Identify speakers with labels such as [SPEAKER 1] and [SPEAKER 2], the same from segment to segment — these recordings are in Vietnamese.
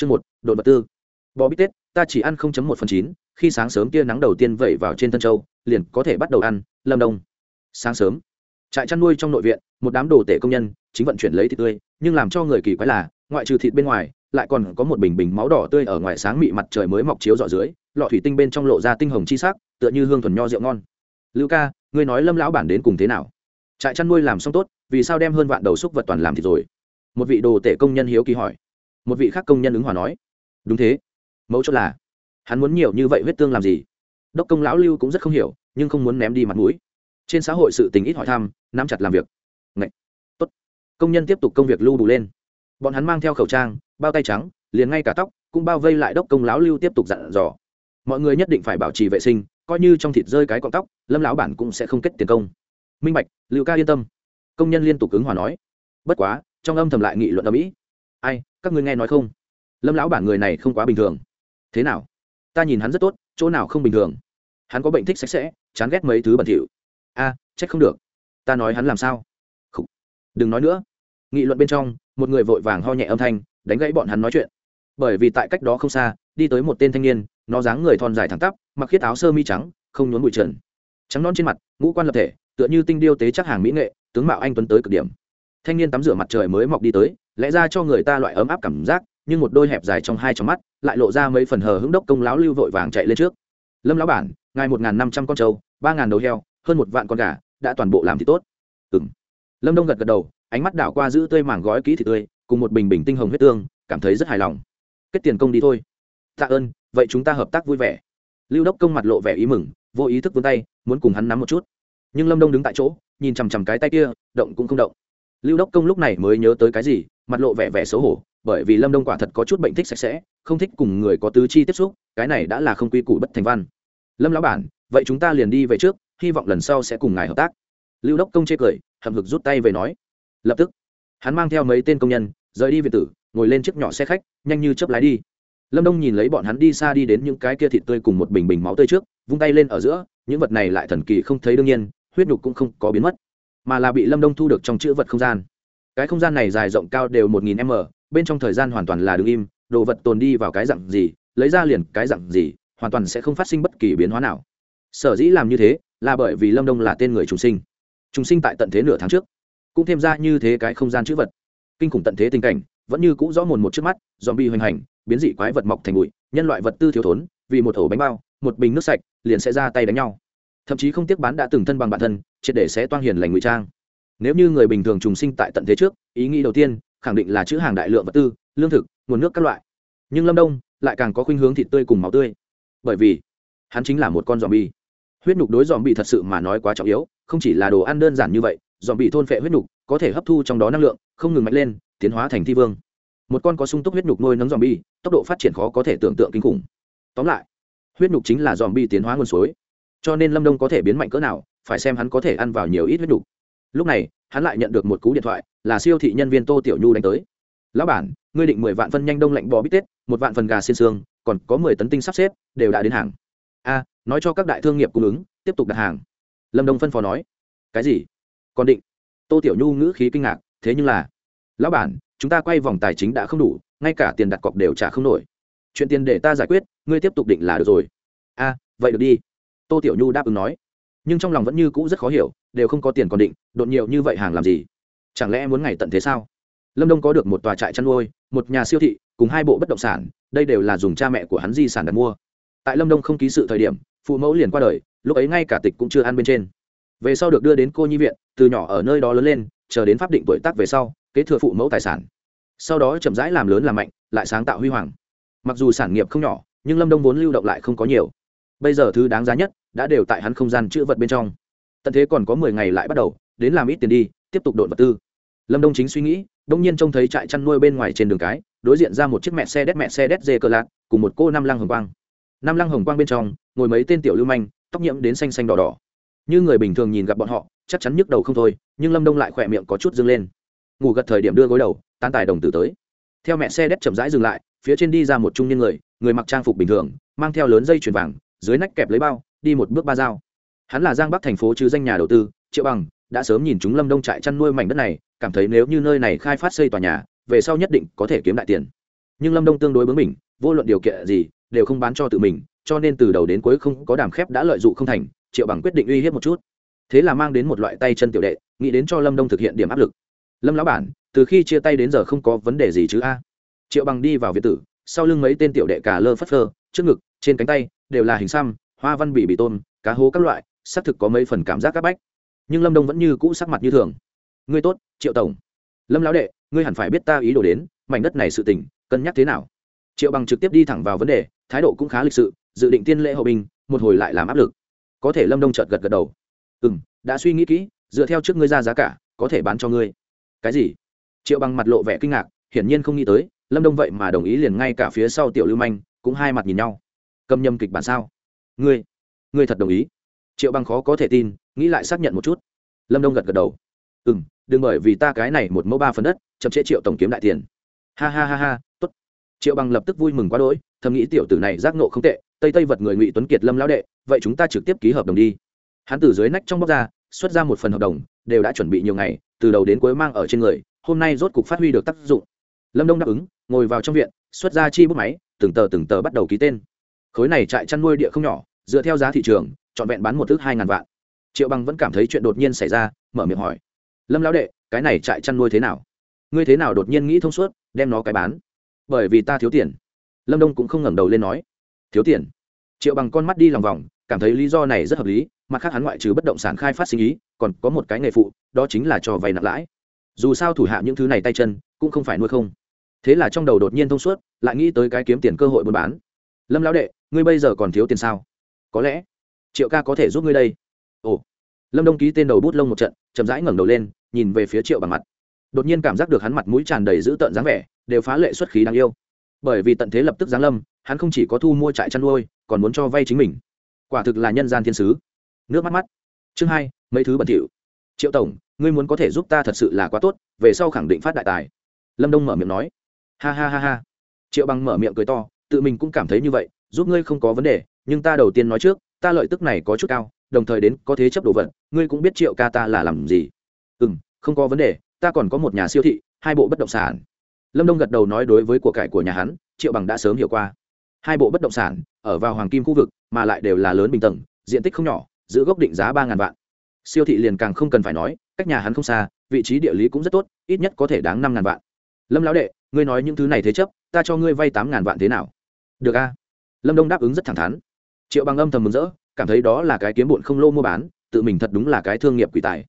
[SPEAKER 1] chương một, đột vật tư. Bò bít tết, ta chỉ ăn không chấm một phần chín, khi sáng sớm tia nắng đầu tiên vẩy vào trên thân châu, liền có thể bắt đầu ăn, lâm đông. Sáng sớm, trại chăn nuôi trong nội viện, một đám đồ tể công nhân, chính vận chuyển lấy thịt tươi, nhưng làm cho người kỳ quái là, ngoại trừ thịt bên ngoài, lại còn có một bình bình máu đỏ tươi ở ngoài sáng mị mặt trời mới mọc chiếu dọ dưới, lọ thủy tinh bên trong lộ ra tinh hồng chi sắc, tựa như hương thuần nho rượu ngon. Lưu ca, ngươi nói lâm lão bản đến cùng thế nào? Trại chăn nuôi làm xong tốt, vì sao đem hơn vạn đầu xúc vật toàn làm thịt rồi? Một vị đồ tể công nhân hiếu kỳ hỏi một vị khác công nhân ứng hòa nói, đúng thế mẫu chốt là, hắn muốn nhiều như vậy huyết tương làm gì? Đốc công lão lưu cũng rất không hiểu, nhưng không muốn ném đi mặt mũi. Trên xã hội sự tình ít hỏi thăm, nắm chặt làm việc. Ngậy! Tốt. công nhân tiếp tục công việc lưu đủ lên. Bọn hắn mang theo khẩu trang, bao tay trắng, liền ngay cả tóc cũng bao vây lại đốc công lão lưu tiếp tục dặn dò. Mọi người nhất định phải bảo trì vệ sinh, coi như trong thịt rơi cái cọng tóc, lâm lão bản cũng sẽ không kết tiền công. Minh bạch, lưu ca yên tâm. Công nhân liên tục ứng hòa nói, bất quá, trong âm thầm lại nghị luận ở mỹ ai, các ngươi nghe nói không? Lâm lão bản người này không quá bình thường. Thế nào? Ta nhìn hắn rất tốt, chỗ nào không bình thường? Hắn có bệnh thích sạch sẽ, chán ghét mấy thứ bẩn thỉu. A, trách không được. Ta nói hắn làm sao? Khủ. đừng nói nữa. Nghị luận bên trong, một người vội vàng ho nhẹ âm thanh, đánh gãy bọn hắn nói chuyện. Bởi vì tại cách đó không xa, đi tới một tên thanh niên, nó dáng người thon dài thẳng tắp, mặc khiết áo sơ mi trắng, không nhốn bụi trần. Trắng non trên mặt, ngũ quan lập thể, tựa như tinh điêu tế chắc hàng mỹ nghệ, tướng mạo anh tuấn tới cực điểm. Thanh niên tắm rửa mặt trời mới mọc đi tới lẽ ra cho người ta loại ấm áp cảm giác, nhưng một đôi hẹp dài trong hai trong mắt lại lộ ra mấy phần hờ hững đốc công lão lưu vội vàng chạy lên trước. Lâm lão bản, ngài một năm trăm con trâu, ba ngàn đầu heo, hơn một vạn con gà, đã toàn bộ làm thì tốt. Ừ m lâm đông gật gật đầu, ánh mắt đảo qua giữ tươi mảng gói kỹ thịt tươi, cùng một bình bình tinh hồng huyết tương, cảm thấy rất hài lòng. Kết tiền công đi thôi. Tạ ơn, vậy chúng ta hợp tác vui vẻ. Lưu đốc công mặt lộ vẻ ý mừng, vô ý thức vươn tay, muốn cùng hắn nắm một chút. Nhưng lâm đông đứng tại chỗ, nhìn chằm chằm cái tay kia, động cũng không động. Lưu đốc công lúc này mới nhớ tới cái gì mặt lộ vẻ vẻ xấu hổ, bởi vì lâm đông quả thật có chút bệnh thích sạch sẽ, không thích cùng người có tứ chi tiếp xúc, cái này đã là không quy củ bất thành văn. Lâm lão bản, vậy chúng ta liền đi về trước, hy vọng lần sau sẽ cùng ngài hợp tác. Lưu đốc công chê cười, hậm hực rút tay về nói. Lập tức, hắn mang theo mấy tên công nhân, rời đi viện tử, ngồi lên chiếc nhỏ xe khách, nhanh như chớp lái đi. Lâm đông nhìn lấy bọn hắn đi xa đi đến những cái kia thịt tươi cùng một bình bình máu tươi trước, vung tay lên ở giữa, những vật này lại thần kỳ không thấy đương nhiên, huyết nhục cũng không có biến mất, mà là bị lâm đông thu được trong chữ vật không gian cái không gian này dài rộng cao đều một nghìn m, bên trong thời gian hoàn toàn là đứng im, đồ vật tồn đi vào cái dặn gì, lấy ra liền cái dặn gì, hoàn toàn sẽ không phát sinh bất kỳ biến hóa nào. Sở dĩ làm như thế, là bởi vì lâm đông là tên người trùng sinh. Trùng sinh tại tận thế nửa tháng trước. Cũng thêm ra như thế cái không gian chữ vật. Kinh khủng tận thế tình cảnh, vẫn như cũ rõ mồn một trước mắt dòm bi hoành hành, biến dị quái vật mọc thành bụi, nhân loại vật tư thiếu thốn, vì một ổ bánh bao, một bình nước sạch, liền sẽ ra tay đánh nhau. Thậm chí không tiếc bán đã từng thân bằng bản thân, triệt để sẽ toan hiền lành ngụy trang nếu như người bình thường trùng sinh tại tận thế trước, ý nghĩ đầu tiên, khẳng định là chữ hàng đại lượng vật tư, lương thực, nguồn nước các loại. Nhưng lâm đông lại càng có khuynh hướng thịt tươi cùng máu tươi. Bởi vì, hắn chính là một con dòm bi huyết nhục đối dòm bị thật sự mà nói quá trọng yếu, không chỉ là đồ ăn đơn giản như vậy dòm bị thôn phệ huyết nhục có thể hấp thu trong đó năng lượng, không ngừng mạnh lên, tiến hóa thành thi vương. Một con có sung túc huyết nhục nuôi nấng dòm bi tốc độ phát triển khó có thể tưởng tượng kinh khủng. Tóm lại, huyết nhục chính là dòm bi tiến hóa nguồn suối. Cho nên lâm đông có thể biến mạnh cỡ nào, phải xem hắn có thể ăn vào nhiều ít huyết nhục lúc này, hắn lại nhận được một cú điện thoại, là siêu thị nhân viên tô tiểu nhu đánh tới. Lão bản, ngươi định mười vạn phân nhanh đông lạnh bò bít tết, một vạn phần gà xiên xương, còn có mười tấn tinh sắp xếp, đều đã đến hàng. A, nói cho các đại thương nghiệp cung ứng, tiếp tục đặt hàng. Lâm đông phân phó nói. Cái gì? Còn định? Tô tiểu nhu ngữ khí kinh ngạc, thế nhưng là, lão bản, chúng ta quay vòng tài chính đã không đủ, ngay cả tiền đặt cọc đều trả không nổi. Chuyện tiền để ta giải quyết, ngươi tiếp tục định là được rồi. A, vậy được đi. Tô tiểu nhu đáp ứng nói nhưng trong lòng vẫn như cũ rất khó hiểu, đều không có tiền còn định đột nhiều như vậy hàng làm gì? Chẳng lẽ muốn ngày tận thế sao? Lâm đông có được một tòa trại chăn nuôi, một nhà siêu thị, cùng hai bộ bất động sản, đây đều là dùng cha mẹ của hắn di sản đặt mua. Tại lâm đông không ký sự thời điểm, phụ mẫu liền qua đời, lúc ấy ngay cả tịch cũng chưa ăn bên trên. Về sau được đưa đến cô nhi viện, từ nhỏ ở nơi đó lớn lên, chờ đến pháp định tuổi tác về sau, kế thừa phụ mẫu tài sản. Sau đó chậm rãi làm lớn làm mạnh, lại sáng tạo huy hoàng. Mặc dù sản nghiệp không nhỏ, nhưng lâm đông vốn lưu động lại không có nhiều. Bây giờ thứ đáng giá nhất đã đều tại hắn không gian chữ vật bên trong. Tận thế còn có mười ngày lại bắt đầu, đến làm ít tiền đi, tiếp tục đột vật tư. Lâm đông chính suy nghĩ, đông nhiên trông thấy trại chăn nuôi bên ngoài trên đường cái, đối diện ra một chiếc mẹ xe đét mẹ xe đét dê cờ lạc cùng một cô năm lăng hồng quang. Năm lăng hồng quang bên trong, ngồi mấy tên tiểu lưu manh, tóc nhiễm đến xanh xanh đỏ đỏ. Như người bình thường nhìn gặp bọn họ, chắc chắn nhức đầu không thôi, nhưng lâm đông lại khỏe miệng có chút dâng lên. Ngủ gật thời điểm đưa gối đầu, tan tài đồng tử tới. Theo mẹ xe đét chậm rãi dừng lại, phía trên đi ra một trung niên người người mặc trang phục bình thường, mang theo lớn dây chuyền vàng, dưới nách kẹp lấy bao đi một bước ba dao hắn là giang bắc thành phố chứ danh nhà đầu tư, triệu bằng đã sớm nhìn chúng lâm đông trại chăn nuôi mảnh đất này, cảm thấy nếu như nơi này khai phát xây tòa nhà, về sau nhất định có thể kiếm đại tiền. Nhưng lâm đông tương đối bướng mình vô luận điều kiện gì, đều không bán cho tự mình, cho nên từ đầu đến cuối không có đàm khép đã lợi dụng không thành, triệu bằng quyết định uy hiếp một chút. Thế là mang đến một loại tay chân tiểu đệ, nghĩ đến cho lâm đông thực hiện điểm áp lực. Lâm lão bản, từ khi chia tay đến giờ không có vấn đề gì chứ a? Triệu bằng đi vào việt tử, sau lưng mấy tên tiểu đệ cả lơ phất phơ, trước ngực, trên cánh tay đều là hình xăm hoa văn bị bị tôn cá hố các loại, xác thực có mấy phần cảm giác c áp bách. Nhưng lâm đông vẫn như cũ sắc mặt như thường. Ngươi tốt, triệu tổng. Lâm lão đệ, ngươi hẳn phải biết ta ý đồ đến, mảnh đất này sự tình, cân nhắc thế nào? Triệu bằng trực tiếp đi thẳng vào vấn đề, thái độ cũng khá lịch sự, dự định tiên lễ hậu binh, một hồi lại làm áp lực. Có thể lâm đông chợt gật gật đầu. Ừ m đã suy nghĩ kỹ, dựa theo trước ngươi ra giá cả, có thể bán cho ngươi. Cái gì? Triệu bằng mặt lộ vẻ kinh ngạc, hiển nhiên không nghĩ tới, lâm đông vậy mà đồng ý liền ngay cả phía sau tiểu lưu manh, cũng hai mặt nhìn nhau. Cầm nhầm kịch bản sao? Ngươi ngươi thật đồng ý. Triệu bằng khó có thể tin, nghĩ lại xác nhận một chút. Lâm đông gật gật đầu. Ừ m đừng bởi vì ta cái này một mẫu ba phần đất, chậm trễ triệu tổng kiếm đại tiền. Ha ha ha ha, tốt. Triệu bằng lập tức vui mừng quá đỗi, thầm nghĩ tiểu tử này giác nộ không tệ, tây tây vật người ngụy tuấn kiệt lâm lão đệ, vậy chúng ta trực tiếp ký hợp đồng đi. Hắn từ dưới nách trong bóc ra, xuất ra một phần hợp đồng, đều đã chuẩn bị nhiều ngày, từ đầu đến cuối mang ở trên người, hôm nay rốt cục phát huy được tác dụng. Lâm đông đáp ứng, ngồi vào trong viện, xuất ra chi bút máy, từng tờ từng tờ bắt đầu ký tên khối này trại chăn nuôi địa không nhỏ, dựa theo giá thị trường, trọn vẹn bán một thước hai ngàn vạn. Triệu bằng vẫn cảm thấy chuyện đột nhiên xảy ra, mở miệng hỏi. Lâm lão đệ, cái này trại chăn nuôi thế nào? Ngươi thế nào đột nhiên nghĩ thông suốt, đem nó cái bán? Bởi vì ta thiếu tiền. Lâm đông cũng không ngẩng đầu lên nói. Thiếu tiền? Triệu bằng con mắt đi lòng vòng, cảm thấy lý do này rất hợp lý, mặt khác hắn ngoại trừ bất động sản khai phát sinh ý, còn có một cái nghề phụ, đó chính là trò vay nặng lãi. Dù sao thủ hạ những thứ này tay chân, cũng không phải nuôi không. Thế là trong đầu đột nhiên thông suốt, lại nghĩ tới cái kiếm tiền cơ hội buôn bán. Lâm lão đệ ngươi bây giờ còn thiếu tiền sao? Có lẽ triệu ca có thể giúp ngươi đây. Ồ. Lâm đông ký tên đầu bút lông một trận, chậm rãi ngẩng đầu lên, nhìn về phía triệu bằng mặt. Đột nhiên cảm giác được hắn mặt mũi tràn đầy dữ tợn dáng vẻ, đều phá lệ xuất khí đáng yêu. Bởi vì tận thế lập tức giáng lâm, hắn không chỉ có thu mua trại chăn nuôi, còn muốn cho vay chính mình. Quả thực là nhân gian thiên sứ. Nước mắt mắt. Chương hai, mấy thứ bẩn thỉu. Triệu tổng, ngươi muốn có thể giúp ta thật sự là quá tốt, về sau khẳng định phát đại tài. Lâm đông mở miệng nói. Ha ha ha ha. Triệu bằng mở miệng cười to, tự mình cũng cảm thấy như vậy giúp ngươi không có vấn đề, nhưng ta đầu tiên nói trước, ta lợi tức này có chút cao, đồng thời đến có thế chấp đồ vật, ngươi cũng biết triệu ca ta là làm gì. Ừ m không có vấn đề, ta còn có một nhà siêu thị, hai bộ bất động sản. Lâm đông gật đầu nói đối với của cải của nhà hắn, triệu bằng đã sớm hiểu qua. Hai bộ bất động sản, ở vào hoàng kim khu vực, mà lại đều là lớn bình tầng, diện tích không nhỏ, giữ gốc định giá ba ngàn vạn. Siêu thị liền càng không cần phải nói, cách nhà hắn không xa, vị trí địa lý cũng rất tốt, ít nhất có thể đáng năm ngàn vạn. Lâm lão đệ, ngươi nói những thứ này thế chấp, ta cho ngươi vay tám ngàn vạn thế nào? Được a lâm đông đáp ứng rất thẳng thắn. Triệu bằng âm thầm mừng rỡ, cảm thấy đó là cái kiếm bụn không lô mua bán, tự mình thật đúng là cái thương nghiệp quỷ tài.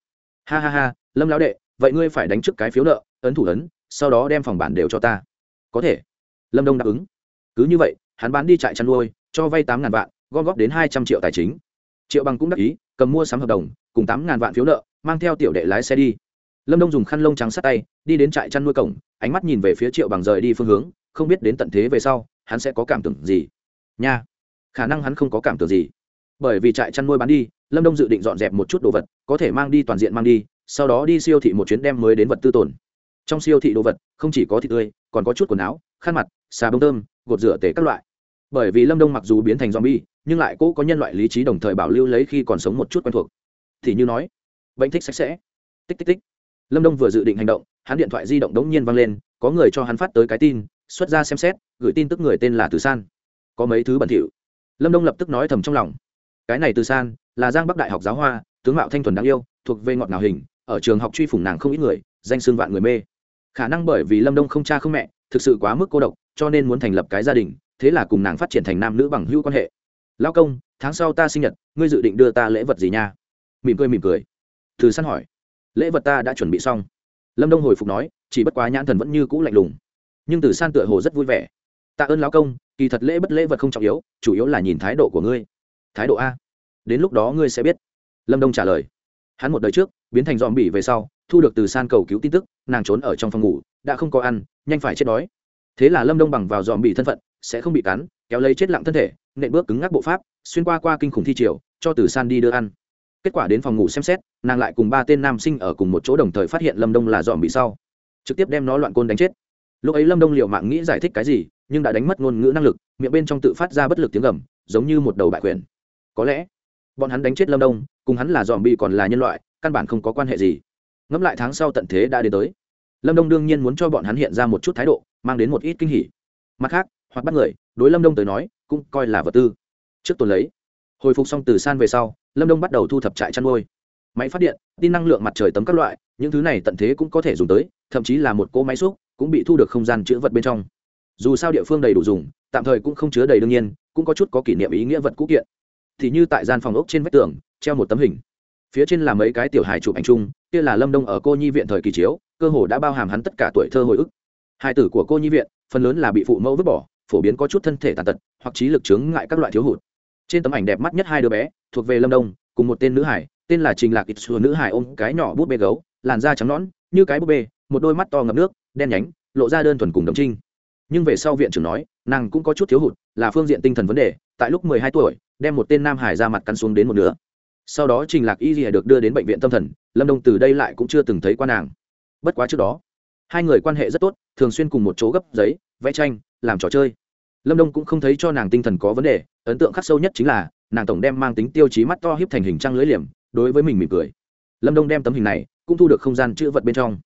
[SPEAKER 1] Ha ha ha, lâm lão đệ, vậy ngươi phải đánh trước cái phiếu nợ, ấn thủ ấn, sau đó đem phòng bản đều cho ta. Có thể. Lâm đông đáp ứng. Cứ như vậy, hắn bán đi trại chăn nuôi, cho vay tám ngàn vạn, gom góp đến hai trăm triệu tài chính. Triệu bằng cũng đắc ý, cầm mua sắm hợp đồng, cùng tám ngàn vạn phiếu nợ, mang theo tiểu đệ lái xe đi. Lâm đông dùng khăn lông trắng sát tay, đi đến trại chăn nuôi cổng, ánh mắt nhìn về phía triệu bằng rời đi phương hướng, không biết đến tận thế về sau, hắn sẽ có cảm tưởng gì nha. Khả năng hắn không có cảm tưởng gì. Bởi vì trại chăn nuôi bán đi, lâm đông dự định dọn dẹp một chút đồ vật, có thể mang đi toàn diện mang đi, sau đó đi siêu thị một chuyến đem mới đến vật tư tồn. Trong siêu thị đồ vật, không chỉ có thịt tươi, còn có chút quần áo, khăn mặt, xà bông tôm, gột rửa tể các loại. Bởi vì lâm đông mặc dù biến thành zombie, nhưng lại cố có nhân loại lý trí đồng thời bảo lưu lấy khi còn sống một chút quen thuộc. Thì như nói, bệnh thích sạch sẽ. Tích tích tích. Lâm đông vừa dự định hành động, hắn điện thoại di động đống nhiên vang lên, có người cho hắn phát tới cái tin, xuất ra xem xét, gửi tin tức người tên là từ san có mấy thứ bẩn thỉu. Lâm đông lập tức nói thầm trong lòng. Cái này từ san, là giang bắc đại học giáo hoa, tướng mạo thanh thuần đáng yêu, thuộc về ngọt nào hình, ở trường học truy phủng nàng không ít người, danh xương vạn người mê. Khả năng bởi vì lâm đông không cha không mẹ, thực sự quá mức cô độc, cho nên muốn thành lập cái gia đình, thế là cùng nàng phát triển thành nam nữ bằng hữu quan hệ. Lao công, tháng sau ta sinh nhật, ngươi dự định đưa ta lễ vật gì nha? Mỉm cười mỉm cười. Từ săn hỏi. Lễ vật ta đã chuẩn bị xong. Lâm đông hồi phục nói, chỉ bất quá nhãn thần vẫn như cũ lạnh lùng. Nhưng từ san tựa hồ rất vui vẻ tạ ơn lão công, kỳ thật lễ bất lễ vật không trọng yếu, chủ yếu là nhìn thái độ của ngươi. Thái độ a. Đến lúc đó ngươi sẽ biết. Lâm đông trả lời. Hắn một đời trước, biến thành dòm bỉ về sau, thu được từ san cầu cứu tin tức, nàng trốn ở trong phòng ngủ, đã không có ăn, nhanh phải chết đói. Thế là lâm đông bằng vào dòm bỉ thân phận, sẽ không bị cắn, kéo lấy chết lặng thân thể, nện bước cứng ngắc bộ pháp, xuyên qua qua kinh khủng thi triều, cho từ san đi đưa ăn. Kết quả đến phòng ngủ xem xét, nàng lại cùng ba tên nam sinh ở cùng một chỗ đồng thời phát hiện lâm đông là dòm bị sau. Trực tiếp đem nó loạn côn đánh chết. Lúc ấy lâm đông liệu mạng nghĩ giải thích cái gì nhưng đã đánh mất ngôn ngữ năng lực, miệng bên trong tự phát ra bất lực tiếng gầm, giống như một đầu bại quyền. Có lẽ, bọn hắn đánh chết lâm đông, cùng hắn là dòm bị còn là nhân loại, căn bản không có quan hệ gì. Ngẫm lại tháng sau tận thế đã đến tới. Lâm đông đương nhiên muốn cho bọn hắn hiện ra một chút thái độ, mang đến một ít kinh hỉ. Mặt khác, hoặc bắt người, đối lâm đông tới nói, cũng coi là vật tư. Trước tuần lấy, hồi phục xong từ san về sau, lâm đông bắt đầu thu thập trại chăn nuôi. Máy phát điện, tin năng lượng mặt trời tấm các loại, những thứ này tận thế cũng có thể dùng tới, thậm chí là một cỗ máy xúc cũng bị thu được không gian chữ vật bên trong dù sao địa phương đầy đủ dùng, tạm thời cũng không chứa đầy đương nhiên, cũng có chút có kỷ niệm ý nghĩa vật cũ kiện. Thì như tại gian phòng ốc trên vách tường, treo một tấm hình. Phía trên là mấy cái tiểu hài chụp ảnh chung, kia là lâm đông ở cô nhi viện thời kỳ chiếu, cơ hồ đã bao hàm hắn tất cả tuổi thơ hồi ức. Hai tử của cô nhi viện, phần lớn là bị phụ mẫu vứt bỏ, phổ biến có chút thân thể tàn tật, hoặc trí lực chướng ngại các loại thiếu hụt. Trên tấm ảnh đẹp mắt nhất hai đứa bé, thuộc về lâm đông, cùng một tên nữ hải tên là trình lạc ít xua nữ hải ôm cái nhỏ bút bê gấu, làn da trắng nõn, như cái búp bê, một đôi mắt to ngập nước, đen nhánh, lộ ra đơn thuần cùng đồng trinh nhưng về sau viện trưởng nói, nàng cũng có chút thiếu hụt, là phương diện tinh thần vấn đề, tại lúc mười hai tuổi, đem một tên nam hải ra mặt cắn xuống đến một nửa. Sau đó trình lạc y rìa được đưa đến bệnh viện tâm thần, lâm đông từ đây lại cũng chưa từng thấy qua nàng. Bất quá trước đó, hai người quan hệ rất tốt, thường xuyên cùng một chỗ gấp giấy, vẽ tranh, làm trò chơi. Lâm đông cũng không thấy cho nàng tinh thần có vấn đề, ấn tượng khắc sâu nhất chính là, nàng tổng đem mang tính tiêu chí mắt to hiếp thành hình trăng lưỡi liềm, đối với mình mỉm cười. Lâm đông đem tấm hình này cũng thu được không gian chữ vật bên trong.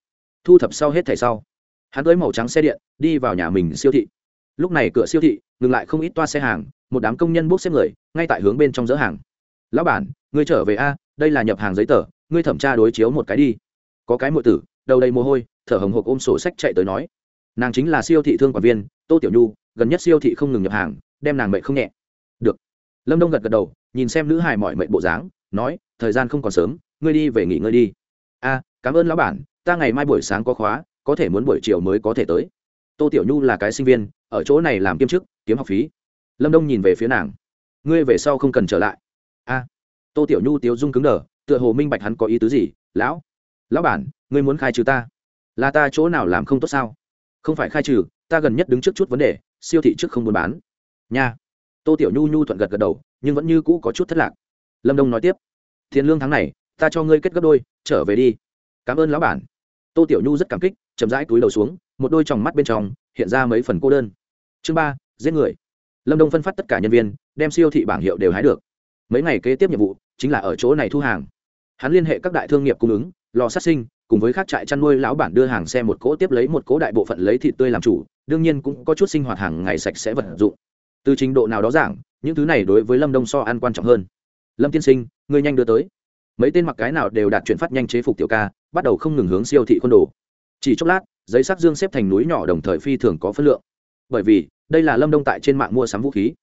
[SPEAKER 1] Thu thập sau hết thẻ sau hắn tới màu trắng xe điện, đi vào nhà mình siêu thị. Lúc này cửa siêu thị, ngừng lại không ít toa xe hàng, một đám công nhân bốc xếp người, ngay tại hướng bên trong dỡ hàng. Lão bản, ngươi trở về a, đây là nhập hàng giấy tờ, ngươi thẩm tra đối chiếu một cái đi. Có cái mượn tử, đầu đầy mồ hôi, thở hồng hộc ôm sổ sách chạy tới nói. Nàng chính là siêu thị thương quản viên, tô tiểu nhu, gần nhất siêu thị không ngừng nhập hàng, đem nàng mệnh không nhẹ. Được. Lâm đông gật gật đầu, nhìn xem nữ hài mọi mệnh bộ dáng, nói, thời gian không còn sớm, ngươi đi về nghỉ ngơi đi. A, cảm ơn lão bản, ta ngày mai buổi sáng có khóa có thể muốn buổi chiều mới có thể tới. Tô tiểu nhu là cái sinh viên, ở chỗ này làm kiêm chức, kiếm học phí. Lâm đông nhìn về phía nàng. Ngươi về sau không cần trở lại. A. Tô tiểu nhu tiếu dung cứng đờ, tựa hồ minh bạch hắn có ý tứ gì. Lão. Lão bản, ngươi muốn khai trừ ta? Là ta chỗ nào làm không tốt sao? Không phải khai trừ, ta gần nhất đứng trước chút vấn đề, siêu thị trước không buôn bán. Nha. Tô tiểu nhu nhu thuận gật gật đầu, nhưng vẫn như cũ có chút thất lạc. Lâm đông nói tiếp. Tiền lương tháng này, ta cho ngươi kết gấp đôi, trở về đi. Cảm ơn lão bản. Tô tiểu nhu rất cảm kích chậm rãi túi đầu xuống, một đôi tròng mắt bên trong hiện ra mấy phần cô đơn. Chương ba, giết người. Lâm đông phân phát tất cả nhân viên, đem siêu thị bảng hiệu đều hái được. Mấy ngày kế tiếp nhiệm vụ chính là ở chỗ này thu hàng. Hắn liên hệ các đại thương nghiệp cung ứng, lò sát sinh, cùng với các trại chăn nuôi lão bản đưa hàng xe một cỗ tiếp lấy một cỗ đại bộ phận lấy thịt tươi làm chủ, đương nhiên cũng có chút sinh hoạt hàng ngày sạch sẽ vật dụng. Từ trình độ nào đó giảng, những thứ này đối với lâm đông so ăn quan trọng hơn. Lâm tiên sinh ngươi nhanh đưa tới. Mấy tên mặc cái nào đều đạt chuyển phát nhanh chế phục tiểu ca, bắt đầu không ngừng hướng siêu thị quân đồ chỉ chốc lát, giấy sắc dương xếp thành núi nhỏ đồng thời phi thường có phân lượng. Bởi vì, đây là lâm đông tại trên mạng mua sắm vũ khí.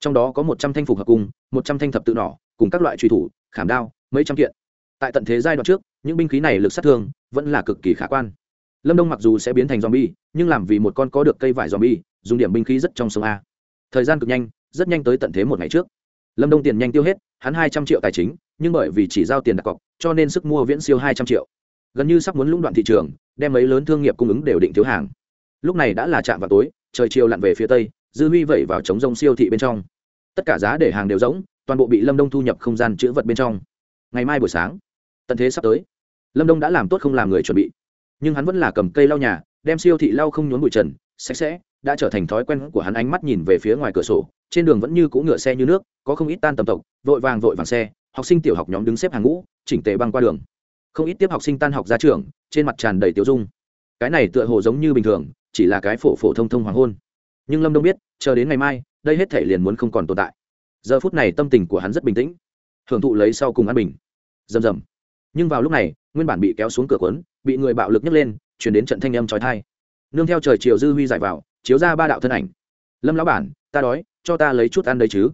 [SPEAKER 1] Trong đó có một trăm thanh phục hợp cung, một trăm thanh thập tự nỏ, cùng các loại truy thủ, khảm đao, mấy trăm kiện. Tại tận thế giai đoạn trước, những binh khí này lực sát thương vẫn là cực kỳ khả quan. Lâm đông mặc dù sẽ biến thành zombie, nhưng làm vì một con có được cây vải zombie, dùng điểm binh khí rất trong sông a. Thời gian cực nhanh, rất nhanh tới tận thế một ngày trước. Lâm đông tiền nhanh tiêu hết, hắn hai trăm triệu tài chính, nhưng bởi vì chỉ giao tiền đặt cọc, cho nên sức mua viễn siêu hai trăm triệu gần như sắp muốn lũng đoạn thị trường, đem mấy lớn thương nghiệp cung ứng đều định thiếu hàng. Lúc này đã là chạm vào tối, trời chiều lặn về phía tây, dư huy vẩy vào chống rông siêu thị bên trong. Tất cả giá để hàng đều rỗng, toàn bộ bị lâm đông thu nhập không gian chữ vật bên trong. Ngày mai buổi sáng, tận thế sắp tới. Lâm đông đã làm tốt không làm người chuẩn bị. Nhưng hắn vẫn là cầm cây lau nhà, đem siêu thị lau không nhốn bụi trần, sạch sẽ, đã trở thành thói quen của hắn ánh mắt nhìn về phía ngoài cửa sổ, trên đường vẫn như cũ ngựa xe như nước, có không ít tan tầm tộc, vội vàng vội vàng xe, học sinh tiểu học nhóm đứng xếp hàng ngũ, chỉnh tề băng qua đường không ít tiếp học sinh tan học ra trường, trên mặt tràn đầy tiêu dung. Cái này tựa hồ giống như bình thường, chỉ là cái phổ phổ thông thông hoàng hôn. Nhưng lâm đông biết, chờ đến ngày mai, đây hết thể liền muốn không còn tồn tại. Giờ phút này tâm tình của hắn rất bình tĩnh. Hưởng thụ lấy sau cùng an bình. Rầm rầm. Nhưng vào lúc này, nguyên bản bị kéo xuống cửa quấn bị người bạo lực nhấc lên, chuyển đến trận thanh âm trói thai nương theo trời chiều dư huy giải vào, chiếu ra ba đạo thân ảnh. Lâm lão bản, ta đói, cho ta lấy chút ăn đấy chứ.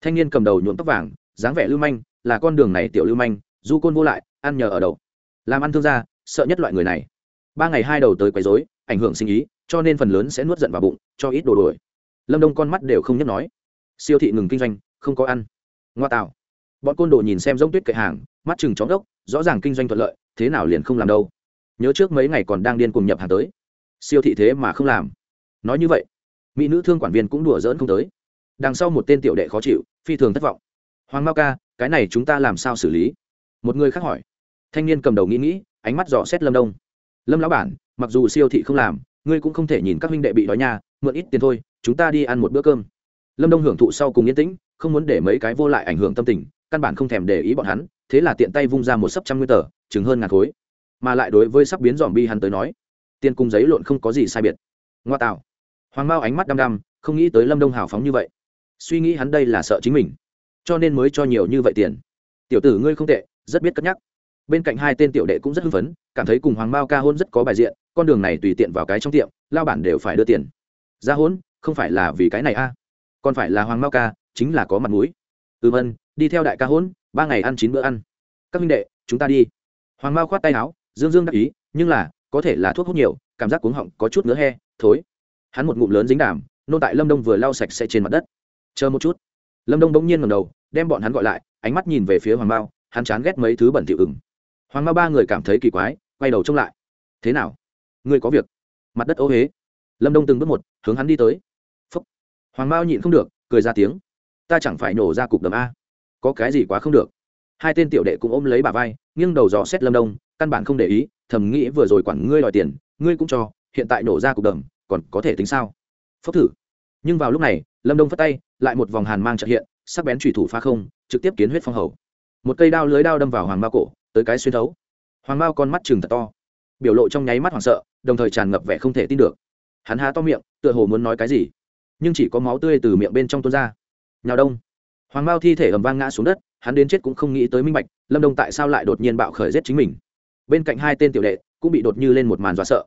[SPEAKER 1] Thanh niên cầm đầu nhuộm tóc vàng, dáng vẻ lưu manh, là con đường này tiểu lưu manh du côn vô lại, ăn nhờ ở đầu. Làm ăn thương gia, sợ nhất loại người này. Ba ngày hai đầu tới quấy rối, ảnh hưởng sinh ý, cho nên phần lớn sẽ nuốt giận vào bụng, cho ít đồ đuổi. Lâm đông con mắt đều không nhấc nói. Siêu thị ngừng kinh doanh, không có ăn. Ngoa tạo. Bọn côn đồ nhìn xem giống tuyết kệ hàng, mắt chừng chóng đốc, rõ ràng kinh doanh thuận lợi, thế nào liền không làm đâu. Nhớ trước mấy ngày còn đang điên cùng nhập hàng tới. Siêu thị thế mà không làm. Nói như vậy, mỹ nữ thương quản viên cũng đùa dỡn không tới. Đằng sau một tên tiểu đệ khó chịu, phi thường thất vọng. Hoàng mao ca, cái này chúng ta làm sao xử lý? Một người khác hỏi. Thanh niên cầm đầu nghĩ nghĩ, ánh mắt dò xét lâm đông. Lâm lão bản, mặc dù siêu thị không làm, ngươi cũng không thể nhìn các huynh đệ bị đói nhà mượn ít tiền thôi, chúng ta đi ăn một bữa cơm. Lâm đông hưởng thụ sau cùng yên tĩnh, không muốn để mấy cái vô lại ảnh hưởng tâm tình, căn bản không thèm để ý bọn hắn, thế là tiện tay vung ra một sấp trăm nguyên tờ chứng hơn ngàn khối. Mà lại đối với sắp biến dòm bi hắn tới nói, tiền cùng giấy lộn không có gì sai biệt. Ngoa tạo. Hoàng mao ánh mắt đăm đăm, không nghĩ tới lâm đông hào phóng như vậy. Suy nghĩ hắn đây là sợ chính mình, cho nên mới cho nhiều như vậy tiền. Tiểu tử ngươi không tệ rất biết cất nhắc. Bên cạnh hai tên tiểu đệ cũng rất hưng phấn, cảm thấy cùng hoàng mao ca hôn rất có bài diện, con đường này tùy tiện vào cái trong tiệm, lao bản đều phải đưa tiền. Ra hôn, không phải là vì cái này a còn phải là hoàng mao ca, chính là có mặt mũi. Ừm ân đi theo đại ca hôn, ba ngày ăn chín bữa ăn. Các minh đệ, chúng ta đi. Hoàng mao khoát tay áo, dương dương đắc ý, nhưng là, có thể là thuốc hút nhiều, cảm giác cuống họng có chút ngứa he, thối. Hắn một ngụm lớn dính đàm nô tại lâm đông vừa lau sạch sẽ trên mặt đất. Chờ một chút. Lâm đông bỗng nhiên ngầm đầu, đem bọn hắn gọi lại, ánh mắt nhìn về phía hoàng mao hắn chán ghét mấy thứ bẩn thỉu ửng. Hoàng mao ba người cảm thấy kỳ quái, quay đầu trông lại. Thế nào? Ngươi có việc? Mặt đất ô huế lâm đông từng bước một, hướng hắn đi tới. Phúc. hoàng mao nhịn không được, cười ra tiếng. Ta chẳng phải nổ ra cục đầm a? Có cái gì quá không được. Hai tên tiểu đệ cũng ôm lấy bà vai, nghiêng đầu dò xét lâm đông, căn bản không để ý, thầm nghĩ vừa rồi quản ngươi đòi tiền, ngươi cũng cho, hiện tại nổ ra cục đầm còn có thể tính sao? Phốc thử. Nhưng vào lúc này, lâm đông phất tay, lại một vòng hàn mang trợ hiện, sắc bén thủy thủ phá không, trực tiếp kiến huyết phong hầu một cây đao lưới đao đâm vào hoàng mao cổ, tới cái xuyên thấu. Hoàng mao con mắt chừng thật to, biểu lộ trong nháy mắt hoảng sợ, đồng thời tràn ngập vẻ không thể tin được. Hắn há to miệng, tựa hồ muốn nói cái gì, nhưng chỉ có máu tươi từ miệng bên trong tuôn ra. Nhào đông. Hoàng mao thi thể ầm vang ngã xuống đất, hắn đến chết cũng không nghĩ tới minh bạch, lâm đông tại sao lại đột nhiên bạo khởi giết chính mình. Bên cạnh hai tên tiểu đệ cũng bị đột như lên một màn dọa sợ.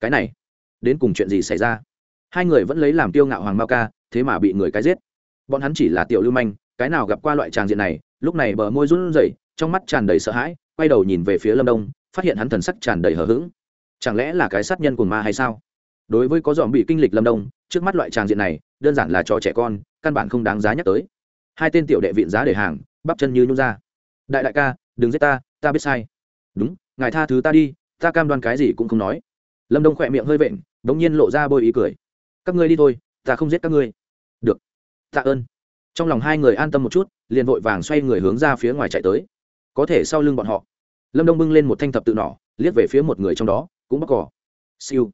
[SPEAKER 1] Cái này, đến cùng chuyện gì xảy ra? Hai người vẫn lấy làm tiêu ngạo hoàng mao ca, thế mà bị người cái giết. Bọn hắn chỉ là tiểu lưu manh, cái nào gặp qua loại tràng diện này lúc này bờ môi run rẩy, trong mắt tràn đầy sợ hãi, quay đầu nhìn về phía lâm đông, phát hiện hắn thần sắc tràn đầy hờ hững. Chẳng lẽ là cái sát nhân của ma hay sao? Đối với có dòm bị kinh lịch lâm đông, trước mắt loại tràng diện này, đơn giản là trò trẻ con, căn bản không đáng giá nhắc tới. Hai tên tiểu đệ viện giá để hàng, bắp chân như nhung ra. Đại đại ca, đừng giết ta ta biết sai. Đúng, ngài tha thứ ta đi, ta cam đoan cái gì cũng không nói. Lâm đông khỏe miệng hơi vện đ ỗ n g nhiên lộ ra bôi ý cười. Các ngươi đi thôi, ta không giết các ngươi. Được. Tạ ơn trong lòng hai người an tâm một chút, liền vội vàng xoay người hướng ra phía ngoài chạy tới. Có thể sau lưng bọn họ, lâm đông bưng lên một thanh thập tự nỏ, liếc về phía một người trong đó, cũng bóc cỏ. Siêu.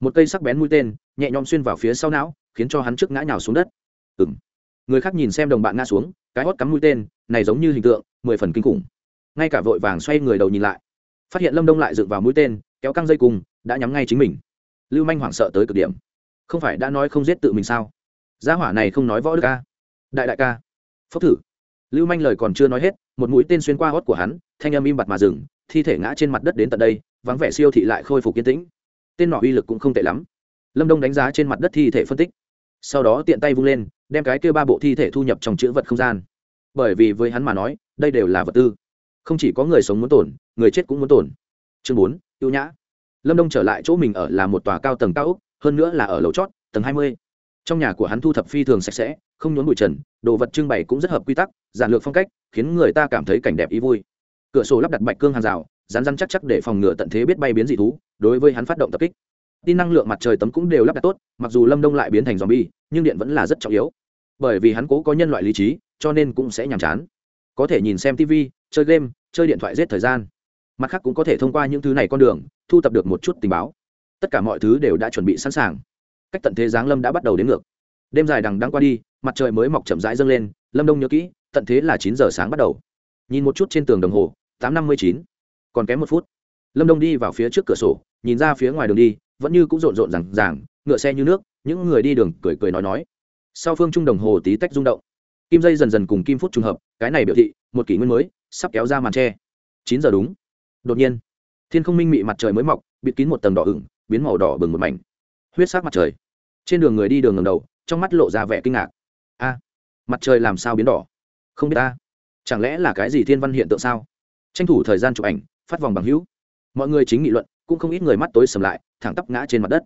[SPEAKER 1] Một cây sắc bén mũi tên, nhẹ nhõm xuyên vào phía sau não, khiến cho hắn trước ngã nhào xuống đất. Ừ m người khác nhìn xem đồng bạn ngã xuống, cái hót cắm mũi tên, này giống như hình tượng, mười phần kinh khủng. Ngay cả vội vàng xoay người đầu nhìn lại, phát hiện lâm đông lại dựng vào mũi tên, kéo căng dây cùng, đã nhắm ngay chính mình. Lưu manh hoảng sợ tới cực điểm. Không phải đã nói không giết tự mình sao? Gia hỏa này không nói võ đức ca đại đại ca. Phốc thử. Lưu manh lời còn chưa nói hết, một mũi tên xuyên qua hót của hắn, thanh âm im bặt mà dừng, thi thể ngã trên mặt đất đến tận đây, vắng vẻ siêu thị lại khôi phục yên tĩnh. Tên nọ uy lực cũng không tệ lắm. Lâm đông đánh giá trên mặt đất thi thể phân tích. Sau đó tiện tay vung lên, đem cái kia ba bộ thi thể thu nhập trong chữ vật không gian. Bởi vì với hắn mà nói, đây đều là vật tư. Không chỉ có người sống muốn tổn người chết cũng muốn tổn chương bốn, ưu nhã. Lâm đông trở lại chỗ mình ở là một tòa cao tầng cao úc hơn nữa là ở lầu chót, tầng hai mươi. Trong nhà của hắn thu thập phi thường sạch sẽ không nhốn bụi trần, đồ vật trưng bày cũng rất hợp quy tắc, giản lược phong cách, khiến người ta cảm thấy cảnh đẹp ý vui. Cửa sổ lắp đặt bạch cương hàng rào rán rán chắc chắc để phòng ngừa tận thế biết bay biến dị thú, đối với hắn phát động tập kích. Tin năng lượng mặt trời tấm cũng đều lắp đặt tốt, mặc dù lâm đông lại biến thành z o m bi e nhưng điện vẫn là rất trọng yếu. Bởi vì hắn cố có nhân loại lý trí, cho nên cũng sẽ nhàm chán. Có thể nhìn xem tv chơi game, chơi điện thoại giết thời gian. Mặt khác cũng có thể thông qua những thứ này con đường, thu tập được một chút tình báo. Tất cả mọi thứ đều đã chuẩn bị sẵn sàng. Cách tận thế giáng lâm đã bắt đầu đến ngược. Đêm dài đằng đang qua đi mặt trời mới mọc chậm rãi dâng lên, lâm đông nhớ kỹ, tận thế là chín giờ sáng bắt đầu. Nhìn một chút trên tường đồng hồ, tám năm mươi chín. Còn kém một phút. Lâm đông đi vào phía trước cửa sổ, nhìn ra phía ngoài đường đi, vẫn như cũng rộn rộn rằng ràng, ngựa xe như nước, những người đi đường cười cười nói nói. Sau phương trung đồng hồ tí tách rung động. Kim dây dần dần cùng kim phút trùng hợp, cái này biểu thị, một kỷ nguyên mới, sắp kéo ra màn tre. Chín giờ đúng. Đột nhiên, thiên không minh mị mặt trời mới mọc, bịt kín một tầng đỏ ửng, biến màu đỏ bừng một mảnh. Huyết sắc mặt trời. Trên đường người đi đường ngầm đầu, trong mắt lộ ra vẻ kinh ngạc mặt trời làm sao biến đỏ? Không biết ta. Chẳng lẽ là cái gì thiên văn hiện tượng sao? Tranh thủ thời gian chụp ảnh, phát vòng bằng hữu. Mọi người chính nghị luận, cũng không ít người mắt tối sầm lại, thẳng tắp ngã trên mặt đất.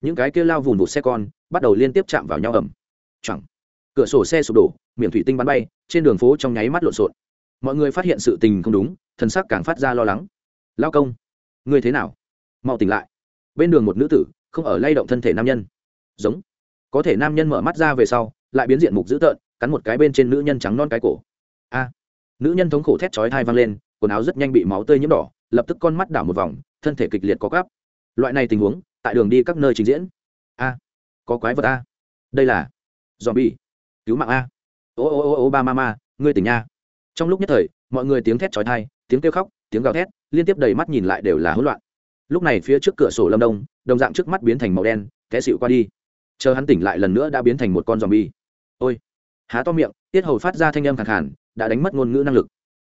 [SPEAKER 1] Những cái kia lao vùn vụt xe con, bắt đầu liên tiếp chạm vào nhau ẩm chẳng cửa sổ xe sụp đổ, miệng thủy tinh bắn bay, trên đường phố trong nháy mắt lộn xộn. Mọi người phát hiện sự tình không đúng, thần sắc càng phát ra lo lắng. Lao công người thế nào? Mau tỉnh lại. Bên đường một nữ tử, không ở lay động thân thể nam nhân. Giống. Có thể nam nhân mở mắt ra về sau, lại biến diện mục dữ tợn cắn một cái bên trên nữ nhân trắng non cái cổ. A! Nữ nhân thống khổ thét chói thai vang lên, quần áo rất nhanh bị máu tươi nhiễm đỏ, lập tức con mắt đảo một vòng, thân thể kịch liệt có gắp loại này tình huống, tại đường đi các nơi trình diễn. A! Có quái vật a! Đây là dòm bi cứu mạng a! Ô ô ô ô, ba ma ma, ngươi tỉnh nha. Trong lúc nhất thời, mọi người tiếng thét chói thai tiếng kêu khóc, tiếng gào thét, liên tiếp đầy mắt nhìn lại đều là hỗn loạn. Lúc này phía trước cửa sổ lâm đông, đồng dạng trước mắt biến thành màu đen, té xịu qua đi. Chờ hắn tỉnh lại lần nữa đã biến thành một con zombie. Ôi! Há to miệng, tiết hầu phát ra thanh âm khẳng khàn, đã đánh mất ngôn ngữ năng lực.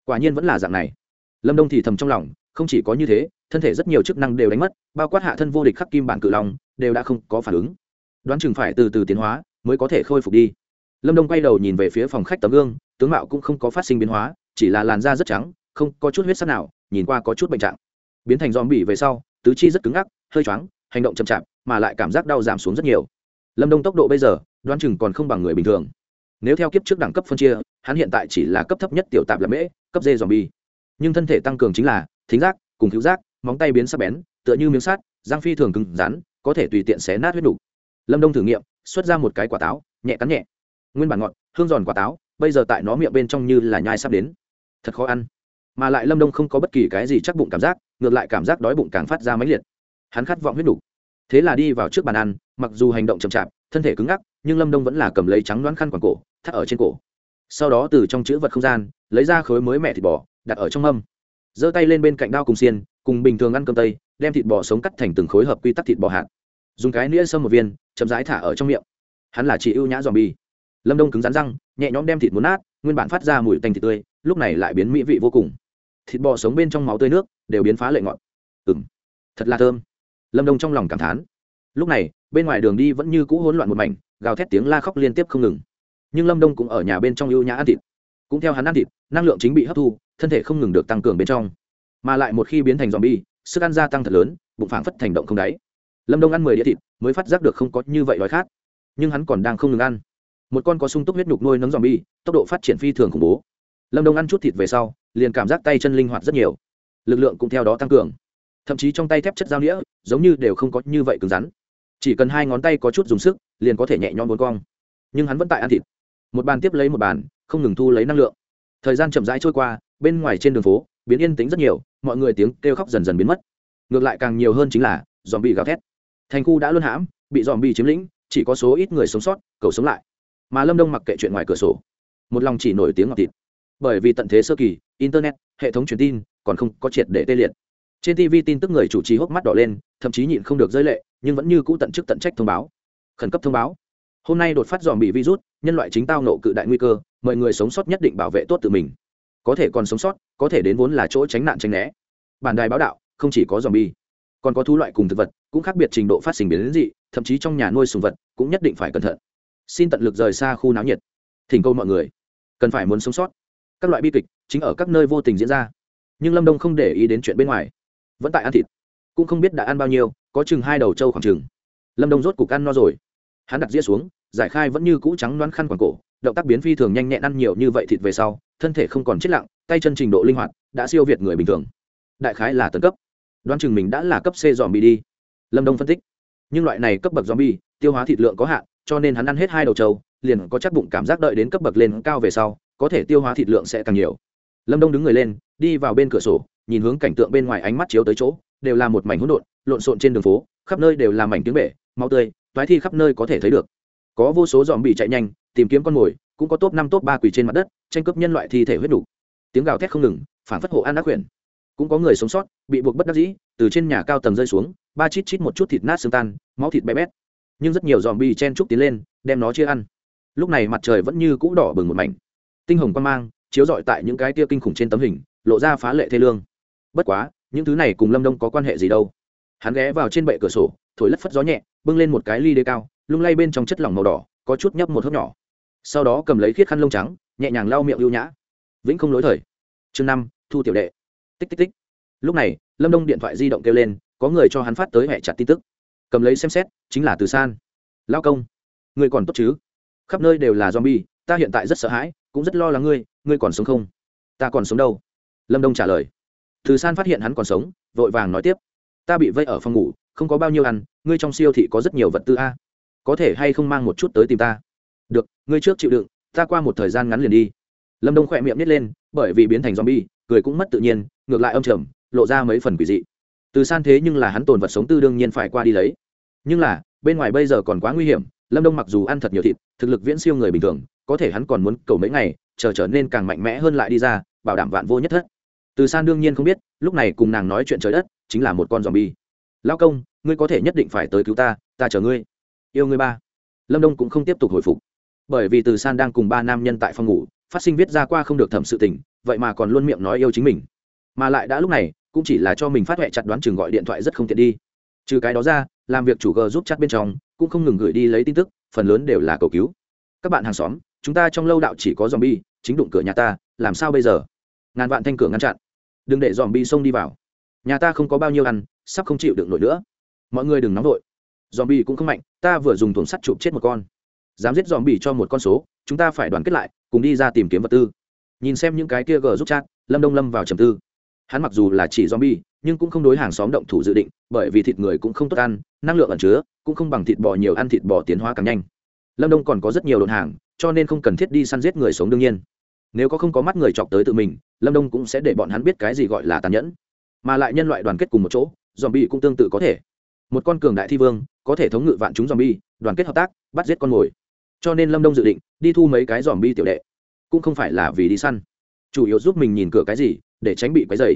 [SPEAKER 1] Quả nhiên vẫn là dạng này. Lâm đông thì thầm trong lòng, không chỉ có như thế, thân thể rất nhiều chức năng đều đánh mất, bao quát hạ thân vô địch khắc kim bản cự long, đều đã không có phản ứng. Đoán chừng phải từ từ tiến hóa, mới có thể khôi phục đi. Lâm đông quay đầu nhìn về phía phòng khách tấm gương, tướng mạo cũng không có phát sinh biến hóa, chỉ là làn da rất trắng, không có chút huyết sắc nào, nhìn qua có chút bệnh trạng. Biến thành dòm bỉ về sau, tứ chi rất cứng ngắc, hơi choáng, hành động chậm chạp, mà lại cảm giác đau giảm xuống rất nhiều. Lâm đông tốc độ bây giờ, đoán chừng còn không bằng người bình thường nếu theo kiếp trước đẳng cấp phân chia, hắn hiện tại chỉ là cấp thấp nhất tiểu tạp là mễ, cấp dê dòm bi nhưng thân thể tăng cường chính là thính giác, cùng cứu giác, móng tay biến sắc bén, tựa như miếng sát giang phi thường cứng rắn, có thể tùy tiện xé nát huyết đủ. lâm đông thử nghiệm, xuất ra một cái quả táo, nhẹ cắn nhẹ. Nguyên bản ngọt, hương giòn quả táo, bây giờ tại nó miệng bên trong như là nhai sắp đến. Thật khó ăn. Mà lại lâm đông không có bất kỳ cái gì chắc bụng cảm giác, ngược lại cảm giác đói bụng càng phát ra máy liệt. Hắn khát vọng huyết đủ. thế là đi vào trước bàn ăn, mặc dù hành động chậm chạp, thân thể cứng ngắc nhưng lâm đông vẫn là cầm lấy trắng đoán khăn quàng cổ, thắt ở trên cổ. Sau đó từ trong chữ vật không gian, lấy ra khối mới mẹ thịt bò, đặt ở trong mâm. Giơ tay lên bên cạnh đao cùng xiên, cùng bình thường ăn cơm tây, đem thịt bò sống cắt thành từng khối hợp quy tắc thịt bò hạt. Dùng cái nĩa sâm một viên, chậm rãi thả ở trong miệng. Hắn là chị ưu nhã dòm bi lâm đông cứng rắn răng, nhẹ nhõm đem thịt muốn nát, nguyên bản phát ra mùi tanh thịt tươi, lúc này lại biến mỹ vị vô cùng. Thịt bò sống bên trong máu tươi nước, đều biến phá lệ ngọt. Ừng thật là thơm. Lâm đông trong lòng cảm thán. Lúc này, bên ngoài đường đi vẫn như cũ hỗn loạn một mảnh gào thét tiếng la khóc liên tiếp không ngừng. Nhưng lâm đông cũng ở nhà bên trong ưu nhã ăn thịt. Cũng theo hắn ăn thịt, năng lượng chính bị hấp thu, thân thể không ngừng được tăng cường bên trong. Mà lại một khi biến thành dòm bi sức ăn gia tăng thật lớn, bụng phảng phất thành động không đáy. Lâm đông ăn mười đĩa thịt mới phát giác được không có như vậy đói khát. Nhưng hắn còn đang không ngừng ăn. Một con có sung túc huyết nhục nuôi nấng dòm bi tốc độ phát triển phi thường khủng bố. Lâm đông ăn chút thịt về sau, liền cảm giác tay chân linh hoạt rất nhiều. Lực lượng cũng theo đó tăng cường. Thậm chí trong tay thép chất dao nghĩa giống như đều không có như vậy cứng rắn chỉ cần hai ngón tay có chút dùng sức, liền có thể nhẹ nhõm bốn cong. Nhưng hắn vẫn tại ăn thịt. Một bàn tiếp lấy một bàn, không ngừng thu lấy năng lượng. Thời gian chậm rãi trôi qua, bên ngoài trên đường phố, biến yên tĩnh rất nhiều, mọi người tiếng kêu khóc dần dần biến mất. Ngược lại càng nhiều hơn chính là dòm bị gào thét. Thành khu đã luôn hãm, bị dòm bị chiếm lĩnh, chỉ có số ít người sống sót, cầu sống lại. Mà lâm đông mặc kệ chuyện ngoài cửa sổ. Một lòng chỉ nổi tiếng ngọc thịt. Bởi vì tận thế sơ kỳ, internet, hệ thống truyền tin, còn không có triệt để tê liệt. Trên tv tin tức người chủ trì hốc mắt đỏ lên, thậm chí nhịn không được rơi lệ nhưng vẫn như cũ tận chức tận trách thông báo. Khẩn cấp thông báo. Hôm nay đột phát dòm bị virus, nhân loại chính tao nộ cự đại nguy cơ, mọi người sống sót nhất định bảo vệ tốt tự mình. Có thể còn sống sót, có thể đến vốn là chỗ tránh nạn tránh né. Bản đài báo đạo, không chỉ có dòm bi còn có thú loại cùng thực vật, cũng khác biệt trình độ phát sinh biến đến dị, thậm chí trong nhà nuôi sùng vật cũng nhất định phải cẩn thận. Xin tận lực rời xa khu náo nhiệt. Thỉnh câu mọi người, cần phải muốn sống sót. Các loại bi kịch chính ở các nơi vô tình diễn ra, nhưng lâm đông không để ý đến chuyện bên ngoài. Vẫn tại ăn thịt, cũng không biết đã ăn bao nhiêu có chừng hai đầu trâu khoảng chừng. Lâm đông rốt cục ăn no rồi. Hắn đặt dĩa xuống, giải khai vẫn như cũ trắng đoán khăn quàng cổ, động tác biến phi thường nhanh nhẹn ăn nhiều như vậy thịt về sau, thân thể không còn chết lặng, tay chân trình độ linh hoạt, đã siêu việt người bình thường. Đại khái là tấn cấp. Đoán chừng mình đã là cấp c dòm bị đi. Lâm đông phân tích. Nhưng loại này cấp bậc dòm bi tiêu hóa thịt lượng có hạn, cho nên hắn ăn hết hai đầu trâu, liền có chắc bụng cảm giác đợi đến cấp bậc lên cao về sau, có thể tiêu hóa thịt lượng sẽ càng nhiều. Lâm đông đứng người lên, đi vào bên cửa sổ, nhìn hướng cảnh tượng bên ngoài ánh mắt chiếu tới chỗ, đều là một mảnh hỗn độn lộn xộn trên đường phố, khắp nơi đều là mảnh tiếng bể, máu tươi, toái thi khắp nơi có thể thấy được. Có vô số dòm bị chạy nhanh, tìm kiếm con mồi, cũng có top năm, top ba quỳ trên mặt đất, tranh cướp nhân loại thi thể huyết đủ. Tiếng gào thét không ngừng, phản phất hộ an ác quyển cũng có người sống sót, bị buộc bất đắc dĩ, từ trên nhà cao tầng rơi xuống, ba chít chít một chút thịt nát xương tan, máu thịt bé bét. Nhưng rất nhiều dòm bị chen trúc tiến lên, đem nó chia ăn. Lúc này mặt trời vẫn như cũ đỏ bừng một mảnh. Tinh hồng quan mang, chiếu rọi tại những cái tia kinh khủng trên tấm hình, lộ ra phá lệ thê lương. Bất quá, những thứ này cùng lâm đông có quan hệ gì đâu? Hắn ghé vào trên bệ cửa sổ, thổi lất phất gió nhẹ, bưng lên một cái ly đê cao, lung lay bên trong chất lỏng màu đỏ, có chút nhấp một hớp nhỏ. Sau đó cầm lấy khiết khăn lông trắng, nhẹ nhàng lau miệng ưu nhã. Vĩnh không lối thời. Chương năm, thu tiểu đệ. Tích tích tích. Lúc này, lâm đông điện thoại di động kêu lên, có người cho hắn phát tới hẹ chặt tin tức. Cầm lấy xem xét, chính là từ san. Lao công, người còn tốt chứ? Khắp nơi đều là zombie, ta hiện tại rất sợ hãi, cũng rất lo lắng ngươi ngươi còn sống không? Ta còn sống đâu? Lâm đông trả lời. Từ san phát hiện hắn còn sống, vội vàng nói tiếp ta bị vây ở phòng ngủ, không có bao nhiêu ăn, ngươi trong siêu thị có rất nhiều vật tư a. Có thể hay không mang một chút tới tìm ta? Được, ngươi trước chịu đựng, ta qua một thời gian ngắn liền đi. Lâm đông khỏe miệng nít lên, bởi vì biến thành z o m bi e cười cũng mất tự nhiên, ngược lại âm trầm, lộ ra mấy phần quỷ dị. Từ san thế nhưng là hắn tồn vật sống tư đương nhiên phải qua đi lấy. Nhưng là, bên ngoài bây giờ còn quá nguy hiểm, lâm đông mặc dù ăn thật nhiều thịt, thực lực viễn siêu người bình thường, có thể hắn còn muốn cầu mấy ngày, chờ trở nên càng mạnh mẽ hơn lại đi ra, bảo đảm vạn vô nhất thất. Từ san đương nhiên không biết, lúc này cùng nàng nói chuyện trời đất chính là một con dòm bi. Lao công, ngươi có thể nhất định phải tới cứu ta ta chờ ngươi. Yêu ngươi ba. Lâm đông cũng không tiếp tục hồi phục. Bởi vì từ san đang cùng ba nam nhân tại phòng ngủ, phát sinh viết ra qua không được thẩm sự tình, vậy mà còn luôn miệng nói yêu chính mình. Mà lại đã lúc này, cũng chỉ là cho mình phát huệ chặt đoán chừng gọi điện thoại rất không tiện đi. Trừ cái đó ra, làm việc chủ g giúp chat bên trong, cũng không ngừng gửi đi lấy tin tức, phần lớn đều là cầu cứu. Các bạn hàng xóm, chúng ta trong lâu đạo chỉ có dòm bi, chính đụng cửa nhà ta, làm sao bây giờ? Ngàn vạn thanh cửa ngăn chặn. Đừng để dòm bi xông đi vào nhà ta không có bao nhiêu ăn, sắp không chịu được nổi nữa. Mọi người đừng nóng vội. Dòm bi cũng không mạnh, ta vừa dùng thùng sắt chụp chết một con. Dám giết dòm bi cho một con số, chúng ta phải đoàn kết lại, cùng đi ra tìm kiếm vật tư. Nhìn xem những cái kia gờ giúp chat, lâm đông lâm vào trầm tư. Hắn mặc dù là chỉ zombie, nhưng cũng không đối hàng xóm động thủ dự định, bởi vì thịt người cũng không tốt ăn, năng lượng ẩn chứa, cũng không bằng thịt bò nhiều ăn thịt bò tiến hóa càng nhanh. Lâm đông còn có rất nhiều đồn hàng, cho nên không cần thiết đi săn giết người sống đương nhiên. Nếu có không có mắt người chọc tới tự mình, lâm đông cũng sẽ để bọn hắn biết cái gì gọi là tàn nhẫn mà lại nhân loại đoàn kết cùng một chỗ dòm bi cũng tương tự có thể. Một con cường đại thi vương, có thể thống ngự vạn chúng dòm bi đoàn kết hợp tác, bắt giết con mồi. Cho nên lâm đông dự định, đi thu mấy cái dòm bi tiểu đệ. Cũng không phải là vì đi săn. Chủ yếu giúp mình nhìn cửa cái gì, để tránh bị quấy dày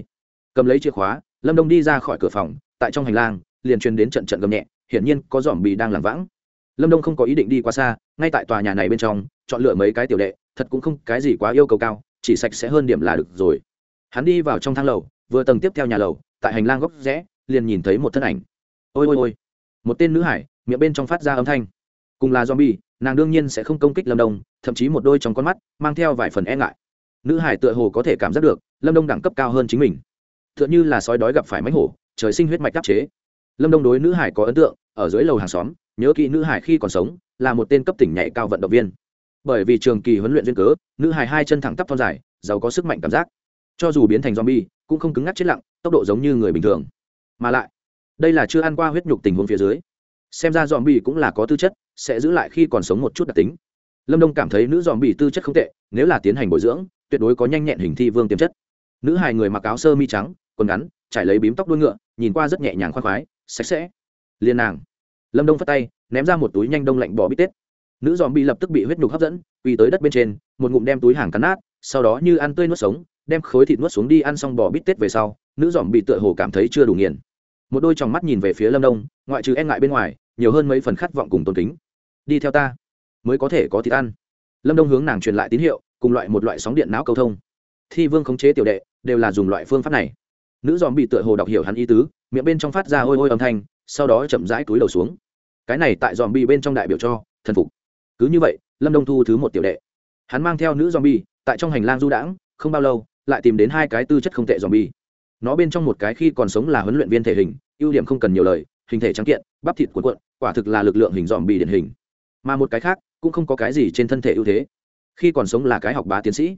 [SPEAKER 1] cầm lấy chìa khóa, lâm đông đi ra khỏi cửa phòng, tại trong hành lang, liền truyền đến trận trận gầm nhẹ, hiển nhiên có dòm bi đang làm vãng. Lâm đông không có ý định đi quá xa, ngay tại tòa nhà này bên trong, chọn lựa mấy cái tiểu đệ, thật cũng không cái gì quá yêu cầu cao, chỉ sạch sẽ hơn điểm là được rồi. Hắn đi vào trong thang lầu vừa tầng tiếp theo nhà lầu, tại hành lang góc rẽ, liền nhìn thấy một thân ảnh. Ôi ôi ôi. Một tên nữ hải, miệng bên trong phát ra âm thanh. Cùng là zombie, nàng đương nhiên sẽ không công kích lâm đông, thậm chí một đôi trong con mắt mang theo vài phần e ngại. Nữ hải tựa hồ có thể cảm giác được, lâm đông đẳng cấp cao hơn chính mình. T h ư ợ n h ư là sói đói gặp phải mánh hổ, trời sinh huyết mạch đắc chế. Lâm đông đối nữ hải có ấn tượng, ở dưới lầu hàng xóm, nhớ kỹ nữ hải khi còn sống, là một tên cấp tỉnh nhạy cao vận động viên. Bởi vì trường kỳ huấn luyện duyên cớ, nữ hải hai chân thẳng tắp thon dài, giàu có sức mạnh cảm giác. Cho dù biến thành zombie cũng không cứng ngắc chết lặng, tốc độ giống như người bình thường. Mà lại, đây là chưa ăn qua huyết nhục tình huống phía dưới. Xem ra dòm bì cũng là có tư chất, sẽ giữ lại khi còn sống một chút đặc tính. Lâm đông cảm thấy nữ dòm bì tư chất không tệ, nếu là tiến hành bồi dưỡng, tuyệt đối có nhanh nhẹn hình thi vương tiềm chất. Nữ hài người mặc áo sơ mi trắng, quần ngắn, trải lấy bím tóc đuôi ngựa, nhìn qua rất nhẹ nhàng khoan khoái, sạch sẽ. Liên nàng, lâm đông phát tay, ném ra một túi nhanh đông lạnh bỏ bít tết. Nữ dòm bị lập tức bị huyết nhục hấp dẫn, quỳ tới đất bên trên, một ngụm đem túi hàng cắn nát, sau đó như ăn tươi nuốt sống đem khối thịt nuốt xuống đi ăn xong bò bít tết về sau, nữ dòm bị tựa hồ cảm thấy chưa đủ nghiền. Một đôi tròng mắt nhìn về phía lâm đông, ngoại trừ e ngại bên ngoài, nhiều hơn mấy phần khát vọng cùng tôn kính. Đi theo ta, mới có thể có thịt ăn. Lâm đông hướng nàng truyền lại tín hiệu, cùng loại một loại sóng điện não cầu thông. Thi vương khống chế tiểu đệ, đều là dùng loại phương pháp này. Nữ dòm bị tựa hồ đọc hiểu hắn ý tứ, miệng bên trong phát ra hôi hôi âm thanh, sau đó chậm rãi túi đầu xuống. Cái này tại dòm bị bên trong đại biểu cho, thần phục. Cứ như vậy, lâm đông thu thứ một tiểu đệ. Hắn mang theo nữ dòm bị, tại trong hành lang du đãng, không bao lâu lại tìm đến hai cái tư chất không tệ dòm bi. Nó bên trong một cái khi còn sống là huấn luyện viên thể hình, ưu điểm không cần nhiều lời, hình thể trắng kiện, bắp thịt cuộn cuộn, quả thực là lực lượng hình dòm bi điển hình. Mà một cái khác, cũng không có cái gì trên thân thể ưu thế. Khi còn sống là cái học bá tiến sĩ.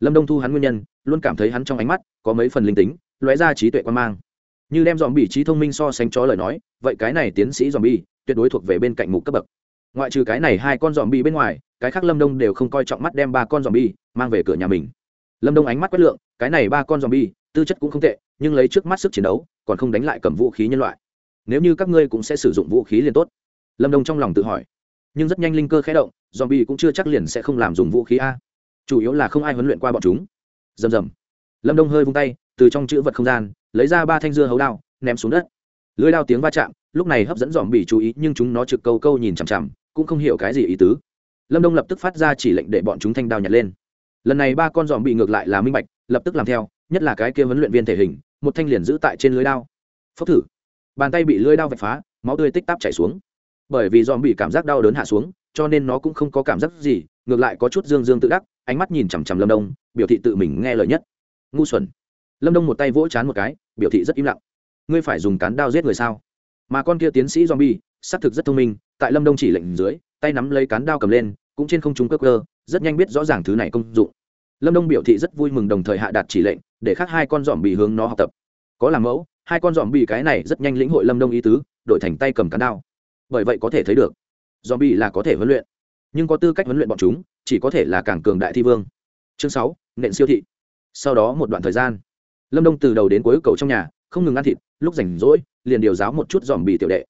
[SPEAKER 1] Lâm đông thu hắn nguyên nhân, luôn cảm thấy hắn trong ánh mắt có mấy phần linh tính, lóe ra trí tuệ quan mang. Như đem dòm bị trí thông minh so sánh chó lời nói, vậy cái này tiến sĩ dòm bi tuyệt đối thuộc về bên cạnh mục cấp bậc. Ngoại trừ cái này hai con dòm bi bên ngoài, cái khác lâm đông đều không coi trọng mắt đem ba con dòm bi mang về cửa nhà mình lâm đông ánh mắt quét lượng, cái này ba con zombie bi tư chất cũng không tệ, nhưng lấy trước mắt sức chiến đấu, còn không đánh lại cầm vũ khí nhân loại. Nếu như các ngươi cũng sẽ sử dụng vũ khí liền tốt. Lâm đông trong lòng tự hỏi. Nhưng rất nhanh linh cơ khẽ động, zombie cũng chưa chắc liền sẽ không làm dùng vũ khí a. Chủ yếu là không ai huấn luyện qua bọn chúng. Rầm rầm. Lâm đông hơi vung tay, từ trong chữ vật không gian, lấy ra ba thanh dưa hấu đao, ném xuống đất. Lưới đao tiếng va chạm, lúc này hấp dẫn dòm bị chú ý, nhưng chúng nó trực câu câu nhìn chằm chằm, cũng không hiểu cái gì ý tứ. Lâm đông lập tức phát ra chỉ lệnh để bọn chúng thanh đao nhặt lên lần này ba con dòm bị ngược lại là minh bạch, lập tức làm theo, nhất là cái kia huấn luyện viên thể hình, một thanh liền giữ tại trên lưới đao. Phốc thử. Bàn tay bị lưới đao vạch phá, máu tươi tích tắp chảy xuống. Bởi vì dòm bị cảm giác đau đớn hạ xuống, cho nên nó cũng không có cảm giác gì, ngược lại có chút dương dương tự đắc, ánh mắt nhìn chằm chằm lâm đông, biểu thị tự mình nghe lời nhất. Ngu xuẩn. Lâm đông một tay vỗ chán một cái, biểu thị rất im lặng. Ngươi phải dùng cán đao giết người sao? Mà con kia tiến sĩ dòm bi xác thực rất thông minh, tại lâm đông chỉ lệnh dưới, tay nắm lấy cán đao cầm lên cũng trên không trung cơ cơ rất nhanh biết rõ ràng thứ này công dụng. Lâm đông biểu thị rất vui mừng đồng thời hạ đạt chỉ lệnh, để khác hai con dòm bị hướng nó học tập. Có làm mẫu, hai con dòm bị cái này rất nhanh lĩnh hội lâm đông ý tứ, đổi thành tay cầm cán đao. Bởi vậy có thể thấy được dòm bị là có thể huấn luyện, nhưng có tư cách huấn luyện bọn chúng, chỉ có thể là cảng cường đại thi vương. Chương sáu, nện siêu thị. Sau đó một đoạn thời gian, lâm đông từ đầu đến cuối cầu trong nhà, không ngừng ăn thịt, lúc rảnh rỗi, liền điều giáo một chút dòm bị tiểu đệ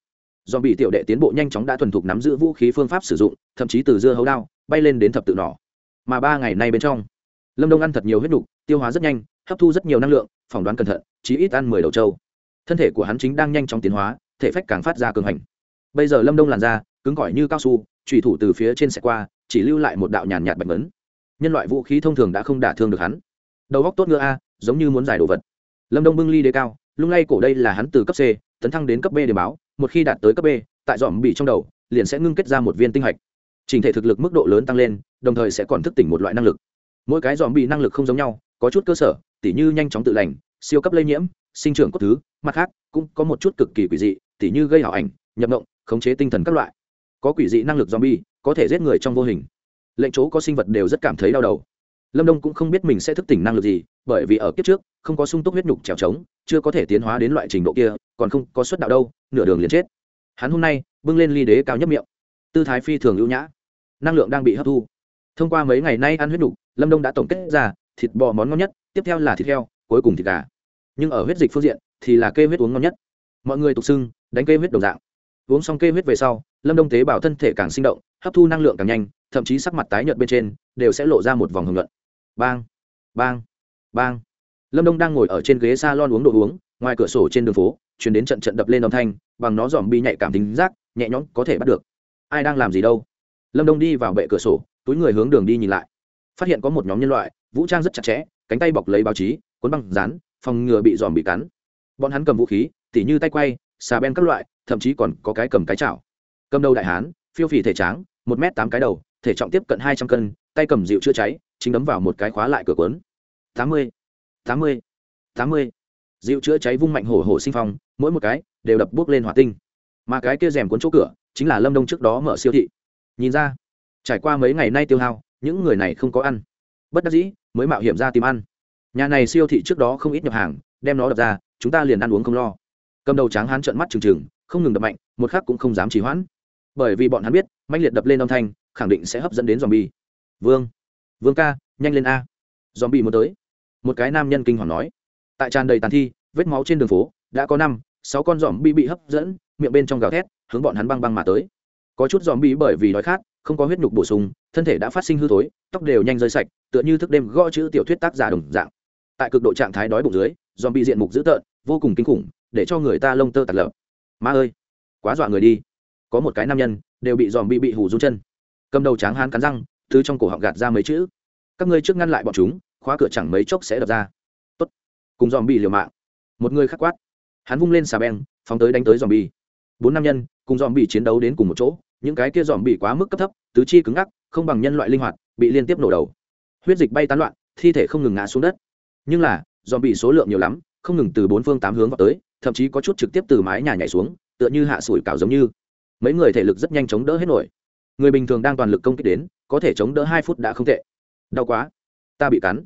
[SPEAKER 1] dòm bị tiểu đệ tiến bộ nhanh chóng đã thuần thục nắm giữ vũ khí phương pháp sử dụng, thậm chí từ dưa hấu đao, bay lên đến thập tự nỏ. Mà ba ngày nay bên trong, lâm đông ăn thật nhiều huyết đục tiêu hóa rất nhanh, hấp thu rất nhiều năng lượng, phỏng đoán cẩn thận, chí ít ăn mười đầu trâu. Thân thể của hắn chính đang nhanh chóng tiến hóa, thể phách càng phát ra cường hành. Bây giờ lâm đông làn da, cứng cỏi như cao su trùy thủ từ phía trên xe qua, chỉ lưu lại một đạo nhàn nhạt bạch vấn nhân loại vũ khí thông thường đã không đả thương được hắn. Đầu góc tốt ngựa a, giống như muốn giải đồ vật. Lâm đông bưng ly đế cao, lung lay cổ đây là hắn từ cấp c, tấn thăng đến cấp b để báo một khi đạt tới cấp b, tại dòm bị trong đầu, liền sẽ ngưng kết ra một viên tinh hạch. Trình thể thực lực mức độ lớn tăng lên, đồng thời sẽ còn thức tỉnh một loại năng lực. Mỗi cái dòm bị năng lực không giống nhau, có chút cơ sở, tỉ như nhanh chóng tự lành, siêu cấp lây nhiễm, sinh trưởng cốt thứ, mặt khác, cũng có một chút cực kỳ quỷ dị, tỉ như gây hảo ảnh, nhập động khống chế tinh thần các loại. Có quỷ dị năng lực zombie có thể giết người trong vô hình. Lệnh chỗ có sinh vật đều rất cảm thấy đau đầu lâm đông cũng không biết mình sẽ thức tỉnh năng lực gì, bởi vì ở kiếp trước, không có sung túc huyết nhục trèo trống, chưa có thể tiến hóa đến loại trình độ kia, còn không có suất đạo đâu, nửa đường liền chết. Hắn hôm nay, bưng lên ly đế cao nhất miệng. Tư thái phi thường ưu nhã. Năng lượng đang bị hấp thu. Thông qua mấy ngày nay ăn huyết nhục, lâm đông đã tổng kết ra, thịt bò món ngon nhất, tiếp theo là thịt heo, cuối cùng thịt gà. Nhưng ở huyết dịch phương diện, thì là kê huyết uống ngon nhất. Mọi người tục xưng, đánh kê huyết đồng dạng. Uống xong kê huyết về sau, lâm đông tế bào thân thể càng sinh động, hấp thu năng lượng càng nhanh, thậm chí sắc mặt tái nhợt bên trên, đều sẽ lộ ra một vòng hưởng luận bang bang bang. Lâm đông đang ngồi ở trên ghế s a lon uống đồ uống, ngoài cửa sổ trên đường phố chuyển đến trận trận đập lên âm thanh, bằng nó dòm bi nhạy cảm tính giác, nhẹ nhõm có thể bắt được. Ai đang làm gì đâu? Lâm đông đi vào bệ cửa sổ, túi người hướng đường đi nhìn lại. Phát hiện có một nhóm nhân loại, vũ trang rất chặt chẽ, cánh tay bọc lấy báo chí, cuốn băng rán, phòng ngừa bị dòm bị cắn. Bọn hắn cầm vũ khí, tỉ như tay quay, xà ben các loại, thậm chí còn có cái cầm cái chảo. Cầm đầu đại hán, phiêu phì thể tráng, một m tám cái đầu, thể trọng tiếp cận hai trăm cân, tay cầm dịu chữa cháy chính đấm vào một cái khóa lại cửa cuốn. Tám mươi tám mươi tám mươi. Dịu chữa cháy vung mạnh hổ hổ sinh phong, mỗi một cái đều đập bước lên hỏa tinh. Mà cái kia rèm cuốn chỗ cửa chính là lâm đông trước đó mở siêu thị. Nhìn ra, trải qua mấy ngày nay tiêu hao, những người này không có ăn. Bất đắc dĩ, mới mạo hiểm ra tìm ăn. Nhà này siêu thị trước đó không ít nhập hàng, đem nó đập ra, chúng ta liền ăn uống không lo. Cầm đầu tráng hán trợn mắt trừng trừng, không ngừng đập mạnh, một khắc cũng không dám trì hoãn. Bởi vì bọn hắn biết mạnh liệt đập lên âm thanh, khẳng định sẽ hấp dẫn đến dòm bi vương vương ca, nhanh lên a. Dòm bị muốn tới. Một cái nam nhân kinh hoàng nói. Tại tràn đầy tàn thi, vết máu trên đường phố, đã có năm, sáu con dòm bị bị hấp dẫn, miệng bên trong gào thét, hướng bọn hắn băng băng mà tới. Có chút dòm bị bởi vì đói khát, không có huyết nhục bổ sung, thân thể đã phát sinh hư thối, tóc đều nhanh rơi sạch, tựa như thức đêm gõ chữ tiểu thuyết tác giả đồng dạng. Tại cực độ trạng thái đói bụng dưới dòm bị diện mục dữ tợn, vô cùng kinh khủng, để cho người ta lông tơ tạt lợp ma ơi, quá dọa người đi. Có một cái nam nhân, đều bị dòm bị bị hủ run chân. Cầm đầu tráng hán cắn răng thứ trong cổ họng gạt ra mấy chữ. Các ngươi trước ngăn lại bọn chúng, khóa cửa chẳng mấy chốc sẽ đập ra. Tốt. cùng dòm bị liều mạng. Một người khắc quát. Hắn vung lên xà beng, phóng tới đánh tới dòm bi bốn nam nhân, cùng dòm bị chiến đấu đến cùng một chỗ, những cái kia dòm bị quá mức cấp thấp, tứ chi cứng ngắc, không bằng nhân loại linh hoạt, bị liên tiếp nổ đầu. Huyết dịch bay tán loạn, thi thể không ngừng ngã xuống đất. Nhưng là dòm bị số lượng nhiều lắm, không ngừng từ bốn phương tám hướng vào tới, thậm chí có chút trực tiếp từ mái nhà nhảy xuống, tựa như hạ sủi cảo giống như. Mấy người thể lực rất nhanh chống đỡ hết nổi. Người bình thường đang toàn lực công kích đến có thể chống đỡ hai phút đã không tệ. Đau quá. Ta bị cắn.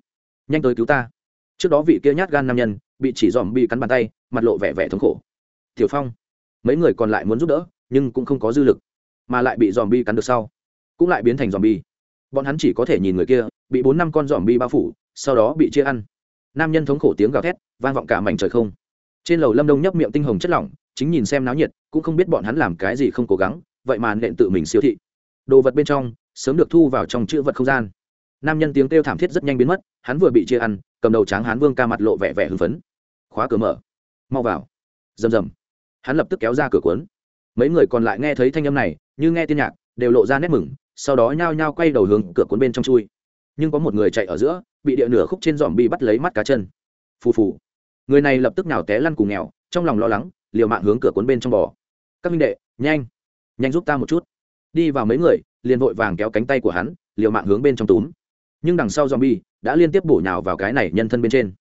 [SPEAKER 1] Nhanh tới cứu ta. Trước đó vị kia nhát gan nam nhân bị chỉ dòm bị cắn bàn tay, mặt lộ vẻ vẻ thống khổ. Tiểu phong, mấy người còn lại muốn giúp đỡ, nhưng cũng không có dư lực, mà lại bị dòm bi cắn được sau, cũng lại biến thành dòm bi. Bọn hắn chỉ có thể nhìn người kia, bị bốn năm con dòm bi bao phủ, sau đó bị chia ăn. Nam nhân thống khổ tiếng gào thét, vang vọng cả mảnh trời không. Trên lầu lâm đông nhấp miệng tinh hồng chất lỏng, chính nhìn xem náo nhiệt, cũng không biết bọn hắn làm cái gì không cố gắng, vậy mà nện tự mình siêu thị. Đồ vật bên trong sớm được thu vào trong chữ vật không gian. Nam nhân tiếng kêu thảm thiết rất nhanh biến mất, hắn vừa bị chia ăn, cầm đầu tráng hán vương ca mặt lộ vẻ vẻ hưng phấn. Khóa cửa mở. Mau vào. Rầm rầm. Hắn lập tức kéo ra cửa cuốn. Mấy người còn lại nghe thấy thanh âm này, như nghe tiên nhạc, đều lộ ra nét mừng, sau đó nhao nhao quay đầu hướng cửa cuốn bên trong chui. Nhưng có một người chạy ở giữa, bị địa nửa khúc trên dòm bi bắt lấy mắt cá chân. Phù phù. Người này lập tức nào té lăn cùng nghèo, trong lòng lo lắng, liều mạng hướng cửa cuốn bên trong bò. Các minh đệ, nhanh. Nhanh giúp ta một chút. Đi vào mấy người liền vội vàng kéo cánh tay của hắn, liều mạng hướng bên trong túm. Nhưng đằng sau zombie đã liên tiếp bổ nhào vào cái này nhân thân bên trên.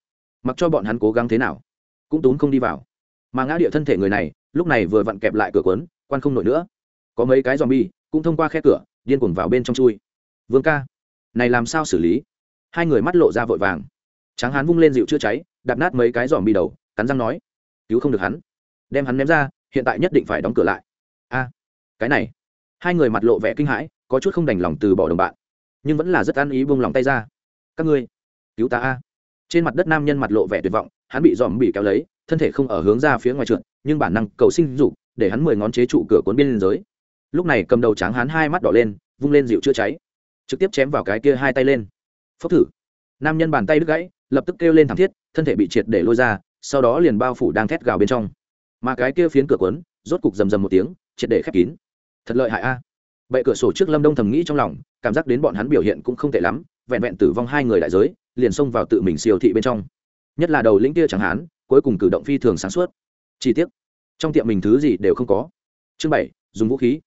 [SPEAKER 1] Mặc cho bọn hắn cố gắng thế nào, cũng túm không đi vào. Mà ngã địa thân thể người này, lúc này vừa vặn kẹp lại cửa cuốn, quan không nổi nữa. Có mấy cái zombie cũng thông qua khe cửa, điên cuồng vào bên trong chui. Vương ca, này làm sao xử lý? Hai người mắt lộ ra vội vàng. Tráng hán vung lên dịu chữa cháy, đạp nát mấy cái giòm bi đầu, cắn răng nói, cứu không được hắn. Đem hắn ném ra, hiện tại nhất định phải đóng cửa lại. A, cái này hai người mặt lộ vẻ kinh hãi có chút không đành lòng từ bỏ đồng bạn. Nhưng vẫn là rất ăn ý buông lòng tay ra. Các ngươi cứu ta a. Trên mặt đất nam nhân mặt lộ vẻ tuyệt vọng hắn bị dòm bị kéo lấy thân thể không ở hướng ra phía ngoài trượt nhưng bản năng cầu sinh dục để hắn mười ngón chế trụ cửa cuốn biên giới. Lúc này cầm đầu tráng hắn hai mắt đỏ lên vung lên dịu chữa cháy. Trực tiếp chém vào cái kia hai tay lên. Phốc thử. Nam nhân bàn tay đứt gãy lập tức kêu lên thảm thiết thân thể bị triệt để lôi ra sau đó liền bao phủ đang thét gào bên trong. Mà cái kia phiến cửa cuốn, rốt cục rầm rầm một tiếng triệt để khép kín thật lợi hại a. Bệ cửa sổ trước lâm đông thầm nghĩ trong lòng cảm giác đến bọn hắn biểu hiện cũng không tệ lắm vẹn vẹn tử vong hai người đại giới liền xông vào tự mình siêu thị bên trong. Nhất là đầu lĩnh kia chẳng hạn, cuối cùng cử động phi thường sáng suốt. Chi tiết trong tiệm mình thứ gì đều không có. Chương bảy dùng vũ khí.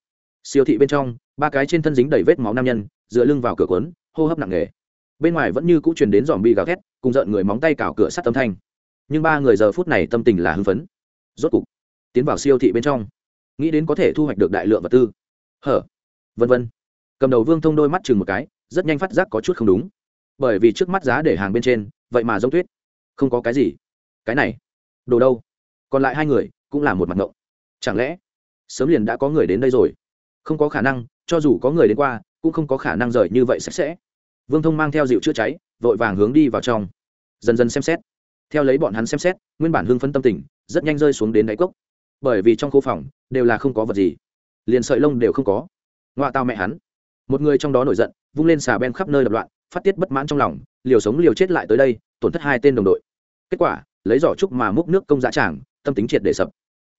[SPEAKER 1] Siêu thị bên trong ba cái trên thân dính đầy vết máu nam nhân dựa lưng vào cửa cuốn hô hấp nặng nề. Bên ngoài vẫn như cũ truyền đến dòm bi gào ghét cùng giận người móng tay cào cửa sắt tâm thanh. Nhưng ba người giờ phút này tâm tình là hưng phấn. Rốt cục tiến vào siêu thị bên trong nghĩ đến có thể thu hoạch được đại lượng vật tư. Hở? Vân vân. Cầm đầu vương thông đôi mắt chừng một cái, rất nhanh phát giác có chút không đúng. Bởi vì trước mắt giá để hàng bên trên, vậy mà giống tuyết. Không có cái gì. Cái này, đồ đâu? Còn lại hai người, cũng là một mặt ngộng. Chẳng lẽ, sớm liền đã có người đến đây rồi? Không có khả năng, cho dù có người đến qua, cũng không có khả năng rời như vậy sạch sẽ. Vương thông mang theo dịu chữa cháy, vội vàng hướng đi vào trong. Dần dần xem xét. Theo lấy bọn hắn xem xét, nguyên bản hưng phấn tâm tình, rất nhanh rơi xuống đến đáy cốc bởi vì trong khu phòng đều là không có vật gì. Liền sợi lông đều không có. Ngoại tao mẹ hắn. Một người trong đó nổi giận, vung lên xà ben khắp nơi đập loạn, phát tiết bất mãn trong lòng, liều sống liều chết lại tới đây, tổn thất hai tên đồng đội. Kết quả, lấy giỏ trúc mà múc nước công giá tràng, tâm tính triệt để sập.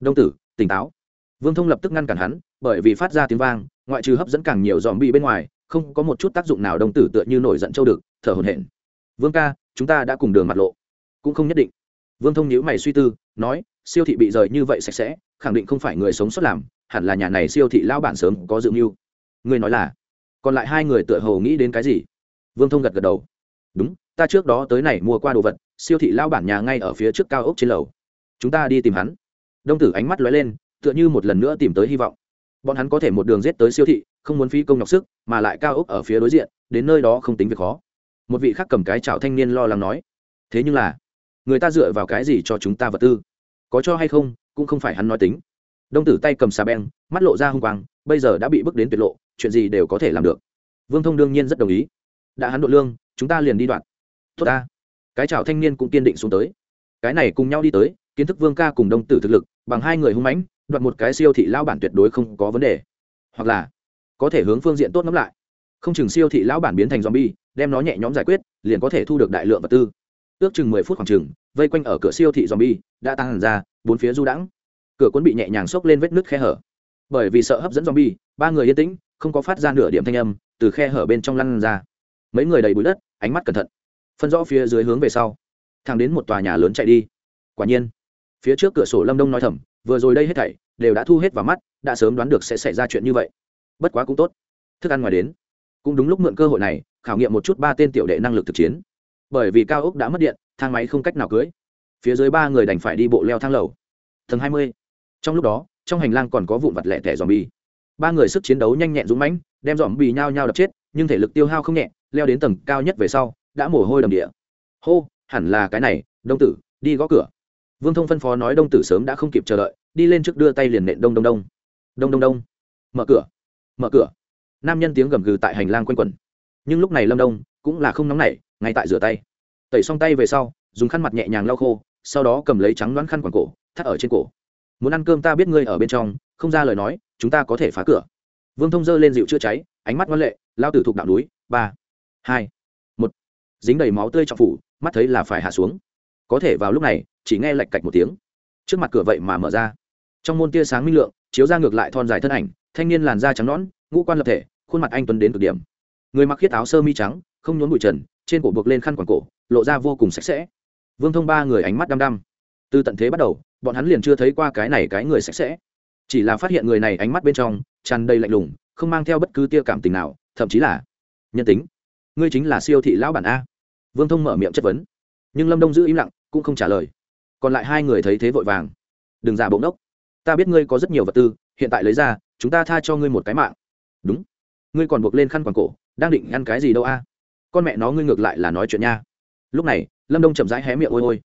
[SPEAKER 1] Đông tử, tỉnh táo. Vương thông lập tức ngăn cản hắn, bởi vì phát ra tiếng vang, ngoại trừ hấp dẫn càng nhiều dòm bị bên ngoài, không có một chút tác dụng nào đông tử tựa như nổi giận châu được thở hồn hển. Vương ca, chúng ta đã cùng đường mặt lộ. Cũng không nhất định. Vương thông nhíu mày suy tư, nói siêu thị bị rời như vậy sạch sẽ, khẳng định không phải người sống sót làm, hẳn là nhà này siêu thị lao bản sớm có dự mưu. Người nói là, còn lại hai người tựa hồ nghĩ đến cái gì? Vương thông gật gật đầu. Đúng, ta trước đó tới này mua qua đồ vật, siêu thị lao bản nhà ngay ở phía trước cao ốc trên lầu. Chúng ta đi tìm hắn. Đông tử ánh mắt lóe lên, tựa như một lần nữa tìm tới hy vọng. Bọn hắn có thể một đường rết tới siêu thị, không muốn phí công nhọc sức, mà lại cao ốc ở phía đối diện, đến nơi đó không tính việc khó. Một vị khác cầm cái chảo thanh niên lo lắng nói. Thế nhưng là, người ta dựa vào cái gì cho chúng ta vật tư? Có cho hay không, cũng không phải hắn nói tính. Đông tử tay cầm xà beng, mắt lộ ra h u n g quang, bây giờ đã bị bước đến tuyệt lộ, chuyện gì đều có thể làm được. Vương thông đương nhiên rất đồng ý. Đã hắn đội lương, chúng ta liền đi đoạn. Tốt ta. Cái chảo thanh niên cũng kiên định xuống tới. Cái này cùng nhau đi tới, kiến thức vương ca cùng đông tử thực lực, bằng hai người hung mãnh, đoạt một cái siêu thị lao bản tuyệt đối không có vấn đề. Hoặc là, có thể hướng phương diện tốt ngắm lại. Không chừng siêu thị lão bản biến thành zombie, đem nó nhẹ nhõm giải quyết, liền có thể thu được đại lượng vật tư ước chừng mười phút khoảng chừng, vây quanh ở cửa siêu thị zombie, đã tăng hẳn ra, bốn phía du đãng. Cửa cuốn bị nhẹ nhàng xốc lên vết nứt khe hở. Bởi vì sợ hấp dẫn zombie, ba người yên tĩnh, không có phát ra nửa điểm thanh âm, từ khe hở bên trong lăn ra. Mấy người đầy bụi đất, ánh mắt cẩn thận. Phân rõ phía dưới hướng về sau. Thang đến một tòa nhà lớn chạy đi. Quả nhiên, phía trước cửa sổ lâm đông nói thầm, vừa rồi đây hết thảy, đều đã thu hết vào mắt, đã sớm đoán được sẽ xảy ra chuyện như vậy. Bất quá cũng tốt. Thức ăn ngoài đến. Cũng đúng lúc mượn cơ hội này, khảo nghiệm một chút ba tên tiểu đệ năng lực thực chiến bởi vì cao ốc đã mất điện, thang máy không cách nào cưới. Phía dưới ba người đành phải đi bộ leo thang lầu. Tầng hai mươi. Trong lúc đó, trong hành lang còn có vụn vặt lẻ tẻ dòm bi ba người sức chiến đấu nhanh nhẹn dũng mãnh, đem dòm bì nhao nhao đập chết, nhưng thể lực tiêu hao không nhẹ, leo đến tầng cao nhất về sau, đã mồ hôi đầm địa. Hô, hẳn là cái này, đông tử, đi gõ cửa. Vương thông phân phó nói đông tử sớm đã không kịp chờ đợi, đi lên trước đưa tay liền nện đông đông đông. Đông đông đông. Mở cửa. Mở cửa. Nam nhân tiếng gầm gừ tại hành lang quanh quẩn. Nhưng lúc này lâm đông cũng là không nóng nảy, ngay tại rửa tay. Tẩy xong tay về sau, dùng khăn mặt nhẹ nhàng lau khô, sau đó cầm lấy trắng đoán khăn quàng cổ, thắt ở trên cổ. Muốn ăn cơm ta biết ngươi ở bên trong, không ra lời nói, chúng ta có thể phá cửa. Vương thông dơ lên dịu chữa cháy, ánh mắt ngoan lệ, lao tử thục đạo núi, ba, hai, một. Dính đầy máu tươi trong phủ, mắt thấy là phải hạ xuống. Có thể vào lúc này, chỉ nghe lạch cạch một tiếng. Trước mặt cửa vậy mà mở ra. Trong môn tia sáng minh lượng, chiếu ra ngược lại thon dài thân ảnh, thanh niên làn da trắng nõn, ngũ quan lập thể, khuôn mặt anh tuấn đến cực điểm người mặc khiết áo sơ mi trắng, không nhốn bụi trần, trên cổ buộc lên khăn quàng cổ, lộ ra vô cùng sạch sẽ. Vương thông ba người ánh mắt đăm đăm. Từ tận thế bắt đầu, bọn hắn liền chưa thấy qua cái này cái người sạch sẽ. Chỉ là phát hiện người này ánh mắt bên trong, tràn đầy lạnh lùng, không mang theo bất cứ tia cảm tình nào, thậm chí là nhân tính. Ngươi chính là siêu thị lão bản a. Vương thông mở miệng chất vấn. Nhưng lâm đông giữ im lặng, cũng không trả lời. Còn lại hai người thấy thế vội vàng. Đừng giả bỗng đốc ta biết ngươi có rất nhiều vật tư, hiện tại lấy ra, chúng ta tha cho ngươi một cái mạng. Đúng. Ngươi còn buộc lên khăn quàng cổ đang định ăn cái gì đâu a? Con mẹ nó ngươi ngược lại là nói chuyện nha. Lúc này, lâm đông chậm rãi hé miệng ôi ôi.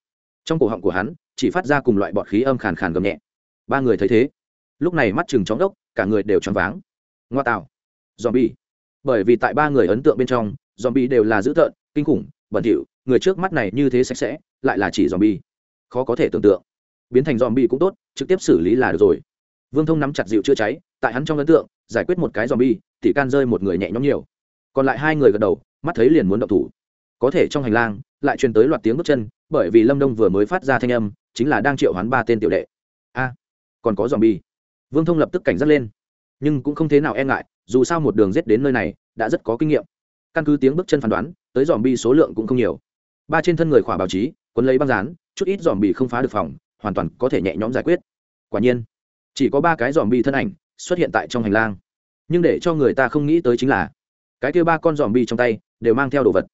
[SPEAKER 1] Trong cổ họng của hắn, chỉ phát ra cùng loại bọt khí âm khàn khàn gầm nhẹ. Ba người thấy thế, lúc này mắt chừng chóng đốc, cả người đều choáng váng. Ngoa tạo. Dòm bi bởi vì tại ba người ấn tượng bên trong dòm bi đều là dữ tợn, kinh khủng, bẩn thỉu, người trước mắt này như thế sạch sẽ, lại là chỉ dòm bi khó có thể tưởng tượng. Biến thành dòm bi cũng tốt, trực tiếp xử lý là được rồi. Vương thông nắm chặt dịu chữa cháy, tại hắn trong ấn tượng, giải quyết một cái dòm bi thì can rơi một người nhẹ nhõm nhiều còn lại hai người gật đầu, mắt thấy liền muốn động thủ. Có thể trong hành lang, lại truyền tới loạt tiếng bước chân, bởi vì lâm đông vừa mới phát ra thanh âm, chính là đang triệu hoán ba tên tiểu đệ. A, còn có dòm bi vương thông lập tức cảnh giác lên. Nhưng cũng không thế nào e ngại, dù sao một đường rết đến nơi này, đã rất có kinh nghiệm. Căn cứ tiếng bước chân phán đoán, tới dòm bi số lượng cũng không nhiều. Ba trên thân người khỏa báo chí quấn lấy băng dán, chút ít dòm bi không phá được phòng, hoàn toàn có thể nhẹ nhõm giải quyết. Quả nhiên, chỉ có ba cái dòm bi thân ảnh xuất hiện tại trong hành lang. Nhưng để cho người ta không nghĩ tới chính là cái kia ba con dòm bi trong tay đều mang theo đồ vật.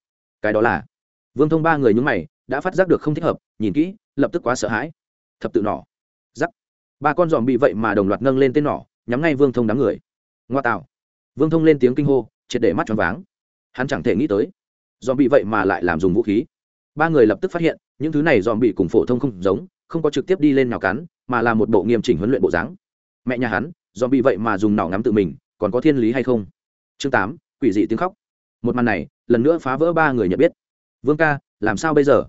[SPEAKER 1] Cái đó là, vương thông ba người nhúng mày, đã phát giác được không thích hợp, nhìn kỹ, lập tức quá sợ hãi. Thập tự nỏ. Giắc ba con dòm bị vậy mà đồng loạt nâng lên tên nỏ, nhắm ngay vương thông đám người. Ngoa tạo. Vương thông lên tiếng kinh hô, triệt để mắt choáng váng. Hắn chẳng thể nghĩ tới, dòm bị vậy mà lại làm dùng vũ khí. Ba người lập tức phát hiện, những thứ này dòm bị cùng phổ thông không giống, không có trực tiếp đi lên nào cắn, mà là một bộ nghiêm chỉnh huấn luyện bộ dáng. Mẹ nhà hắn, dòm bị vậy mà dùng nỏ ngắm tự mình, còn có thiên lý hay không? Chương tám quỷ dị tiếng khóc. Một màn này, lần nữa phá vỡ ba người nhận biết. Vương ca, làm sao bây giờ?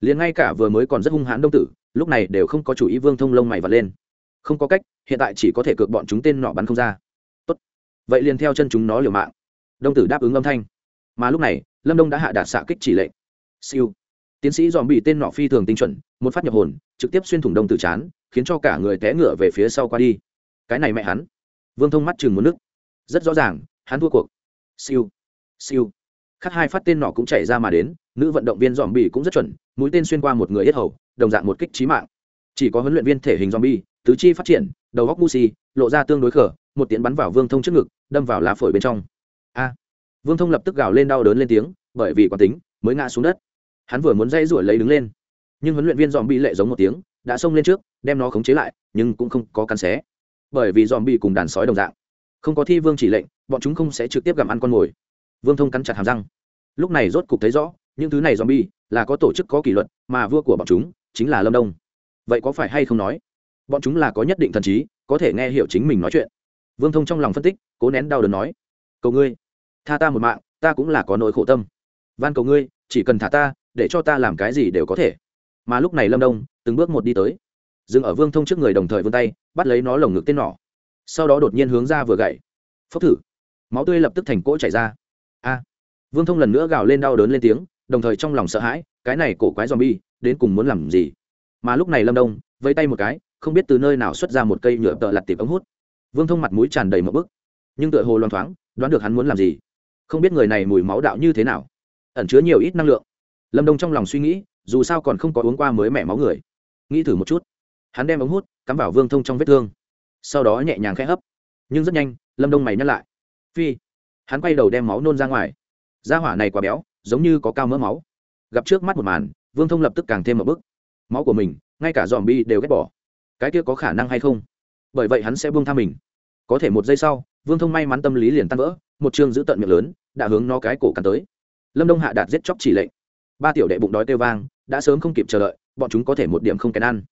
[SPEAKER 1] Liền ngay cả vừa mới còn rất hung hãn đông tử, lúc này đều không có chủ ý vương thông lông mày vật lên. Không có cách, hiện tại chỉ có thể cược bọn chúng tên nọ bắn không ra. Tốt. vậy liền theo chân chúng nó liều mạng. Đông tử đáp ứng âm thanh. Mà lúc này, lâm đông đã hạ đạt xạ kích chỉ lệnh. Siêu. Tiến sĩ dòm bị tên nọ phi thường tinh chuẩn, một phát nhập hồn, trực tiếp xuyên thủng đông tử chán, khiến cho cả người té ngựa về phía sau qua đi. Cái này mẹ hắn. Vương thông mắt chừng một nước. Rất rõ ràng, hắn thua cuộc siêu. Siêu. Khắc hai phát tên nỏ cũng chạy ra mà đến, nữ vận động viên dòm bị cũng rất chuẩn, mũi tên xuyên qua một người yết hầu, đồng dạng một kích trí mạng. Chỉ có huấn luyện viên thể hình dòm bi tứ chi phát triển, đầu góc musi lộ ra tương đối khở một tiến bắn vào vương thông trước ngực, đâm vào lá phổi bên trong. A. Vương thông lập tức gào lên đau đớn lên tiếng, bởi vì quán tính, mới ngã xuống đất. Hắn vừa muốn dây rủi lấy đứng lên. Nhưng huấn luyện viên dòm bi lệ giống một tiếng, đã xông lên trước, đem nó khống chế lại, nhưng cũng không có cắn xé. Bởi vì dòm bi cùng đàn sói đồng dạng không có thi vương chỉ lệnh, bọn chúng không sẽ trực tiếp gặm ăn con mồi. Vương thông cắn chặt hàm răng. Lúc này rốt cục thấy rõ, những thứ này z o m bi e là có tổ chức có kỷ luật, mà vua của bọn chúng chính là lâm đông. Vậy có phải hay không nói? Bọn chúng là có nhất định thần trí, có thể nghe hiểu chính mình nói chuyện. Vương thông trong lòng phân tích, cố nén đau đớn nói, cầu ngươi, tha ta một mạng, ta cũng là có nỗi khổ tâm. Van cầu ngươi, chỉ cần thả ta, để cho ta làm cái gì đều có thể. Mà lúc này lâm đông từng bước một đi tới. Dừng ở vương thông trước người đồng thời vươn tay, bắt lấy nó lồng ngực tên nỏ sau đó đột nhiên hướng ra vừa gậy. Phốc thử. Máu tươi lập tức thành cỗ chảy ra. A. Vương thông lần nữa gào lên đau đớn lên tiếng, đồng thời trong lòng sợ hãi, cái này cổ quái zombie, đến cùng muốn làm gì? Mà lúc này lâm đông vây tay một cái, không biết từ nơi nào xuất ra một cây nhựa tợ lặt tiệp ống hút. Vương thông mặt mũi tràn đầy một bức. Nhưng tựa hồ loang thoáng, đoán được hắn muốn làm gì. Không biết người này mùi máu đạo như thế nào. Ẩn chứa nhiều ít năng lượng. Lâm đông trong lòng suy nghĩ, dù sao còn không có uống qua mới mẻ máu người. Nghĩ thử một chút. Hắn đem ống hút, cắm vào vương thông trong vết thương sau đó nhẹ nhàng khẽ hấp. Nhưng rất nhanh, lâm đông mày nhắc lại. Phi, hắn quay đầu đem máu nôn ra ngoài. Da hỏa này quá béo, giống như có cao mỡ máu. Gặp trước mắt một màn, vương thông lập tức càng thêm một bức máu của mình, ngay cả dòm bi đều ghét bỏ. Cái kia có khả năng hay không? Bởi vậy hắn sẽ buông tha mình. Có thể một giây sau, vương thông may mắn tâm lý liền tan vỡ, một chương giữ tận miệng lớn, đã hướng nó cái cổ cắn tới. Lâm đông hạ đạt giết chóc chỉ lệnh. Ba tiểu đệ bụng đói kêu vang, đã sớm không kịp chờ đợi, bọn chúng có thể một điểm không kèn ăn.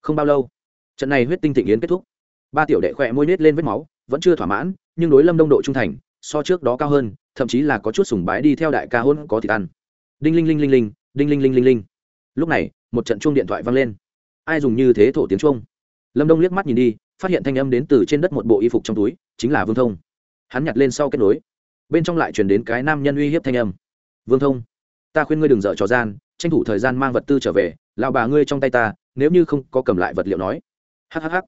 [SPEAKER 1] Không bao lâu, trận này huyết tinh thịnh yến kết thúc ba tiểu đệ khỏe môi nết lên vết máu, vẫn chưa thỏa mãn, nhưng đối lâm đông độ trung thành, so trước đó cao hơn, thậm chí là có chút sùng bái đi theo đại ca hôn có thịt ăn. Đinh linh linh linh linh, đinh linh linh linh linh. Lúc này, một trận chuông điện thoại vang lên. Ai dùng như thế thổ tiếng chuông? Lâm đông liếc mắt nhìn đi, phát hiện thanh âm đến từ trên đất một bộ y phục trong túi, chính là vương thông. Hắn nhặt lên sau kết nối. Bên trong lại chuyển đến cái nam nhân uy hiếp thanh âm. Vương thông, ta khuyên ngươi đừng dở trò gian, tranh thủ thời gian mang vật tư trở về lao bà ngươi trong tay ta, nếu như không có cầm lại vật liệu nói. Hhh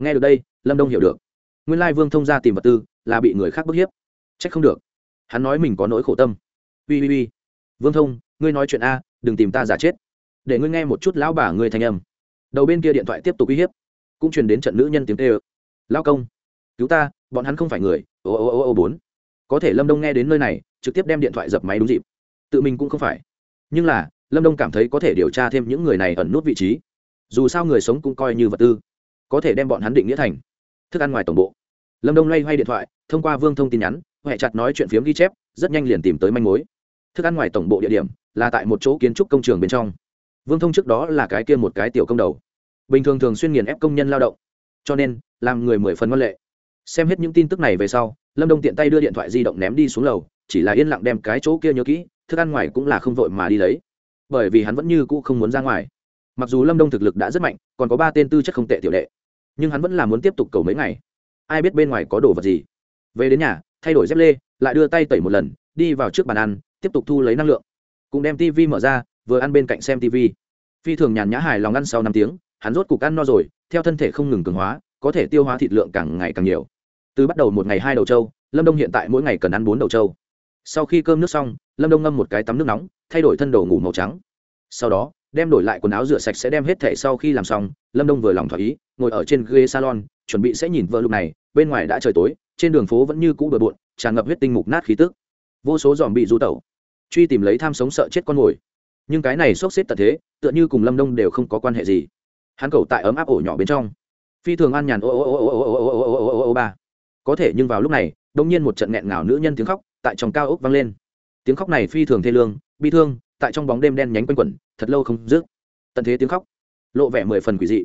[SPEAKER 1] nghe được đây, lâm đông hiểu được. Nguyên lai vương thông ra tìm vật tư là bị người khác bức hiếp. C h ắ c không được. Hắn nói mình có nỗi khổ tâm. Ui ui ui vương thông, ngươi nói chuyện a, đừng tìm ta giả chết. Để ngươi nghe một chút lão bà ngươi thanh âm. Đầu bên kia điện thoại tiếp tục uy hiếp. Cũng truyền đến trận nữ nhân tiếng tê ơ lao công, cứu ta, bọn hắn không phải người. Ô ô ô ô, bốn. Có thể lâm đông nghe đến nơi này, trực tiếp đem điện thoại dập máy đúng dịp. Tự mình cũng không phải. Nhưng là, lâm đông cảm thấy có thể điều tra thêm những người này ẩn nút vị trí. Dù sao người sống cũng coi như vật tư có thể đem bọn hắn định nghĩa thành. Thức ăn ngoài tổng bộ. Lâm đông loay hoay điện thoại, thông qua vương thông tin nhắn huệ chặt nói chuyện phiếm ghi chép, rất nhanh liền tìm tới manh mối. Thức ăn ngoài tổng bộ địa điểm là tại một chỗ kiến trúc công trường bên trong. Vương thông trước đó là cái kia một cái tiểu công đầu. Bình thường thường xuyên nghiền ép công nhân lao động. Cho nên, làm người mười phần ngoan lệ. Xem hết những tin tức này về sau, lâm đông tiện tay đưa điện thoại di động ném đi xuống lầu, chỉ là yên lặng đem cái chỗ kia nhớ kỹ, thức ăn ngoài cũng là không vội mà đi lấy. Bởi vì hắn vẫn như cũ không muốn ra ngoài. Mặc dù lâm đông thực lực đã rất mạnh, còn có ba tên tư chất không tệ tiểu đệ nhưng hắn vẫn là muốn tiếp tục cầu mấy ngày. Ai biết bên ngoài có đồ vật gì. Về đến nhà, thay đổi dép lê, lại đưa tay tẩy một lần, đi vào trước bàn ăn, tiếp tục thu lấy năng lượng. Cũng đem tv mở ra, vừa ăn bên cạnh xem tv phi thường nhàn nhã hài lòng ăn sau năm tiếng, hắn rốt cục ăn no rồi, theo thân thể không ngừng cường hóa, có thể tiêu hóa thịt lượng càng ngày càng nhiều. Từ bắt đầu một ngày hai đầu trâu, lâm đông hiện tại mỗi ngày cần ăn bốn đầu trâu. Sau khi cơm nước xong, lâm đông ngâm một cái tắm nước nóng, thay đổi thân đồ ngủ màu trắng. Sau đó đem đổi lại quần áo rửa sạch sẽ đem hết thẻ sau khi làm xong lâm đông vừa lòng thỏa ý ngồi ở trên ghế salon chuẩn bị sẽ nhìn vợ lúc này bên ngoài đã trời tối trên đường phố vẫn như cũ bừa bộn tràn ngập huyết tinh mục nát khí tức vô số dòm bị rú tẩu truy tìm lấy tham sống sợ chết con mồi nhưng cái này sốc xếp tận thế tựa như cùng lâm đông đều không có quan hệ gì hắn cầu tại ấm áp ổ nhỏ bên trong phi thường an nhàn ô ô ô ô ô ô ô ô ô ô ô ba có thể nhưng vào lúc này đông nhiên một trận nghẹn ngào nữ nhân tiếng khóc tại trong cao ốc vang lên tiếng khóc này phi thường thê lương bi thương tại trong bóng đêm đen nhánh quanh quẩn, thật lâu không dứt. Tận thế tiếng khóc, lộ vẻ mười phần quỷ dị.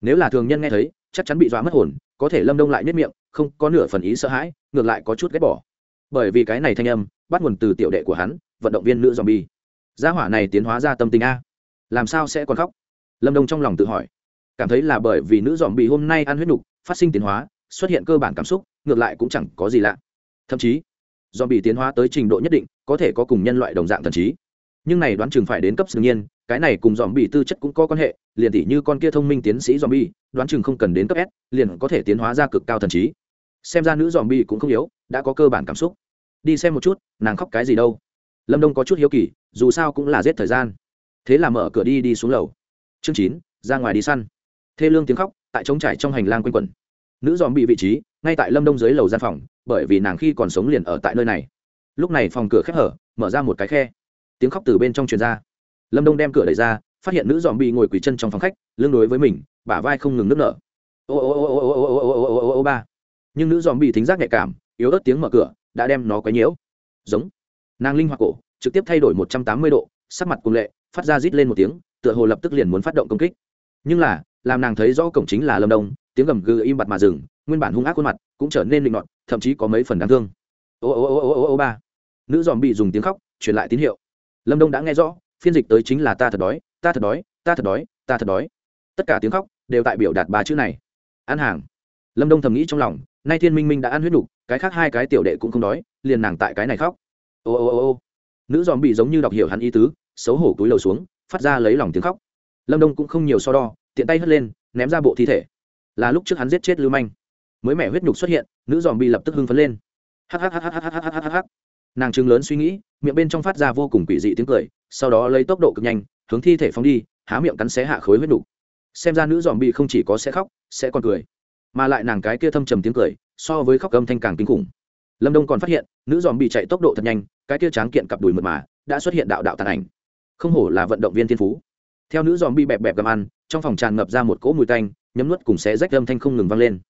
[SPEAKER 1] Nếu là thường nhân nghe thấy, chắc chắn bị dọa mất hồn, có thể lâm đông lại nhất miệng, không có nửa phần ý sợ hãi, ngược lại có chút ghét bỏ. Bởi vì cái này thanh âm, bắt nguồn từ tiểu đệ của hắn, vận động viên nữ zombie. Gia hỏa này tiến hóa ra tâm tình a. Làm sao sẽ còn khóc? Lâm đông trong lòng tự hỏi. Cảm thấy là bởi vì nữ dòm bị hôm nay ăn huyết nục, phát sinh tiến hóa, xuất hiện cơ bản cảm xúc, ngược lại cũng chẳng có gì lạ. Thậm chí dòm bị tiến hóa tới trình độ nhất định, có thể có cùng nhân loại đồng dạng thần trí nhưng này đoán chừng phải đến cấp sự nhiên, cái này cùng dòm bị tư chất cũng có quan hệ, liền tỷ như con kia thông minh tiến sĩ dòm bi đoán chừng không cần đến cấp s, liền có thể tiến hóa ra cực cao thần trí. Xem ra nữ dòm bi cũng không yếu, đã có cơ bản cảm xúc. Đi xem một chút, nàng khóc cái gì đâu. Lâm đông có chút hiếu kỳ, dù sao cũng là giết thời gian. Thế là mở cửa đi đi xuống lầu. Chương chín, ra ngoài đi săn. Thê lương tiếng khóc, tại trống trải trong hành lang quanh quẩn. Nữ dòm bị vị trí, ngay tại lâm đông dưới lầu gian phòng, bởi vì nàng khi còn sống liền ở tại nơi này. Lúc này phòng cửa khép hở, mở ra một cái khe tiếng khóc từ bên trong truyền ra lâm đông đem cửa đẩy ra phát hiện nữ dòm bị ngồi quỳ chân trong phòng khách lương đối với mình bả vai không ngừng nước nở ô ô ô ô ô ô ô ô ô ô ô ba nhưng nữ dòm bị thính giác nhạy cảm yếu ớt tiếng mở cửa đã đem nó quấy nhiễu giống nàng linh hoạt cổ trực tiếp thay đổi một trăm tám mươi độ sắc mặt cùng lệ phát ra rít lên một tiếng tựa hồ lập tức liền muốn phát động công kích nhưng là làm nàng thấy rõ cổng chính là lâm đông tiếng gầm gừ im bặt mà dừng nguyên bản hung ác khuôn mặt cũng trở nên linh nọt thậm chí có mấy phần đáng thương ô ô ô ô ô ô ba nữ dòm bị dùng tiếng khóc truyền lại tín hiệu lâm đông đã nghe rõ, phiên dịch tới chính là ta thật đói, ta thật đói, ta thật đói, ta thật đói. Tất cả tiếng khóc đều tại biểu đạt ba chữ này. Ăn hàng. Lâm đông thầm nghĩ trong lòng, nay thiên minh minh đã ăn huyết nục cái khác hai cái tiểu đệ cũng không đói, liền nàng tại cái này khóc. Ô ô ô ô. Nữ dòm bị giống như đọc hiểu hắn ý tứ, xấu hổ túi lầu xuống, phát ra lấy lòng tiếng khóc. Lâm đông cũng không nhiều so đo, tiện tay hất lên, ném ra bộ thi thể. Là lúc trước hắn giết chết lưu manh. Mới mẻ huyết nhục xuất hiện, nữ dòm bị lập tức hưng phấn lên. Hhhhhhhhhh nàng chứng lớn suy nghĩ, miệng bên trong phát ra vô cùng quỷ dị tiếng cười, sau đó lấy tốc độ cực nhanh, hướng thi thể phóng đi, há miệng cắn xé hạ khối huyết đủ. xem ra nữ dòm bị không chỉ có sẽ khóc, sẽ còn cười. Mà lại nàng cái kia thâm trầm tiếng cười, so với khóc âm thanh càng kinh khủng. Lâm đông còn phát hiện, nữ dòm bị chạy tốc độ thật nhanh, cái kia tráng kiện cặp đùi mượt mà, đã xuất hiện đạo đạo tàn ảnh. Không hổ là vận động viên thiên phú. Theo nữ dòm bị bẹp bẹp gầm ăn, trong phòng tràn ngập ra một cỗ mùi tanh, nhấm nuốt cùng xé rách âm thanh không ngừng vang lên.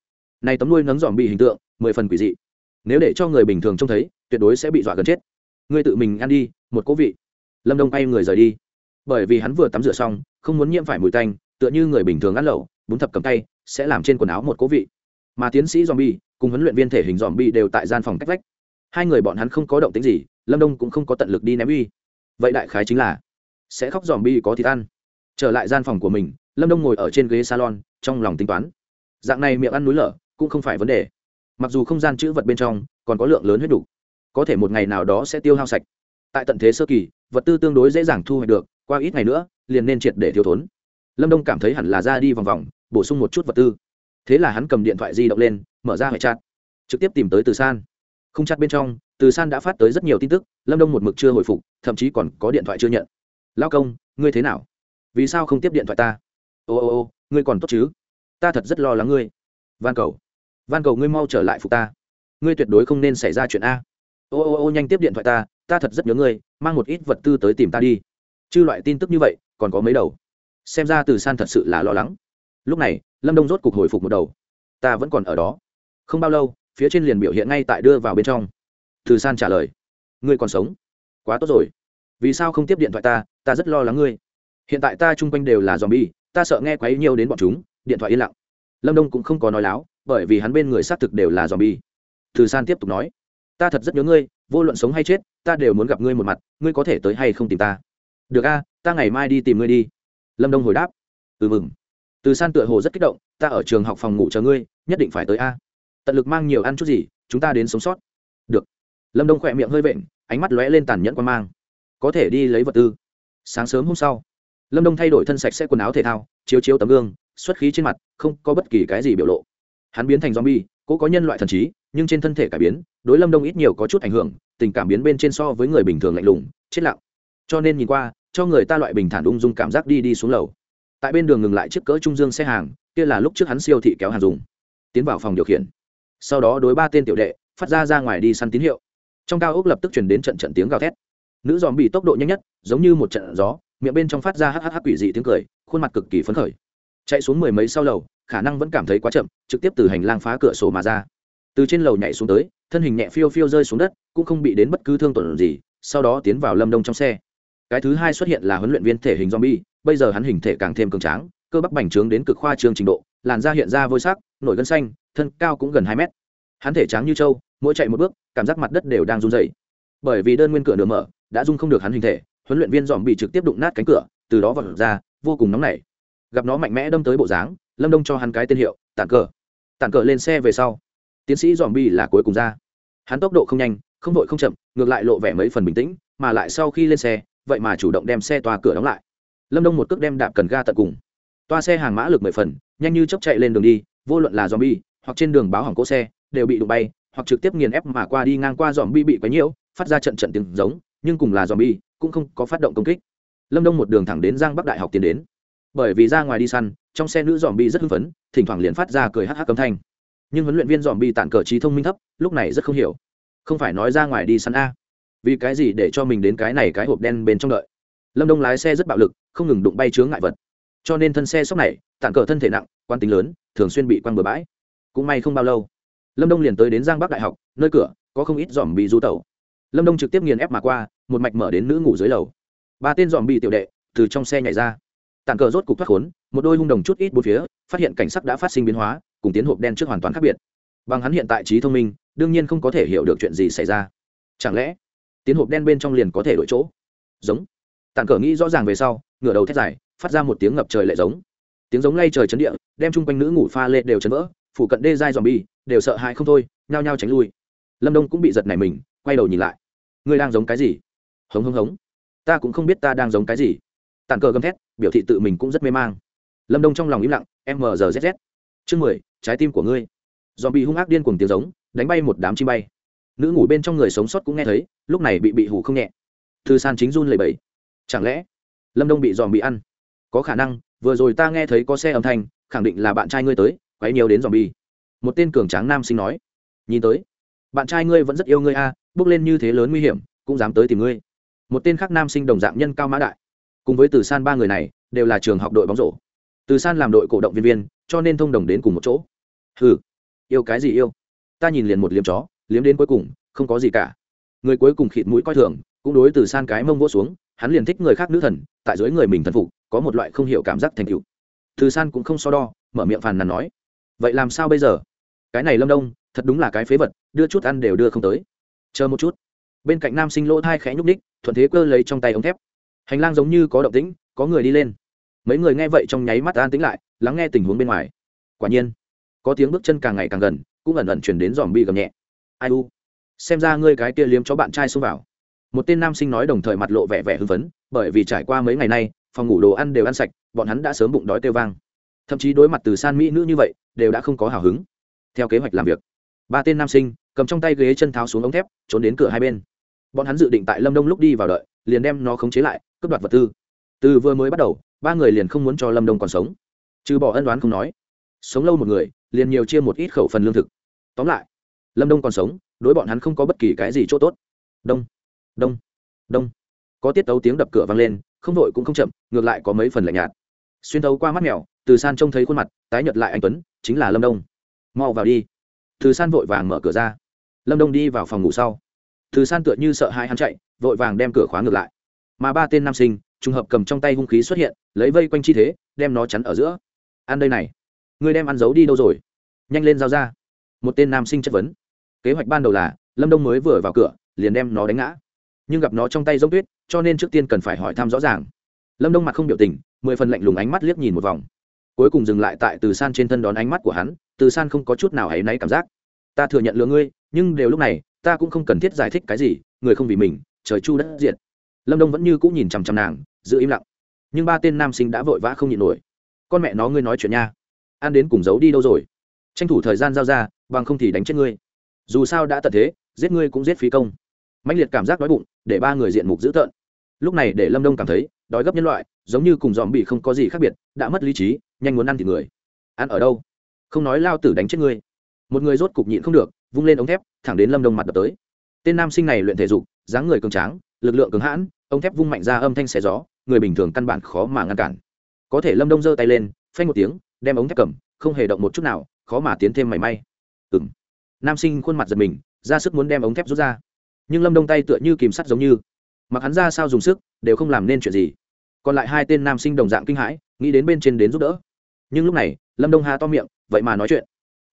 [SPEAKER 1] Này tấm nuôi nấng dòm bị hình tượng, mười phần quỷ dị nếu để cho người bình thường trông thấy, tuyệt đối sẽ bị dọa gần chết. Ngươi tự mình ăn đi, một cố vị. Lâm đông bay người rời đi. Bởi vì hắn vừa tắm rửa xong, không muốn nhiễm phải mùi tanh, tựa như người bình thường ăn lẩu, bún thập cầm tay, sẽ làm trên quần áo một cố vị. Mà tiến sĩ dòm bi cùng huấn luyện viên thể hình dòm bi đều tại gian phòng cách vách. Hai người bọn hắn không có động tính gì, lâm đông cũng không có tận lực đi ném uy. Vậy đại khái chính là, sẽ khóc dòm bi có thịt ăn. Trở lại gian phòng của mình, lâm đông ngồi ở trên ghế salon, trong lòng tính toán. Dạng này miệng ăn núi lở, cũng không phải vấn đề mặc dù không gian chữ vật bên trong còn có lượng lớn huyết đủ, có thể một ngày nào đó sẽ tiêu hao sạch. Tại tận thế sơ kỳ, vật tư tương đối dễ dàng thu hoạch được, qua ít ngày nữa, liền nên triệt để thiếu thốn. Lâm đông cảm thấy hẳn là ra đi vòng vòng, bổ sung một chút vật tư. Thế là hắn cầm điện thoại di động lên, mở ra hệ chat. Trực tiếp tìm tới từ san. Không chặt bên trong, từ san đã phát tới rất nhiều tin tức, lâm đông một mực chưa hồi phục, thậm chí còn có điện thoại chưa nhận. Lao công, ngươi thế nào? Vì sao không tiếp điện thoại ta? Ô ô ô, ngươi còn tốt chứ? Ta thật rất lo lắng ngươi. Van cầu van cầu ngươi mau trở lại phục ta. Ngươi tuyệt đối không nên xảy ra chuyện a. Ô ô ô, nhanh tiếp điện thoại ta ta thật rất nhớ ngươi, mang một ít vật tư tới tìm ta đi. Chư loại tin tức như vậy, còn có mấy đầu? Xem ra từ san thật sự là lo lắng. Lúc này, lâm đông rốt cục hồi phục một đầu. Ta vẫn còn ở đó. Không bao lâu, phía trên liền biểu hiện ngay tại đưa vào bên trong. Từ san trả lời. Ngươi còn sống? Quá tốt rồi. Vì sao không tiếp điện thoại ta? Ta rất lo lắng ngươi. Hiện tại ta chung quanh đều là dòm bi ta sợ nghe quấy nhiều đến bọn chúng, điện thoại yên lặng. Lâm đông cũng không có nói láo bởi vì hắn bên người xác thực đều là dòm bi từ san tiếp tục nói, ta thật rất nhớ ngươi, vô luận sống hay chết, ta đều muốn gặp ngươi một mặt, ngươi có thể tới hay không tìm ta? Được a, ta ngày mai đi tìm ngươi đi. Lâm đông hồi đáp ừ mừng. Từ san tựa hồ rất kích động, ta ở trường học phòng ngủ chờ ngươi, nhất định phải tới a. Tận lực mang nhiều ăn chút gì, chúng ta đến sống sót. Được. Lâm đông khỏe miệng hơi vện, ánh mắt lóe lên tàn nhẫn quan mang. Có thể đi lấy vật tư. Sáng sớm hôm sau, lâm đông thay đổi thân sạch sẽ quần áo thể thao, chiếu chiếu tấm gương, xuất khí trên mặt, không có bất kỳ cái gì biểu lộ hắn biến thành zombie, cố có nhân loại thần trí, nhưng trên thân thể cải biến, đối lâm đông ít nhiều có chút ảnh hưởng, tình cảm biến bên trên so với người bình thường lạnh lùng, chết lặng. Cho nên nhìn qua, cho người ta loại bình thản ung dung cảm giác đi đi xuống lầu. Tại bên đường ngừng lại chiếc cỡ trung dương xe hàng, kia là lúc trước hắn siêu thị kéo hàng dùng. Tiến vào phòng điều khiển. Sau đó đối ba tên tiểu đệ, phát ra ra ngoài đi săn tín hiệu. Trong cao ốc lập tức truyền đến trận trận tiếng gào thét. Nữ giòm bị tốc độ nhanh nhất, giống như một trận gió, miệng bên trong phát ra hắc quỷ dị tiếng cười, khuôn mặt cực kỳ phấn khởi chạy xuống mười mấy sau lầu, khả năng vẫn cảm thấy quá chậm, trực tiếp từ hành lang phá cửa sổ mà ra. Từ trên lầu nhảy xuống tới, thân hình nhẹ phiêu phiêu rơi xuống đất, cũng không bị đến bất cứ thương tổn gì, sau đó tiến vào lâm đông trong xe. Cái thứ hai xuất hiện là huấn luyện viên thể hình zombie, bây giờ hắn hình thể càng thêm cường tráng, cơ bắp bành trướng đến cực khoa trương trình độ, làn da hiện ra vôi sắc, nổi gân xanh, thân cao cũng gần hai mét. Hắn thể tráng như trâu, mỗi chạy một bước, cảm giác mặt đất đều đang run dày bởi vì đơn nguyên cửa nửa mở, đã dung không được hắn hình thể, huấn luyện viên dòm bị trực tiếp đụng nát cánh cửa, từ đó vọt ra, vô cùng nóng nảy gặp nó mạnh mẽ đâm tới bộ dáng, lâm đông cho hắn cái tên hiệu, tản cờ. Tản cờ lên xe về sau, tiến sĩ dòm bi là cuối cùng ra. Hắn tốc độ không nhanh, không vội không chậm, ngược lại lộ vẻ mấy phần bình tĩnh, mà lại sau khi lên xe, vậy mà chủ động đem xe toa cửa đóng lại. Lâm đông một cước đem đạp cần ga tận cùng. Toa xe hàng mã lực mười phần, nhanh như chốc chạy lên đường đi, vô luận là dòm bi, hoặc trên đường báo hỏng cỗ xe, đều bị đụng bay, hoặc trực tiếp nghiền ép mà qua đi ngang qua dòm bi bị quấy nhiễu, phát ra trận trận tiếng giống, nhưng cùng là dòm bi, cũng không có phát động công kích. Lâm đông một đường thẳng đến giang bắc đại học tiến đến bởi vì ra ngoài đi săn, trong xe nữ dòm bi rất hưng phấn, thỉnh thoảng liền phát ra cười hắc hắc cấm thanh. Nhưng huấn luyện viên dòm bi tản cờ trí thông minh thấp, lúc này rất không hiểu. Không phải nói ra ngoài đi săn a. Vì cái gì để cho mình đến cái này cái hộp đen bên trong đợi? Lâm đông lái xe rất bạo lực, không ngừng đụng bay chướng ngại vật. Cho nên thân xe sốc này, tản cờ thân thể nặng quan tính lớn, thường xuyên bị quăng bừa bãi. Cũng may không bao lâu, lâm đông liền tới đến giang bắc đại học, nơi cửa, có không ít dòm bị du tẩu. Lâm đông trực tiếp nghiền ép mà qua, một mạch mở đến nữ ngủ dưới lầu. Ba tên dòm bị tiểu đệ, từ trong xe nhảy ra tàn cờ rốt cục thoát khốn, một đôi hung đồng chút ít bốn phía, phát hiện cảnh sắc đã phát sinh biến hóa, cùng tiến hộp đen trước hoàn toàn khác biệt. Bằng hắn hiện tại trí thông minh, đương nhiên không có thể hiểu được chuyện gì xảy ra. Chẳng lẽ, tiến hộp đen bên trong liền có thể đổi chỗ? Giống. Tàn cờ nghĩ rõ ràng về sau, ngửa đầu thét dài, phát ra một tiếng ngập trời lệ giống. Tiếng giống lay trời chấn địa, đem chung quanh nữ ngủ pha lệ đều chấn vỡ, phủ cận đê dai dòm bi đều sợ hãi không thôi, nhao nhao tránh lui. Lâm đông cũng bị giật nảy mình, quay đầu nhìn lại. Ngươi đang giống cái gì? Hống hống hống. Ta cũng không biết ta đang giống cái gì. Tàn cờ gầm thét biểu thị tự mình cũng rất mê mang. Lâm đông trong lòng im lặng mrzz chương mười, trái tim của ngươi. Dòm bị hung ác điên cùng tiếng giống, đánh bay một đám chim bay. Nữ ngủ bên trong người sống sót cũng nghe thấy, lúc này bị bị hủ không nhẹ. Thư san chính run lầy bẫy chẳng lẽ lâm đông bị dòm bị ăn? Có khả năng, vừa rồi ta nghe thấy có xe âm thanh, khẳng định là bạn trai ngươi tới, quấy nhiều đến dòm bi một tên cường tráng nam sinh nói. Nhìn tới, bạn trai ngươi vẫn rất yêu ngươi a, bước lên như thế lớn nguy hiểm, cũng dám tới tìm ngươi. Một tên khác nam sinh đồng dạng nhân cao mã đại cùng với từ san ba người này, đều là trường học đội bóng rổ. Từ san làm đội cổ động viên viên, cho nên thông đồng đến cùng một chỗ. Hừ, yêu cái gì yêu? Ta nhìn liền một liếm chó, liếm đến cuối cùng, không có gì cả. Người cuối cùng khịt mũi coi thường, cũng đối từ san cái mông vỗ xuống, hắn liền thích người khác nữ thần, tại dưới người mình thần phục, có một loại không hiểu cảm giác thành cựu từ san cũng không so đo, mở miệng phàn nàn nói, vậy làm sao bây giờ? Cái này lâm đông, thật đúng là cái phế vật, đưa chút ăn đều đưa không tới. Chờ một chút. Bên cạnh nam sinh lỗ thai khẽ nhúc ních thuận thế cơ lấy trong tay ống thép hành lang giống như có động tĩnh, có người đi lên. Mấy người nghe vậy trong nháy mắt an tĩnh lại, lắng nghe tình huống bên ngoài. Quả nhiên, có tiếng bước chân càng ngày càng gần, cũng ẩn ẩn chuyển đến dòm bi gầm nhẹ. Ai u? Xem ra ngươi cái kia liếm cho bạn trai xông vào. Một tên nam sinh nói đồng thời mặt lộ vẻ vẻ hưng phấn, bởi vì trải qua mấy ngày nay, phòng ngủ đồ ăn đều ăn sạch, bọn hắn đã sớm bụng đói kêu vang. Thậm chí đối mặt từ san mỹ nữ như vậy, đều đã không có hào hứng. Theo kế hoạch làm việc, ba tên nam sinh cầm trong tay ghế chân tháo xuống ống thép, trốn đến cửa hai bên. Bọn hắn dự định tại lâm đông lúc đi vào đợi liền đem nó khống chế lại, cướp đoạt vật tư. Từ vừa mới bắt đầu, ba người liền không muốn cho lâm đông còn sống. Trừ bỏ ân đoán không nói, sống lâu một người, liền nhiều chia một ít khẩu phần lương thực. Tóm lại, lâm đông còn sống, đối bọn hắn không có bất kỳ cái gì c h ỗ t ố t đông đông đông. Có tiết tấu tiếng đập cửa vang lên, không đội cũng không chậm, ngược lại có mấy phần lạnh nhạt. Xuyên tấu qua mắt mèo, từ san trông thấy khuôn mặt, tái nhợt lại anh tuấn, chính là lâm đông. Mau vào đi. Từ san vội vàng mở cửa ra. Lâm đông đi vào phòng ngủ sau. Từ san tựa như sợ hai hắn chạy vội vàng đem cửa khóa ngược lại. Mà ba tên nam sinh, trùng hợp cầm trong tay hung khí xuất hiện, lấy vây quanh chi thế, đem nó chắn ở giữa. Ăn đây này, người đem ăn giấu đi đâu rồi? Nhanh lên giao ra. Một tên nam sinh chất vấn. Kế hoạch ban đầu là, lâm đông mới vừa vào cửa, liền đem nó đánh ngã. Nhưng gặp nó trong tay giống tuyết, cho nên trước tiên cần phải hỏi thăm rõ ràng. Lâm đông mặt không biểu tình, mười phần lạnh lùng ánh mắt liếc nhìn một vòng. Cuối cùng dừng lại tại từ san trên thân đón ánh mắt của hắn, từ san không có chút nào áy náy cảm giác. Ta thừa nhận lừa ngươi, nhưng đều lúc này, ta cũng không cần thiết giải thích cái gì, người không vì mình trời chu đất diệt. Lâm đông vẫn như cũng nhìn chằm chằm nàng, giữ im lặng. Nhưng ba tên nam sinh đã vội vã không nhịn nổi. Con mẹ nó, ngươi nói chuyện nha. Ăn đến cùng giấu đi đâu rồi? Tranh thủ thời gian giao ra, bằng không thì đánh chết ngươi. Dù sao đã tận thế, giết ngươi cũng giết phí công. Mạnh liệt cảm giác đói bụng, để ba người diện mục dữ tợn. Lúc này để lâm đông cảm thấy, đói gấp nhân loại, giống như cùng dòm bị không có gì khác biệt, đã mất lý trí, nhanh muốn ăn thì người. Ăn ở đâu? Không nói lao tử đánh chết ngươi. Một người rốt cục nhịn không được, vung lên ống thép, thẳng đến lâm đông mặt đập tới. Tên nam sinh này luyện thể dục dáng người cường tráng, lực lượng cường hãn ống thép vung mạnh ra âm thanh xé gió, người bình thường căn bản khó mà ngăn cản. Có thể lâm đông giơ tay lên, phanh một tiếng, đem ống thép cầm, không hề động một chút nào, khó mà tiến thêm mảy may. Ừ m nam sinh khuôn mặt giật mình, ra sức muốn đem ống thép rút ra. Nhưng lâm đông tay tựa như kìm sắt giống như. Mặc hắn ra sao dùng sức, đều không làm nên chuyện gì. Còn lại hai tên nam sinh đồng dạng kinh hãi, nghĩ đến bên trên đến giúp đỡ. Nhưng lúc này, lâm đông há to miệng, vậy mà nói chuyện.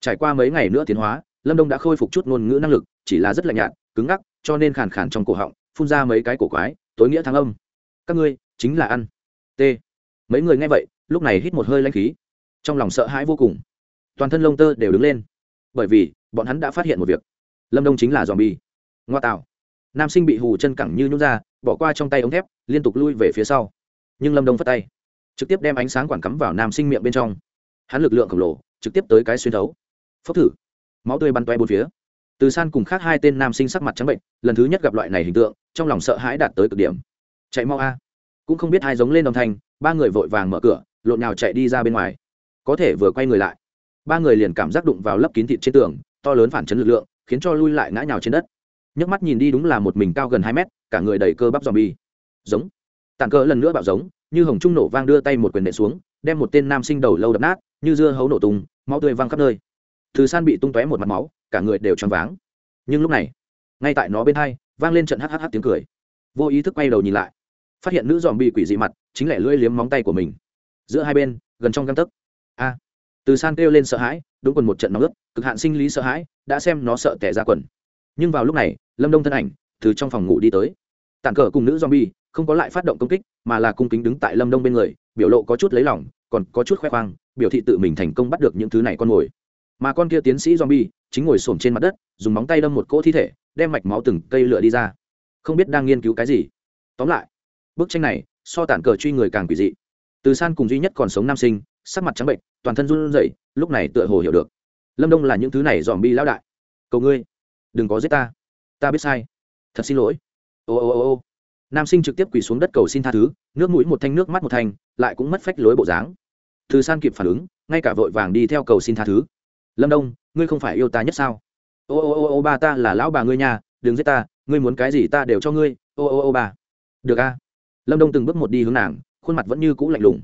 [SPEAKER 1] Trải qua mấy ngày nữa tiến hóa, lâm đông đã khôi phục chút ngôn ngữ năng lực, chỉ là rất lạnh nhạt, cứng ngắc cho nên khàn khàn trong cổ họng, phun ra mấy cái cổ quái, tối nghĩa thắng âm. Các ngươi, chính là ăn. T. Mấy người nghe vậy, lúc này hít một hơi lanh khí. Trong lòng sợ hãi vô cùng. Toàn thân lông tơ đều đứng lên. Bởi vì, bọn hắn đã phát hiện một việc. Lâm đông chính là dòm bi ngoa tạo. Nam sinh bị hù chân cẳng như nhút ra, bỏ qua trong tay ống thép, liên tục lui về phía sau. Nhưng lâm đông phất tay. Trực tiếp đem ánh sáng quản cắm vào nam sinh miệng bên trong. Hắn lực lượng khổng lồ, trực tiếp tới cái xuyên thấu. Phốc thử. Máu tươi bắn toe bốn phía từ san cùng khác hai tên nam sinh sắc mặt trắng bệnh, lần thứ nhất gặp loại này hình tượng, trong lòng sợ hãi đạt tới cực điểm. Chạy mau a. Cũng không biết ai giống lên đồng thanh, ba người vội vàng mở cửa, lộn nhào chạy đi ra bên ngoài. Có thể vừa quay người lại, ba người liền cảm giác đụng vào lấp kín thịt trên tường, to lớn phản chấn lực lượng, khiến cho lui lại ngã nhào trên đất. Nhấc mắt nhìn đi đúng là một mình cao gần hai mét, cả người đầy cơ bắp dòm bi giống. Tàn cơ lần nữa bạo giống, như hồng trung nổ vang đưa tay một quyền nện xuống, đem một tên nam sinh đầu lâu đập nát, như dưa hấu nổ tung, máu tươi văng khắp nơi. Từ san bị tung tóe một mặt máu cả người đều choáng váng. Nhưng lúc này, ngay tại nó bên hai, vang lên trận hhh tiếng cười. Vô ý thức quay đầu nhìn lại, phát hiện nữ dòm bị quỷ dị mặt chính là lưỡi liếm móng tay của mình. Giữa hai bên, gần trong găng tấc. A, từ san kêu lên sợ hãi, đúng quần một trận nóng ướt, cực hạn sinh lý sợ hãi, đã xem nó sợ tẻ ra quần. Nhưng vào lúc này, lâm đông thân ảnh từ trong phòng ngủ đi tới. Tàn cờ cùng nữ zombie không có lại phát động công kích, mà là cung kính đứng tại lâm đông bên người, biểu lộ có chút lấy lỏng còn có chút khoe khoang, biểu thị tự mình thành công bắt được những thứ này con mồi mà con kia tiến sĩ zombie chính ngồi xổm trên mặt đất, dùng móng tay đâm một cỗ thi thể, đem mạch máu từng cây lửa đi ra. Không biết đang nghiên cứu cái gì. Tóm lại, bức tranh này so tản cờ truy người càng quỷ dị. Từ san cùng duy nhất còn sống nam sinh, sắc mặt trắng bệnh, toàn thân run rẩy, lúc này tựa hồ hiểu được. Lâm đông là những thứ này dòm bi lão đại. Cầu ngươi, đừng có giết ta. Ta biết sai. Thật xin lỗi. Ô ô ô ô. Nam sinh trực tiếp quỳ xuống đất cầu xin tha thứ, nước mũi một thanh, nước mắt một thanh, lại cũng mất phách lối bộ dáng. Từ san kịp phản ứng, ngay cả vội vàng đi theo cầu xin tha thứ lâm đông ngươi không phải yêu ta nhất sao? Ô ô ô ô, ba ta là lão bà ngươi nhà đừng giết ta, ngươi muốn cái gì ta đều cho ngươi. Ô ô ô bà được a. Lâm đông từng bước một đi hướng nàng, khuôn mặt vẫn như cũ lạnh lùng.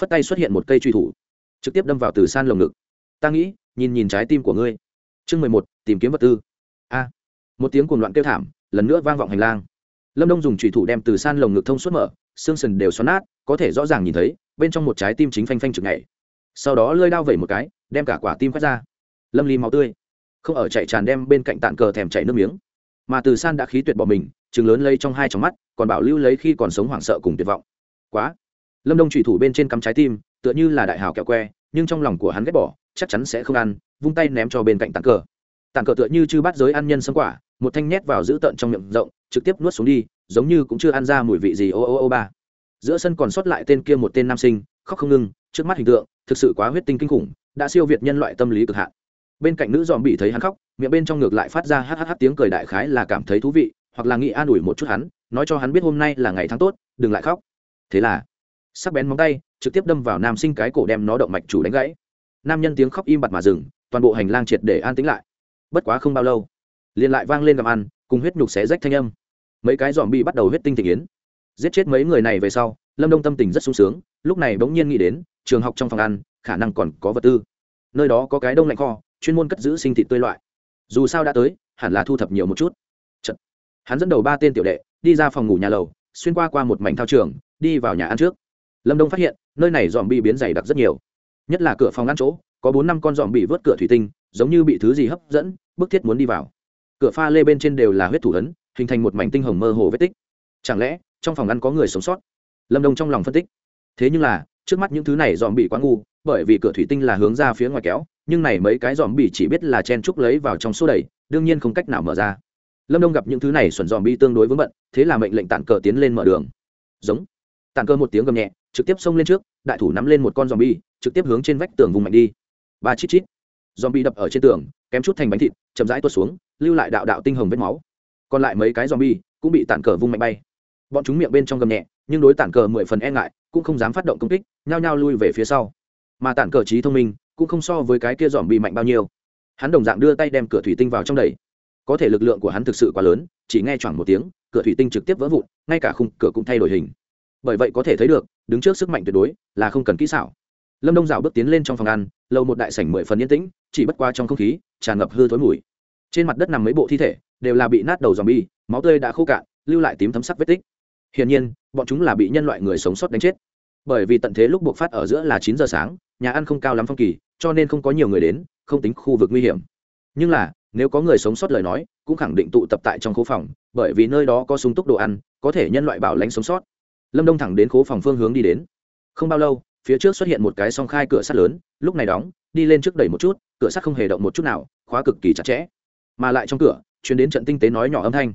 [SPEAKER 1] Phất tay xuất hiện một cây truy thủ, trực tiếp đâm vào từ san lồng ngực. Ta nghĩ, nhìn nhìn trái tim của ngươi. Chương mười một, tìm kiếm vật tư. A. Một tiếng cuồng loạn kêu thảm, lần nữa vang vọng hành lang. Lâm đông dùng trùy thủ đem từ san lồng ngực thông suốt mở, xương sần đều xoắn nát, có thể rõ ràng nhìn thấy, bên trong một trái tim chính phanh phanh chực nhảy. Sau đó lơi đao vẩy một cái đem cả quả tim quét ra. Lâm ly máu tươi. Không ở chạy tràn đem bên cạnh tàn cờ thèm chảy nước miếng. Mà từ san đã khí tuyệt bỏ mình chừng lớn lây trong hai trong mắt, còn bảo lưu lấy khi còn sống hoảng sợ cùng tuyệt vọng. Quá. Lâm đông trùy thủ bên trên cắm trái tim, tựa như là đại hào kẹo que, nhưng trong lòng của hắn ghét bỏ, chắc chắn sẽ không ăn, vung tay ném cho bên cạnh tàn cờ. Tàn cờ tựa như chư bắt giới ăn nhân sâm quả, một thanh nhét vào giữ tợn trong miệng rộng, trực tiếp nuốt xuống đi, giống như cũng chưa ăn ra mùi vị gì, ô ô ô ba. Giữa sân còn sót lại tên kia một tên nam sinh, khóc không ngưng trước mắt hình tượng, thực sự quá huyết tinh kinh khủng đã siêu việt nhân loại tâm lý cực hạn. Bên cạnh nữ dòm bị thấy hắn khóc, miệng bên trong ngược lại phát ra hhh tiếng cười đại khái là cảm thấy thú vị, hoặc là nghĩ an ủi một chút hắn, nói cho hắn biết hôm nay là ngày tháng tốt, đừng lại khóc. Thế là, sắc bén móng tay, trực tiếp đâm vào nam sinh cái cổ đem nó động mạch chủ đánh gãy. Nam nhân tiếng khóc im bặt mà dừng, toàn bộ hành lang triệt để an tĩnh lại. Bất quá không bao lâu, liền lại vang lên gặm ăn, cùng huyết nhục xé rách thanh âm. Mấy cái dòm bị bắt đầu huyết tinh thị yến. Giết chết mấy người này về sau, lâm đông tâm tình rất sung sướng, lúc này bỗng nhiên nghĩ đến, trường học trong phòng ăn khả năng còn có vật tư. Nơi đó có cái đông lạnh kho, chuyên môn cất giữ sinh thịt tươi loại. Dù sao đã tới, hẳn là thu thập nhiều một chút. Chật. hắn dẫn đầu ba tên tiểu đệ, đi ra phòng ngủ nhà lầu, xuyên qua qua một mảnh thao trường, đi vào nhà ăn trước. Lâm đông phát hiện, nơi này dòm bị biến dày đặc rất nhiều. Nhất là cửa phòng ăn chỗ, có bốn năm con dòm bị vớt cửa thủy tinh, giống như bị thứ gì hấp dẫn, bức thiết muốn đi vào. Cửa pha lê bên trên đều là huyết thủ ấn, hình thành một mảnh tinh hồng mơ hồ vết tích. Chẳng lẽ, trong phòng ăn có người sống sót? Lâm đông trong lòng phân tích. Thế nhưng là trước mắt những thứ này dòm bị quá ngu, bởi vì cửa thủy tinh là hướng ra phía ngoài kéo, nhưng này mấy cái dòm bị chỉ biết là chen trúc lấy vào trong số đầy đương nhiên không cách nào mở ra. Lâm đông gặp những thứ này xuẩn dòm bi tương đối vướng bận, thế là mệnh lệnh tản cờ tiến lên mở đường. Giống. Tản cờ một tiếng gầm nhẹ, trực tiếp xông lên trước, đại thủ nắm lên một con dòm bi trực tiếp hướng trên vách tường vùng mạnh đi. Ba chít chít. Dòm bi đập ở trên tường, kém chút thành bánh thịt, chậm rãi tuột xuống, lưu lại đạo đạo tinh hồng vết máu. Còn lại mấy cái dòm bi cũng bị tản cờ vung mạnh bay. Bọn chúng miệng bên trong gầm nhẹ nhưng đối tản cờ mười phần e ngại, cũng không dám phát động công kích, nhao nhao lui về phía sau. Mà tản cờ trí thông minh, cũng không so với cái kia dòm bị mạnh bao nhiêu. Hắn đồng dạng đưa tay đem cửa thủy tinh vào trong đầy. Có thể lực lượng của hắn thực sự quá lớn, chỉ nghe choảng một tiếng, cửa thủy tinh trực tiếp vỡ vụn, ngay cả khung cửa cũng thay đổi hình. Bởi vậy có thể thấy được, đứng trước sức mạnh tuyệt đối, là không cần kỹ xảo. Lâm đông rào bước tiến lên trong phòng ăn, lâu một đại sảnh mười phần yên tĩnh, chỉ bất qua trong không khí, tràn ngập hư thối mùi. Trên mặt đất nằm mấy bộ thi thể, đều là bị nát đầu dòm bi máu tươi đã khô cạn, lưu lại tím thấm sắc vết tích. Hiển nhiên bọn chúng là bị nhân loại người sống sót đánh chết. Bởi vì tận thế lúc buộc phát ở giữa là chín giờ sáng, nhà ăn không cao lắm phong kỳ, cho nên không có nhiều người đến, không tính khu vực nguy hiểm. Nhưng là, nếu có người sống sót lời nói, cũng khẳng định tụ tập tại trong khố phòng, bởi vì nơi đó có súng túc đồ ăn, có thể nhân loại bảo lãnh sống sót. Lâm đông thẳng đến khố phòng phương hướng đi đến. Không bao lâu, phía trước xuất hiện một cái song khai cửa sắt lớn, lúc này đóng, đi lên trước đẩy một chút, cửa sắt không hề động một chút nào, khóa cực kỳ chặt chẽ. Mà lại trong cửa chuyến đến trận tinh tế nói nhỏ âm thanh.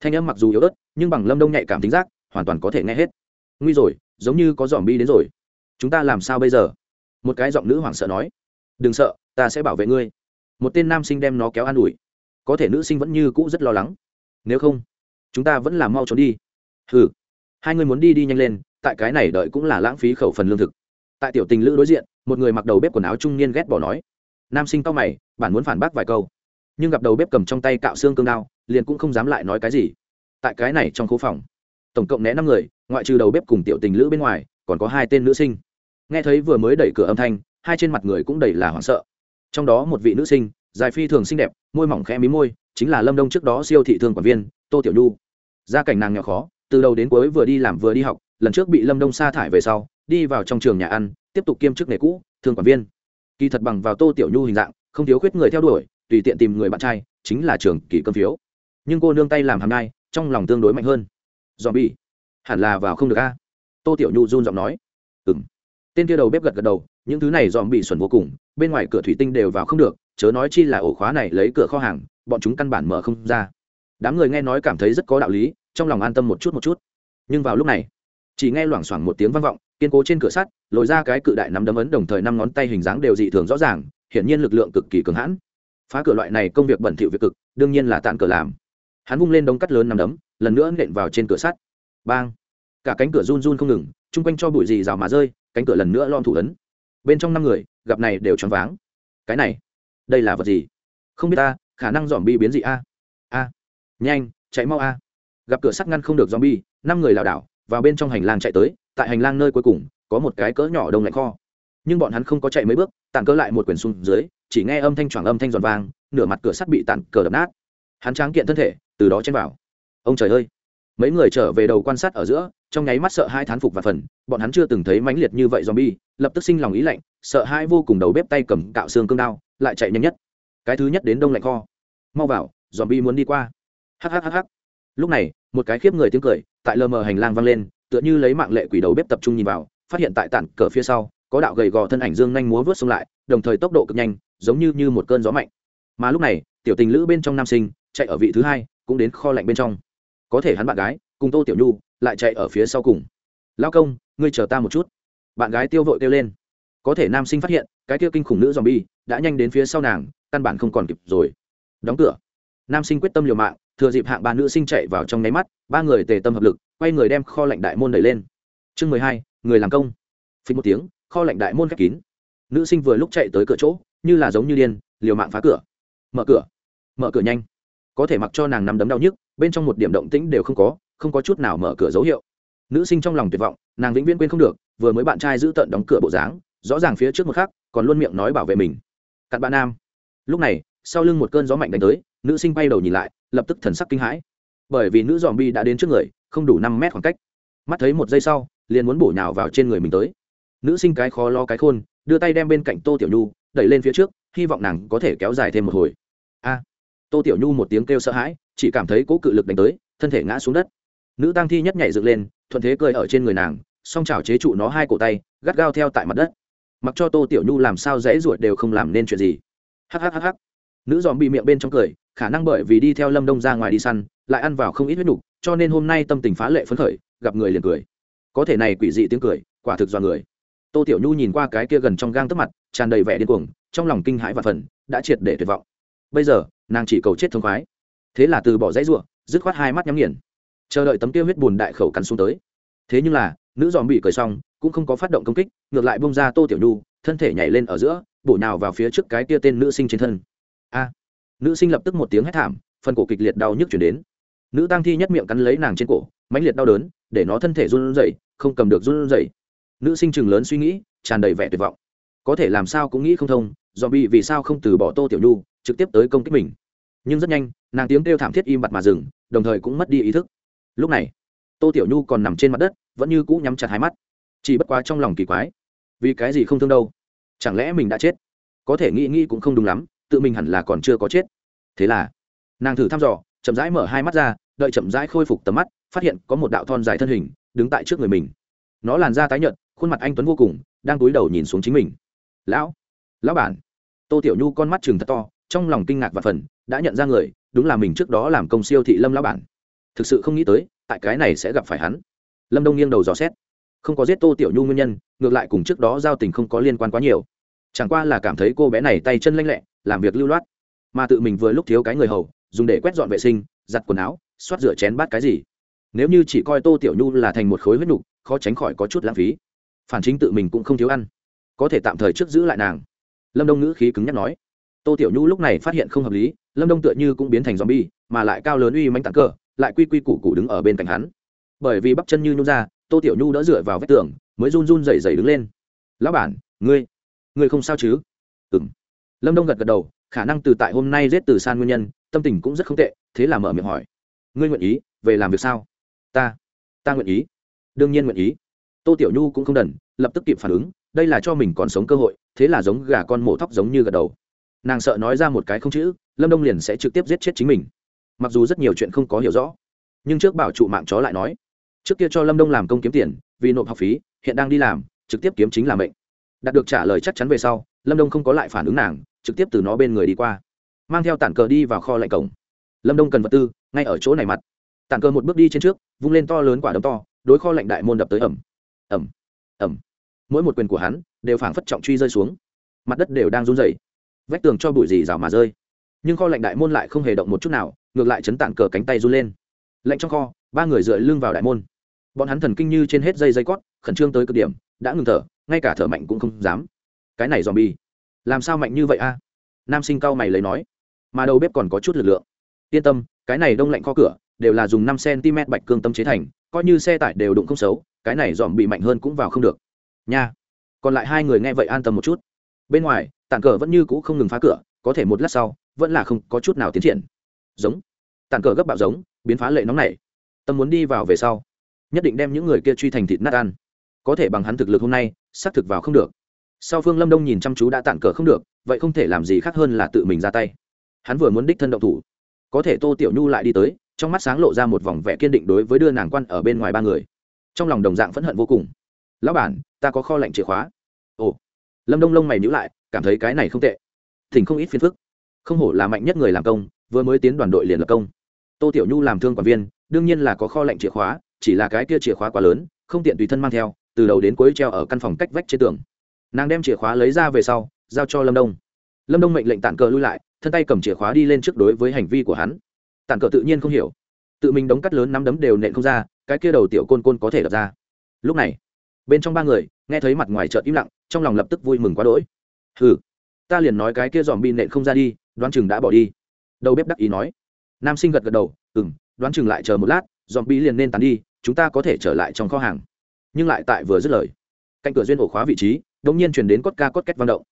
[SPEAKER 1] Thanh âm mặc dù yếu ớt, nhưng bằng lâm đông nhạy cảm tính giác hoàn toàn có thể nghe hết. Nguy rồi, giống như có dòm bi đến rồi. Chúng ta làm sao bây giờ? Một cái giọng nữ hoảng sợ nói. Đừng sợ, ta sẽ bảo vệ ngươi. Một tên nam sinh đem nó kéo an ủi. Có thể nữ sinh vẫn như cũ rất lo lắng. Nếu không, chúng ta vẫn làm mau trốn đi. Ừ hai người muốn đi đi nhanh lên, tại cái này đợi cũng là lãng phí khẩu phần lương thực. Tại tiểu tình lữ đối diện, một người mặc đầu bếp quần áo trung niên ghét bỏ nói. Nam sinh cao mày, bản muốn phản bác vài câu. Nhưng gặp đầu bếp cầm trong tay cạo xương cương đao, liền cũng không dám lại nói cái gì. Tại cái này trong khu phòng tổng cộng né năm người, ngoại trừ đầu bếp cùng tiểu tình lữ bên ngoài, còn có hai tên nữ sinh. Nghe thấy vừa mới đẩy cửa âm thanh, hai trên mặt người cũng đầy là hoảng sợ. Trong đó một vị nữ sinh, dài phi thường xinh đẹp, môi mỏng khẽ mí môi, chính là lâm đông trước đó siêu thị thương quản viên, tô tiểu nhu. Gia cảnh nàng nhỏ khó, từ đầu đến cuối vừa đi làm vừa đi học, lần trước bị lâm đông sa thải về sau, đi vào trong trường nhà ăn, tiếp tục kiêm chức nghề cũ, thương quản viên. Kỳ thật bằng vào tô tiểu nhu hình dạng, không thiếu khuyết người theo đuổi, tùy tiện tìm người bạn trai, chính là trường kỳ cơm phiếu. Nhưng cô nương tay làm hàng ngay trong lòng tương đối mạnh hơn dòm bi. Hẳn là vào không được a. Tô tiểu nhu run giọng nói. Ừm. Tên kia đầu bếp gật gật đầu, những thứ này dòm bị xuẩn vô cùng, bên ngoài cửa thủy tinh đều vào không được, chớ nói chi là ổ khóa này lấy cửa kho hàng, bọn chúng căn bản mở không ra. Đám người nghe nói cảm thấy rất có đạo lý, trong lòng an tâm một chút một chút. Nhưng vào lúc này, chỉ nghe loảng xoảng một tiếng vang vọng, kiên cố trên cửa sắt, lồi ra cái cự đại nắm đấm ấn đồng thời năm ngón tay hình dáng đều dị thường rõ ràng, hiển nhiên lực lượng cực kỳ cường hãn. Phá cửa loại này công việc bẩn thỉu việc cực, đương nhiên là tạm cửa làm hắn vung lên đống cắt lớn nằm đấm, lần nữa nện vào trên cửa sắt. Bang! Cả cánh cửa run run không ngừng, chung quanh cho bụi gì rào mà rơi, cánh cửa lần nữa lom thủ ấn. Bên trong năm người, gặp này đều choáng váng. Cái này, đây là vật gì? Không biết ta, khả năng dòm bi biến dị a. A. Nhanh, chạy mau a. Gặp cửa sắt ngăn không được dòm bi năm người lảo đảo, vào bên trong hành lang chạy tới, tại hành lang nơi cuối cùng, có một cái cỡ nhỏ đông lạnh kho. Nhưng bọn hắn không có chạy mấy bước tàn cỡ lại một quyển xuống dưới, chỉ nghe âm thanh choảng âm thanh giòn vang, nửa mặt cửa sắt bị tàn cờ đập nát. Hắn tráng kiện thân thể từ đó chen vào. Ông trời ơi! Mấy người trở về đầu quan sát ở giữa, trong nháy mắt sợ hai thán phục và phần, bọn hắn chưa từng thấy mãnh liệt như vậy zombie, lập tức sinh lòng ý lạnh, sợ hai vô cùng đầu bếp tay cầm cạo xương cương đao, lại chạy nhanh nhất. Cái thứ nhất đến đông lạnh kho. Mau vào, zombie muốn đi qua. Hhhh lúc này, một cái khiếp người tiếng cười tại lờ mờ hành lang vang lên, tựa như lấy mạng lệ quỷ đầu bếp tập trung nhìn vào, phát hiện tại tản cờ phía sau, có đạo gầy gò thân ảnh dương nhanh múa vớt xông lại, đồng thời tốc độ cực nhanh, giống như như một cơn gió mạnh. Mà lúc này, tiểu tình lữ bên trong nam sinh chạy ở vị thứ hai cũng đến kho lạnh bên trong. Có thể hắn bạn gái, cùng tô tiểu nhu, lại chạy ở phía sau cùng. Lao công, ngươi chờ ta một chút. Bạn gái tiêu vội kêu lên. Có thể nam sinh phát hiện, cái kia kinh khủng nữ dòm bi đã nhanh đến phía sau nàng, căn bản không còn kịp rồi. Đóng cửa. Nam sinh quyết tâm liều mạng, thừa dịp hạng ba nữ sinh chạy vào trong nháy mắt, ba người tề tâm hợp lực, quay người đem kho lạnh đại môn đẩy lên. Chương mười hai, người làm công. Phí một tiếng, kho lạnh đại môn khép kín. Nữ sinh vừa lúc chạy tới cửa chỗ, như là giống như điên, liều mạng phá cửa. Mở cửa. Mở cửa nhanh có thể mặc cho nàng nắm đấm đau nhức, bên trong một điểm động tĩnh đều không có không có chút nào mở cửa dấu hiệu. Nữ sinh trong lòng tuyệt vọng, nàng vĩnh viễn quên không được, vừa mới bạn trai giữ tận đóng cửa bộ dáng, rõ ràng phía trước một khắc, còn luôn miệng nói bảo vệ mình. Cặn bạn nam. Lúc này, sau lưng một cơn gió mạnh đánh tới, nữ sinh bay đầu nhìn lại, lập tức thần sắc kinh hãi. Bởi vì nữ dòm bi đã đến trước người, không đủ năm mét khoảng cách. Mắt thấy một giây sau, liền muốn bổ nhào vào trên người mình tới. Nữ sinh cái khó lo cái khôn, đưa tay đem bên cạnh tô tiểu nhu, đẩy lên phía trước, hy vọng nàng có thể kéo dài thêm một hồi. A tô tiểu nhu một tiếng kêu sợ hãi, chỉ cảm thấy cố cự lực đánh tới, thân thể ngã xuống đất. Nữ tăng thi nhất nhảy dựng lên, thuận thế cười ở trên người nàng, song trào chế trụ nó hai cổ tay, gắt gao theo tại mặt đất. Mặc cho tô tiểu nhu làm sao dễ ruột đều không làm nên chuyện gì. Hhhh nữ dòm bị miệng bên trong cười, khả năng bởi vì đi theo lâm đông ra ngoài đi săn, lại ăn vào không ít huyết nục, cho nên hôm nay tâm tình phá lệ phấn khởi, gặp người liền cười. Có thể này quỷ dị tiếng cười, quả thực do người. Tô tiểu nhu nhìn qua cái kia gần trong gang tức mặt, tràn đầy vẻ điên cuồng, trong lòng kinh hãi và phần đã triệt để tuyệt vọng. Bây giờ nàng chỉ cầu chết thông khoái. Thế là từ bỏ dãy ruộng dứt khoát hai mắt nhắm nghiền. Chờ đợi tấm kia huyết bùn đại khẩu cắn xuống tới. Thế nhưng là, nữ dòm bị cởi xong, cũng không có phát động công kích, ngược lại bông ra tô tiểu nhu, thân thể nhảy lên ở giữa, bổ nhào vào phía trước cái kia tên nữ sinh trên thân. A! Nữ sinh lập tức một tiếng hét thảm, phần cổ kịch liệt đau nhức chuyển đến. Nữ tăng thi nhất miệng cắn lấy nàng trên cổ, mãnh liệt đau đớn, để nó thân thể run rẩy, không cầm được run rẩy. Nữ sinh chừng lớn suy nghĩ, tràn đầy vẻ tuyệt vọng. Có thể làm sao cũng nghĩ không thông do bị vì sao không từ bỏ tô tiểu nhu trực tiếp tới công kích mình. Nhưng rất nhanh, nàng tiếng kêu thảm thiết im bặt mà dừng, đồng thời cũng mất đi ý thức. Lúc này, tô tiểu nhu còn nằm trên mặt đất, vẫn như cũ nhắm chặt hai mắt. Chỉ bất quá trong lòng kỳ quái, vì cái gì không thương đâu? Chẳng lẽ mình đã chết? Có thể nghĩ nghĩ cũng không đúng lắm, tự mình hẳn là còn chưa có chết. Thế là, nàng thử thăm dò, chậm rãi mở hai mắt ra, đợi chậm rãi khôi phục tầm mắt, phát hiện có một đạo thon dài thân hình đứng tại trước người mình. Nó làn da tái nhợt, khuôn mặt anh tuấn vô cùng, đang túi đầu nhìn xuống chính mình. Lão lão bản. Tô tiểu nhu con mắt chừng thật to trong lòng kinh ngạc và phần, đã nhận ra người, đúng là mình trước đó làm công siêu thị lâm lão bản. Thực sự không nghĩ tới, tại cái này sẽ gặp phải hắn. Lâm đông nghiêng đầu dò xét. Không có giết tô tiểu nhu nguyên nhân, ngược lại cùng trước đó giao tình không có liên quan quá nhiều. Chẳng qua là cảm thấy cô bé này tay chân lanh lẹ, làm việc lưu loát. Mà tự mình vừa lúc thiếu cái người hầu, dùng để quét dọn vệ sinh, giặt quần áo, xoát rửa chén bát cái gì. Nếu như chỉ coi tô tiểu nhu là thành một khối huyết nhục khó tránh khỏi có chút lãng phí. Phản chính tự mình cũng không thiếu ăn. Có thể tạm thời trước giữ lại nàng. Lâm đông ngữ khí cứng nhắc nói tô tiểu nhu lúc này phát hiện không hợp lý, lâm đông tựa như cũng biến thành z o m bi e mà lại cao lớn uy mãnh tặng cờ, lại quy quy củ củ đứng ở bên cạnh hắn. Bởi vì bắp chân như nhu ra, tô tiểu nhu đỡ dựa vào vách tường, mới run run dày dày đứng lên. Lão bản, ngươi ngươi không sao chứ? Ừ m lâm đông gật gật đầu, khả năng từ tại hôm nay giết từ san nguyên nhân, tâm tình cũng rất không tệ, thế là mở miệng hỏi. Ngươi nguyện ý, về làm việc sao? Ta ta nguyện ý. Đương nhiên nguyện ý. Tô tiểu nhu cũng không đần, lập tức kịp phản ứng, đây là cho mình còn sống cơ hội, thế là giống gà con mổ thóc giống như gật đầu nàng sợ nói ra một cái không chữ, lâm đông liền sẽ trực tiếp giết chết chính mình. Mặc dù rất nhiều chuyện không có hiểu rõ, nhưng trước bảo trụ mạng chó lại nói, trước kia cho lâm đông làm công kiếm tiền, vì nộp học phí, hiện đang đi làm, trực tiếp kiếm chính là mệnh. Đạt được trả lời chắc chắn về sau, lâm đông không có lại phản ứng nàng, trực tiếp từ nó bên người đi qua. Mang theo tản cờ đi vào kho lạnh cổng. Lâm đông cần vật tư, ngay ở chỗ này mặt. Tản cờ một bước đi trên trước, vung lên to lớn quả đấm to, đối kho lạnh đại môn đập tới ẩm ẩm ẩm mỗi một quyền của hắn, đều phảng phất trọng truy rơi xuống. Mặt đất đều đang run rẩy vách tường cho bụi gì rào mà rơi. Nhưng kho lạnh đại môn lại không hề động một chút nào, ngược lại chấn tản cờ cánh tay run lên. Lạnh trong kho, ba người dựa lưng vào đại môn. Bọn hắn thần kinh như trên hết dây dây cót, khẩn trương tới cực điểm, đã ngừng thở, ngay cả thở mạnh cũng không dám. Cái này dòm bi làm sao mạnh như vậy a? Nam sinh cao mày lấy nói. Mà đầu bếp còn có chút lực lượng. Yên tâm, cái này đông lạnh kho cửa, đều là dùng năm cm bạch cương tâm chế thành, coi như xe tải đều đụng không xấu, cái này dòm bị mạnh hơn cũng vào không được. Nha, còn lại hai người nghe vậy an tâm một chút. Bên ngoài tản cờ vẫn như cũ không ngừng phá cửa, có thể một lát sau, vẫn là không có chút nào tiến triển. Giống. Tản cờ gấp bạo giống, biến phá lệ nóng này. Tâm muốn đi vào về sau, nhất định đem những người kia truy thành thịt nát ăn. Có thể bằng hắn thực lực hôm nay, xác thực vào không được. Sau phương lâm đông nhìn chăm chú đã tản cờ không được, vậy không thể làm gì khác hơn là tự mình ra tay. Hắn vừa muốn đích thân động thủ. Có thể tô tiểu nhu lại đi tới, trong mắt sáng lộ ra một vòng vẻ kiên định đối với đưa nàng quan ở bên ngoài ba người. Trong lòng đồng dạng phẫn hận vô cùng. Lão bản, ta có kho lạnh chìa khóa. Ồ. Lâm đông lông mày nhữ lại cảm thấy cái này không tệ. Thỉnh không ít phiền phức. Không hổ là mạnh nhất người làm công, vừa mới tiến đoàn đội liền lập công. Tô tiểu nhu làm thương quản viên, đương nhiên là có kho lệnh chìa khóa, chỉ là cái kia chìa khóa quá lớn, không tiện tùy thân mang theo, từ đầu đến cuối treo ở căn phòng cách vách trên tường. Nàng đem chìa khóa lấy ra về sau, giao cho lâm đông. Lâm đông mệnh lệnh tản cờ lui lại, thân tay cầm chìa khóa đi lên trước đối với hành vi của hắn. Tản cờ tự nhiên không hiểu. Tự mình đóng cắt lớn nắm đấm đều nện không ra, cái kia đầu tiểu côn côn có thể đập ra. Lúc này, bên trong ba người, nghe thấy mặt ngoài chợt im lặng, trong lòng lập tức vui mừng quá đỗi hừ. Ta liền nói cái kia dòm bi nện không ra đi, đoán chừng đã bỏ đi. Đầu bếp đắc ý nói. Nam sinh gật gật đầu ừ m đoán chừng lại chờ một lát, dòm bi liền nên tàn đi, chúng ta có thể trở lại trong kho hàng. Nhưng lại tại vừa dứt lời, cạnh cửa duyên ổ khóa vị trí đ ỗ n g nhiên chuyển đến cốt ca cốt két vang động.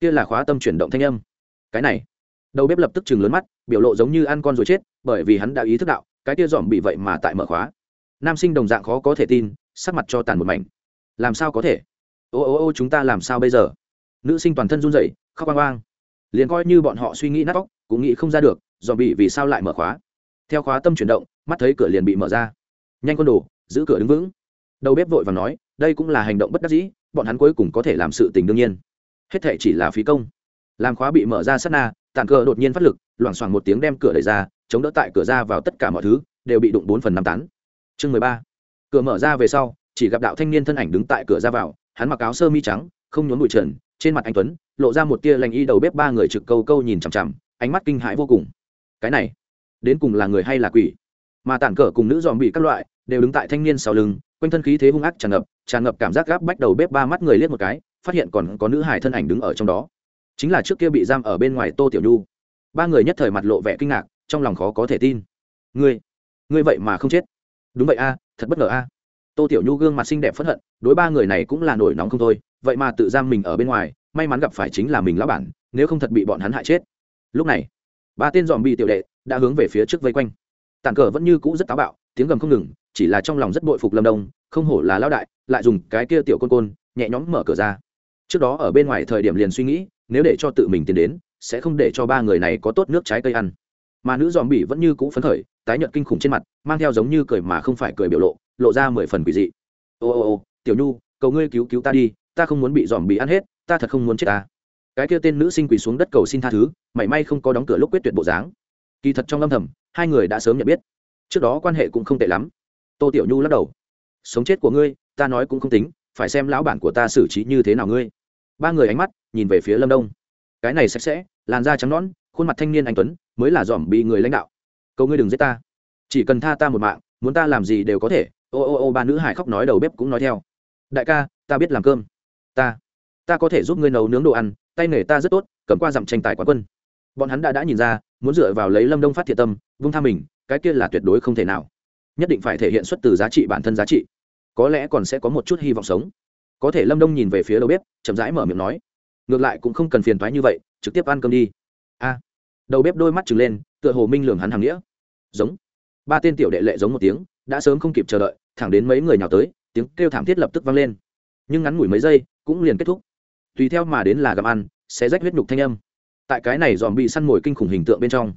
[SPEAKER 1] Kia là khóa tâm chuyển động thanh âm. Cái này, đầu bếp lập tức chừng lớn mắt, biểu lộ giống như ăn con rồi chết, bởi vì hắn đã ý thức đạo, cái kia dòm bị vậy mà tại mở khóa. Nam sinh đồng dạng khó có thể tin, sắc mặt cho tàn một mảnh. Làm sao có thể? Ô ô ô, chúng ta làm sao bây giờ? Nữ sinh toàn thân run rẩy, khóc oang oang. Liền coi như bọn họ suy nghĩ nát óc, cũng nghĩ không ra được do bị vì sao lại mở khóa. Theo khóa tâm chuyển động, mắt thấy cửa liền bị mở ra. Nhanh con đồ, giữ cửa đứng vững. Đầu bếp vội và nói, đây cũng là hành động bất đắc dĩ, bọn hắn cuối cùng có thể làm sự tình đương nhiên. Hết thệ chỉ là phí công. Làm khóa bị mở ra sát na, tàn cờ đột nhiên phát lực, loảng xoảng một tiếng đem cửa đẩy ra, chống đỡ tại cửa ra vào tất cả mọi thứ, đều bị đụng bốn phần năm tán. Chương mười ba. Cửa mở ra về sau, chỉ gặp đạo thanh niên thân ảnh đứng tại cửa ra vào, hắn mặc áo sơ mi trắng, không nhốn bụi trần trên mặt anh tuấn, lộ ra một tia lành y đầu bếp ba người trực câu câu nhìn chằm chằm, ánh mắt kinh hãi vô cùng. Cái này, đến cùng là người hay là quỷ? Mà tản cờ cùng nữ dòm bị các loại, đều đứng tại thanh niên sau lưng, quanh thân khí thế hung ác tràn ngập tràn ngập cảm giác gáp bách đầu bếp ba mắt người liếc một cái, phát hiện còn có nữ hải thân ảnh đứng ở trong đó. Chính là trước kia bị giam ở bên ngoài tô tiểu nhu. Ba người nhất thời mặt lộ vẻ kinh ngạc, trong lòng khó có thể tin. Ngươi ngươi vậy mà không chết. Đúng vậy a, thật bất ngờ a. Tô tiểu nhu gương mặt xinh đẹp phất hận, đối ba người này cũng là nổi nóng không thôi vậy mà tự giam mình ở bên ngoài, may mắn gặp phải chính là mình lão bản, nếu không thật bị bọn hắn hại chết. Lúc này, ba tên dòm bị tiểu đệ đã hướng về phía trước vây quanh. Tàn cờ vẫn như cũ rất táo bạo, tiếng gầm không ngừng, chỉ là trong lòng rất bội phục lâm đông, không hổ là lão đại, lại dùng cái kia tiểu côn côn, nhẹ nhõm mở cửa ra. Trước đó ở bên ngoài thời điểm liền suy nghĩ, nếu để cho tự mình tiến đến, sẽ không để cho ba người này có tốt nước trái cây ăn. Mà nữ dòm bỉ vẫn như cũ phấn khởi, tái nhợt kinh khủng trên mặt, mang theo giống như cười mà không phải cười biểu lộ lộ ra mười phần quỷ dị. Ô ô ô, tiểu nhu, cầu ngươi cứu cứu ta đi ta không muốn bị dòm bị ăn hết, ta thật không muốn chết ta. Cái kia tên nữ sinh quỳ xuống đất cầu xin tha thứ, mảy may không có đóng cửa lúc quyết tuyệt bộ dáng. Kỳ thật trong âm thầm, hai người đã sớm nhận biết. Trước đó quan hệ cũng không tệ lắm. Tô tiểu nhu lắc đầu. Sống chết của ngươi, ta nói cũng không tính, phải xem lão bản của ta xử trí như thế nào ngươi. Ba người ánh mắt nhìn về phía lâm đông. Cái này sạch sẽ, làn da trắng nõn, khuôn mặt thanh niên anh tuấn, mới là dòm bị người lãnh đạo. Cầu ngươi đừng giết ta. Chỉ cần tha ta một mạng, muốn ta làm gì đều có thể. Ô ô ô, ba nữ hải khóc nói đầu bếp cũng nói theo. Đại ca, ta biết làm cơm ta ta có thể giúp ngươi nấu nướng đồ ăn, tay nghề ta rất tốt, cầm qua dặm tranh tài quán quân. Bọn hắn đã đã nhìn ra, muốn dựa vào lấy lâm đông phát thiệt tâm, vung tha mình, cái kia là tuyệt đối không thể nào. Nhất định phải thể hiện xuất từ giá trị bản thân giá trị. Có lẽ còn sẽ có một chút hy vọng sống. Có thể lâm đông nhìn về phía đầu bếp, chậm rãi mở miệng nói. Ngược lại cũng không cần phiền thoái như vậy, trực tiếp ăn cơm đi. A. Đầu bếp đôi mắt trừng lên, tựa hồ minh lường hắn hàng nghĩa. Giống. Ba tên tiểu đệ lệ giống một tiếng, đã sớm không kịp chờ đợi, thẳng đến mấy người nào tới, tiếng kêu thảm thiết lập tức vang lên. Nhưng ngắn ngủi mấy giây cũng liền kết thúc. Tùy theo mà đến là gặm ăn, sẽ rách huyết nhục thanh âm. Tại cái này dòm bị săn mồi kinh khủng hình tượng bên trong,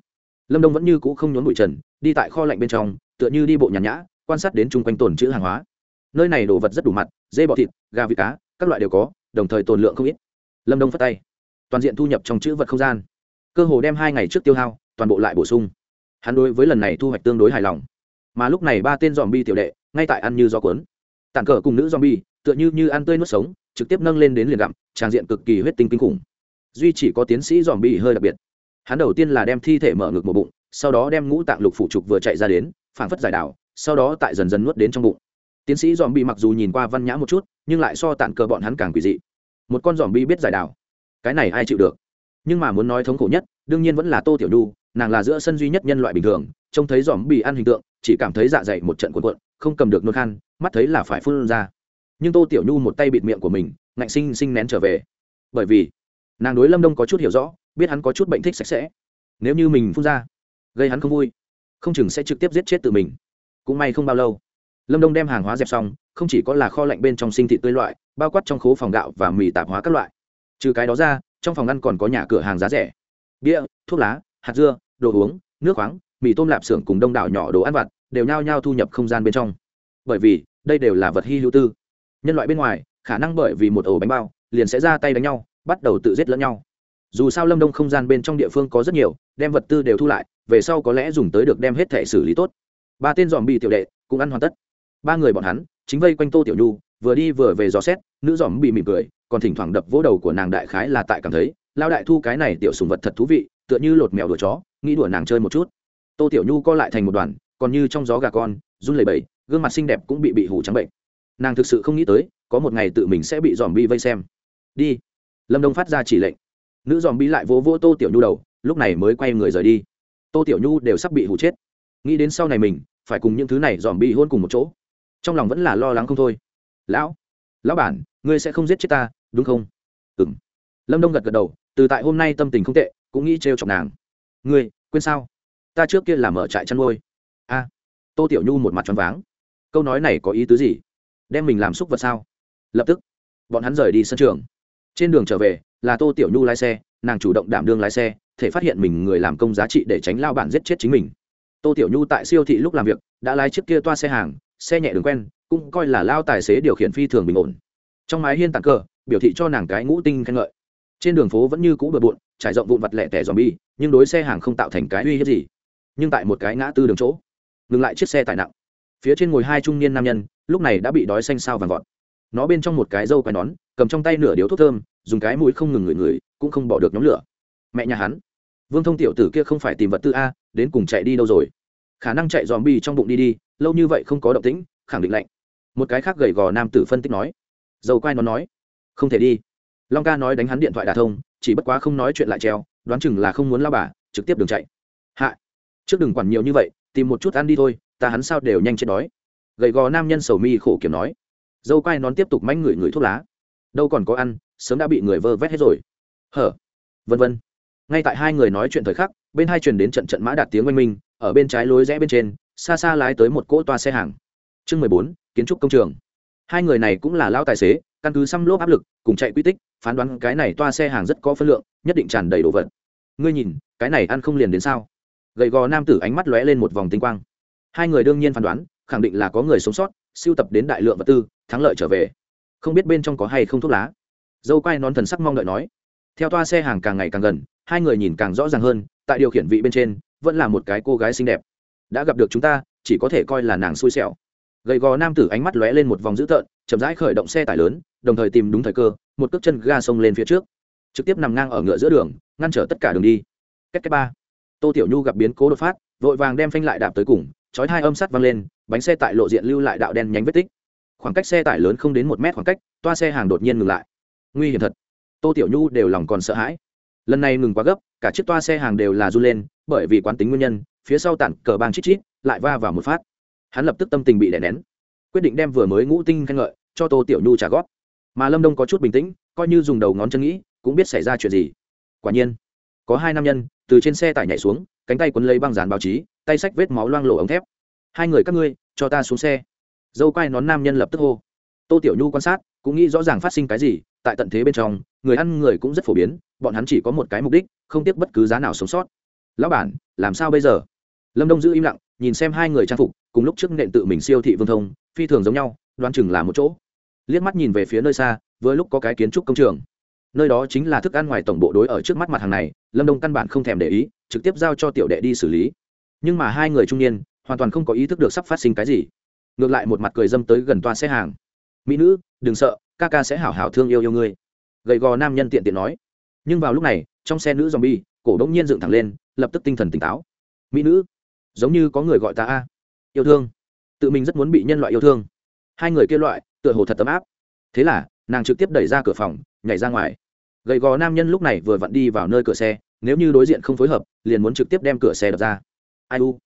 [SPEAKER 1] lâm đông vẫn như cũ không nhốn bụi trần, đi tại kho lạnh bên trong, tựa như đi bộ nhàn nhã, quan sát đến chung quanh tồn chữ hàng hóa. Nơi này đồ vật rất đủ mặt, dê bọ thịt, gà vịt cá, các loại đều có, đồng thời tồn lượng không ít. Lâm đông phất tay. Toàn diện thu nhập trong chữ vật không gian. Cơ hồ đem hai ngày trước tiêu hao, toàn bộ lại bổ sung. Hắn đối với lần này thu hoạch tương đối hài lòng. Mà lúc này ba tên dòm bi tiểu đệ, ngay tại ăn như do cuốn. Tản cờ cùng nữ dòm bi, tựa như như ăn tươi nuốt sống trực tiếp nâng lên đến liền gặm tràng diện cực kỳ huyết tinh kinh khủng. Duy chỉ có tiến sĩ dòm bị hơi đặc biệt. Hắn đầu tiên là đem thi thể mở ngực một bụng, sau đó đem ngũ tạng lục phủ trục vừa chạy ra đến, phảng phất giải đảo, sau đó tại dần dần nuốt đến trong bụng. Tiến sĩ dòm bị mặc dù nhìn qua văn nhã một chút, nhưng lại so tản cờ bọn hắn càng quỷ dị. Một con dòm bị biết giải đảo. Cái này ai chịu được? Nhưng mà muốn nói thống khổ nhất, đương nhiên vẫn là tô tiểu nhu, nàng là giữa sân duy nhất nhân loại bình thường, trông thấy dòm bị ăn hình tượng, chỉ cảm thấy dạ dày một trận cuộn cuộn, không cầm được nôn khan, mắt thấy là phải phun ra nhưng tô tiểu nhu một tay bịt miệng của mình, ngạnh sinh sinh nén trở về. Bởi vì, nàng đối lâm đông có chút hiểu rõ, biết hắn có chút bệnh thích sạch sẽ. Nếu như mình phun ra, gây hắn không vui, không chừng sẽ trực tiếp giết chết tự mình. Cũng may không bao lâu, lâm đông đem hàng hóa dẹp xong, không chỉ có là kho lạnh bên trong sinh thị tươi loại, bao quát trong khố phòng gạo và mì tạp hóa các loại. Trừ cái đó ra, trong phòng ăn còn có nhà cửa hàng giá rẻ. Bia, thuốc lá, hạt dưa, đồ uống, nước khoáng, mì tôm lạp xưởng cùng đông đảo nhỏ đồ ăn vặt đều nhao nhao thu nhập không gian bên trong. Bởi vì, đây đều là vật hy hữu tư nhân loại bên ngoài, khả năng bởi vì một ổ bánh bao, liền sẽ ra tay đánh nhau, bắt đầu tự giết lẫn nhau. Dù sao lâm đông không gian bên trong địa phương có rất nhiều, đem vật tư đều thu lại, về sau có lẽ dùng tới được đem hết thể xử lý tốt. Ba tên dòm bị tiểu đệ cũng ăn hoàn tất. Ba người bọn hắn, chính vây quanh tô tiểu nhu, vừa đi vừa về dò xét, nữ dòm bị mỉm cười, còn thỉnh thoảng đập vỗ đầu của nàng đại khái là tại cảm thấy lao đại thu cái này tiểu sùng vật thật thú vị, tựa như lột mèo đùa chó, nghĩ đùa nàng chơi một chút. Tô tiểu nhu co lại thành một đoàn, còn như trong gió gà con, run lẩy bẩy, gương mặt xinh đẹp cũng bị bị hủ trắng bệnh nàng thực sự không nghĩ tới, có một ngày tự mình sẽ bị dòm bi vây xem. Đi. Lâm đông phát ra chỉ lệnh. Nữ dòm bi lại vỗ vỗ tô tiểu nhu đầu, lúc này mới quay người rời đi. Tô tiểu nhu đều sắp bị hủ chết. Nghĩ đến sau này mình, phải cùng những thứ này dòm bi hôn cùng một chỗ. Trong lòng vẫn là lo lắng không thôi. Lão lão bản, ngươi sẽ không giết chết ta, đúng không? Ừ m lâm đông gật gật đầu, từ tại hôm nay tâm tình không tệ, cũng nghĩ trêu chọc nàng. Ngươi, quên sao? Ta trước kia làm ở trại chăn nuôi. A. Tô tiểu nhu một mặt t r váng. Câu nói này có ý tứ gì? Đem mình làm xúc vật sao? Lập tức, bọn hắn rời đi sân trường. Trên đường trở về, là tô tiểu nhu lái xe, nàng chủ động đảm đương lái xe, thể phát hiện mình người làm công giá trị để tránh lao bản giết chết chính mình. Tô tiểu nhu tại siêu thị lúc làm việc, đã lái chiếc kia toa xe hàng, xe nhẹ đường quen, cũng coi là lao tài xế điều khiển phi thường bình ổn. Trong mái hiên tặng cờ biểu thị cho nàng cái ngũ tinh khen ngợi. Trên đường phố vẫn như cũ bừa bộn, trải rộng vụn vặt lẻ tẻ dòm bi nhưng đối xe hàng không tạo thành cái uy hiếp gì? Nhưng tại một cái ngã tư đường chỗ, ngừng lại chiếc xe tải nặng. Phía trên ngồi hai trung niên nam nhân lúc này đã bị đói xanh sao vàng vọt. Nó bên trong một cái dâu quai nón, cầm trong tay nửa điếu thuốc thơm, dùng cái mũi không ngừng ngửi ngửi, cũng không bỏ được nhóm lửa. Mẹ nhà hắn. Vương thông tiểu tử kia không phải tìm vật tư a, đến cùng chạy đi đâu rồi? Khả năng chạy dòm bi trong bụng đi đi, lâu như vậy không có động tĩnh, khẳng định lạnh. Một cái khác gầy gò nam tử phân tích nói. Dầu quai nó nói. Không thể đi. Long ca nói đánh hắn điện thoại đà thông, chỉ bất quá không nói chuyện lại treo, đoán chừng là không muốn lao bà, trực tiếp đường chạy. Hạ. Trước đừng quản nhiều như vậy, tìm một chút ăn đi thôi, ta hắn sao đều nhanh chết đói gầy gò nam nhân sầu mi khổ kiểm nói. Dâu quai nón tiếp tục manh ngửi ngửi thuốc lá. Đâu còn có ăn, sớm đã bị người vơ vét hết rồi. Hở? Vân vân. Ngay tại hai người nói chuyện thời khắc, bên hai truyền đến trận trận mã đạt tiếng oanh minh, ở bên trái lối rẽ bên trên, xa xa lái tới một cỗ toa xe hàng. Chương mười bốn, kiến trúc công trường. Hai người này cũng là lao tài xế, căn cứ xăm lốp áp lực, cùng chạy quy tích, phán đoán cái này toa xe hàng rất có phân lượng, nhất định tràn đầy đồ vật. Ngươi nhìn, cái này ăn không liền đến sao? Gầy gò nam tử ánh mắt lóe lên một vòng tinh quang. Hai người đương nhiên phán đoán khẳng định là có người sống sót, siêu tập đến đại lượng vật tư, thắng lợi trở về. Không biết bên trong có hay không thuốc lá. Dâu quai nón thần sắc mong đợi nói. Theo toa xe hàng càng ngày càng gần, hai người nhìn càng rõ ràng hơn, tại điều khiển vị bên trên, vẫn là một cái cô gái xinh đẹp. Đã gặp được chúng ta, chỉ có thể coi là nàng xui xẻo. Gầy gò nam tử ánh mắt lóe lên một vòng dữ tợn, chậm rãi khởi động xe tải lớn, đồng thời tìm đúng thời cơ, một cước chân ga xông lên phía trước. Trực tiếp nằm ngang ở ngựa giữa đường, ngăn trở tất cả đường đi. Cách cách ba. Tô tiểu nhu gặp biến cố đột phát, vội vàng đem phanh lại đạp tới cùng chói hai âm sắt văng lên, bánh xe tải lộ diện lưu lại đạo đen nhánh vết tích. Khoảng cách xe tải lớn không đến một mét khoảng cách, toa xe hàng đột nhiên ngừng lại. Nguy hiểm thật. Tô tiểu nhu đều lòng còn sợ hãi. Lần này ngừng quá gấp, cả chiếc toa xe hàng đều là run lên, bởi vì quán tính nguyên nhân, phía sau tản cờ bang chít chít, lại va vào một phát. Hắn lập tức tâm tình bị đè nén, quyết định đem vừa mới ngũ tinh khen ngợi cho tô tiểu nhu trả góp. Mà lâm đông có chút bình tĩnh, coi như dùng đầu ngón chân nghĩ, cũng biết xảy ra chuyện gì. Quả nhiên, có hai nam nhân từ trên xe tải nhảy xuống, cánh tay quấn lấy băng dán báo chí tay xách vết máu loang lổ ống thép. Hai người các ngươi, cho ta xuống xe. Dâu quai nón nam nhân lập tức hô. Tô tiểu nhu quan sát, cũng nghĩ rõ ràng phát sinh cái gì, tại tận thế bên trong, người ăn người cũng rất phổ biến, bọn hắn chỉ có một cái mục đích, không tiếc bất cứ giá nào sống sót. Lão bản, làm sao bây giờ? Lâm đông giữ im lặng, nhìn xem hai người trang phục, cùng lúc trước nện tự mình siêu thị vương thông, phi thường giống nhau, đoán chừng là một chỗ. Liếc mắt nhìn về phía nơi xa với lúc có cái kiến trúc công trường. Nơi đó chính là thức ăn ngoài tổng bộ đối ở trước mắt mặt hàng này, lâm đông căn bản không thèm để ý, trực tiếp giao cho tiểu đệ đi xử lý nhưng mà hai người trung niên hoàn toàn không có ý thức được sắp phát sinh cái gì. Ngược lại một mặt cười dâm tới gần toa xe hàng. Mỹ nữ, đừng sợ, ca ca sẽ hảo hảo thương yêu yêu ngươi. Gầy gò nam nhân tiện tiện nói. Nhưng vào lúc này, trong xe nữ zombie, cổ đ ỗ n g nhiên dựng thẳng lên, lập tức tinh thần tỉnh táo. Mỹ nữ, giống như có người gọi ta a. Yêu thương. Tự mình rất muốn bị nhân loại yêu thương. Hai người kia loại, tựa hồ thật tấm áp. Thế là, nàng trực tiếp đẩy ra cửa phòng, nhảy ra ngoài. Gầy gò nam nhân lúc này vừa vặn đi vào nơi cửa xe, nếu như đối diện không phối hợp, liền muốn trực tiếp đem cửa xe đập ra ai u?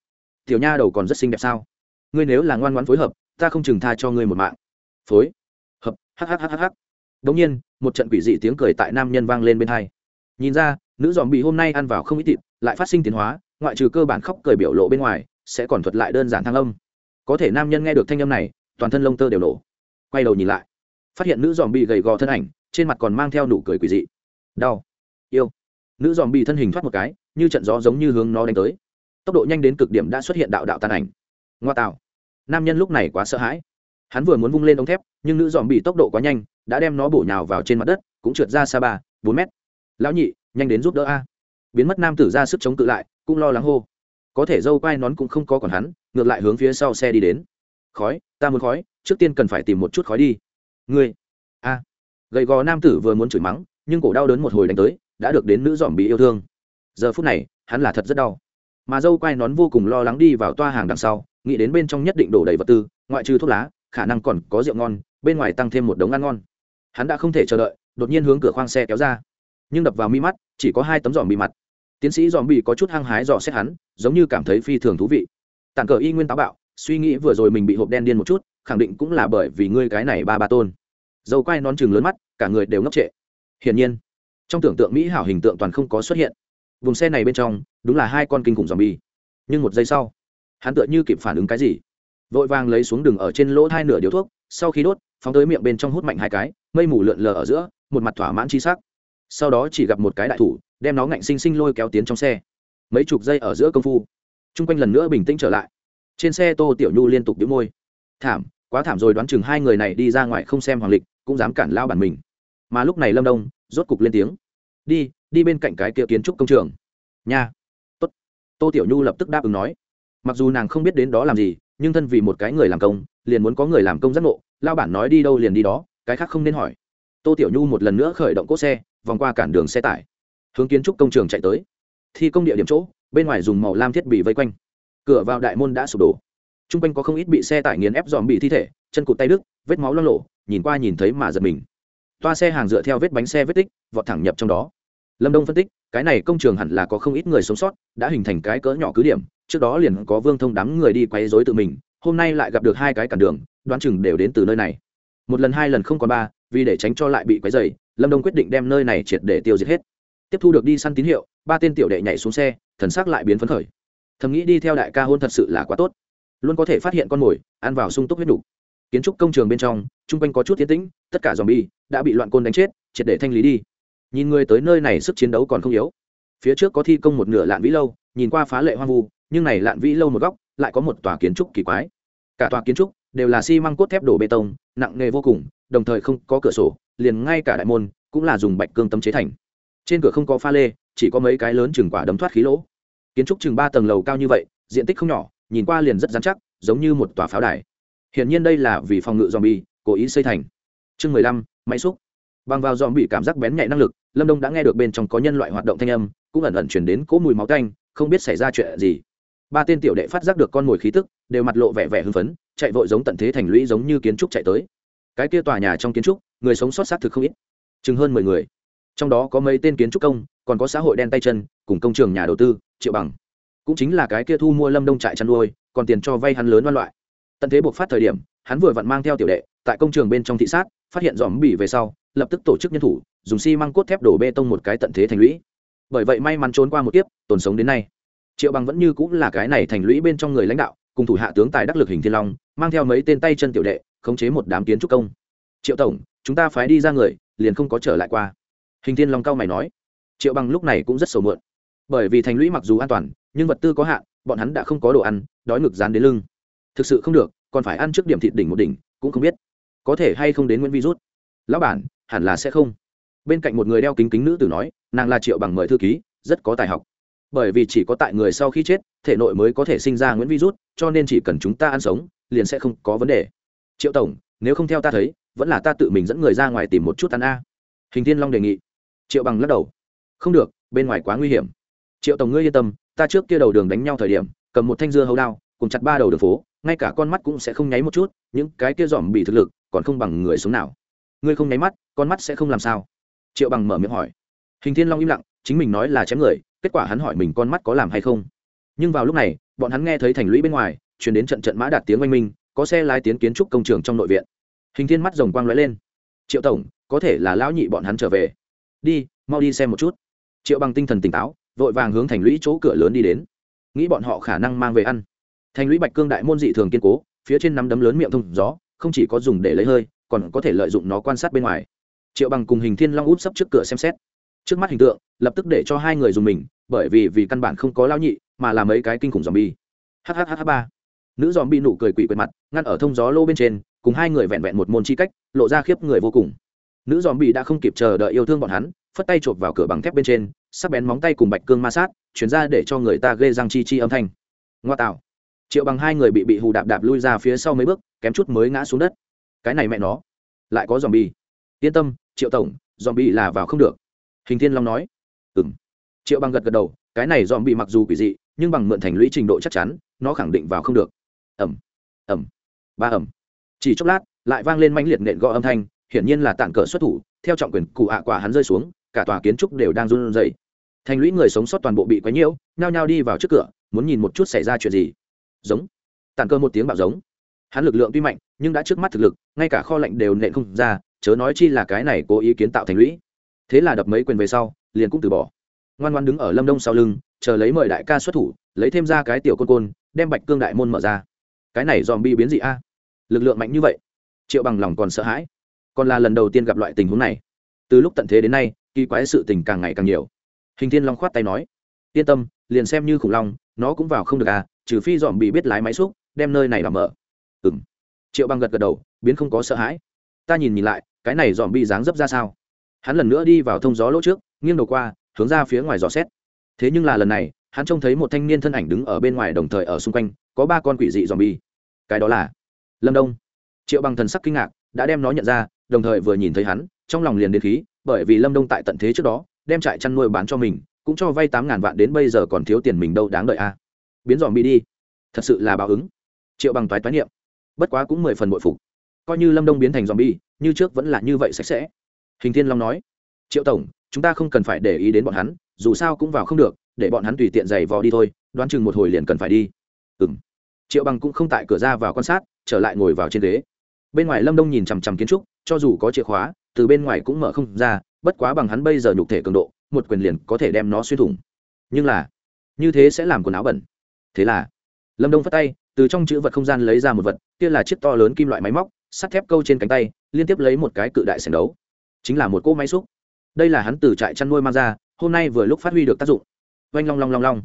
[SPEAKER 1] Tiểu nha đầu còn rất xinh đẹp sao? Ngươi nếu là ngoan ngoãn phối hợp, ta không chừng tha cho ngươi một mạng. Phối? Hợp hhhhh đống nhiên, một trận quỷ dị tiếng cười tại nam nhân vang lên bên hai. Nhìn ra, nữ dòm bị hôm nay ăn vào không ít thịt, lại phát sinh tiến hóa, ngoại trừ cơ bản khóc cười biểu lộ bên ngoài, sẽ còn thuật lại đơn giản thăng âm. Có thể nam nhân nghe được thanh âm này, toàn thân lông tơ đều nổ. Quay đầu nhìn lại, phát hiện nữ dòm bị gầy gò thân ảnh, trên mặt còn mang theo nụ cười quỷ dị. Đau. Yêu. Nữ dòm bị thân hình thoát một cái, như trận gió giống như hướng nó đánh tới tốc độ nhanh đến cực điểm đã xuất hiện đạo đạo tàn ảnh. Ngoa tạo. Nam nhân lúc này quá sợ hãi. Hắn vừa muốn vung lên ống thép, nhưng nữ dòm bị tốc độ quá nhanh, đã đem nó bổ nhào vào trên mặt đất, cũng trượt ra xa ba, bốn mét. Lão nhị, nhanh đến giúp đỡ a. Biến mất nam tử ra sức chống cự lại, cũng lo lắng hô. Có thể dâu quai nón cũng không có còn hắn, ngược lại hướng phía sau xe đi đến. Khói, ta muốn khói, trước tiên cần phải tìm một chút khói đi. Ngươi. A. Gầy gò nam tử vừa muốn chửi mắng, nhưng cổ đau đớn một hồi đánh tới, đã được đến nữ dòm bị yêu thương. Giờ phút này, hắn là thật rất đau mà dâu quai nón vô cùng lo lắng đi vào toa hàng đằng sau, nghĩ đến bên trong nhất định đổ đầy vật tư, ngoại trừ thuốc lá, khả năng còn có rượu ngon, bên ngoài tăng thêm một đống ăn ngon. Hắn đã không thể chờ đợi, đột nhiên hướng cửa khoang xe kéo ra. Nhưng đập vào mi mắt, chỉ có hai tấm giòm bị mặt. Tiến sĩ giòm bị có chút hăng hái dò xét hắn, giống như cảm thấy phi thường thú vị. Tặng cờ y nguyên táo bạo, suy nghĩ vừa rồi mình bị hộp đen điên một chút, khẳng định cũng là bởi vì ngươi cái này ba ba tôn. Dâu quai nón chừng lớn mắt, cả người đều ngốc trệ. Hiển nhiên, trong tưởng tượng mỹ hảo hình tượng toàn không có xuất hiện vùng xe này bên trong, đúng là hai con kinh khủng dòm bi nhưng một giây sau, hắn tựa như kịp phản ứng cái gì. Vội vàng lấy xuống đường ở trên lỗ hai nửa điếu thuốc, sau khi đốt, phóng tới miệng bên trong hút mạnh hai cái, mây mù lượn lờ ở giữa, một mặt thỏa mãn chi sắc. Sau đó chỉ gặp một cái đại thủ, đem nó ngạnh xinh xinh lôi kéo tiến trong xe. Mấy chục giây ở giữa công phu, chung quanh lần nữa bình tĩnh trở lại. Trên xe tô tiểu nhu liên tục đĩu môi. Thảm, quá thảm rồi, đoán chừng hai người này đi ra ngoài không xem hoàng lịch, cũng dám cản lao bản mình. Mà lúc này lâm đông rốt cục lên tiếng. Đi đi bên cạnh cái kia kiến trúc công trường. Nha. Tốt. Tô tiểu nhu lập tức đáp ứng nói. Mặc dù nàng không biết đến đó làm gì nhưng thân vì một cái người làm công liền muốn có người làm công giác ngộ lao bản nói đi đâu liền đi đó cái khác không nên hỏi. Tô tiểu nhu một lần nữa khởi động cốt xe vòng qua cản đường xe tải. Hướng kiến trúc công trường chạy tới. Thi công địa điểm chỗ bên ngoài dùng màu lam thiết bị vây quanh. Cửa vào đại môn đã sụp đổ. T r u n g quanh có không ít bị xe tải nghiền ép dòm bị thi thể chân cụt tay đứt, vết máu lo lộ nhìn qua nhìn thấy mà giật mình. Toa xe hàng dựa theo vết bánh xe vết tích vọt thẳng nhập trong đó lâm đông phân tích, cái này công trường hẳn là có không ít người sống sót, đã hình thành cái cỡ nhỏ cứ điểm, trước đó liền có vương thông đám người đi quay dối tự mình, hôm nay lại gặp được hai cái cản đường, đoán chừng đều đến từ nơi này. Một lần hai lần không còn ba, vì để tránh cho lại bị quấy dày lâm đông quyết định đem nơi này triệt để tiêu diệt hết. Tiếp thu được đi săn tín hiệu, ba tên tiểu đệ nhảy xuống xe, thần sắc lại biến phấn khởi. Thầm nghĩ đi theo đại ca hôn thật sự là quá tốt. Luôn có thể phát hiện con mồi, ăn vào sung túc huyết đủ. kiến trúc công trường bên trong, chung quanh có chút tiến tĩnh, tất cả dòm bi đã bị loạn côn đánh chết, triệt để thanh lý đi nhìn người tới nơi này sức chiến đấu còn không yếu. Phía trước có thi công một nửa lạn vĩ lâu, nhìn qua phá lệ hoang vu, nhưng này lạn vĩ lâu một góc, lại có một tòa kiến trúc kỳ quái. Cả tòa kiến trúc đều là xi măng cốt thép đổ bê tông, nặng nề vô cùng, đồng thời không có cửa sổ, liền ngay cả đại môn cũng là dùng bạch cương tấm chế thành. Trên cửa không có pha lê, chỉ có mấy cái lớn chừng quả đấm thoát khí lỗ. Kiến trúc chừng ba tầng lầu cao như vậy, diện tích không nhỏ, nhìn qua liền rất dán chắc, giống như một tòa pháo đài. Hiển nhiên đây là vì phòng ngự dòm bi cố ý xây thành. Chương mười lăm, máy xúc bằng vào dòm bị cảm giác bén nhạy năng lực, lâm đông đã nghe được bên trong có nhân loại hoạt động thanh âm, cũng ẩn ẩn chuyển đến cỗ mùi máu canh không biết xảy ra chuyện gì. Ba tên tiểu đệ phát giác được con mồi khí tức, đều mặt lộ vẻ vẻ hưng phấn, chạy vội giống tận thế thành lũy giống như kiến trúc chạy tới. Cái kia tòa nhà trong kiến trúc, người sống sót xác thực không ít, chừng hơn mười người. Trong đó có mấy tên kiến trúc công, còn có xã hội đen tay chân, cùng công trường nhà đầu tư, triệu bằng. Cũng chính là cái kia thu mua lâm đông trại chăn nuôi, còn tiền cho vay hắn lớn văn loại. Tận thế buộc phát thời điểm, hắn vừa vặn mang theo tiểu đệ tại công trường bên trong thị sát, phát hiện dòm bỉ về sau, lập tức tổ chức nhân thủ, dùng xi măng cốt thép đổ bê tông một cái tận thế thành lũy. Bởi vậy may mắn trốn qua một kiếp, tồn sống đến nay. Triệu bằng vẫn như cũng là cái này thành lũy bên trong người lãnh đạo, cùng thủ hạ tướng tài đắc lực hình thiên long, mang theo mấy tên tay chân tiểu đệ, khống chế một đám kiến trúc công. Triệu tổng, chúng ta phái đi ra người, liền không có trở lại qua. Hình thiên long cao mày nói. Triệu bằng lúc này cũng rất sầu mượn bởi vì thành lũy mặc dù an toàn, nhưng vật tư có hạn, bọn hắn đã không có đồ ăn, đói ngực dán đến lưng. Thực sự không được, còn phải ăn trước điểm thịt đỉnh một đỉnh, cũng không biết có thể hay không đến nguyễn virus lão bản, hẳn là sẽ không. Bên cạnh một người đeo kính kính nữ tử nói, nàng là triệu bằng mời thư ký, rất có tài học. Bởi vì chỉ có tại người sau khi chết, thể nội mới có thể sinh ra nguyễn virus cho nên chỉ cần chúng ta ăn sống, liền sẽ không có vấn đề. Triệu tổng, nếu không theo ta thấy, vẫn là ta tự mình dẫn người ra ngoài tìm một chút ăn a. Hình thiên long đề nghị. Triệu bằng lắc đầu. Không được, bên ngoài quá nguy hiểm. Triệu tổng ngươi yên tâm, ta trước kia đầu đường đánh nhau thời điểm, cầm một thanh dưa hấu đao, cùng chặt ba đầu đường phố, ngay cả con mắt cũng sẽ không nháy một chút, những cái kia dòm bị thực lực còn không bằng người sống nào. Ngươi không nháy mắt, con mắt sẽ không làm sao? Triệu bằng mở miệng hỏi. Hình thiên long im lặng, chính mình nói là chém người, kết quả hắn hỏi mình con mắt có làm hay không. Nhưng vào lúc này, bọn hắn nghe thấy thành lũy bên ngoài chuyển đến trận trận mã đạt tiếng oanh minh, có xe lái tiến kiến trúc công trường trong nội viện. Hình thiên mắt rồng quang lóe lên. Triệu tổng, có thể là lão nhị bọn hắn trở về. Đi, mau đi xem một chút. Triệu bằng tinh thần tỉnh táo, vội vàng hướng thành lũy chỗ cửa lớn đi đến. Nghĩ bọn họ khả năng mang về ăn. Thành lũy bạch cương đại môn dị thường kiên cố, phía trên nắm đấm lớn miệng thông gió không chỉ có dùng để lấy hơi, còn có thể lợi dụng nó quan sát bên ngoài. Triệu bằng cùng hình thiên long út sấp trước cửa xem xét. Trước mắt hình tượng, lập tức để cho hai người dùng mình, bởi vì vì căn bản không có lao nhị, mà là mấy cái kinh khủng dòm bi hhh ba nữ dòm bi nụ cười quỷ quệt mặt ngăn ở thông gió lô bên trên cùng hai người vẹn vẹn một môn chi cách lộ ra khiếp người vô cùng nữ dòm bi đã không kịp chờ đợi yêu thương bọn hắn phất tay chộp vào cửa bằng thép bên trên sắc bén móng tay cùng bạch cương ma sát chuyển ra để cho người ta ghê răng chi chi âm thanh ngoa tạo triệu bằng hai người bị bị hù đạp đạp lui ra phía sau mấy bước, kém chút mới ngã xuống đất. Cái này mẹ nó, lại có dòm bi yên tâm, triệu tổng dòm bi là vào không được. Hình thiên long nói. Ừng triệu bằng gật gật đầu, cái này dòm bi mặc dù quỷ dị, nhưng bằng mượn thành lũy trình độ chắc chắn, nó khẳng định vào không được. Ẩm ẩm ba ẩm chỉ chốc lát, lại vang lên manh liệt nện gõ âm thanh, hiển nhiên là tản cờ xuất thủ, theo trọng quyền cụ ạ quả hắn rơi xuống, cả tòa kiến trúc đều đang run rẩy. Thành lũy người sống sót toàn bộ bị quấy nhiễu, nhao nhao đi vào trước cửa, muốn nhìn một chút xảy ra chuyện gì giống. Tàn cơ một tiếng bạo giống. Hắn lực lượng tuy mạnh, nhưng đã trước mắt thực lực, ngay cả kho lạnh đều nện không ra, chớ nói chi là cái này cố ý kiến tạo thành lũy. Thế là đập mấy quyền về sau, liền cũng từ bỏ. Ngoan ngoan đứng ở lâm đông sau lưng, chờ lấy mời đại ca xuất thủ, lấy thêm ra cái tiểu côn côn, đem bạch cương đại môn mở ra. Cái này dòm bi biến dị a. Lực lượng mạnh như vậy, triệu bằng lòng còn sợ hãi. Còn là lần đầu tiên gặp loại tình huống này. Từ lúc tận thế đến nay, kỳ quái sự tình càng ngày càng nhiều. Hình thiên long khoát tay nói, yên tâm, liền xem như khủng long, nó cũng vào không được à trừ phi dòm bị biết lái máy xúc, đem nơi này làm mở. Ừ m triệu băng gật gật đầu, biến không có sợ hãi. Ta nhìn nhìn lại, cái này dòm bị dáng dấp ra sao? Hắn lần nữa đi vào thông gió lỗ trước, nghiêng đầu qua, hướng ra phía ngoài gió xét. Thế nhưng là lần này, hắn trông thấy một thanh niên thân ảnh đứng ở bên ngoài đồng thời ở xung quanh, có ba con quỷ dị dòm bi cái đó là lâm đông. Triệu bằng thần sắc kinh ngạc, đã đem nó nhận ra, đồng thời vừa nhìn thấy hắn, trong lòng liền đến khí, bởi vì lâm đông tại tận thế trước đó, đem trại chăn nuôi bán cho mình, cũng cho vay tám ngàn vạn đến bây giờ còn thiếu tiền mình đâu đáng đợi a biến dòm bị đi. Thật sự là báo ứng. Triệu bằng toái toái niệm. Bất quá cũng mười phần bội phục. Coi như lâm đông biến thành dòm bi như trước vẫn là như vậy sạch sẽ. Hình thiên long nói, triệu tổng, chúng ta không cần phải để ý đến bọn hắn, dù sao cũng vào không được, để bọn hắn tùy tiện giày vò đi thôi, đoán chừng một hồi liền cần phải đi. Ừ m triệu bằng cũng không tại cửa ra vào quan sát, trở lại ngồi vào trên ghế. Bên ngoài lâm đông nhìn chằm chằm kiến trúc, cho dù có chìa khóa, từ bên ngoài cũng mở không ra, bất quá bằng hắn bây giờ nhục thể cường độ, một quyền liền có thể đem nó xuyên thủng. Nhưng là, như thế sẽ làm quần áo bẩn thế là, lâm đông phát tay, từ trong chữ vật không gian lấy ra một vật, kia là chiếc to lớn kim loại máy móc, sắt thép câu trên cánh tay, liên tiếp lấy một cái cự đại sành đấu. Chính là một cỗ máy xúc. Đây là hắn từ trại chăn nuôi mang ra, hôm nay vừa lúc phát huy được tác dụng. Oanh long long long long.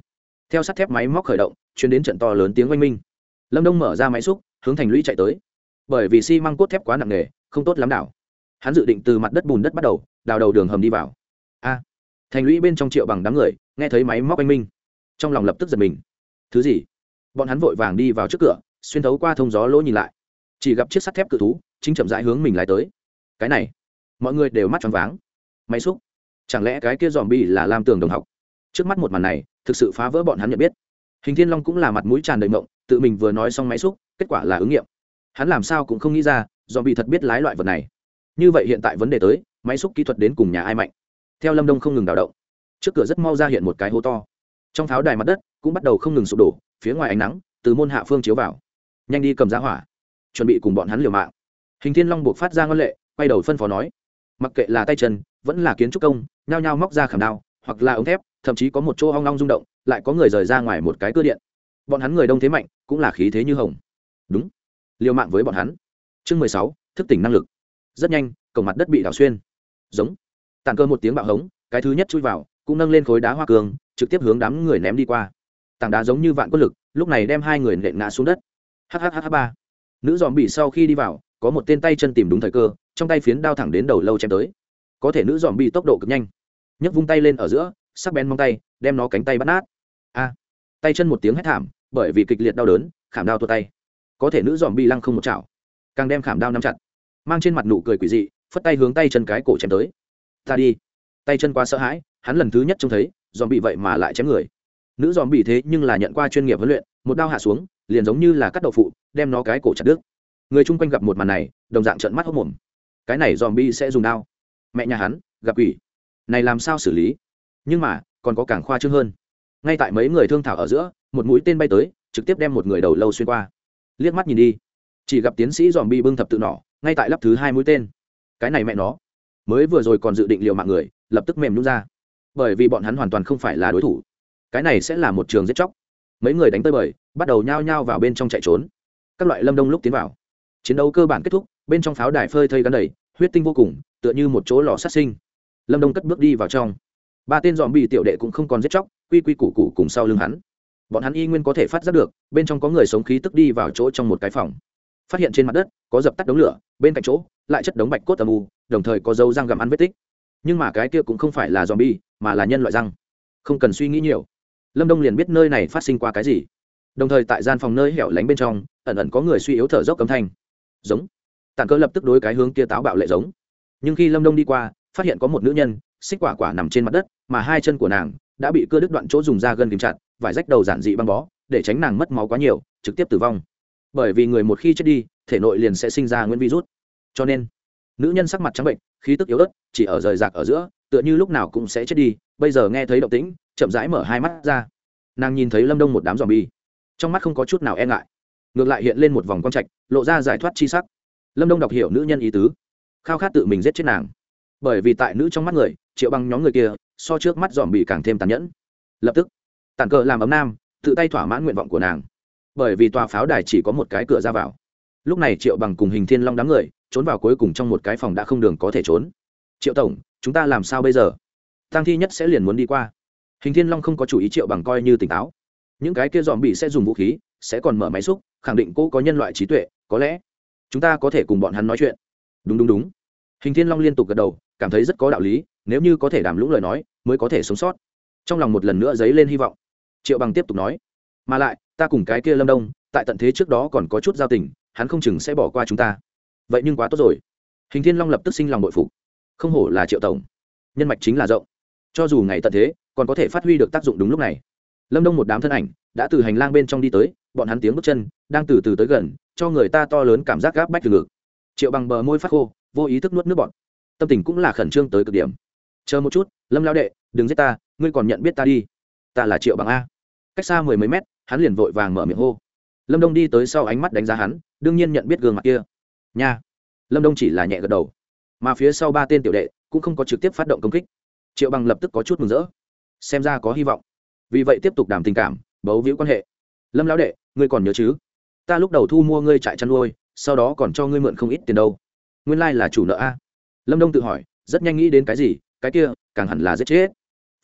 [SPEAKER 1] Theo sắt thép máy móc khởi động chuyến đến trận to lớn tiếng oanh minh. Lâm đông mở ra máy xúc, hướng thành lũy chạy tới. Bởi vì xi măng cốt thép quá nặng nề, không tốt lắm đảo. Hắn dự định từ mặt đất bùn đất bắt đầu, đào đầu đường hầm đi vào. A. Thành lũy bên trong triệu bằng đám người, nghe thấy máy móc oanh minh. Trong lòng lập tức giật mình thứ gì? Bọn hắn vội vàng đi vào trước cửa, xuyên thấu qua thông gió lỗ nhìn lại. Chỉ gặp chiếc sắt thép cự thú, chính chậm rãi hướng mình lại tới. Cái này, mọi người đều mắt tròn váng. Máy xúc. Chẳng lẽ cái kia dòm bi là lam tường đồng học? Trước mắt một màn này, thực sự phá vỡ bọn hắn nhận biết. Hình thiên long cũng là mặt mũi tràn đầy mộng, tự mình vừa nói xong máy xúc, kết quả là ứng nghiệm. Hắn làm sao cũng không nghĩ ra dòm bi thật biết lái loại vật này. Như vậy hiện tại vấn đề tới, máy xúc kỹ thuật đến cùng nhà ai mạnh? Theo lâm đông không ngừng đào động. Trước cửa rất mau ra hiện một cái hố to. Trong tháo đài mặt đất cũng bắt đầu không ngừng sụp đổ, phía ngoài ánh nắng từ môn hạ phương chiếu vào. Nhanh đi cầm giá hỏa, chuẩn bị cùng bọn hắn liều mạng. Hình thiên long buộc phát ra ngân lệ, quay đầu phân phó nói, mặc kệ là tay chân, vẫn là kiến trúc công, nhao nhao móc ra khảm đao, hoặc là ống thép, thậm chí có một chỗ hoang long rung động, lại có người rời ra ngoài một cái cơ điện. Bọn hắn người đông thế mạnh, cũng là khí thế như hồng. Đúng, liều mạng với bọn hắn. Chương mười sáu, thức tỉnh năng lực. Rất nhanh, cổng mặt đất bị đào xuyên. Giống, tàn cơ một tiếng bạo hống, cái thứ nhất chui vào, cũng nâng lên khối đá hoa cường, trực tiếp hướng đám người ném đi qua tảng đá giống như vạn quân lực, lúc này đem hai người nện ngã xuống đất. Hhh ba. Nữ dòm bị sau khi đi vào, có một tên tay chân tìm đúng thời cơ, trong tay phiến đao thẳng đến đầu lâu chém tới. Có thể nữ dòm bị tốc độ cực nhanh. Nhấc vung tay lên ở giữa, sắc bén mong tay, đem nó cánh tay bắt nát. A. Tay chân một tiếng hét thảm, bởi vì kịch liệt đau đớn, khảm đao tuột tay. Có thể nữ dòm bị lăng không một chảo. Càng đem khảm đao nắm chặt. Mang trên mặt nụ cười quỷ dị, phất tay hướng tay chân cái cổ chém tới. Ta đi. Tay chân quá sợ hãi, hắn lần thứ nhất trông thấy dòm bị vậy mà lại chém người nữ dòm bị thế nhưng là nhận qua chuyên nghiệp huấn luyện, một đao hạ xuống, liền giống như là cắt đậu phụ, đem nó cái cổ chặt đứt. Người chung quanh gặp một màn này, đồng dạng trận mắt hốc mồm cái này dòm bi sẽ dùng đao. Mẹ nhà hắn, gặp quỷ. Này làm sao xử lý? Nhưng mà, còn có càng khoa trương hơn. Ngay tại mấy người thương thảo ở giữa, một mũi tên bay tới, trực tiếp đem một người đầu lâu xuyên qua. Liếc mắt nhìn đi. Chỉ gặp tiến sĩ dòm bi bưng thập tự nỏ, ngay tại lắp thứ hai mũi tên. Cái này mẹ nó. Mới vừa rồi còn dự định liều mạng người, lập tức mềm nhún ra. Bởi vì bọn hắn hoàn toàn không phải là đối thủ cái này sẽ là một trường giết chóc. Mấy người đánh tơi bời, bắt đầu nhao nhao vào bên trong chạy trốn. Các loại lâm đông lúc tiến vào. Chiến đấu cơ bản kết thúc, bên trong pháo đài phơi thây gắn đầy, huyết tinh vô cùng, tựa như một chỗ lò sát sinh. Lâm đông cất bước đi vào trong. Ba tên dòm bị tiểu đệ cũng không còn giết chóc, quy quy củ củ cùng sau lưng hắn. Bọn hắn y nguyên có thể phát giác được, bên trong có người sống khí tức đi vào chỗ trong một cái phòng. Phát hiện trên mặt đất, có dập tắt đống lửa, bên cạnh chỗ, lại chất đống bạch cốt âm u, đồng thời có dấu răng gặm ăn vết tích. Nhưng mà cái kia cũng không phải là dòm bi mà là nhân loại răng. Không cần suy nghĩ nhiều lâm đông liền biết nơi này phát sinh qua cái gì. Đồng thời tại gian phòng nơi hẻo lánh bên trong, ẩn ẩn có người suy yếu thở dốc cấm thanh. Giống. Tàn cơ lập tức đối cái hướng kia táo bạo lệ giống. Nhưng khi lâm đông đi qua, phát hiện có một nữ nhân, xích quả quả nằm trên mặt đất, mà hai chân của nàng đã bị cưa đứt đoạn chỗ dùng da gân kìm chặt, vải rách đầu giản dị băng bó, để tránh nàng mất máu quá nhiều, trực tiếp tử vong. Bởi vì người một khi chết đi, thể nội liền sẽ sinh ra nguyên virus. Cho nên, nữ nhân sắc mặt trắng bệnh, khí tức yếu ớt, chỉ ở rời rạc ở giữa tựa như lúc nào cũng sẽ chết đi, bây giờ nghe thấy động tĩnh, chậm rãi mở hai mắt ra. Nàng nhìn thấy lâm đông một đám dòm bi trong mắt không có chút nào e ngại. Ngược lại hiện lên một vòng con trạch, lộ ra giải thoát chi sắc. Lâm đông đọc hiểu nữ nhân ý tứ. Khao khát tự mình giết chết nàng. Bởi vì tại nữ trong mắt người, triệu bằng nhóm người kia, so trước mắt dòm bị càng thêm tàn nhẫn. Lập tức, tàn cờ làm ấm nam, tự tay thỏa mãn nguyện vọng của nàng. Bởi vì tòa pháo đài chỉ có một cái cửa ra vào. Lúc này triệu bằng cùng hình thiên long đám người, trốn vào cuối cùng trong một cái phòng đã không đường có thể trốn triệu tổng, chúng ta làm sao bây giờ? Tăng thi nhất sẽ liền muốn đi qua. Hình thiên long không có chủ ý triệu bằng coi như tỉnh táo. Những cái kia dòm bị sẽ dùng vũ khí, sẽ còn mở máy xúc, khẳng định cô có nhân loại trí tuệ, có lẽ chúng ta có thể cùng bọn hắn nói chuyện. Đúng đúng đúng. Hình thiên long liên tục gật đầu, cảm thấy rất có đạo lý, nếu như có thể đảm lũng lời nói, mới có thể sống sót. Trong lòng một lần nữa dấy lên hy vọng. Triệu bằng tiếp tục nói, mà lại, ta cùng cái kia lâm đông, tại tận thế trước đó còn có chút giao tình, hắn không chừng sẽ bỏ qua chúng ta. Vậy nhưng quá tốt rồi. Hình thiên long lập tức sinh lòng bội phục không hổ là triệu tổng. Nhân mạch chính là rộng. Cho dù ngày tận thế, còn có thể phát huy được tác dụng đúng lúc này. Lâm đông một đám thân ảnh đã từ hành lang bên trong đi tới, bọn hắn tiếng bước chân đang từ từ tới gần, cho người ta to lớn cảm giác gáp bách từ ngực. Triệu bằng bờ môi phát khô, vô ý thức nuốt nước bọn tâm tình cũng là khẩn trương tới cực điểm. Chờ một chút, lâm lao đệ, đừng giết ta, ngươi còn nhận biết ta đi. Ta là triệu bằng a. Cách xa mười mấy mét, hắn liền vội vàng mở miệng hô. Lâm đông đi tới sau ánh mắt đánh giá hắn, đương nhiên nhận biết gương mặt kia. Nha. Lâm đông chỉ là nhẹ gật đầu mà phía sau ba tên tiểu đệ cũng không có trực tiếp phát động công kích. Triệu bằng lập tức có chút mừng rỡ, xem ra có hy vọng. Vì vậy tiếp tục đàm tình cảm, bấu víu quan hệ. Lâm lão đệ, ngươi còn nhớ chứ? Ta lúc đầu thu mua ngươi trại chăn nuôi, sau đó còn cho ngươi mượn không ít tiền đâu. Nguyên lai là chủ nợ a. Lâm đông tự hỏi, rất nhanh nghĩ đến cái gì, cái kia, càng hẳn là giết chết.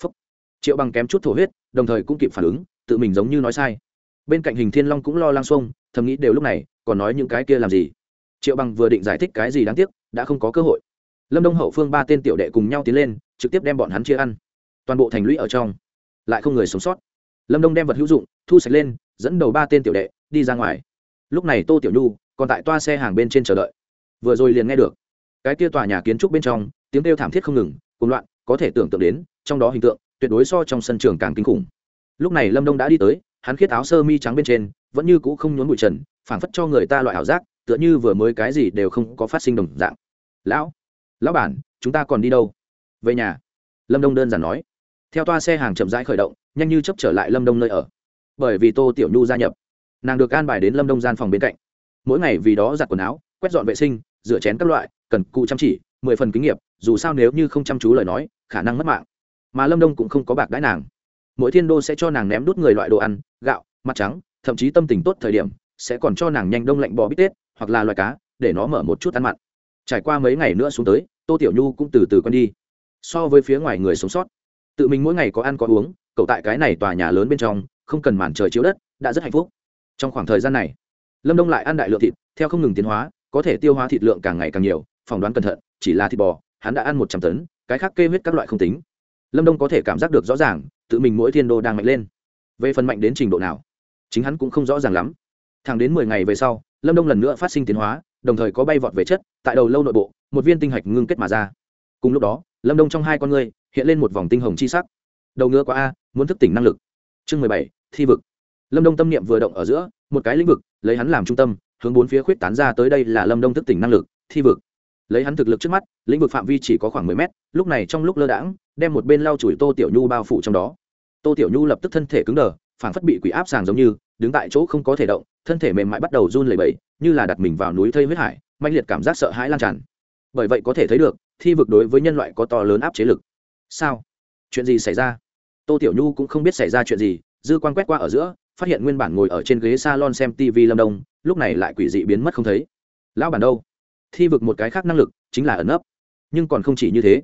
[SPEAKER 1] Phúc. triệu bằng kém chút thổ huyết, đồng thời cũng kịp phản ứng, tự mình giống như nói sai. Bên cạnh hình thiên long cũng lo lang xuông, thầm nghĩ đều lúc này, còn nói những cái kia làm gì? Triệu bằng vừa định giải thích cái gì đáng tiếc đã không có cơ hội. Lâm đông hậu phương ba tên tiểu đệ cùng nhau tiến lên, trực tiếp đem bọn hắn chia ăn. Toàn bộ thành lũy ở trong. Lại không người sống sót. Lâm đông đem vật hữu dụng, thu sạch lên, dẫn đầu ba tên tiểu đệ, đi ra ngoài. Lúc này tô tiểu nhu còn tại toa xe hàng bên trên chờ đợi. Vừa rồi liền nghe được, cái kia tòa nhà kiến trúc bên trong, tiếng kêu thảm thiết không ngừng, cuồng loạn, có thể tưởng tượng đến, trong đó hình tượng, tuyệt đối so trong sân trường càng kinh khủng. Lúc này lâm đông đã đi tới, hắn khiết áo sơ mi trắng bên trên, vẫn như cũ không nhốn bụi trần, phảng phất cho người ta loại ảo giác, tựa như vừa mới cái gì đều không có phát sinh đồng dạng lão lão bản, chúng ta còn đi đâu? Về nhà. Lâm đông đơn giản nói. Theo toa xe hàng chậm rãi khởi động, nhanh như chấp trở lại lâm đông nơi ở. Bởi vì tô tiểu nhu gia nhập, nàng được an bài đến lâm đông gian phòng bên cạnh. Mỗi ngày vì đó giặt quần áo, quét dọn vệ sinh, rửa chén các loại, cần cụ chăm chỉ, mười phần kinh nghiệm dù sao nếu như không chăm chú lời nói, khả năng mất mạng. Mà lâm đông cũng không có bạc đãi nàng. Mỗi thiên đô sẽ cho nàng ném đút người loại đồ ăn, gạo, mặt trắng, thậm chí tâm tình tốt thời điểm, sẽ còn cho nàng nhanh đông lạnh bò bít tết, hoặc là loài cá, để nó mở một chút ăn mặn trải qua mấy ngày nữa xuống tới, tô tiểu nhu cũng từ từ quen đi. So với phía ngoài người sống sót, tự mình mỗi ngày có ăn có uống, cậu tại cái này tòa nhà lớn bên trong, không cần màn trời chiếu đất, đã rất hạnh phúc. Trong khoảng thời gian này, lâm đông lại ăn đại lượng thịt, theo không ngừng tiến hóa, có thể tiêu hóa thịt lượng càng ngày càng nhiều, phỏng đoán cẩn thận, chỉ là thịt bò, hắn đã ăn một trăm tấn, cái khác kê huyết các loại không tính. Lâm đông có thể cảm giác được rõ ràng, tự mình mỗi thiên đô đang mạnh lên. Về phần mạnh đến trình độ nào, chính hắn cũng không rõ ràng lắm. Thẳng đến mười ngày về sau, lâm đông lần nữa phát sinh tiến hóa đồng thời có bay vọt về chất, tại đầu lâu nội bộ, một viên tinh hạch ngưng kết mà ra. Cùng lúc đó, lâm đông trong hai con ngươi hiện lên một vòng tinh hồng chi sắc. Đầu ngựa qua a, muốn thức tỉnh năng lực. Chương mười bảy, thi vực. Lâm đông tâm niệm vừa động ở giữa, một cái lĩnh vực, lấy hắn làm trung tâm, hướng bốn phía khuyết tán ra tới đây là lâm đông thức tỉnh năng lực, thi vực. Lấy hắn thực lực trước mắt, lĩnh vực phạm vi chỉ có khoảng mười mét, lúc này trong lúc lơ đãng, đem một bên lau chùi tô tiểu nhu bao phủ trong đó. Tô tiểu nhu lập tức thân thể cứng đờ phản phất bị quỷ áp sàng giống như, đứng tại chỗ không có thể động, thân thể mềm mại bắt đầu run lẩy bẩy như là đặt mình vào núi thây huyết hải mạnh liệt cảm giác sợ hãi lan tràn. Bởi vậy có thể thấy được, thi vực đối với nhân loại có to lớn áp chế lực. Sao? Chuyện gì xảy ra? Tô tiểu nhu cũng không biết xảy ra chuyện gì, dư quan quét qua ở giữa, phát hiện nguyên bản ngồi ở trên ghế salon xem tv lâm đông, lúc này lại quỷ dị biến mất không thấy. Lão bản đâu? Thi vực một cái khác năng lực, chính là ẩn ấp nhưng còn không chỉ như thế.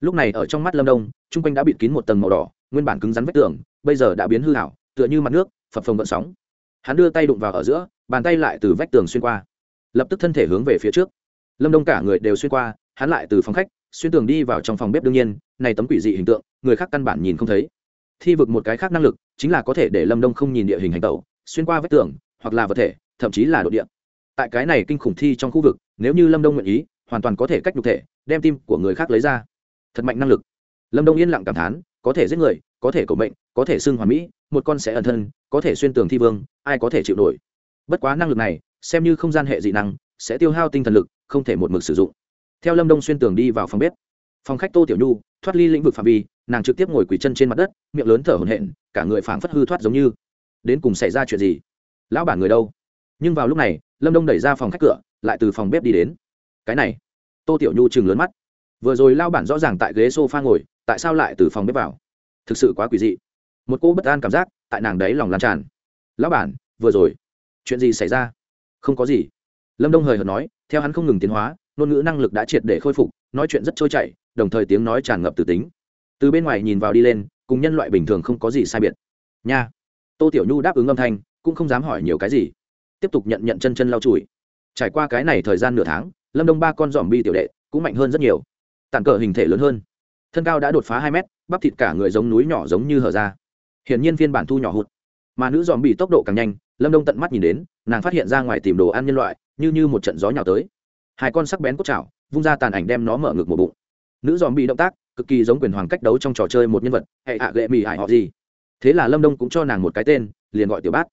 [SPEAKER 1] Lúc này ở trong mắt lâm đông, chung quanh đã bịt kín một tầng màu đỏ, nguyên bản cứng rắn vách tường, bây giờ đã biến hư hảo, tựa như mặt nước, phập phồng vận sóng hắn đưa tay đụng vào ở giữa, bàn tay lại từ vách tường xuyên qua. Lập tức thân thể hướng về phía trước. Lâm đông cả người đều xuyên qua, hắn lại từ phòng khách, xuyên tường đi vào trong phòng bếp đương nhiên, này tấm quỷ dị hình tượng, người khác căn bản nhìn không thấy. Thi vực một cái khác năng lực, chính là có thể để lâm đông không nhìn địa hình hành tẩu, xuyên qua vách tường, hoặc là vật thể, thậm chí là độ địa. Tại cái này kinh khủng thi trong khu vực, nếu như lâm đông nguyện ý, hoàn toàn có thể cách nhục thể, đem tim của người khác lấy ra. Thật mạnh năng lực. Lâm đông yên lặng cảm thán, có thể giết người, có thể cầu mệnh, có thể xưng hoàn mỹ một con sẽ ẩn thân, có thể xuyên tường thi vương, ai có thể chịu nổi. Bất quá năng lực này, xem như không gian hệ dị năng, sẽ tiêu hao tinh thần lực, không thể một mực sử dụng. Theo lâm đông xuyên tường đi vào phòng bếp, phòng khách tô tiểu nhu thoát ly lĩnh vực phạm vi, nàng trực tiếp ngồi quỳ chân trên mặt đất, miệng lớn thở hổn hển, cả người phảng phất hư thoát giống như. Đến cùng xảy ra chuyện gì? Lão bản người đâu? Nhưng vào lúc này, lâm đông đẩy ra phòng khách cửa, lại từ phòng bếp đi đến. Cái này, tô tiểu nhu chừng lớn mắt. Vừa rồi lao bản rõ ràng tại ghế s o f a ngồi, tại sao lại từ phòng bếp vào? Thực sự quá quỷ dị một cô bất an cảm giác tại nàng đấy lòng lan tràn. Lão bản, vừa rồi, chuyện gì xảy ra? Không có gì. Lâm đông hời hợt nói, theo hắn không ngừng tiến hóa, ngôn ngữ năng lực đã triệt để khôi phục, nói chuyện rất trôi chảy, đồng thời tiếng nói tràn ngập từ tính. Từ bên ngoài nhìn vào đi lên, cùng nhân loại bình thường không có gì sai biệt. Nha. Tô tiểu nhu đáp ứng âm thanh, cũng không dám hỏi nhiều cái gì. Tiếp tục nhận nhận chân chân lau chùi. Trải qua cái này thời gian nửa tháng, lâm đông ba con dòm bi tiểu đệ cũng mạnh hơn rất nhiều. Tàn cờ hình thể lớn hơn. Thân cao đã đột phá hai mét, bắp thịt cả người giống núi nhỏ giống như hở ra hiển nhiên phiên bản thu nhỏ hụt. Mà nữ dòm bị tốc độ càng nhanh, lâm đông tận mắt nhìn đến, nàng phát hiện ra ngoài tìm đồ ăn nhân loại, như như một trận gió nhào tới. Hai con sắc bén cốt chảo, vung ra tàn ảnh đem nó mở ngực một bụng. Nữ dòm bị động tác, cực kỳ giống quyền hoàng cách đấu trong trò chơi một nhân vật, hệ hạ gệ mỹ hải họ gì. Thế là lâm đông cũng cho nàng một cái tên, liền gọi tiểu bát.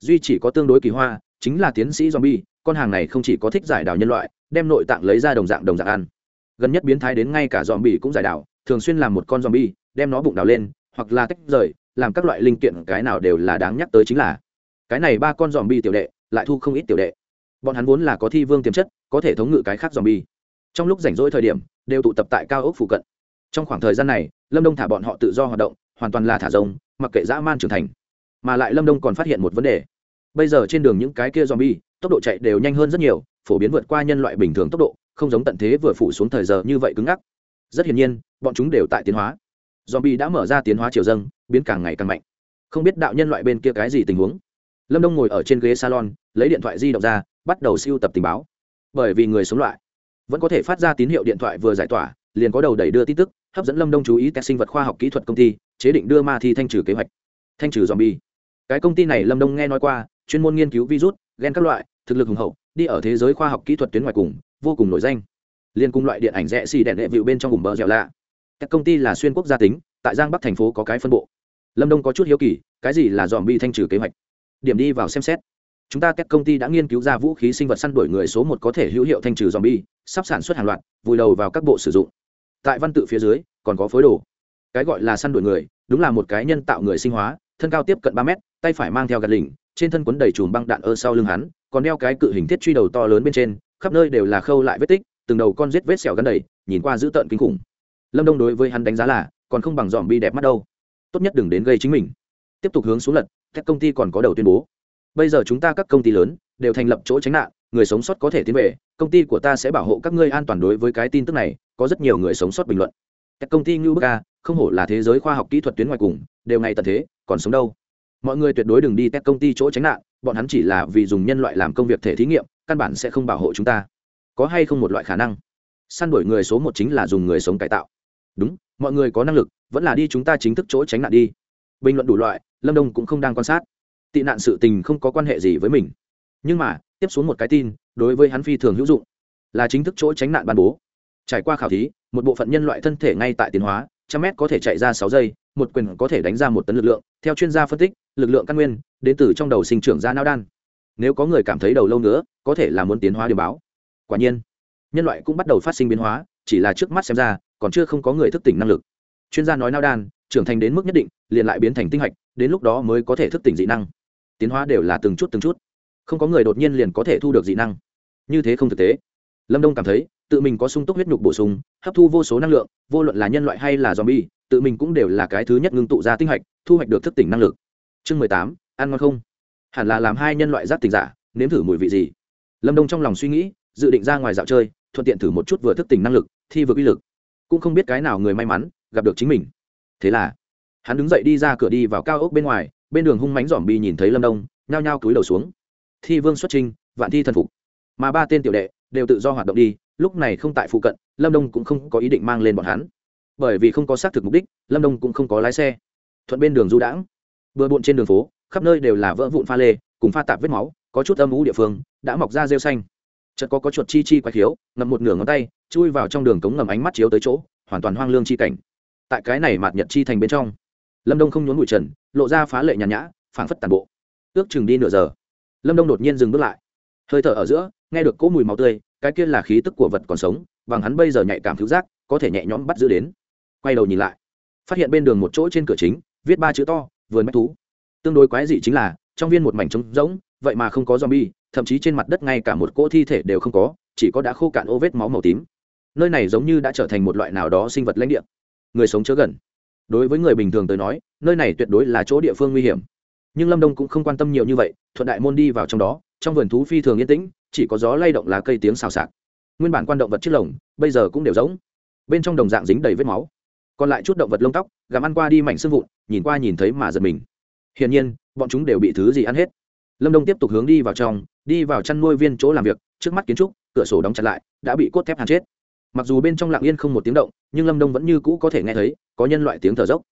[SPEAKER 1] Duy chỉ có tương đối kỳ hoa, chính là tiến sĩ zombie, con hàng này không chỉ có thích giải đào nhân loại, đem nội tạng lấy ra đồng dạng đồng dạng ăn. Gần nhất biến thái đến ngay cả zombie cũng giải đào thường xuyên làm một con zombie, đem nó bụng đào lên, hoặc là tách rời làm các loại linh kiện cái nào đều là đáng nhắc tới chính là. Cái này ba con zombie tiểu đệ, lại thu không ít tiểu đệ. Bọn hắn vốn là có thi vương tiềm chất, có thể thống ngự cái khác zombie. Trong lúc rảnh rỗi thời điểm, đều tụ tập tại cao ốc phụ cận. Trong khoảng thời gian này, lâm đông thả bọn họ tự do hoạt động, hoàn toàn là thả rông, mặc kệ dã man trưởng thành. Mà lại lâm đông còn phát hiện một vấn đề. Bây giờ trên đường những cái kia zombie, tốc độ chạy đều nhanh hơn rất nhiều, phổ biến vượt qua nhân loại bình thường tốc độ, không giống tận thế vừa phủ xuống thời giờ như vậy cứng ngắc. Rất hiển nhiên, bọn chúng đều tại tiến hóa zombie đã mở ra tiến hóa chiều dâng, biến càng ngày càng mạnh. Không biết đạo nhân loại bên kia cái gì tình huống. Lâm đông ngồi ở trên ghế salon, lấy điện thoại di động ra, bắt đầu siêu tập tình báo. Bởi vì người sống loại, vẫn có thể phát ra tín hiệu điện thoại vừa giải tỏa, liền có đầu đẩy đưa tin tức, hấp dẫn lâm đông chú ý các sinh vật khoa học kỹ thuật công ty, chế định đưa ma thi thanh trừ kế hoạch. Thanh trừ zombie. Cái công ty này lâm đông nghe nói qua, chuyên môn nghiên cứu virus, gen các loại, thực lực hùng hậu, đi ở thế giới khoa học kỹ thuật tuyến ngoài cùng, vô cùng nổi danh. Liên cung loại điện ảnh rẻ xì đèn lệ vịu bên trong gùm bờ dẻo lạ các công ty là xuyên quốc gia tính, tại giang bắc thành phố có cái phân bộ. Lâm đông có chút hiếu kỳ, cái gì là dòm bi thanh trừ kế hoạch? Điểm đi vào xem xét. Chúng ta các công ty đã nghiên cứu ra vũ khí sinh vật săn đuổi người số một có thể hữu hiệu thanh trừ dòm bi, sắp sản xuất hàng loạt, vùi đầu vào các bộ sử dụng. Tại văn tự phía dưới, còn có phối đồ. Cái gọi là săn đuổi người, đúng là một cái nhân tạo người sinh hóa, thân cao tiếp cận ba mét, tay phải mang theo gạt lỉnh, trên thân quấn đầy chùm băng đạn ơ sau lưng hắn, còn đeo cái cự hình thiết truy đầu to lớn bên trên, khắp nơi đều là khâu lại vết tích, từng đầu con rết vết sẹo gắn đầy, nhìn qua dữ tợn kinh khủng lâm đông đối với hắn đánh giá là còn không bằng dòm bi đẹp mắt đâu tốt nhất đừng đến gây chính mình tiếp tục hướng xuống lật các công ty còn có đầu tuyên bố bây giờ chúng ta các công ty lớn đều thành lập chỗ tránh nạn người sống sót có thể tiến về công ty của ta sẽ bảo hộ các ngươi an toàn đối với cái tin tức này có rất nhiều người sống sót bình luận các công ty như bức a không hổ là thế giới khoa học kỹ thuật tuyến ngoài cùng đều ngày tận thế còn sống đâu mọi người tuyệt đối đừng đi các công ty chỗ tránh nạn bọn hắn chỉ là vì dùng nhân loại làm công việc thể thí nghiệm căn bản sẽ không bảo hộ chúng ta có hay không một loại khả năng săn đuổi người số một chính là dùng người sống cải tạo đúng, mọi người có năng lực, vẫn là đi chúng ta chính thức chỗ tránh nạn đi. Bình luận đủ loại, lâm đông cũng không đang quan sát. Tị nạn sự tình không có quan hệ gì với mình. Nhưng mà, tiếp xuống một cái tin, đối với hắn phi thường hữu dụng. Là chính thức chỗ tránh nạn ban bố. Trải qua khảo thí, một bộ phận nhân loại thân thể ngay tại tiến hóa, trăm mét có thể chạy ra sáu giây, một quyền có thể đánh ra một tấn lực lượng. Theo chuyên gia phân tích, lực lượng căn nguyên đến từ trong đầu sinh trưởng ra não đan. Nếu có người cảm thấy đầu lâu nữa, có thể là muốn tiến hóa điều báo. Quả nhiên, nhân loại cũng bắt đầu phát sinh biến hóa, chỉ là trước mắt xem ra còn chưa không có người thức tỉnh năng lực. Chuyên gia nói não đan, trưởng thành đến mức nhất định, liền lại biến thành tinh hạch, đến lúc đó mới có thể thức tỉnh dị năng. Tiến hóa đều là từng chút từng chút. Không có người đột nhiên liền có thể thu được dị năng. Như thế không thực tế. Lâm đông cảm thấy, tự mình có sung túc huyết nhục bổ sung, hấp thu vô số năng lượng, vô luận là nhân loại hay là zombie, tự mình cũng đều là cái thứ nhất ngưng tụ ra tinh hạch, thu hoạch được thức tỉnh năng lực. Chương mười tám, ăn ngon không? Hẳn là làm hai nhân loại giác tỉnh giả, nếm thử mùi vị gì? Lâm đông trong lòng suy nghĩ, dự định ra ngoài dạo chơi, thuận tiện thử một chút vừa thức tỉnh năng lực, thi vừa uy lực cũng không biết cái nào người may mắn gặp được chính mình. Thế là, hắn đứng dậy đi ra cửa đi vào cao ốc bên ngoài, bên đường hung mánh dòm bi nhìn thấy lâm đông, nhao nhao cúi đầu xuống. Thi vương xuất trinh, vạn thi thần phục. Mà ba tên tiểu đệ đều tự do hoạt động đi, lúc này không tại phụ cận, lâm đông cũng không có ý định mang lên bọn hắn. Bởi vì không có xác thực mục đích, lâm đông cũng không có lái xe. Thuận bên đường du đãng. Bừa bộn trên đường phố, khắp nơi đều là vỡ vụn pha lê, cùng pha tạp vết máu, có chút âm ú địa phương, đã mọc ra rêu xanh chợt có có chuột chi chi quái khiếu, ngậm một nửa ngón tay, chui vào trong đường cống ngầm ánh mắt chiếu tới chỗ, hoàn toàn hoang lương chi cảnh. Tại cái này mạt nhật chi thành bên trong, lâm đông không nhốn bụi trần, lộ ra phá lệ nhàn nhã, phảng phất tàn bộ. Ước chừng đi nửa giờ, lâm đông đột nhiên dừng bước lại. Hơi thở ở giữa, nghe được cỗ mùi máu tươi, cái kia là khí tức của vật còn sống, bằng hắn bây giờ nhạy cảm cứu giác, có thể nhẹ nhõm bắt giữ đến. Quay đầu nhìn lại, phát hiện bên đường một chỗ trên cửa chính, viết ba chữ to, vườn bách thú. Tương đối quái dị chính là, trong viên một mảnh trống rỗng, vậy mà không có zombie thậm chí trên mặt đất ngay cả một cỗ thi thể đều không có, chỉ có đã khô cạn ô vết máu màu tím. Nơi này giống như đã trở thành một loại nào đó sinh vật lãnh địa. Người sống chớ gần. Đối với người bình thường tới nói, nơi này tuyệt đối là chỗ địa phương nguy hiểm. Nhưng lâm đông cũng không quan tâm nhiều như vậy, thuận đại môn đi vào trong đó, trong vườn thú phi thường yên tĩnh, chỉ có gió lay động lá cây tiếng xào xạc. Nguyên bản quan động vật chiếc lồng, bây giờ cũng đều giống. Bên trong đồng dạng dính đầy vết máu. Còn lại chút động vật lông tóc, gặm ăn qua đi mảnh xương vụn, nhìn qua nhìn thấy mà giật mình. Hiển nhiên, bọn chúng đều bị thứ gì ăn hết lâm đông tiếp tục hướng đi vào trong, đi vào chăn nuôi viên chỗ làm việc, trước mắt kiến trúc, cửa sổ đóng chặt lại, đã bị cốt thép hàn chết. Mặc dù bên trong lặng yên không một tiếng động, nhưng lâm đông vẫn như cũ có thể nghe thấy, có nhân loại tiếng thở dốc.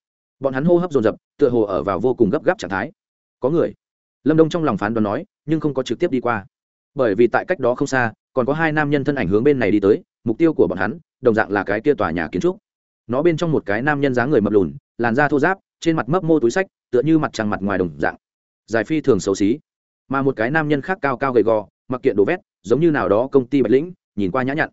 [SPEAKER 1] Bọn hắn hô hấp dồn dập, tựa hồ ở vào vô cùng gấp gáp trạng thái. Có người. Lâm đông trong lòng phán đoán nói, nhưng không có trực tiếp đi qua. Bởi vì tại cách đó không xa, còn có hai nam nhân thân ảnh hướng bên này đi tới, mục tiêu của bọn hắn, đồng dạng là cái kia tòa nhà kiến trúc. Nó bên trong một cái nam nhân dáng người mập lùn, làn da thô giáp trên mặt mấp mô túi sách, tựa như mặt trăng mặt ngoài đồng dạng. Giải phi thường xấu xí mà một cái nam nhân khác cao cao gầy gò, mặc kiện đồ vét, giống như nào đó công ty bạch lĩnh, nhìn qua nhã nhặn.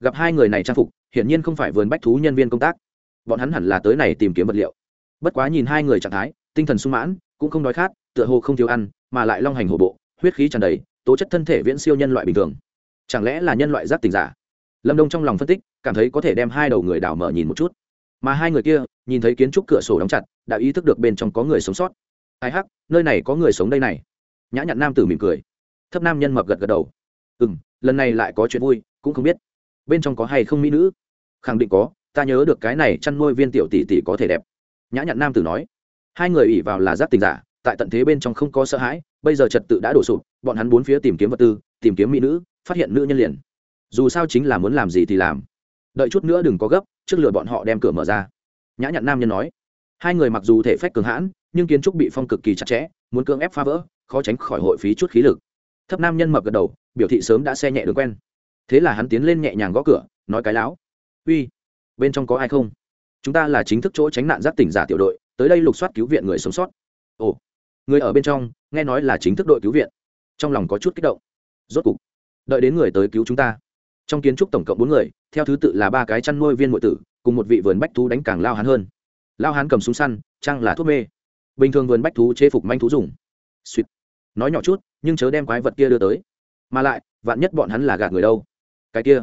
[SPEAKER 1] Gặp hai người này trang phục, hiển nhiên không phải vườn bách thú nhân viên công tác. Bọn hắn hẳn là tới này tìm kiếm vật liệu. Bất quá nhìn hai người trạng thái, tinh thần sung mãn, cũng không đói khát, tựa hồ không thiếu ăn, mà lại long hành hổ bộ, huyết khí tràn đầy, tố chất thân thể viễn siêu nhân loại bình thường. Chẳng lẽ là nhân loại giác tình giả? Lâm đông trong lòng phân tích, cảm thấy có thể đem hai đầu người đảo mở nhìn một chút. Mà hai người kia, nhìn thấy kiến trúc cửa sổ đóng chặt, đã ý thức được bên trong có người sống sót. Ai hắc, nơi này có người sống đây này nhã nhặn nam tử mỉm cười. Thấp nam nhân mập gật gật đầu. Ừ m lần này lại có chuyện vui, cũng không biết. Bên trong có hay không mỹ nữ? Khẳng định có, ta nhớ được cái này chăn nuôi viên tiểu tỷ tỷ có thể đẹp. Nhã nhặn nam tử nói. Hai người ủy vào là giác tình giả, tại tận thế bên trong không có sợ hãi, bây giờ trật tự đã đổ sụp, bọn hắn bốn phía tìm kiếm vật tư, tìm kiếm mỹ nữ, phát hiện nữ nhân liền. Dù sao chính là muốn làm gì thì làm. Đợi chút nữa đừng có gấp, trước lửa bọn họ đem cửa mở ra. Nhã nhặn nam nhân nói. Hai người mặc dù thể phách cường hãn, nhưng kiến trúc bị phong cực kỳ chặt chẽ, muốn cưỡng ép phá vỡ khó tránh khỏi hội phí chút khí lực. Thấp nam nhân mập gật đầu, biểu thị sớm đã xe nhẹ đường quen. Thế là hắn tiến lên nhẹ nhàng gõ cửa, nói cái láo. Uy, bên trong có ai không? Chúng ta là chính thức chỗ tránh nạn giáp tỉnh giả tiểu đội, tới đây lục soát cứu viện người sống sót. Ồ, người ở bên trong, nghe nói là chính thức đội cứu viện. Trong lòng có chút kích động. Rốt cục, đợi đến người tới cứu chúng ta. Trong kiến trúc tổng cộng bốn người, theo thứ tự là ba cái chăn nuôi viên nội tử, cùng một vị vườn bách thú đánh càng lao hắn hơn. Lao hắn cầm súng săn, trang là thuốc mê. Bình thường vườn bách thú chế phục manh thú dùng. Suýt nói nhỏ chút, nhưng chớ đem quái vật kia đưa tới. Mà lại, vạn nhất bọn hắn là gạt người đâu? Cái kia,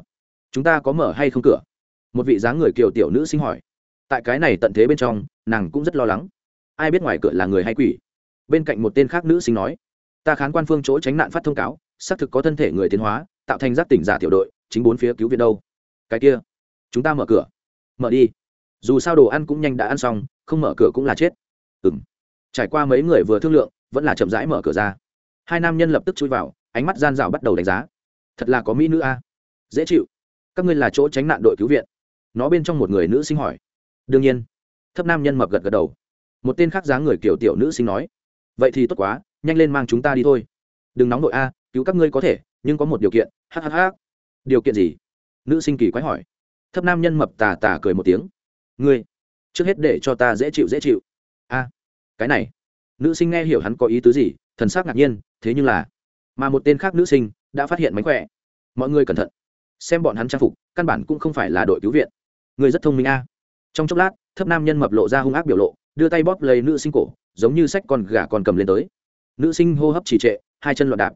[SPEAKER 1] chúng ta có mở hay không cửa? Một vị dáng người kiều tiểu nữ sinh hỏi. Tại cái này tận thế bên trong, nàng cũng rất lo lắng. Ai biết ngoài cửa là người hay quỷ? Bên cạnh một tên khác nữ sinh nói. Ta khán quan phương chỗ tránh nạn phát thông cáo, xác thực có thân thể người tiến hóa, tạo thành giác tỉnh giả tiểu đội, chính bốn phía cứu viện đâu. Cái kia, chúng ta mở cửa. Mở đi. Dù sao đồ ăn cũng nhanh đã ăn xong, không mở cửa cũng là chết. Ừ m trải qua mấy người vừa thương lượng vẫn là chậm rãi mở cửa ra. Hai nam nhân lập tức chui vào, ánh mắt gian rào bắt đầu đánh giá. Thật là có mỹ nữ a. Dễ chịu. Các ngươi là chỗ tránh nạn đội cứu viện. Nó bên trong một người nữ sinh hỏi. Đương nhiên. Thấp nam nhân mập gật gật đầu. Một tên khác dáng người kiểu tiểu nữ sinh nói. Vậy thì tốt quá, nhanh lên mang chúng ta đi thôi. Đừng nóng đội a, cứu các ngươi có thể, nhưng có một điều kiện. Hhh điều kiện gì? Nữ sinh kỳ quái hỏi. Thấp nam nhân mập tà tà cười một tiếng. Ngươi, trước hết để cho ta dễ chịu dễ chịu. A, cái này nữ sinh nghe hiểu hắn có ý tứ gì, thần sắc ngạc nhiên, thế nhưng là, mà một tên khác nữ sinh đã phát hiện mánh khỏe. Mọi người cẩn thận, xem bọn hắn trang phục, căn bản cũng không phải là đội cứu viện. Người rất thông minh a. Trong chốc lát, thấp nam nhân mập lộ ra hung ác biểu lộ, đưa tay bóp lấy nữ sinh cổ, giống như sách con gà còn cầm lên tới. Nữ sinh hô hấp trì trệ, hai chân loạn đạp.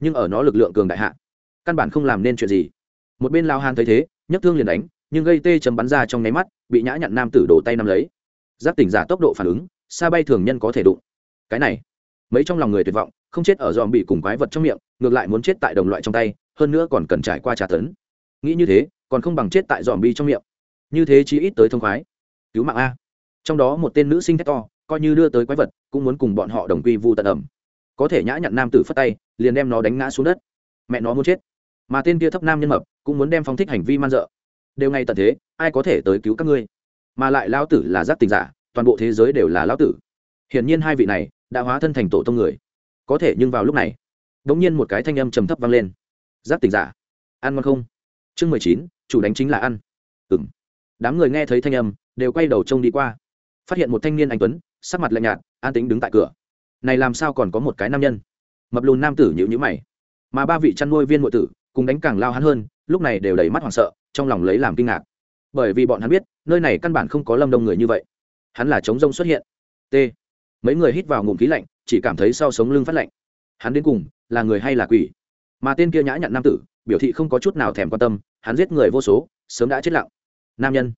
[SPEAKER 1] Nhưng ở nó lực lượng cường đại hạ, căn bản không làm nên chuyện gì. Một bên lao hàn thấy thế, nhấc thương liền đánh, nhưng gây tê chấm bắn ra trong nháy mắt, bị nhã nhặn nam tử đổ tay nắm lấy. Giáp tỉnh giả tốc độ phản ứng, xa bay thường nhân có thể đụng cái này, mấy trong lòng người tuyệt vọng, không chết ở dòm bị cùng quái vật trong miệng, ngược lại muốn chết tại đồng loại trong tay, hơn nữa còn cần trải qua trả tấn. Nghĩ như thế, còn không bằng chết tại dòm bi trong miệng. Như thế chí ít tới thông khoái. Cứu mạng a. Trong đó một tên nữ sinh thét to, coi như đưa tới quái vật, cũng muốn cùng bọn họ đồng quy vu tận ẩm. Có thể nhã nhặn nam tử phất tay, liền đem nó đánh ngã xuống đất. Mẹ nó muốn chết. Mà tên kia thấp nam nhân mập, cũng muốn đem phong thích hành vi man dợ. Đều ngay tận thế, ai có thể tới cứu các ngươi? Mà lại lão tử là giác tình giả, toàn bộ thế giới đều là lão tử. Hiển nhiên hai vị này đã hóa thân thành tổ tông người. Có thể nhưng vào lúc này đ ỗ n g nhiên một cái thanh âm trầm thấp vang lên. Giác tình giả, ăn ngon không? Chương mười chín, chủ đánh chính là ăn. Ừ m đám người nghe thấy thanh âm, đều quay đầu trông đi qua. Phát hiện một thanh niên anh tuấn, sắc mặt lạnh nhạt, an tính đứng tại cửa. Này làm sao còn có một cái nam nhân? Mập lùn nam tử nhịu nhữ mày. Mà ba vị chăn nuôi viên nội tử, cùng đánh càng lao hắn hơn, lúc này đều đầy mắt hoảng sợ, trong lòng lấy làm kinh ngạc. Bởi vì bọn hắn biết, nơi này căn bản không có lâm đông người như vậy. Hắn là chống rông xuất hiện. T mấy người hít vào ngụm khí lạnh, chỉ cảm thấy sau sống lưng phát lạnh. Hắn đến cùng là người hay là quỷ? Mà tên kia nhã nhặn nam tử, biểu thị không có chút nào thèm quan tâm, hắn giết người vô số, sớm đã chết lặng. Nam nhân,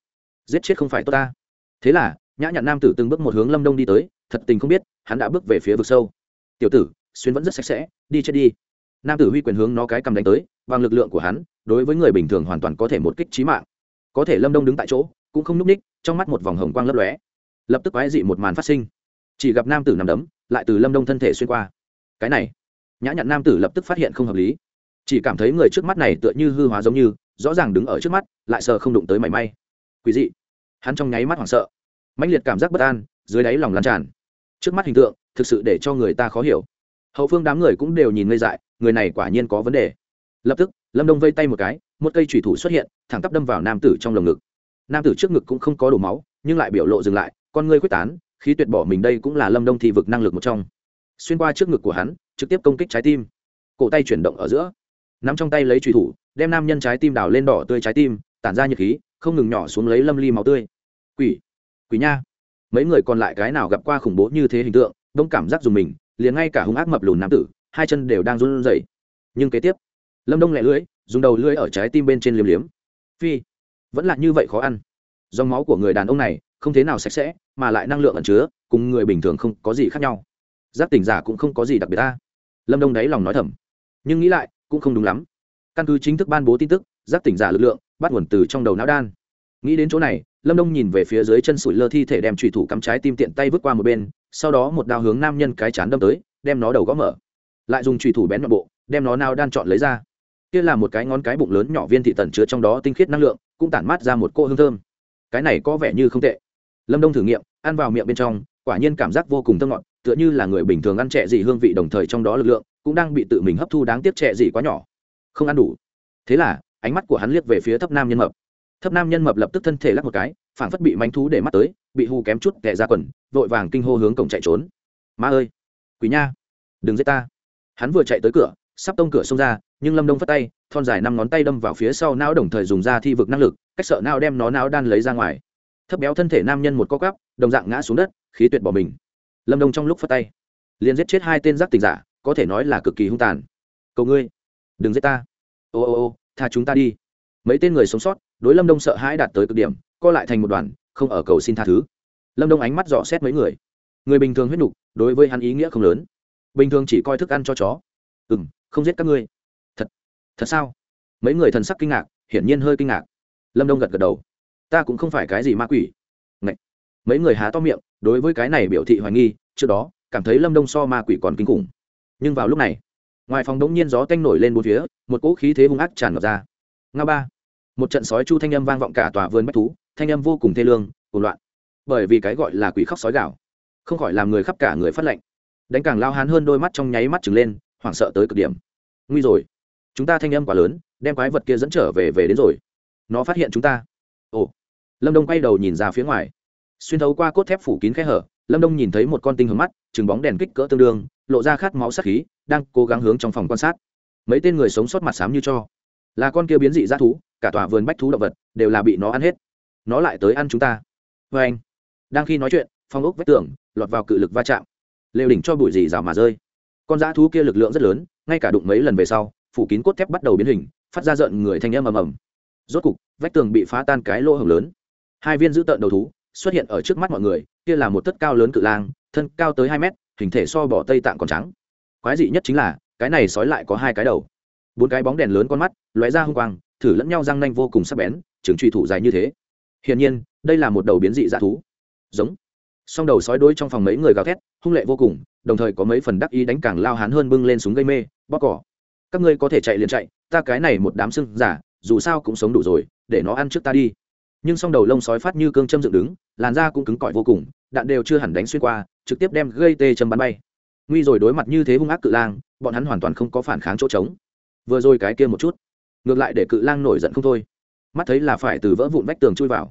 [SPEAKER 1] giết chết không phải tốt ta. Thế là, nhã nhặn nam tử từng bước một hướng lâm đông đi tới, thật tình không biết, hắn đã bước về phía vực sâu. Tiểu tử, xuyên vẫn rất sạch sẽ, đi chết đi. Nam tử huy quyền hướng nó cái cầm đánh tới, bằng lực lượng của hắn, đối với người bình thường hoàn toàn có thể một kích trí mạng. Có thể lâm đông đứng tại chỗ, cũng không n ú c ních, trong mắt một vòng hồng quang lấp lóe. Lập tức quái dị một màn phát sinh chỉ gặp nam tử nằm đấm, lại từ lâm đông thân thể xuyên qua. Cái này, nhã nhặn nam tử lập tức phát hiện không hợp lý. Chỉ cảm thấy người trước mắt này tựa như hư hóa giống như, rõ ràng đứng ở trước mắt, lại sợ không đụng tới mảy may. Quý dị. Hắn trong nháy mắt hoảng sợ. Mãnh liệt cảm giác bất an, dưới đáy lòng lan tràn. Trước mắt hình tượng, thực sự để cho người ta khó hiểu. Hậu phương đám người cũng đều nhìn ngây dại, người này quả nhiên có vấn đề. Lập tức, lâm đông vây tay một cái, một cây thủy thủ xuất hiện, thẳng tắp đâm vào nam tử trong lồng ngực. Nam tử trước ngực cũng không có đổ máu, nhưng lại biểu lộ dừng lại, con ngươi quyết tán khí tuyệt bỏ mình đây cũng là lâm đông thị vực năng lực một trong. Xuyên qua trước ngực của hắn, trực tiếp công kích trái tim. Cổ tay chuyển động ở giữa. Nắm trong tay lấy truy thủ, đem nam nhân trái tim đào lên đỏ tươi trái tim, tản ra nhiệt khí, không ngừng nhỏ xuống lấy lâm ly máu tươi. Quỷ quỷ nha. Mấy người còn lại cái nào gặp qua khủng bố như thế hình tượng, đông cảm giác dùng mình, liền ngay cả hung ác mập lùn nam tử, hai chân đều đang run rẩy. Nhưng kế tiếp, lâm đông lẹ lưỡi, dùng đầu lưỡi ở trái tim bên trên liếm liếm. Phi, vẫn là như vậy khó ăn. Dòng máu của người đàn ông này không thế nào sạch sẽ, mà lại năng lượng ẩn chứa, cùng người bình thường không có gì khác nhau. Giác tỉnh giả cũng không có gì đặc biệt ta lâm đông đáy lòng nói thầm. Nhưng nghĩ lại, cũng không đúng lắm. Căn cứ chính thức ban bố tin tức, giác tỉnh giả lực lượng bắt nguồn từ trong đầu não đan. Nghĩ đến chỗ này, lâm đông nhìn về phía dưới chân sủi lơ thi thể đem trùy thủ cắm trái tim tiện tay vứt qua một bên, sau đó một đao hướng nam nhân cái chán đâm tới, đem nó đầu gõ mở. Lại dùng trùy thủ bén nội bộ, đem nó nao đan chọn lấy ra. Kia là một cái ngón cái bụng lớn nhỏ viên thị tần chứa trong đó tinh khiết năng lượng, cũng tản mát ra một cô hương thơm. Cái này có vẻ như không tệ lâm đông thử nghiệm, ăn vào miệng bên trong, quả nhiên cảm giác vô cùng thơm ngọt, tựa như là người bình thường ăn trẻ gì hương vị đồng thời trong đó lực lượng cũng đang bị tự mình hấp thu đáng tiếc trẻ gì quá nhỏ. Không ăn đủ. Thế là, ánh mắt của hắn liếc về phía thấp nam nhân mập. Thấp nam nhân mập lập tức thân thể lắc một cái, phảng phất bị manh thú để mắt tới, bị hù kém chút tệ ra quần, vội vàng kinh hô hướng cổng chạy trốn. Ma ơi quý nha, đừng giết ta. Hắn vừa chạy tới cửa, sắp tông cửa xông ra, nhưng lâm đông phất tay, thon dài năm ngón tay đâm vào phía sau não đồng thời dùng ra thi vực năng lực, cách sợ não đem nó não đan lấy ra ngoài thấp béo thân thể nam nhân một co cắp đồng dạng ngã xuống đất, khí tuyệt bỏ mình. Lâm đông trong lúc phất tay, liền giết chết hai tên giác tình giả, có thể nói là cực kỳ hung tàn. Cầu ngươi, đừng giết ta. Ô ô ô, tha chúng ta đi. Mấy tên người sống sót, đối lâm đông sợ hãi đạt tới cực điểm, co lại thành một đoàn, không ở cầu xin tha thứ. Lâm đông ánh mắt dò xét mấy người. Người bình thường huyết nhục, đối với hắn ý nghĩa không lớn. Bình thường chỉ coi thức ăn cho chó. Ừ m không giết các ngươi. Thật thật sao? Mấy người thần sắc kinh ngạc, hiển nhiên hơi kinh ngạc. Lâm đông gật gật đầu ta cũng không phải cái gì ma quỷ. Ngậy. mấy người há to miệng, đối với cái này biểu thị hoài nghi, trước đó, cảm thấy lâm đông so ma quỷ còn kinh khủng. Nhưng vào lúc này, ngoài phòng đống nhiên gió tanh nổi lên bốn phía, một cỗ khí thế hung ác tràn ngập ra. Nga ba. Một trận sói chu thanh âm vang vọng cả tòa vườn bách thú, thanh âm vô cùng thê lương, cuồng loạn. Bởi vì cái gọi là quỷ khóc sói gạo không khỏi làm người khắp cả người phát lệnh. Đánh càng lao hán hơn đôi mắt trong nháy mắt trừng lên, hoảng sợ tới cực điểm. Nguy rồi. Chúng ta thanh âm quá lớn, đem quái vật kia dẫn trở về về đến rồi. Nó phát hiện chúng ta ồ. Lâm đông quay đầu nhìn ra phía ngoài. Xuyên thấu qua cốt thép phủ kín khe hở, lâm đông nhìn thấy một con tinh hướng mắt chừng bóng đèn kích cỡ tương đương, lộ ra khát máu sắc khí, đang cố gắng hướng trong phòng quan sát. Mấy tên người sống sót mặt xám như cho. Là con kia biến dị g thú, cả tòa vườn bách thú động vật, đều là bị nó ăn hết. Nó lại tới ăn chúng ta. Vê anh. Đang khi nói chuyện, phong ốc vách tường, lọt vào cự lực va chạm. Lều đỉnh cho bụi dì rào mà rơi. Con dã thú kia lực lượng rất lớn, ngay cả đụng mấy lần về sau, phủ kín cốt thép bắt đầu biến hình, phát ra rợn người thanh âm ầm ầm rốt cục, vách tường bị phá tan cái lỗ hồng lớn. Hai viên giữ tợn đầu thú xuất hiện ở trước mắt mọi người, kia là một tất cao lớn cự lang, thân cao tới hai mét, hình thể so bỏ tây tạng còn trắng. Quái dị nhất chính là, cái này sói lại có hai cái đầu. Bốn cái bóng đèn lớn con mắt, lóe ra h u n g quang, thử lẫn nhau răng nanh vô cùng sắc bén chứng truy thủ dài như thế. Hiển nhiên, đây là một đầu biến dị dã thú. Giống. Song đầu sói đôi trong phòng mấy người gào thét, hung lệ vô cùng, đồng thời có mấy phần đắc ý đánh càng lao hán hơn bưng lên súng gây mê bóc cỏ. Các ngươi có thể chạy liền chạy, ta cái này một đám sưng giả dù sao cũng sống đủ rồi, để nó ăn trước ta đi. Nhưng song đầu lông sói phát như cương châm dựng đứng, làn da cũng cứng cỏi vô cùng, đạn đều chưa hẳn đánh xuyên qua, trực tiếp đem gây tê châm bắn bay. Nguy rồi đối mặt như thế hung ác cự lang, bọn hắn hoàn toàn không có phản kháng chỗ trống. Vừa rồi cái kia một chút, ngược lại để cự lang nổi giận không thôi. Mắt thấy là phải từ vỡ vụn vách tường chui vào.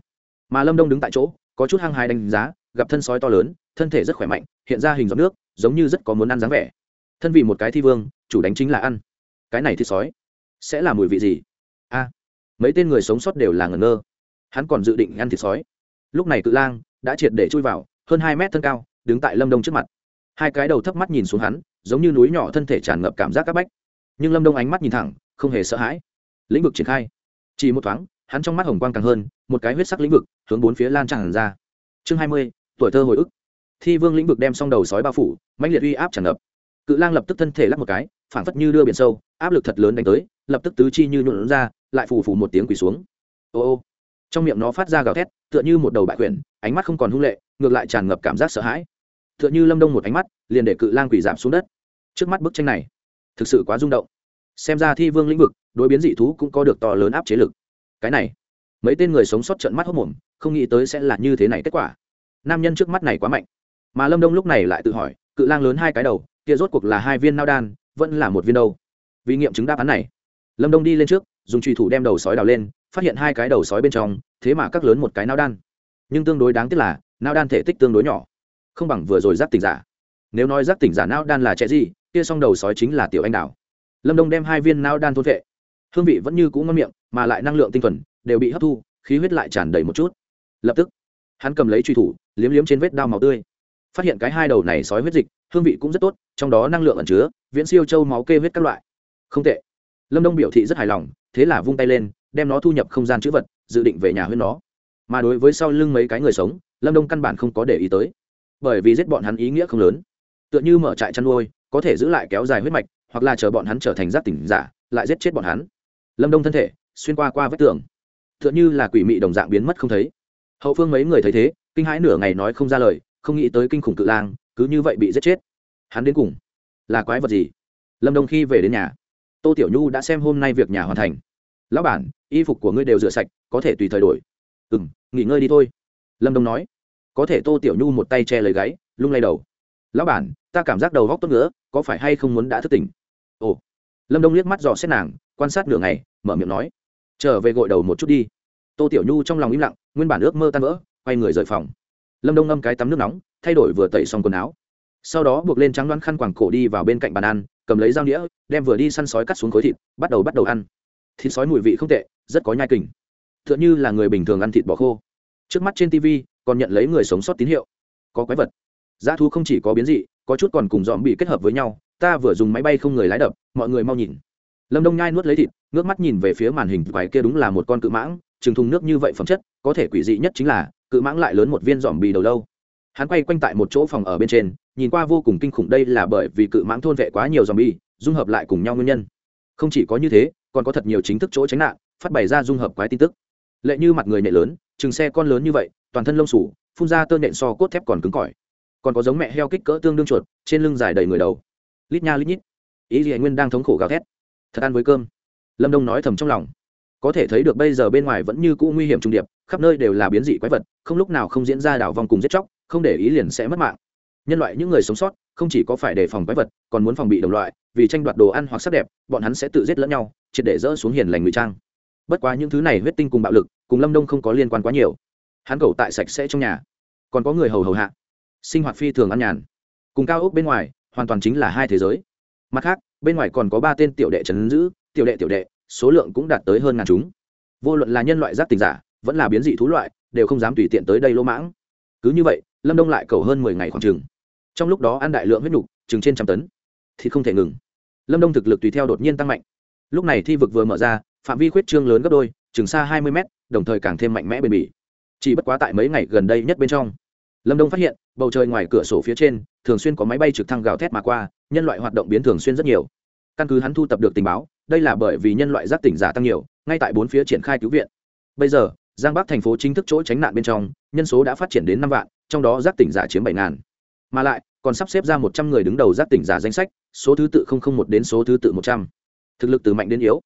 [SPEAKER 1] Mà lâm đông đứng tại chỗ, có chút hăng hái đánh giá, gặp thân sói to lớn, thân thể rất khỏe mạnh, hiện ra hình giọt nước, giống như rất có muốn ăn dáng vẻ. Thân vị một cái thi vương, chủ đánh chính là ăn. Cái này thì sói, sẽ là mùi vị gì? A, mấy tên người sống sót đều là ngẩn ngơ. Hắn còn dự định ăn thịt sói. Lúc này cự lang đã triệt để chui vào, hơn hai mét thân cao, đứng tại lâm đông trước mặt. Hai cái đầu thấp mắt nhìn xuống hắn, giống như núi nhỏ thân thể tràn ngập cảm giác c áp bách. Nhưng lâm đông ánh mắt nhìn thẳng, không hề sợ hãi. Lĩnh vực triển khai. Chỉ một thoáng, hắn trong mắt hồng quang càng hơn, một cái huyết sắc lĩnh vực hướng bốn phía lan tràn ra. Chương hai mươi, tuổi thơ hồi ức. Thi vương lĩnh vực đem xong đầu sói bao phủ mạnh liệt uy áp tràn ngập cự lang lập tức thân thể lắc một cái, phảng phất như đưa biển sâu, áp lực thật lớn đánh tới, lập tức tứ chi như nhuộn ra, lại phù phù một tiếng quỳ xuống. Ô ô. Trong miệng nó phát ra gào thét, tựa như một đầu bại quyển, ánh mắt không còn hung lệ, ngược lại tràn ngập cảm giác sợ hãi. Tựa như lâm đông một ánh mắt, liền để cự lang quỳ giảm xuống đất. Trước mắt bức tranh này, thực sự quá rung động. Xem ra thi vương lĩnh vực, đối biến dị thú cũng có được to lớn áp chế lực. Cái này, mấy tên người sống sót trận mắt hốc mồm, không nghĩ tới sẽ là như thế này kết quả. Nam nhân trước mắt này quá mạnh mà lâm đông lúc này lại tự hỏi, cự lang lớn hai cái đầu, kia rốt cuộc là hai viên nao đan, vẫn là một viên đâu? Vì nghiệm chứng đáp án này, lâm đông đi lên trước, dùng trùy thủ đem đầu sói đào lên, phát hiện hai cái đầu sói bên trong, thế mà các lớn một cái não đan. Nhưng tương đối đáng tiếc là não đan thể tích tương đối nhỏ. Không bằng vừa rồi giác tỉnh giả. Nếu nói giác tỉnh giả não đan là trẻ gì, kia song đầu sói chính là tiểu anh đào. Lâm đông đem hai viên não đan thôn vệ. Hương vị vẫn như cũ ngon miệng, mà lại năng lượng tinh thuần, đều bị hấp thu, khí huyết lại tràn đầy một chút. Lập tức, hắn cầm lấy truy thủ, liếm liếm trên vết đao màu tươi phát hiện cái hai đầu này sói huyết dịch, hương vị cũng rất tốt, trong đó năng lượng ẩn chứa, viễn siêu châu máu kê huyết các loại. Không tệ. Lâm đông biểu thị rất hài lòng, thế là vung tay lên, đem nó thu nhập không gian chữ vật, dự định về nhà huyết nó. Mà đối với sau lưng mấy cái người sống, lâm đông căn bản không có để ý tới. Bởi vì giết bọn hắn ý nghĩa không lớn. Tựa như mở trại chăn nuôi, có thể giữ lại kéo dài huyết mạch, hoặc là chờ bọn hắn trở thành giác tỉnh giả, lại giết chết bọn hắn. Lâm đông thân thể, xuyên qua qua vách tường. Tựa như là quỷ mị đồng dạng biến mất không thấy. Hậu phương mấy người thấy thế, kinh hãi nửa ngày nói không ra lời không nghĩ tới kinh khủng cự lang, cứ như vậy bị giết chết. Hắn đến cùng là quái vật gì? Lâm đông khi về đến nhà, tô tiểu nhu đã xem hôm nay việc nhà hoàn thành. Lão bản, y phục của ngươi đều rửa sạch, có thể tùy thời đổi. Ừ m nghỉ ngơi đi thôi. Lâm đông nói. Có thể tô tiểu nhu một tay che lấy gáy, lung lay đầu. Lão bản, ta cảm giác đầu góc tốt nữa, có phải hay không muốn đã thức tỉnh? Ồ. Lâm đông liếc mắt dò xét nàng, quan sát nửa ngày, mở miệng nói. Trở về gội đầu một chút đi. Tô tiểu nhu trong lòng im lặng, nguyên bản ước mơ tan vỡ, quay người rời phòng lâm đông ngâm cái tắm nước nóng, thay đổi vừa tẩy xong quần áo. Sau đó buộc lên trắng đoán khăn quàng cổ đi vào bên cạnh bàn ăn, cầm lấy dao đĩa đem vừa đi săn sói cắt xuống khối thịt, bắt đầu bắt đầu ăn. Thịt sói mùi vị không tệ, rất có nhai kình. T h ư ợ n h ư là người bình thường ăn thịt bò khô. Trước mắt trên tv còn nhận lấy người sống sót tín hiệu. Có quái vật. Giá thú không chỉ có biến dị, có chút còn cùng dòm bị kết hợp với nhau. Ta vừa dùng máy bay không người lái đập, mọi người mau nhìn. Lâm đông nhai nuốt lấy thịt, ngước mắt nhìn về phía màn hình quái kia đúng là một con cự mãng, trừng thùng nước như vậy phẩm chất, có thể quỷ dị nhất chính là cự mãng lại lớn một viên dòm bì đầu lâu. Hắn quay quanh tại một chỗ phòng ở bên trên, nhìn qua vô cùng kinh khủng đây là bởi vì cự mãng thôn vệ quá nhiều dòm bì, dung hợp lại cùng nhau nguyên nhân. Không chỉ có như thế, còn có thật nhiều chính thức chỗ tránh nạn, phát bày ra dung hợp quái tin tức. Lệ như mặt người nhẹ lớn, chừng xe con lớn như vậy, toàn thân lông sủ phun ra tơ nện so cốt thép còn cứng cỏi. Còn có giống mẹ heo kích cỡ tương đương chuột, trên lưng dài đầy người đầu. Lít nha lít nhít. Ý gì nguyên đang thống khổ gào thét. Thật ăn với cơm. Lâm đông nói thầm trong lòng có thể thấy được bây giờ bên ngoài vẫn như cũ nguy hiểm trung điệp, khắp nơi đều là biến dị quái vật, không lúc nào không diễn ra đảo vòng cùng giết chóc, không để ý liền sẽ mất mạng. Nhân loại những người sống sót, không chỉ có phải đề phòng quái vật, còn muốn phòng bị đồng loại, vì tranh đoạt đồ ăn hoặc sắc đẹp, bọn hắn sẽ tự giết lẫn nhau, triệt để dỡ xuống hiền lành ngụy trang. Bất quá những thứ này huyết tinh cùng bạo lực, cùng lâm đông không có liên quan quá nhiều. Hắn cầu tại sạch sẽ trong nhà. Còn có người hầu hầu hạ. Sinh hoạt phi thường ăn nhàn. Cùng cao ốc bên ngoài, hoàn toàn chính là hai thế giới. Mặt khác, bên ngoài còn có ba tên tiểu đệ trấn giữ, tiểu đệ tiểu đệ số lượng cũng đạt tới hơn ngàn chúng. Vô luận là nhân loại giác tình giả, vẫn là biến dị thú loại, đều không dám tùy tiện tới đây lỗ mãng. Cứ như vậy, lâm đông lại cầu hơn mười ngày khoảng chừng. Trong lúc đó ăn đại lượng huyết nhục chừng trên trăm tấn, thì không thể ngừng. Lâm đông thực lực tùy theo đột nhiên tăng mạnh. Lúc này thi vực vừa mở ra, phạm vi khuyết trương lớn gấp đôi, chừng xa hai mươi mét, đồng thời càng thêm mạnh mẽ bền bỉ. Chỉ bất quá tại mấy ngày gần đây nhất bên trong, lâm đông phát hiện, bầu trời ngoài cửa sổ phía trên, thường xuyên có máy bay trực thăng gào thét mà qua, nhân loại hoạt động biến thường xuyên rất nhiều. Căn cứ hắn thu tập được tình báo đây là bởi vì nhân loại giác tỉnh giả tăng nhiều, ngay tại bốn phía triển khai cứu viện. Bây giờ, giang bắc thành phố chính thức chỗ tránh nạn bên trong, nhân số đã phát triển đến năm vạn, trong đó giác tỉnh giả chiếm bảy ngàn. Mà lại, còn sắp xếp ra một trăm người đứng đầu giác tỉnh giả danh sách, số thứ tự một đến số thứ tự một trăm. Thực lực từ mạnh đến yếu.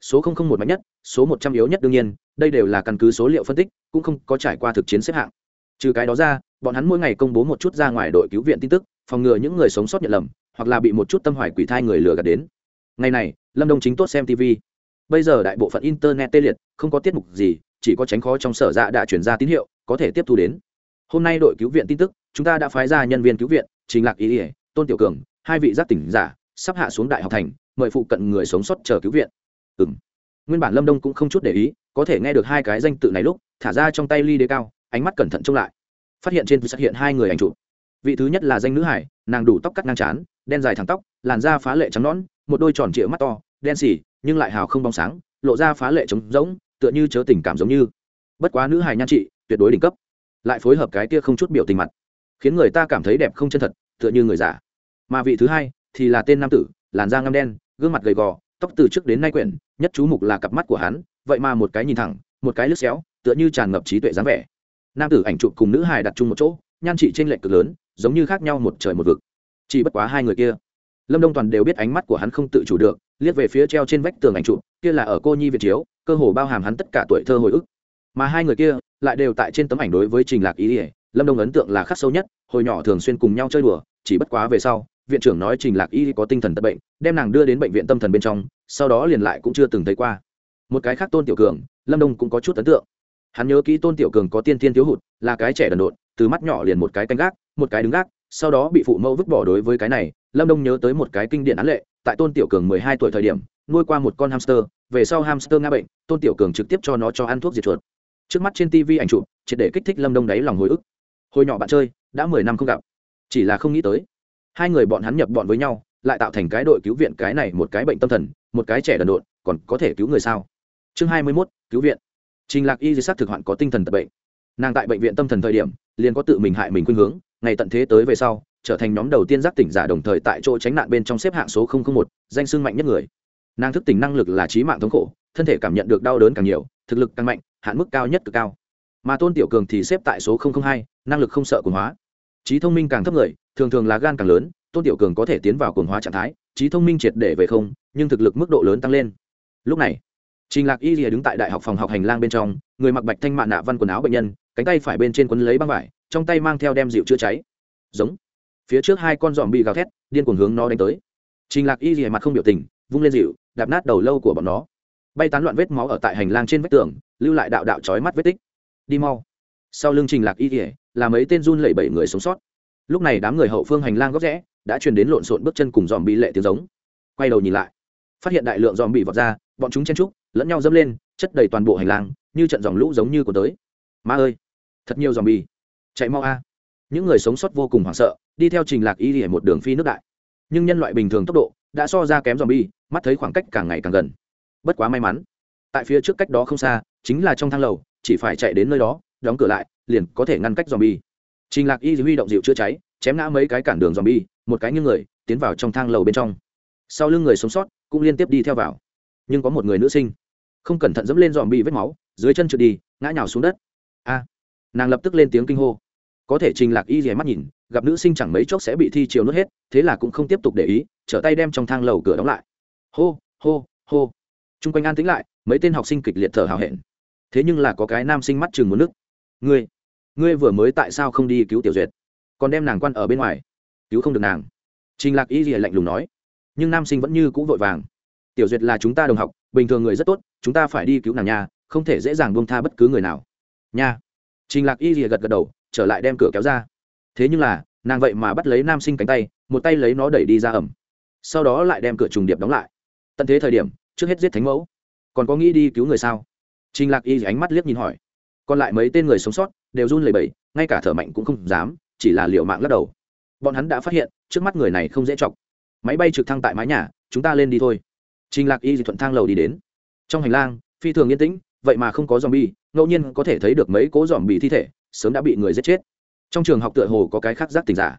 [SPEAKER 1] Số một mạnh nhất, số một trăm yếu nhất đương nhiên, đây đều là căn cứ số liệu phân tích, cũng không có trải qua thực chiến xếp hạng. Trừ cái đó ra, bọn hắn mỗi ngày công bố một chút ra ngoài đội cứu viện tin tức, phòng ngừa những người sống sót nhận lầm, hoặc là bị một chút tâm hoài quỷ thai người lừa gạt đến ngày này, lâm đông chính tốt xem tv bây giờ đại bộ phận internet tê liệt, không có tiết mục gì, chỉ có tránh khó trong sở dạ đã chuyển ra tín hiệu, có thể tiếp thu đến. Hôm nay đội cứu viện tin tức, chúng ta đã phái ra nhân viên cứu viện, trình lạc ý ỉa tôn tiểu cường, hai vị giác tỉnh giả, sắp hạ xuống đại học thành, mời phụ cận người sống sót chờ cứu viện. Ừ m nguyên bản lâm đông cũng không chút để ý, có thể nghe được hai cái danh tự này lúc, thả ra trong tay ly đế cao, ánh mắt cẩn thận trông lại. Phát hiện trên xuất hiện hai người ảnh chụp. Vị thứ nhất là danh nữ hải, nàng đủ tóc cắt ngang trán, đen dài thẳng tóc, làn da phá lệ trắng nõn một đôi tròn trịa mắt to, đen xỉ nhưng lại hào không bóng sáng, lộ ra phá lệ trống rỗng, tựa như chớ tình cảm giống như. Bất quá nữ hài nhan trị, tuyệt đối đỉnh cấp. Lại phối hợp cái kia không chút biểu tình mặt, khiến người ta cảm thấy đẹp không chân thật, tựa như người giả mà vị thứ hai thì là tên nam tử, làn da ngăm đen, gương mặt gầy gò, tóc từ trước đến nay quyển nhất chú mục là cặp mắt của hắn, vậy mà một cái nhìn thẳng, một cái lướt xéo, tựa như tràn ngập trí tuệ dáng vẻ. Nam tử ảnh chụp cùng nữ hài đặt chung một chỗ, nhan trị trên lệnh cực lớn, giống như khác nhau một trời một vực. Chỉ bất quá hai người kia lâm đông toàn đều biết ánh mắt của hắn không tự chủ được, liếc về phía treo trên vách tường ảnh chụp, kia là ở cô nhi việt chiếu, cơ hồ bao hàm hắn tất cả tuổi thơ hồi ức. Mà hai người kia lại đều tại trên tấm ảnh đối với trình lạc ý ỉa lâm đông ấn tượng là khắc sâu nhất, hồi nhỏ thường xuyên cùng nhau chơi đùa, chỉ bất quá về sau, viện trưởng nói trình lạc y có tinh thần tật bệnh, đem nàng đưa đến bệnh viện tâm thần bên trong, sau đó liền lại cũng chưa từng thấy qua. Một cái khác tôn tiểu cường, lâm đông cũng có chút ấn tượng. Hắn nhớ kỹ tôn tiểu cường có tiên tiên thiếu hụt, là cái trẻ đần độn, từ mắt nhỏ liền một cái canh gác, một cái đứng gác sau đó bị phụ mẫu vứt bỏ đối với cái này, lâm đông nhớ tới một cái kinh điển án lệ, tại tôn tiểu cường mười hai tuổi thời điểm, nuôi qua một con hamster, về sau hamster ngã bệnh, tôn tiểu cường trực tiếp cho nó cho ăn thuốc diệt chuột. Trước mắt trên tv ảnh chụp, triệt để kích thích lâm đông đáy lòng hồi ức. Hồi nhỏ bạn chơi, đã mười năm không gặp. Chỉ là không nghĩ tới, hai người bọn hắn nhập bọn với nhau, lại tạo thành cái đội cứu viện cái này một cái bệnh tâm thần, một cái trẻ đần độn, còn có thể cứu người sao? Chương hai mươi mốt, cứu viện. Trình lạc y di sát thực hoạn có tinh thần tật bệnh. Nàng tại bệnh viện tâm thần thời điểm, liền có tự mình hại mình khuynh hướng ngày tận thế tới về sau, trở thành nhóm đầu tiên giác tỉnh giả đồng thời tại chỗ tránh nạn bên trong xếp hạng số một, danh sưng mạnh nhất người. Nàng thức tỉnh năng lực là trí mạng thống khổ, thân thể cảm nhận được đau đớn càng nhiều, thực lực càng mạnh, hạn mức cao nhất cực cao. Mà tôn tiểu cường thì xếp tại số hai, năng lực không sợ cuồng hóa. Trí thông minh càng thấp người, thường thường là gan càng lớn, tôn tiểu cường có thể tiến vào cuồng hóa trạng thái, trí thông minh triệt để về không, nhưng thực lực mức độ lớn tăng lên. Lúc này, trình lạc y lìa đứng tại đại học phòng học hành lang bên trong, người mặc bạch thanh mạ nạ văn quần áo bệnh nhân, cánh tay phải bên trên quấn lấy băng vải trong tay mang theo đem dịu chữa cháy. Giống. Phía trước hai con dòm bị gào thét, điên cuồng hướng nó đánh tới. Trình lạc y rìa mặt không biểu tình, vung lên dịu, đạp nát đầu lâu của bọn nó. Bay tán loạn vết máu ở tại hành lang trên vách tường, lưu lại đạo đạo chói mắt vết tích. Đi mau. Sau lưng trình lạc y rìa là mấy tên run lẩy bẩy người sống sót. Lúc này đám người hậu phương hành lang góc rẽ, đã truyền đến lộn xộn bước chân cùng dòm bị lệ tiếng giống. Quay đầu nhìn lại, phát hiện đại lượng dòm bị vọt ra, bọn chúng chen trúc, lẫn nhau dẫm lên, chất đầy toàn bộ hành lang, như trận dòng lũ giống như của tới. Ma ơi, thật nhiều dòm bị chạy mau a. Những người sống sót vô cùng hoảng sợ, đi theo trình lạc y ở một đường phi nước đại. Nhưng nhân loại bình thường tốc độ đã so ra kém dòm bi mắt thấy khoảng cách càng ngày càng gần. Bất quá may mắn, tại phía trước cách đó không xa, chính là trong thang lầu, chỉ phải chạy đến nơi đó, đóng cửa lại, liền có thể ngăn cách dòm bi trình lạc y huy động dịu chữa cháy, chém ngã mấy cái cản đường dòm bi một cái như người, tiến vào trong thang lầu bên trong. Sau lưng người sống sót cũng liên tiếp đi theo vào. Nhưng có một người nữ sinh, không cẩn thận dẫm lên dòm bị vết máu, dưới chân trượt đi, ngã nhào xuống đất. A, nàng lập tức lên tiếng kinh hô có thể trình lạc y dè mắt nhìn, gặp nữ sinh chẳng mấy chốc sẽ bị thi chiều nuốt hết, thế là cũng không tiếp tục để ý, trở tay đem trong thang lầu cửa đóng lại. Hô hô hô. T r u n g quanh an tính lại, mấy tên học sinh kịch liệt thở hào hẹn. Thế nhưng là có cái nam sinh mắt chừng muốn nước. Ngươi ngươi vừa mới tại sao không đi cứu tiểu duyệt? Còn đem nàng quan ở bên ngoài. Cứu không được nàng. Trình lạc y dè lạnh lùng nói. Nhưng nam sinh vẫn như c ũ vội vàng. Tiểu duyệt là chúng ta đồng học, bình thường người rất tốt, chúng ta phải đi cứu nàng nha, không thể dễ dàng buông tha bất cứ người nào. Nha. Trình lạc y rìa gật gật đầu trở lại đem cửa kéo ra. Thế nhưng là, nàng vậy mà bắt lấy nam sinh cánh tay, một tay lấy nó đẩy đi ra ẩm. Sau đó lại đem cửa trùng điệp đóng lại. Tận thế thời điểm, trước hết giết thánh mẫu. Còn có nghĩ đi cứu người sao? Trình lạc y ánh mắt liếc nhìn hỏi. Còn lại mấy tên người sống sót, đều run lẩy bẩy, ngay cả thở mạnh cũng không dám, chỉ là liệu mạng lắc đầu. Bọn hắn đã phát hiện, trước mắt người này không dễ chọc. Máy bay trực thăng tại mái nhà, chúng ta lên đi thôi. Trình lạc y thuận thang lầu đi đến. Trong hành lang, phi thường yên tĩnh, vậy mà không có dòm bi ngẫu nhiên có thể thấy được mấy cố dòm bị thi thể, sớm đã bị người giết chết. Trong trường học tựa hồ có cái khác giác tỉnh giả.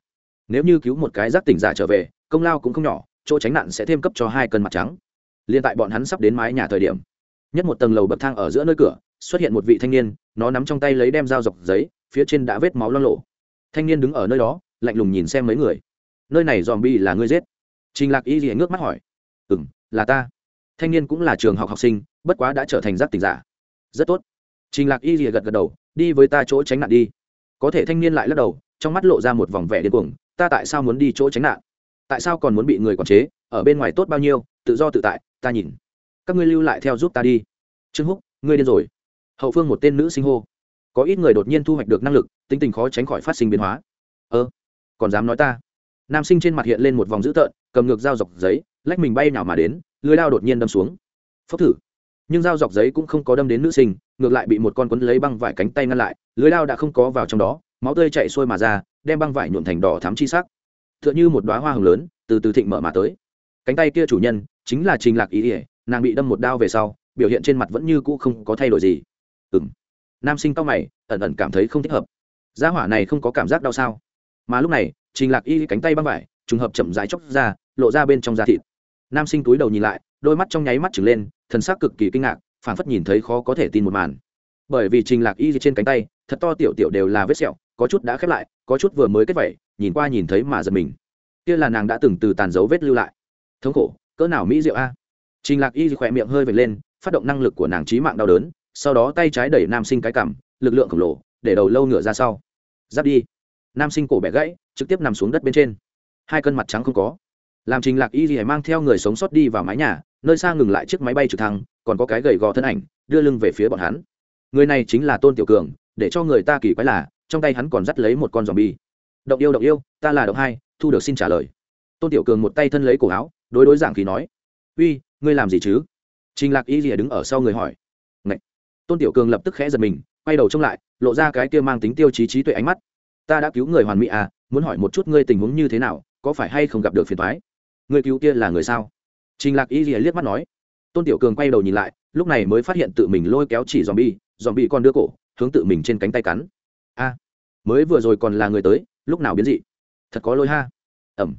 [SPEAKER 1] Nếu như cứu một cái giác tỉnh giả trở về, công lao cũng không nhỏ, chỗ tránh nạn sẽ thêm cấp cho hai cân mặt trắng. Liên tại bọn hắn sắp đến mái nhà thời điểm, nhất một tầng lầu bậc thang ở giữa nơi cửa, xuất hiện một vị thanh niên, nó nắm trong tay lấy đem dao dọc giấy, phía trên đã vết máu lo lộ. Thanh niên đứng ở nơi đó, lạnh lùng nhìn xem mấy người. Nơi này dòm bi là ngươi giết? Trình lạc y gì ngước mắt hỏi. Ừ m là ta. Thanh niên cũng là trường học học sinh, bất quá đã trở thành giác tỉnh giả. Rất tốt trình lạc y rìa gật gật đầu, đi với ta chỗ tránh nạn đi. Có thể thanh niên lại lắc đầu, trong mắt lộ ra một vòng vẻ điên cuồng, ta tại sao muốn đi chỗ tránh nạn? Tại sao còn muốn bị người quản chế? Ở bên ngoài tốt bao nhiêu, tự do tự tại, ta nhìn. Các ngươi lưu lại theo giúp ta đi. Trương húc, ngươi điên rồi. Hậu phương một tên nữ sinh hô. Có ít người đột nhiên thu hoạch được năng lực, tính tình khó tránh khỏi phát sinh biến hóa. Ơ, còn dám nói ta? Nam sinh trên mặt hiện lên một vòng dữ tợn, cầm ngược dao dọc giấy, lách mình bay nào mà đến, lưới lao đột nhiên đâm xuống. Phốc thử nhưng dao dọc giấy cũng không có đâm đến nữ sinh, ngược lại bị một con quấn lấy băng vải cánh tay ngăn lại, lưới lao đã không có vào trong đó, máu tươi chạy xuôi mà ra, đem băng vải nhuộn thành đỏ thắm chi sắc. T h ư ợ n h ư một đoá hoa hồng lớn, từ từ thịnh mở mà tới. Cánh tay kia chủ nhân, chính là trình lạc ý ỉa nàng bị đâm một đao về sau, biểu hiện trên mặt vẫn như cũ không có thay đổi gì. Ừ m nam sinh cao mày, ẩn ẩn cảm thấy không thích hợp. Gia hỏa này không có cảm giác đau sao? Mà lúc này, trình lạc y cánh tay băng vải, trùng hợp chậm rãi chóc ra, lộ ra bên trong da thịt. Nam sinh túi đầu nhìn lại, đôi mắt trong nháy mắt trừng lên thần sắc cực kỳ kinh ngạc phản phất nhìn thấy khó có thể tin một màn. Bởi vì trình lạc y trên cánh tay thật to tiểu tiểu đều là vết sẹo có chút đã khép lại có chút vừa mới kết vẩy nhìn qua nhìn thấy mà giật mình. Kia là nàng đã từng từ tàn dấu vết lưu lại. Thống khổ cỡ nào mỹ diệu a. Trình lạc y khỏe miệng hơi vệt lên phát động năng lực của nàng trí mạng đau đớn sau đó tay trái đẩy nam sinh cái cằm, lực lượng khổng lồ để đầu lâu ngửa ra sau. Giáp đi. Nam sinh cổ bẻ gãy trực tiếp nằm xuống đất bên trên. Hai cân mặt trắng không có. Làm trình lạc y gì mang theo người sống sót đi vào mái nhà nơi xa ngừng lại chiếc máy bay trực thăng, còn có cái gầy gò thân ảnh, đưa lưng về phía bọn hắn. Người này chính là tôn tiểu cường, để cho người ta kỳ quái là, trong tay hắn còn dắt lấy một con giòm bi động yêu động yêu, ta là động hai, thu được xin trả lời. Tôn tiểu cường một tay thân lấy cổ áo, đối đối giảng khí nói, uy, ngươi làm gì chứ? Trình lạc y rìa đứng ở sau người hỏi. Ngậy. tôn tiểu cường lập tức khẽ giật mình, quay đầu trông lại, lộ ra cái kia mang tính tiêu chí trí tuệ ánh mắt. Ta đã cứu người hoàn mỹ à muốn hỏi một chút ngươi tình huống như thế nào, có phải hay không gặp được phiền thoái người cứu kia là người sao? Trình lạc y liếc mắt nói. Tôn tiểu cường quay đầu nhìn lại, lúc này mới phát hiện tự mình lôi kéo chỉ dòm bi dòm bi còn đưa cổ, hướng tự mình trên cánh tay cắn. A, mới vừa rồi còn là người tới, lúc nào biến dị? Thật có lôi ha. Ẩm.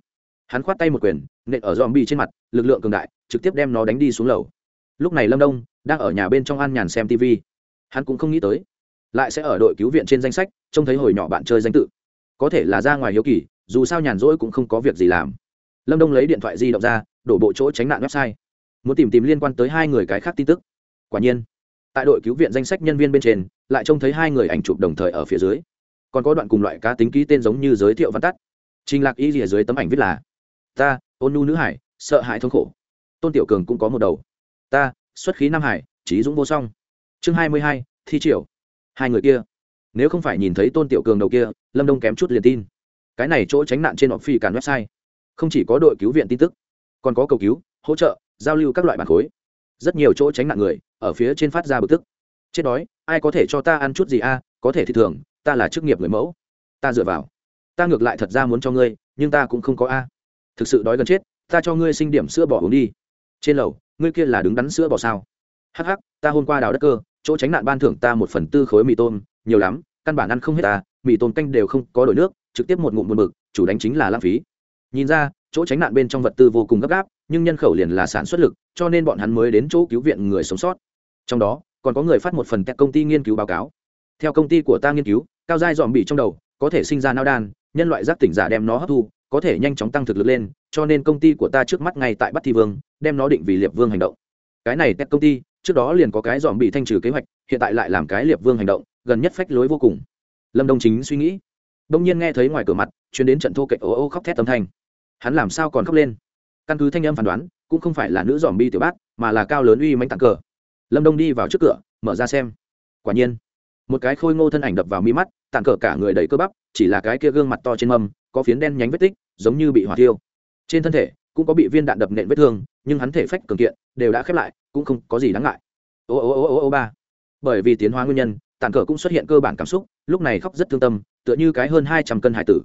[SPEAKER 1] Hắn khoát tay một quyền, nện ở dòm bi trên mặt, lực lượng cường đại, trực tiếp đem nó đánh đi xuống lầu. Lúc này lâm đông đang ở nhà bên trong an nhàn xem tv hắn cũng không nghĩ tới, lại sẽ ở đội cứu viện trên danh sách, trông thấy hồi nhỏ bạn chơi danh tự. Có thể là ra ngoài hiếu kỳ, dù sao nhàn rỗi cũng không có việc gì làm. Lâm đông lấy điện thoại di động ra đổ bộ chỗ tránh nạn website. Muốn tìm tìm liên quan tới hai người cái khác tin tức. Quả nhiên, tại đội cứu viện danh sách nhân viên bên trên, lại trông thấy hai người ảnh chụp đồng thời ở phía dưới. Còn có đoạn cùng loại cá tính ký tên giống như giới thiệu văn tắt. Trình lạc y rìa dưới tấm ảnh viết là, ta, ôn nu nữ hải, sợ hãi thống khổ. Tôn tiểu cường cũng có một đầu. Ta, xuất khí nam hải, trí dũng vô song. Chương hai mươi hai, thi triều. Hai người kia. Nếu không phải nhìn thấy tôn tiểu cường đầu kia, lâm đông kém chút liền tin. Cái này chỗ tránh nạn trên họ phi cản website. Không chỉ có đội cứu viện tin tức còn có cầu cứu, hỗ trợ, giao lưu các loại bản khối. Rất nhiều chỗ tránh nạn người, ở phía trên phát ra bực tức. Chết đói, ai có thể cho ta ăn chút gì a, có thể thì thường, ta là chức nghiệp người mẫu. Ta dựa vào. Ta ngược lại thật ra muốn cho ngươi, nhưng ta cũng không có a. Thực sự đói gần chết, ta cho ngươi sinh điểm sữa bỏ uống đi. Trên lầu, ngươi kia là đứng đắn sữa bỏ sao? Hắc hắc, ta hôm qua đào đất cơ, chỗ tránh nạn ban thưởng ta một phần tư khối mì tôm, nhiều lắm, căn bản ăn không hết ta, mì tôm canh đều không có đổi nước, trực tiếp một ngụm một mực chủ đánh chính là lãng phí. Nhìn ra chỗ tránh nạn bên trong vật tư vô cùng gấp gáp, nhưng nhân khẩu liền là sản xuất lực, cho nên bọn hắn mới đến chỗ cứu viện người sống sót. Trong đó, còn có người phát một phần các công ty nghiên cứu báo cáo. Theo công ty của ta nghiên cứu, cao giai dòm bị trong đầu, có thể sinh ra nao đan, nhân loại giác tỉnh giả đem nó hấp thu, có thể nhanh chóng tăng thực lực lên, cho nên công ty của ta trước mắt ngay tại bắt thi vương, đem nó định vì liệp vương hành động. Cái này tech công ty, trước đó liền có cái dòm bị thanh trừ kế hoạch, hiện tại lại làm cái liệp vương hành động, gần nhất phách lối vô cùng. Lâm đông chính suy nghĩ. Đông nhiên nghe thấy ngoài cửa mặt chuyến đến trận thô kệch ố ô khóc thét âm thanh hắn làm sao còn khóc lên? Căn cứ thanh âm phán đoán, cũng không phải là nữ dòm bi tiểu bát, mà là cao lớn uy mánh tặng cờ. Lâm đông đi vào trước cửa, mở ra xem. Quả nhiên, một cái khôi ngô thân ảnh đập vào mi mắt, tặng cờ cả người đầy cơ bắp, chỉ là cái kia gương mặt to trên mâm, có phiến đen nhánh vết tích, giống như bị hỏa thiêu. trên thân thể, cũng có bị viên đạn đập nện vết thương, nhưng hắn thể phách cường kiện, đều đã khép lại, cũng không có gì đáng ngại. Ô ô ô ô ô ba. Bởi vì tiến hóa nguyên nhân tàn cờ cũng xuất hiện cơ bản cảm xúc, lúc này khóc rất thương tâm, tựa như cái hơn hai trăm cân hải tử.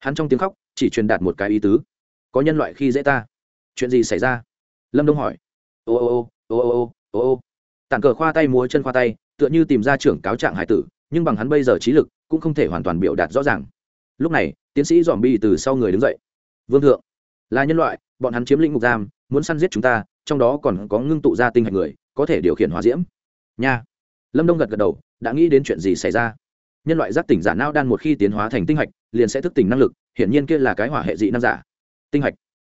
[SPEAKER 1] Hắn trong tiếng khóc, chỉ truyền đạt một cái ý tứ có nhân loại khi dễ ta. Chuyện gì xảy ra? Lâm đông hỏi. Ô ô ô ô ô ô ô ô. Tàn cờ khoa tay múa chân khoa tay, tựa như tìm ra trưởng cáo trạng hải tử, nhưng bằng hắn bây giờ trí lực, cũng không thể hoàn toàn biểu đạt rõ ràng. Lúc này, tiến sĩ dòm bi từ sau người đứng dậy. Vương thượng, là nhân loại, bọn hắn chiếm lĩnh ngục giam, muốn săn giết chúng ta, trong đó còn có ngưng tụ ra tinh hạch người, có thể điều khiển hòa diễm. Nha. Lâm đông gật gật đầu, đã nghĩ đến chuyện gì xảy ra? Nhân loại giác tỉnh giả nao đan một khi tiến hóa thành tinh hạch, liền sẽ thức tỉnh năng lực, hiển nhiên kia là cái hỏa hệ dị năng giả tinh hạch.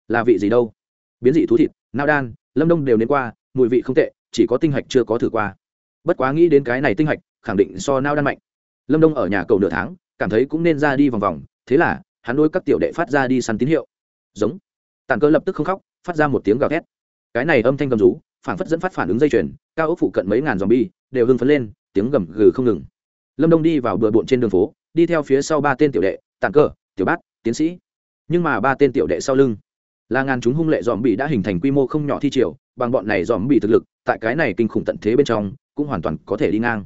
[SPEAKER 1] Là vị gì đâu? Biến dị thú thịt, nao đan, lâm đông đều nên qua, mùi vị không tệ, chỉ có tinh hạch chưa có thử qua. Bất quá nghĩ đến cái này tinh hạch, khẳng định so nao đan mạnh. Lâm đông ở nhà cầu nửa tháng, cảm thấy cũng nên ra đi vòng vòng, thế là, hắn đôi các tiểu đệ phát ra đi săn tín hiệu. Giống. Tàn cơ lập tức không khóc, phát ra một tiếng gào thét. Cái này âm thanh gầm rú, phản phất dẫn phát phản ứng dây chuyền, cao ốc phụ cận mấy ngàn dòm bi đều hưng phấn lên, tiếng gầm gừ không ngừng. Lâm đông đi vào bừa bộn trên đường phố, đi theo phía sau ba tên tiểu đệ, tàn cơ, tiểu bát, tiến sĩ nhưng mà ba tên tiểu đệ sau lưng, là ngàn chúng hung lệ dòm bị đã hình thành quy mô không nhỏ thi triều, bằng bọn này dòm bị thực lực, tại cái này kinh khủng tận thế bên trong, cũng hoàn toàn có thể đi ngang.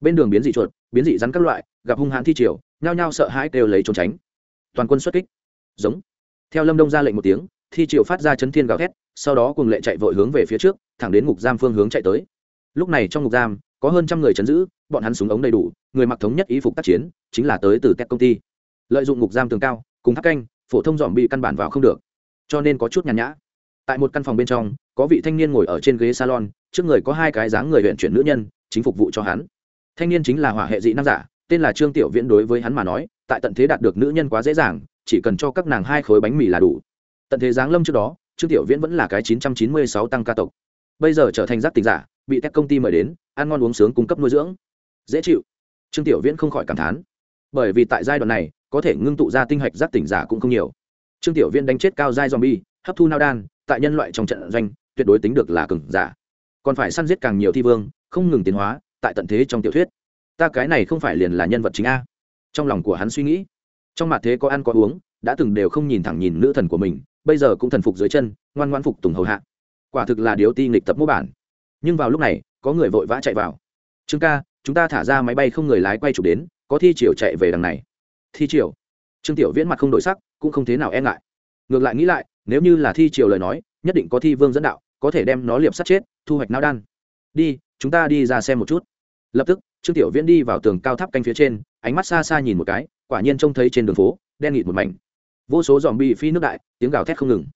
[SPEAKER 1] Bên đường biến dị chuột, biến dị rắn các loại, gặp hung hãn thi triều, nhao nhao sợ hãi đều lấy trốn tránh. Toàn quân xuất kích. Giống. Theo lâm đông ra lệnh một tiếng, thi triều phát ra chấn thiên gào thét, sau đó cùng lệ chạy vội hướng về phía trước, thẳng đến ngục giam phương hướng chạy tới. Lúc này trong ngục giam, có hơn trăm người chấn giữ, bọn hắn súng ống đầy đủ, người mặc thống nhất ý phục tác chiến, chính là tới từ các công ty. Lợi dụng ngục giam tường cao, cùng tháp canh phổ thông dòm bị căn bản vào không được. Cho nên có chút nhàn nhã. Tại một căn phòng bên trong, có vị thanh niên ngồi ở trên ghế salon, trước người có hai cái dáng người huyện chuyển nữ nhân, chính phục vụ cho hắn. Thanh niên chính là hỏa hệ dị nam giả, tên là trương tiểu viễn đối với hắn mà nói, tại tận thế đạt được nữ nhân quá dễ dàng, chỉ cần cho các nàng hai khối bánh mì là đủ. Tận thế giáng lâm trước đó, trương tiểu viễn vẫn là cái chín trăm chín mươi sáu tăng ca tộc. Bây giờ trở thành giác tình giả, bị các công ty mời đến, ăn ngon uống sướng cung cấp nuôi dưỡng. Dễ chịu. Trương tiểu viễn không khỏi cảm thán. Bởi vì tại giai đoạn này có thể ngưng tụ ra tinh hạch giác tỉnh giả cũng không nhiều. Trương tiểu viễn đánh chết cao giai zombie, hấp thu nao đan, tại nhân loại trong trận doanh, tuyệt đối tính được là cường giả. Còn phải săn giết càng nhiều thi vương, không ngừng tiến hóa, tại tận thế trong tiểu thuyết. Ta cái này không phải liền là nhân vật chính a. Trong lòng của hắn suy nghĩ, trong mặt thế có ăn có uống, đã từng đều không nhìn thẳng nhìn nữ thần của mình, bây giờ cũng thần phục dưới chân, ngoan ngoan phục tùng hầu hạ. Quả thực là điếu ti nghịch tập mô bản. Nhưng vào lúc này, có người vội vã chạy vào. Trương ca, chúng ta thả ra máy bay không người lái quay chụp đến, có thi chiều chạy về đằng này thi triều. Trương tiểu viễn mặt không đổi sắc, cũng không thế nào e ngại. Ngược lại nghĩ lại, nếu như là thi triều lời nói, nhất định có thi vương dẫn đạo, có thể đem nó liệp sát chết, thu hoạch não đan. Đi, chúng ta đi ra xem một chút. Lập tức, trương tiểu viễn đi vào tường cao tháp canh phía trên, ánh mắt xa xa nhìn một cái, quả nhiên trông thấy trên đường phố, đen nghịt một mảnh. Vô số dòm bị phi nước đại, tiếng gào thét không ngừng.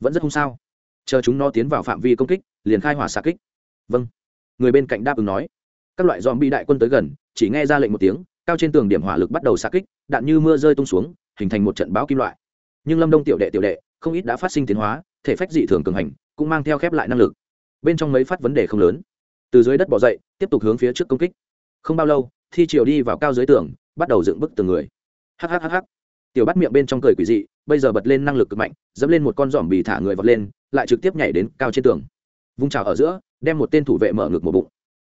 [SPEAKER 1] Vẫn rất không sao? Chờ chúng nó tiến vào phạm vi công kích, liền khai hỏa xạ kích. Vâng. Người bên cạnh đáp ứng nói. Các loại dòm bị đại quân tới gần, chỉ nghe ra lệnh một tiếng cao trên tường điểm hỏa lực bắt đầu xa kích, đạn như mưa rơi tung xuống, hình thành một trận bão kim loại. Nhưng lâm đông tiểu đệ tiểu đệ, không ít đã phát sinh tiến hóa, thể phách dị thường cường hành, cũng mang theo khép lại năng lực. Bên trong mấy phát vấn đề không lớn. Từ dưới đất bỏ dậy, tiếp tục hướng phía trước công kích. Không bao lâu, thi triều đi vào cao dưới tường, bắt đầu dựng bức từng người. Hhhh tiểu bắt miệng bên trong cười quỷ dị, bây giờ bật lên năng lực cực mạnh, dẫm lên một con giỏm bì thả người vọt lên, lại trực tiếp nhảy đến cao trên tường. Vung trào ở giữa, đem một tên thủ vệ mở ngực một bụng.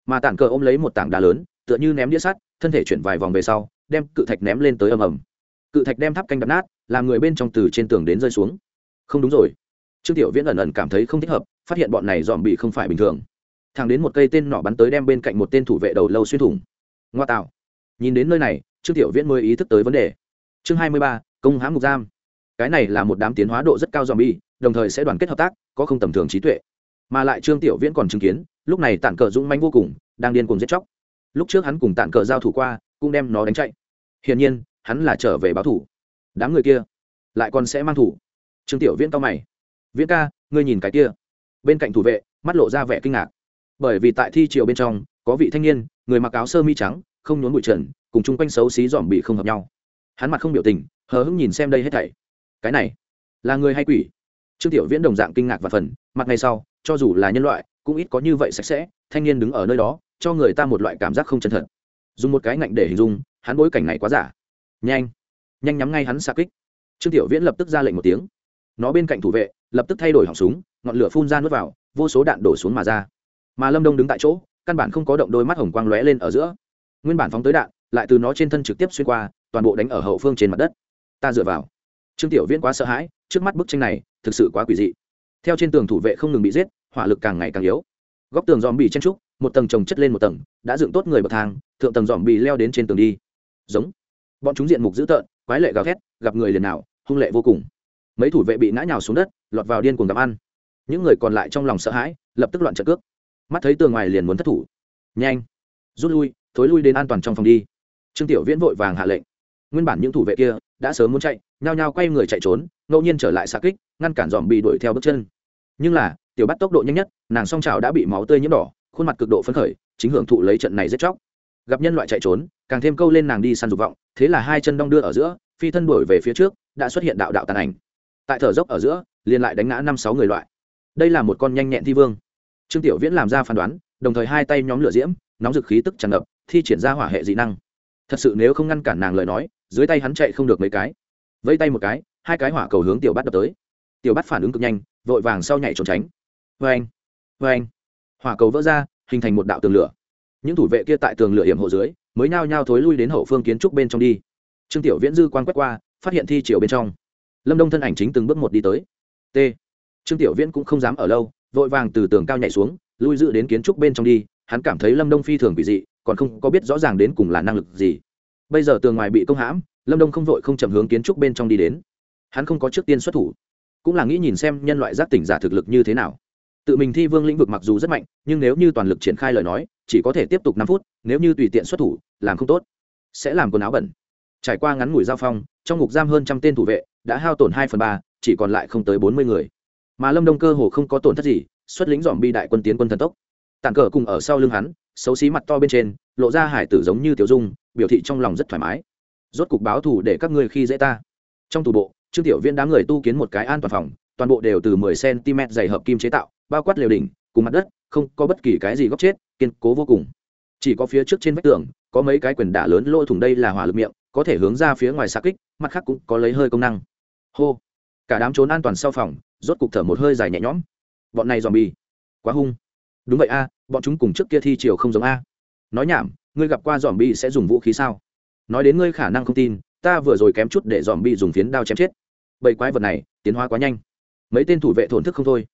[SPEAKER 1] Mà tản cờ ôm lấy một tảng đá lớn, tựa như ném đĩa sắt thân thể chuyển vài vòng về sau, đem cự thạch ném lên tới ầm ầm. Cự thạch đem tháp canh đập nát, làm người bên trong từ trên tường đến rơi xuống. Không đúng rồi. Trương tiểu viễn ẩn ẩn cảm thấy không thích hợp, phát hiện bọn này dòm bị không phải bình thường. Thằng đến một cây tên nọ bắn tới đem bên cạnh một tên thủ vệ đầu lâu xuyên thủng. Ngoa tạo. Nhìn đến nơi này, trương tiểu viễn mới ý thức tới vấn đề. Chương hai mươi ba, công hãm ngục giam. Cái này là một đám tiến hóa độ rất cao dòm bi đồng thời sẽ đoàn kết hợp tác, có không tầm thường trí tuệ. Mà lại trương tiểu viễn còn chứng kiến, lúc này tản cờ dũng manh vô cùng, đang điên cùng giết chóc lúc trước hắn cùng tản cờ giao thủ qua, cũng đem nó đánh chạy. Hiển nhiên, hắn là trở về báo thủ. Đám người kia lại còn sẽ mang thủ. Trương tiểu viễn cao mày. Viễn ca, ngươi nhìn cái kia. Bên cạnh thủ vệ, mắt lộ ra vẻ kinh ngạc. Bởi vì tại thi triều bên trong, có vị thanh niên, người mặc áo sơ mi trắng, không nhốn bụi trần, cùng chung quanh xấu xí dòm bị không hợp nhau. Hắn mặt không biểu tình, hờ hững nhìn xem đây hết thảy. Cái này là người hay quỷ? Trương tiểu viễn đồng dạng kinh ngạc và phần, mặt ngay sau, cho dù là nhân loại, cũng ít có như vậy sạch sẽ, thanh niên đứng ở nơi đó cho người ta một loại cảm giác không chân thật. Dùng một cái ngạnh để hình dung, hắn bối cảnh này quá giả. Nhanh nhanh nhắm ngay hắn xa kích. Trương tiểu viễn lập tức ra lệnh một tiếng. Nó bên cạnh thủ vệ, lập tức thay đổi họng súng, ngọn lửa phun ra nuốt vào, vô số đạn đổ xuống mà ra. Mà lâm đông đứng tại chỗ, căn bản không có động đôi mắt hồng quang lóe lên ở giữa. Nguyên bản phóng tới đạn, lại từ nó trên thân trực tiếp xuyên qua, toàn bộ đánh ở hậu phương trên mặt đất. Ta dựa vào. Trương tiểu viễn quá sợ hãi, trước mắt bức tranh này, thực sự quá quỷ dị. Theo trên tường thủ vệ không ngừng bị giết, hỏa lực càng ngày càng yếu. Góc tường dòm bị chen trúc một tầng trồng chất lên một tầng, đã dựng tốt người bậc thang, thượng tầng dòm bị leo đến trên tường đi. Giống. Bọn chúng diện mục dữ tợn, quái lệ gào thét, gặp người liền nào, hung lệ vô cùng. Mấy thủ vệ bị ngã nhào xuống đất, lọt vào điên cuồng gặp ăn. Những người còn lại trong lòng sợ hãi, lập tức loạn trợ cước. Mắt thấy tường ngoài liền muốn thất thủ. Nhanh. Rút lui, thối lui đến an toàn trong phòng đi. Trương tiểu viễn vội vàng hạ lệnh. Nguyên bản những thủ vệ kia đã sớm muốn chạy, nhao nhao quay người chạy trốn, ngẫu nhiên trở lại xa kích, ngăn cản dòm bị đuổi theo bước chân. Nhưng là, tiểu bắt tốc độ nhanh nhất, nàng song trào đã bị máu tươi nhiễm đỏ khuôn mặt cực độ phấn khởi, chính hưởng thụ lấy trận này rất chóc. Gặp nhân loại chạy trốn, càng thêm câu lên nàng đi săn dục vọng, thế là hai chân đong đưa ở giữa, phi thân đuổi về phía trước, đã xuất hiện đạo đạo tàn ảnh. Tại thở dốc ở giữa, liền lại đánh ngã năm sáu người loại. Đây là một con nhanh nhẹn thi vương. Trương tiểu viễn làm ra phán đoán, đồng thời hai tay nhóm lửa diễm, nóng dực khí tức tràn ngập, thi triển ra hỏa hệ dị năng. Thật sự nếu không ngăn cản nàng lời nói, dưới tay hắn chạy không được mấy cái. Vẫy tay một cái, hai cái hỏa cầu hướng tiểu bắt đập tới. Tiểu bắt phản ứng cực nhanh, vội vàng sau nhảy trốn tránh. Vê anh vê anh hỏa cầu vỡ ra, hình thành một đạo tường lửa. Những thủ vệ kia tại tường lửa hiểm hộ dưới, mới nhao nhao thối lui đến hậu phương kiến trúc bên trong đi. Trương tiểu viễn dư quan quét qua, phát hiện thi chiều bên trong. Lâm đông thân ảnh chính từng bước một đi tới. T. Trương tiểu viễn cũng không dám ở lâu, vội vàng từ tường cao nhảy xuống, lui dự đến kiến trúc bên trong đi. Hắn cảm thấy lâm đông phi thường bị dị, còn không có biết rõ ràng đến cùng là năng lực gì. Bây giờ tường ngoài bị công hãm, lâm đông không vội không chậm hướng kiến trúc bên trong đi đến. Hắn không có trước tiên xuất thủ, cũng là nghĩ nhìn xem nhân loại giác tỉnh giả thực lực như thế nào tự mình thi vương lĩnh vực mặc dù rất mạnh, nhưng nếu như toàn lực triển khai lời nói, chỉ có thể tiếp tục năm phút, nếu như tùy tiện xuất thủ, làm không tốt, sẽ làm quần áo bẩn. Trải qua ngắn ngủi giao phong, trong ngục giam hơn trăm tên thủ vệ đã hao tổn hai phần ba, chỉ còn lại không tới bốn mươi người. Mà lâm đông cơ hồ không có tổn thất gì, xuất lính dòm bi đại quân tiến quân thần tốc. Tàn cờ cùng ở sau lưng hắn, xấu xí mặt to bên trên, lộ ra hải tử giống như tiểu dung, biểu thị trong lòng rất thoải mái. Rốt cục báo thù để các ngươi khi dễ ta. Trong tù bộ, trương tiểu viên đám người tu kiến một cái an toàn phòng, toàn bộ đều từ 10 cm dày hợp kim chế tạo bao quát lều đỉnh, cùng mặt đất, không có bất kỳ cái gì góc chết, kiên cố vô cùng. Chỉ có phía trước trên vách tường, có mấy cái quyền đả lớn lỗ thủng đây là hỏa lực miệng, có thể hướng ra phía ngoài xa kích, mặt khác cũng có lấy hơi công năng. Hô! Cả đám trốn an toàn sau phòng, rốt cục thở một hơi dài nhẹ nhõm. Bọn này dòm bi quá hung! Đúng vậy a, bọn chúng cùng trước kia thi chiều không giống a. Nói nhảm, ngươi gặp qua dòm bi sẽ dùng vũ khí sao? Nói đến ngươi khả năng không tin, ta vừa rồi kém chút để dòm bi dùng phiến đao chém chết. Bầy quái vật này, tiến hóa quá nhanh. Mấy tên thủ vệ thổn thức không thôi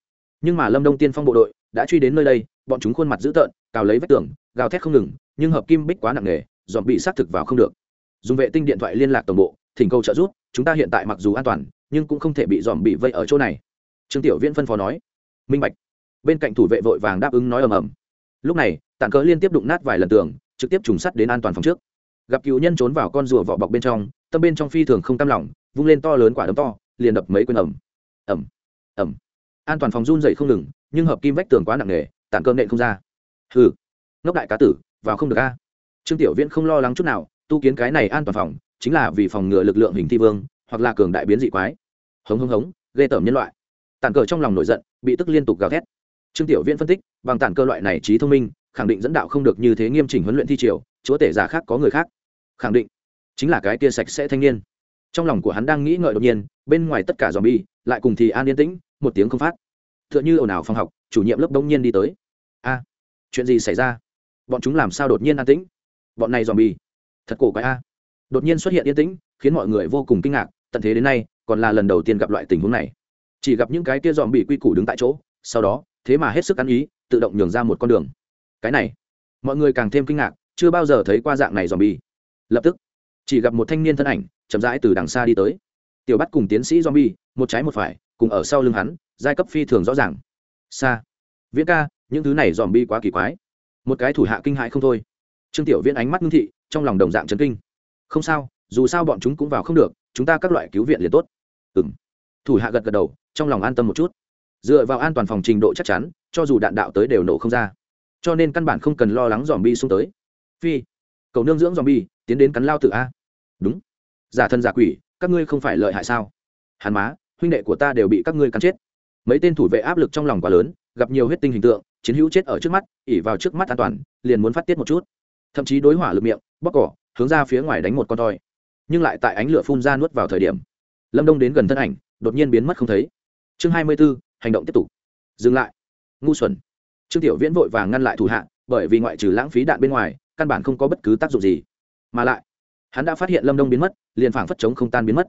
[SPEAKER 1] nhưng mà lâm đông tiên phong bộ đội đã truy đến nơi đây, bọn chúng khuôn mặt dữ tợn, cào lấy vách tường, gào thét không ngừng, nhưng hợp kim bích quá nặng nề dọn bị xác thực vào không được. Dùng vệ tinh điện thoại liên lạc tổng bộ, thỉnh cầu trợ giúp, chúng ta hiện tại mặc dù an toàn, nhưng cũng không thể bị dòm bị vây ở chỗ này. Trương tiểu viễn phân phó nói. Minh bạch. Bên cạnh thủ vệ vội vàng đáp ứng nói ầm ầm. Lúc này tảng cớ liên tiếp đụng nát vài lần tường, trực tiếp trùng sắt đến an toàn phòng trước. Gặp cựu nhân trốn vào con rùa vỏ bọc bên trong, tâm bên trong phi thường không tam lỏng vung lên to lớn quả đấm to, liền đập mấy quyền ẩm ẩm ẩm an toàn phòng run dậy không ngừng, nhưng hợp kim vách tường quá nặng nề tản cơm nện không ra. Hừ, ngốc đại cá tử, vào không được a. Trương tiểu viễn không lo lắng chút nào, tu kiến cái này an toàn phòng, chính là vì phòng ngừa lực lượng hình thi vương, hoặc là cường đại biến dị quái. Hống hống hống, ghê tởm nhân loại. Tản cờ trong lòng nổi giận, bị tức liên tục gào thét. Trương tiểu viễn phân tích, bằng tản cơ loại này trí thông minh, khẳng định dẫn đạo không được như thế nghiêm chỉnh huấn luyện thi triều, chúa tể giả khác có người khác. Khẳng định, chính là cái kia sạch sẽ thanh niên. Trong lòng của hắn đang nghĩ ngợi đột nhiên, bên ngoài tất cả dòm bi lại cùng thì an yên tĩnh một tiếng không phát. T h ư ợ n h ư ồn ào phòng học chủ nhiệm lớp đông nhiên đi tới. A chuyện gì xảy ra? Bọn chúng làm sao đột nhiên an tĩnh? Bọn này dòm bì, thật cổ quái a. Đột nhiên xuất hiện yên tĩnh khiến mọi người vô cùng kinh ngạc tận thế đến nay còn là lần đầu tiên gặp loại tình huống này. Chỉ gặp những cái kia dòm bị quy củ đứng tại chỗ sau đó thế mà hết sức ăn ý tự động nhường ra một con đường. Cái này mọi người càng thêm kinh ngạc chưa bao giờ thấy qua dạng này dòm bi lập tức chỉ gặp một thanh niên thân ảnh chậm rãi từ đằng xa đi tới. Tiểu bắt cùng tiến sĩ dòm bì, một trái một phải cùng ở sau lưng hắn, giai cấp phi thường rõ ràng. Xa viễn ca, những thứ này zombie quá kỳ quái. Một cái thủ hạ kinh hại không thôi. Trương tiểu viễn ánh mắt ngưng thị, trong lòng đồng dạng chấn kinh. Không sao, dù sao bọn chúng cũng vào không được, chúng ta các loại cứu viện liền tốt. Ừng thủ hạ gật gật đầu, trong lòng an tâm một chút. Dựa vào an toàn phòng trình độ chắc chắn, cho dù đạn đạo tới đều nổ không ra. Cho nên căn bản không cần lo lắng dòm bi xung tới. Phi, cầu nương dưỡng dòm bi tiến đến cắn lao tự a. Đúng. Giả thân giả quỷ, các ngươi không phải lợi hại sao? Hàn má huynh đệ của ta đều bị các ngươi cắn chết. Mấy tên thủ vệ áp lực trong lòng quá lớn, gặp nhiều huyết tinh hình tượng, chiến hữu chết ở trước mắt ỉ vào trước mắt an toàn, liền muốn phát tiết một chút. Thậm chí đối hỏa lực miệng, bóc cỏ, hướng ra phía ngoài đánh một con toi. Nhưng lại tại ánh lửa phun ra nuốt vào thời điểm, lâm đông đến gần thân ảnh, đột nhiên biến mất không thấy. Chương hai mươi b ố hành động tiếp tục. Dừng lại. Ngu xuẩn. Trương tiểu viễn vội vàng ngăn lại thủ hạ, bởi vì ngoại trừ lãng phí đạn bên ngoài, căn bản không có bất cứ tác dụng gì. Mà lại, hắn đã phát hiện lâm đông biến mất, liền phảng phất chống không tan biến mất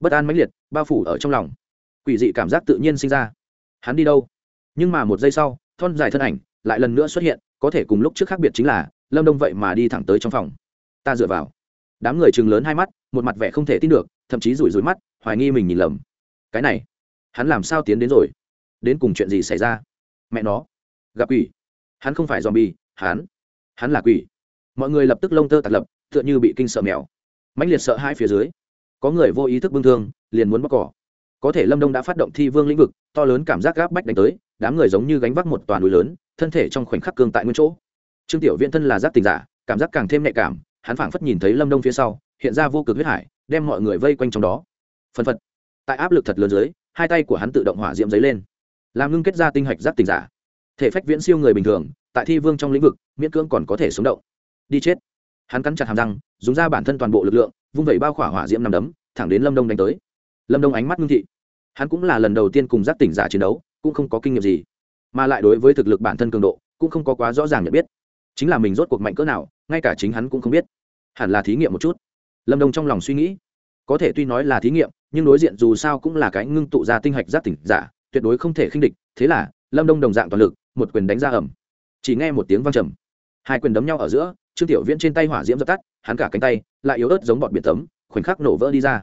[SPEAKER 1] bất an mãnh liệt, bao phủ ở trong lòng. Quỷ dị cảm giác tự nhiên sinh ra. Hắn đi đâu? Nhưng mà một giây sau, thon dài thân ảnh lại lần nữa xuất hiện, có thể cùng lúc trước khác biệt chính là, lâm đông vậy mà đi thẳng tới trong phòng. Ta dựa vào. Đám người chừng lớn hai mắt, một mặt vẻ không thể tin được, thậm chí rủi rủi mắt, hoài nghi mình nhìn lầm. Cái này, hắn làm sao tiến đến rồi? Đến cùng chuyện gì xảy ra? Mẹ nó. Gặp quỷ. Hắn không phải z o m bi e hắn hắn là quỷ. Mọi người lập tức lông tơ tạt lập, tựa như bị kinh sợ mèo. Mãnh liệt sợ hai phía dưới có người vô ý thức bưng thương, liền muốn bóc cỏ. Có thể lâm đông đã phát động thi vương lĩnh vực, to lớn cảm giác gáp bách đánh tới, đám người giống như gánh vác một toàn núi lớn, thân thể trong khoảnh khắc cương tại nguyên chỗ. Trương tiểu viễn thân là giác tình giả, cảm giác càng thêm nhạy cảm, hắn phảng phất nhìn thấy lâm đông phía sau, hiện ra vô cực huyết hải, đem mọi người vây quanh trong đó. Phân phật. Tại áp lực thật lớn dưới, hai tay của hắn tự động hỏa diễm giấy lên. Làm ngưng kết ra tinh hạch giác tình giả. Thể phách viễn siêu người bình thường, tại thi vương trong lĩnh vực, miễn cưỡng còn có thể sống động. Đi chết. Hắn cắn chặt hàm răng, dùng ra bản thân toàn bộ lực lượng vung vẩy bao khỏa hỏa diễm nằm đấm, thẳng đến lâm đông đánh tới. Lâm đông ánh mắt ngưng thị. Hắn cũng là lần đầu tiên cùng giác tỉnh giả chiến đấu, cũng không có kinh nghiệm gì. Mà lại đối với thực lực bản thân cường độ, cũng không có quá rõ ràng nhận biết. Chính là mình rốt cuộc mạnh cỡ nào, ngay cả chính hắn cũng không biết. Hẳn là thí nghiệm một chút. Lâm đông trong lòng suy nghĩ. Có thể tuy nói là thí nghiệm, nhưng đối diện dù sao cũng là cái ngưng tụ ra tinh hạch giác tỉnh giả, tuyệt đối không thể khinh địch. Thế là, lâm đông đồng dạng toàn lực, một quyền đánh ra ẩm chỉ nghe một tiếng vang trầm. Hai quyền đấm nhau ở giữa trương tiểu viễn trên tay hỏa diễm dập tắt, hắn cả cánh tay lại yếu ớt giống bọt biển tấm, khoảnh khắc nổ vỡ đi ra.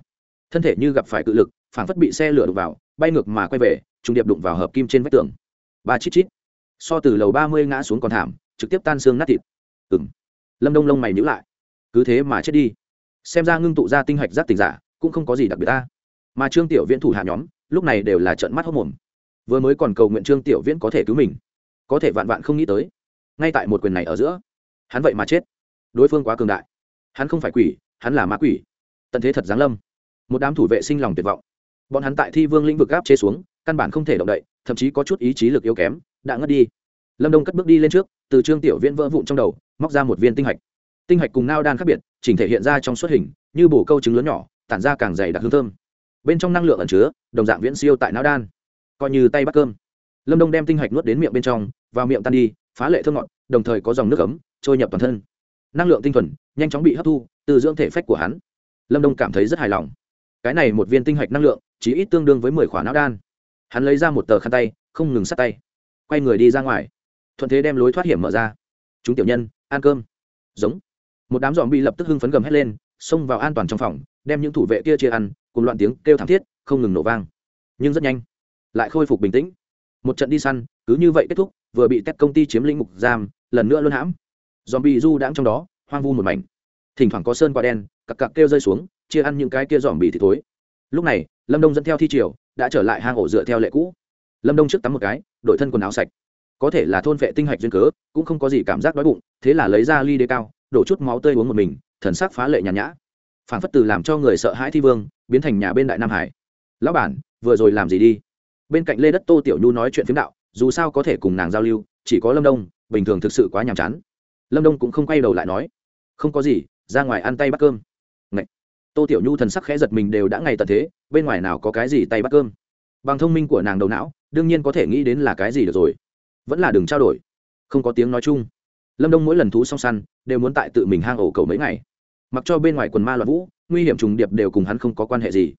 [SPEAKER 1] Thân thể như gặp phải cự lực, phảng phất bị xe lửa đụng vào, bay ngược mà quay về, trùng điệp đụng vào hợp kim trên vách tường. Ba chít chít. So từ lầu ba mươi ngã xuống còn thảm, trực tiếp tan xương nát thịt. Ừng lâm đông lông mày nhữ lại. Cứ thế mà chết đi. Xem ra ngưng tụ ra tinh hạch giác tình giả cũng không có gì đặc biệt ta. Mà trương tiểu viễn thủ hạ nhóm, lúc này đều là trận mắt hốc mồm. Vừa mới còn cầu nguyện trương tiểu viễn có thể cứu mình. Có thể vạn vạn không nghĩ tới. Ngay tại một quyền này ở giữa hắn vậy mà chết. Đối phương quá cường đại. Hắn không phải quỷ, hắn là ma quỷ. Tận thế thật giáng lâm. Một đám thủ vệ sinh lòng tuyệt vọng. Bọn hắn tại thi vương lĩnh vực gáp chế xuống, căn bản không thể động đậy, thậm chí có chút ý chí lực yếu kém, đã ngất đi. Lâm đông cất bước đi lên trước, từ trương tiểu viễn vỡ vụn trong đầu, móc ra một viên tinh hạch. Tinh hạch cùng nao đan khác biệt, chỉnh thể hiện ra trong xuất hình, như bổ câu trứng lớn nhỏ, tản ra càng dày đặc hương thơm. Bên trong năng lượng ẩn chứa, đồng dạng viễn siêu tại não đan. Coi như tay bắt cơm. Lâm đông đem tinh hạch nuốt đến miệng bên trong, vào miệng tan đi, phá lệ thơ ngọt, đồng thời có dòng nước ấm trôi nhập toàn thân. Năng lượng tinh thuần, nhanh chóng bị hấp thu, từ dưỡng thể phách của hắn. Lâm đông cảm thấy rất hài lòng. Cái này một viên tinh hạch năng lượng chỉ ít tương đương với mười khỏa não đan. Hắn lấy ra một tờ khăn tay, không ngừng sát tay. Quay người đi ra ngoài. Thuận thế đem lối thoát hiểm mở ra. Chúng tiểu nhân, ăn cơm. Giống. Một đám dòm bị lập tức hưng phấn gầm hét lên, xông vào an toàn trong phòng, đem những thủ vệ kia chia ăn, cùng loạn tiếng kêu thảm thiết, không ngừng nổ vang. Nhưng rất nhanh, lại khôi phục bình tĩnh. Một trận đi săn, cứ như vậy kết thúc, vừa bị tét công ty chiếm lĩnh mục giam, lần nữa luôn hãm dòm bị du đãng trong đó, hoang vu một mảnh. Thỉnh thoảng có sơn quả đen, cặc cặc kêu rơi xuống, chia ăn những cái kia dòm bị thì thối. Lúc này, lâm đông dẫn theo thi triều, đã trở lại hang ổ dựa theo lệ cũ. Lâm đông trước tắm một cái, đổi thân quần áo sạch. Có thể là thôn vệ tinh hạch duyên cớ, cũng không có gì cảm giác đói bụng, thế là lấy ra ly đê cao, đổ chút máu tươi uống một mình, thần sắc phá lệ nhàn nhã. Phản phất từ làm cho người sợ hãi thi vương, biến thành nhà bên đại nam hải. Lão bản, vừa rồi làm gì đi? Bên cạnh lê đất tô tiểu nhu nói chuyện phiếm đạo, dù sao có thể cùng nàng giao lưu, chỉ có lâm đông, bình thường thực sự quá nhàm chán lâm đông cũng không quay đầu lại nói, không có gì, ra ngoài ăn tay bắt cơm. Ngậy! tô tiểu nhu thần sắc khẽ giật mình đều đã ngày tận thế, bên ngoài nào có cái gì tay bắt cơm. Bằng thông minh của nàng đầu não, đương nhiên có thể nghĩ đến là cái gì được rồi. Vẫn là đừng trao đổi. Không có tiếng nói chung. Lâm đông mỗi lần thú song săn, đều muốn tại tự mình hang ổ cầu mấy ngày. Mặc cho bên ngoài quần ma loạn vũ, nguy hiểm trùng điệp đều cùng hắn không có quan hệ gì.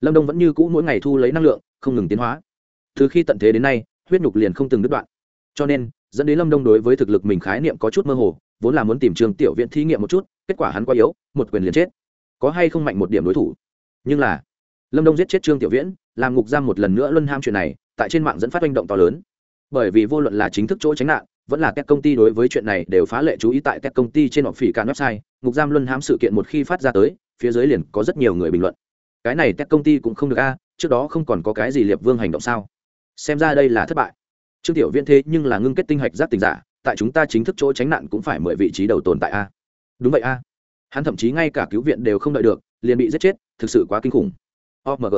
[SPEAKER 1] Lâm đông vẫn như cũ mỗi ngày thu lấy năng lượng, không ngừng tiến hóa. Từ khi tận thế đến nay, huyết nhục liền không từng đứt đoạn. Cho nên dẫn đến lâm đông đối với thực lực mình khái niệm có chút mơ hồ, vốn là muốn tìm trường tiểu viện thí nghiệm một chút, kết quả hắn quá yếu, một quyền liền chết. Có hay không mạnh một điểm đối thủ? Nhưng là, lâm đông giết chết trương tiểu viễn, làm ngục giam một lần nữa luân ham chuyện này, tại trên mạng dẫn phát manh động to lớn. Bởi vì vô luận là chính thức chỗ tránh nạn, vẫn là các công ty đối với chuyện này đều phá lệ chú ý tại các công ty trên họ phỉ cả website, ngục giam luân hãm sự kiện một khi phát ra tới, phía dưới liền có rất nhiều người bình luận. Cái này các công ty cũng không được a, trước đó không còn có cái gì liệp vương hành động sao? Xem ra đây là thất bại trương tiểu viễn thế nhưng là ngưng kết tinh hạch giác tình giả, tại chúng ta chính thức chỗ tránh nạn cũng phải mười vị trí đầu tồn tại a. Đúng vậy a. Hắn thậm chí ngay cả cứu viện đều không đợi được, liền bị giết chết, thực sự quá kinh khủng. Omg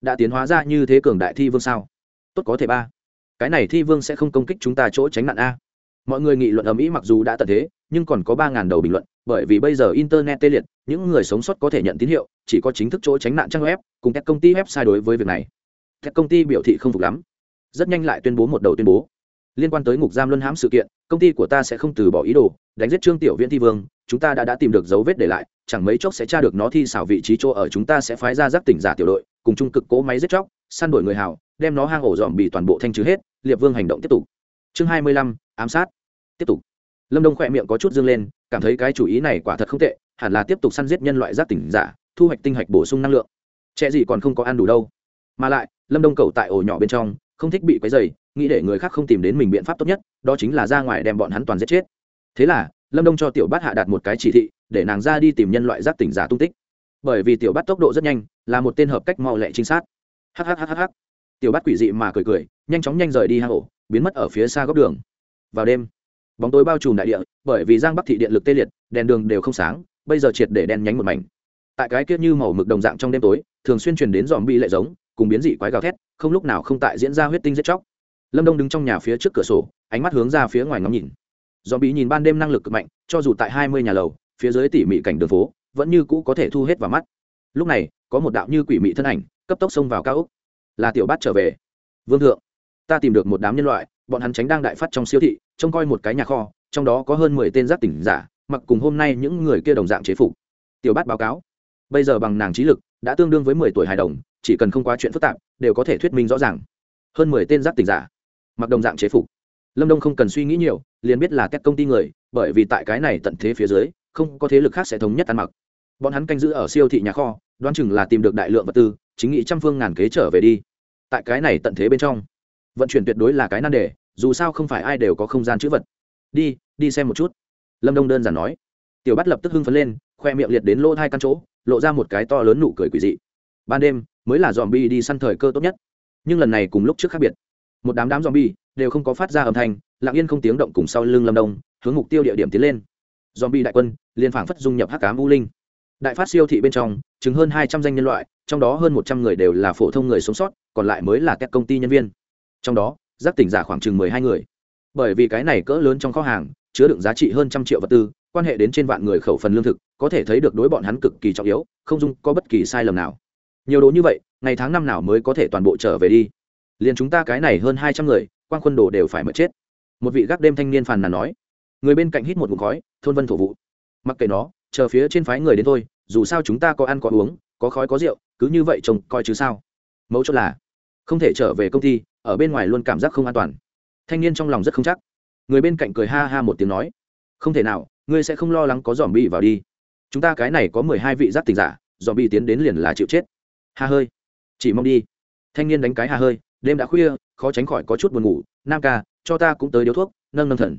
[SPEAKER 1] đã tiến hóa ra như thế cường đại thi vương sao? Tốt có thể ba. Cái này thi vương sẽ không công kích chúng ta chỗ tránh nạn a. Mọi người nghị luận ở mỹ mặc dù đã tận thế, nhưng còn có ba ngàn đầu bình luận, bởi vì bây giờ internet tê liệt, những người sống sót có thể nhận tín hiệu, chỉ có chính thức chỗ tránh nạn trang web, cùng các công ty web sai đối với việc này. Các công ty biểu thị không phục lắm rất nhanh lại tuyên bố một đầu tuyên bố. Liên quan tới ngục giam luân hãm sự kiện, công ty của ta sẽ không từ bỏ ý đồ, đánh giết trương tiểu viễn thi vương, chúng ta đã đã tìm được dấu vết để lại, chẳng mấy chốc sẽ tra được nó thi xảo vị trí chỗ ở, chúng ta sẽ phái ra giáp tỉnh giả tiểu đội, cùng trung cực cố máy giết chóc, săn đuổi người hào đem nó hang ổ dòm bị toàn bộ thanh trừ hết, liệp vương hành động tiếp tục. Chương hai mươi lăm, ám sát. Tiếp tục. Lâm đông khỏe miệng có chút dương lên, cảm thấy cái chủ ý này quả thật không tệ, hẳn là tiếp tục săn giết nhân loại giáp tỉnh giả, thu hoạch tinh hạch bổ sung năng lượng. Trẻ gì còn không có ăn đủ đâu. Mà lại, lâm đông cầu tại ổ nhỏ bên trong không thích bị quấy dày nghĩ để người khác không tìm đến mình biện pháp tốt nhất, đó chính là ra ngoài đem bọn hắn toàn giết chết. Thế là, lâm đông cho tiểu bát hạ đạt một cái chỉ thị, để nàng ra đi tìm nhân loại giác tỉnh giả tung tích. Bởi vì tiểu bát tốc độ rất nhanh, là một tên hợp cách mau lẹ trinh sát. Hhhh tiểu bát quỷ dị mà cười cười, nhanh chóng nhanh rời đi hang ổ, biến mất ở phía xa góc đường. Vào đêm, bóng tối bao trùm đại địa, bởi vì giang bắc thị điện lực tê liệt, đèn đường đều không sáng, bây giờ triệt để đen nhánh một mảnh. Tại cái kia như màu mực đồng dạng trong đêm tối, thường xuyên truyền đến dòm bi lệ giống, cùng biến dị quái gào thét không lúc nào không tại diễn ra huyết tinh giết chóc. Lâm đông đứng trong nhà phía trước cửa sổ, ánh mắt hướng ra phía ngoài ngắm nhìn. Do bi nhìn ban đêm năng lực cực mạnh, cho dù tại hai mươi nhà lầu, phía dưới tỉ mỉ cảnh đường phố, vẫn như cũ có thể thu hết vào mắt. Lúc này, có một đạo như quỷ mị thân ảnh, cấp tốc xông vào cao úc là tiểu bát trở về. Vương thượng, ta tìm được một đám nhân loại, bọn hắn tránh đang đại phát trong siêu thị, trông coi một cái nhà kho, trong đó có hơn mười tên giác tỉnh giả, mặc cùng hôm nay những người kia đồng dạng chế phục. Tiểu bát báo cáo. Bây giờ bằng nàng trí lực, đã tương đương với mười tuổi hài đồng chỉ cần không quá chuyện phức tạp, đều có thể thuyết minh rõ ràng. Hơn mười tên giác tỉnh giả, mặc đồng dạng chế phục. Lâm đông không cần suy nghĩ nhiều, liền biết là các công ty người, bởi vì tại cái này tận thế phía dưới, không có thế lực khác sẽ thống nhất ăn mặc. Bọn hắn canh giữ ở siêu thị nhà kho, đoán chừng là tìm được đại lượng vật tư, chính nghị trăm phương ngàn kế trở về đi. Tại cái này tận thế bên trong, vận chuyển tuyệt đối là cái nan đề, dù sao không phải ai đều có không gian chữ vật. Đi đi xem một chút. Lâm đông đơn giản nói. Tiểu bắt lập tức hưng phấn lên, khoe miệng liệt đến lỗ hai căn chỗ, lộ ra một cái to lớn nụ cười quỷ dị. Ban đêm mới là dòm bi đi săn thời cơ tốt nhất. Nhưng lần này cùng lúc trước khác biệt. Một đám đám dòm bi đều không có phát ra âm thanh, lặng yên không tiếng động cùng sau lưng lâm đông, hướng mục tiêu địa điểm tiến lên. Dòm bi đại quân liên phảng phất dung nhập hắc cám u linh. Đại phát siêu thị bên trong chứng hơn hai trăm danh nhân loại, trong đó hơn một trăm người đều là phổ thông người sống sót, còn lại mới là các công ty nhân viên. Trong đó, giác tỉnh giả khoảng chừng mười hai người. Bởi vì cái này cỡ lớn trong kho hàng, chứa đựng giá trị hơn trăm triệu vật tư, quan hệ đến trên vạn người khẩu phần lương thực, có thể thấy được đối bọn hắn cực kỳ trọng yếu, không dung có bất kỳ sai lầm nào nhiều đồ như vậy, ngày tháng năm nào mới có thể toàn bộ trở về đi? Liền chúng ta cái này hơn hai trăm người quan quân đồ đều phải mất chết. Một vị gác đêm thanh niên phàn nàn nói. Người bên cạnh hít một ngụm khói, thôn vân thổ vụ. Mặc kệ nó, chờ phía trên phái người đến thôi, dù sao chúng ta có ăn có uống, có khói có rượu, cứ như vậy trông coi chứ sao? Mấu chốt là, không thể trở về công ty, ở bên ngoài luôn cảm giác không an toàn. Thanh niên trong lòng rất không chắc. Người bên cạnh cười ha ha một tiếng nói. Không thể nào, ngươi sẽ không lo lắng có dòm bi vào đi. Chúng ta cái này có mười hai vị giác tình giả dòm bi tiến đến liền là chịu chết ha hơi. Chỉ mong đi. Thanh niên đánh cái ha hơi, đêm đã khuya, khó tránh khỏi có chút buồn ngủ. Nam ca, cho ta cũng tới điếu thuốc, nâng nâng thần.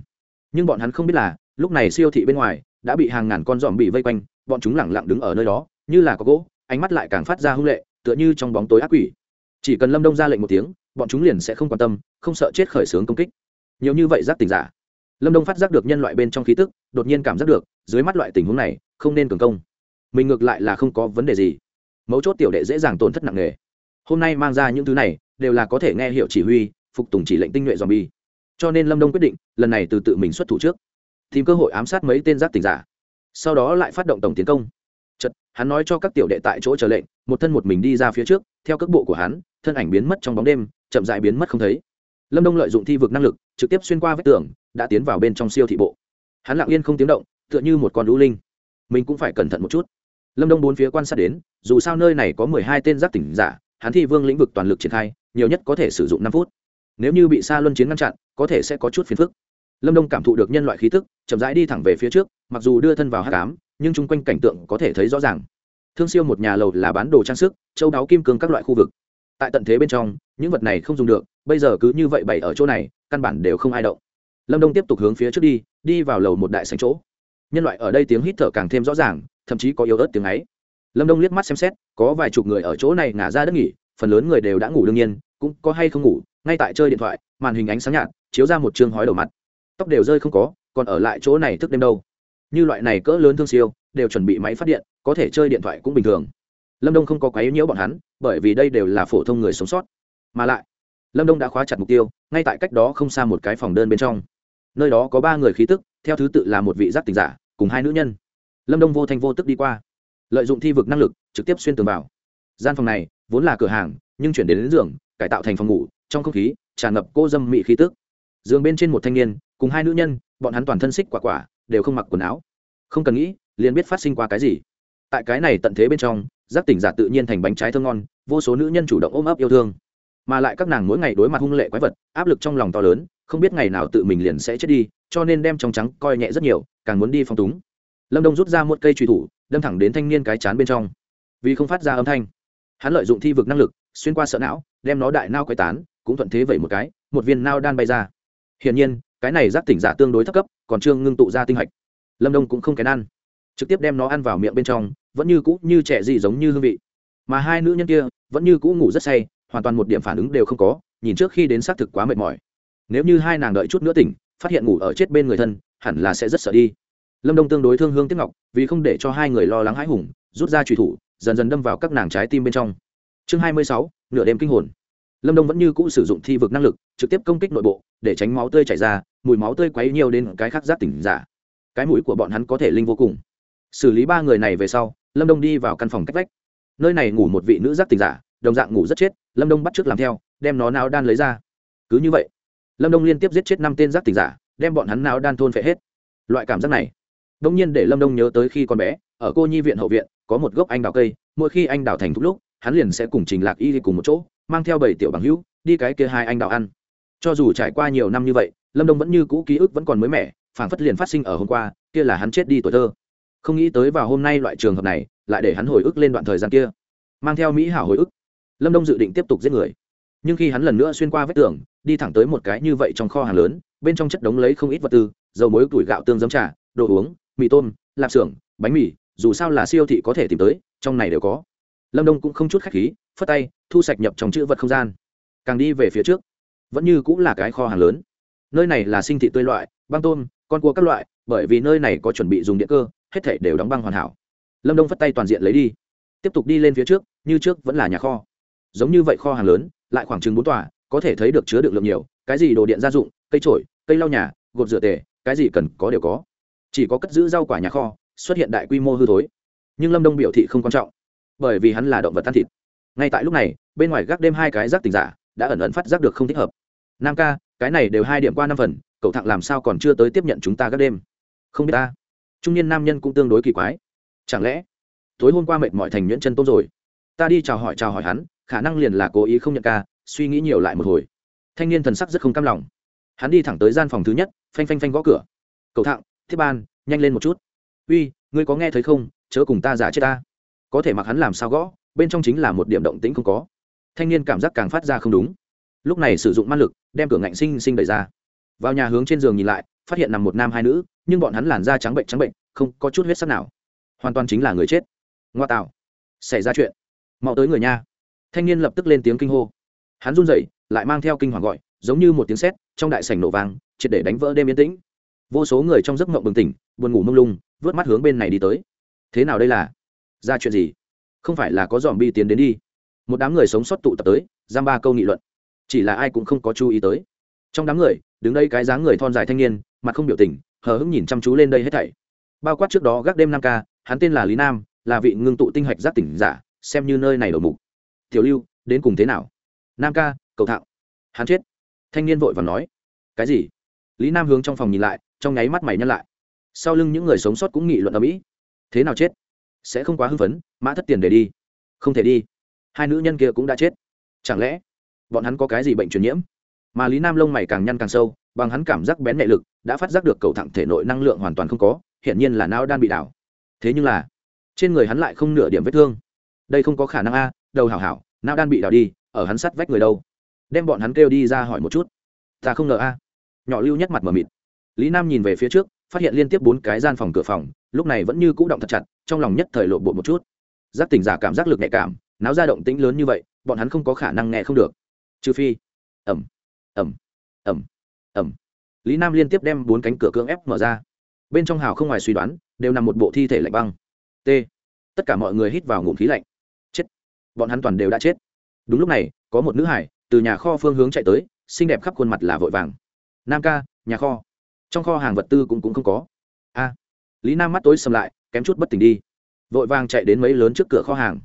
[SPEAKER 1] Nhưng bọn hắn không biết là, lúc này siêu thị bên ngoài, đã bị hàng ngàn con dòm bị vây quanh, bọn chúng lẳng lặng đứng ở nơi đó, như là có gỗ, ánh mắt lại càng phát ra hung lệ, tựa như trong bóng tối ác quỷ. Chỉ cần lâm đông ra lệnh một tiếng, bọn chúng liền sẽ không quan tâm, không sợ chết khởi xướng công kích. Nhiều như vậy giác tình giả. Lâm đông phát giác được nhân loại bên trong khí tức, đột nhiên cảm giác được, dưới mắt loại tình huống này, không nên cường công. Mình ngược lại là không có vấn đề gì mấu chốt tiểu đệ dễ dàng tổn thất nặng nề. Hôm nay mang ra những thứ này, đều là có thể nghe hiệu chỉ huy, phục tùng chỉ lệnh tinh nhuệ dòm bi cho nên lâm đông quyết định, lần này từ tự mình xuất thủ trước. Tìm cơ hội ám sát mấy tên giác tỉnh giả. Sau đó lại phát động tổng tiến công. Chật hắn nói cho các tiểu đệ tại chỗ chờ lệnh, một thân một mình đi ra phía trước, theo cước bộ của hắn, thân ảnh biến mất trong bóng đêm, chậm dại biến mất không thấy. Lâm đông lợi dụng thi vực năng lực, trực tiếp xuyên qua vách tường, đã tiến vào bên trong siêu thị bộ. Hắn lặng yên không tiếng động, tựa như một con lũ linh. Mình cũng phải cẩn thận một chút. Lâm đông bốn phía quan sát đến dù sao nơi này có mười hai tên giác tỉnh giả, hắn thi vương lĩnh vực toàn lực triển khai, nhiều nhất có thể sử dụng năm phút. Nếu như bị xa luân chiến ngăn chặn, có thể sẽ có chút phiền phức. Lâm đông cảm thụ được nhân loại khí tức, chậm rãi đi thẳng về phía trước, mặc dù đưa thân vào hát cám nhưng chung quanh cảnh tượng có thể thấy rõ ràng. Thương siêu một nhà lầu là bán đồ trang sức, châu đáo kim cương các loại khu vực. Tại tận thế bên trong, những vật này không dùng được, bây giờ cứ như vậy bày ở chỗ này, căn bản đều không ai động. Lâm đông tiếp tục hướng phía trước đi đi vào lầu một đại sành chỗ. Nhân loại ở đây tiếng hít thở càng thêm rõ ràng, thậm chí có yếu ớt tiếng ấy lâm đông liếc mắt xem xét, có vài chục người ở chỗ này ngả ra đất nghỉ, phần lớn người đều đã ngủ đương nhiên, cũng có hay không ngủ, ngay tại chơi điện thoại, màn hình ánh sáng nhạt, chiếu ra một chương hói đầu mặt. Tóc đều rơi không có, còn ở lại chỗ này thức đêm đâu. Như loại này cỡ lớn thương siêu, đều chuẩn bị máy phát điện, có thể chơi điện thoại cũng bình thường. Lâm đông không có quấy nhiễu bọn hắn, bởi vì đây đều là phổ thông người sống sót. Mà lại, lâm đông đã khóa chặt mục tiêu, ngay tại cách đó không xa một cái phòng đơn bên trong. Nơi đó có ba người khí tức, theo thứ tự là một vị giác tình giả, cùng hai nữ nhân. Lâm đông vô thanh vô tức đi qua lợi dụng thi vực năng lực trực tiếp xuyên tường vào. Gian phòng này vốn là cửa hàng nhưng chuyển đến, đến giường cải tạo thành phòng ngủ trong không khí tràn ngập cô dâm mị khí tức. Giường bên trên một thanh niên cùng hai nữ nhân bọn hắn toàn thân xích quả quả đều không mặc quần áo. Không cần nghĩ liền biết phát sinh qua cái gì. Tại cái này tận thế bên trong giác tỉnh giả tự nhiên thành bánh trái thơm ngon vô số nữ nhân chủ động ôm ấp yêu thương. Mà lại các nàng mỗi ngày đối mặt hung lệ quái vật áp lực trong lòng to lớn không biết ngày nào tự mình liền sẽ chết đi cho nên đem trong trắng coi nhẹ rất nhiều càng muốn đi phong túng. Lâm đông rút ra một cây truy thủ đâm thẳng đến thanh niên cái chán bên trong. Vì không phát ra âm thanh, hắn lợi dụng thi vực năng lực, xuyên qua sợ não, đem nó đại nao quay tán, cũng thuận thế vậy một cái, một viên nao đan bay ra. Hiển nhiên, cái này giác tỉnh giả tương đối thấp cấp, còn trương ngưng tụ ra tinh hạch. Lâm đông cũng không kén ăn, trực tiếp đem nó ăn vào miệng bên trong, vẫn như cũ như trẻ gì giống như hương vị. Mà hai nữ nhân kia, vẫn như cũ ngủ rất say, hoàn toàn một điểm phản ứng đều không có, nhìn trước khi đến xác thực quá mệt mỏi. Nếu như hai nàng đợi chút nữa tỉnh, phát hiện ngủ ở chết bên người thân, hẳn là sẽ rất sợ đi lâm đông tương đối thương hương tiếp ngọc, vì không để cho hai người lo lắng hãi hùng, rút ra trùy thủ, dần dần đâm vào các nàng trái tim bên trong. Chương hai mươi sáu, nửa đêm kinh hồn. Lâm đông vẫn như cũ sử dụng thi vực năng lực, trực tiếp công kích nội bộ, để tránh máu tươi chảy ra, mùi máu tươi quấy nhiều đến cái khác giác tỉnh giả. Cái mũi của bọn hắn có thể linh vô cùng. Xử lý ba người này về sau, lâm đông đi vào căn phòng cách vách. Nơi này ngủ một vị nữ giác tỉnh giả, đồng dạng ngủ rất chết, lâm đông bắt t r ư ớ c làm theo, đem nó nào đan lấy ra. Cứ như vậy, lâm đông liên tiếp giết chết năm tên giác tỉnh giả, đem bọn hắn nào đan thôn phệ hết. Loại cảm giác này đông nhiên để lâm đông nhớ tới khi con bé, ở cô nhi viện hậu viện, có một gốc anh đào cây, mỗi khi anh đào thành thúc lúc, hắn liền sẽ cùng trình lạc y đi cùng một chỗ, mang theo bảy tiểu bằng hữu, đi cái kia hai anh đào ăn. Cho dù trải qua nhiều năm như vậy, lâm đông vẫn như cũ ký ức vẫn còn mới mẻ, phảng phất liền phát sinh ở hôm qua, kia là hắn chết đi tuổi thơ. Không nghĩ tới vào hôm nay loại trường hợp này, lại để hắn hồi ức lên đoạn thời gian kia. Mang theo mỹ hảo hồi ức, lâm đông dự định tiếp tục giết người. Nhưng khi hắn lần nữa xuyên qua vách tường, đi thẳng tới một cái như vậy trong kho hàng lớn, bên trong chất đống lấy không ít vật tư, dầu mối củi gạo tương giấm trà, đồ uống mì tôm, lạp xưởng, bánh mì, dù sao là siêu thị có thể tìm tới, trong này đều có. Lâm đông cũng không chút khách khí, phất tay, thu sạch nhập trong chữ vật không gian. Càng đi về phía trước, vẫn như cũng là cái kho hàng lớn. Nơi này là sinh thị tươi loại, băng tôm, con cua các loại, bởi vì nơi này có chuẩn bị dùng điện cơ, hết thể đều đóng băng hoàn hảo. Lâm đông phất tay toàn diện lấy đi. Tiếp tục đi lên phía trước, như trước vẫn là nhà kho. Giống như vậy kho hàng lớn, lại khoảng chừng bốn tòa, có thể thấy được chứa được lượng nhiều, cái gì đồ điện gia dụng, cây trổi cây lau nhà, gột rửa tề cái gì cần có đều có chỉ có cất giữ rau quả nhà kho, xuất hiện đại quy mô hư thối. Nhưng lâm đông biểu thị không quan trọng, bởi vì hắn là động vật tan thịt. Ngay tại lúc này, bên ngoài gác đêm hai cái rác tình giả đã ẩn ẩn phát giác được không thích hợp. Nam ca, cái này đều hai điểm qua năm phần, cậu thẳng làm sao còn chưa tới tiếp nhận chúng ta gác đêm? Không biết ta. Trung niên nam nhân cũng tương đối kỳ quái. Chẳng lẽ, tối hôm qua mệt mỏi thành nhuyễn chân tôm rồi? Ta đi chào hỏi chào hỏi hắn, khả năng liền là cố ý không nhận ca, suy nghĩ nhiều lại một hồi. Thanh niên thần sắc rất không cam lòng. Hắn đi thẳng tới gian phòng thứ nhất, phanh phanh phanh gõ cửa. Cậu thẳng thiết ban, nhanh lên một chút. Uy, ngươi có nghe thấy không? Chớ cùng ta giả chết ta. Có thể mặc hắn làm sao gõ, bên trong chính là một điểm động tĩnh không có. Thanh niên cảm giác càng phát ra không đúng. Lúc này sử dụng ma lực, đem cửa ngạnh sinh sinh đẩy ra. Vào nhà hướng trên giường nhìn lại, phát hiện nằm một nam hai nữ, nhưng bọn hắn làn da trắng bệnh trắng bệnh, không có chút huyết sắc nào. Hoàn toàn chính là người chết. Ngoa tạo. Xảy ra chuyện. Mau tới người nha thanh niên lập tức lên tiếng kinh hô. Hắn run rẩy, lại mang theo kinh hoàng gọi, giống như một tiếng sét, trong đại sảnh nổ vàng triệt để đánh vỡ đêm yên tĩnh vô số người trong giấc mộng bừng tỉnh, buồn ngủ mông lung, vớt mắt hướng bên này đi tới. Thế nào đây là? Ra chuyện gì? Không phải là có dòm bi tiến đến đi. Một đám người sống sót tụ tập tới, giam ba câu nghị luận. Chỉ là ai cũng không có chú ý tới. Trong đám người, đứng đây cái dáng người thon dài thanh niên, mặt không biểu tình, hờ hững nhìn chăm chú lên đây hết thảy. Bao quát trước đó gác đêm năm ca, hắn tên là lý nam, là vị ngưng tụ tinh hạch giác tỉnh giả, xem như nơi này đầu mục. Tiểu lưu, đến cùng thế nào? Nam ca cầu thạo. Hắn chết. Thanh niên vội và nói. Cái gì? Lý nam hướng trong phòng nhìn lại trong nháy mắt mày nhăn lại. Sau lưng những người sống sót cũng nghị luận ở mỹ thế nào chết? Sẽ không quá hưng phấn, mã thất tiền để đi. Không thể đi. Hai nữ nhân kia cũng đã chết. Chẳng lẽ bọn hắn có cái gì bệnh truyền nhiễm? Mà lý nam lông mày càng nhăn càng sâu, bằng hắn cảm giác bén nhạy lực, đã phát giác được cầu thẳng thể nội năng lượng hoàn toàn không có, hiển nhiên là não đan bị đảo. Thế nhưng là, trên người hắn lại không nửa điểm vết thương. Đây không có khả năng a, đầu hảo hảo, não đan bị đảo đi, ở hắn sắt vách người đâu? Đem bọn hắn kêu đi ra hỏi một chút. Ta không ngờ a. Nhỏ lưu nhất mặt mờ mịt lý nam nhìn về phía trước, phát hiện liên tiếp bốn cái gian phòng cửa phòng, lúc này vẫn như cũ động thật chặt, trong lòng nhất thời lộ bộ một chút. Giác tỉnh giả cảm giác lực nhạy cảm, náo ra động tĩnh lớn như vậy, bọn hắn không có khả năng nghe không được. Trừ phi ẩm ẩm ẩm ẩm lý nam liên tiếp đem bốn cánh cửa cưỡng ép mở ra. Bên trong hào không ngoài suy đoán, đều nằm một bộ thi thể lạnh băng. T. Tất cả mọi người hít vào ngụm khí lạnh. Chết. Bọn hắn toàn đều đã chết. Đúng lúc này, có một nữ hải, từ nhà kho phương hướng chạy tới, xinh đẹp khắp khuôn mặt là vội vàng. Nam ca, nhà kho trong kho hàng vật tư cũng cũng không có. A, lý nam mắt tối sầm lại, kém chút bất tỉnh đi. Vội vàng chạy đến mấy lớn trước cửa kho hàng.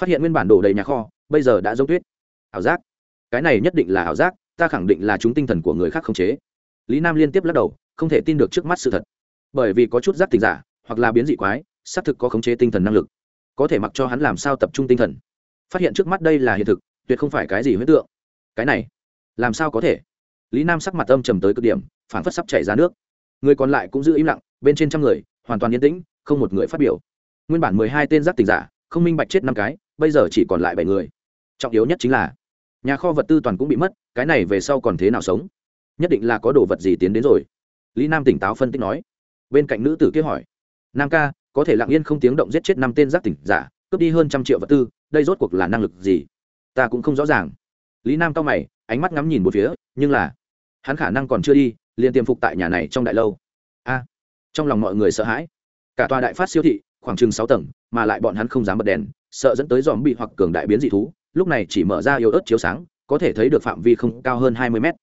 [SPEAKER 1] Phát hiện nguyên bản đổ đầy nhà kho, bây giờ đã giống tuyết. Ảo giác. Cái này nhất định là ảo giác, ta khẳng định là chúng tinh thần của người khác không chế. Lý nam liên tiếp lắc đầu, không thể tin được trước mắt sự thật. Bởi vì có chút giác tình giả, hoặc là biến dị quái, xác thực có khống chế tinh thần năng lực. Có thể mặc cho hắn làm sao tập trung tinh thần. Phát hiện trước mắt đây là hiện thực, tuyệt không phải cái gì huyễn tượng. Cái này, làm sao có thể? Lý nam sắc mặt âm trầm tới cực điểm phản phất sắp chảy ra nước. Người còn lại cũng giữ im lặng, bên trên trăm người, hoàn toàn yên tĩnh, không một người phát biểu. Nguyên bản mười hai tên giác tình giả, không minh bạch chết năm cái, bây giờ chỉ còn lại bảy người. Trọng yếu nhất chính là, nhà kho vật tư toàn cũng bị mất, cái này về sau còn thế nào sống? Nhất định là có đồ vật gì tiến đến rồi. Lý nam tỉnh táo phân tích nói. Bên cạnh nữ tử kia hỏi. Nam ca, có thể lặng yên không tiếng động giết chết năm tên giác tỉnh giả, cướp đi hơn trăm triệu vật tư, đây rốt cuộc là năng lực gì? Ta cũng không rõ ràng. Lý nam cao mày, ánh mắt ngắm nhìn một phía, nhưng là hắn khả năng còn chưa đi, liền tiềm phục tại nhà này trong đại lâu. A, trong lòng mọi người sợ hãi. Cả tòa đại phát siêu thị, khoảng chừng sáu tầng, mà lại bọn hắn không dám bật đèn, sợ dẫn tới dòm bị hoặc cường đại biến dị thú. Lúc này chỉ mở ra yếu ớt chiếu sáng, có thể thấy được phạm vi không cao hơn hai mươi mét.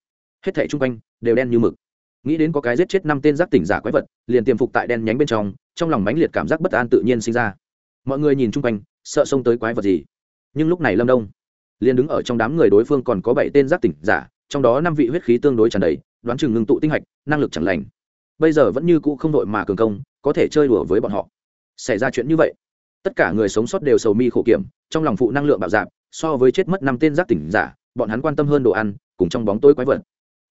[SPEAKER 1] Hết thảy chung quanh đều đen như mực. Nghĩ đến có cái giết chết năm tên giác tỉnh giả quái vật, liền tiềm phục tại đen nhánh bên trong trong lòng mãnh liệt cảm giác bất an tự nhiên sinh ra. Mọi người nhìn chung quanh, sợ xông tới quái vật gì? Nhưng lúc này lâm đông liền đứng ở trong đám người đối phương còn có bảy tên giác tỉnh giả trong đó năm vị huyết khí tương đối tràn đầy, đoán chừng ngưng tụ tinh hạch, năng lực chẳng lành. Bây giờ vẫn như cũ không đội mà cường công, có thể chơi đùa với bọn họ. Xảy ra chuyện như vậy, tất cả người sống sót đều sầu mi khổ kiểm, trong lòng phụ năng lượng bạo dạp so với chết mất năm tên giác tỉnh giả, bọn hắn quan tâm hơn đồ ăn, cùng trong bóng tối quái vật.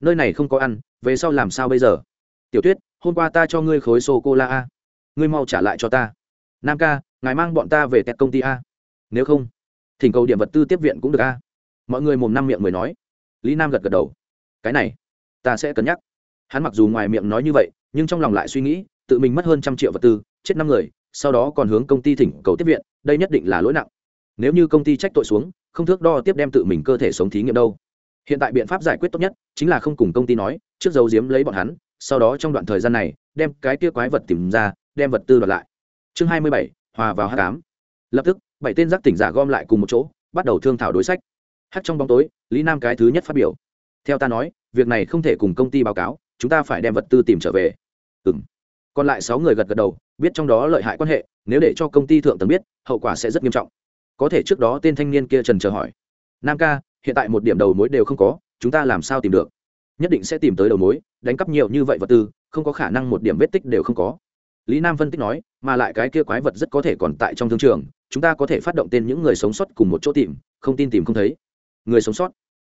[SPEAKER 1] Nơi này không có ăn, về sau làm sao bây giờ? Tiểu tuyết, hôm qua ta cho ngươi khối sô cô la a. Ngươi mau trả lại cho ta. Nam ca, ngài mang bọn ta về tẹt công ty a. Nếu không, thỉnh cầu điểm vật tư tiếp viện cũng được a. Mọi người mồm năm miệng mới nói lý nam gật gật đầu. Cái này, ta sẽ cân nhắc. Hắn mặc dù ngoài miệng nói như vậy, nhưng trong lòng lại suy nghĩ, tự mình mất hơn trăm triệu vật tư, chết năm người, sau đó còn hướng công ty thỉnh cầu tiếp viện, đây nhất định là lỗi nặng. Nếu như công ty trách tội xuống, không thước đo tiếp đem tự mình cơ thể sống thí nghiệm đâu. Hiện tại biện pháp giải quyết tốt nhất chính là không cùng công ty nói, trước dấu diếm lấy bọn hắn, sau đó trong đoạn thời gian này, đem cái kia quái vật tìm ra, đem vật tư đoạt lại. Chương hai mươi bảy, hòa vào h tám lập tức, bảy tên giác tỉnh giả gom lại cùng một chỗ, bắt đầu thương thảo đối sách. Hát trong bóng tối lý nam cái thứ nhất phát biểu. Theo ta nói, việc này không thể cùng công ty báo cáo, chúng ta phải đem vật tư tìm trở về. Ừ m còn lại sáu người gật gật đầu, biết trong đó lợi hại quan hệ, nếu để cho công ty thượng tầng biết, hậu quả sẽ rất nghiêm trọng. Có thể trước đó tên thanh niên kia trần chờ hỏi. Nam ca, hiện tại một điểm đầu mối đều không có, chúng ta làm sao tìm được? Nhất định sẽ tìm tới đầu mối, đánh cắp nhiều như vậy vật tư, không có khả năng một điểm vết tích đều không có. Lý nam phân tích nói, mà lại cái kia quái vật rất có thể còn tại trong thương trường, chúng ta có thể phát động tên những người sống sót cùng một chỗ tìm, không tin tìm không thấy người sống sót.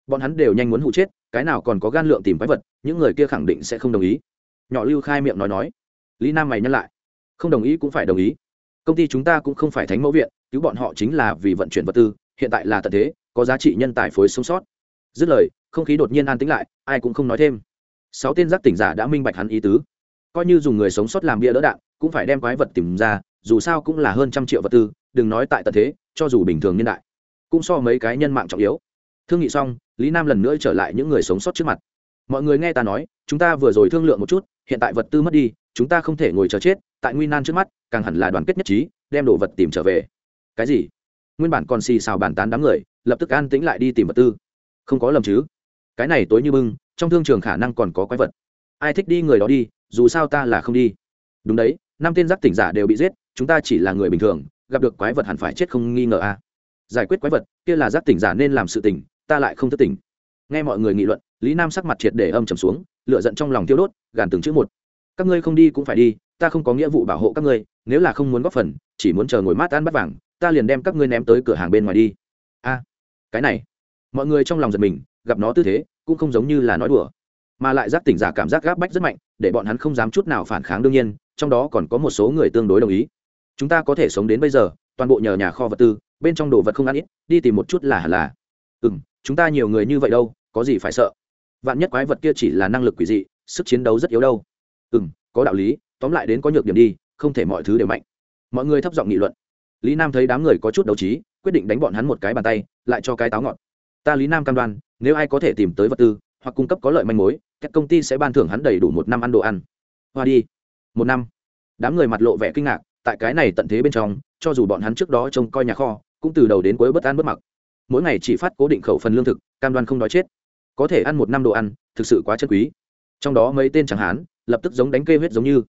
[SPEAKER 1] Bọn hắn đều nhanh muốn hụ chết, cái nào còn có gan lượng tìm quái vật, những người kia khẳng định sẽ không đồng ý. Nhỏ lưu khai miệng nói nói. Lý nam mày nhắc lại. Không đồng ý cũng phải đồng ý. Công ty chúng ta cũng không phải thánh mẫu viện, cứu bọn họ chính là vì vận chuyển vật tư, hiện tại là tận thế, có giá trị nhân tài phối sống sót. Dứt lời, không khí đột nhiên an tĩnh lại, ai cũng không nói thêm. Sáu tên giác tỉnh giả đã minh bạch hắn ý tứ. Coi như dùng người sống sót làm bia đỡ đạn, cũng phải đem quái vật tìm ra, dù sao cũng là hơn trăm triệu vật tư, đừng nói tại tận thế, cho dù bình thường nhân đại, cũng so mấy cái nhân mạng trọng yếu thương nghị xong, lý nam lần nữa trở lại những người sống sót trước mặt. Mọi người nghe ta nói, chúng ta vừa rồi thương lượng một chút, hiện tại vật tư mất đi, chúng ta không thể ngồi chờ chết, tại nguy nan trước mắt, càng hẳn là đoàn kết nhất trí, đem đồ vật tìm trở về. Cái gì? Nguyên bản còn xì xào bàn tán đám người, lập tức an tĩnh lại đi tìm vật tư. Không có lầm chứ? Cái này tối như bưng, trong thương trường khả năng còn có quái vật. Ai thích đi người đó đi, dù sao ta là không đi. Đúng đấy, năm tên giác tỉnh giả đều bị giết, chúng ta chỉ là người bình thường, gặp được quái vật hẳn phải chết không nghi ngờ a à. giải quyết quái vật, kia là giác tỉnh giả nên làm sự tỉnh ta lại không thất tỉnh nghe mọi người nghị luận, lý nam sắc mặt triệt để âm trầm xuống lựa giận trong lòng tiêu đốt, gàn từng chữ một. Các ngươi không đi cũng phải đi, ta không có nghĩa vụ bảo hộ các ngươi, nếu là không muốn góp phần, chỉ muốn chờ ngồi mát ăn bắt vàng, ta liền đem các ngươi ném tới cửa hàng bên ngoài đi. A, cái này. Mọi người trong lòng giật mình, gặp nó tư thế, cũng không giống như là nói đùa. Mà lại giác tỉnh giả cảm giác gáp bách rất mạnh, để bọn hắn không dám chút nào phản kháng đương nhiên, trong đó còn có một số người tương đối đồng ý. Chúng ta có thể sống đến bây giờ, toàn bộ nhờ nhà kho vật tư, bên trong đồ vật không ăn ít, đi tìm một chút là hẳn là. Ừ m chúng ta nhiều người như vậy đâu, có gì phải sợ? Vạn nhất quái vật kia chỉ là năng lực quỷ dị, sức chiến đấu rất yếu đâu. Ừ m có đạo lý, tóm lại đến có nhược điểm đi, không thể mọi thứ đều mạnh. Mọi người thấp giọng nghị luận. Lý nam thấy đám người có chút đấu trí, quyết định đánh bọn hắn một cái bàn tay, lại cho cái táo ngọt. Ta lý nam cam đoan, nếu ai có thể tìm tới vật tư, hoặc cung cấp có lợi manh mối, các công ty sẽ ban thưởng hắn đầy đủ một năm ăn đồ ăn. Hoa đi. Một năm. Đám người mặt lộ vẻ kinh ngạc, tại cái này tận thế bên trong, cho dù bọn hắn trước đó trông coi nhà kho, cũng từ đầu đến cuối bất an bất mặc mỗi ngày chỉ phát cố định khẩu phần lương thực, cam đoan không đói chết. Có thể ăn một năm đồ ăn, thực sự quá chân quý. Trong đó mấy tên chẳng hán, lập tức giống đánh kê huyết giống như.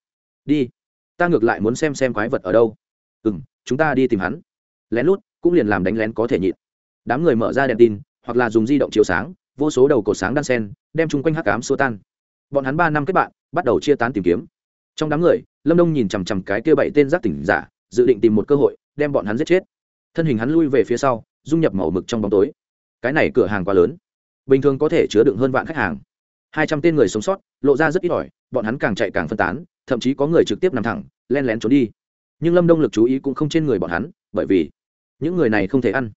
[SPEAKER 1] Đi, ta ngược lại muốn xem xem quái vật ở đâu. Ừ m chúng ta đi tìm hắn. Lén lút, cũng liền làm đánh lén có thể nhịn. Đám người mở ra đèn tin, hoặc là dùng di động chiếu sáng, vô số đầu cột sáng đan sen, đem chung quanh hắc cám xua tan. Bọn hắn ba năm kết bạn, bắt đầu chia tán tìm kiếm. Trong đám người, lâm đông nhìn chằm chằm cái kia bảy tên giác tỉnh giả, dự định tìm một cơ hội, đem bọn hắn giết chết. Thân hình hắn lui về phía sau dung nhập màu mực trong bóng tối. Cái này cửa hàng quá lớn. Bình thường có thể chứa đựng hơn vạn khách hàng. Hai trăm tên người sống sót, lộ ra rất ít ỏi, bọn hắn càng chạy càng phân tán, thậm chí có người trực tiếp nằm thẳng, len lén trốn đi. Nhưng lâm đông lực chú ý cũng không trên người bọn hắn, bởi vì những người này không thể ăn.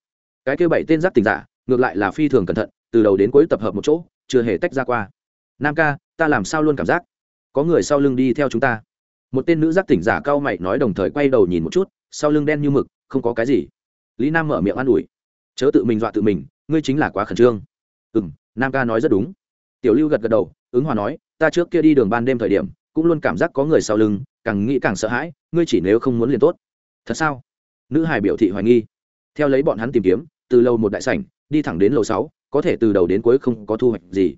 [SPEAKER 1] Cái kêu bảy tên giáp tình giả, ngược lại là phi thường cẩn thận, từ đầu đến cuối tập hợp một chỗ, chưa hề tách ra qua. Nam ca, ta làm sao luôn cảm giác có người sau lưng đi theo chúng ta? Một tên nữ giác tỉnh giả cao mày nói đồng thời quay đầu nhìn một chút, sau lưng đen như mực, không có cái gì. Lý nam mở miệng an ủi chớ tự mình dọa tự mình, ngươi chính là quá khẩn trương. Ừ m nam ca nói rất đúng. Tiểu lưu gật gật đầu, ứng hòa nói, ta trước kia đi đường ban đêm thời điểm, cũng luôn cảm giác có người sau lưng, càng nghĩ càng sợ hãi, ngươi chỉ nếu không muốn liền tốt. Thật sao? Nữ hải biểu thị hoài nghi. Theo lấy bọn hắn tìm kiếm, từ lâu một đại sảnh, đi thẳng đến lầu sáu, có thể từ đầu đến cuối không có thu hoạch gì.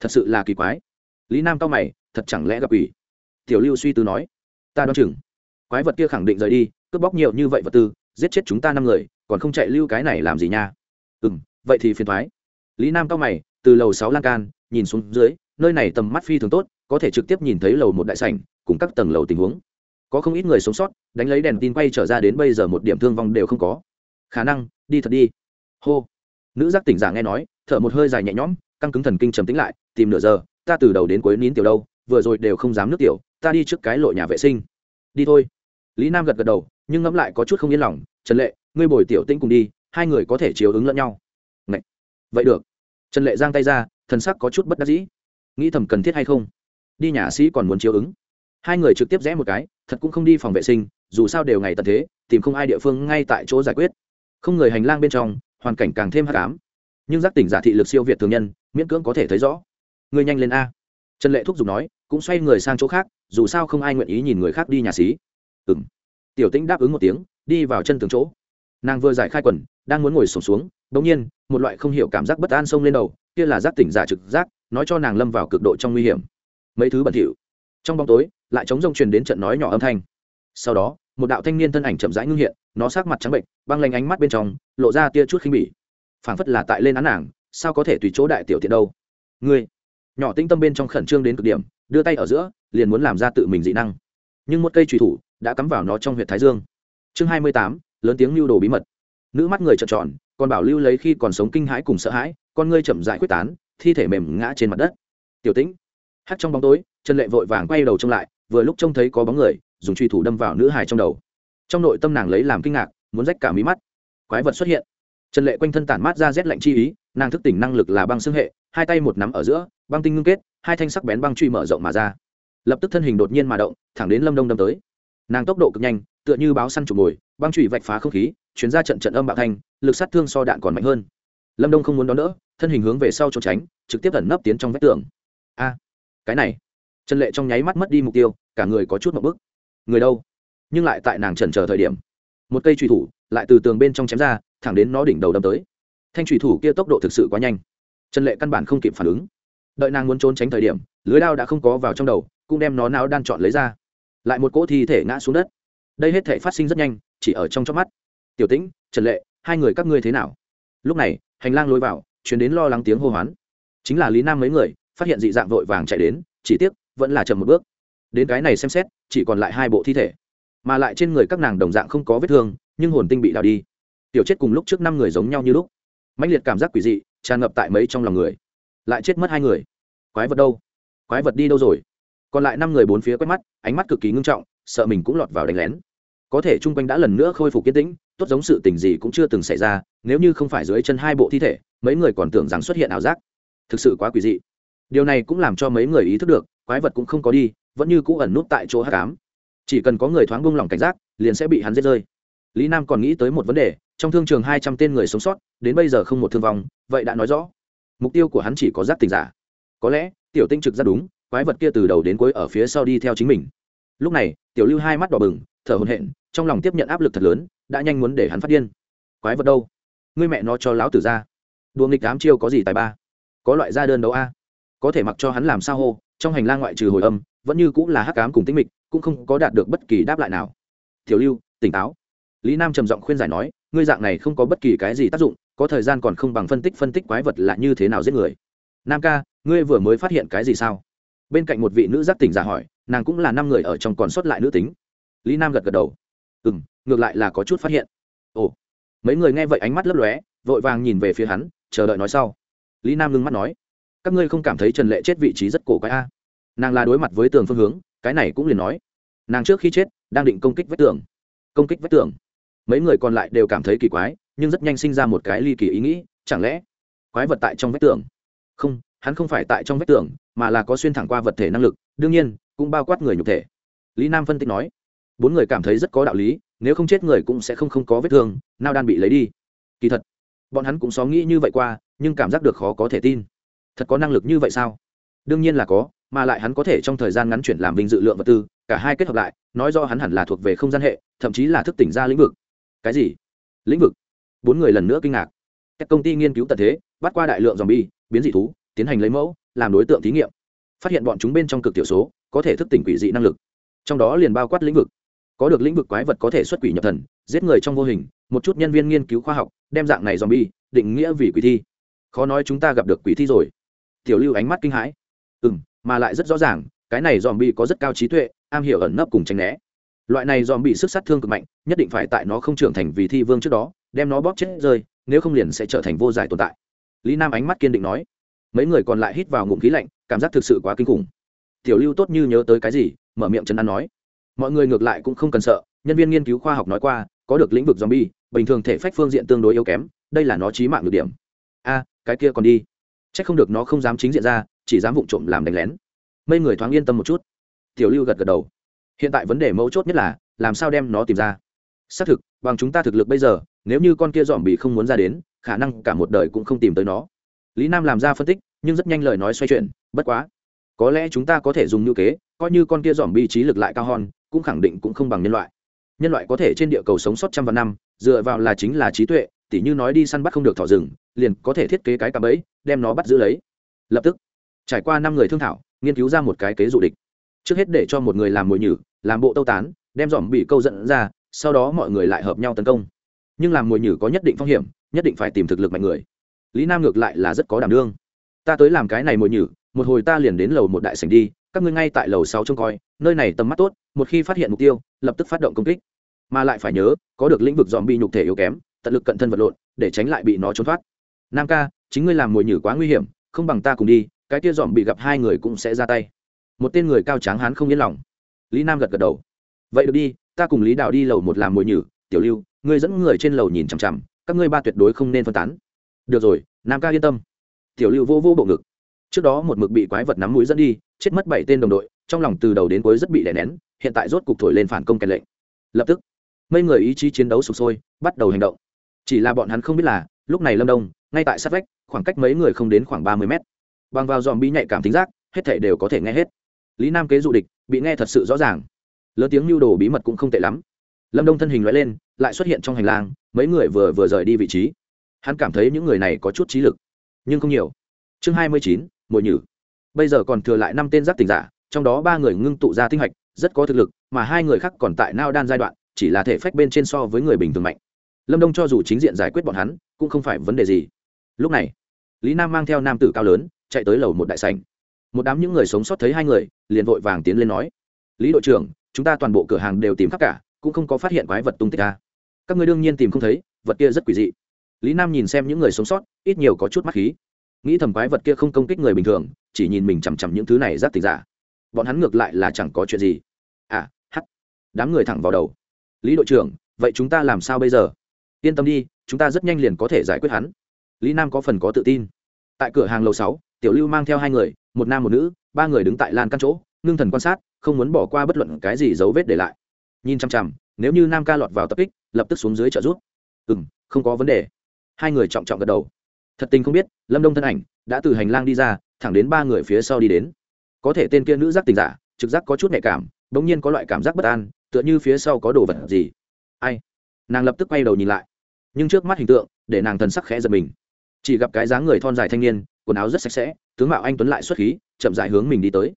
[SPEAKER 1] Thật sự là kỳ quái. Lý nam cao mày, thật chẳng lẽ gặp ủy tiểu lưu suy tư nói, ta đoán chừng. Quái vật kia khẳng định rời đi, cướp bóc nhiều như vậy vật tư, giết chết chúng ta năm người còn không chạy lưu cái này làm gì nha? Ừ m vậy thì phiền thoái. Lý nam cao mày, từ lầu sáu lan can, nhìn xuống dưới, nơi này tầm mắt phi thường tốt, có thể trực tiếp nhìn thấy lầu một đại sảnh, cùng các tầng lầu tình huống. Có không ít người sống sót, đánh lấy đèn tin quay trở ra đến bây giờ một điểm thương vong đều không có. Khả năng, đi thật đi. Hô. Nữ giác tỉnh giả nghe nói, thở một hơi dài nhẹ nhõm, căng cứng thần kinh trầm tính lại, tìm nửa giờ, ta từ đầu đến cuối nín tiểu đâu, vừa rồi đều không dám nước tiểu, ta đi trước cái lội nhà vệ sinh. Đi thôi. Lý nam gật gật đầu, nhưng ngẫm lại có chút không yên lòng trần lệ, ngươi bồi tiểu tĩnh cùng đi, hai người có thể chiếu ứng lẫn nhau. Ngậy! vậy được. Trần lệ giang tay ra, thần sắc có chút bất đắc dĩ. Nghĩ thầm cần thiết hay không? Đi nhà sĩ còn muốn chiếu ứng. Hai người trực tiếp rẽ một cái, thật cũng không đi phòng vệ sinh, dù sao đều ngày tận thế, tìm không ai địa phương ngay tại chỗ giải quyết. Không người hành lang bên trong, hoàn cảnh càng thêm hắc ám. Nhưng giác tỉnh giả thị lực siêu việt thường nhân, miễn cưỡng có thể thấy rõ. Người nhanh lên a. Trần lệ thúc giục nói, cũng xoay người sang chỗ khác, dù sao không ai nguyện ý nhìn người khác đi nhà xí ừ m tiểu tĩnh đáp ứng một tiếng đi vào chân tường chỗ. Nàng vừa giải khai quần, đang muốn ngồi sổm xuống đ ỗ n g nhiên, một loại không hiểu cảm giác bất an xông lên đầu, kia là giác tỉnh giả trực giác, nói cho nàng lâm vào cực độ trong nguy hiểm. Mấy thứ bẩn thỉu. Trong bóng tối, lại chống rông truyền đến trận nói nhỏ âm thanh. Sau đó, một đạo thanh niên thân ảnh chậm rãi ngưng hiện, nó sát mặt trắng bệnh băng lanh ánh mắt bên trong, lộ ra tia chút khinh bỉ. Phảng phất là tại lên án nàng, sao có thể tùy chỗ đại tiểu tiện đâu? Ngươi, nhỏ tinh tâm bên trong khẩn trương đến cực điểm, đưa tay ở giữa, liền muốn làm ra tự mình dị năng. Nhưng một cây trùy thủ đã cắm vào nó trong huyệt thái dương chương hai mươi tám, lớn tiếng lưu đồ bí mật. Nữ mắt người trợn tròn, còn bảo lưu lấy khi còn sống kinh hãi cùng sợ hãi, con ngươi chậm dại quyết tán, thi thể mềm ngã trên mặt đất. Tiểu tĩnh. Hắt trong bóng tối, trần lệ vội vàng quay đầu trông lại, vừa lúc trông thấy có bóng người, dùng truy thủ đâm vào nữ hài trong đầu. Trong nội tâm nàng lấy làm kinh ngạc, muốn rách cả mí mắt. Quái vật xuất hiện. Trần lệ quanh thân tản mát ra rét lạnh chi ý, nàng thức tỉnh năng lực là băng xương hệ, hai tay một nắm ở giữa, băng tinh ngưng kết, hai thanh sắc bén băng truy mở rộng mà ra. Lập tức thân hình đột nhiên mà động, thẳng đến lâm đông đâm tới. Nàng tốc độ cực nhanh tựa như báo săn trục mồi băng trụy vạch phá không khí chuyến ra trận trận âm bạo thanh, lực sát thương so đạn còn mạnh hơn. Lâm đông không muốn đón đỡ, thân hình hướng về sau trốn tránh, trực tiếp ẩn nấp tiến trong vách tường. A, cái này. Trần lệ trong nháy mắt mất đi mục tiêu, cả người có chút một bức. Người đâu? Nhưng lại tại nàng trần chờ thời điểm. Một cây trùy thủ lại từ tường bên trong chém ra, thẳng đến nó đỉnh đầu đâm tới. Thanh trùy thủ kia tốc độ thực sự quá nhanh. Trần lệ căn bản không kịp phản ứng. Đợi nàng muốn trốn tránh thời điểm, lưới đao đã không có vào trong đầu, cũng đem nó não đan chọn lấy ra. Lại một cỗ thi thể ngã xuống đất đây hết thể phát sinh rất nhanh, chỉ ở trong chớp mắt. Tiểu tĩnh, trần lệ, hai người các ngươi thế nào? Lúc này, hành lang lối vào, chuyển đến lo lắng tiếng hô hoán. Chính là lý nam mấy người, phát hiện dị dạng vội vàng chạy đến, chỉ tiếc, vẫn là chậm một bước. Đến cái này xem xét, chỉ còn lại hai bộ thi thể. Mà lại trên người các nàng đồng dạng không có vết thương, nhưng hồn tinh bị đào đi. Tiểu chết cùng lúc trước năm người giống nhau như lúc. Mạnh liệt cảm giác quỷ dị, tràn ngập tại mấy trong lòng người. Lại chết mất hai người. Quái vật đâu? Quái vật đi đâu rồi? Còn lại năm người bốn phía quét mắt, ánh mắt cực kỳ ngưng trọng, sợ mình cũng lọt vào đánh lén. Có thể chung quanh đã lần nữa khôi phục kiên tĩnh, tốt giống sự tình gì cũng chưa từng xảy ra, nếu như không phải dưới chân hai bộ thi thể, mấy người còn tưởng rằng xuất hiện ảo giác. Thực sự quá quỷ dị. Điều này cũng làm cho mấy người ý thức được, quái vật cũng không có đi, vẫn như cũ ẩn nút tại chỗ hát cám chỉ cần có người thoáng buông lỏng cảnh giác, liền sẽ bị hắn giết rơi. Lý nam còn nghĩ tới một vấn đề, trong thương trường hai trăm tên người sống sót, đến bây giờ không một thương vong, vậy đã nói rõ. Mục tiêu của hắn chỉ có giác tình giả. Có lẽ, tiểu tinh trực ra đúng quái vật kia từ đầu đến cuối ở phía sau đi theo chính mình. Lúc này, tiểu lưu hai mắt đỏ bừng, thở hồn hện trong lòng tiếp nhận áp lực thật lớn, đã nhanh muốn để hắn phát điên. Quái vật đâu? Ngươi mẹ nó cho lão tử ra. Đùa nghịch đám chiêu có gì tài ba? Có loại ra đơn đấu a. Có thể mặc cho hắn làm sao hô, trong hành lang ngoại trừ hồi âm, vẫn như cũng là hắc cám cùng tĩnh mịch, cũng không có đạt được bất kỳ đáp lại nào. Tiểu lưu, tỉnh táo. Lý nam trầm giọng khuyên giải nói, ngươi dạng này không có bất kỳ cái gì tác dụng, có thời gian còn không bằng phân tích phân tích quái vật là như thế nào giết người. Nam ca, ngươi vừa mới phát hiện cái gì sao? Bên cạnh một vị nữ giác tỉnh giả hỏi, nàng cũng là năm người ở trong còn sót lại nữ tính? Lý nam gật gật đầu. Ừ m ngược lại là có chút phát hiện. Ồ. Mấy người nghe vậy ánh mắt lấp lóe, vội vàng nhìn về phía hắn, chờ đợi nói sau. Lý nam ngưng mắt nói, các ngươi không cảm thấy trần lệ chết vị trí rất cổ quái a? Nàng là đối mặt với tường phương hướng, cái này cũng liền nói. Nàng trước khi chết, đang định công kích vách tường. Công kích vách tường? Mấy người còn lại đều cảm thấy kỳ quái, nhưng rất nhanh sinh ra một cái ly kỳ ý nghĩ, chẳng lẽ quái vật tại trong vách tường? Không hắn không phải tại trong vách tường, mà là có xuyên thẳng qua vật thể năng lực, đương nhiên, cũng bao quát người nhục thể. Lý nam phân tích nói, bốn người cảm thấy rất có đạo lý, nếu không chết người cũng sẽ không không có vết thương, nào đan bị lấy đi. Kỳ thật, bọn hắn cũng xóm nghĩ như vậy qua, nhưng cảm giác được khó có thể tin. Thật có năng lực như vậy sao? Đương nhiên là có, mà lại hắn có thể trong thời gian ngắn chuyển làm vinh dự lượng vật tư, cả hai kết hợp lại, nói do hắn hẳn là thuộc về không gian hệ, thậm chí là thức tỉnh ra lĩnh vực. Cái gì? Lĩnh vực? Bốn người lần nữa kinh ngạc. Các công ty nghiên cứu tật thế, bắt qua đại lượng dòm bi biến dị thú tiến hành lấy mẫu, làm đối tượng thí nghiệm. Phát hiện bọn chúng bên trong cực tiểu số, có thể thức tỉnh quỷ dị năng lực. Trong đó liền bao quát lĩnh vực. Có được lĩnh vực quái vật có thể xuất quỷ nhập thần, giết người trong vô hình, một chút nhân viên nghiên cứu khoa học, đem dạng này dòm bi định nghĩa vì quỷ thi. Khó nói chúng ta gặp được quỷ thi rồi. Tiểu lưu ánh mắt kinh hãi. Ừ m mà lại rất rõ ràng, cái này dòm bi có rất cao trí tuệ, am hiểu ẩn nấp cùng tranh né. Loại này dòm bị sức sát thương cực mạnh, nhất định phải tại nó không trưởng thành vì thi vương trước đó, đem nó bóp chết rơi, nếu không liền sẽ trở thành vô giải tồn tại. Lý nam ánh mắt kiên định nói mấy người còn lại hít vào ngụm khí lạnh, cảm giác thực sự quá kinh khủng. Tiểu lưu tốt như nhớ tới cái gì, mở miệng chân ăn nói. Mọi người ngược lại cũng không cần sợ, nhân viên nghiên cứu khoa học nói qua, có được lĩnh vực zombie, bình thường thể phách phương diện tương đối yếu kém, đây là nó trí mạng được điểm. A, cái kia còn đi. C h ắ c không được nó không dám chính diện ra, chỉ dám vụng trộm làm đánh lén. Mấy người thoáng yên tâm một chút. Tiểu lưu gật gật đầu. Hiện tại vấn đề mấu chốt nhất là, làm sao đem nó tìm ra? Xác thực, bằng chúng ta thực lực bây giờ, nếu như con kia dòm bị không muốn ra đến, khả năng cả một đời cũng không tìm tới nó lý nam làm ra phân tích, nhưng rất nhanh lời nói xoay chuyển, bất quá, có lẽ chúng ta có thể dùng như kế, coi như con kia dòm bi trí lực lại cao hòn cũng khẳng định cũng không bằng nhân loại. Nhân loại có thể trên địa cầu sống sót trăm vạn năm, dựa vào là chính là trí tuệ, tỉ như nói đi săn bắt không được thỏ rừng, liền có thể thiết kế cái cạm bẫy, đem nó bắt giữ lấy. Lập tức, trải qua năm người thương thảo, nghiên cứu ra một cái kế dụ địch. Trước hết để cho một người làm mồi nhử, làm bộ tâu tán, đem dòm bị câu dẫn ra, sau đó mọi người lại hợp nhau tấn công. Nhưng làm mồi nhử có nhất định phong hiểm, nhất định phải tìm thực lực mạnh người lý nam ngược lại là rất có đảm đương. Ta tới làm cái này mồi nhử, một hồi ta liền đến lầu một đại sảnh đi, các ngươi ngay tại lầu sáu trông coi, nơi này tầm mắt tốt, một khi phát hiện mục tiêu, lập tức phát động công kích. Mà lại phải nhớ, có được lĩnh vực dòm bi nhục thể yếu kém, tận lực cận thân vật lộn, để tránh lại bị nó trốn thoát. Nam ca, chính ngươi làm mồi nhử quá nguy hiểm, không bằng ta cùng đi, cái kia dòm bị gặp hai người cũng sẽ ra tay. Một tên người cao tráng hán không yên lòng. Lý nam gật gật đầu. Vậy được đi, ta cùng lý đạo đi lầu một làm mồi nhử, tiểu lưu, ngươi dẫn người trên lầu nhìn chằm chằm, các ngươi ba tuyệt đối không nên phân tán được rồi, nam ca yên tâm. Tiểu lưu vô vô bộ ngực. Trước đó một mực bị quái vật nắm mũi dẫn đi, chết mất bảy tên đồng đội, trong lòng từ đầu đến cuối rất bị đè nén, hiện tại rốt cục thổi lên phản công kèn lệnh. Lập tức, mấy người ý chí chiến đấu sụp sôi, bắt đầu hành động. Chỉ là bọn hắn không biết là, lúc này lâm đông, ngay tại sát vách, khoảng cách mấy người không đến khoảng ba mươi mét. Bằng vào dòm bi nhạy cảm tính giác, hết thể đều có thể nghe hết. Lý nam kế dụ địch, bị nghe thật sự rõ ràng. Lớn tiếng mưu đồ bí mật cũng không tệ lắm. Lâm đông thân hình loại lên, lại xuất hiện trong hành lang, mấy người vừa vừa rời đi vị trí hắn cảm thấy những người này có chút trí lực, nhưng không nhiều. Chương hai mươi chín mội nhử. Bây giờ còn thừa lại năm tên giác tình giả, trong đó ba người ngưng tụ ra tinh hạch, rất có thực lực, mà hai người khác còn tại nao đan giai đoạn, chỉ là thể phách bên trên so với người bình thường mạnh. Lâm đông cho dù chính diện giải quyết bọn hắn, cũng không phải vấn đề gì. Lúc này, lý nam mang theo nam tử cao lớn, chạy tới lầu một đại sành một đám những người sống sót thấy hai người, liền vội vàng tiến lên nói, lý đội trưởng, chúng ta toàn bộ cửa hàng đều tìm khắp cả, cũng không có phát hiện quái vật tung tích ca các người đương nhiên tìm không thấy, vật kia rất quỷ dị lý nam nhìn xem những người sống sót, ít nhiều có chút mắt khí. Nghĩ thầm quái vật kia không công kích người bình thường, chỉ nhìn mình chằm chằm những thứ này rất tình giả. Bọn hắn ngược lại là chẳng có chuyện gì. À hắt đám người thẳng vào đầu. Lý đội trưởng, vậy chúng ta làm sao bây giờ? Yên tâm đi, chúng ta rất nhanh liền có thể giải quyết hắn. Lý nam có phần có tự tin. Tại cửa hàng lầu sáu, tiểu lưu mang theo hai người, một nam một nữ, ba người đứng tại lan căn chỗ, ngưng thần quan sát, không muốn bỏ qua bất luận cái gì dấu vết để lại. Nhìn chằm chằm, nếu như nam ca lọt vào tập kích, lập tức xuống dưới trợ giúp. Ừ m không có vấn đề hai người trọng trọng gật đầu. Thật tình không biết, lâm đông thân ảnh đã từ hành lang đi ra, thẳng đến ba người phía sau đi đến. Có thể tên kia nữ giác tình giả, trực giác có chút nhạy cảm đ ỗ n g nhiên có loại cảm giác bất an, tựa như phía sau có đồ vật gì. Ai? Nàng lập tức quay đầu nhìn lại. Nhưng trước mắt hình tượng, để nàng thần sắc khẽ giật mình. Chỉ gặp cái dáng người thon dài thanh niên, quần áo rất sạch sẽ, tướng mạo anh tuấn lại xuất khí, chậm dại hướng mình đi tới.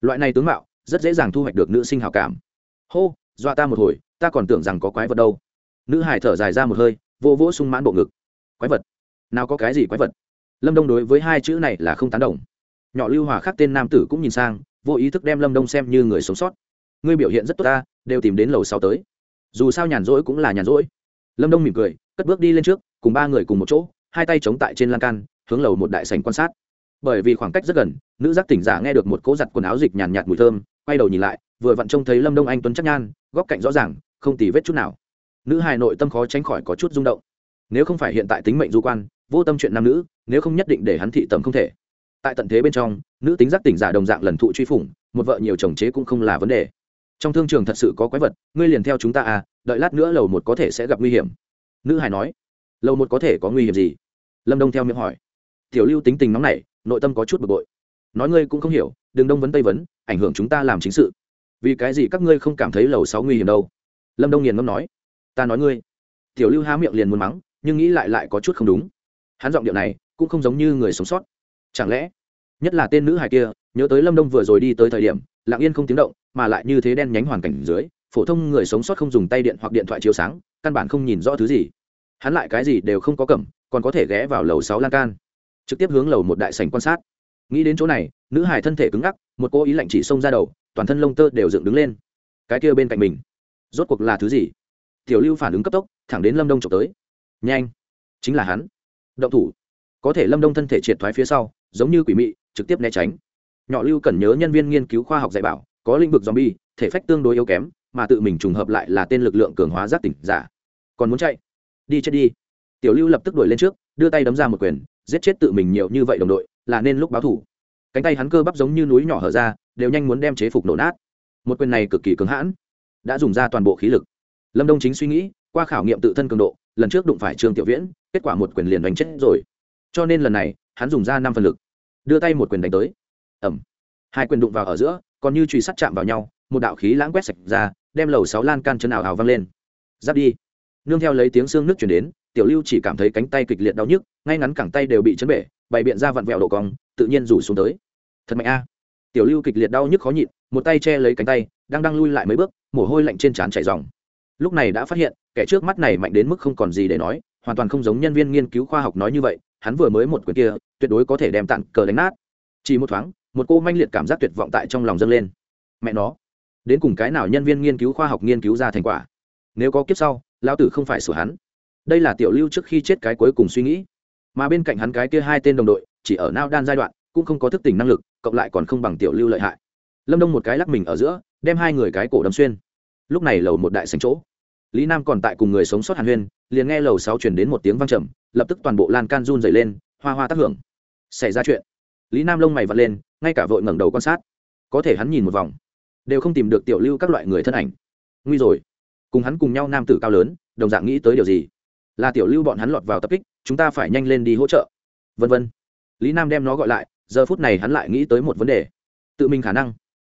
[SPEAKER 1] Loại này tướng mạo, rất dễ dàng thu hoạch được nữ sinh hào cảm. Hô, dọa ta một hồi, ta còn tưởng rằng có quái vật đâu. Nữ hải thở dài ra một hơi vô vỗ sung mãn bộ ngực quái vật. Nào có cái gì quái vật? Lâm đông đối với hai chữ này là không tán đồng. Nhỏ lưu hòa khác tên nam tử cũng nhìn sang, vô ý thức đem lâm đông xem như người sống sót. Ngươi biểu hiện rất tốt ta, đều tìm đến lầu sáu tới. Dù sao nhàn rỗi cũng là nhàn rỗi. Lâm đông mỉm cười, cất bước đi lên trước, cùng ba người cùng một chỗ, hai tay chống tại trên lan can, hướng lầu một đại sành quan sát. Bởi vì khoảng cách rất gần, nữ giác tỉnh giả nghe được một cỗ giặt quần áo dịch nhàn nhạt mùi thơm, quay đầu nhìn lại, vừa vặn trông thấy lâm đông anh tuấn chắc nhan, góc cạnh rõ ràng, không tì vết chút nào. Nữ hài nội tâm khó tránh khỏi có chút rung động nếu không phải hiện tại tính mệnh du quan, vô tâm chuyện nam nữ, nếu không nhất định để hắn thị tầm không thể. Tại tận thế bên trong, nữ tính giác tỉnh giả đồng dạng lần thụ truy phủng, một vợ nhiều chồng chế cũng không là vấn đề. Trong thương trường thật sự có quái vật, ngươi liền theo chúng ta à đợi lát nữa lầu một có thể sẽ gặp nguy hiểm. Nữ hải nói. Lầu một có thể có nguy hiểm gì? Lâm đông theo miệng hỏi. Tiểu lưu tính tình nóng nảy, nội tâm có chút bực bội. Nói ngươi cũng không hiểu, đừng đông vấn tây vấn, ảnh hưởng chúng ta làm chính sự. Vì cái gì các ngươi không cảm thấy lầu sáu nguy hiểm đâu? Lâm đông nghiền ngâm nói. Ta nói ngươi. Tiểu lưu há miệng liền muốn mắng nhưng nghĩ lại lại có chút không đúng. Hắn giọng điệu này cũng không giống như người sống sót. Chẳng lẽ, nhất là tên nữ hài kia, nhớ tới lâm đông vừa rồi đi tới thời điểm, lặng yên không tiếng động, mà lại như thế đen nhánh hoàn cảnh dưới, phổ thông người sống sót không dùng tay điện hoặc điện thoại chiếu sáng, căn bản không nhìn rõ thứ gì. Hắn lại cái gì đều không có cầm, còn có thể ghé vào lầu sáu lan can, trực tiếp hướng lầu một đại sành quan sát. Nghĩ đến chỗ này, nữ hài thân thể cứng ngắc, một cô ý lạnh chỉ xông ra đầu, toàn thân lông tơ đều dựng đứng lên. Cái kia bên cạnh mình, rốt cuộc là thứ gì? Tiểu lưu phản ứng cấp tốc, thẳng đến lâm đông trộm tới nhanh. Chính là hắn. Động thủ. Có thể lâm đông thân thể triệt thoái phía sau, giống như quỷ mị, trực tiếp né tránh. Nhỏ lưu cần nhớ nhân viên nghiên cứu khoa học dạy bảo, có lĩnh vực zombie, thể phách tương đối yếu kém, mà tự mình trùng hợp lại là tên lực lượng cường hóa giác tỉnh giả. Còn muốn chạy? Đi chết đi. Tiểu lưu lập tức đuổi lên trước, đưa tay đấm ra một quyền, giết chết tự mình nhiều như vậy đồng đội, là nên lúc báo thủ. Cánh tay hắn cơ bắp giống như núi nhỏ hở ra, đều nhanh muốn đem chế phục nổ nát. Một quyền này cực kỳ cứng hãn, đã dùng ra toàn bộ khí lực. Lâm đông chính suy nghĩ, qua khảo nghiệm tự thân cường độ lần trước đụng phải trương tiểu viễn, kết quả một quyền liền đánh chết rồi. Cho nên lần này, hắn dùng ra năm phần lực. Đưa tay một quyền đánh tới. Ẩm hai quyền đụng vào ở giữa, còn như truy sắt chạm vào nhau, một đạo khí lãng quét sạch ra, đem lầu sáu lan can chân ảo hào văng lên. Giáp đi. Nương theo lấy tiếng xương nước chuyển đến, tiểu lưu chỉ cảm thấy cánh tay kịch liệt đau nhức, ngay ngắn cẳng tay đều bị chấn bể, bày biện ra vặn vẹo độ cong, tự nhiên rủ xuống tới. Thật mạnh a. Tiểu lưu kịch liệt đau nhức khó nhịn, một tay che lấy cánh tay, đang đang lui lại mấy bước, mồ hôi lạnh trên trán chảy dòng lúc này đã phát hiện kẻ trước mắt này mạnh đến mức không còn gì để nói, hoàn toàn không giống nhân viên nghiên cứu khoa học nói như vậy, hắn vừa mới một quyền kia, tuyệt đối có thể đem tặng cờ đánh nát. Chỉ một thoáng, một cô manh liệt cảm giác tuyệt vọng tại trong lòng dâng lên. Mẹ nó, đến cùng cái nào nhân viên nghiên cứu khoa học nghiên cứu ra thành quả? Nếu có kiếp sau lao tử không phải sửa hắn. Đây là tiểu lưu trước khi chết cái cuối cùng suy nghĩ. Mà bên cạnh hắn cái kia hai tên đồng đội, chỉ ở nao đan giai đoạn, cũng không có thức tỉnh năng lực, cộng lại còn không bằng tiểu lưu lợi hại. Lâm đông một cái lắc mình ở giữa, đem hai người cái cổ đâm xuyên. Lúc này lầu một đại sành chỗ lý nam còn tại cùng người sống sót hàn huyên, liền nghe lầu sáu chuyển đến một tiếng văng trầm, lập tức toàn bộ lan can run dày lên, hoa hoa tác hưởng. Xảy ra chuyện. Lý nam lông mày vật lên, ngay cả vội ngẩng đầu quan sát. Có thể hắn nhìn một vòng, đều không tìm được tiểu lưu các loại người thân ảnh. Nguy rồi. Cùng hắn cùng nhau nam tử cao lớn, đồng dạng nghĩ tới điều gì? Là tiểu lưu bọn hắn lọt vào tập kích, chúng ta phải nhanh lên đi hỗ trợ. Vân vân. Lý nam đem nó gọi lại, giờ phút này hắn lại nghĩ tới một vấn đề. Tự mình khả năng.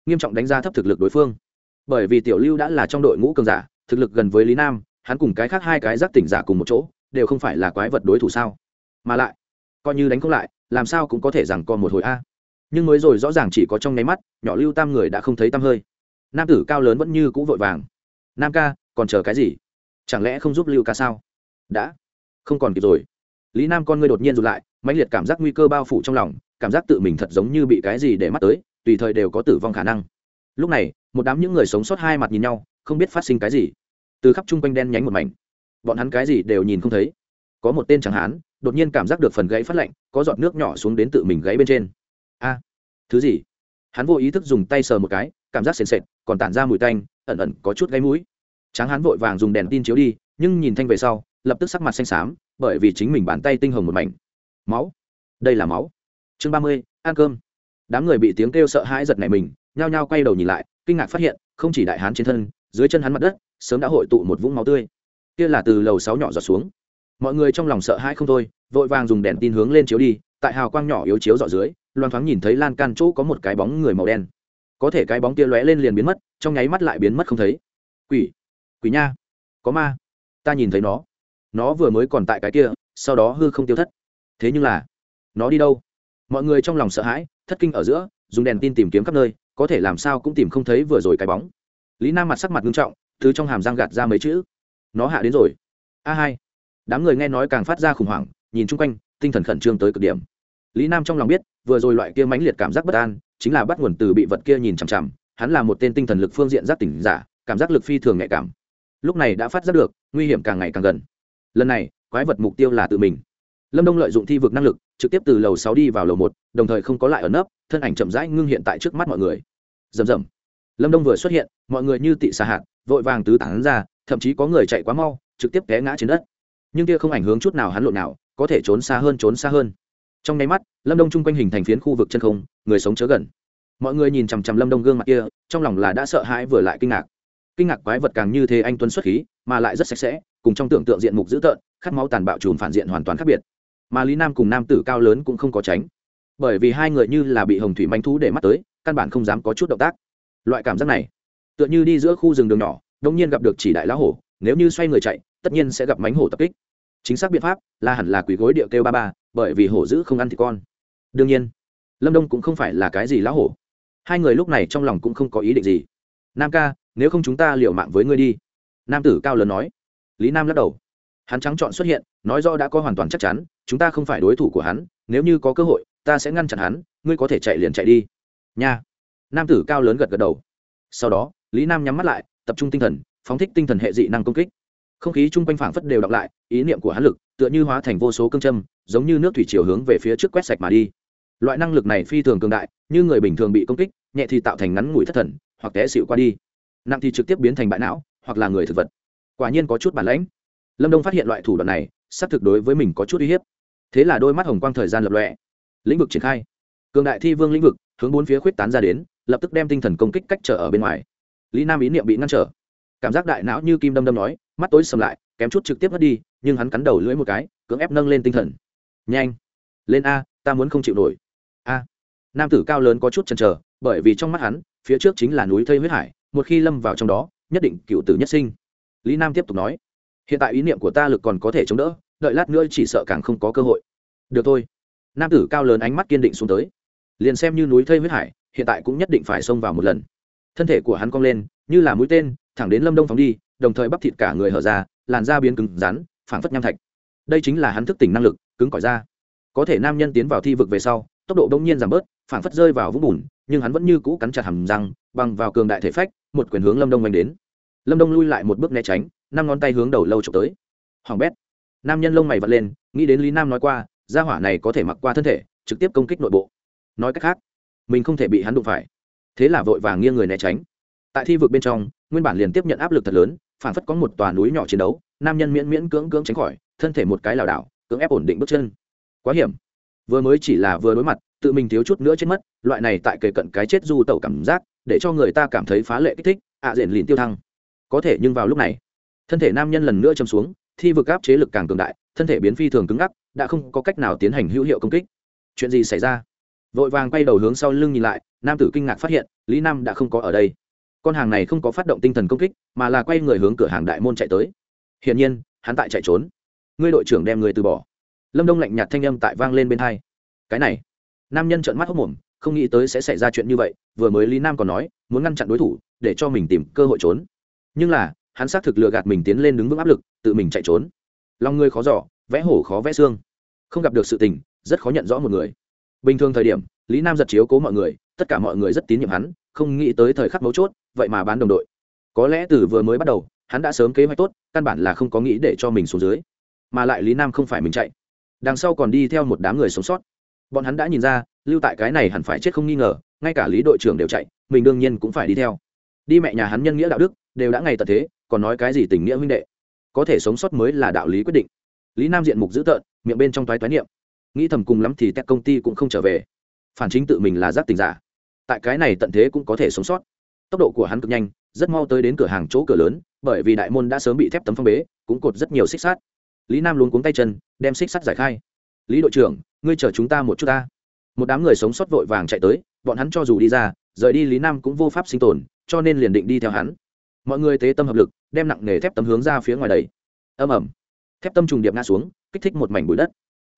[SPEAKER 1] Nghiêm trọng đánh giá thấp thực lực đối phương. Bởi vì tiểu lưu đã là trong đội ngũ cường giả thực lực gần với lý nam, hắn cùng cái khác hai cái giác tỉnh giả cùng một chỗ, đều không phải là quái vật đối thủ sao? Mà lại, coi như đánh không lại, làm sao cũng có thể rằng còn một hồi a. Nhưng mới rồi rõ ràng chỉ có trong nháy mắt, nhỏ lưu tam người đã không thấy tăm hơi. Nam tử cao lớn vẫn như cũ vội vàng. Nam ca, còn chờ cái gì? Chẳng lẽ không giúp lưu ca sao? Đã. Không còn kịp rồi. Lý nam con ngươi đột nhiên rụt lại, mãnh liệt cảm giác nguy cơ bao phủ trong lòng, cảm giác tự mình thật giống như bị cái gì để mắt tới, tùy thời đều có tử vong khả năng. Lúc này, một đám những người sống sót hai mặt nhìn nhau, không biết phát sinh cái gì từ khắp chung quanh đen nhánh một mảnh. Bọn hắn cái gì đều nhìn không thấy. Có một tên chẳng hán, đột nhiên cảm giác được phần gãy phát lạnh, có giọt nước nhỏ xuống đến tự mình gãy bên trên. A, thứ gì? Hắn vô ý thức dùng tay sờ một cái, cảm giác sền sệt, còn tản ra mùi tanh, ẩn ẩn có chút gáy mũi. Tráng hắn vội vàng dùng đèn tin chiếu đi, nhưng nhìn thanh về sau, lập tức sắc mặt xanh xám, bởi vì chính mình bàn tay tinh hồng một mảnh. Máu. Đây là máu. Chương ba mươi, ăn cơm. Đám người bị tiếng kêu sợ hãi giật nảy mình, nhao nhao quay đầu nhìn lại, kinh ngạc phát hiện, không chỉ đại hán trên thân, dưới chân hắn mặt đất sớm đã hội tụ một vũng máu tươi. Kia là từ lầu sáu nhỏ giọt xuống. Mọi người trong lòng sợ hãi không thôi, vội vàng dùng đèn tin hướng lên chiếu đi, tại hào quang nhỏ yếu chiếu dọ dưới loan thoáng nhìn thấy lan can chỗ có một cái bóng người màu đen. Có thể cái bóng kia lóe lên liền biến mất, trong nháy mắt lại biến mất không thấy. Quỷ quỷ nha, có ma. Ta nhìn thấy nó. Nó vừa mới còn tại cái kia, sau đó hư không tiêu thất. Thế nhưng là, nó đi đâu? Mọi người trong lòng sợ hãi, thất kinh ở giữa, dùng đèn tin tìm kiếm khắp nơi, có thể làm sao cũng tìm không thấy vừa rồi cái bóng. Lý nam mặt sắc mặt nghiêm trọng thứ trong hàm răng gạt ra mấy chữ. Nó hạ đến rồi. A hai. Đám người nghe nói càng phát ra khủng hoảng, nhìn chung quanh, tinh thần khẩn trương tới cực điểm. Lý nam trong lòng biết, vừa rồi loại kia mãnh liệt cảm giác bất an, chính là bắt nguồn từ bị vật kia nhìn chằm chằm, hắn là một tên tinh thần lực phương diện giác tỉnh giả, cảm giác lực phi thường nhạy cảm. Lúc này đã phát giác được, nguy hiểm càng ngày càng gần. Lần này, quái vật mục tiêu là tự mình. Lâm đông lợi dụng thi vực năng lực, trực tiếp từ lầu sáu đi vào lầu một, đồng thời không có lại ở nấp, thân ảnh chậm rãi ngưng hiện tại trước mắt mọi người. Rầm rầm. Lâm đông vừa xuất hiện, mọi người như tị xa hạt vội vàng tứ tán ra, thậm chí có người chạy quá mau, trực tiếp té ngã trên đất. Nhưng kia không ảnh hưởng chút nào hắn lộn nào, có thể trốn xa hơn, trốn xa hơn. Trong nháy mắt, lâm đông chung quanh hình thành phiến khu vực chân không, người sống chớ gần. Mọi người nhìn chằm chằm lâm đông gương mặt kia, trong lòng là đã sợ hãi vừa lại kinh ngạc. Kinh ngạc quái vật càng như thế anh tuấn xuất khí, mà lại rất sạch sẽ, cùng trong tưởng tượng diện mục dữ tợn, khát máu tàn bạo trùm phản diện hoàn toàn khác biệt. Mà lý nam cùng nam tử cao lớn cũng không có tránh. Bởi vì hai người như là bị hồng thủy manh thú để mắt tới, căn bản không dám có chút động tác. Loại cảm giác này tựa như đi giữa khu rừng đường nhỏ đông nhiên gặp được chỉ đại lá hổ, nếu như xoay người chạy, tất nhiên sẽ gặp mánh hổ tập kích. Chính xác biện pháp là hẳn là quỷ gối địa kêu ba ba, bởi vì hổ dữ không ăn thì con. Đương nhiên, lâm đông cũng không phải là cái gì lá hổ. Hai người lúc này trong lòng cũng không có ý định gì. Nam ca, nếu không chúng ta liệu mạng với ngươi đi. Nam tử cao lớn nói. Lý nam lắc đầu. Hắn trắng chọn xuất hiện, nói do đã có hoàn toàn chắc chắn, chúng ta không phải đối thủ của hắn, nếu như có cơ hội, ta sẽ ngăn chặn hắn, ngươi có thể chạy liền chạy đi. Nha. Nam tử cao lớn gật gật đầu. Sau đó lý nam nhắm mắt lại, tập trung tinh thần, phóng thích tinh thần hệ dị năng công kích. Không khí chung quanh phảng phất đều đọc lại, ý niệm của hắn lực, tựa như hóa thành vô số cương châm, giống như nước thủy chiều hướng về phía trước quét sạch mà đi. Loại năng lực này phi thường cường đại, như người bình thường bị công kích, nhẹ thì tạo thành ngắn ngủi thất thần, hoặc té xịu qua đi. Nặng thì trực tiếp biến thành bại não, hoặc là người thực vật. Quả nhiên có chút bản lãnh. Lâm đông phát hiện loại thủ đoạn này, xác thực đối với mình có chút uy hiếp. Thế là đôi mắt hồng quang thời gian lập lọe lĩnh vực triển khai. Cường đại thi vương lĩnh vực, hướng bốn phía khuyết tán ra đến, lập tức đem tinh thần công kích cách trở ở bên ngoài lý nam ý niệm bị ngăn trở. Cảm giác đại não như kim đâm đâm nói, mắt tối sầm lại, kém chút trực tiếp mất đi, nhưng hắn cắn đầu lưỡi một cái, cưỡng ép nâng lên tinh thần. Nhanh! Lên a, ta muốn không chịu nổi. A! Nam tử cao lớn có chút chần chờ, bởi vì trong mắt hắn, phía trước chính là núi thây huyết hải, một khi lâm vào trong đó, nhất định cựu tử nhất sinh. Lý nam tiếp tục nói, hiện tại ý niệm của ta lực còn có thể chống đỡ, đợi lát nữa chỉ sợ càng không có cơ hội. Được thôi. Nam tử cao lớn ánh mắt kiên định xuống tới. Liền xem như núi thây huyết hải, hiện tại cũng nhất định phải xông vào một lần thân thể của hắn cong lên, như là mũi tên, thẳng đến lâm đông phóng đi, đồng thời bắp thịt cả người hở ra, làn da biến cứng rắn, phảng phất nham thạch. Đây chính là hắn thức tỉnh năng lực, cứng cỏi ra có thể nam nhân tiến vào thi vực về sau, tốc độ đông nhiên giảm bớt, phảng phất rơi vào vũng bùn, nhưng hắn vẫn như cũ cắn chặt hầm răng, bằng vào cường đại thể phách, một quyền hướng lâm đông oanh đến. Lâm đông lui lại một bước né tránh, năm ngón tay hướng đầu lâu trộm tới. Hoàng bét. Nam nhân lông mày vật lên, nghĩ đến lý nam nói qua, gia hỏa này có thể mặc qua thân thể, trực tiếp công kích nội bộ. Nói cách khác, mình không thể bị hắn đụng phải thế là vội vàng nghiêng người né tránh. Tại thi vực bên trong nguyên bản liền tiếp nhận áp lực thật lớn phản phất có một tòa núi nhỏ chiến đấu nam nhân miễn miễn cưỡng cưỡng tránh khỏi thân thể một cái lảo đảo cưỡng ép ổn định bước chân. Quá hiểm. Vừa mới chỉ là vừa đối mặt tự mình thiếu chút nữa chết mất loại này tại kề cận cái chết du tẩu cảm giác để cho người ta cảm thấy phá lệ kích thích ạ à, diện lìn tiêu thăng. Có thể nhưng vào lúc này thân thể nam nhân lần nữa châm xuống thi vực áp chế lực càng cường đại thân thể biến phi thường cứng ngắc đã không có cách nào tiến hành hữu hiệu công kích. Chuyện gì xảy ra? Vội vàng quay đầu hướng sau lưng nhìn lại, nam tử kinh ngạc phát hiện, lý nam đã không có ở đây. Con hàng này không có phát động tinh thần công kích, mà là quay người hướng cửa hàng đại môn chạy tới. Hiển nhiên, hắn tại chạy trốn. Ngươi đội trưởng đem người từ bỏ. Lâm đông lạnh nhạt thanh âm tại vang lên bên hai. Cái này. Nam nhân trợn mắt hốc mồm, không nghĩ tới sẽ xảy ra chuyện như vậy, vừa mới lý nam còn nói, muốn ngăn chặn đối thủ, để cho mình tìm cơ hội trốn. Nhưng là, hắn xác thực lừa gạt mình tiến lên đứng vững áp lực, tự mình chạy trốn. Lòng ngươi khó giỏ vẽ hổ khó vẽ xương. Không gặp được sự tình, rất khó nhận rõ một người bình thường thời điểm, lý nam giật chiếu cố mọi người, tất cả mọi người rất tín nhiệm hắn, không nghĩ tới thời khắc mấu chốt, vậy mà bán đồng đội. Có lẽ từ vừa mới bắt đầu, hắn đã sớm kế hoạch tốt, căn bản là không có nghĩ để cho mình xuống dưới. Mà lại lý nam không phải mình chạy. Đằng sau còn đi theo một đám người sống sót. Bọn hắn đã nhìn ra, lưu tại cái này hẳn phải chết không nghi ngờ, ngay cả lý đội trưởng đều chạy, mình đương nhiên cũng phải đi theo. Đi mẹ nhà hắn nhân nghĩa đạo đức, đều đã ngày tận thế, còn nói cái gì tình nghĩa huynh đệ? Có thể sống sót mới là đạo lý quyết định. Lý nam diện mục dữ tợn, miệng bên trong toái toái niệm nghĩ thầm cùng lắm thì tech công ty cũng không trở về. Phản chính tự mình là giác tình giả. Tại cái này tận thế cũng có thể sống sót. Tốc độ của hắn cực nhanh, rất mau tới đến cửa hàng chỗ cửa lớn, bởi vì đại môn đã sớm bị thép tấm phong bế, cũng cột rất nhiều xích sắt. Lý nam luôn cuống tay chân, đem xích sắt giải khai. Lý đội trưởng, ngươi chờ chúng ta một chút ta. Một đám người sống sót vội vàng chạy tới, bọn hắn cho dù đi ra, rời đi lý nam cũng vô pháp sinh tồn, cho nên liền định đi theo hắn. Mọi người tế tâm hợp lực, đem nặng nề thép tấm hướng ra phía ngoài đầy âm ẩm thép tâm trùng điệp ngã xuống, kích thích một mảnh bụi đất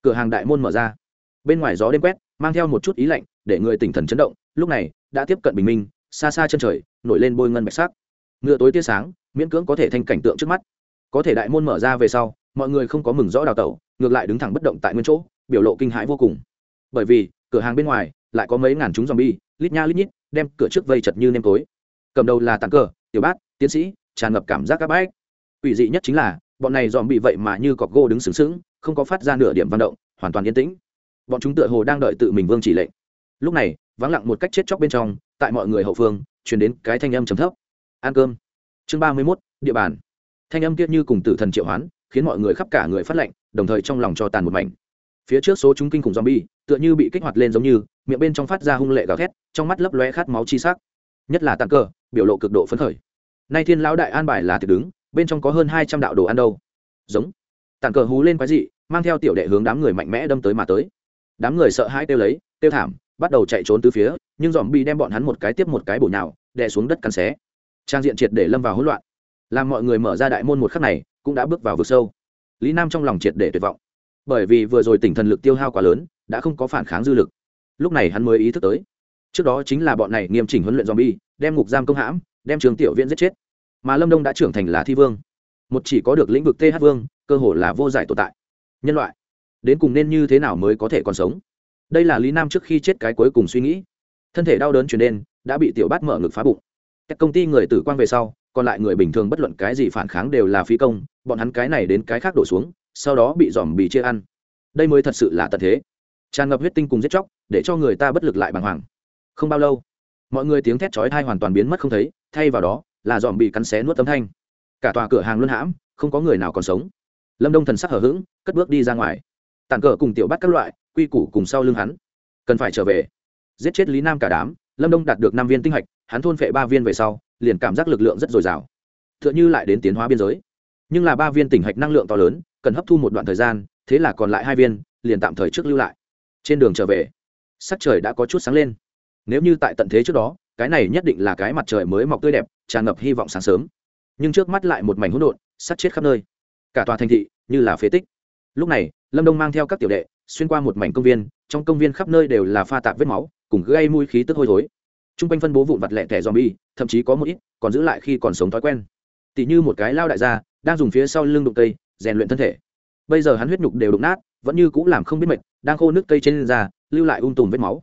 [SPEAKER 1] cửa hàng đại môn mở ra. Bên ngoài gió đêm quét, mang theo một chút ý lạnh, để người tỉnh thần chấn động, lúc này, đã tiếp cận bình minh, xa xa chân trời, nổi lên bôi ngân bạch sắc. Ngựa tối tia sáng, miễn cưỡng có thể thành cảnh tượng trước mắt. Có thể đại môn mở ra về sau, mọi người không có mừng rõ đào tẩu, ngược lại đứng thẳng bất động tại nguyên chỗ, biểu lộ kinh hãi vô cùng. Bởi vì, cửa hàng bên ngoài, lại có mấy ngàn chúng zombie, lít nha lít nhít, đem cửa trước vây chật như nêm tối. Cầm đầu là tặng cờ, tiểu bát, tiến sĩ, tràn ngập cảm giác các bách. Ủy dị nhất chính là, bọn này dòm bị vậy mà như cọc gô đứng sướng sướng không có phát ra nửa điểm vận động, hoàn toàn yên tĩnh. Bọn chúng tựa hồ đang đợi tự mình vương chỉ lệnh. Lúc này, vắng lặng một cách chết chóc bên trong, tại mọi người hậu phương chuyển đến cái thanh âm trầm thấp. Ăn cơm. Chương ba mươi mốt, địa bàn. Thanh âm kiết như cùng tử thần triệu hoán, khiến mọi người khắp cả người phát lệnh đồng thời trong lòng cho tàn một mảnh. Phía trước số chúng kinh khủng zombie, tựa như bị kích hoạt lên giống như, miệng bên trong phát ra hung lệ gào thét, trong mắt lấp lóe khát máu chi sắc. Nhất là tàn cơ, biểu lộ cực độ phấn khởi. Nay thiên lão đại an bài là tiệc đứng, bên trong có hơn hai trăm đạo đồ ăn đâu. Giống tàn cờ hú lên quái dị, mang theo tiểu đệ hướng đám người mạnh mẽ đâm tới mà tới. Đám người sợ hãi kêu lấy, kêu thảm, bắt đầu chạy trốn từ phía, nhưng dòm bi đem bọn hắn một cái tiếp một cái bổ nhào, đè xuống đất cắn xé. Trang diện triệt để lâm vào hỗn loạn. Làm mọi người mở ra đại môn một khắc này, cũng đã bước vào vực sâu. Lý nam trong lòng triệt để tuyệt vọng. Bởi vì vừa rồi tỉnh thần lực tiêu hao quá lớn, đã không có phản kháng dư lực. Lúc này hắn mới ý thức tới. Trước đó chính là bọn này nghiêm chỉnh huấn luyện zombie, đem ngục giam công hãm, đem trường tiểu viện giết chết. Mà lâm đông đã trưởng thành là thi vương. Một chỉ có được lĩnh vực th vương cơ hồ là vô giải tồn tại. Nhân loại, đến cùng nên như thế nào mới có thể còn sống? Đây là lý nam trước khi chết cái cuối cùng suy nghĩ. Thân thể đau đớn chuyển đến đã bị tiểu bát mở ngực phá bụng. Các công ty người tử quang về sau, còn lại người bình thường bất luận cái gì phản kháng đều là phí công, bọn hắn cái này đến cái khác đổ xuống, sau đó bị dòm bị chia ăn. Đây mới thật sự là tật thế. Tràn ngập huyết tinh cùng giết chóc, để cho người ta bất lực lại bàng hoàng. Không bao lâu, mọi người tiếng thét chói thai hoàn toàn biến mất không thấy, thay vào đó là dòm bị cắn xé nuốt tấm thanh. Cả tòa cửa hàng luân hãm, không có người nào còn sống lâm đông thần sắc hở h ữ g cất bước đi ra ngoài. Tàn cờ cùng tiểu bắt các loại, quy củ cùng sau lưng hắn. Cần phải trở về. Giết chết lý nam cả đám, lâm đông đạt được năm viên tinh hạch, hắn thôn phệ ba viên về sau, liền cảm giác lực lượng rất dồi dào. T h ư ợ n h ư lại đến tiến hóa biên giới. Nhưng là ba viên tỉnh hạch năng lượng to lớn, cần hấp thu một đoạn thời gian, thế là còn lại hai viên, liền tạm thời trước lưu lại. Trên đường trở về, sắc trời đã có chút sáng lên. Nếu như tại tận thế trước đó, cái này nhất định là cái mặt trời mới mọc tươi đẹp, tràn ngập hy vọng sáng sớm. Nhưng trước mắt lại một mảnh hỗn độn sắt chết khắp nơi cả tòa thành thị như là phế tích. Lúc này, lâm đông mang theo các tiểu đệ, xuyên qua một mảnh công viên, trong công viên khắp nơi đều là pha tạp vết máu, cùng gây mùi khí tức hôi thối. T r u n g quanh phân bố vụn vặt lẹ tẻ z o m bi e thậm chí có một ít còn giữ lại khi còn sống thói quen. Tỉ như một cái lao đại gia, đang dùng phía sau lưng đụng cây, rèn luyện thân thể. Bây giờ hắn huyết nhục đều đụng nát, vẫn như c ũ làm không biết mệt, đang khô nước cây trên da, lưu lại ung tùm vết máu.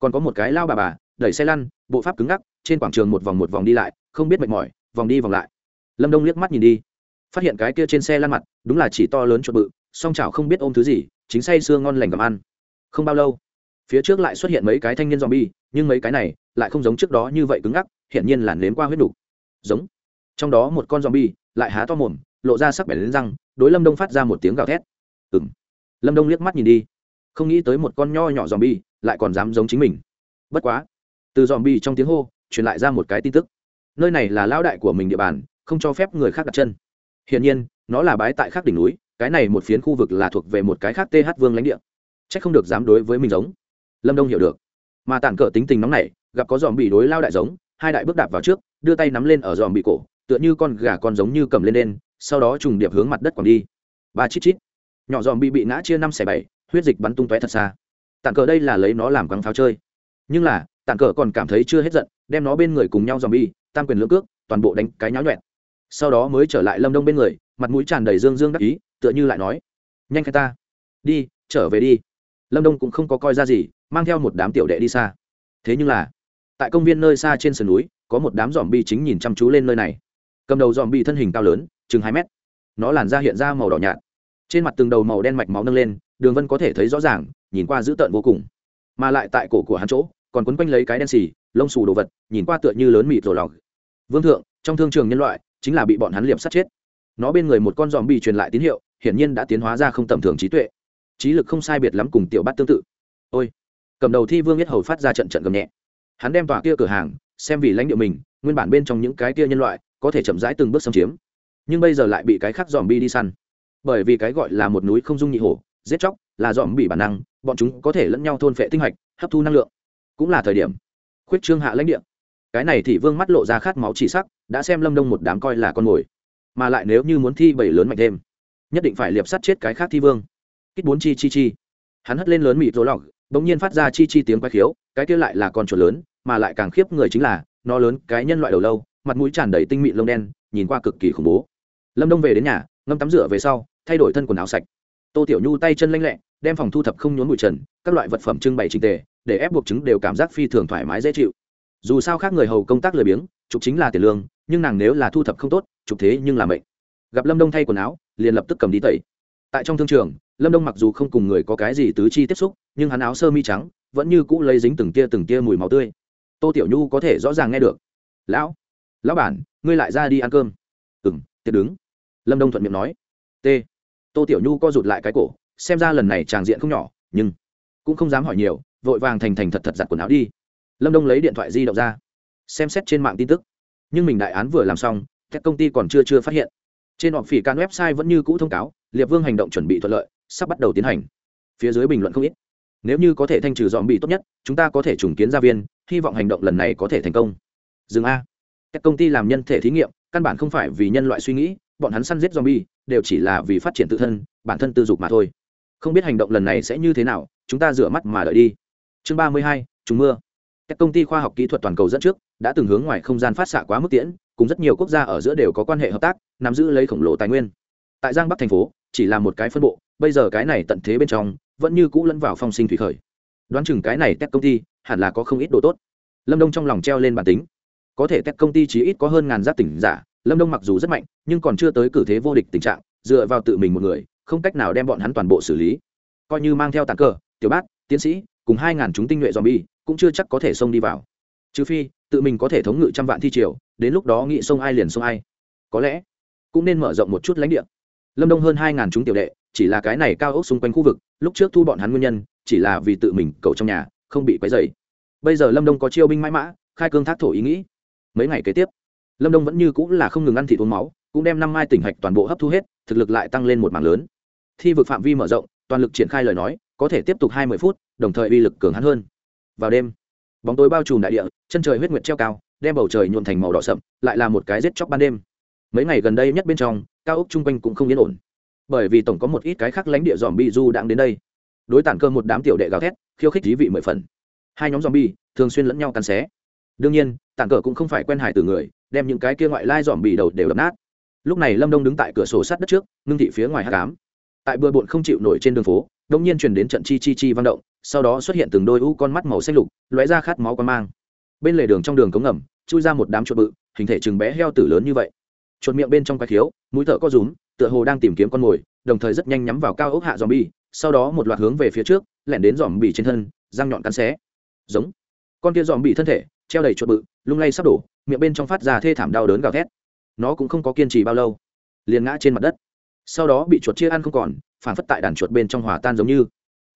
[SPEAKER 1] Còn có một cái lao bà bà, đẩy xe lăn, bộ pháp cứng ngắc, trên quảng trường một vòng một vòng đi lại, không biết mệt mỏi, vòng đi vòng lại. Lâm đông liếc mắt nhìn đi phát hiện cái kia trên xe lăn mặt, đúng là chỉ to lớn chuột bự, song chảo không biết ôm thứ gì, chính say sưa ngon lành gặm ăn. Không bao lâu, phía trước lại xuất hiện mấy cái thanh niên zombie, nhưng mấy cái này lại không giống trước đó như vậy cứng ngắc hiện nhiên là nếm qua huyết đủ. giống. Trong đó một con zombie lại há to mồm, lộ ra sắc bẻ lên răng, đối lâm đông phát ra một tiếng gào thét. Ừng lâm đông liếc mắt nhìn đi, không nghĩ tới một con nho nhỏ zombie lại còn dám giống chính mình. Bất quá, từ zombie trong tiếng hô, truyền lại ra một cái tin tức. Nơi này là lao đại của mình địa bàn, không cho phép người khác đặt chân hiển nhiên nó là bái tại khác đỉnh núi cái này một phiến khu vực là thuộc về một cái khác th vương lãnh địa. Chắc không được dám đối với mình giống. Lâm đông hiểu được. Mà tản cờ tính tình nóng này gặp có dòm bị đối lao đại giống hai đại bước đạp vào trước đưa tay nắm lên ở dòm bị cổ tựa như con gà con giống như cầm lên lên sau đó trùng điệp hướng mặt đất quẳng đi. Ba chít chít. Nhỏ dòm bị bị ngã chia năm xẻ bảy huyết dịch bắn tung tóe thật xa. Tản cờ đây là lấy nó làm quăng pháo chơi. Nhưng là tản cờ còn cảm thấy chưa hết giận đem nó bên người cùng nhau dòm bị, tam quyền lưỡng cước toàn bộ đánh cái nháo nhẹn sau đó mới trở lại lâm đông bên người, mặt mũi tràn đầy dương dương đắc ý, tựa như lại nói, nhanh khai ta, đi, trở về đi. Lâm đông cũng không có coi ra gì, mang theo một đám tiểu đệ đi xa. Thế nhưng là, tại công viên nơi xa trên sườn núi, có một đám dòm bi chính nhìn chăm chú lên nơi này. Cầm đầu dòm bi thân hình cao lớn, chừng hai mét. Nó làn da hiện ra màu đỏ nhạt. Trên mặt từng đầu màu đen mạch máu nâng lên, đường vân có thể thấy rõ ràng, nhìn qua dữ tợn vô cùng. Mà lại tại cổ của hắn chỗ, còn quấn quanh lấy cái đen xì, lông xù đồ vật, nhìn qua tựa như lớn mịt rồi lọc. Vương thượng, trong thương trường nhân loại chính là bị bọn hắn liệp sát chết. Nó bên người một con dòm bị truyền lại tín hiệu, hiển nhiên đã tiến hóa ra không tầm thường trí tuệ. Trí lực không sai biệt lắm cùng tiểu bát tương tự. Ôi! Cầm đầu thi vương nhất hầu phát ra trận trận gầm nhẹ. Hắn đem tòa kia cửa hàng, xem vì lãnh địa mình, nguyên bản bên trong những cái kia nhân loại, có thể chậm rãi từng bước xâm chiếm. Nhưng bây giờ lại bị cái khác dòm bi đi săn. Bởi vì cái gọi là một núi không dung nhị hổ, giết chóc, là dòm bị bản năng, bọn chúng có thể lẫn nhau thôn phệ tinh hạch hấp thu năng lượng. Cũng là thời điểm. Khuyết trương hạ lãnh địa cái này thì vương mắt lộ ra khát máu chỉ sắc, đã xem lâm đông một đám coi là con mồi. Mà lại nếu như muốn thi bảy lớn mạnh thêm, nhất định phải liệp sắt chết cái khác thi vương. Kích bốn chi chi chi. Hắn hất lên lớn mịt rối lọc, bỗng nhiên phát ra chi chi tiếng quay khiếu, cái kia lại là con chuột lớn, mà lại càng khiếp người chính là, nó lớn cái nhân loại đầu lâu, mặt mũi tràn đầy tinh mịn lông đen, nhìn qua cực kỳ khủng bố. Lâm đông về đến nhà, ngâm tắm rửa về sau, thay đổi thân quần áo sạch. Tô tiểu nhu tay chân lanh lẹ, đem phòng thu thập không nhốn bụi trần, các loại vật phẩm trưng bày trình tề, để ép buộc chứng đều cảm giác phi thường thoải mái dễ chịu dù sao khác người hầu công tác lười biếng, trục chính là tiền lương, nhưng nàng nếu là thu thập không tốt, trục thế nhưng là mệnh. Gặp lâm đông thay quần áo, liền lập tức cầm đi tẩy. Tại trong thương trường, lâm đông mặc dù không cùng người có cái gì tứ chi tiếp xúc, nhưng hắn áo sơ mi trắng, vẫn như cũ lấy dính từng tia từng tia mùi máu tươi. Tô tiểu nhu có thể rõ ràng nghe được. Lão lão bản, ngươi lại ra đi ăn cơm. Ừng tiệc đứng. Lâm đông thuận miệng nói. T. Tô tiểu nhu co rụt lại cái cổ, xem ra lần này tràng diện không nhỏ, nhưng cũng không dám hỏi nhiều, vội vàng thành thành thật thật giặt quần áo đi lâm đông lấy điện thoại di động ra xem xét trên mạng tin tức nhưng mình đại án vừa làm xong các công ty còn chưa chưa phát hiện trên họp phỉ can website vẫn như cũ thông cáo liệp vương hành động chuẩn bị thuận lợi sắp bắt đầu tiến hành phía dưới bình luận không ít nếu như có thể thanh trừ dòm bị tốt nhất chúng ta có thể trùng kiến gia viên hy vọng hành động lần này có thể thành công dừng a các công ty làm nhân thể thí nghiệm căn bản không phải vì nhân loại suy nghĩ bọn hắn săn giết zombie đều chỉ là vì phát triển tự thân bản thân tư dục mà thôi không biết hành động lần này sẽ như thế nào chúng ta rửa mắt mà đợi đi chương ba mươi hai chúng mưa các công ty khoa học kỹ thuật toàn cầu dẫn trước, đã từng hướng ngoài không gian phát xạ quá mức tiễn, cùng rất nhiều quốc gia ở giữa đều có quan hệ hợp tác, nắm giữ lấy khổng lồ tài nguyên. Tại giang bắc thành phố, chỉ là một cái phân bộ, bây giờ cái này tận thế bên trong, vẫn như cũ lẫn vào phong sinh thủy khởi. Đoán chừng cái này tech công ty, hẳn là có không ít đồ tốt. Lâm đông trong lòng treo lên bản tính. Có thể tech công ty chỉ ít có hơn ngàn giác tỉnh giả, lâm đông mặc dù rất mạnh, nhưng còn chưa tới cử thế vô địch tình trạng, dựa vào tự mình một người, không cách nào đem bọn hắn toàn bộ xử lý. Coi như mang theo tàn cờ, tiểu bát, tiến sĩ, cùng hai ngàn chúng tinh nhuệ dòm bi cũng chưa chắc có thể xông đi vào. Trừ phi, tự mình có thể thống ngự trăm vạn thi triều, đến lúc đó nghị xông ai liền xông ai. Có lẽ, cũng nên mở rộng một chút lãnh địa. Lâm đông hơn hai ngàn chúng tiểu đệ, chỉ là cái này cao ốc xung quanh khu vực, lúc trước thu bọn hắn nguyên nhân, chỉ là vì tự mình cầu trong nhà, không bị quấy dày bây giờ lâm đông có chiêu binh mãi mã, khai cương thác thổ ý nghĩ. Mấy ngày kế tiếp, lâm đông vẫn như cũng là không ngừng ăn thịt uống máu, cũng đem năm mai tỉnh hạch toàn bộ hấp thu hết, thực lực lại tăng lên một mảng lớn. Thi vực phạm vi mở rộng, toàn lực triển khai lời nói, có thể tiếp tục hai mươi phút, đồng thời uy lực cường hắn hơn vào đêm. Bóng tối bao trùm đại địa, chân trời huyết nguyệt treo cao, đem bầu trời nhuộn thành màu đỏ sậm, lại là một cái rết chóc ban đêm. Mấy ngày gần đây nhất bên trong, cao ốc chung quanh cũng không yên ổn. Bởi vì tổng có một ít cái khác lãnh địa dòm bi du đang đến đây. Đối tản cơ một đám tiểu đệ gào thét, khiêu khích thí vị mười phần. Hai nhóm dòm bi thường xuyên lẫn nhau cắn xé. Đương nhiên, tản cờ cũng không phải quen hải từ người, đem những cái kia ngoại lai dòm bị đầu đều đập nát. Lúc này lâm đông đứng tại cửa sổ sát đất trước, ngưng thị phía ngoài hát cám tại bừa bộn không chịu nổi trên đường phố đông nhiên truyền đến trận chi chi chi vang động, sau đó xuất hiện từng đôi u con mắt màu xanh lục, lóe ra khát máu con mang. Bên lề đường trong đường cống ngầm, chui ra một đám chuột bự, hình thể chừng bé heo tử lớn như vậy. Chuột miệng bên trong quái khiếu, mũi thợ có rúm, tựa hồ đang tìm kiếm con mồi, đồng thời rất nhanh nhắm vào cao ốc hạ dòm bi sau đó một loạt hướng về phía trước, lẻn đến dòm bì trên thân, răng nhọn cắn xé. Giống. Con kia dòm bị thân thể, treo đầy chuột bự, lung lay sắp đổ, miệng bên trong phát ra thê thảm đau đớn gào thét. Nó cũng không có kiên trì bao lâu, liền ngã trên mặt đất sau đó bị chuột chia ăn không còn phản phất tại đàn chuột bên trong hòa tan giống như.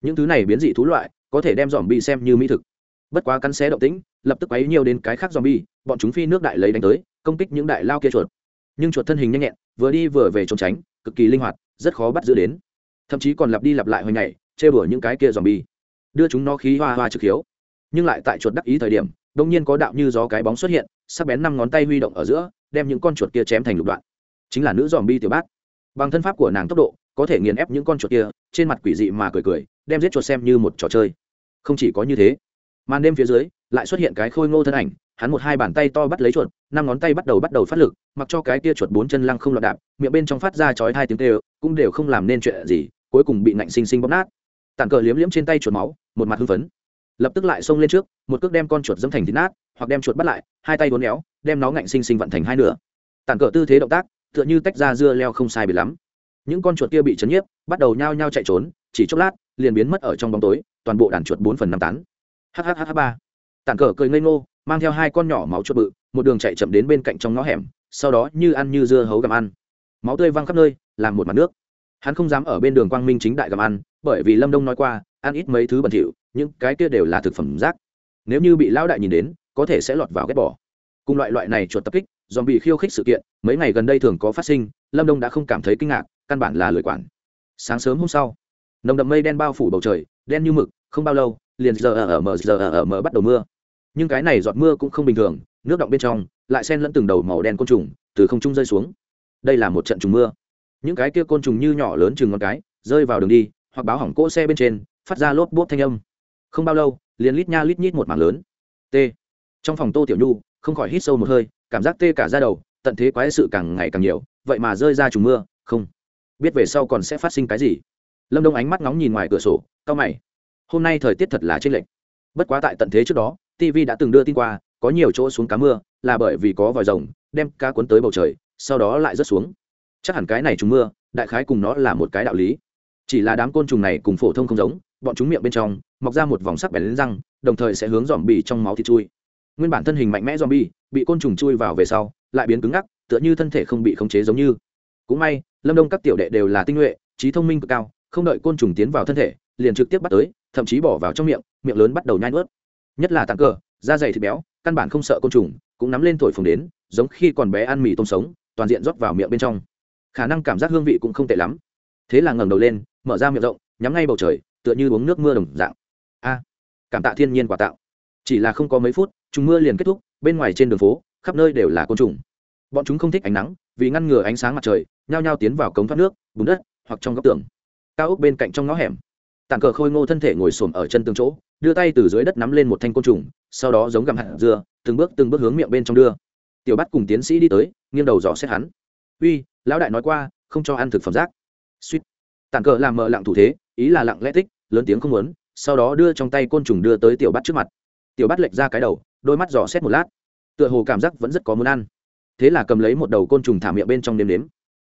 [SPEAKER 1] Những thứ này biến dị thú loại, có thể đem dòm bi xem như mỹ thực. Bất quá cắn xé động tĩnh, lập tức ấy nhiều đến cái khác dòm bi bọn chúng phi nước đại lấy đánh tới, công kích những đại lao kia chuột. Nhưng chuột thân hình nhanh nhẹn, vừa đi vừa về trốn tránh, cực kỳ linh hoạt, rất khó bắt giữ đến. Thậm chí còn lặp đi lặp lại hồi ngày chê bửa những cái kia dòm bi đưa chúng nó khí hoa hoa trực hiếu. Nhưng lại tại chuột đắc ý thời điểm đông nhiên có đạo như gió cái bóng xuất hiện, sắc bén năm ngón tay huy động ở giữa, đem những con chuột kia chém thành lục đoạn. Chính là nữ dòm bi tiểu bát bằng thân pháp của nàng tốc độ, có thể nghiền ép những con chuột kia, trên mặt quỷ dị mà cười cười, đem giết chuột xem như một trò chơi. Không chỉ có như thế, màn đêm phía dưới, lại xuất hiện cái khôi ngô thân ảnh, hắn một hai bàn tay to bắt lấy chuột, năm ngón tay bắt đầu bắt đầu phát lực, mặc cho cái tia chuột bốn chân lăng không lọt đạp, miệng bên trong phát ra chói hai tiếng kêu, cũng đều không làm nên chuyện gì, cuối cùng bị nạnh sinh sinh bóp nát. Tàn cờ liếm liếm trên tay chuột máu, một mặt hưng phấn. Lập tức lại xông lên trước, một cước đem con chuột dẫm thành thịt nát, hoặc đem chuột bắt lại, hai tay vốn éo, đem nó ngạnh sinh sinh vận thành hai nửa. Tàn cờ tư thế động tác tựa như tách ra dưa leo không sai bị lắm. Những con chuột kia bị chấn nhiếp, bắt đầu nhao nhao chạy trốn, chỉ chốc lát, liền biến mất ở trong bóng tối, toàn bộ đàn chuột bốn phần năm tán. Hhh ba. Tản cờ cười ngây ngô, mang theo hai con nhỏ máu chuột bự, một đường chạy chậm đến bên cạnh trong ngõ hẻm, sau đó như ăn như dưa hấu gặm ăn. Máu tươi văng khắp nơi, làm một mặt nước. Hắn không dám ở bên đường quang minh chính đại gặm ăn, bởi vì lâm đông nói qua, ăn ít mấy thứ bẩn thỉu, những cái kia đều là thực phẩm rác. Nếu như bị lão đại nhìn đến, có thể sẽ lọt vào ghét bỏ. Cùng loại loại này chuột tập kích dòm bị khiêu khích sự kiện, mấy ngày gần đây thường có phát sinh, lâm đông đã không cảm thấy kinh ngạc, căn bản là lười quản. Sáng sớm hôm sau, nồng đậm mây đen bao phủ bầu trời, đen như mực, không bao lâu, liền giờ ở mờ giờ ở mờ bắt đầu mưa. Nhưng cái này giọt mưa cũng không bình thường, nước động bên trong, lại xen lẫn từng đầu màu đen côn trùng, từ không trung rơi xuống. Đây là một trận trùng mưa. Những cái kia côn trùng như nhỏ lớn chừng ngón cái, rơi vào đường đi, hoặc báo hỏng cỗ xe bên trên, phát ra lốp bốp thanh âm. Không bao lâu, liền lít nha lít nhít một mảng lớn. T. Trong phòng tô tiểu nhu, không khỏi hít sâu một hơi cảm giác tê cả ra đầu, tận thế quái sự càng ngày càng nhiều, vậy mà rơi ra trùng mưa, không biết về sau còn sẽ phát sinh cái gì. Lâm đông ánh mắt ngóng nhìn ngoài cửa sổ cao mày. Hôm nay thời tiết thật là trên lệch. bất quá tại tận thế trước đó tv đã từng đưa tin qua, có nhiều chỗ xuống cá mưa, là bởi vì có vòi rồng, đem cá cuốn tới bầu trời, sau đó lại rớt xuống. Chắc hẳn cái này trùng mưa, đại khái cùng nó là một cái đạo lý. Chỉ là đám côn trùng này cùng phổ thông không giống, bọn chúng miệng bên trong, mọc ra một vòng sắc bén lên răng, đồng thời sẽ hướng dòm bì trong máu thịt chui. Nguyên bản thân hình mạnh mẽ dòm bì bị côn trùng chui vào về sau, lại biến cứng ngắc, tựa như thân thể không bị khống chế giống như. Cũng may, lâm đông các tiểu đệ đều là tinh nhuệ, trí thông minh cực cao, không đợi côn trùng tiến vào thân thể, liền trực tiếp bắt tới, thậm chí bỏ vào trong miệng miệng lớn bắt đầu nhai nuốt. Nhất là tặng cờ, da dày thịt béo, căn bản không sợ côn trùng, cũng nắm lên thổi phồng đến, giống khi còn bé ăn mì tôm sống, toàn diện rót vào miệng bên trong. Khả năng cảm giác hương vị cũng không tệ lắm. Thế là ngẩng đầu lên, mở ra miệng rộng, nhắm ngay bầu trời, tựa như uống nước mưa đồng dạng. A, cảm tạ thiên nhiên quả tạo. Chỉ là không có mấy phút chúng mưa liền kết thúc bên ngoài trên đường phố, khắp nơi đều là côn trùng. Bọn chúng không thích ánh nắng, vì ngăn ngừa ánh sáng mặt trời, nhao nhao tiến vào cống thoát nước, bùn đất, hoặc trong góc tường. Cao ốc bên cạnh trong ngõ hẻm tảng cờ khôi ngô thân thể ngồi xổm ở chân tường chỗ, đưa tay từ dưới đất nắm lên một thanh côn trùng, sau đó giống gặm hạt dưa, từng bước từng bước hướng miệng bên trong đưa. Tiểu bắt cùng tiến sĩ đi tới, nghiêng đầu dò xét hắn. Uy, lão đại nói qua, không cho ăn thực phẩm rác. Suýt. Tảng cờ làm mờ lặng thủ thế, ý là lặng lẽ tích lớn tiếng không muốn, sau đó đưa trong tay côn trùng đưa tới tiểu bắt trước mặt. Tiểu bắt lệch ra cái đầu đôi mắt dò xét một lát, tựa hồ cảm giác vẫn rất có muốn ăn. Thế là cầm lấy một đầu côn trùng thả miệng bên trong nếm nếm.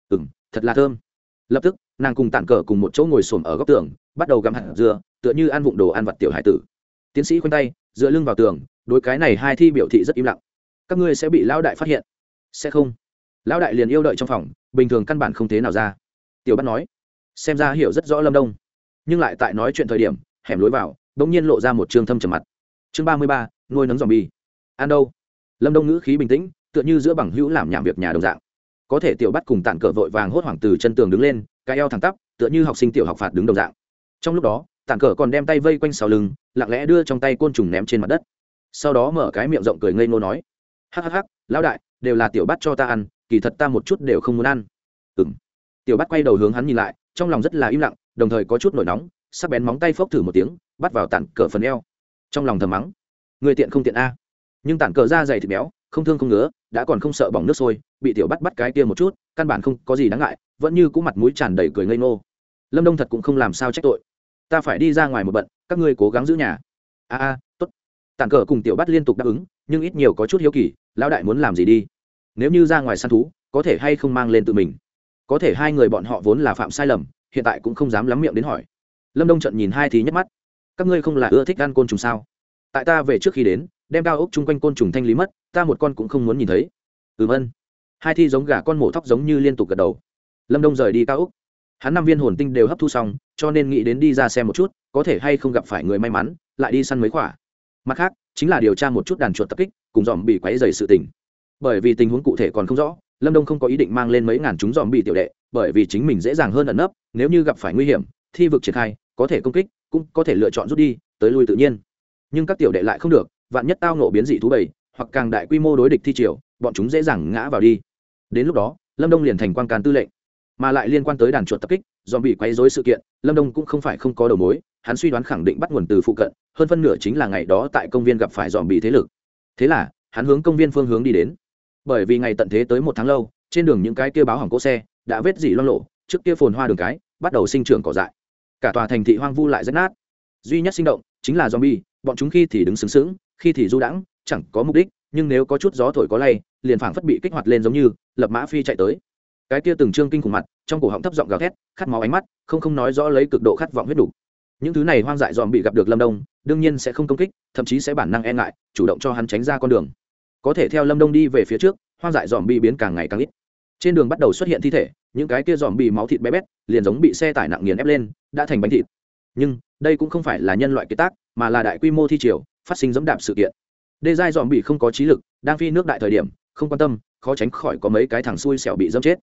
[SPEAKER 1] Ừ m thật là thơm. Lập tức, nàng cùng tản cờ cùng một chỗ ngồi xổm ở góc tường, bắt đầu gặm hạt dưa, tựa như ăn vụng đồ ăn vặt tiểu hải tử. Tiến sĩ khoanh tay, dựa lưng vào tường, đối cái này hai thi biểu thị rất im lặng. Các ngươi sẽ bị lão đại phát hiện. Sẽ không. Lão đại liền yêu đợi trong phòng, bình thường căn bản không thế nào ra. Tiểu bắt nói, xem ra hiểu rất rõ lâm đông. Nhưng lại tại nói chuyện thời điểm, hẻm lối vào đ ỗ n g nhiên lộ ra một t thâm trầm mặt. Chương ba mươi ba nuôi nấng dòm bi ăn đâu? Lâm đông ngữ khí bình tĩnh, tựa như giữa bằng hữu làm nhảm việc nhà đồng dạng. Có thể tiểu bắt cùng tản cờ vội vàng hốt hoảng từ chân tường đứng lên, cái eo thẳng tắp, tựa như học sinh tiểu học phạt đứng đồng dạng. Trong lúc đó, tản cờ còn đem tay vây quanh sau lưng, lặng lẽ đưa trong tay côn trùng ném trên mặt đất. Sau đó mở cái miệng rộng cười ngây ngô nói, hắc hắc lão đại, đều là tiểu bắt cho ta ăn, kỳ thật ta một chút đều không muốn ăn. Ừng tiểu bắt quay đầu hướng hắn nhìn lại, trong lòng rất là im lặng, đồng thời có chút nổi nóng, sắc bén móng tay phốc thử một tiếng, bắt vào tản cờ phần eo. Trong lòng thầm mắng người tiện không tiện a. Nhưng tản cờ da dày thịt béo, không thương không ngứa, đã còn không sợ bỏng nước sôi, bị tiểu bắt bắt cái kia một chút, căn bản không có gì đáng ngại, vẫn như cũng mặt mũi tràn đầy cười ngây ngô. Lâm đông thật cũng không làm sao trách tội. Ta phải đi ra ngoài một bận, các ngươi cố gắng giữ nhà. A a t ố t cờ cùng tiểu bắt liên tục đáp ứng, nhưng ít nhiều có chút hiếu kỳ, lão đại muốn làm gì đi? Nếu như ra ngoài săn thú, có thể hay không mang lên tự mình? Có thể hai người bọn họ vốn là phạm sai lầm, hiện tại cũng không dám lắm miệng đến hỏi. Lâm đông trận nhìn hai thì nhắc mắt. Các ngươi không là ưa thích ăn côn trùng sao? Tại ta về trước khi đến, đem cao ốc chung quanh côn trùng thanh lý mất, ta một con cũng không muốn nhìn thấy. Ừm ân hai thi giống gà con mổ thóc giống như liên tục gật đầu. Lâm đông rời đi cao úc hắn năm viên hồn tinh đều hấp thu xong, cho nên nghĩ đến đi ra xem một chút, có thể hay không gặp phải người may mắn, lại đi săn mấy quả. mặt khác, chính là điều tra một chút đàn chuột tập kích, cùng dòm bị quáy dày sự tình. Bởi vì tình huống cụ thể còn không rõ, lâm đông không có ý định mang lên mấy ngàn chúng dòm bị tiểu đệ, bởi vì chính mình dễ dàng hơn ẩn nấp, nếu như gặp phải nguy hiểm, thi vực triển khai, có thể công kích, cũng có thể lựa chọn rút đi, tới lui tự nhiên nhưng các tiểu đệ lại không được, vạn nhất tao nộ biến dị thú bầy, hoặc càng đại quy mô đối địch thi triều, bọn chúng dễ dàng ngã vào đi. Đến lúc đó, lâm đông liền thành quan can tư lệnh. Mà lại liên quan tới đàn chuột tập kích dòm bị quấy dối sự kiện, lâm đông cũng không phải không có đầu mối, hắn suy đoán khẳng định bắt nguồn từ phụ cận, hơn phân nửa chính là ngày đó tại công viên gặp phải dòm bị thế lực. Thế là, hắn hướng công viên phương hướng đi đến. Bởi vì ngày tận thế tới một tháng lâu, trên đường những cái kia báo hỏng cỗ xe đã vết dỉ loang lộ trước kia phồn hoa đường cái, bắt đầu sinh trưởng cỏ dại. Cả tòa thành thị hoang vu lại rách nát. Duy nhất sinh động chính là zombie, bọn chúng khi thì đứng sướng sướng khi thì du đãng, chẳng có mục đích, nhưng nếu có chút gió thổi có lay, liền phảng phất bị kích hoạt lên giống như, lập mã phi chạy tới. Cái kia từng trương kinh khủng mặt, trong cổ họng thấp giọng gào thét, khát máu ánh mắt, không không nói rõ lấy cực độ khát vọng huyết đủ. Những thứ này hoang dại zombie bị gặp được lâm đông, đương nhiên sẽ không công kích, thậm chí sẽ bản năng e ngại, chủ động cho hắn tránh ra con đường. Có thể theo lâm đông đi về phía trước, hoang dại zombie bị biến càng ngày càng ít. Trên đường bắt đầu xuất hiện thi thể, những cái kia dòm bị máu thịt bé bét, liền giống bị xe tải nặng nghiền ép lên, đã thành bánh thịt. Nhưng đây cũng không phải là nhân loại kế tác, mà là đại quy mô thi triều, phát sinh dẫm đạp sự kiện. Đê giai dòm bị không có trí lực, đang phi nước đại thời điểm, không quan tâm, khó tránh khỏi có mấy cái thằng xui xẻo bị dẫm chết.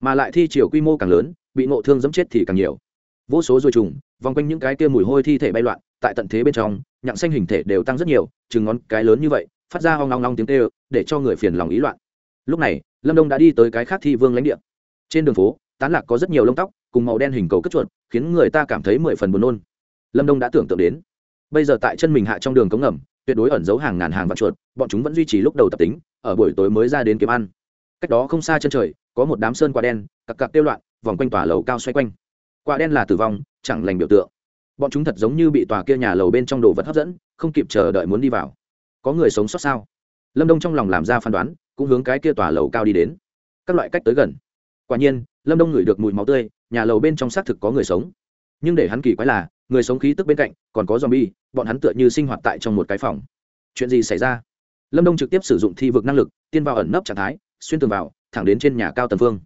[SPEAKER 1] Mà lại thi triều quy mô càng lớn, bị ngộ thương dẫm chết thì càng nhiều. Vô số ruồi trùng, vòng quanh những cái tia mùi hôi thi thể bay loạn, tại tận thế bên trong, nhặng xanh hình thể đều tăng rất nhiều, chừng ngón cái lớn như vậy, phát ra hoang long long tiếng tê để cho người phiền lòng ý loạn. Lúc này, lâm đông đã đi tới cái khác thi vương lãnh địa. Trên đường phố, tán lạc có rất nhiều lông tóc, cùng màu đen hình cầu cất chuột, khiến người ta cảm thấy mười phần buồn nôn lâm đông đã tưởng tượng đến. Bây giờ tại chân mình hạ trong đường cống ngầm, tuyệt đối ẩn giấu hàng ngàn hàng vạn chuột, bọn chúng vẫn duy trì lúc đầu tập tính, ở buổi tối mới ra đến kiếm ăn. Cách đó không xa chân trời, có một đám sơn quả đen cặp cặp tiêu loạn, vòng quanh tòa lầu cao xoay quanh. Quả đen là tử vong, chẳng lành biểu tượng. Bọn chúng thật giống như bị tòa kia nhà lầu bên trong đồ vật hấp dẫn, không kịp chờ đợi muốn đi vào. Có người sống sót sao? Lâm đông trong lòng làm ra phán đoán, cũng hướng cái kia tòa lầu cao đi đến. Các loại cách tới gần. Quả nhiên, lâm đông ngửi được mùi máu tươi, nhà lầu bên trong xác thực có người sống. Nhưng để hắn kỳ quái là người sống khí tức bên cạnh còn có zombie, bọn hắn tựa như sinh hoạt tại trong một cái phòng. Chuyện gì xảy ra? Lâm Đông trực tiếp sử dụng thi vực năng lực, tiên vào ẩn nấp trạng thái, xuyên tường vào, thẳng đến trên nhà cao tầng phương.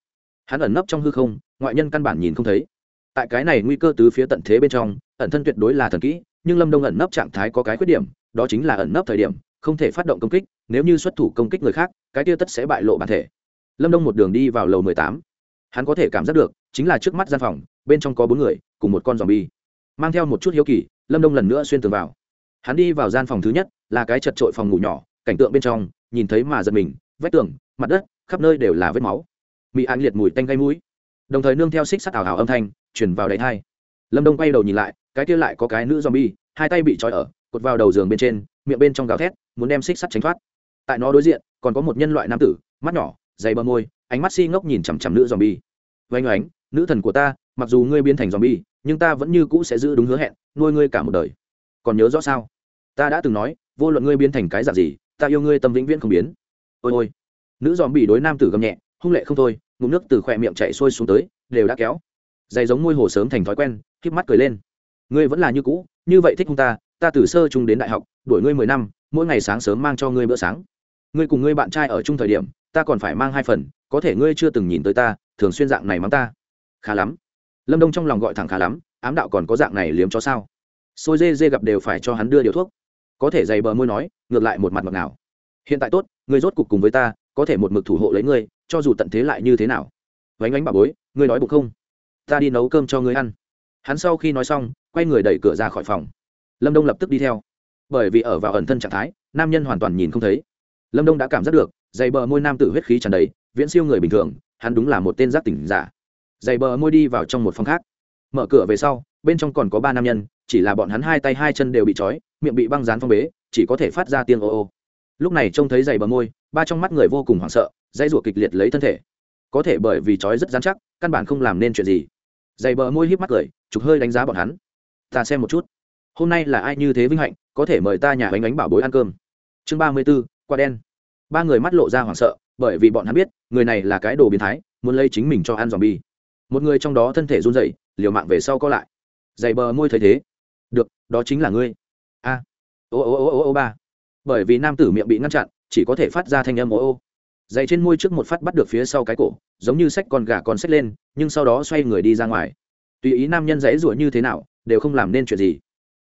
[SPEAKER 1] Hắn ẩn nấp trong hư không, ngoại nhân căn bản nhìn không thấy. Tại cái này nguy cơ tứ phía tận thế bên trong, ẩn thân tuyệt đối là thần kỹ, nhưng Lâm Đông ẩn nấp trạng thái có cái khuyết điểm, đó chính là ẩn nấp thời điểm, không thể phát động công kích, nếu như xuất thủ công kích người khác, cái kia tất sẽ bại lộ bản thể. Lâm Đông một đường đi vào lầu mười tám, Hắn có thể cảm giác được, chính là trước mắt gian phòng, bên trong có bốn người, cùng một con zombie mang theo một chút hiếu kỳ, lâm đông lần nữa xuyên tường vào. Hắn đi vào gian phòng thứ nhất, là cái chật trội phòng ngủ nhỏ, cảnh tượng bên trong, nhìn thấy mà giật mình, vách tường, mặt đất, khắp nơi đều là vết máu. Mị an liệt mùi tanh gây mũi. Đồng thời nương theo xích sắt ảo ảo âm thanh chuyển vào đầy thai. Lâm đông quay đầu nhìn lại, cái kia lại có cái nữ zombie, hai tay bị trói ở, cột vào đầu giường bên trên, miệng bên trong gào thét, muốn đem xích sắt tránh thoát. Tại nó đối diện, còn có một nhân loại nam tử, mắt nhỏ, dày bờ môi, ánh mắt si ngốc nhìn chằm chằm nữ zombie. Vênh oánh, nữ thần của ta, mặc dù ngươi biến thành zombie nhưng ta vẫn như cũ sẽ giữ đúng hứa hẹn, nuôi ngươi cả một đời. Còn nhớ rõ sao? Ta đã từng nói, vô luận ngươi biến thành cái dạng gì, ta yêu ngươi tâm vĩnh viễn không biến. Ôi ôi. Nữ dòm bị đối nam tử gầm nhẹ, hung lệ không thôi, ngụm nước từ khỏe miệng chạy sôi xuống tới, đều đã kéo. Dày giống môi hồ sớm thành thói quen k mắt cười lên. Ngươi vẫn là như cũ, như vậy thích không ta ta từ sơ chung đến đại học, đuổi ngươi mười năm, mỗi ngày sáng sớm mang cho ngươi bữa sáng. Ngươi cùng ngươi bạn trai ở chung thời điểm, ta còn phải mang hai phần, có thể ngươi chưa từng nhìn tới ta, thường xuyên dạng này mắng ta. Khá lắm lâm đông trong lòng gọi thẳng khá lắm ám đạo còn có dạng này liếm cho sao xôi dê dê gặp đều phải cho hắn đưa điều thuốc có thể dày bờ môi nói ngược lại một mặt mặt nào hiện tại tốt ngươi rốt cục cùng với ta có thể một mực thủ hộ lấy ngươi cho dù tận thế lại như thế nào vánh ánh bà bối ngươi nói bụng không ta đi nấu cơm cho ngươi ăn hắn sau khi nói xong quay người đẩy cửa ra khỏi phòng lâm đông lập tức đi theo bởi vì ở vào ẩn thân trạng thái nam nhân hoàn toàn nhìn không thấy lâm đông đã cảm giác được dày bờ môi nam tử huyết khí tràn đầy viễn siêu người bình thường hắn đúng là một tên giác tỉnh giả giày bờ môi đi vào trong một phòng khác. Mở cửa về sau, bên trong còn có ba nam nhân, chỉ là bọn hắn hai tay hai chân đều bị trói, miệng bị băng dán phong bế, chỉ có thể phát ra tiếng ô ô. Lúc này trông thấy giày bờ môi, ba trong mắt người vô cùng hoảng sợ dây ruột kịch liệt lấy thân thể. Có thể bởi vì trói rất dán chắc, căn bản không làm nên chuyện gì. Giày bờ môi híp mắt cười, chụp hơi đánh giá bọn hắn. Ta xem một chút. Hôm nay là ai như thế vinh hạnh, có thể mời ta nhà bánh bánh bảo bối ăn cơm? Chương ba mươi b ố quả đen. Ba người mắt lộ ra hoảng sợ, bởi vì bọn hắn biết, người này là cái đồ biến thái, muốn lấy chính mình cho ăn dòm bi một người trong đó thân thể run rẩy, liều mạng về sau có lại. Dày bờ môi thấy thế. Được, đó chính là ngươi. A. Ô ô ô ô ô, ba. Bởi vì nam tử miệng bị ngăn chặn, chỉ có thể phát ra thanh âm ô ô. Dày trên môi trước một phát bắt được phía sau cái cổ, giống như sách con gà con sách lên, nhưng sau đó xoay người đi ra ngoài. Tùy ý nam nhân dãy rủa như thế nào, đều không làm nên chuyện gì.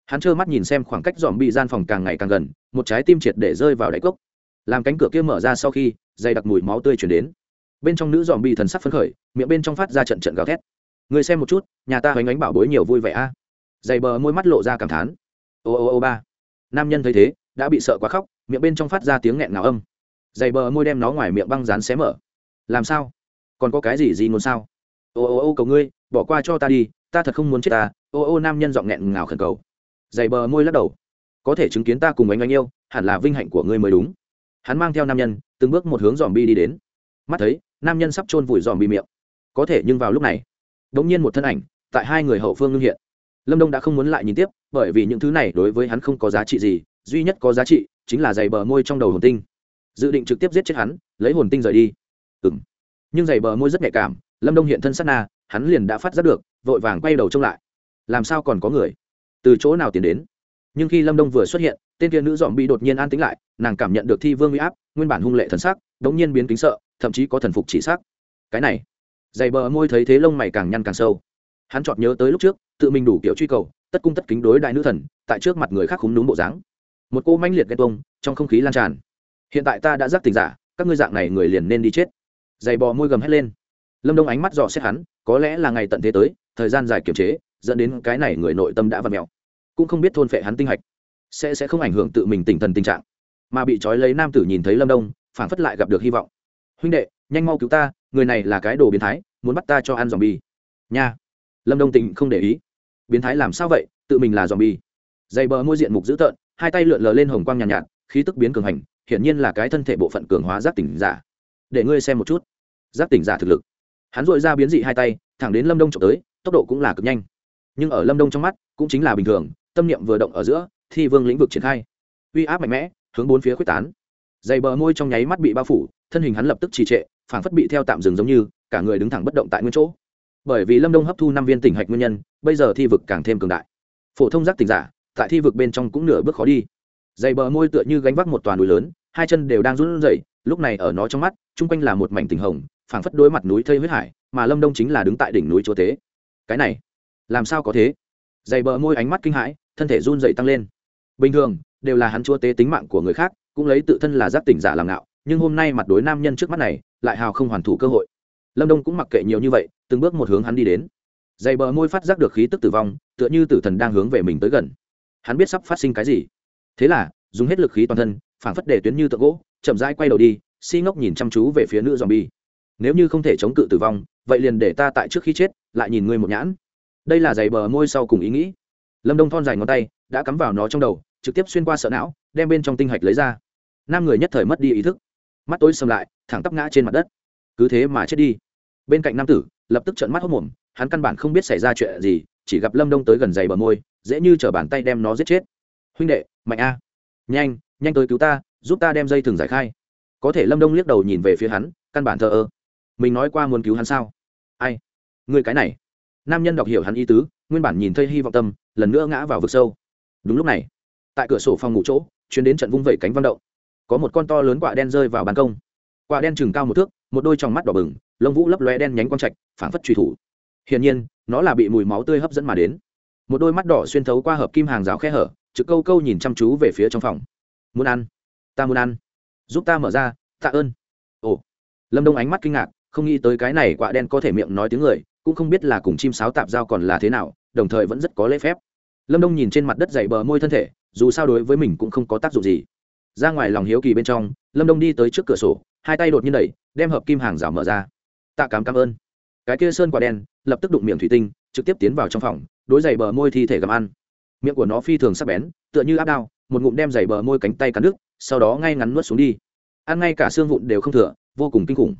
[SPEAKER 1] Hắn trơ mắt nhìn xem khoảng cách dòm bị gian phòng càng ngày càng gần, một trái tim triệt để rơi vào đáy cốc. Làm cánh cửa kia mở ra sau khi, dày đặc mùi máu tươi chuyển đến bên trong nữ dòm bị thần sắc phấn khởi, miệng bên trong phát ra trận trận gào thét. Người xem một chút, nhà ta hoành ánh bảo bối nhiều vui vẻ a. À. dày bờ môi mắt lộ ra cảm thán. Ô ô ô ba. Nam nhân thấy thế, đã bị sợ quá khóc, miệng bên trong phát ra tiếng nghẹn ngào âm. Dày bờ môi đem nó ngoài miệng băng rán xé mở. Làm sao? Còn có cái gì gì muốn sao? Ô ô ô cầu ngươi, bỏ qua cho ta đi, ta thật không muốn chết ta. Ô ô nam nhân giọng nghẹn ngào khẩn cầu. Dày bờ môi lắc đầu. Có thể chứng kiến ta cùng anh anh yêu, hẳn là vinh hạnh của ngươi mới đúng. Hắn mang theo nam nhân, từng bước một hướng dòm bi đi đến. Mắt thấy nam nhân sắp chôn vùi dòm bị miệng. Có thể nhưng vào lúc này, đống nhiên một thân ảnh, tại hai người hậu phương ngưng hiện. Lâm đông đã không muốn lại nhìn tiếp, bởi vì những thứ này đối với hắn không có giá trị gì, duy nhất có giá trị chính là giày bờ môi trong đầu hồn tinh. Dự định trực tiếp giết chết hắn, lấy hồn tinh rời đi. Ừng nhưng giày bờ môi rất nhạy cảm, lâm đông hiện thân sát na, hắn liền đã phát giác được, vội vàng quay đầu trông lại. Làm sao còn có người? Từ chỗ nào tiến đến? Nhưng khi lâm đông vừa xuất hiện, tên kia nữ dòm bị đột nhiên an tĩnh lại, nàng cảm nhận được thi vương uy áp, nguyên bản hung lệ thần sắc đ ố n g nhiên biến kính sợ thậm chí có thần phục chỉ sắc cái này, dày bờ môi thấy thế lông mày càng nhăn càng sâu. Hắn chọn nhớ tới lúc trước, tự mình đủ kiểu truy cầu, tất cung tất kính đối đại nữ thần, tại trước mặt người khác khúng đúng bộ dáng. Một cô manh liệt ghen tuông, trong không khí lan tràn. Hiện tại ta đã giác tình giả, các ngươi dạng này người liền nên đi chết. Dày bò môi gầm hét lên. Lâm đông ánh mắt dò xét hắn, có lẽ là ngày tận thế tới, thời gian dài kiềm chế, dẫn đến cái này người nội tâm đã v ặ mẹo cũng không biết thôn phệ hắn tinh hạch, sẽ sẽ không ảnh hưởng tự mình tinh thần tình trạng. Mà bị trói lấy nam tử nhìn thấy lâm đông phản phất lại gặp được hy vọng huynh đệ nhanh mau cứu ta người này là cái đồ biến thái muốn bắt ta cho ăn dòm bi nha. Lâm đông tịnh không để ý. Biến thái làm sao vậy? Tự mình là dòm bi dày bờ môi diện mục dữ tợn hai tay lượn lờ lên hồng quang nhàn nhạt, nhạt khí tức biến cường hành hiển nhiên là cái thân thể bộ phận cường hóa giác tỉnh giả. Để ngươi xem một chút. Giác tỉnh giả thực lực. Hắn dội ra biến dị hai tay thẳng đến lâm đông trộm tới tốc độ cũng là cực nhanh. Nhưng ở lâm đông trong mắt cũng chính là bình thường tâm niệm vừa động ở giữa thi vương lĩnh vực triển khai. Uy áp mạnh mẽ hướng bốn phía quyết tán dày bờ môi trong nháy mắt bị bao phủ, thân hình hắn lập tức trì trệ, phảng phất bị theo tạm dừng giống như, cả người đứng thẳng bất động tại nguyên chỗ. Bởi vì lâm đông hấp thu năm viên tỉnh hạch nguyên nhân, bây giờ thi vực càng thêm cường đại. Phổ thông giác tỉnh giả, tại thi vực bên trong cũng nửa bước khó đi. Dày bờ môi tựa như gánh vác một toàn núi lớn, hai chân đều đang run rẩy, lúc này ở nó trong mắt, chung quanh là một mảnh tình hồng, phảng phất đối mặt núi thây huyết hải, mà lâm đông chính là đứng tại đỉnh núi chúa tế cái này, làm sao có thế? Dày bờ môi ánh mắt kinh hãi, thân thể run dậy tăng lên. Bình thường, đều là hắn chúa tế tính mạng của người khác cũng lấy tự thân là giác tỉnh giả làm ngạo, nhưng hôm nay mặt đối nam nhân trước mắt này, lại hào không hoàn thủ cơ hội. Lâm đông cũng mặc kệ nhiều như vậy, từng bước một hướng hắn đi đến. Dày bờ môi phát giác được khí tức tử vong, tựa như tử thần đang hướng về mình tới gần. Hắn biết sắp phát sinh cái gì. Thế là, dùng hết lực khí toàn thân phảng phất để tuyến như tượng gỗ, chậm rãi quay đầu đi, si ngốc nhìn chăm chú về phía nữ dòm bi nếu như không thể chống cự tử vong, vậy liền để ta tại trước khi chết, lại nhìn ngươi một nhãn. Đây là giày bờ môi sau cùng ý nghĩ. Lâm đông thon dài ngón tay, đã cắm vào nó trong đầu trực tiếp xuyên qua sợ não, đem bên trong tinh hạch lấy ra. Nam người nhất thời mất đi ý thức. Mắt tối xâm lại, thẳng tắp ngã trên mặt đất. Cứ thế mà chết đi. Bên cạnh nam tử, lập tức trợn mắt hốc mồm hắn căn bản không biết xảy ra chuyện gì, chỉ gặp lâm đông tới gần giày bờ môi, dễ như chở bàn tay đem nó giết chết. Huynh đệ, mạnh a. Nhanh nhanh tới cứu ta, giúp ta đem dây thừng giải khai. Có thể lâm đông liếc đầu nhìn về phía hắn, căn bản thờ ơ. Mình nói qua muốn cứu hắn sao? Ai? Người cái này. Nam nhân đọc hiểu hắn ý tứ, nguyên bản nhìn thấy hy vọng tâm, lần nữa ngã vào vực sâu. Đúng lúc này tại cửa sổ phòng ngủ chỗ chuyến đến trận vung vẩy cánh văn động. Có một con to lớn quạ đen rơi vào ban công. Quạ đen chừng cao một thước, một đôi tròng mắt đỏ bừng, lông vũ lấp lóe đen nhánh quang trạch, phảng phất truy thủ. Hiển nhiên, nó là bị mùi máu tươi hấp dẫn mà đến. Một đôi mắt đỏ xuyên thấu qua hợp kim hàng rào khe hở, trực câu câu nhìn chăm chú về phía trong phòng. Muốn ăn? Ta muốn ăn. Giúp ta mở ra, tạ ơn. Ồ. Lâm đông ánh mắt kinh ngạc, không nghĩ tới cái này quạ đen có thể miệng nói tiếng người, cũng không biết là cùng chim sáo tạp giao còn là thế nào, đồng thời vẫn rất có lễ phép. Lâm đông nhìn trên mặt đất dày bờ môi thân thể dù sao đối với mình cũng không có tác dụng gì. Ra ngoài lòng hiếu kỳ bên trong, lâm đông đi tới trước cửa sổ, hai tay đột nhiên đẩy, đem hợp kim hàng rào mở ra. Tạ cám cảm ơn. Cái kia sơn quả đen, lập tức đụng miệng thủy tinh, trực tiếp tiến vào trong phòng, đối dày bờ môi thi thể gặm ăn. Miệng của nó phi thường sắc bén, tựa như áp đao, một ngụm đem dày bờ môi cánh tay cắn đứt, sau đó ngay ngắn nuốt xuống đi. Ăn ngay cả xương vụn đều không thừa, vô cùng kinh khủng.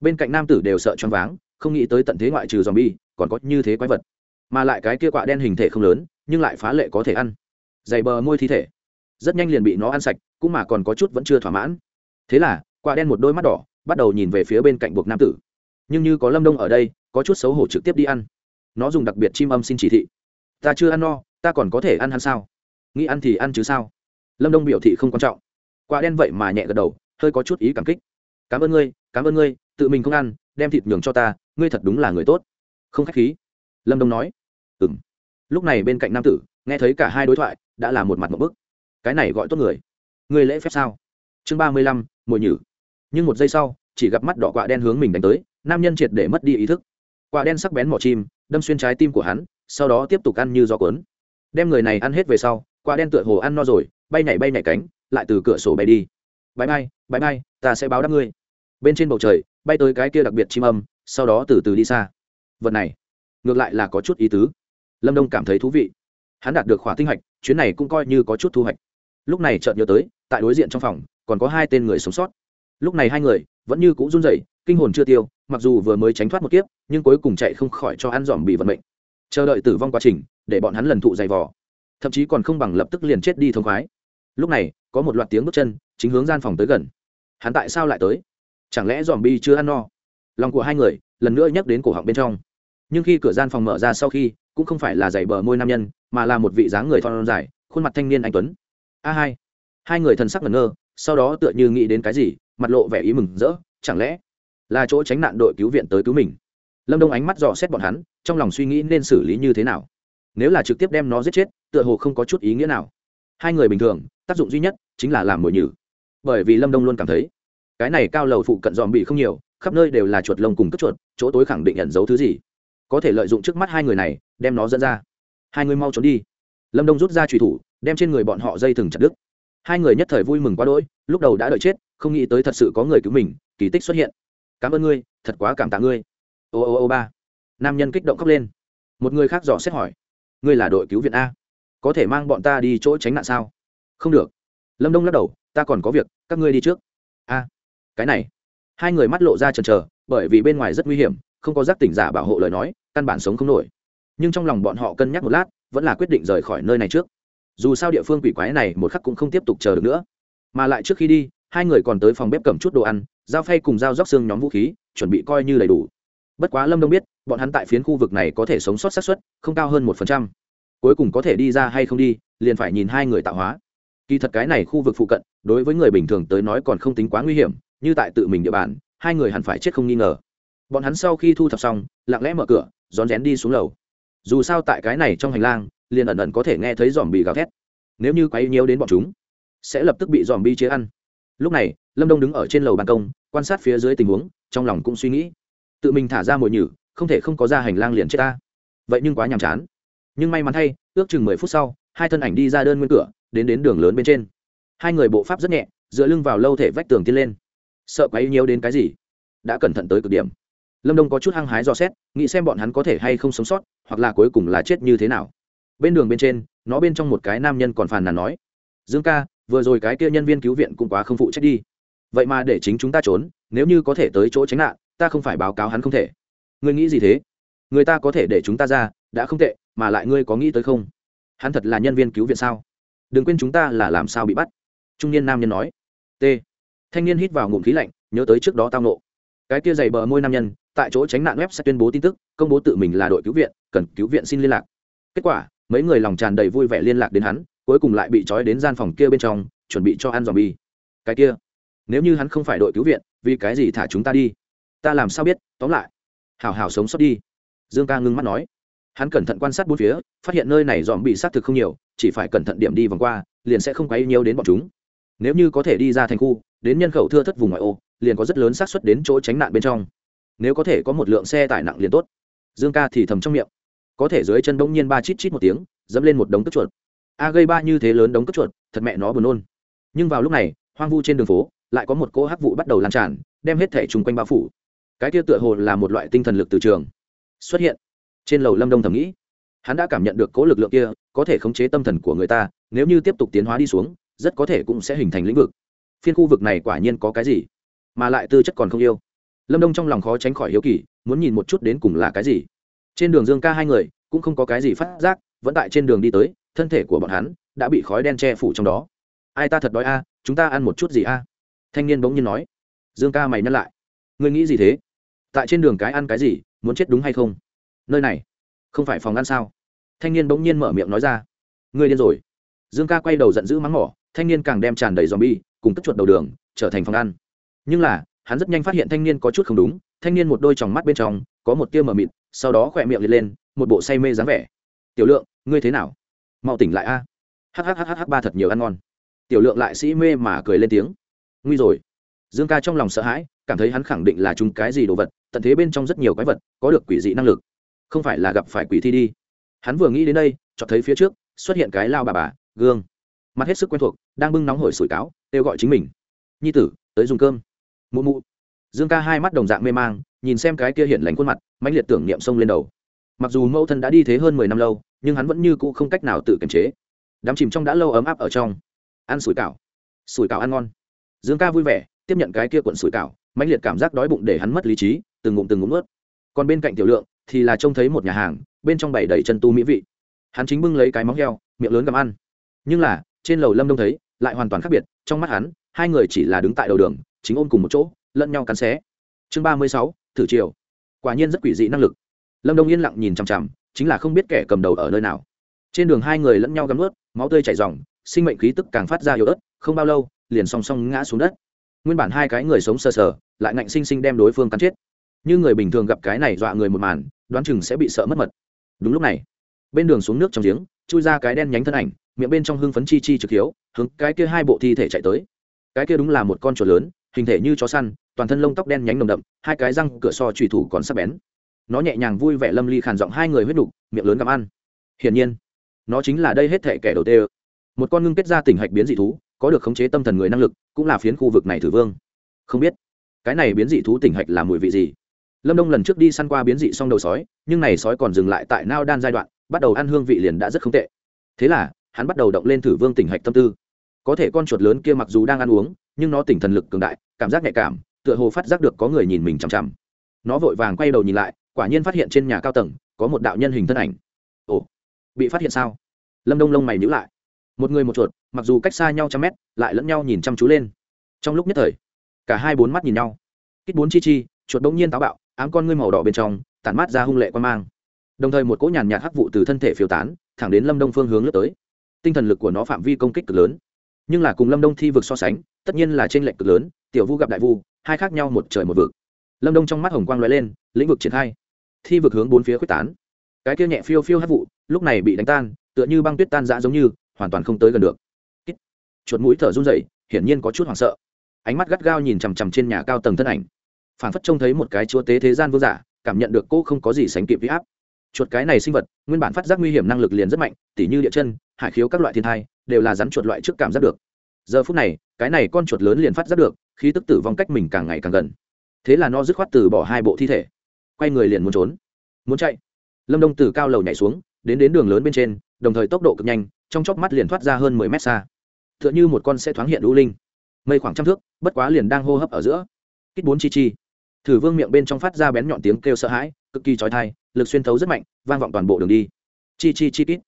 [SPEAKER 1] Bên cạnh nam tử đều sợ choáng váng, không nghĩ tới tận thế ngoại trừ zombie, còn có như thế quái vật. Mà lại cái kia quạ đen hình thể không lớn, nhưng lại phá lệ có thể ăn dày bờ môi thi thể. Rất nhanh liền bị nó ăn sạch, cũng mà còn có chút vẫn chưa thỏa mãn. Thế là, quả đen một đôi mắt đỏ, bắt đầu nhìn về phía bên cạnh buộc nam tử. Nhưng như có lâm đông ở đây, có chút xấu hổ trực tiếp đi ăn. Nó dùng đặc biệt chim âm xin chỉ thị. Ta chưa ăn no, ta còn có thể ăn hắn sao? Nghĩ ăn thì ăn chứ sao? Lâm đông biểu thị không quan trọng. Quả đen vậy mà nhẹ gật đầu, hơi có chút ý cảm kích. Cảm ơn ngươi, cảm ơn ngươi, tự mình không ăn, đem thịt nhường cho ta, ngươi thật đúng là người tốt. Không k h á c h khí. Lâm đông nói. Ừ m lúc này bên cạnh nam tử, nghe thấy cả hai đối thoại đã là một mặt một bức. Cái này gọi tốt người. Người lễ phép sao? Chương ba mươi lăm mùi nhử. Nhưng một giây sau, chỉ gặp mắt đỏ quạ đen hướng mình đánh tới, nam nhân triệt để mất đi ý thức. Quạ đen sắc bén mỏ chim, đâm xuyên trái tim của hắn, sau đó tiếp tục ăn như gió cuốn. Đem người này ăn hết về sau, quạ đen tựa hồ ăn no rồi, bay nhảy bay nhảy cánh, lại từ cửa sổ bay đi. Bãi bay bãi bay ta sẽ báo đáp ngươi. Bên trên bầu trời, bay tới cái kia đặc biệt chim âm, sau đó từ từ đi xa. Vật này, ngược lại là có chút ý tứ. Lâm đông cảm thấy thú vị hắn đạt được khỏa tinh hạch, chuyến này cũng coi như có chút thu hoạch. Lúc này chợt nhớ tới, tại đối diện trong phòng, còn có hai tên người sống sót. Lúc này hai người vẫn như cũ run rẩy, kinh hồn chưa tiêu, mặc dù vừa mới tránh thoát một kiếp, nhưng cuối cùng chạy không khỏi cho ăn dòm bị vận mệnh. Chờ đợi tử vong quá trình, để bọn hắn lần thụ dày vò. Thậm chí còn không bằng lập tức liền chết đi thông khoái. Lúc này, có một loạt tiếng bước chân, chính hướng gian phòng tới gần. Hắn tại sao lại tới? Chẳng lẽ dòm bi chưa ăn no? Lòng của hai người lần nữa nhắc đến cổ họng bên trong. Nhưng khi cửa gian phòng mở ra sau khi, cũng không phải là giày bờ môi nam nhân mà là một vị dáng người thon dài, khuôn mặt thanh niên anh tuấn. A hai. Hai người thần sắc ngẩn ngơ, sau đó tựa như nghĩ đến cái gì, mặt lộ vẻ ý mừng rỡ, chẳng lẽ là chỗ tránh nạn đội cứu viện tới cứu mình? Lâm đông ánh mắt dò xét bọn hắn, trong lòng suy nghĩ nên xử lý như thế nào. Nếu là trực tiếp đem nó giết chết, tựa hồ không có chút ý nghĩa nào. Hai người bình thường, tác dụng duy nhất chính là làm mồi nhử. Bởi vì lâm đông luôn cảm thấy, cái này cao lầu phụ cận dòm bị không nhiều, khắp nơi đều là chuột lông cùng cất chuột, chỗ tối khẳng định nhận dấu thứ gì. Có thể lợi dụng trước mắt hai người này, đem nó dẫn ra hai người mau trốn đi. Lâm đông rút ra trùy thủ, đem trên người bọn họ dây thừng chặt đứt. Hai người nhất thời vui mừng quá đỗi, lúc đầu đã đợi chết, không nghĩ tới thật sự có người cứu mình, kỳ tích xuất hiện. Cảm ơn ngươi, thật quá cảm tạ ngươi. Ô ô ô, ba. Nam nhân kích động khóc lên. Một người khác dò xét hỏi, ngươi là đội cứu viện a? Có thể mang bọn ta đi chỗ tránh nạn sao? Không được. Lâm đông lắc đầu, ta còn có việc, các ngươi đi trước. A, cái này. Hai người mắt lộ ra chần chờ, bởi vì bên ngoài rất nguy hiểm, không có giác tỉnh giả bảo hộ lời nói, căn bản sống không nổi nhưng trong lòng bọn họ cân nhắc một lát, vẫn là quyết định rời khỏi nơi này trước. Dù sao địa phương quỷ quái này một khắc cũng không tiếp tục chờ được nữa. Mà lại trước khi đi, hai người còn tới phòng bếp cầm chút đồ ăn dao phay cùng dao róc xương nhóm vũ khí, chuẩn bị coi như đầy đủ. Bất quá lâm đông biết, bọn hắn tại phiến khu vực này có thể sống sót xác suất không cao hơn một phần trăm. Cuối cùng có thể đi ra hay không đi, liền phải nhìn hai người tạo hóa. Kỳ thật cái này khu vực phụ cận, đối với người bình thường tới nói còn không tính quá nguy hiểm, như tại tự mình địa bàn, hai người hẳn phải chết không nghi ngờ. Bọn hắn sau khi thu thập xong, lặng lẽ mở cửa, rón rén đi xuống lầu dù sao tại cái này trong hành lang, liền ẩn ẩn có thể nghe thấy dòm bị gào thét. Nếu như quấy nhiễu đến bọn chúng, sẽ lập tức bị dòm bi chế ăn. Lúc này, lâm đông đứng ở trên lầu ban công, quan sát phía dưới tình huống, trong lòng cũng suy nghĩ. Tự mình thả ra mồi nhử, không thể không có ra hành lang liền chết ta. Vậy nhưng quá nhàm chán. Nhưng may mắn thay, ước chừng mười phút sau, hai thân ảnh đi ra đơn nguyên cửa, đến đến đường lớn bên trên. Hai người bộ pháp rất nhẹ, dựa lưng vào lâu thể vách tường tiên lên. Sợ quấy nhiễu đến cái gì? Đã cẩn thận tới cực điểm lâm đông có chút hăng hái do xét nghĩ xem bọn hắn có thể hay không sống sót hoặc là cuối cùng là chết như thế nào bên đường bên trên nó bên trong một cái nam nhân còn phàn nàn nói dương ca vừa rồi cái kia nhân viên cứu viện cũng quá không phụ trách đi vậy mà để chính chúng ta trốn nếu như có thể tới chỗ tránh nạn ta không phải báo cáo hắn không thể ngươi nghĩ gì thế người ta có thể để chúng ta ra đã không tệ mà lại ngươi có nghĩ tới không hắn thật là nhân viên cứu viện sao đừng quên chúng ta là làm sao bị bắt trung niên nam nhân nói t thanh niên hít vào ngụm khí lạnh nhớ tới trước đó tao nộ cái kia dày bờ môi nam nhân tại chỗ tránh nạn web sẽ tuyên bố tin tức, công bố tự mình là đội cứu viện, cần cứu viện xin liên lạc. Kết quả, mấy người lòng tràn đầy vui vẻ liên lạc đến hắn, cuối cùng lại bị trói đến gian phòng kia bên trong, chuẩn bị cho ăn dòm bi cái kia, nếu như hắn không phải đội cứu viện, vì cái gì thả chúng ta đi? Ta làm sao biết? Tóm lại hào hào sống sót đi. Dương ca ngưng mắt nói. Hắn cẩn thận quan sát bốn phía, phát hiện nơi này dòm bị xác thực không nhiều, chỉ phải cẩn thận điểm đi vòng qua, liền sẽ không quấy nhiều đến bọn chúng. Nếu như có thể đi ra thành khu, đến nhân khẩu thưa thất vùng ngoại ô, liền có rất lớn xác suất đến chỗ tránh nạn bên trong nếu có thể có một lượng xe tải nặng liền tốt. Dương ca thì thầm trong miệng. Có thể dưới chân bỗng nhiên ba chít chít một tiếng, dẫm lên một đống cất chuột. A gây ba như thế lớn đống cất chuột, thật mẹ nó buồn nôn. Nhưng vào lúc này, hoang vu trên đường phố, lại có một cỗ hắc vụ bắt đầu lan tràn, đem hết thẻ chung quanh bao phủ. Cái kia tựa hồ là một loại tinh thần lực từ trường xuất hiện trên lầu lâm đông thầm nghĩ. Hắn đã cảm nhận được cỗ lực lượng kia có thể khống chế tâm thần của người ta, nếu như tiếp tục tiến hóa đi xuống, rất có thể cũng sẽ hình thành lĩnh vực. Phiên khu vực này quả nhiên có cái gì mà lại tư chất còn không yêu lâm đông trong lòng khó tránh khỏi hiếu kỳ muốn nhìn một chút đến cùng là cái gì trên đường dương ca hai người cũng không có cái gì phát giác vẫn tại trên đường đi tới thân thể của bọn hắn đã bị khói đen che phủ trong đó ai ta thật đói a à? chúng ta ăn một chút gì a à? thanh niên bỗng nhiên nói dương ca mày nhắc lại ngươi nghĩ gì thế tại trên đường cái ăn cái gì muốn chết đúng hay không nơi này không phải phòng ăn sao thanh niên bỗng nhiên mở miệng nói ra ngươi điên rồi dương ca quay đầu giận dữ mắng mỏ thanh niên càng đem tràn đầy dòm bi cùng tức chuột đầu đường trở thành phòng ăn nhưng là hắn rất nhanh phát hiện thanh niên có chút không đúng, thanh niên một đôi tròng mắt bên trong có một tia mờ mịt, sau đó khỏe miệng liệt lên, một bộ say mê dáng vẻ. Tiểu lượng, ngươi thế nào? Mau tỉnh lại a. Hhhh ba thật nhiều ăn ngon. Tiểu lượng lại sĩ mê mà cười lên tiếng. Nguy rồi. Dương ca trong lòng sợ hãi, cảm thấy hắn khẳng định là chúng cái gì đồ vật, tận thế bên trong rất nhiều cái vật, có được quỷ dị năng lực. Không phải là gặp phải quỷ thi đi. Hắn vừa nghĩ đến đây cho thấy phía trước, xuất hiện cái lao bà bà, gương. Mặt hết sức quen thuộc, đang bưng nóng hổi sủi cáo, kêu gọi chính mình. Nhi tử, tới dùng cơm mụ mụ. Dương ca hai mắt đồng dạng mê mang, nhìn xem cái kia hiện lành khuôn mặt, mãnh liệt tưởng niệm sông lên đầu. Mặc dù mẫu thân đã đi thế hơn mười năm lâu, nhưng hắn vẫn như cũ không cách nào tự kiềm chế. Đám chìm trong đã lâu ấm áp ở trong. Ăn sủi cảo. Sủi cảo ăn ngon. Dương ca vui vẻ, tiếp nhận cái kia cuộn sủi cảo, mãnh liệt cảm giác đói bụng để hắn mất lý trí, từng ngụm từng ngụm ướt còn bên cạnh tiểu lượng, thì là trông thấy một nhà hàng, bên trong bày đầy chân tu mỹ vị. Hắn chính bưng lấy cái móng heo, miệng lớn gặm ăn. Nhưng là, trên lầu lâm đông thấy, lại hoàn toàn khác biệt, trong mắt hắn, hai người chỉ là đứng tại đầu đường chính ôm cùng một chỗ, lẫn nhau cắn xé. Chương ba mươi sáu, thử chiều. Quả nhiên rất quỷ dị năng lực. Lâm đông yên lặng nhìn chằm chằm, chính là không biết kẻ cầm đầu ở nơi nào. Trên đường hai người lẫn nhau gắm ướt máu tươi chảy r sinh mệnh khí tức càng phát ra yếu ớt, không bao lâu, liền song song ngã xuống đất. Nguyên bản hai cái người sống sờ sờ, lại ngạnh sinh sinh đem đối phương cắn chết. Như người bình thường gặp cái này dọa người một màn, đoán chừng sẽ bị sợ mất mật. Đúng lúc này, bên đường xuống nước trong giếng, chui ra cái đen nhánh thân ảnh, miệng bên trong hưng phấn chi chi trực hiếu, hướng cái kia hai bộ thi thể chạy tới. Cái kia đúng là một con chuột lớn hình thể như chó săn, toàn thân lông tóc đen nhánh nồng đậm, hai cái răng cửa so trùy thủ còn sắc bén. Nó nhẹ nhàng vui vẻ lâm ly khàn giọng hai người huyết đục, miệng lớn gặm ăn. Hiển nhiên, nó chính là đây hết thể kẻ đầu tê một con ngưng kết ra tỉnh hạch biến dị thú, có được khống chế tâm thần người năng lực, cũng là phiến khu vực này thử vương. Không biết, cái này biến dị thú tỉnh hạch là mùi vị gì? Lâm đông lần trước đi săn qua biến dị song đầu sói, nhưng này sói còn dừng lại tại nao đan giai đoạn, bắt đầu ăn hương vị liền đã rất không tệ. Thế là, hắn bắt đầu động lên thử vương tỉnh hạch tâm tư. Có thể con chuột lớn kia mặc dù đang ăn uống, nhưng nó tỉnh thần lực cường đại cảm giác nhạy cảm, tựa hồ phát giác được có người nhìn mình chằm chằm. Nó vội vàng quay đầu nhìn lại, quả nhiên phát hiện trên nhà cao tầng có một đạo nhân hình thân ảnh. Ồ, bị phát hiện sao? Lâm đông lông mày nhữ lại. Một người một chuột, mặc dù cách xa nhau trăm mét, lại lẫn nhau nhìn chăm chú lên. Trong lúc nhất thời, cả hai bốn mắt nhìn nhau. Kích bốn chi chi, chuột bỗng nhiên táo bạo, ám con ngươi màu đỏ bên trong, tản mát ra hung lệ quan mang. Đồng thời một cỗ nhàn nhạt hắc vụ từ thân thể phiêu tán, thẳng đến lâm đông phương hướng lướt tới. Tinh thần lực của nó phạm vi công kích cực lớn. Nhưng là cùng lâm đông thi vực so sánh, tất nhiên là trên lệch cực lớn tiểu vu gặp đại vu, hai khác nhau một trời một vực. Lâm đông trong mắt hồng quang l lên, lĩnh vực triển khai. Thi vực hướng bốn phía quyết tán. Cái kia nhẹ phiêu phiêu hát vụ, lúc này bị đánh tan, tựa như băng tuyết tan giã giống như, hoàn toàn không tới gần được. Chuột mũi thở run rẩy, hiển nhiên có chút hoảng sợ. Ánh mắt gắt gao nhìn chằm chằm trên nhà cao tầng thân ảnh. Phản phất trông thấy một cái chúa tế thế gian vô giả, cảm nhận được cô không có gì sánh kịp huy áp. Chuột cái này sinh vật, nguyên bản phát giác nguy hiểm năng lực liền rất mạnh, tỉ như địa chân, hải khiếu các loại thiên thai, đều là rắn chuột loại trước cảm giác được. Giờ phút này, cái này con chuột lớn liền phát giác được khi tức tử vong cách mình càng ngày càng gần. Thế là nó dứt khoát từ bỏ hai bộ thi thể. Quay người liền muốn trốn. Muốn chạy. Lâm đông từ cao lầu nhảy xuống, đến đến đường lớn bên trên, đồng thời tốc độ cực nhanh, trong chóc mắt liền thoát ra hơn mười mét xa. T h ư ợ n h ư một con sẽ thoáng hiện lũ linh. Mây khoảng trăm thước, bất quá liền đang hô hấp ở giữa. Kích bốn chi chi. Thử vương miệng bên trong phát ra bén nhọn tiếng kêu sợ hãi, cực kỳ trói thai lực xuyên thấu rất mạnh, vang vọng toàn bộ đường đi. Chi chi chi kít.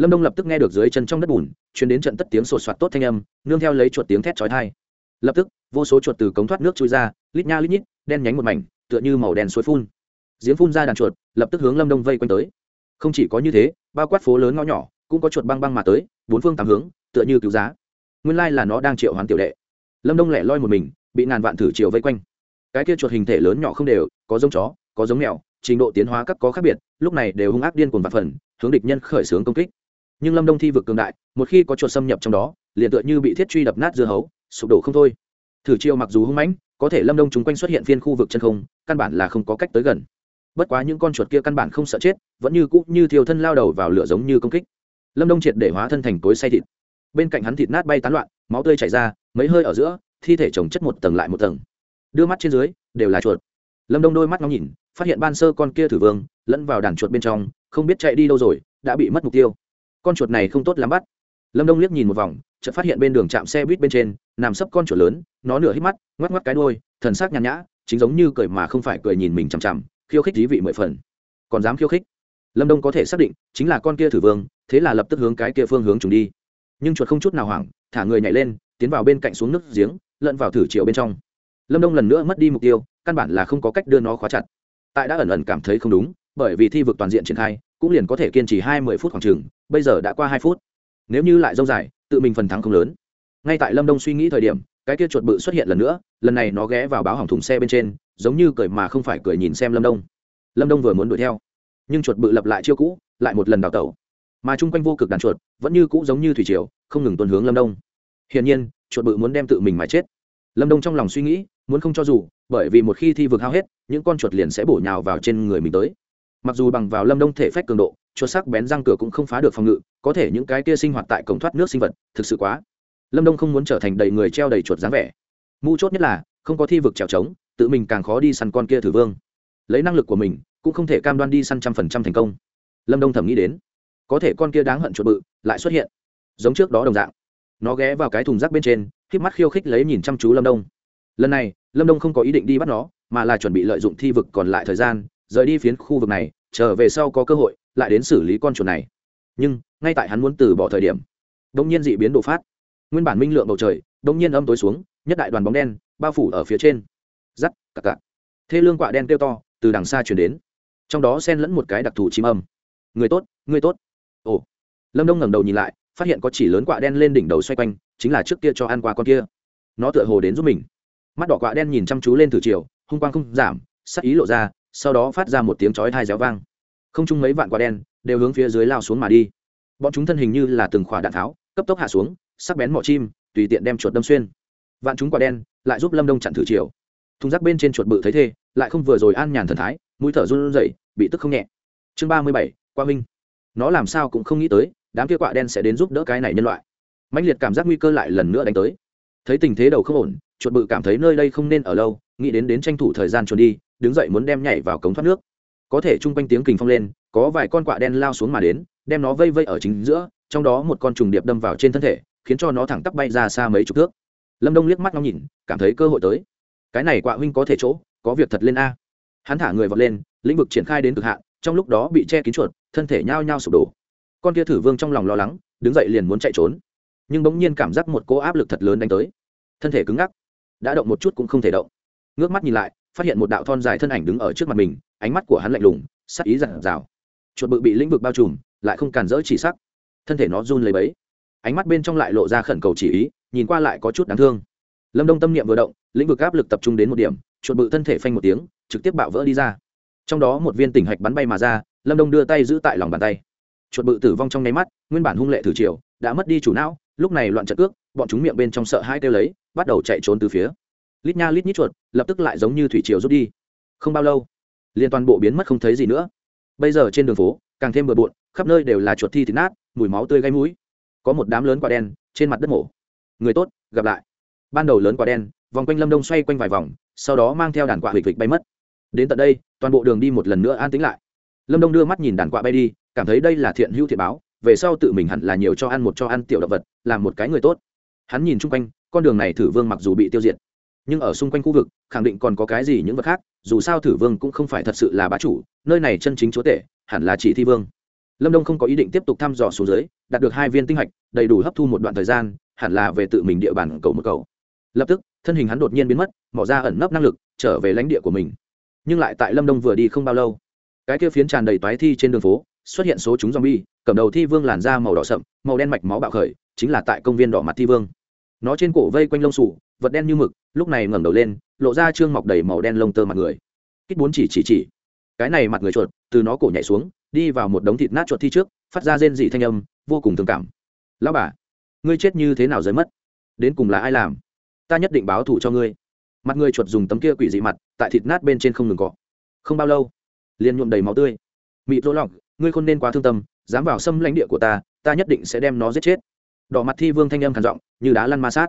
[SPEAKER 1] Lâm đông lập tức nghe được dưới chân trong đất bùn chuyển đến trận tất tiếng sột soạt tốt thanh âm, nương theo lấy chuột tiếng thét trói thai lập tức, vô số chuột từ cống thoát nước chui ra, lít nha lít nhít, đen nhánh một mảnh, tựa như màu đen suối phun. Giếng phun ra đàn chuột, lập tức hướng lâm đông vây quanh tới. Không chỉ có như thế, bao quát phố lớn ngõ nhỏ, cũng có chuột băng băng mà tới, bốn phương tám hướng, tựa như cứu giá. Nguyên lai là nó đang triệu hoàn tiểu đệ. Lâm đông lẻ loi một mình, bị ngàn vạn thử chiều vây quanh. Cái kia chuột hình thể lớn nhỏ không đều, có giống chó, có giống mèo, trình độ tiến hóa các có khác biệt, lúc này đều hung ác điên cuồng vạn phần, hướng địch nhân khởi xướng công kích. Nhưng lâm đông thi vực cường đại, một khi có chuột xâm nhập trong đó, liền tựa như bị thiết truy đập nát dưa hấu sụp đổ không thôi. Thử triều mặc dù hung mãnh, có thể lâm đông chúng quanh xuất hiện phiên khu vực chân không, căn bản là không có cách tới gần. Bất quá những con chuột kia căn bản không sợ chết, vẫn như cũ như thiêu thân lao đầu vào lửa giống như công kích. Lâm đông triệt để hóa thân thành cối say thịt. Bên cạnh hắn thịt nát bay tán loạn, máu tươi chảy ra, mấy hơi ở giữa, thi thể chồng chất một tầng lại một tầng. Đưa mắt trên dưới, đều là chuột. Lâm đông đôi mắt ngóng nhìn, phát hiện ban sơ con kia thử vương, lẫn vào đàn chuột bên trong, không biết chạy đi đâu rồi, đã bị mất mục tiêu. Con chuột này không tốt lắm bắt. Lâm đông liếc nhìn một vòng chợt phát hiện bên đường chạm xe buýt bên trên, nằm sấp con chuột lớn, nó nửa hít mắt, ngoắc ngoắc cái đôi thần sắc nhàn nhã, chính giống như cười mà không phải cười nhìn mình chằm chằm, khiêu khích dí vị mười phần. Còn dám khiêu khích? Lâm đông có thể xác định, chính là con kia thử vương, thế là lập tức hướng cái kia phương hướng trùng đi. Nhưng chuột không chút nào hoảng, thả người nhảy lên, tiến vào bên cạnh xuống nước giếng, lẫn vào thử chiều bên trong. Lâm đông lần nữa mất đi mục tiêu, căn bản là không có cách đưa nó khóa chặt. Tại đã ẩn ẩn cảm thấy không đúng, bởi vì thi vực toàn diện triển khai, cũng liền có thể kiên trì hai mươi phút khoảng chừng, bây giờ đã qua hai phút. Nếu như lại dâu dài tự mình phần thắng không lớn. Ngay tại lâm đông suy nghĩ thời điểm, cái kia chuột bự xuất hiện lần nữa, lần này nó ghé vào báo hỏng thùng xe bên trên, giống như cười mà không phải cười nhìn xem lâm đông. Lâm đông vừa muốn đuổi theo, nhưng chuột bự lập lại chiêu cũ, lại một lần đào tẩu. Mà chung quanh vô cực đàn chuột, vẫn như cũ giống như thủy triều, không ngừng tuân hướng lâm đông. Hiển nhiên, chuột bự muốn đem tự mình mà chết. Lâm đông trong lòng suy nghĩ, muốn không cho dù, bởi vì một khi thi vực hao hết, những con chuột liền sẽ bổ nhào vào trên người mình tới. Mặc dù bằng vào lâm đông thể phách cường độ chuột sắc bén răng cửa cũng không phá được phòng ngự, có thể những cái kia sinh hoạt tại cổng thoát nước sinh vật, thực sự quá. Lâm đông không muốn trở thành đầy người treo đầy chuột dáng vẻ. Mu chốt nhất là, không có thi vực trèo trống, tự mình càng khó đi săn con kia thử vương. Lấy năng lực của mình, cũng không thể cam đoan đi săn trăm phần trăm thành công. Lâm đông thầm nghĩ đến. Có thể con kia đáng hận chuột bự, lại xuất hiện. Giống trước đó đồng dạng. Nó ghé vào cái thùng rác bên trên k mắt khiêu khích lấy nhìn chăm chú lâm đông. Lần này, lâm đông không có ý định đi bắt nó, mà là chuẩn bị lợi dụng thi vực còn lại thời gian, rời đi phiến khu vực này, trở về sau có cơ hội lại đến xử lý con chuột này. Nhưng, ngay tại hắn muốn từ bỏ thời điểm đông nhiên dị biến đột phát. Nguyên bản minh lượng bầu trời đông nhiên âm tối xuống, nhất đại đoàn bóng đen bao phủ ở phía trên. Giắt cặp cặp thê lương quạ đen kêu to, từ đằng xa chuyển đến. Trong đó xen lẫn một cái đặc thù chim âm. Người tốt người tốt. Ồ. Lâm đông ngẩng đầu nhìn lại, phát hiện có chỉ lớn quạ đen lên đỉnh đầu xoay quanh, chính là trước kia cho ăn qua con kia. Nó tựa hồ đến giúp mình. Mắt đỏ quạ đen nhìn chăm chú lên từ chiều, hung quang không giảm, sắc ý lộ ra, sau đó phát ra một tiếng chói hai réo vang không chung mấy vạn quả đen đều hướng phía dưới lao xuống mà đi bọn chúng thân hình như là từng khỏa đạn tháo cấp tốc hạ xuống sắc bén mỏ chim tùy tiện đem chuột đâm xuyên vạn chúng quả đen lại giúp lâm đông chặn thử chiều thùng rác bên trên chuột bự thấy thê lại không vừa rồi an nhàn thần thái mũi thở run rẩy, bị tức không nhẹ chương ba mươi bảy qua minh nó làm sao cũng không nghĩ tới đám kia quạ đen sẽ đến giúp đỡ cái này nhân loại mạnh liệt cảm giác nguy cơ lại lần nữa đánh tới thấy tình thế đầu không ổn chuột bự cảm thấy nơi đây không nên ở lâu nghĩ đến đến tranh thủ thời gian chuồn đi đứng dậy muốn đem nhảy vào cống thoát nước có thể chung quanh tiếng kình phong lên, có vài con quạ đen lao xuống mà đến, đem nó vây vây ở chính giữa, trong đó một con trùng điệp đâm vào trên thân thể, khiến cho nó thẳng tắp bay ra xa mấy chục thước. Lâm đông liếc mắt ngóng nhìn, cảm thấy cơ hội tới. Cái này quạ huynh có thể chỗ, có việc thật lên a. Hắn thả người vọt lên, lĩnh vực triển khai đến cực hạn, trong lúc đó bị che kín chuột, thân thể nhao nhao sụp đổ. Con kia thử vương trong lòng lo lắng, đứng dậy liền muốn chạy trốn. Nhưng bỗng nhiên cảm giác một cỗ áp lực thật lớn đánh tới. Thân thể cứng ngắc, đã động một chút cũng không thể động. Ngước mắt nhìn lại phát hiện một đạo thon dài thân ảnh đứng ở trước mặt mình, ánh mắt của hắn lạnh lùng, sắc ý giản rào chuột bự bị lĩnh vực bao trùm, lại không cản rỡ chỉ sắc. Thân thể nó run lấy bấy ánh mắt bên trong lại lộ ra khẩn cầu chỉ ý, nhìn qua lại có chút đáng thương. Lâm đông tâm niệm vừa động, lĩnh vực áp lực tập trung đến một điểm, chuột bự thân thể phanh một tiếng, trực tiếp bạo vỡ đi ra. Trong đó một viên tỉnh hạch bắn bay mà ra, lâm đông đưa tay giữ tại lòng bàn tay. Chuột bự tử vong trong nháy mắt, nguyên bản hung lệ thử triều đã mất đi chủ não, lúc này loạn trận cước bọn chúng miệng bên trong sợ hai kêu lấy, bắt đầu chạy trốn từ phía lít nha lít nhít chuột, lập tức lại giống như thủy triều rút đi. Không bao lâu, liền toàn bộ biến mất không thấy gì nữa. Bây giờ trên đường phố, càng thêm bừa bộn, khắp nơi đều là chuột thi thịt nát, mùi máu tươi gây mũi. Có một đám lớn quả đen trên mặt đất mổ. Người tốt, gặp lại. Ban đầu lớn quả đen, vòng quanh lâm đông xoay quanh vài vòng, sau đó mang theo đàn quạ hịch vịch bay mất. Đến tận đây, toàn bộ đường đi một lần nữa an tính lại. Lâm đông đưa mắt nhìn đàn quạ bay đi, cảm thấy đây là thiện hữu thiện báo, về sau tự mình hẳn là nhiều cho ăn một cho ăn tiểu động vật, làm một cái người tốt. Hắn nhìn chung quanh, con đường này thử vương mặc dù bị tiêu diệt nhưng ở xung quanh khu vực khẳng định còn có cái gì những vật khác dù sao thử vương cũng không phải thật sự là bá chủ nơi này chân chính chúa tể hẳn là chỉ thi vương. Lâm đông không có ý định tiếp tục thăm dò xuống dưới đạt được hai viên tinh hạch đầy đủ hấp thu một đoạn thời gian hẳn là về tự mình địa bàn cầu một cầu. Lập tức thân hình hắn đột nhiên biến mất mỏ ra ẩn nấp năng lực trở về lãnh địa của mình. Nhưng lại tại lâm đông vừa đi không bao lâu cái kia phiến tràn đầy toái thi trên đường phố xuất hiện số chúng zombie, cầm đầu thi vương làn da màu đỏ sậm, màu đen mạch máu bạo khởi, chính là tại công viên đỏ mặt thi vương. Nó trên cổ vây quanh lông sủ, vật đen như mực, lúc này ngẩng đầu lên, lộ ra trương mọc đầy màu đen lông tơ mặt người. Kích bốn chỉ chỉ chỉ. Cái này mặt người chuột, từ nó cổ nhảy xuống, đi vào một đống thịt nát chuột thi trước, phát ra rên dị thanh âm, vô cùng thương cảm. "Lão bà, ngươi chết như thế nào rơi mất? Đến cùng là ai làm? Ta nhất định báo thù cho ngươi." Mặt người chuột dùng tấm kia quỷ dị mặt, tại thịt nát bên trên không ngừng cọ. Không bao lâu, liền nhuộm đầy máu tươi. Mị rỗ lỏng ngươi không nên quá thương tâm dám vào xâm lãnh địa của ta ta nhất định sẽ đem nó giết chết đỏ mặt thi vương thanh âm khản giọng, như đá lăn ma sát.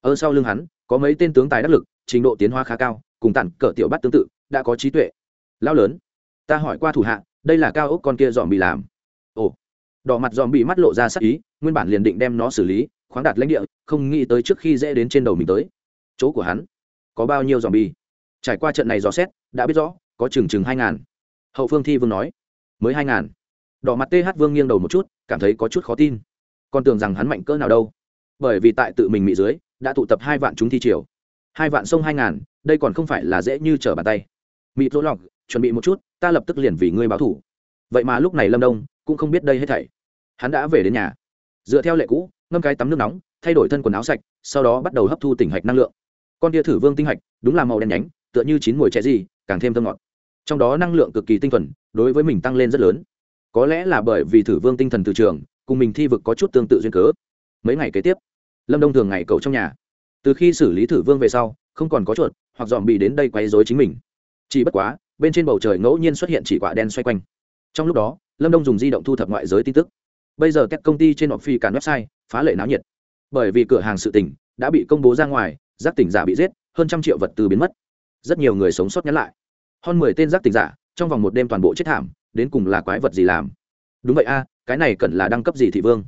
[SPEAKER 1] Ở sau lưng hắn, có mấy tên tướng tài đắc lực, trình độ tiến hóa khá cao, cùng tặng cỡ tiểu bắt tương tự, đã có trí tuệ. Lao lớn, ta hỏi qua thủ hạ, đây là cao ốc con kia dòm bị làm. Ồ. Đỏ mặt dòm bị mắt lộ ra sắc ý, nguyên bản liền định đem nó xử lý, khoáng đạt lãnh địa, không nghĩ tới trước khi dễ đến trên đầu mình tới. Chỗ của hắn, có bao nhiêu dòm bi trải qua trận này dò xét, đã biết rõ, có chừng chừng hai ngàn. Hậu phương thi vương nói, mới hai ngàn. Đỏ mặt th vương nghiêng đầu một chút, cảm thấy có chút khó tin còn tưởng rằng hắn mạnh cỡ nào đâu. Bởi vì tại tự mình mỹ dưới, đã tụ tập hai vạn chúng thi triều. Hai vạn sông hai ngàn, đây còn không phải là dễ như trở bàn tay. Mỹ dỗ lọc, chuẩn bị một chút, ta lập tức liền vì ngươi báo thủ. Vậy mà lúc này lâm đông cũng không biết đây hết thảy. Hắn đã về đến nhà. Dựa theo lệ cũ, ngâm cái tắm nước nóng, thay đổi thân quần áo sạch, sau đó bắt đầu hấp thu tỉnh hạch năng lượng. Con tia thử vương tinh hạch, đúng là màu đen nhánh, tựa như chín mùi trẻ gì, càng thêm thơm ngọt. Trong đó năng lượng cực kỳ tinh thuần, đối với mình tăng lên rất lớn. Có lẽ là bởi vì thử vương tinh thần từ trường cùng mình thi vực có chút tương tự duyên cớ. Mấy ngày kế tiếp, lâm đông thường ngày cầu trong nhà. Từ khi xử lý thử vương về sau, không còn có chuột, hoặc dòm bị đến đây quấy dối chính mình. Chỉ bất quá, bên trên bầu trời ngẫu nhiên xuất hiện chỉ quả đen xoay quanh. Trong lúc đó, lâm đông dùng di động thu thập ngoại giới tin tức. Bây giờ các công ty trên họ phi cản website, phá lệ náo nhiệt. Bởi vì cửa hàng sự tỉnh đã bị công bố ra ngoài, giác tỉnh giả bị giết, hơn trăm triệu vật tư biến mất. Rất nhiều người sống sót nhắn lại. Hơn mười tên giác tỉnh giả, trong vòng một đêm toàn bộ chết thảm, đến cùng là quái vật gì làm? Đúng vậy a cái này cần là đăng cấp gì thị vương?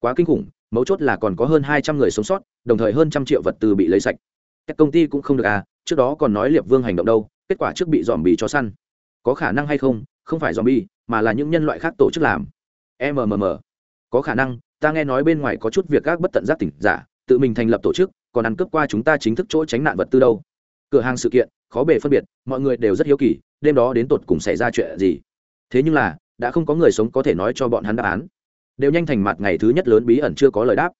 [SPEAKER 1] Quá kinh khủng, mấu chốt là còn có hơn hai trăm người sống sót, đồng thời hơn trăm triệu vật tư bị lấy sạch. Các công ty cũng không được à trước đó còn nói liệp vương hành động đâu, kết quả trước bị dòm bì cho săn. Có khả năng hay không? Không phải dòm bì mà là những nhân loại khác tổ chức làm. Mmm có khả năng, ta nghe nói bên ngoài có chút việc các bất tận giác tỉnh giả, tự mình thành lập tổ chức, còn ăn cướp qua chúng ta chính thức chỗ tránh nạn vật tư đâu. Cửa hàng sự kiện, khó bề phân biệt, mọi người đều rất hiếu kỳ, đêm đó đến tột cùng xảy ra chuyện gì? Thế nhưng là đã không có người sống có thể nói cho bọn hắn đáp án. Đều nhanh thành mặt ngày thứ nhất lớn bí ẩn chưa có lời đáp.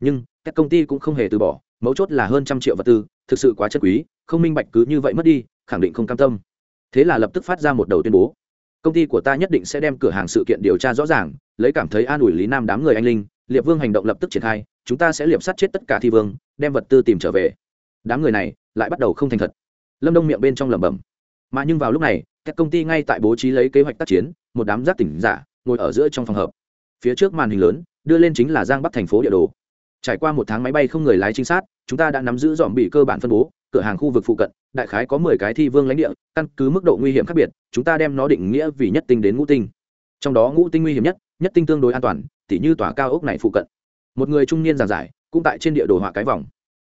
[SPEAKER 1] Nhưng, các công ty cũng không hề từ bỏ, mấu chốt là hơn trăm triệu vật tư, thực sự quá chất quý, không minh bạch cứ như vậy mất đi, khẳng định không cam tâm. Thế là lập tức phát ra một đầu tuyên bố. Công ty của ta nhất định sẽ đem cửa hàng sự kiện điều tra rõ ràng, lấy cảm thấy an ủi lý nam đám người anh linh, liệp vương hành động lập tức triển khai, chúng ta sẽ liệp sát chết tất cả thi vương, đem vật tư tìm trở về. Đám người này lại bắt đầu không thành thật. Lâm đông miệng bên trong lẩm bẩm. Mà nhưng vào lúc này các công ty ngay tại bố trí lấy kế hoạch tác chiến, một đám giác tỉnh giả ngồi ở giữa trong phòng hợp phía trước màn hình lớn, đưa lên chính là giang bắc thành phố địa đồ. Trải qua một tháng máy bay không người lái trinh sát, chúng ta đã nắm giữ dòm bị cơ bản phân bố, cửa hàng khu vực phụ cận, đại khái có mười cái thi vương lãnh địa, căn cứ mức độ nguy hiểm khác biệt, chúng ta đem nó định nghĩa vì nhất tinh đến ngũ tinh. Trong đó ngũ tinh nguy hiểm nhất nhất tinh tương đối an toàn, tỉ như tòa cao ốc này phụ cận. Một người trung niên giàn giải, cũng tại trên địa đồ họa cái vòng.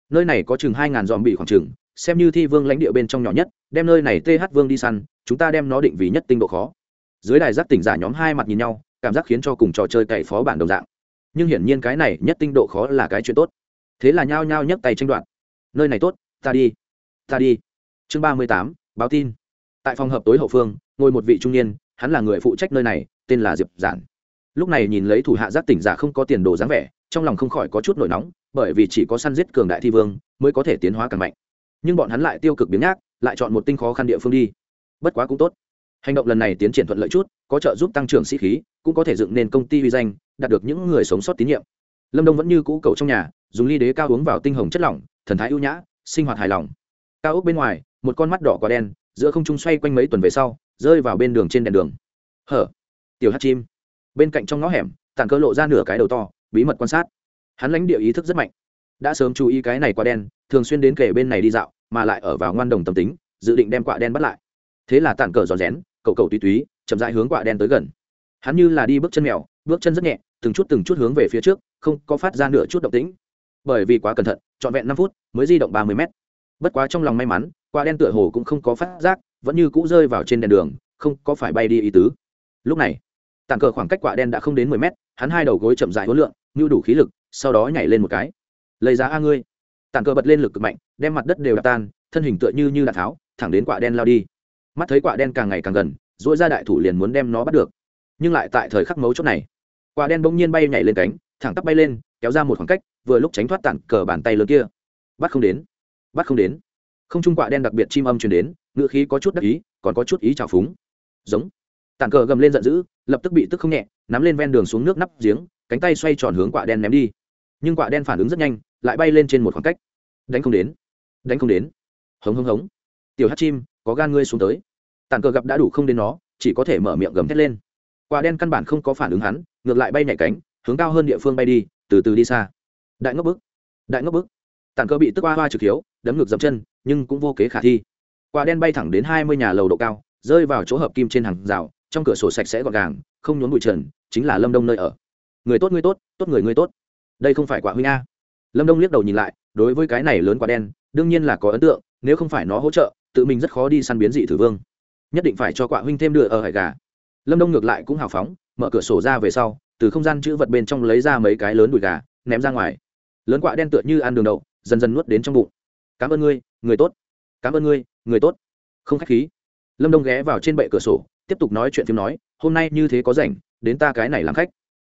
[SPEAKER 1] Nơi này có chừng hai ngàn dòm bị khoảng chừng xem như thi vương lãnh địa bên trong nhỏ nhất, đem nơi này th vương đi săn, chúng ta đem nó định vì nhất tinh độ khó. Dưới đài giác tỉnh giả nhóm hai mặt nhìn nhau, cảm giác khiến cho cùng trò chơi cậy phó bản đồng dạng. Nhưng hiển nhiên cái này nhất tinh độ khó là cái chuyện tốt. Thế là nhao nhao nhấc tay tranh đoạt. Nơi này tốt, ta đi. Ta đi. Chương ba mươi tám, báo tin. Tại phòng hợp tối hậu phương, ngồi một vị trung niên, hắn là người phụ trách nơi này, tên là diệp giản. Lúc này nhìn lấy thủ hạ giác tỉnh giả không có tiền đồ dáng vẻ, trong lòng không khỏi có chút nổi nóng, bởi vì chỉ có săn giết cường đại thi vương, mới có thể tiến hóa càng mạnh nhưng bọn hắn lại tiêu cực biến nhác, lại chọn một tinh khó khăn địa phương đi. Bất quá cũng tốt. Hành động lần này tiến triển thuận lợi chút, có trợ giúp tăng trưởng sĩ khí, cũng có thể dựng nên công ty uy danh, đạt được những người sống sót tín nhiệm. Lâm đông vẫn như cũ cầu trong nhà, dùng ly đế cao uống vào tinh hồng chất lỏng, thần thái ưu nhã, sinh hoạt hài lòng. Cao ốc bên ngoài, một con mắt đỏ quả đen, giữa không trung xoay quanh mấy tuần về sau, rơi vào bên đường trên đèn đường. Hở? Tiểu hát chim. Bên cạnh trong ngõ hẻm tảng cơ lộ ra nửa cái đầu to, bí mật quan sát. Hắn lãnh địa ý thức rất mạnh. Đã sớm chú ý cái này quả đen, thường xuyên đến kể bên này đi dạo mà lại ở vào ngoan đồng tâm tính, dự định đem quạ đen bắt lại. Thế là tàn cờ giòn rén, cậu cậu tùy túy, chậm dại hướng quạ đen tới gần. Hắn như là đi bước chân mèo, bước chân rất nhẹ, từng chút từng chút hướng về phía trước, không có phát ra nửa chút động tĩnh. Bởi vì quá cẩn thận, trọn vẹn năm phút mới di động ba mươi mét. Bất quá trong lòng may mắn quạ đen tựa hồ cũng không có phát giác, vẫn như cũ rơi vào trên đèn đường, không có phải bay đi ý tứ. Lúc này tàn cờ khoảng cách quạ đen đã không đến mười mét, hắn hai đầu gối chậm dại hối lượng như đủ khí lực, sau đó nhảy lên một cái. Lấy giá a ngươi. Tàn cờ bật lên lực cực mạnh đem mặt đất đều đạp tan, thân hình tựa như như đạn tháo, thẳng đến quả đen lao đi. Mắt thấy quả đen càng ngày càng gần dỗi ra đại thủ liền muốn đem nó bắt được. Nhưng lại tại thời khắc mấu chốt này, quả đen bỗng nhiên bay nhảy lên cánh, thẳng tắp bay lên, kéo ra một khoảng cách, vừa lúc tránh thoát tặng cờ bàn tay lớn kia. Bắt không đến, bắt không đến. Không trung quả đen đặc biệt chim âm truyền đến ngựa khí có chút đắc ý, còn có chút ý trào phúng. Giống. Tặng cờ gầm lên giận dữ, lập tức bị tức không nhẹ, nắm lên ven đường xuống nước nắp giếng, cánh tay xoay tròn hướng quả đen ném đi. Nhưng quả đen phản ứng rất nhanh, lại bay lên trên một khoảng cách. Đánh không đến đánh không đến. Hống hống hống. Tiểu hát chim, có gan ngươi xuống tới. Tàn cờ gặp đã đủ không đến nó, chỉ có thể mở miệng gầm thét lên. Quả đen căn bản không có phản ứng hắn, ngược lại bay nhảy cánh, hướng cao hơn địa phương bay đi, từ từ đi xa. Đại ngốc bức. Đại ngốc bức. Tàn cờ bị tức hoa hoa trực hiếu, đấm ngược dập chân, nhưng cũng vô kế khả thi. Quả đen bay thẳng đến hai mươi nhà lầu độ cao, rơi vào chỗ hợp kim trên hàng rào, trong cửa sổ sạch sẽ gọn gàng, không nhốn bụi trần, chính là lâm đông nơi ở. Người tốt người tốt tốt người người tốt. Đây không phải quả huynh a. Lâm đông liếc đầu nhìn lại, đối với cái này lớn quả đen đương nhiên là có ấn tượng, nếu không phải nó hỗ trợ, tự mình rất khó đi săn biến dị thử vương. Nhất định phải cho quạ huynh thêm đưa ở hải gà. Lâm đông ngược lại cũng hào phóng, mở cửa sổ ra về sau, từ không gian chữ vật bên trong lấy ra mấy cái lớn đùi gà, ném ra ngoài. Lớn quạ đen tựa như ăn đường đậu, dần dần nuốt đến trong bụng. Cảm ơn ngươi, người tốt. Cảm ơn ngươi, người tốt. Không khách khí. Lâm đông ghé vào trên bệ cửa sổ, tiếp tục nói chuyện phim nói, hôm nay như thế có rảnh, đến ta cái này làm khách.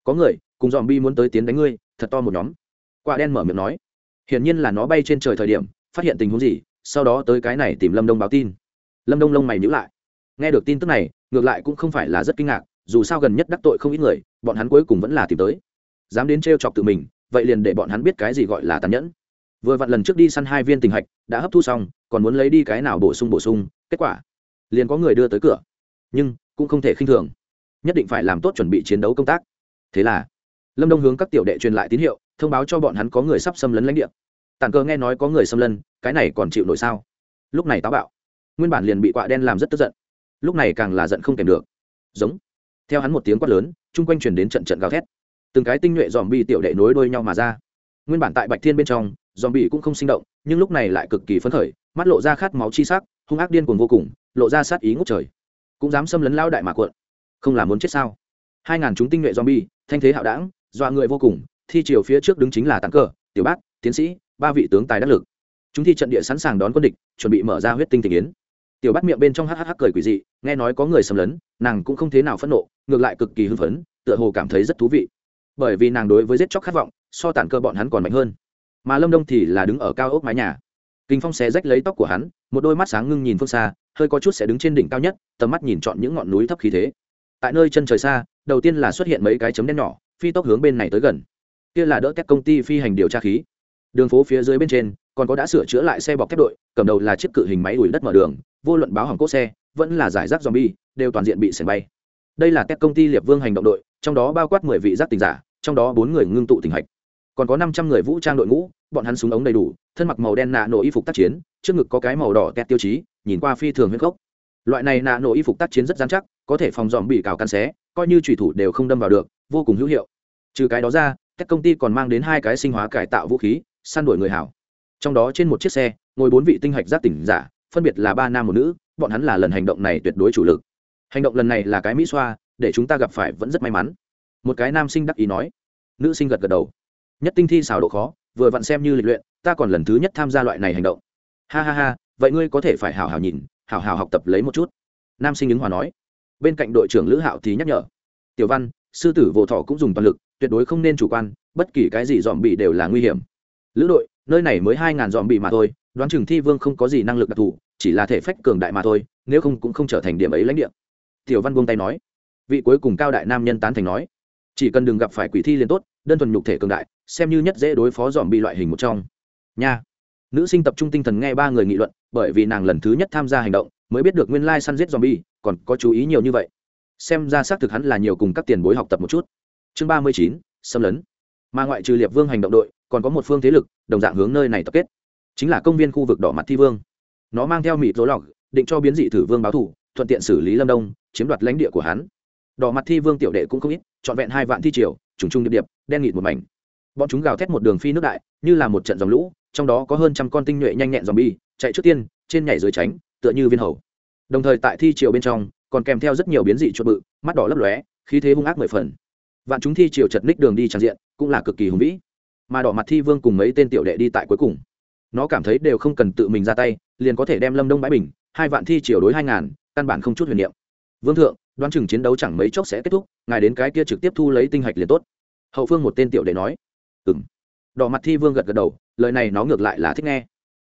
[SPEAKER 1] Có người, cùng dòm bi muốn tới tiến đánh ngươi, thật to một nhóm. Quạ đen mở miệng nói. Hiển nhiên là nó bay trên trời thời điểm phát hiện tình huống gì, sau đó tới cái này tìm lâm đông báo tin. Lâm đông lông mày nhữ lại. Nghe được tin tức này, ngược lại cũng không phải là rất kinh ngạc, dù sao gần nhất đắc tội không ít người, bọn hắn cuối cùng vẫn là tìm tới. Dám đến t chọc tự mình, vậy liền để bọn hắn biết cái gì gọi là tàn nhẫn. Vừa vặn lần trước đi săn hai viên tình hạch, đã hấp thu xong, còn muốn lấy đi cái nào bổ sung bổ sung, kết quả, liền có người đưa tới cửa. Nhưng, cũng không thể khinh thường. Nhất định phải làm tốt chuẩn bị chiến đấu công tác. Thế là, lâm đông hướng các tiểu đệ truyền lại tín hiệu, thông báo cho bọn hắn có người sắp xâm lấn lãnh địa tàn cơ nghe nói có người xâm lấn, cái này còn chịu nổi sao? Lúc này táo bạo. Nguyên bản liền bị quạ đen làm rất tức giận. Lúc này càng là giận không kèm được. Giống. Theo hắn một tiếng quát lớn, chung quanh chuyển đến trận trận gào thét. Từng cái tinh nhuệ dòm bi tiểu đệ nối đuôi nhau mà ra. Nguyên bản tại bạch thiên bên trong dòm bi cũng không sinh động, nhưng lúc này lại cực kỳ phấn khởi, mắt lộ ra khát máu chi sắc, hung ác điên cuồng vô cùng, lộ ra sát ý ngốc trời. Cũng dám xâm lấn lao đại mạc cuộn. Không là muốn chết sao? Hai ngàn chúng tinh nhuệ zombie, thanh thế hạo đảng, dọa người vô cùng, thi chiều phía trước đứng chính là tặng cờ tiểu bác, tiến sĩ ba vị tướng tài đắc lực. Chúng thi trận địa sẵn sàng đón quân địch, chuẩn bị mở ra huyết tinh tình yến. Tiểu bắt miệng bên trong hhh cười quỷ dị, nghe nói có người xâm lấn, nàng cũng không thế nào phẫn nộ, ngược lại cực kỳ hưng phấn, tựa hồ cảm thấy rất thú vị. Bởi vì nàng đối với giết chóc khát vọng, so tản cơ bọn hắn còn mạnh hơn. Mà lâm đông thì là đứng ở cao ốc mái nhà. Kinh phong xé rách lấy tóc của hắn, một đôi mắt sáng ngưng nhìn phương xa, hơi có chút sẽ đứng trên đỉnh cao nhất, tầm mắt nhìn chọn những ngọn núi thấp khí thế. Tại nơi chân trời xa, đầu tiên là xuất hiện mấy cái chấm đen nhỏ, phi tốc hướng bên này tới gần. Kia là đỡ các công ty phi hành điều tra khí đường phố phía dưới bên trên, còn có đã sửa chữa lại xe bọc thép đội, cầm đầu là chiếc cự hình máy đuổi đất mở đường, vô luận báo hỏng cốt xe, vẫn là giải rác zombie, đều toàn diện bị sền bay. Đây là các công ty liệp vương hành động đội, trong đó bao quát mười vị giác tình giả, trong đó bốn người ngưng tụ tình hạch. Còn có năm trăm người vũ trang đội ngũ, bọn hắn súng ống đầy đủ, thân mặc màu đen nạ nổ y phục tác chiến, trước ngực có cái màu đỏ kẹt tiêu chí, nhìn qua phi thường huyết gốc loại này nạ nổ y phục tác chiến rất dán chắc, có thể phòng dòm bị cào căn xé, coi như thủy thủ đều không đâm vào được, vô cùng hữu hiệu. Trừ cái đó ra các công ty còn mang đến hai cái sinh hóa cải tạo vũ khí săn đuổi người hảo. Trong đó trên một chiếc xe, ngồi bốn vị tinh hạch giác tỉnh giả, phân biệt là ba nam một nữ, bọn hắn là lần hành động này tuyệt đối chủ lực. Hành động lần này là cái mỹ xoa, để chúng ta gặp phải vẫn rất may mắn. Một cái nam sinh đắc ý nói. Nữ sinh gật gật đầu. Nhất tinh thi xào độ khó, vừa vặn xem như lịch luyện, ta còn lần thứ nhất tham gia loại này hành động. Ha ha ha, vậy ngươi có thể phải hào hào nhìn, hào hào học tập lấy một chút. Nam sinh ứng hòa nói. Bên cạnh đội trưởng lữ hạo thì nhắc nhở. Tiểu văn, sư tử vô thọ cũng dùng toàn lực, tuyệt đối không nên chủ quan, bất kỳ cái gì dòm bị đều là nguy hiểm lữ đội, nơi này mới hai ngàn dòm bị mà thôi, đoán chừng thi vương không có gì năng lực đặc thù, chỉ là thể phách cường đại mà thôi, nếu không cũng không trở thành điểm ấy lãnh địa. Tiểu văn buông tay nói. Vị cuối cùng cao đại nam nhân tán thành nói. Chỉ cần đừng gặp phải quỷ thi liền tốt, đơn thuần nhục thể cường đại, xem như nhất dễ đối phó dòm bị loại hình một trong. Nha. Nữ sinh tập trung tinh thần nghe ba người nghị luận, bởi vì nàng lần thứ nhất tham gia hành động, mới biết được nguyên lai săn giết bi còn có chú ý nhiều như vậy. Xem ra xác thực hắn là nhiều cùng các tiền bối học tập một chút. Chương ba mươi chín, xâm lấn. Mà ngoại trừ liệp vương hành động đội còn có một phương thế lực, đồng dạng hướng nơi này tập kết. Chính là công viên khu vực đỏ mặt thi vương. Nó mang theo mịt rối lọc, định cho biến dị thử vương báo thủ, thuận tiện xử lý lâm đông, chiếm đoạt lãnh địa của hắn. Đỏ mặt thi vương tiểu đệ cũng không ít, trọn vẹn hai vạn thi triều, trùng trung điệp điệp, đen nghịt một mảnh. Bọn chúng gào thét một đường phi nước đại, như là một trận dòng lũ, trong đó có hơn trăm con tinh nhuệ nhanh nhẹn dòm bi chạy trước tiên, trên nhảy dưới tránh, tựa như viên hầu. Đồng thời tại thi triều bên trong, còn kèm theo rất nhiều biến dị chuột bự, mắt đỏ lấp lóe, khí thế hung ác mười phần. Vạn chúng thi triều chật ních đường đi tràn diện, cũng là cực kỳ hùng vĩ mà đỏ mặt thi vương cùng mấy tên tiểu đệ đi tại cuối cùng. Nó cảm thấy đều không cần tự mình ra tay, liền có thể đem lâm đông bãi bình, hai vạn thi chiều đối hai ngàn, căn bản không chút huyền niệm. Vương thượng, đoán chừng chiến đấu chẳng mấy chốc sẽ kết thúc, ngài đến cái kia trực tiếp thu lấy tinh hạch liền tốt. Hậu phương một tên tiểu đệ nói. Ừ m đỏ mặt thi vương gật gật đầu, lời này nó ngược lại là thích nghe.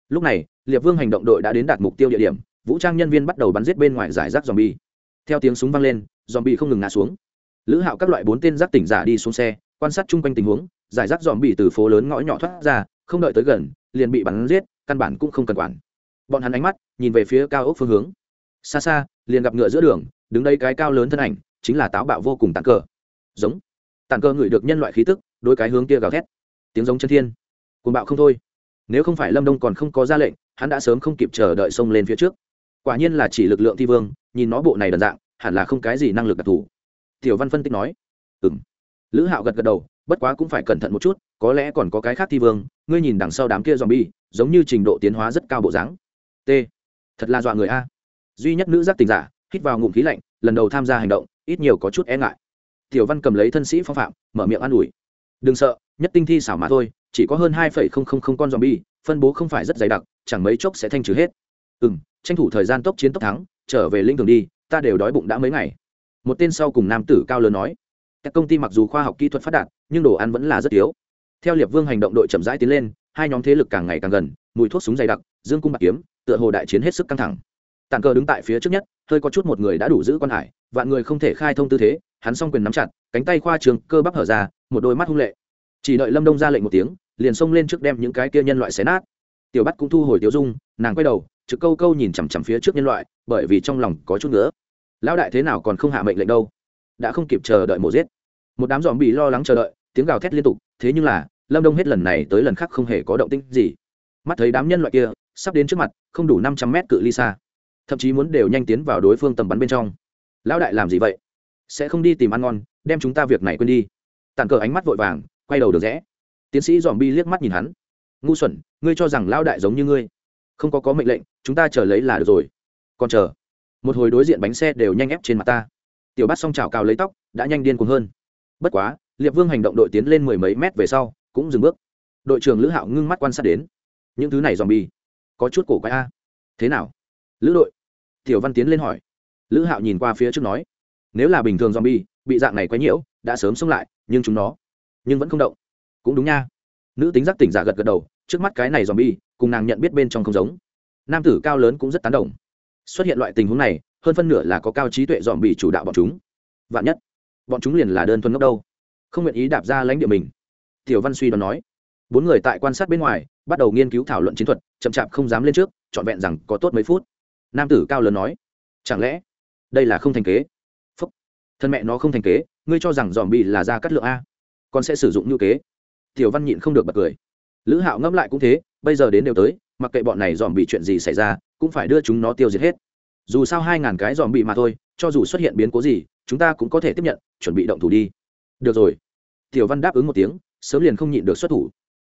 [SPEAKER 1] Lúc này, liệp vương hành động đội đã đến đạt mục tiêu địa điểm, vũ trang nhân viên bắt đầu bắn giết bên ngoài giải rác dòm bi theo tiếng súng vang lên dòm bi không ngừng ngã xuống. Lữ hạo các loại bốn tên giác tỉnh giả đi xuống xe, quan sát chung quanh tình huống giải rác dòm bị từ phố lớn ngõ nhỏ thoát ra, không đợi tới gần, liền bị bắn giết, căn bản cũng không cần quản. Bọn hắn ánh mắt nhìn về phía cao ốc phương hướng. Xa xa, liền gặp ngựa giữa đường, đứng đây cái cao lớn thân ảnh, chính là táo bạo vô cùng tàn cờ giống. Tàn cờ ngửi được nhân loại khí tức đôi cái hướng kia gào thét. Tiếng giống chân thiên. Cuồng bạo không thôi. Nếu không phải lâm đông còn không có ra lệnh, hắn đã sớm không kịp chờ đợi xông lên phía trước. Quả nhiên là chỉ lực lượng thi vương, nhìn nó bộ này đần dạng, hẳn là không cái gì năng lực đặc thù. Tiểu văn phân tích nói. Ừng lữ hạo gật gật đầu, bất quá cũng phải cẩn thận một chút, có lẽ còn có cái khác thi vương, ngươi nhìn đằng sau đám kia dòm bi giống như trình độ tiến hóa rất cao bộ dáng. T. Thật là dọa người a. Duy nhất nữ giác tình giả, hít vào ngụm khí lạnh, lần đầu tham gia hành động, ít nhiều có chút e ngại. Tiểu văn cầm lấy thân sĩ phong phạm, mở miệng an ủi. Đừng sợ, nhất tinh thi xảo mà thôi, chỉ có hơn hai phẩy không không không con zombie, phân bố không phải rất dày đặc, chẳng mấy chốc sẽ thanh trừ hết. Ừ m tranh thủ thời gian tốc chiến tốc thắng, trở về linh thường đi, ta đều đói bụng đã mấy ngày. Một tên sau cùng nam tử cao lớn nói các công ty mặc dù khoa học kỹ thuật phát đạt, nhưng đồ ăn vẫn là rất yếu theo liệp vương hành động đội chậm rãi tiến lên, hai nhóm thế lực càng ngày càng gần, mùi thuốc súng dày đặc, dương cung bạc kiếm, tựa hồ đại chiến hết sức căng thẳng. Tàn cờ đứng tại phía trước nhất, hơi có chút một người đã đủ giữ quan hải, vạn người không thể khai thông tư thế, hắn s o n g quyền nắm chặt, cánh tay khoa trường cơ bắp hở ra, một đôi mắt hung lệ. Chỉ đợi lâm đông ra lệnh một tiếng, liền xông lên trước đem những cái kia nhân loại xé nát. Tiểu bắt cũng thu hồi tiêu dung, nàng quay đầu, trực câu câu nhìn chằm chằm phía trước nhân loại, bởi vì trong lòng có chút nữa lão đại thế nào còn không hạ mệnh lệnh đâu? Đã không kịp chờ đợi mổ giết. Một đám dòm bị lo lắng chờ đợi, tiếng gào thét liên tục, thế nhưng là, lâm đông hết lần này tới lần khác không hề có động tĩnh gì. Mắt thấy đám nhân loại kia, sắp đến trước mặt, không đủ năm trăm mét cự ly xa. Thậm chí muốn đều nhanh tiến vào đối phương tầm bắn bên trong. Lão đại làm gì vậy? Sẽ không đi tìm ăn ngon, đem chúng ta việc này quên đi. Tàn cờ ánh mắt vội vàng, quay đầu được rẽ. Tiến sĩ dòm bi liếc mắt nhìn hắn. Ngu xuẩn, ngươi cho rằng lão đại giống như ngươi. Không có có mệnh lệnh, chúng ta chờ lấy là được rồi. Còn chờ. Một hồi đối diện bánh xe đều nhanh ép trên mặt ta tiểu bát Song chảo cào lấy tóc, đã nhanh điên cuồng hơn. Bất quá, liệp vương hành động đội tiến lên mười mấy mét về sau, cũng dừng bước. Đội trưởng lữ hạo ngưng mắt quan sát đến. Những thứ này dòm bi có chút cổ quái a. Thế nào? Lữ đội. Tiểu văn tiến lên hỏi. Lữ hạo nhìn qua phía trước nói. Nếu là bình thường dòm bi bị dạng này quái nhiễu, đã sớm xông lại, nhưng chúng nó, nhưng vẫn không động. Cũng đúng nha. Nữ tính giác tỉnh giả gật gật đầu, trước mắt cái này dòm bi cùng nàng nhận biết bên trong không giống. Nam tử cao lớn cũng rất tán đồng. Xuất hiện loại tình huống này hơn phân nửa là có cao trí tuệ dòm bị chủ đạo bọn chúng. Vạn nhất, bọn chúng liền là đơn thuần ngốc đâu. Không nguyện ý đạp ra lãnh địa mình. Tiểu văn suy đoán nói. Bốn người tại quan sát bên ngoài, bắt đầu nghiên cứu thảo luận chiến thuật, chậm chạp không dám lên trước, trọn vẹn rằng có tốt mấy phút. Nam tử cao lớn nói. Chẳng lẽ, đây là không thành kế? Phúc, thân mẹ nó không thành kế, ngươi cho rằng dòm bị là ra cắt lượng a? Con sẽ sử dụng như kế. Tiểu văn nhịn không được bật cười. Lữ hạo ngẫm lại cũng thế, bây giờ đến đều tới, mặc kệ bọn này dòm bị chuyện gì xảy ra, cũng phải đưa chúng nó tiêu diệt hết dù sao hai ngàn cái dòm bị mà thôi, cho dù xuất hiện biến cố gì, chúng ta cũng có thể tiếp nhận, chuẩn bị động thủ đi. Được rồi. Tiểu văn đáp ứng một tiếng, sớm liền không nhịn được xuất thủ.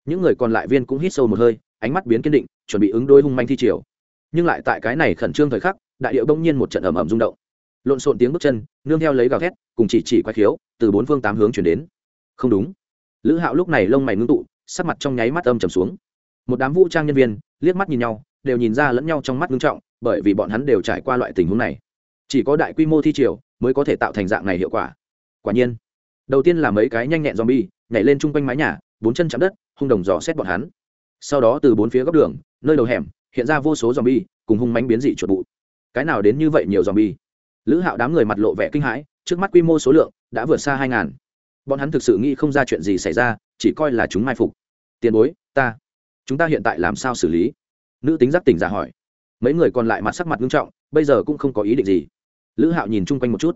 [SPEAKER 1] Những người còn lại viên cũng hít sâu một hơi, ánh mắt biến kiên định, chuẩn bị ứng đôi hung manh thi triều. Nhưng lại tại cái này khẩn trương thời khắc, đại điệu đông nhiên một trận ẩm ẩm rung động. Lộn xộn tiếng bước chân, nương theo lấy gào thét, cùng chỉ chỉ quay khiếu, từ bốn phương tám hướng chuyển đến. Không đúng. Lữ hạo lúc này lông mày ngưng tụ, sắc mặt trong nháy mắt âm trầm xuống. Một đám vũ trang nhân viên, liếc mắt nhìn nhau, đều nhìn ra lẫn nhau trong mắt ngưng trọng bởi vì bọn hắn đều trải qua loại tình huống này. Chỉ có đại quy mô thi triều mới có thể tạo thành dạng này hiệu quả. Quả nhiên, đầu tiên là mấy cái nhanh nhẹn zombie nhảy lên chung quanh mái nhà, bốn chân chạm đất, hung đồng dò xét bọn hắn. Sau đó từ bốn phía góc đường, nơi đầu hẻm, hiện ra vô số zombie cùng hung mánh biến dị chuột bụ. Cái nào đến như vậy nhiều zombie? Lữ hạo đám người mặt lộ vẻ kinh hãi, trước mắt quy mô số lượng đã vượt xa hai ngàn. Bọn hắn thực sự nghĩ không ra chuyện gì xảy ra, chỉ coi là chúng mai phục. Tiền bối, ta, chúng ta hiện tại làm sao xử lý? Nữ tính giác tỉnh giả hỏi mấy người còn lại mặt sắc mặt nghiêm trọng, bây giờ cũng không có ý định gì. Lữ hạo nhìn chung quanh một chút.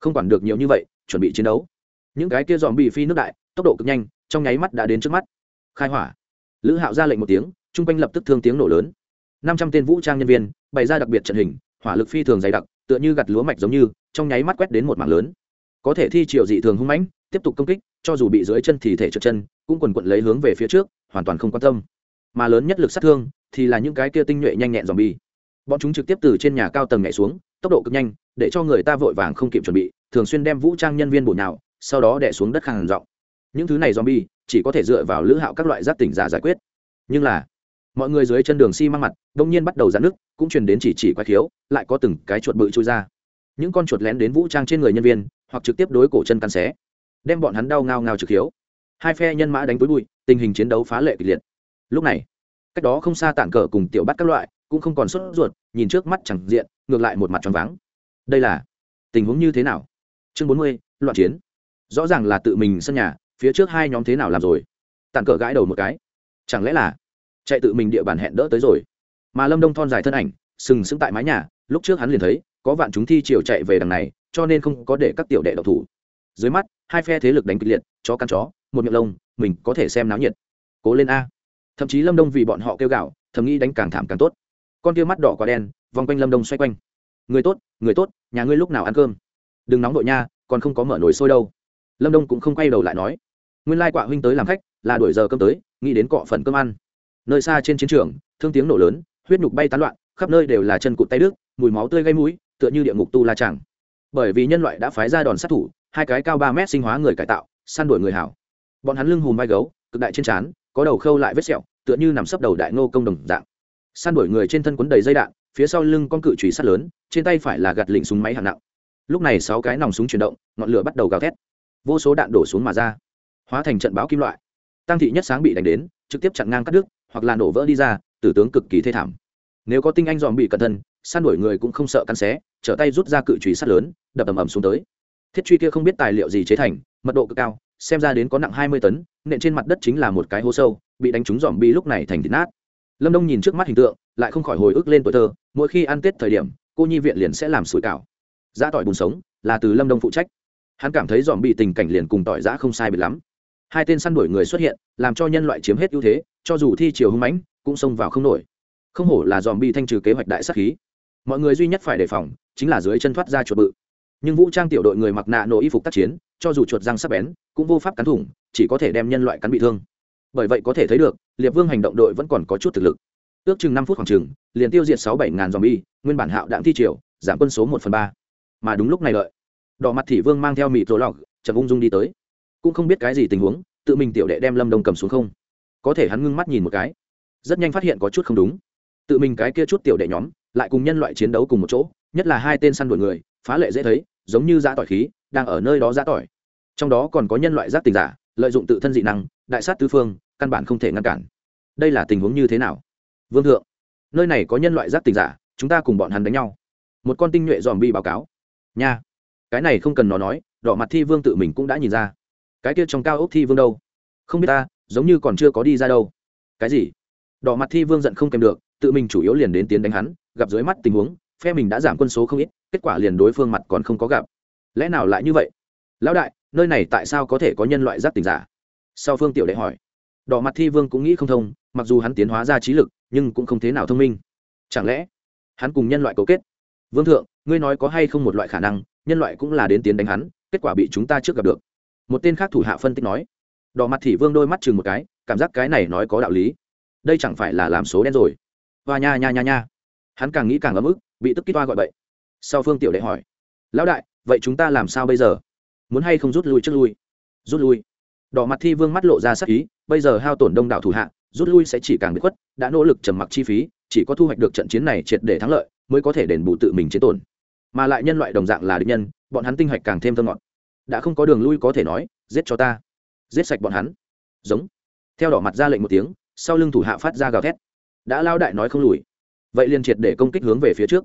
[SPEAKER 1] Không quản được nhiều như vậy, chuẩn bị chiến đấu. Những cái kia dòm bị phi nước đại, tốc độ cực nhanh, trong nháy mắt đã đến trước mắt. Khai hỏa. Lữ hạo ra lệnh một tiếng, chung quanh lập tức thương tiếng nổ lớn. Năm trăm tên vũ trang nhân viên, bày ra đặc biệt trận hình, hỏa lực phi thường dày đặc, tựa như gặt lúa mạch giống như, trong nháy mắt quét đến một mảng lớn. Có thể thi triệu dị thường hung mãnh, tiếp tục công kích, cho dù bị dưới chân thì thể trượt chân, cũng quần quận lấy hướng về phía trước, hoàn toàn không quan tâm. Mà lớn nhất lực sát thương thì là những cái kia tinh nhuệ nhanh nhẹn dòm bi bọn chúng trực tiếp từ trên nhà cao tầng nhảy xuống, tốc độ cực nhanh, để cho người ta vội vàng không kịp chuẩn bị, thường xuyên đem vũ trang nhân viên bổ nhào, sau đó đẻ xuống đất khang rộng. Những thứ này zombie bi chỉ có thể dựa vào lữ hạo các loại giác tỉnh giả giải quyết. Nhưng là, mọi người dưới chân đường xi、si、măng mặt, đông nhiên bắt đầu dạn nước cũng truyền đến chỉ chỉ quái khiếu, lại có từng cái chuột bự trôi ra. Những con chuột lén đến vũ trang trên người nhân viên, hoặc trực tiếp đối cổ chân căn xé, đem bọn hắn đau ngao ngao trực hiếu hai phe nhân mã đánh túi bụi, tình hình chiến đấu phá lệ kịch liệt. Lúc này, cách đó không xa tản cờ cùng tiểu bắt các loại cũng không còn sốt ruột, nhìn trước mắt chẳng diện, ngược lại một mặt tròn váng. Đây là tình huống như thế nào? Chương bốn mươi, loạn chiến. Rõ ràng là tự mình sân nhà, phía trước hai nhóm thế nào làm rồi? Tản cờ gãi đầu một cái. Chẳng lẽ là chạy tự mình địa bàn hẹn đỡ tới rồi? Mà lâm đông thon dài thân ảnh, sừng sững tại mái nhà, lúc trước hắn liền thấy, có vạn chúng thi chiều chạy về đằng này, cho nên không có để các tiểu đệ độc thủ. Dưới mắt, hai phe thế lực đánh kịch liệt, chó căn chó, một miệng lông, mình có thể xem náo nhiệt. Cố lên a. Thậm chí lâm đông vì bọn họ kêu gạo thầm nghĩ đánh càng thảm càng tốt con kia mắt đỏ quá đen, vòng quanh lâm đông xoay quanh. Người tốt người tốt, nhà ngươi lúc nào ăn cơm? Đừng nóng đội nha, còn không có mở nồi sôi đâu. Lâm đông cũng không quay đầu lại nói. Nguyên lai quạ huynh tới làm khách, là đuổi giờ cơm tới, nghĩ đến cọ phần cơm ăn. Nơi xa trên chiến trường, thương tiếng nổ lớn, huyết nhục bay tán loạn, khắp nơi đều là chân cụt tay đứt, mùi máu tươi gây mũi, tựa như địa ngục tu la chẳng. Bởi vì nhân loại đã phái ra đòn sát thủ, hai cái cao ba mét sinh hóa người cải tạo, săn đuổi người hảo. Bọn hắn lưng hùm vai gấu, cực đại trên trán, có đầu khâu lại vết sẹo, tựa như nằm sấp đầu đại ngô công đồng dạng săn đuổi người trên thân quấn đầy dây đạn, phía sau lưng con cự trùy sắt lớn, trên tay phải là gạt lịnh súng máy hạng nặng. Lúc này sáu cái nòng súng chuyển động, ngọn lửa bắt đầu gào thét. Vô số đạn đổ xuống mà ra. Hóa thành trận báo kim loại. Tăng thị nhất sáng bị đánh đến, trực tiếp chặn ngang cắt đứt, hoặc là nổ vỡ đi ra, tử tướng cực kỳ thê thảm. Nếu có tinh anh dòm bị cẩn thân, săn đuổi người cũng không sợ cắn xé, trở tay rút ra cự trùy sắt lớn, đập ầm ầm xuống tới. Thiết truy kia không biết tài liệu gì chế thành, mật độ cực cao, xem ra đến có nặng hai mươi tấn, nện trên mặt đất chính là một cái hố sâu, bị đánh trúng dòm bi lúc này thành thịt nát lâm đông nhìn trước mắt hình tượng, lại không khỏi hồi ức lên tuổi thơ, mỗi khi ăn tết thời điểm, cô nhi viện liền sẽ làm sủi cảo. Giã tỏi bùn sống, là từ lâm đông phụ trách. Hắn cảm thấy dòm bị tình cảnh liền cùng tỏi giã không sai biệt lắm. Hai tên săn đuổi người xuất hiện, làm cho nhân loại chiếm hết ưu thế, cho dù thi chiều hưng mãnh, cũng xông vào không nổi. Không hổ là dòm bị thanh trừ kế hoạch đại sắc khí. Mọi người duy nhất phải đề phòng, chính là dưới chân thoát ra chuột bự. Nhưng vũ trang tiểu đội người mặc nạ nổ y phục tác chiến, cho dù chuột răng sắp bén, cũng vô pháp cắn thủng, chỉ có thể đem nhân loại cắn bị thương. Bởi vậy có thể thấy được liệp vương hành động đội vẫn còn có chút thực lực. Ước chừng năm phút khoảng chừng, liền tiêu diệt sáu bảy ngàn dòm bi nguyên bản hạo đạm thi triều, giảm quân số một phần ba. Mà đúng lúc này lợi, đỏ mặt thị vương mang theo mịt rỗ lọc, chậm ung dung đi tới. Cũng không biết cái gì tình huống, tự mình tiểu đệ đem lâm đông cầm xuống không. Có thể hắn ngưng mắt nhìn một cái, rất nhanh phát hiện có chút không đúng. Tự mình cái kia chút tiểu đệ nhóm, lại cùng nhân loại chiến đấu cùng một chỗ, nhất là hai tên săn đuổi người, phá lệ dễ thấy, giống như giã tỏi khí, đang ở nơi đó giã tỏi. Trong đó còn có nhân loại giác tình giả, lợi dụng tự thân dị năng, đại sát tứ phương căn bản không thể ngăn cản. Đây là tình huống như thế nào? Vương thượng, nơi này có nhân loại giác tình giả, chúng ta cùng bọn hắn đánh nhau. Một con tinh nhuệ dòm bi báo cáo. Nha, cái này không cần nó nói, đỏ mặt thi vương tự mình cũng đã nhìn ra. Cái kia trong cao ốc thi vương đâu? Không biết ta, giống như còn chưa có đi ra đâu. Cái gì? Đỏ mặt thi vương giận không kèm được, tự mình chủ yếu liền đến tiến đánh hắn, gặp dưới mắt tình huống, phe mình đã giảm quân số không ít, kết quả liền đối phương mặt còn không có gặp. Lẽ nào lại như vậy? Lão đại, nơi này tại sao có thể có nhân loại giáp tình giả? Sau phương tiểu đệ hỏi đỏ mặt thi vương cũng nghĩ không thông, mặc dù hắn tiến hóa ra trí lực, nhưng cũng không thế nào thông minh. Chẳng lẽ, hắn cùng nhân loại cấu kết? Vương thượng, ngươi nói có hay không một loại khả năng, nhân loại cũng là đến tiến đánh hắn, kết quả bị chúng ta trước gặp được. Một tên khác thủ hạ phân tích nói. Đỏ mặt thị vương đôi mắt chừng một cái, cảm giác cái này nói có đạo lý. Đây chẳng phải là làm số đen rồi. Và nha nha nha nha. Hắn càng nghĩ càng ấm ức, bị tức kích toa gọi bậy. Sau phương tiểu đệ hỏi. Lão đại, vậy chúng ta làm sao bây giờ? Muốn hay không rút lui trước lui? Rút lui đỏ mặt thi vương mắt lộ ra sắc ý, bây giờ hao tổn đông đảo thủ hạ, rút lui sẽ chỉ càng bị khuất, đã nỗ lực trầm mặc chi phí, chỉ có thu hoạch được trận chiến này triệt để thắng lợi, mới có thể đền bù tự mình chiến tổn. Mà lại nhân loại đồng dạng là địch nhân, bọn hắn tinh hạch càng thêm thơ ngọt. Đã không có đường lui có thể nói, giết cho ta. Giết sạch bọn hắn. Giống. Theo đỏ mặt ra lệnh một tiếng, sau lưng thủ hạ phát ra gào thét. Đã lao đại nói không lùi. Vậy liền triệt để công kích hướng về phía trước.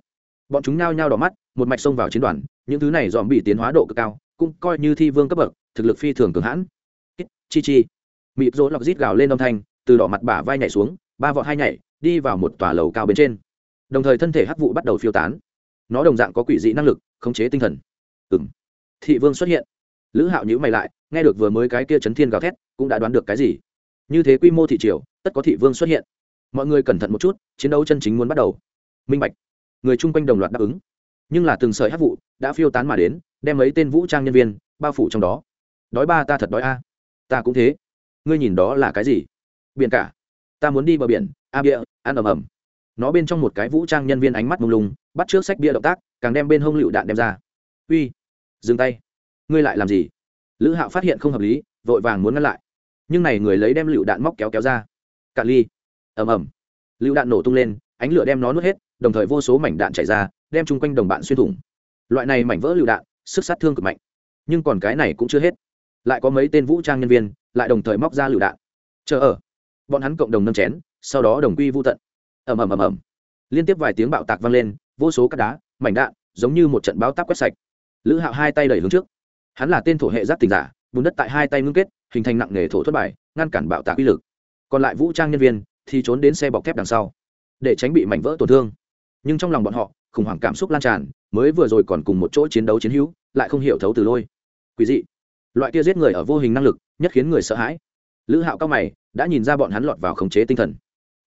[SPEAKER 1] Bọn chúng nao nhao đỏ mắt, một mạch xông vào chiến đoàn, những thứ này dòm bị tiến hóa độ cực cao, cũng coi như thi vương cấp bậc, thực lực phi thường cường hãn chi chi. Mịp rỗ lọc rít gào lên âm thanh, từ đỏ mặt bả vai nhảy xuống, ba vọt hai nhảy, đi vào một tòa lầu cao bên trên. Đồng thời thân thể hắc vụ bắt đầu phiêu tán. Nó đồng dạng có quỷ dị năng lực, khống chế tinh thần. Ừng thị vương xuất hiện. Lữ hạo nhữ mày lại, nghe được vừa mới cái kia chấn thiên gào thét, cũng đã đoán được cái gì. Như thế quy mô thị triều, tất có thị vương xuất hiện. Mọi người cẩn thận một chút, chiến đấu chân chính muốn bắt đầu. Minh bạch. Người chung quanh đồng loạt đáp ứng. Nhưng là từng sợi hát vụ đã phiêu tán mà đến, đem mấy tên vũ trang nhân viên bao phủ trong đó. Đói ba ta thật đói a ta cũng thế. Ngươi nhìn đó là cái gì? Biển cả. Ta muốn đi bờ biển, a bia ăn ầm ầm nó bên trong một cái vũ trang nhân viên ánh mắt mông lung, bắt trước sách bia động tác, càng đem bên hông lựu đạn đem ra. Uy, dừng tay. Ngươi lại làm gì? Lữ hạo phát hiện không hợp lý, vội vàng muốn ngăn lại. Nhưng này người lấy đem lựu đạn móc kéo kéo ra. Cạn ly. Ầm ầm lựu đạn nổ tung lên, ánh lửa đem nó nuốt hết, đồng thời vô số mảnh đạn chảy ra, đem chung quanh đồng bạn xuyên thủng. Loại này mảnh vỡ lựu đạn, sức sát thương cực mạnh. Nhưng còn cái này cũng chưa hết lại có mấy tên vũ trang nhân viên, lại đồng thời móc ra lựu đạn. Chờ ở. Bọn hắn cộng đồng nâng chén, sau đó đồng quy vô tận. Ầm ầm ầm ầm. Liên tiếp vài tiếng bạo tạc vang lên, vô số cát đá, mảnh đạn, giống như một trận báo táp quét sạch. Lữ hạo hai tay đẩy hướng trước. Hắn là tên thổ hệ giáp tình giả, bùn đất tại hai tay ngưng kết, hình thành nặng nghề thổ thất bài, ngăn cản bạo tạc uy lực. Còn lại vũ trang nhân viên thì trốn đến xe bọc thép đằng sau, để tránh bị mảnh vỡ tổn thương. Nhưng trong lòng bọn họ, khủng hoảng cảm xúc lan tràn, mới vừa rồi còn cùng một chỗ chiến đấu chiến hữu, lại không hiểu thấu từ lôi. Quý dị loại kia giết người ở vô hình năng lực, nhất khiến người sợ hãi. Lữ hạo cao mày, đã nhìn ra bọn hắn lọt vào khống chế tinh thần.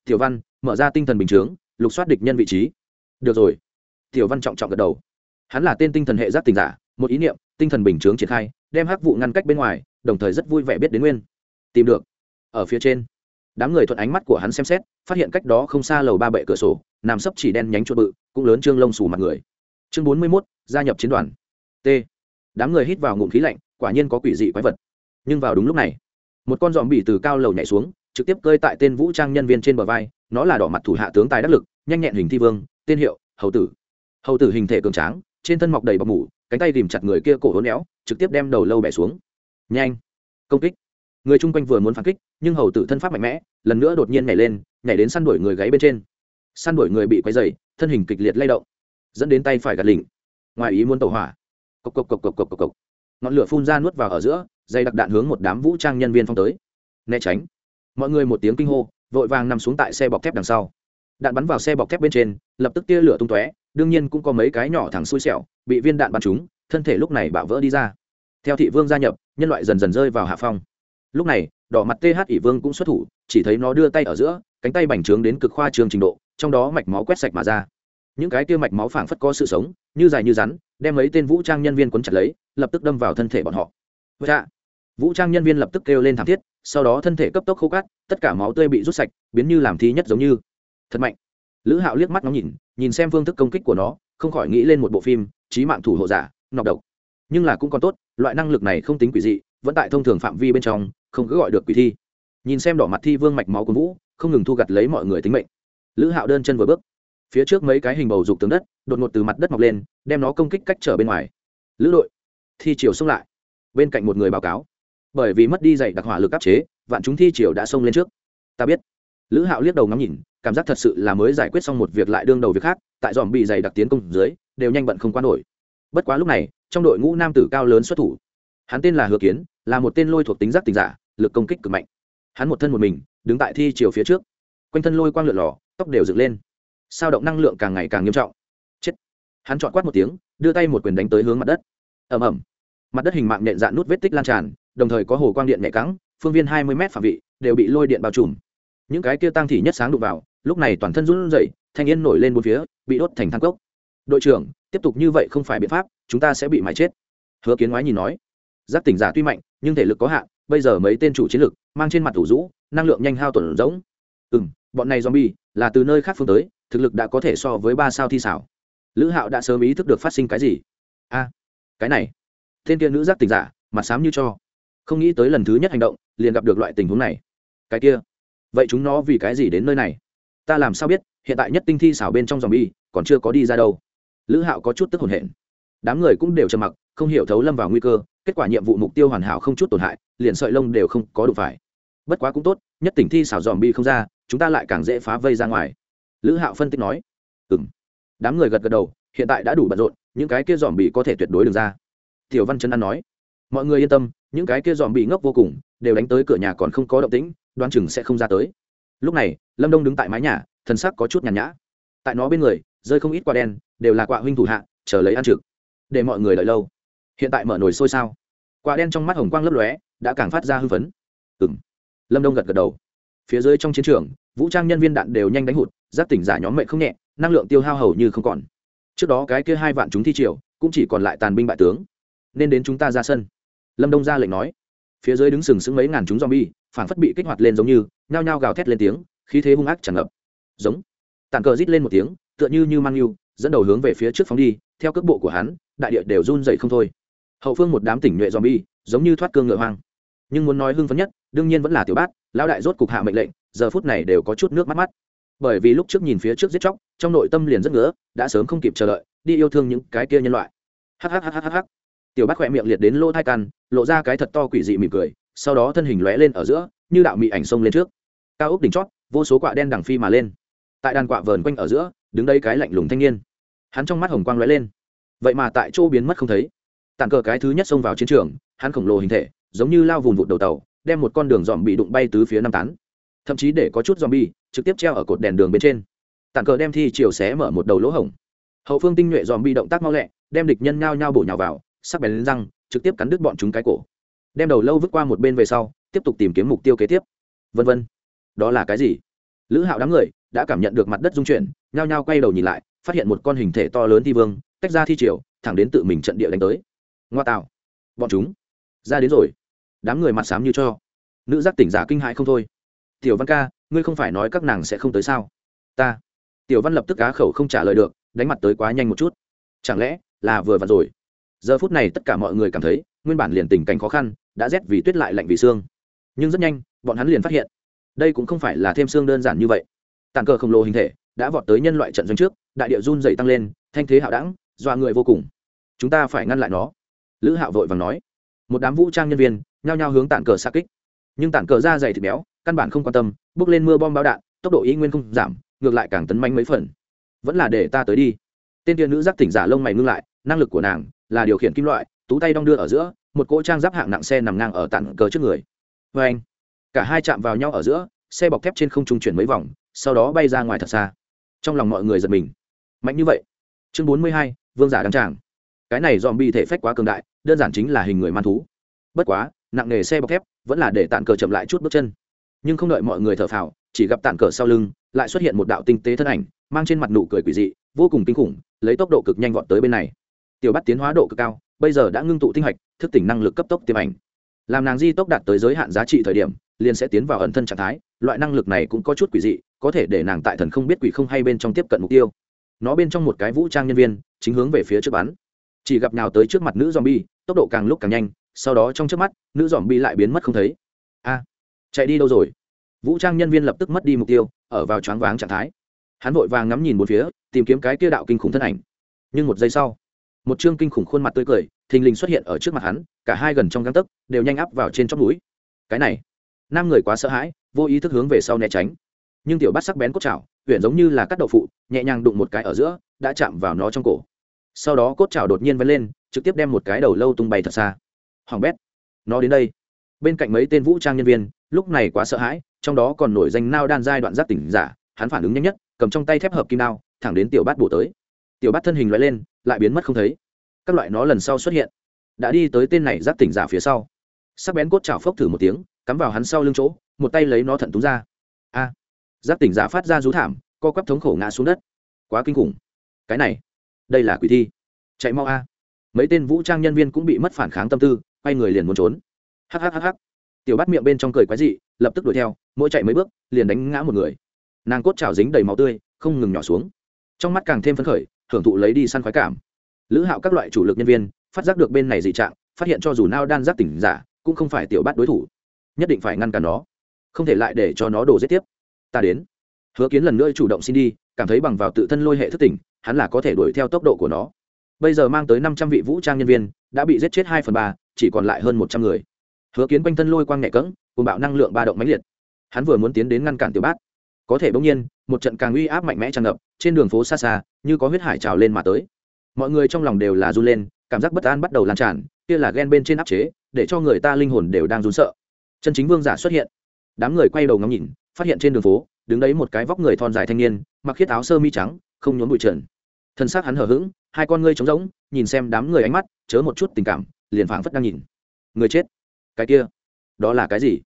[SPEAKER 1] Tiểu văn, mở ra tinh thần bình chướng, lục soát địch nhân vị trí. Được rồi. Tiểu văn trọng trọng gật đầu. Hắn là tên tinh thần hệ giác tình giả, một ý niệm, tinh thần bình chướng triển khai, đem hắc vụ ngăn cách bên ngoài, đồng thời rất vui vẻ biết đến nguyên. Tìm được. Ở phía trên, đám người thuận ánh mắt của hắn xem xét, phát hiện cách đó không xa lầu ba bệ cửa sổ, nằm sấp chỉ đen nhánh chuột bự, cũng lớn trương lông xù mặt người. Chương bốn mươi mốt, gia nhập chiến đoàn. T. Đám người hít vào ngụm khí lạnh quả nhiên có quỷ dị quái vật. Nhưng vào đúng lúc này, một con dòm bị từ cao lầu nhảy xuống, trực tiếp cơi tại tên vũ trang nhân viên trên bờ vai, nó là đỏ mặt thủ hạ tướng tài đắc lực, nhanh nhẹn hình thi vương, tên hiệu, hầu tử. Hầu tử hình thể cường tráng, trên thân mọc đầy bọc mủ, cánh tay tìm chặt người kia cổ hốn éo, trực tiếp đem đầu lâu bẻ xuống. Nhanh! Công kích! Người chung quanh vừa muốn phản kích, nhưng hầu tử thân pháp mạnh mẽ, lần nữa đột nhiên nhảy lên, nhảy đến săn đuổi người gáy bên trên. Săn đuổi người bị quay dày thân hình kịch liệt lay động, dẫn đến tay phải gạt lỉnh. Ngoài ý muốn tàu hỏa. Cộc cộc cộc cộc cộc cộc cộc ngọn lửa phun ra nuốt vào ở giữa, dây đặc đạn hướng một đám vũ trang nhân viên phong tới. Né tránh. Mọi người một tiếng kinh hô, vội vàng nằm xuống tại xe bọc thép đằng sau. Đạn bắn vào xe bọc thép bên trên, lập tức tia lửa tung tóe, đương nhiên cũng có mấy cái nhỏ thẳng xui xẻo, bị viên đạn bắn trúng, thân thể lúc này bạo vỡ đi ra. Theo thị vương gia nhập, nhân loại dần dần rơi vào hạ phong. Lúc này, đỏ mặt th ỷ vương cũng xuất thủ, chỉ thấy nó đưa tay ở giữa, cánh tay bành trướng đến cực khoa trường trình độ, trong đó mạch máu quét sạch mà ra. Những cái kia mạch máu phảng phất có sự sống, như dài như rắn đem mấy tên vũ trang nhân viên quấn chặt lấy, lập tức đâm vào thân thể bọn họ. Dạ. vũ trang nhân viên lập tức kêu lên thảm thiết, sau đó thân thể cấp tốc khô cát, tất cả máu tươi bị rút sạch, biến như làm thi nhất giống như. Thật mạnh. Lữ hạo liếc mắt ngóng nhìn nhìn xem phương thức công kích của nó, không khỏi nghĩ lên một bộ phim trí mạng thủ hộ giả, nọc độc. Nhưng là cũng còn tốt, loại năng lực này không tính quỷ dị, vẫn tại thông thường phạm vi bên trong, không cứ gọi được quỷ thi. Nhìn xem đỏ mặt thi vương mạch máu của vũ, không ngừng thu gặt lấy mọi người tính mệnh. Lữ hạo đơn chân vừa bước phía trước mấy cái hình bầu dục tường đất, đột ngột từ mặt đất mọc lên, đem nó công kích cách trở bên ngoài. Lữ đội, thi triều xông lại. Bên cạnh một người báo cáo. Bởi vì mất đi dạy đặc hỏa lực áp chế, vạn chúng thi triều đã xông lên trước. Ta biết. Lữ hạo liếc đầu ngắm nhìn, cảm giác thật sự là mới giải quyết xong một việc lại đương đầu việc khác, tại dòm bị dày đặc tiến công dưới, đều nhanh bận không quan nổi. Bất quá lúc này, trong đội ngũ nam tử cao lớn xuất thủ. Hắn tên là hứa kiến, là một tên lôi thuộc tính giác tình giả, lực công kích cực mạnh. Hắn một thân một mình, đứng tại thi chiều phía trước. Quanh thân lôi quang lượn lò tóc đều dựng lên sao động năng lượng càng ngày càng nghiêm trọng. Chết. Hắn chọn quát một tiếng đưa tay một quyền đánh tới hướng mặt đất. Ầm ầm, mặt đất hình mạng nện dạn nút vết tích lan tràn đồng thời có hồ quang điện nhẹ cắn phương viên hai mươi m phạm vị đều bị lôi điện bao trùm. Những cái kia tăng thì nhất sáng đụng vào lúc này toàn thân run rẩy thanh yên nổi lên bốn phía bị đốt thành thang cốc. Đội trưởng tiếp tục như vậy không phải biện pháp chúng ta sẽ bị mãi chết. Hứa kiến ngoái nhìn nói. Giác tỉnh giả tuy mạnh nhưng thể lực có hạn bây giờ mấy tên chủ chiến lực mang trên mặt thủ rũ năng lượng nhanh hao tuần rỗng. Ừ m bọn này zombie là từ nơi khác phương tới, thực lực đã có thể so với ba sao thi xảo. Lữ hạo đã sớm ý thức được phát sinh cái gì? A, cái này. Tên kia nữ giác tỉnh giả, mặt xám như cho. Không nghĩ tới lần thứ nhất hành động, liền gặp được loại tình huống này. Cái kia. Vậy chúng nó vì cái gì đến nơi này? Ta làm sao biết, hiện tại nhất tinh thi xảo bên trong dòng bi còn chưa có đi ra đâu. Lữ hạo có chút tức hồn hển. Đám người cũng đều trầm mặc, không hiểu thấu lâm vào nguy cơ, kết quả nhiệm vụ mục tiêu hoàn hảo không chút tổn hại, liền sợi lông đều không có đủ phải. Bất quá cũng tốt, nhất tỉnh thi xảo dòm bi không ra chúng ta lại càng dễ phá vây ra ngoài. Lữ hạo phân tích nói. Ừ m đám người gật gật đầu, hiện tại đã đủ bận rộn, những cái kia dòm bị có thể tuyệt đối được ra. Tiểu văn chân ăn nói. Mọi người yên tâm, những cái kia dòm bị ngốc vô cùng, đều đánh tới cửa nhà còn không có động tĩnh đoan chừng sẽ không ra tới. Lúc này, lâm đông đứng tại mái nhà, thần sắc có chút nhàn nhã. Tại nó bên người, rơi không ít quả đen, đều là quạ huynh thủ hạ, chờ lấy ăn trực. Để mọi người đợi lâu. Hiện tại mở nồi sôi sao? Quả đen trong mắt hồng quang lấp lóe, đã càng phát ra hưng phấn. Ừng lâm đông gật gật đầu phía dưới trong chiến trường, vũ trang nhân viên đạn đều nhanh đánh hụt, giáp tỉnh giả nhóm mệnh không nhẹ, năng lượng tiêu hao hầu như không còn. Trước đó cái kia hai vạn chúng thi triều, cũng chỉ còn lại tàn binh bại tướng. Nên đến chúng ta ra sân. Lâm đông ra lệnh nói. Phía dưới đứng sừng sững mấy ngàn chúng zombie, phản phất bị kích hoạt lên giống như, nhao nhao gào thét lên tiếng, khí thế hung ác tràn ngập. Giống. Tàn cờ rít lên một tiếng, tựa như như mang yêu, dẫn đầu hướng về phía trước phóng đi, theo cước bộ của hắn, đại địa đều run dậy không thôi. Hậu phương một đám tỉnh nhuệ zombie, giống như thoát cương ngựa hoang. Nhưng muốn nói hưng phấn nhất đương nhiên vẫn là tiểu bát, lão đại rốt cục hạ mệnh lệnh, giờ phút này đều có chút nước mắt mắt. Bởi vì lúc trước nhìn phía trước giết chóc, trong nội tâm liền rất ngứa, đã sớm không kịp chờ đợi, đi yêu thương những cái kia nhân loại. Hhhhh tiểu bát khỏe miệng liệt đến lỗ thai căn lộ ra cái thật to quỷ dị mỉm cười, sau đó thân hình lóe lên ở giữa, như đạo mị ảnh sông lên trước. Cao ốc đỉnh chót, vô số quạ đen đằng phi mà lên. Tại đàn quạ vờn quanh ở giữa, đứng đây cái lạnh lùng thanh niên. Hắn trong mắt hồng quang lóe lên. Vậy mà tại chỗ biến mất không thấy. Tàn cờ cái thứ nhất xông vào chiến trường, hắn khổng lồ hình thể, giống như lao vùng vụt đầu tàu đem một con đường dòm bị đụng bay tứ phía năm tán. Thậm chí để có chút dòm bi trực tiếp treo ở cột đèn đường bên trên. Tàn cờ đem thi chiều xé mở một đầu lỗ hổng. Hậu phương tinh nhuệ dòm bi động tác mau lẹ, đem địch nhân nhao nhao bổ nhào vào, sắc bén lên răng, trực tiếp cắn đứt bọn chúng cái cổ. Đem đầu lâu vứt qua một bên về sau, tiếp tục tìm kiếm mục tiêu kế tiếp. Vân vân. Đó là cái gì? Lữ hạo đám người đã cảm nhận được mặt đất dung chuyển, nhao nhao quay đầu nhìn lại, phát hiện một con hình thể to lớn thi vương, tách ra thi triều, thẳng đến tự mình trận địa đánh tới. Ngoa tạo. Bọn chúng. Ra đến rồi đám người mặt xám như cho. Nữ giác tỉnh giả kinh hại không thôi. Tiểu văn ca, ngươi không phải nói các nàng sẽ không tới sao? Ta. Tiểu văn lập tức cá khẩu không trả lời được, đánh mặt tới quá nhanh một chút. Chẳng lẽ là vừa vặn rồi? Giờ phút này tất cả mọi người cảm thấy, nguyên bản liền tình cảnh khó khăn, đã rét vì tuyết lại lạnh vì xương. Nhưng rất nhanh, bọn hắn liền phát hiện, đây cũng không phải là thêm xương đơn giản như vậy. Tàn cờ khổng lồ hình thể đã vọt tới nhân loại trận doanh trước, đại địa run dày tăng lên, thanh thế hạo đẳng, dọa người vô cùng. Chúng ta phải ngăn lại nó. Lữ hạo vội vàng nói. Một đám vũ trang nhân viên nhao nhao hướng tản cờ xa kích. Nhưng tản cờ da dày thịt béo, căn bản không quan tâm, bước lên mưa bom bao đạn, tốc độ ý nguyên không giảm, ngược lại càng tấn manh mấy phần. Vẫn là để ta tới đi. Tên tiên nữ giác tỉnh giả lông mày ngưng lại, năng lực của nàng là điều khiển kim loại, tú tay đong đưa ở giữa, một cỗ trang giáp hạng nặng xe nằm ngang ở tản cờ trước người. Vê anh, cả hai chạm vào nhau ở giữa, xe bọc thép trên không trung chuyển mấy vòng, sau đó bay ra ngoài thật xa. Trong lòng mọi người giật mình. Mạnh như vậy. Chương bốn mươi hai, vương giả đăng tràng. Cái này dòm bi thể phách quá cường đại, đơn giản chính là hình người man thú. Bất quá nặng nghề xe bọc thép, vẫn là để tàn cờ chậm lại chút bước chân. Nhưng không đợi mọi người thở phào, chỉ gặp tàn cờ sau lưng lại xuất hiện một đạo tinh tế thân ảnh, mang trên mặt nụ cười quỷ dị, vô cùng kinh khủng, lấy tốc độ cực nhanh vọt tới bên này. Tiểu bắt tiến hóa độ cực cao, bây giờ đã ngưng tụ tinh hạch, thức tỉnh năng lực cấp tốc tiềm ảnh. Làm nàng di tốc đạt tới giới hạn giá trị thời điểm, liền sẽ tiến vào ẩn thân trạng thái, loại năng lực này cũng có chút quỷ dị, có thể để nàng tại thần không biết quỷ không hay bên trong tiếp cận mục tiêu. Nó bên trong một cái vũ trang nhân viên, chính hướng về phía trước bắn. Chỉ gặp nào tới trước mặt nữ zombie, tốc độ càng lúc càng nhanh sau đó trong trước mắt, nữ zombie lại biến mất không thấy. A, chạy đi đâu rồi? Vũ trang nhân viên lập tức mất đi mục tiêu, ở vào choáng váng trạng thái. Hắn vội vàng ngắm nhìn một phía, tìm kiếm cái kia đạo kinh khủng thân ảnh. Nhưng một giây sau, một chương kinh khủng khuôn mặt tươi cười, thình lình xuất hiện ở trước mặt hắn, cả hai gần trong găng tấc, đều nhanh áp vào trên chóp núi cái này năm người quá sợ hãi, vô ý thức hướng về sau né tránh. Nhưng tiểu bắt sắc bén cốt chảo huyện giống như là cắt đậu phụ, nhẹ nhàng đụng một cái ở giữa, đã chạm vào nó trong cổ. Sau đó cốt chảo đột nhiên vén lên, trực tiếp đem một cái đầu lâu tung bay thật xa hỏng bét. Nó đến đây. Bên cạnh mấy tên vũ trang nhân viên, lúc này quá sợ hãi, trong đó còn nổi danh nao đan giai đoạn giác tỉnh giả, hắn phản ứng nhanh nhất, cầm trong tay thép hợp kim nao thẳng đến tiểu bát bổ tới. Tiểu bát thân hình loại lên, lại biến mất không thấy. Các loại nó lần sau xuất hiện, đã đi tới tên này giác tỉnh giả phía sau. Sắc bén cốt chảo phốc thử một tiếng, cắm vào hắn sau lưng chỗ, một tay lấy nó thận túng ra. A! Giác tỉnh giả phát ra rú thảm, co quắp thống khổ ngã xuống đất. Quá kinh khủng. Cái này, đây là quỷ thi. Chạy mau a. Mấy tên vũ trang nhân viên cũng bị mất phản kháng tâm tư quay người liền muốn trốn. Hhhh tiểu bắt miệng bên trong cười quái dị, lập tức đuổi theo, mỗi chạy mấy bước, liền đánh ngã một người. Nàng cốt chảo dính đầy máu tươi, không ngừng nhỏ xuống. Trong mắt càng thêm phấn khởi, hưởng thụ lấy đi săn khoái cảm. Lữ hạo các loại chủ lực nhân viên, phát giác được bên này dị trạng, phát hiện cho dù nao đan giác tỉnh giả, cũng không phải tiểu bắt đối thủ. Nhất định phải ngăn cản nó. Không thể lại để cho nó đổ giết tiếp. Ta đến. Hứa kiến lần nữa chủ động xin đi, cảm thấy bằng vào tự thân lôi hệ thức tỉnh, hắn là có thể đuổi theo tốc độ của nó. Bây giờ mang tới năm trăm vị vũ trang nhân viên, đã bị giết chết hai phần ba chỉ còn lại hơn một trăm người. Hứa kiến quanh thân lôi quang nhẹ cỡng cùng bạo năng lượng ba động mãnh liệt. Hắn vừa muốn tiến đến ngăn cản tiểu bát, có thể bỗng nhiên, một trận càng uy áp mạnh mẽ tràn ngập, trên đường phố xa xa, như có huyết hải trào lên mà tới. Mọi người trong lòng đều là run lên, cảm giác bất an bắt đầu lan tràn, kia là ghen bên trên áp chế, để cho người ta linh hồn đều đang run sợ. Chân chính vương giả xuất hiện. Đám người quay đầu ngắm nhìn, phát hiện trên đường phố, đứng đấy một cái vóc người thon dài thanh niên, mặc khiết áo sơ mi trắng, không nhốn bụi trần. Thân xác hắn hở h ữ g hai con ngươi trống rỗng, nhìn xem đám người ánh mắt, chớ một chút tình cảm liền phảng phất đang nhìn. Người chết? Cái kia? Đó là cái gì?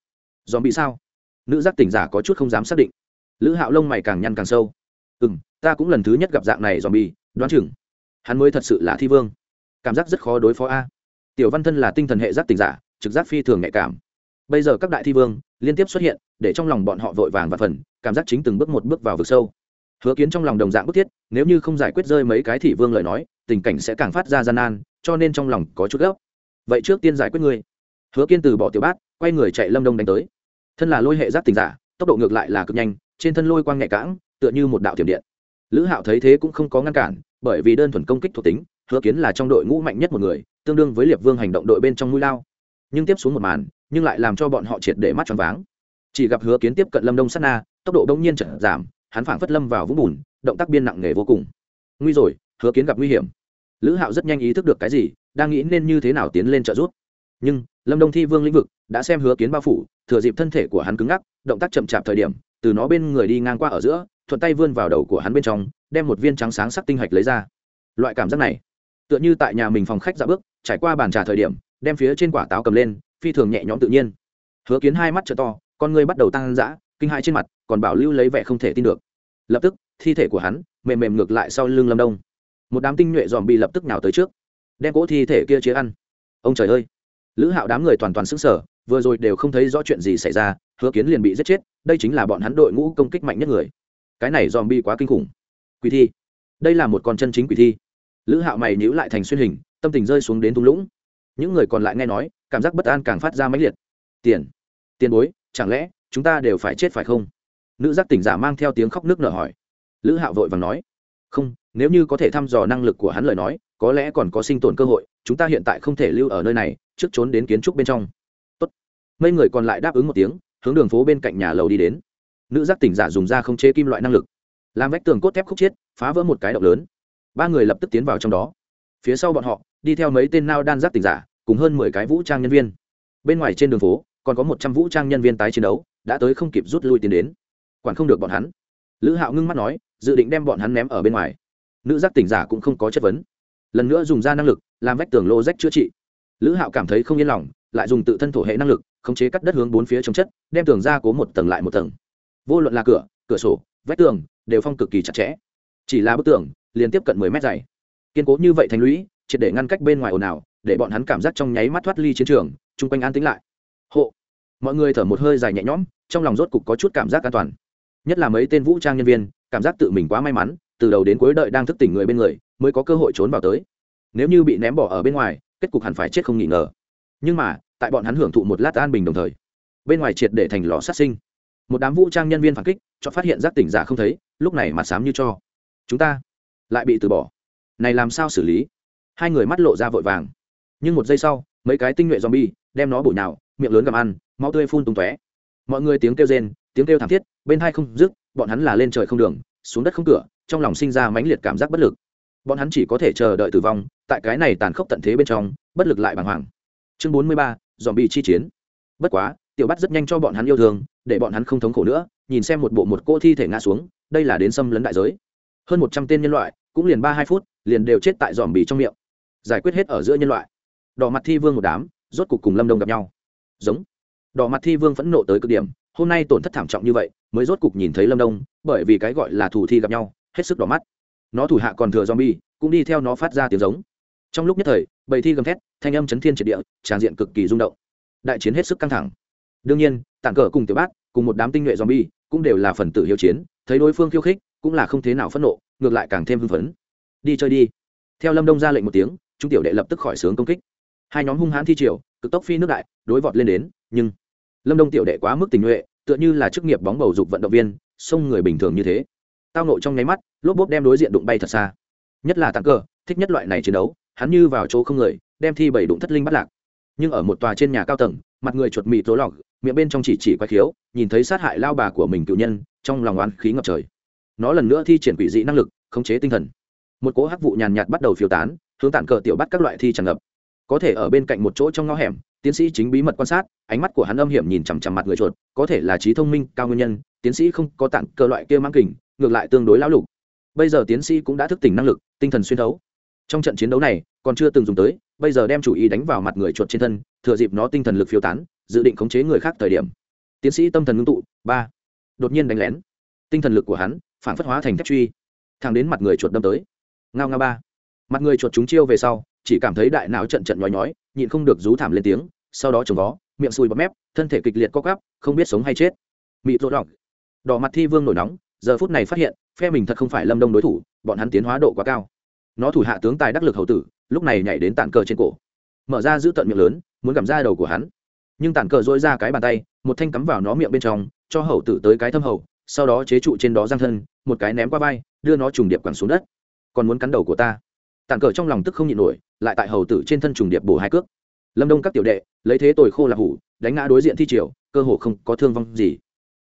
[SPEAKER 1] Dòm bị sao? Nữ giác tỉnh giả có chút không dám xác định. Lữ hạo lông mày càng nhăn càng sâu. Ừ m ta cũng lần thứ nhất gặp dạng này dòm bị đoán chừng. Hắn mới thật sự là thi vương. Cảm giác rất khó đối phó a. Tiểu văn thân là tinh thần hệ giác tỉnh giả, trực giác phi thường nhạy cảm. Bây giờ các đại thi vương liên tiếp xuất hiện, để trong lòng bọn họ vội vàng và phần, cảm giác chính từng bước một bước vào vực sâu. Hứa kiến trong lòng đồng dạng bức thiết, nếu như không giải quyết rơi mấy cái thị vương lời nói, tình cảnh sẽ càng phát ra gian nan, cho nên trong lòng có chút gấp vậy trước tiên giải quyết ngươi. Hứa kiên từ bỏ tiểu bát, quay người chạy lâm đông đánh tới. Thân là lôi hệ giác tình giả, tốc độ ngược lại là cực nhanh, trên thân lôi quang nhạy cãng, tựa như một đạo tiềm điện. Lữ hạo thấy thế cũng không có ngăn cản, bởi vì đơn thuần công kích thuộc tính, hứa kiến là trong đội ngũ mạnh nhất một người, tương đương với liệp vương hành động đội bên trong mũi lao. Nhưng tiếp xuống một màn, nhưng lại làm cho bọn họ triệt để mắt choáng váng. Chỉ gặp hứa kiến tiếp cận lâm đông sát na, tốc độ đông nhiên trở giảm, hắn phảng phất lâm vào vũng bùn, động tác biên nặng nề vô cùng. Nguy rồi, hứa kiến gặp nguy hiểm lữ hạo rất nhanh ý thức được cái gì, đang nghĩ nên như thế nào tiến lên trợ giúp. Nhưng, lâm đông thi vương lĩnh vực đã xem hứa kiến bao phủ, thừa dịp thân thể của hắn cứng ngắc, động tác chậm chạp thời điểm, từ nó bên người đi ngang qua ở giữa, thuận tay vươn vào đầu của hắn bên trong, đem một viên trắng sáng sắc tinh hạch lấy ra. Loại cảm giác này, tựa như tại nhà mình phòng khách dạ bước, trải qua bàn trà thời điểm, đem phía trên quả táo cầm lên, phi thường nhẹ nhõm tự nhiên. Hứa kiến hai mắt t to, con ngươi bắt đầu tăng dã, kinh hãi trên mặt, còn bảo lưu lấy vẻ không thể tin được. Lập tức, thi thể của hắn mềm mềm ngược lại sau lưng lâm đông một đám tinh nhuệ dòm bị lập tức nào tới trước, đem cỗ thi thể kia chế ăn. Ông trời ơi! Lữ hạo đám người toàn toàn xứng sở vừa rồi đều không thấy rõ chuyện gì xảy ra, hứa kiến liền bị giết chết, đây chính là bọn hắn đội ngũ công kích mạnh nhất người. Cái này dòm bi quá kinh khủng. Quỷ thi! Đây là một con chân chính quỷ thi. Lữ hạo mày nhữ lại thành xuyên hình, tâm tình rơi xuống đến thung lũng. Những người còn lại nghe nói, cảm giác bất an càng phát ra mãnh liệt. Tiền! Tiền bối, chẳng lẽ, chúng ta đều phải chết phải không? Nữ giác tỉnh giả mang theo tiếng khóc nước nở hỏi. Lữ hạo vội vàng nói. Không nếu như có thể thăm dò năng lực của hắn lời nói, có lẽ còn có sinh tồn cơ hội, chúng ta hiện tại không thể lưu ở nơi này, trước trốn đến kiến trúc bên trong. Tốt. mấy người còn lại đáp ứng một tiếng, hướng đường phố bên cạnh nhà lầu đi đến. Nữ giác tỉnh giả dùng ra không chế kim loại năng lực. Làm vách tường cốt thép khúc chiết, phá vỡ một cái động lớn. Ba người lập tức tiến vào trong đó. Phía sau bọn họ, đi theo mấy tên nao đan giác tỉnh giả, cùng hơn mười cái vũ trang nhân viên. Bên ngoài trên đường phố, còn có một trăm vũ trang nhân viên tái chiến đấu, đã tới không kịp rút lui tiến đến. Quản không được bọn hắn. Lữ hạo ngưng mắt nói, dự định đem bọn hắn ném ở bên ngoài nữ giác tỉnh giả cũng không có chất vấn. Lần nữa dùng ra năng lực, làm vách tường lô rách chữa trị. Lữ hạo cảm thấy không yên lòng, lại dùng tự thân thổ hệ năng lực, khống chế cắt đất hướng bốn phía chống chất, đem tường ra cố một tầng lại một tầng. Vô luận là cửa cửa sổ, vách tường, đều phong cực kỳ chặt chẽ. Chỉ là bức tường, liền tiếp cận mười mét dày. Kiên cố như vậy thành lũy, triệt để ngăn cách bên ngoài ồn ào, để bọn hắn cảm giác trong nháy mắt thoát ly chiến trường, chung quanh an tĩnh lại. Hộ. Mọi người thở một hơi dài nhẹ nhõm, trong lòng rốt cục có chút cảm giác an toàn. Nhất là mấy tên vũ trang nhân viên, cảm giác tự mình quá may mắn từ đầu đến cuối đợi đang thức tỉnh người bên người, mới có cơ hội trốn vào tới. Nếu như bị ném bỏ ở bên ngoài, kết cục hẳn phải chết không nghỉ ngờ. Nhưng mà, tại bọn hắn hưởng thụ một lát an bình đồng thời, bên ngoài triệt để thành lò sát sinh. Một đám vũ trang nhân viên phản kích, cho phát hiện giác tỉnh giả không thấy, lúc này mặt sám như cho. Chúng ta lại bị từ bỏ. Này làm sao xử lý? Hai người mắt lộ ra vội vàng. Nhưng một giây sau, mấy cái tinh nhuệ zombie đem nó bổ nào miệng lớn gặm ăn, máu tươi phun tung tóe. Mọi người tiếng kêu rên, tiếng kêu thảm thiết, bên hai không dứt, bọn hắn là lên trời không đường, xuống đất không cửa trong lòng sinh ra mãnh liệt cảm giác bất lực. Bọn hắn chỉ có thể chờ đợi tử vong, tại cái này tàn khốc tận thế bên trong, bất lực lại bàng hoàng. Chương bốn mươi ba dòm bị chi chiến. Bất quá, tiểu bắt rất nhanh cho bọn hắn yêu thương, để bọn hắn không thống khổ nữa, nhìn xem một bộ một cô thi thể ngã xuống, đây là đến xâm lấn đại giới. Hơn một trăm tên nhân loại, cũng liền ba hai phút, liền đều chết tại dòm bì trong miệng. Giải quyết hết ở giữa nhân loại. Đỏ mặt thi vương một đám, rốt cục cùng lâm đông gặp nhau. Giống. Đỏ mặt thi vương phẫn nộ tới cực điểm, hôm nay tổn thất thảm trọng như vậy, mới rốt cục nhìn thấy lâm đông, bởi vì cái gọi là thủ thi gặp nhau hết sức đỏ mắt. Nó thủ hạ còn thừa zombie, cũng đi theo nó phát ra tiếng giống. Trong lúc nhất thời, bầy thi gầm thét, thanh âm chấn thiên triệt địa, tràn diện cực kỳ rung động. Đại chiến hết sức căng thẳng. Đương nhiên, tản cờ cùng tiểu bác cùng một đám tinh nhuệ zombie, cũng đều là phần tử hiếu chiến, thấy đối phương khiêu khích, cũng là không thế nào phẫn nộ, ngược lại càng thêm hưng phấn. Đi chơi đi. Theo lâm đông ra lệnh một tiếng, chúng tiểu đệ lập tức khỏi sướng công kích. Hai nhóm hung hãn thi triều, cực tốc phi nước đại, đối vọt lên đến, nhưng lâm đông tiểu đệ quá mức tình nhuệ, tựa như là chức nghiệp bóng bầu dục vận động viên xông người bình thường như thế tao nộ trong nháy mắt, lốp bốp đem đối diện đụng bay thật xa. Nhất là tặng cờ, thích nhất loại này chiến đấu, hắn như vào chỗ không người, đem thi bảy đụng thất linh bắt lạc. Nhưng ở một tòa trên nhà cao tầng, mặt người chuột mị tố lọc miệng bên trong chỉ chỉ quay khiếu, nhìn thấy sát hại lao bà của mình cựu nhân, trong lòng oán khí ngập trời. Nó lần nữa thi triển quỷ dị năng lực, khống chế tinh thần. Một cỗ hắc vụ nhàn nhạt bắt đầu phiêu tán, hướng tản cờ tiểu bắt các loại thi tràn ngập. Có thể ở bên cạnh một chỗ trong ngõ hẻm, tiến sĩ chính bí mật quan sát, ánh mắt của hắn âm hiểm nhìn chằm chằm mặt người chuột, có thể là trí thông minh, cao nguyên nhân, tiến sĩ không có tặng cơ loại kia mang kình ngược lại tương đối lão lục. Bây giờ tiến sĩ cũng đã thức tỉnh năng lực, tinh thần xuyên thấu. Trong trận chiến đấu này, còn chưa từng dùng tới, bây giờ đem chủ ý đánh vào mặt người chuột trên thân, thừa dịp nó tinh thần lực phiêu tán, dự định khống chế người khác thời điểm. Tiến sĩ tâm thần ngưng tụ, ba. Đột nhiên đánh lén. Tinh thần lực của hắn, phản phất hóa thành thép truy. Thẳng đến mặt người chuột đâm tới. Ngao ngao ba. Mặt người chuột chúng chiêu về sau, chỉ cảm thấy đại não trận trận nhói nhói, nhịn không được rú thảm lên tiếng, sau đó trồng vó, miệng sùi bọt mép, thân thể kịch liệt co cắp không biết sống hay chết. Mị rỗ đỏ đỏ mặt thi vương nổi nóng giờ phút này phát hiện, phe mình thật không phải lâm đông đối thủ, bọn hắn tiến hóa độ quá cao. Nó thủ hạ tướng tài đắc lực hầu tử, lúc này nhảy đến tàn cờ trên cổ. Mở ra giữ tận miệng lớn, muốn gặm ra đầu của hắn. Nhưng tàn cờ dỗi ra cái bàn tay, một thanh cắm vào nó miệng bên trong, cho hầu tử tới cái thâm hầu, sau đó chế trụ trên đó giang thân, một cái ném qua vai, đưa nó trùng điệp quẳng xuống đất. Còn muốn cắn đầu của ta. Tàn cờ trong lòng tức không nhịn nổi, lại tại hầu tử trên thân trùng điệp bổ hai cước. Lâm đông các tiểu đệ, lấy thế tồi khô là hủ, đánh ngã đối diện thi triều, cơ hồ không có thương vong gì.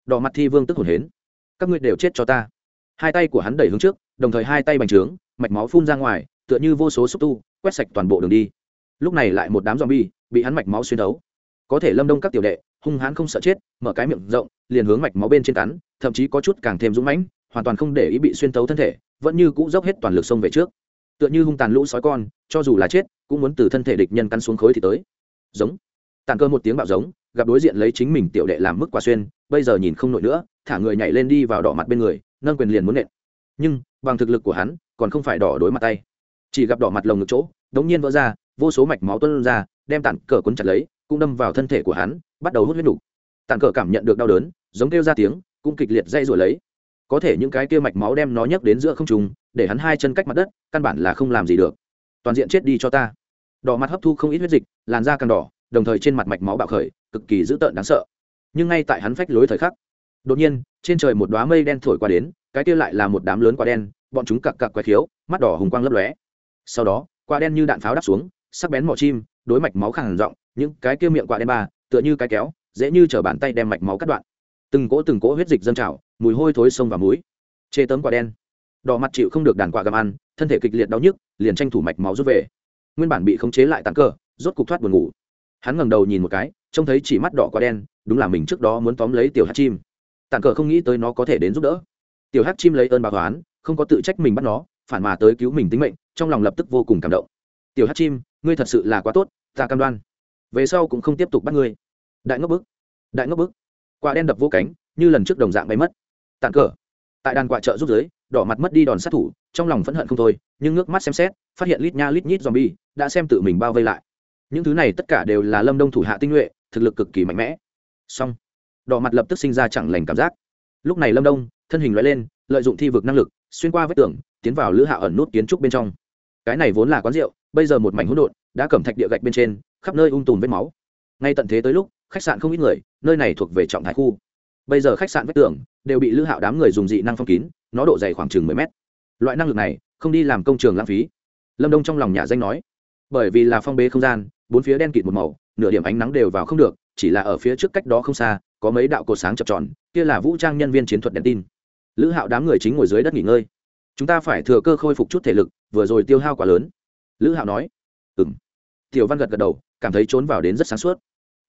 [SPEAKER 1] Đỏ mặt thi vương tức hồn hến các ngươi đều chết cho ta. Hai tay của hắn đẩy hướng trước, đồng thời hai tay bành trướng, mạch máu phun ra ngoài, tựa như vô số xúc tu, quét sạch toàn bộ đường đi. Lúc này lại một đám zombie bị hắn mạch máu xuyên đấu có thể lâm đông các tiểu đệ, hung hãn không sợ chết, mở cái miệng rộng, liền hướng mạch máu bên trên cắn, thậm chí có chút càng thêm dũng mãnh, hoàn toàn không để ý bị xuyên tấu thân thể, vẫn như cũ dốc hết toàn lực xông về trước. Tựa như hung tàn lũ sói con, cho dù là chết, cũng muốn từ thân thể địch nhân căn xuống khối thì tới. Giống. Tàn cơ một tiếng bạo giống, gặp đối diện lấy chính mình tiểu đệ làm mức quả xuyên, bây giờ nhìn không nổi nữa thả người nhảy lên đi vào đỏ mặt bên người, nâng quyền liền muốn nện. Nhưng, bằng thực lực của hắn, còn không phải đỏ đối mặt tay. Chỉ gặp đỏ mặt lồng ngực chỗ, đống nhiên vỡ ra, vô số mạch máu tuân ra, đem tản cờ cuốn chặt lấy, cũng đâm vào thân thể của hắn, bắt đầu hút huyết đủ. tản cờ cảm nhận được đau đớn, giống kêu ra tiếng, cũng kịch liệt dây rồi lấy. Có thể những cái kia mạch máu đem nó nhấc đến giữa không trùng để hắn hai chân cách mặt đất, căn bản là không làm gì được. Toàn diện chết đi cho ta. Đỏ mặt hấp thu không ít huyết dịch, làn da càng đỏ, đồng thời trên mặt mạch máu bạo khởi, cực kỳ dữ tợn đáng sợ. Nhưng ngay tại hắn phách lối thời khắc đột nhiên, trên trời một đoá mây đen thổi qua đến, cái kia lại là một đám lớn quả đen, bọn chúng cặc cặc quái khiếu, mắt đỏ hùng quang lấp lóe. Sau đó, quả đen như đạn pháo đáp xuống, sắc bén mỏ chim, đối mạch máu khẳng rộng những cái kia miệng quả đen ba, tựa như cái kéo, dễ như chở bàn tay đem mạch máu cắt đoạn. Từng cỗ từng cỗ huyết dịch dâng trào, mùi hôi thối sông và muối chê tấm quả đen. Đỏ mặt chịu không được đàn quả gặm ăn, thân thể kịch liệt đau nhức, liền tranh thủ mạch máu rút về. Nguyên bản bị khống chế lại tàn cờ rốt cục thoát buồn ngủ. Hắn ngẩng đầu nhìn một cái, trông thấy chỉ mắt đỏ quả đen, đúng là mình trước đó muốn tóm lấy tiểu hát chim tàn cờ không nghĩ tới nó có thể đến giúp đỡ. Tiểu hát chim lấy ơn bà toán không có tự trách mình bắt nó, phản mà tới cứu mình tính mệnh, trong lòng lập tức vô cùng cảm động. Tiểu hát chim, ngươi thật sự là quá tốt, ta cam đoan. Về sau cũng không tiếp tục bắt ngươi. Đại ngốc bức, đại ngốc bức. Quả đen đập vô cánh, như lần trước đồng dạng bay mất. Tàn cờ. Tại đàn quạ trợ giúp giới, đỏ mặt mất đi đòn sát thủ, trong lòng phẫn hận không thôi, nhưng ngước mắt xem xét, phát hiện lít nha lít nhít zombie, đã xem tự mình bao vây lại. Những thứ này tất cả đều là lâm đông thủ hạ tinh nhuệ, thực lực cực kỳ mạnh mẽ. Song đỏ mặt lập tức sinh ra chẳng lành cảm giác. Lúc này lâm đông, thân hình loại lên, lợi dụng thi vực năng lực, xuyên qua vết tường, tiến vào lữ hạ ẩn nút kiến trúc bên trong. Cái này vốn là quán rượu, bây giờ một mảnh hỗn độn, đã cầm thạch địa gạch bên trên, khắp nơi ung tùm vết máu. Ngay tận thế tới lúc, khách sạn không ít người, nơi này thuộc về trọng thái khu. Bây giờ khách sạn vách tường đều bị lữ hạo đám người dùng dị năng phong kín, nó độ dày khoảng chừng mười mét. Loại năng lực này, không đi làm công trường lãng phí. Lâm đông trong lòng nhà danh nói, bởi vì là phong bế không gian, bốn phía đen kịt một màu, nửa điểm ánh nắng đều vào không được, chỉ là ở phía trước cách đó không xa có mấy đạo cột sáng chập tròn, kia là vũ trang nhân viên chiến thuật đèn tin. Lữ hạo đám người chính ngồi dưới đất nghỉ ngơi. Chúng ta phải thừa cơ khôi phục chút thể lực, vừa rồi tiêu hao quá lớn. Lữ hạo nói. Ừ m tiểu văn gật gật đầu, cảm thấy trốn vào đến rất sáng suốt.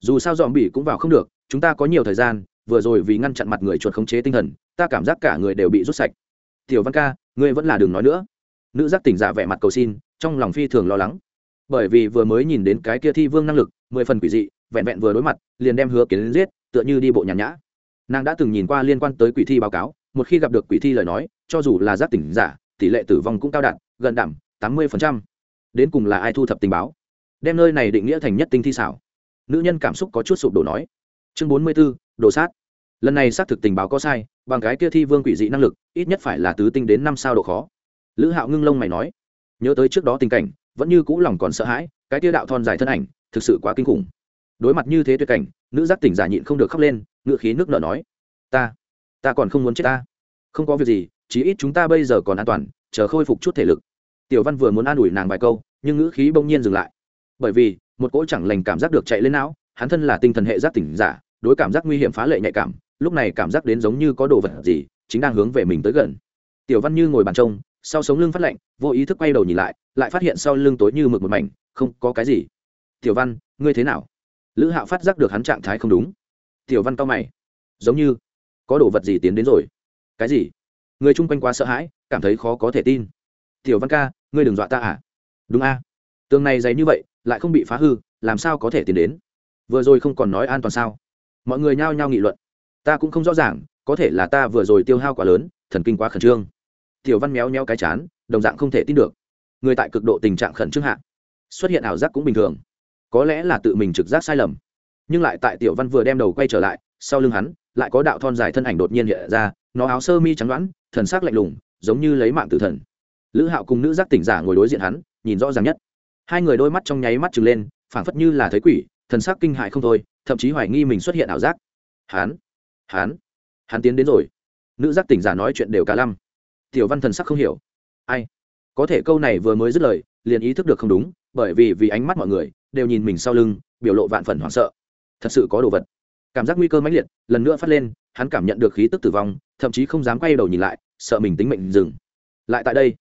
[SPEAKER 1] Dù sao dòm bỉ cũng vào không được, chúng ta có nhiều thời gian, vừa rồi vì ngăn chặn mặt người chuột khống chế tinh thần, ta cảm giác cả người đều bị rút sạch. Tiểu văn ca, ngươi vẫn là đừng nói nữa. Nữ giác tỉnh giả vẻ mặt cầu xin, trong lòng phi thường lo lắng. Bởi vì vừa mới nhìn đến cái kia thi vương năng lực, mười phần quỷ dị, vẹn vẹn vừa đối mặt, liền đem hứa kiến giết tựa như đi bộ nhàn nhã. Nàng đã từng nhìn qua liên quan tới quỷ thi báo cáo, một khi gặp được quỷ thi lời nói, cho dù là giác tỉnh giả, tỷ lệ tử vong cũng cao đạt gần đảm tám mươi đến cùng là ai thu thập tình báo? Đem nơi này định nghĩa thành nhất tinh thi xảo. Nữ nhân cảm xúc có chút sụp đổ nói. Chương bốn mươi b ố đồ sát. Lần này xác thực tình báo có sai, bằng cái kia thi vương quỷ dị năng lực, ít nhất phải là tứ tinh đến năm sao độ khó. Lữ hạo ngưng lông mày nói. Nhớ tới trước đó tình cảnh, vẫn như cũ lòng còn sợ hãi, cái kia đạo thon dài thân ảnh, thực sự quá kinh khủng đối mặt như thế tuyệt cảnh, nữ giác tỉnh giả nhịn không được khóc lên, ngựa khí nước nở nói, ta ta còn không muốn chết ta. Không có việc gì, chí ít chúng ta bây giờ còn an toàn, chờ khôi phục chút thể lực. Tiểu văn vừa muốn an ủi nàng vài câu, nhưng ngữ khí bỗng nhiên dừng lại. Bởi vì, một cỗ chẳng lành cảm giác được chạy lên não, hắn thân là tinh thần hệ giác tỉnh giả, đối cảm giác nguy hiểm phá lệ nhạy cảm, lúc này cảm giác đến giống như có đồ vật gì, chính đang hướng về mình tới gần. Tiểu văn như ngồi bàn trông, sau sống lưng phát lạnh, vô ý thức quay đầu nhìn lại lại phát hiện sau lưng tối như mực một mảnh, không có cái gì. Tiểu văn, ngươi thế nào? Lữ hạo phát giác được hắn trạng thái không đúng. Tiểu văn cao mày. Giống như có đồ vật gì tiến đến rồi. Cái gì? Người chung quanh quá sợ hãi, cảm thấy khó có thể tin. Tiểu văn ca, ngươi đừng dọa ta à? Đúng a. Tường này dày như vậy, lại không bị phá hư, làm sao có thể tiến đến? Vừa rồi không còn nói an toàn sao? Mọi người nhao nhao nghị luận. Ta cũng không rõ ràng, có thể là ta vừa rồi tiêu hao quá lớn, thần kinh quá khẩn trương. Tiểu văn méo méo cái chán, đồng dạng không thể tin được. Người tại cực độ tình trạng khẩn trương hạ, xuất hiện ảo giác cũng bình thường có lẽ là tự mình trực giác sai lầm. Nhưng lại tại tiểu văn vừa đem đầu quay trở lại, sau lưng hắn, lại có đạo thon dài thân ảnh đột nhiên hiện ra, nó áo sơ mi trắng đoãn thần sắc lạnh lùng, giống như lấy mạng tử thần. Lữ hạo cùng nữ giác tỉnh giả ngồi đối diện hắn, nhìn rõ ràng nhất. Hai người đôi mắt trong nháy mắt trừng lên, phảng phất như là thấy quỷ, thần sắc kinh hại không thôi, thậm chí hoài nghi mình xuất hiện ảo giác. Hắn hắn hắn tiến đến rồi. Nữ giác tỉnh giả nói chuyện đều cả lăm. Tiểu văn thần sắc không hiểu. Ai? Có thể câu này vừa mới dứt lời, liền ý thức được không đúng, bởi vì vì ánh mắt mọi người đều nhìn mình sau lưng, biểu lộ vạn phần hoảng sợ. Thật sự có đồ vật. Cảm giác nguy cơ mãnh liệt, lần nữa phát lên, hắn cảm nhận được khí tức tử vong, thậm chí không dám quay đầu nhìn lại, sợ mình tính mệnh dừng. Lại tại đây,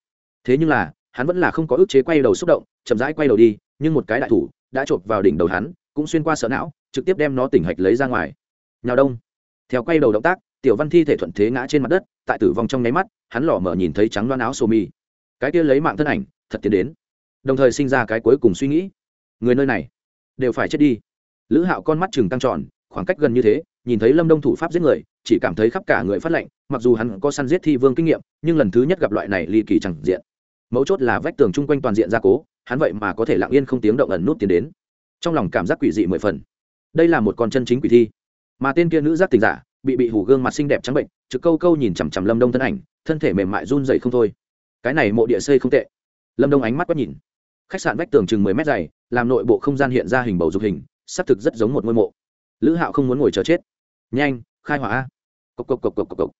[SPEAKER 1] thế nhưng là, hắn vẫn là không có ức chế quay đầu xúc động, chậm rãi quay đầu đi, nhưng một cái đại thủ đã chộp vào đỉnh đầu hắn, cũng xuyên qua sợ não, trực tiếp đem nó tỉnh hạch lấy ra ngoài. Nhào đông. Theo quay đầu động tác, tiểu văn thi thể thuận thế ngã trên mặt đất, tại tử vong trong nháy mắt, hắn lỏ mở nhìn thấy trắng loan áo sô mi. Cái kia lấy mạng thân ảnh, thật tiến đến. Đồng thời sinh ra cái cuối cùng suy nghĩ người nơi này đều phải chết đi. Lữ hạo con mắt chừng tăng tròn, khoảng cách gần như thế, nhìn thấy lâm đông thủ pháp giết người, chỉ cảm thấy khắp cả người phát lệnh mặc dù hắn có săn giết thi vương kinh nghiệm, nhưng lần thứ nhất gặp loại này ly kỳ chẳng diện. Mấu chốt là vách tường chung quanh toàn diện gia cố, hắn vậy mà có thể lặng yên không tiếng động ẩn nút tiến đến. Trong lòng cảm giác quỷ dị mười phần. Đây là một con chân chính quỷ thi. Mà tên kia nữ giác tình giả, bị bị hủ gương mặt xinh đẹp trắng bệnh, trực câu câu nhìn chằm chằm lâm đông thân ảnh, thân thể mềm mại run dậy không thôi. Cái này mộ địa xây không tệ. Lâm đông ánh mắt quét nhìn khách sạn vách tường chừng mười mét dày, làm nội bộ không gian hiện ra hình bầu dục hình, xác thực rất giống một ngôi mộ. Lữ hạo không muốn ngồi chờ chết. Nhanh, khai hỏa. Cộc cộc cộc cộc cộc cộc.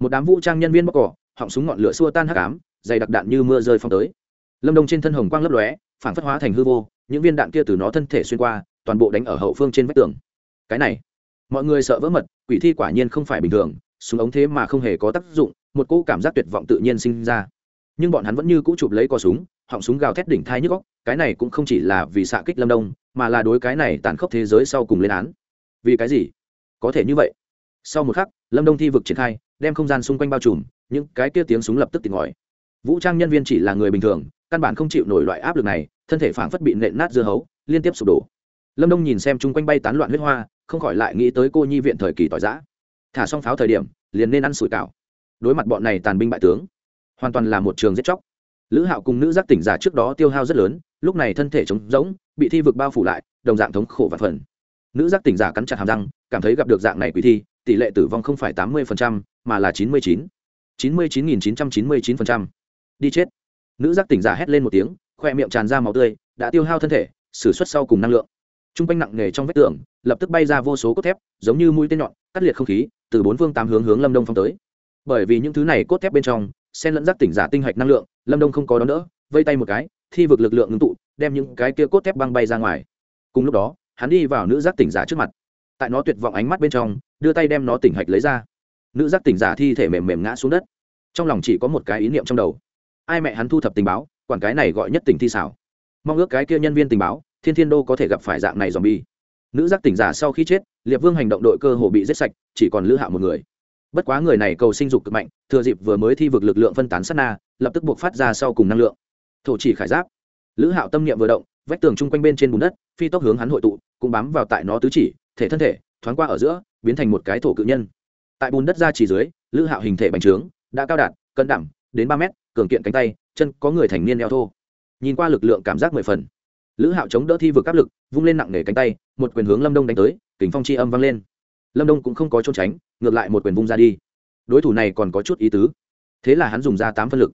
[SPEAKER 1] Một đám vũ trang nhân viên bóc cỏ, họng súng ngọn lửa xua tan hắc ám, dày đặc đạn như mưa rơi phong tới. Lâm đông trên thân hồng quang lấp lóe phản phất hóa thành hư vô, những viên đạn kia từ nó thân thể xuyên qua, toàn bộ đánh ở hậu phương trên vách tường. Cái này, mọi người sợ vỡ mật, quỷ thi quả nhiên không phải bình thường, súng ống thế mà không hề có tác dụng, một cỗ cảm giác tuyệt vọng tự nhiên sinh ra nhưng bọn hắn vẫn như cũ chụp lấy cò súng, họng súng gào thét đỉnh thai nhức góc cái này cũng không chỉ là vì xạ kích lâm đông, mà là đối cái này tàn khốc thế giới sau cùng lên án. Vì cái gì? Có thể như vậy. Sau một khắc, lâm đông thi vực triển khai, đem không gian xung quanh bao trùm, những cái kia tiếng súng lập tức tìm ngòi vũ trang nhân viên chỉ là người bình thường, căn bản không chịu nổi loại áp lực này, thân thể phảng phất bị nện nát dưa hấu, liên tiếp sụp đổ. Lâm đông nhìn xem chung quanh bay tán loạn huyết hoa, không khỏi lại nghĩ tới cô nhi viện thời kỳ tỏi giã. Thả xong pháo thời điểm, liền nên ăn sủi cảo. Đối mặt bọn này tàn binh bại tướng hoàn toàn là một trường giết chóc. Lữ hạo cùng nữ giác tỉnh giả trước đó tiêu hao rất lớn, lúc này thân thể trống rỗng, bị thi vực bao phủ lại, đồng dạng thống khổ và phần. Nữ giác tỉnh giả cắn chặt hàm răng, cảm thấy gặp được dạng này quỷ thi, tỷ lệ tử vong không phải tám mươi mà là chín mươi chín. chín mươi chín nghìn chín trăm chín mươi chín đi chết. Nữ giác tỉnh giả hét lên một tiếng, khoe miệng tràn ra máu tươi, đã tiêu hao thân thể xử suất sau cùng năng lượng. T r u n g quanh nặng nề trong vách tường, lập tức bay ra vô số cốt thép, giống như mũi tên nhọn, cắt liệt không khí, từ bốn phương tám hướng hướng lâm đông phong tới. Bởi vì những thứ này cốt thép bên trong sen lẫn giác tỉnh giả tinh hạch năng lượng, lâm đông không có đón đỡ, vây tay một cái, thi vực lực lượng ngưng tụ, đem những cái kia cốt thép băng bay ra ngoài. Cùng lúc đó, hắn đi vào nữ giác tỉnh giả trước mặt. Tại nó tuyệt vọng ánh mắt bên trong, đưa tay đem nó tỉnh hạch lấy ra. Nữ giác tỉnh giả thi thể mềm mềm ngã xuống đất. Trong lòng chỉ có một cái ý niệm trong đầu. Ai mẹ hắn thu thập tình báo, quản cái này gọi nhất tỉnh thi xảo. Mong ước cái kia nhân viên tình báo, thiên thiên đô có thể gặp phải dạng này dòm bi nữ giác tỉnh giả sau khi chết, liệp vương hành động đội cơ hồ bị giết sạch, chỉ còn lữ hạ một người bất quá người này cầu sinh dục cực mạnh, thừa dịp vừa mới thi vực lực lượng phân tán sát na, lập tức buộc phát ra sau cùng năng lượng. Thổ chỉ khải giáp. Lữ hạo tâm niệm vừa động, vách tường chung quanh bên trên bùn đất, phi tốc hướng hắn hội tụ, cũng bám vào tại nó tứ chỉ, thể thân thể, thoáng qua ở giữa, biến thành một cái thổ cự nhân. Tại bùn đất ra chỉ dưới, lữ hạo hình thể bành trướng, đã cao đạt, cân đẳng, đến ba mét, cường kiện cánh tay, chân có người thành niên eo thô. Nhìn qua lực lượng cảm giác mười phần. Lữ hạo chống đỡ thi vực áp lực, vung lên nặng nề cánh tay, một quyền hướng lâm đông đánh tới kính phong chi âm vang lên lâm đông cũng không có trốn tránh ngược lại một quyền vung ra đi đối thủ này còn có chút ý tứ thế là hắn dùng ra tám phân lực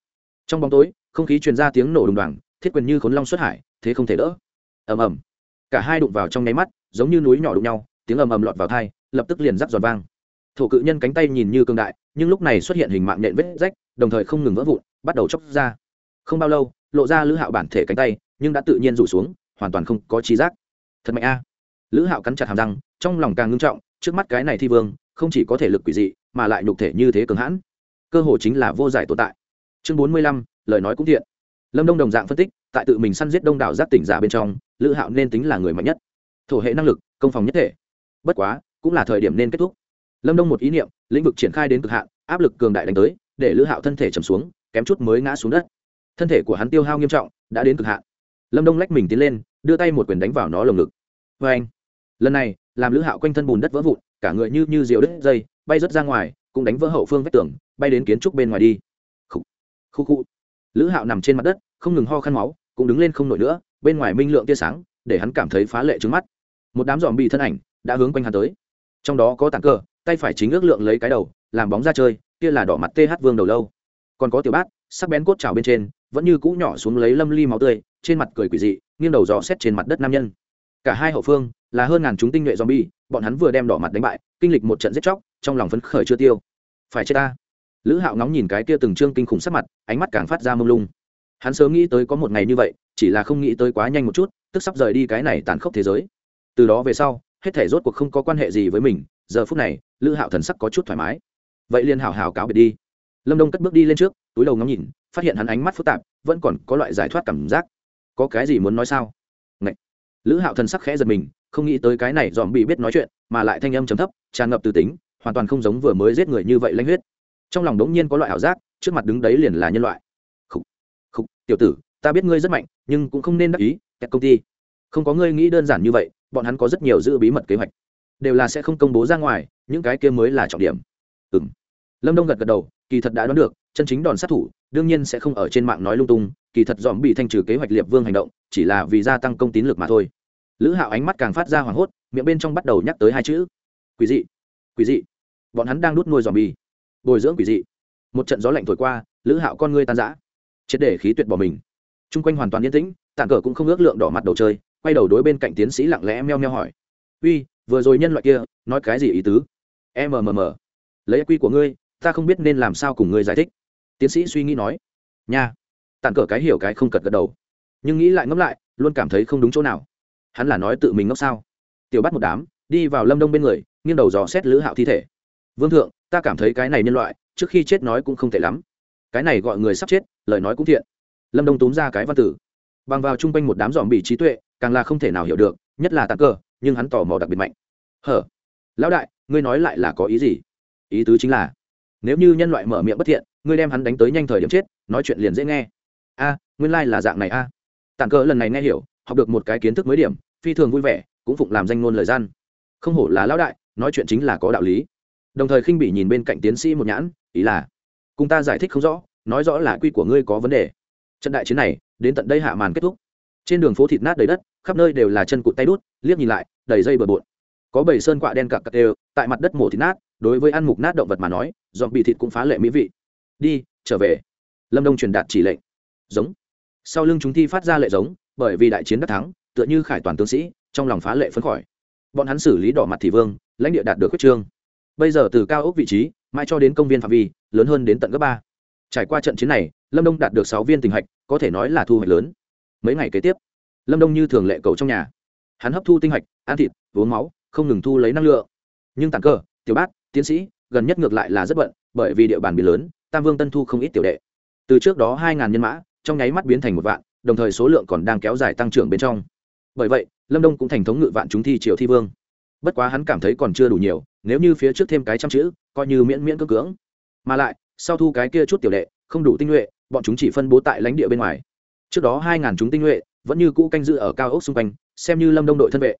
[SPEAKER 1] trong bóng tối không khí truyền ra tiếng nổ đùng đoàng, thiết quyền như khốn long xuất hải thế không thể đỡ ầm ầm cả hai đụng vào trong nháy mắt giống như núi nhỏ đụng nhau tiếng ầm ầm lọt vào thai lập tức liền rắc giòn vang thổ cự nhân cánh tay nhìn như cương đại nhưng lúc này xuất hiện hình mạng nện vết rách đồng thời không ngừng vỡ vụn bắt đầu chóc ra không bao lâu lộ ra lữ hạo bản thể cánh tay nhưng đã tự nhiên rủ xuống hoàn toàn không có trí giác thật mạnh a lữ hạo cắn chặt hàm răng trong lòng càng ngưng trọng trước mắt cái này thi vương, không chỉ có thể lực quỷ dị, mà lại nhục thể như thế cường hãn. Cơ hội chính là vô giải tồn tại. Chương bốn mươi lăm, lời nói cũng thiện. Lâm đông đồng dạng phân tích, tại tự mình săn giết đông đảo giác tỉnh giả bên trong, lữ hạo nên tính là người mạnh nhất. Thổ hệ năng lực, công phòng nhất thể. Bất quá, cũng là thời điểm nên kết thúc. Lâm đông một ý niệm, lĩnh vực triển khai đến cực hạn, áp lực cường đại đánh tới, để lữ hạo thân thể trầm xuống, kém chút mới ngã xuống đất. Thân thể của hắn tiêu hao nghiêm trọng, đã đến cực hạn. Lâm đông lách mình tiến lên, đưa tay một quyền đánh vào nó lồng ngực. Vê anh lần này làm lữ hạo quanh thân bùn đất vỡ vụn, cả người như như diều đứt dây, bay rớt ra ngoài, cũng đánh vỡ hậu phương vách tường, bay đến kiến trúc bên ngoài đi. Khu khu khu lữ hạo nằm trên mặt đất, không ngừng ho khăn máu, cũng đứng lên không nổi nữa, bên ngoài minh lượng tia sáng, để hắn cảm thấy phá lệ trứng mắt. Một đám dòm bị thân ảnh đã hướng quanh hắn tới. Trong đó có tảng cờ, tay phải chính ước lượng lấy cái đầu, làm bóng ra chơi, kia là đỏ mặt th vương đầu lâu. Còn có tiểu bát, sắc bén cốt trào bên trên, vẫn như cũ nhỏ xuống lấy lâm ly máu tươi, trên mặt cười quỷ dị, nghiêng đầu dò xét trên mặt đất nam nhân. Cả hai hậu phương là hơn ngàn chúng tinh nhuệ zombie, bọn hắn vừa đem đỏ mặt đánh bại, kinh lịch một trận giết chóc, trong lòng phấn khởi chưa tiêu. Phải chết ta. Lữ hạo ngóng nhìn cái kia từng trương kinh khủng sắc mặt, ánh mắt càng phát ra mông lung. Hắn sớm nghĩ tới có một ngày như vậy, chỉ là không nghĩ tới quá nhanh một chút, tức sắp rời đi cái này tàn khốc thế giới. Từ đó về sau, hết thể rốt cuộc không có quan hệ gì với mình, giờ phút này, lữ hạo thần sắc có chút thoải mái. Vậy liền hảo hảo cáo biệt đi. Lâm đông cất bước đi lên trước, túi đầu ngắm nhìn, phát hiện hắn ánh mắt phức tạp, vẫn còn có loại giải thoát cảm giác. Có cái gì muốn nói sao? Ngậy. lữ hạo thần sắc khẽ giật mình không nghĩ tới cái này dòm bị biết nói chuyện, mà lại thanh âm chấm thấp, tràn ngập từ tính, hoàn toàn không giống vừa mới giết người như vậy lanh huyết. Trong lòng đống nhiên có loại ảo giác, trước mặt đứng đấy liền là nhân loại. Khúc khúc tiểu tử, ta biết ngươi rất mạnh, nhưng cũng không nên đắc ý các công ty. Không có ngươi nghĩ đơn giản như vậy, bọn hắn có rất nhiều giữ bí mật kế hoạch. Đều là sẽ không công bố ra ngoài, những cái kia mới là trọng điểm. Ừ lâm đông gật gật đầu, kỳ thật đã đoán được, chân chính đòn sát thủ, đương nhiên sẽ không ở trên mạng nói lung tung, kỳ thật dòm bị thanh trừ kế hoạch liệp vương hành động, chỉ là vì gia tăng công tín lực mà thôi lữ hạo ánh mắt càng phát ra hoảng hốt, miệng bên trong bắt đầu nhắc tới hai chữ. Quỷ dị quỷ dị. Bọn hắn đang đút nuôi dòm bi bồi dưỡng quỷ dị. Một trận gió lạnh thổi qua, lữ hạo con ngươi tan giã triệt để khí tuyệt bỏ mình. Chung quanh hoàn toàn yên tĩnh tàn cờ cũng không ước lượng đỏ mặt đầu chơi, quay đầu đối bên cạnh tiến sĩ lặng lẽ meo meo hỏi. Uy, vừa rồi nhân loại kia, nói cái gì ý tứ? Mmm lấy quy của ngươi, ta không biết nên làm sao cùng ngươi giải thích. Tiến sĩ suy nghĩ nói. Nha. Tàn cờ cái hiểu cái không cật gật đầu. Nhưng nghĩ lại ngẫm lại, luôn cảm thấy không đúng chỗ nào hắn là nói tự mình ngốc sao? Tiểu bắt một đám, đi vào lâm đông bên người, nghiêng đầu dò xét lữ hạo thi thể. Vương thượng, ta cảm thấy cái này nhân loại, trước khi chết nói cũng không tệ lắm. Cái này gọi người sắp chết, lời nói cũng thiện. Lâm đông túm ra cái văn tử. Bằng vào chung quanh một đám dòm bị trí tuệ, càng là không thể nào hiểu được, nhất là tàn cơ, nhưng hắn tò mò đặc biệt mạnh. Hở? Lão đại, ngươi nói lại là có ý gì? Ý tứ chính là, nếu như nhân loại mở miệng bất thiện, ngươi đem hắn đánh tới nhanh thời điểm chết, nói chuyện liền dễ nghe. A, nguyên lai、like、là dạng này a. À. tàn cơ lần này nghe hiểu học được một cái kiến thức mới điểm, phi thường vui vẻ, cũng phụng làm danh ngôn lời gian. Không hổ là lão đại, nói chuyện chính là có đạo lý. Đồng thời khinh bị nhìn bên cạnh tiến sĩ một nhãn, ý là, cùng ta giải thích không rõ, nói rõ là quy của ngươi có vấn đề. Trận đại chiến này, đến tận đây hạ màn kết thúc. Trên đường phố thịt nát đầy đất, khắp nơi đều là chân cụt tay đút, liếc nhìn lại, đầy dây bờ bộn. Có bảy sơn quạ đen cặp cặp đều, tại mặt đất mổ thịt nát, đối với ăn mục nát động vật mà nói dọn bị thịt cũng phá lệ mỹ vị. Đi, trở về. Lâm đông truyền đạt chỉ lệnh. Giống. Sau lưng chúng thi phát ra lệ giống bởi vì đại chiến đắc thắng, tựa như khải toàn tướng sĩ, trong lòng phá lệ phấn khỏi bọn hắn xử lý đỏ mặt thị vương, lãnh địa đạt được quyết trương. Bây giờ từ cao ốc vị trí mai cho đến công viên phạm vi, lớn hơn đến tận cấp ba. Trải qua trận chiến này, lâm đông đạt được sáu viên tình hạch, có thể nói là thu hoạch lớn. Mấy ngày kế tiếp, lâm đông như thường lệ cầu trong nhà. Hắn hấp thu tinh hạch, ăn thịt, uống máu, không ngừng thu lấy năng lượng. Nhưng tàn cơ, tiểu bát, tiến sĩ, gần nhất ngược lại là rất bận, bởi vì địa bàn biển lớn, tam vương tân thu không ít tiểu đệ. Từ trước đó hai ngàn nhân mã, trong nháy mắt biến thành một vạn đồng thời số lượng còn đang kéo dài tăng trưởng bên trong. Bởi vậy lâm đông cũng thành thống ngự vạn chúng thi triều thi vương. Bất quá hắn cảm thấy còn chưa đủ nhiều nếu như phía trước thêm cái trăm chữ coi như miễn miễn cơ cưỡng. Mà lại sau thu cái kia chút tiểu lệ, không đủ tinh nhuệ bọn chúng chỉ phân bố tại lãnh địa bên ngoài. Trước đó hai ngàn chúng tinh nhuệ vẫn như cũ canh giữ ở cao ốc xung quanh xem như lâm đông đội thân vệ.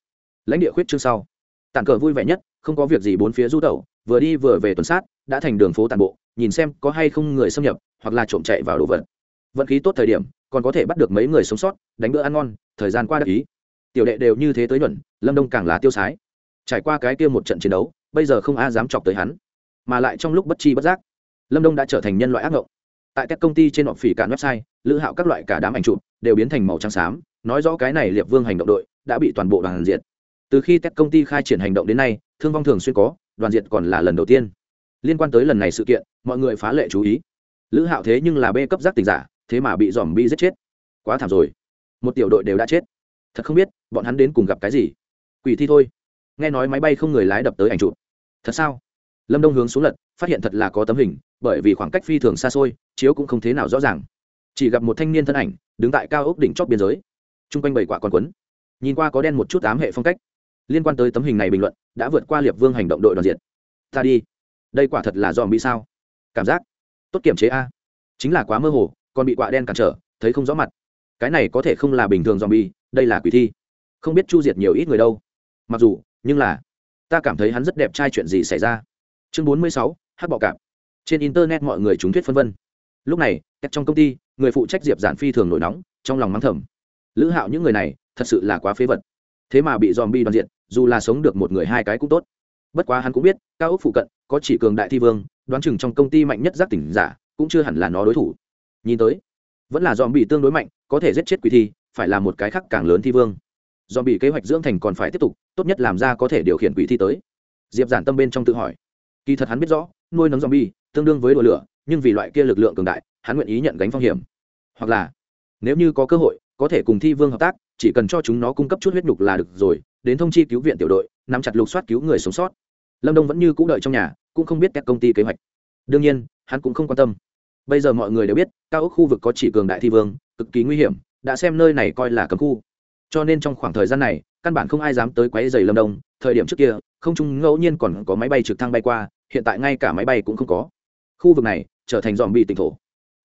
[SPEAKER 1] Lãnh địa khuyết chương sau tản cờ vui vẻ nhất không có việc gì bốn phía du tẩu vừa đi vừa về tuần sát đã thành đường phố tàn bộ nhìn xem có hay không người xâm nhập hoặc là trộm chạy vào đồ vật. Vận khí tốt thời điểm còn có thể bắt được mấy người sống sót, đánh bữa ăn ngon, thời gian qua đắc ý. Tiểu đệ đều như thế tới nhuận, lâm đông càng là tiêu sái. Trải qua cái kia một trận chiến đấu, bây giờ không ai dám chọc tới hắn, mà lại trong lúc bất chi bất giác, lâm đông đã trở thành nhân loại ác ngộng. Tại các công ty trên họ phỉ cả website, lữ hạo các loại cả đám ảnh chụp đều biến thành màu trắng xám, nói rõ cái này liệp vương hành động đội đã bị toàn bộ đoàn diệt. Từ khi các công ty khai triển hành động đến nay, thương vong thường xuyên có, đoàn diệt còn là lần đầu tiên. Liên quan tới lần này sự kiện, mọi người phá lệ chú ý. Lữ hạo thế nhưng là bê cấp giác tình giả thế mà bị dòm bi giết chết. Quá thảm rồi. Một tiểu đội đều đã chết. Thật không biết, bọn hắn đến cùng gặp cái gì. Quỷ thi thôi. Nghe nói máy bay không người lái đập tới ảnh chụp. Thật sao? Lâm đông hướng xuống lật, phát hiện thật là có tấm hình, bởi vì khoảng cách phi thường xa xôi, chiếu cũng không thế nào rõ ràng. Chỉ gặp một thanh niên thân ảnh, đứng tại cao ốc đỉnh chót biên giới. T r u n g quanh bảy quả con quấn. Nhìn qua có đen một chút ám hệ phong cách. Liên quan tới tấm hình này bình luận, đã vượt qua liệp vương hành động đội đoàn diện. Ta đi. Đây quả thật là dòm bị sao? Cảm giác. Tốt kiểm chế a. Chính là quá mơ hồ còn bị quạ đen cản trở, thấy không rõ mặt. Cái này có thể không là bình thường dòm bi đây là quỷ thi. Không biết chu diệt nhiều ít người đâu. Mặc dù, nhưng là, ta cảm thấy hắn rất đẹp trai chuyện gì xảy ra. Chương bốn mươi sáu hát bọ cạp. Trên internet mọi người chúng thuyết phân vân. Lúc này trong công ty, người phụ trách diệp giản phi thường nổi nóng, trong lòng mắng thầm. Lữ hạo những người này, thật sự là quá phế vật. Thế mà bị dòm bi đoàn diện, dù là sống được một người hai cái cũng tốt. Bất quá hắn cũng biết, cao ốc phụ cận, có chỉ cường đại thi vương, đoán chừng trong công ty mạnh nhất giác tỉnh giả, cũng chưa hẳn là nó đối thủ nhìn tới, vẫn là dòm bị tương đối mạnh, có thể giết chết quỷ thi, phải là một cái khác càng lớn thi vương. Dòm bị kế hoạch dưỡng thành còn phải tiếp tục, tốt nhất làm ra có thể điều khiển quỷ thi tới. Diệp giản tâm bên trong tự hỏi. Kỳ thật hắn biết rõ, nuôi nấng zombie tương đương với đồ lửa, nhưng vì loại kia lực lượng cường đại, hắn nguyện ý nhận gánh phong hiểm. Hoặc là, nếu như có cơ hội, có thể cùng thi vương hợp tác, chỉ cần cho chúng nó cung cấp chút huyết nhục là được rồi, đến thông chi cứu viện tiểu đội, nắm chặt lục soát cứu người sống sót. Lâm đông vẫn như cũ đợi trong nhà, cũng không biết các công ty kế hoạch. Đương nhiên, hắn cũng không quan tâm bây giờ mọi người đều biết, cao ốc khu vực có chỉ cường đại thi vương, cực kỳ nguy hiểm, đã xem nơi này coi là cấm khu. Cho nên trong khoảng thời gian này, căn bản không ai dám tới quấy dày lâm đông. Thời điểm trước kia, không trung ngẫu nhiên còn có máy bay trực thăng bay qua, hiện tại ngay cả máy bay cũng không có. Khu vực này, trở thành dòm bị tỉnh thổ.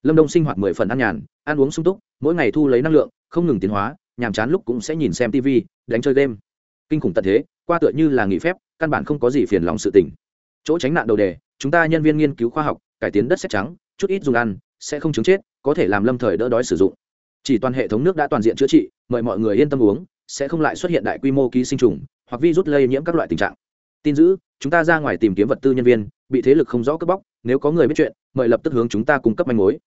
[SPEAKER 1] Lâm đông sinh hoạt mười phần ăn nhàn, ăn uống sung túc, mỗi ngày thu lấy năng lượng, không ngừng tiến hóa, nhàm chán lúc cũng sẽ nhìn xem tv đánh chơi game. Kinh khủng tận thế, qua tựa như là nghỉ phép, căn bản không có gì phiền lòng sự tỉnh chỗ tránh nạn đầu đề, chúng ta nhân viên nghiên cứu khoa học, cải tiến đất xét trắng chút ít dùng ăn, sẽ không chứng chết, có thể làm lâm thời đỡ đói sử dụng. Chỉ toàn hệ thống nước đã toàn diện chữa trị, mời mọi người yên tâm uống, sẽ không lại xuất hiện đại quy mô ký sinh trùng, hoặc virus lây nhiễm các loại tình trạng. Tin giữ, chúng ta ra ngoài tìm kiếm vật tư nhân viên, bị thế lực không rõ cướp bóc, nếu có người biết chuyện, mời lập tức hướng chúng ta cung cấp manh mối.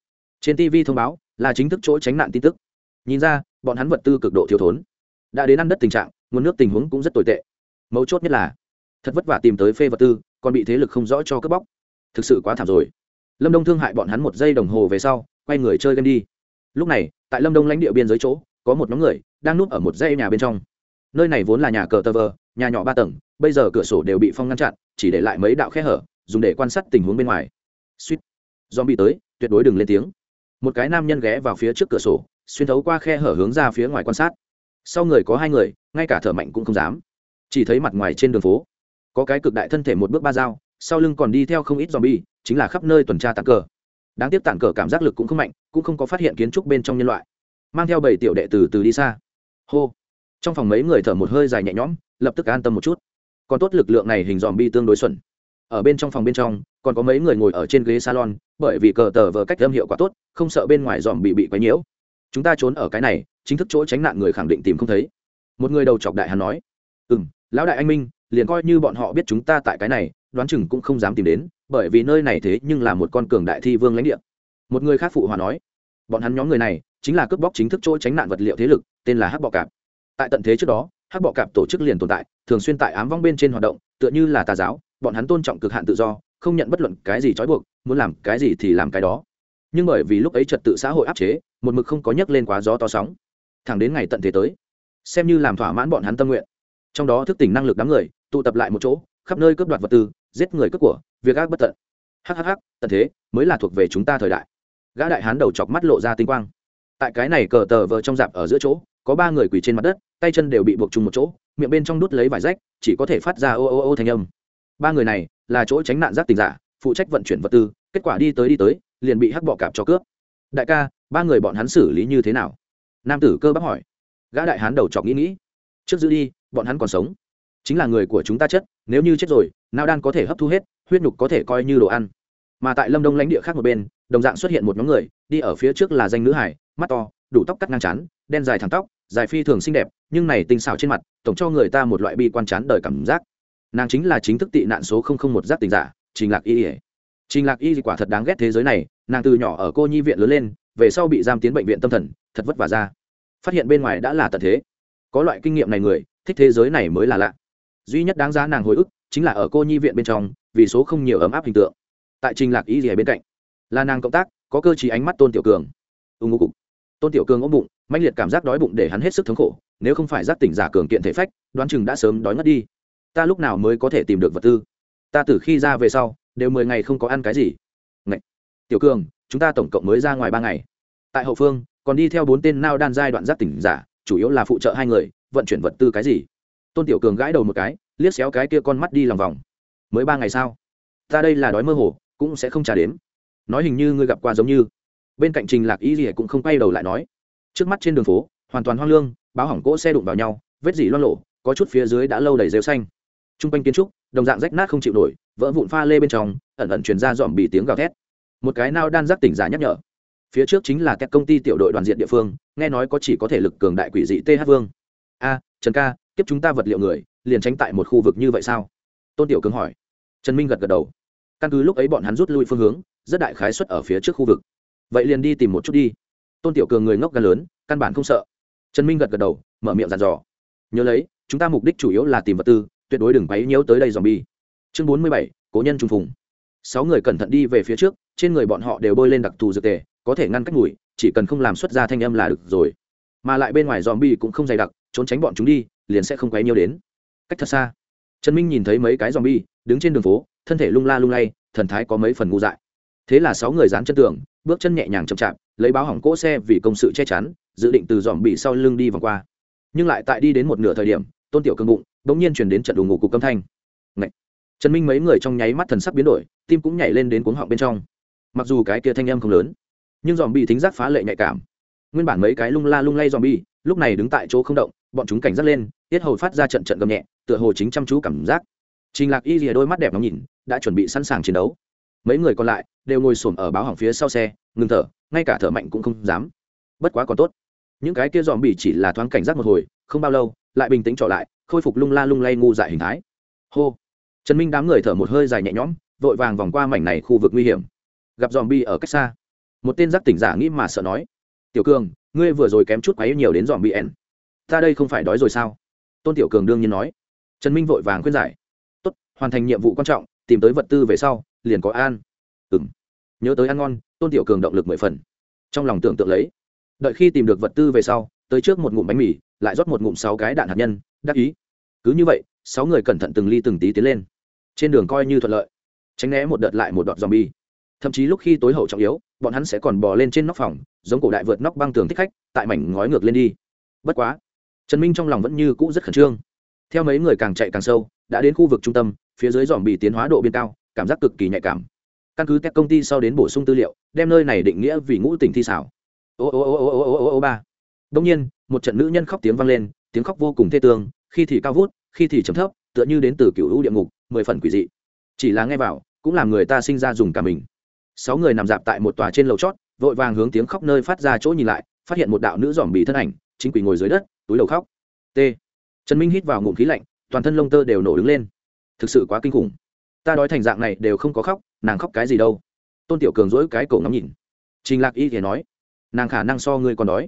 [SPEAKER 1] Trên tv thông báo, là chính thức chỗ tránh nạn tin tức. Nhìn ra, bọn hắn vật tư cực độ thiếu thốn. Đã đến ăn đất tình trạng, nguồn nước tình huống cũng rất tồi tệ. Mấu chốt nhất là, thật vất vả tìm tới phê vật tư, còn bị thế lực không rõ cho cướp bóc. Thực sự quá thảm rồi lâm đông thương hại bọn hắn một giây đồng hồ về sau, quay người chơi game đi. Lúc này, tại lâm đông lãnh địa biên giới chỗ, có một nhóm người đang núp ở một dây nhà bên trong. Nơi này vốn là nhà cờ tơ vờ, nhà nhỏ ba tầng, bây giờ cửa sổ đều bị phong ngăn chặn, chỉ để lại mấy đạo khe hở, dùng để quan sát tình huống bên ngoài. Suýt. Dòm bị tới, tuyệt đối đừng lên tiếng. Một cái nam nhân ghé vào phía trước cửa sổ, xuyên thấu qua khe hở hướng ra phía ngoài quan sát. Sau người có hai người, ngay cả thở mạnh cũng không dám. Chỉ thấy mặt ngoài trên đường phố, có cái cực đại thân thể một bước ba dao sau lưng còn đi theo không ít zombie chính là khắp nơi tuần tra tàn cờ. Đáng tiếc tàn cờ cảm giác lực cũng không mạnh cũng không có phát hiện kiến trúc bên trong nhân loại. Mang theo bảy tiểu đệ từ từ đi xa. Hô. Trong phòng mấy người thở một hơi dài nhẹ nhõm lập tức an tâm một chút. Còn tốt lực lượng này hình dòm bi tương đối xuẩn. Ở bên trong phòng bên trong còn có mấy người ngồi ở trên ghế salon bởi vì cờ tờ vờ cách âm hiệu quả tốt không sợ bên ngoài dòm bị bị quấy nhiễu. Chúng ta trốn ở cái này chính thức chỗ tránh nạn người khẳng định tìm không thấy. Một người đầu chọc đại hắn nói ừm, lão đại anh minh liền coi như bọn họ biết chúng ta tại cái này đoán chừng cũng không dám tìm đến, bởi vì nơi này thế nhưng là một con cường đại thi vương lãnh địa. Một người khác phụ hòa nói, bọn hắn nhóm người này chính là cướp bóc chính thức chỗ tránh nạn vật liệu thế lực, tên là hắc bọ cạp. Tại tận thế trước đó, hắc bọ cạp tổ chức liền tồn tại, thường xuyên tại ám vong bên trên hoạt động, tựa như là tà giáo, bọn hắn tôn trọng cực hạn tự do, không nhận bất luận cái gì trói buộc, muốn làm cái gì thì làm cái đó. Nhưng bởi vì lúc ấy trật tự xã hội áp chế, một mực không có nhấc lên quá gió to sóng. Thẳng đến ngày tận thế tới, xem như làm thỏa mãn bọn hắn tâm nguyện. Trong đó thức tỉnh năng lực đám người, tụ tập lại một chỗ, khắp nơi cướp đoạt vật tư giết người cướp của, việc ác bất tận. Hhh tận thế, mới là thuộc về chúng ta thời đại. Gã đại hán đầu chọc mắt lộ ra tinh quang. Tại cái này cờ tờ vờ trong dạp ở giữa chỗ, có ba người quỳ trên mặt đất, tay chân đều bị buộc chung một chỗ, miệng bên trong đút lấy vải rách, chỉ có thể phát ra ô ô ô thanh âm. Ba người này, là chỗ tránh nạn giác tình giả, phụ trách vận chuyển vật tư, kết quả đi tới đi tới, liền bị hắc bọ cạp cho cướp. Đại ca, ba người bọn hắn xử lý như thế nào? Nam tử cơ bác hỏi. Gã đại hán đầu chọc nghĩ nghĩ. Trước giữ đi, bọn hắn còn sống chính là người của chúng ta chất nếu như chết rồi nao đan có thể hấp thu hết, huyết nhục có thể coi như đồ ăn. Mà tại lâm đông lãnh địa khác một bên, đồng dạng xuất hiện một nhóm người, đi ở phía trước là danh nữ hải, mắt to, đủ tóc cắt ngang chán, đen dài thẳng tóc, dài phi thường xinh đẹp, nhưng này tinh xảo trên mặt, tổng cho người ta một loại bi quan chán đời cảm giác. Nàng chính là chính thức tị nạn số một giác tình giả, trình lạc y ỉa trình lạc y quả thật đáng ghét thế giới này, nàng từ nhỏ ở cô nhi viện lớn lên, về sau bị giam tiến bệnh viện tâm thần, thật vất vả ra. Phát hiện bên ngoài đã là tận thế. Có loại kinh nghiệm này người, thích thế giới này mới là lạ duy nhất đáng giá nàng hồi ức chính là ở cô nhi viện bên trong, vì số không nhiều ấm áp hình tượng. Tại trình lạc y rìa bên cạnh, là nàng cộng tác, có cơ chí ánh mắt tôn tiểu cường. Ưng ngô cục. Tôn tiểu cường ôm bụng, mãnh liệt cảm giác đói bụng để hắn hết sức thống khổ, nếu không phải giác tỉnh giả cường kiện thể phách, đoán chừng đã sớm đói ngất đi. Ta lúc nào mới có thể tìm được vật tư? Ta từ khi ra về sau, đều mười ngày không có ăn cái gì. Ngậy! tiểu cường, chúng ta tổng cộng mới ra ngoài ba ngày. Tại hậu phương, còn đi theo bốn tên nao đan giai đoạn giác tỉnh giả, chủ yếu là phụ trợ hai người, vận chuyển vật tư cái gì? Tôn tiểu cường gãi đầu một cái, liếc xéo cái kia con mắt đi lòng vòng. Mới ba ngày sao ta đây là đói mơ hồ, cũng sẽ không trả đếm. Nói hình như ngươi gặp qua giống như. Bên cạnh trình lạc y gì cũng không quay đầu lại nói. Trước mắt trên đường phố, hoàn toàn hoang lương, báo hỏng cỗ xe đụng vào nhau, vết dỉ loan lộ có chút phía dưới đã lâu đầy rêu xanh. T r u n g quanh kiến trúc, đồng dạng rách nát không chịu nổi, vỡ vụn pha lê bên trong, ẩn ẩn truyền ra dòm bị tiếng gào thét. Một cái nao đan giác tỉnh giả nhắc nhở. Phía trước chính là các công ty tiểu đội đoàn diện địa phương, nghe nói có chỉ có thể lực cường đại quỷ dị th vương. A, trần ca kiếp chúng ta vật liệu người, liền tránh tại một khu vực như vậy sao? Tôn tiểu cường hỏi. Trần minh gật gật đầu. Căn cứ lúc ấy bọn hắn rút lui phương hướng, rất đại khái xuất ở phía trước khu vực. Vậy liền đi tìm một chút đi. Tôn tiểu cường người ngốc gan lớn, căn bản không sợ. Trần minh gật gật đầu, mở miệng dàn dò. Nhớ lấy, chúng ta mục đích chủ yếu là tìm vật tư, tuyệt đối đừng quấy nhiễu tới đây dòm bi chương bốn mươi bảy, cố nhân trung phùng. Sáu người cẩn thận đi về phía trước, trên người bọn họ đều bôi lên đặc thù dược tề, có thể ngăn cách mùi, chỉ cần không làm xuất ra thanh âm là được rồi. Mà lại bên ngoài dòm bi cũng không dày đặc trốn tránh bọn chúng đi, liền sẽ không quấy nhiều đến. Cách thật xa. Trần minh nhìn thấy mấy cái dòm bi đứng trên đường phố, thân thể lung la lung lay, thần thái có mấy phần ngu dại. Thế là sáu người dán chân tường, bước chân nhẹ nhàng chậm chạp, lấy báo hỏng cỗ xe vì công sự che chắn, dự định từ dòm bị sau lưng đi vòng qua. Nhưng lại tại đi đến một nửa thời điểm, tôn tiểu cương bụng đ ỗ n g nhiên chuyển đến trận đủ ngủ cục âm thanh. Ngậy! trần minh mấy người trong nháy mắt thần sắc biến đổi, tim cũng nhảy lên đến cuống họng bên trong. Mặc dù cái kia thanh âm không lớn, nhưng dòm bị thính giác phá lệ nhạy cảm. Nguyên bản mấy cái lung la lung lay dòm bi lúc này đứng tại chỗ không động bọn chúng cảnh giác lên, tiết hầu phát ra trận trận gầm nhẹ, tựa hồ chính chăm chú cảm giác. Trình lạc y rìa đôi mắt đẹp nóng nhìn, đã chuẩn bị sẵn sàng chiến đấu. Mấy người còn lại đều ngồi xổm ở báo hỏng phía sau xe, ngừng thở, ngay cả thở mạnh cũng không dám. Bất quá còn tốt. Những cái kia dòm bỉ chỉ là thoáng cảnh giác một hồi, không bao lâu, lại bình tĩnh trở lại, khôi phục lung la lung lay ngu dại hình thái. Hô. Trần minh đám người thở một hơi dài nhẹ nhõm, vội vàng vòng qua mảnh này khu vực nguy hiểm. Gặp dòm bi ở cách xa. Một tên giác tỉnh giả nghĩ mà sợ nói, tiểu cường, ngươi vừa rồi kém chút quấy nhiều đến dòm bị ẻn ta đây không phải đói rồi sao? Tôn tiểu cường đương nhiên nói. Trần minh vội vàng khuyên giải. Tốt, hoàn thành nhiệm vụ quan trọng, tìm tới vật tư về sau, liền có an ừng nhớ tới ăn ngon, tôn tiểu cường động lực mười phần. Trong lòng tưởng tượng lấy. Đợi khi tìm được vật tư về sau, tới trước một ngụm bánh mì, lại rót một ngụm sáu cái đạn hạt nhân, đắc ý. Cứ như vậy, sáu người cẩn thận từng ly từng tí tiến lên. Trên đường coi như thuận lợi. Tránh né một đợt lại một đoạn zombie. Thậm chí lúc khi tối hậu trọng yếu, bọn hắn sẽ còn bò lên trên nóc phòng, giống cổ đại vượt nóc băng tường thích khách, tại mảnh ngói ngược lên đi. Bất quá trần minh trong lòng vẫn như cũ rất khẩn trương. Theo mấy người càng chạy càng sâu, đã đến khu vực trung tâm, phía dưới dòm bị tiến hóa độ biên cao, cảm giác cực kỳ nhạy cảm. Căn cứ các công ty sau đến bổ sung tư liệu, đem nơi này định nghĩa vì ngũ tỉnh thi xảo. Ô ô ô ô ô ô ô ô ba. Đông nhiên, một trận nữ nhân khóc tiếng vang lên, tiếng khóc vô cùng thê tương khi thì cao vút, khi thì trầm thấp, tựa như đến từ cựu lũ địa ngục, mười phần quỷ dị. Chỉ là nghe vào, cũng làm người ta sinh ra dùng cả mình. Sáu người nằm dạp tại một tòa trên lầu chót, vội vàng hướng tiếng khóc nơi phát ra chỗ nhìn lại, phát hiện một đạo nữ dòm bị thân ảnh, chính quỷ ngồi dưới đất túi đầu khóc. T. Trần minh hít vào ngụm khí lạnh, toàn thân lông tơ đều nổ đứng lên. Thực sự quá kinh khủng. Ta đói thành dạng này đều không có khóc, nàng khóc cái gì đâu. Tôn tiểu cường dỗi cái cổ ngắm nhìn. Trình lạc y thì nói, nàng khả năng so ngươi còn đói.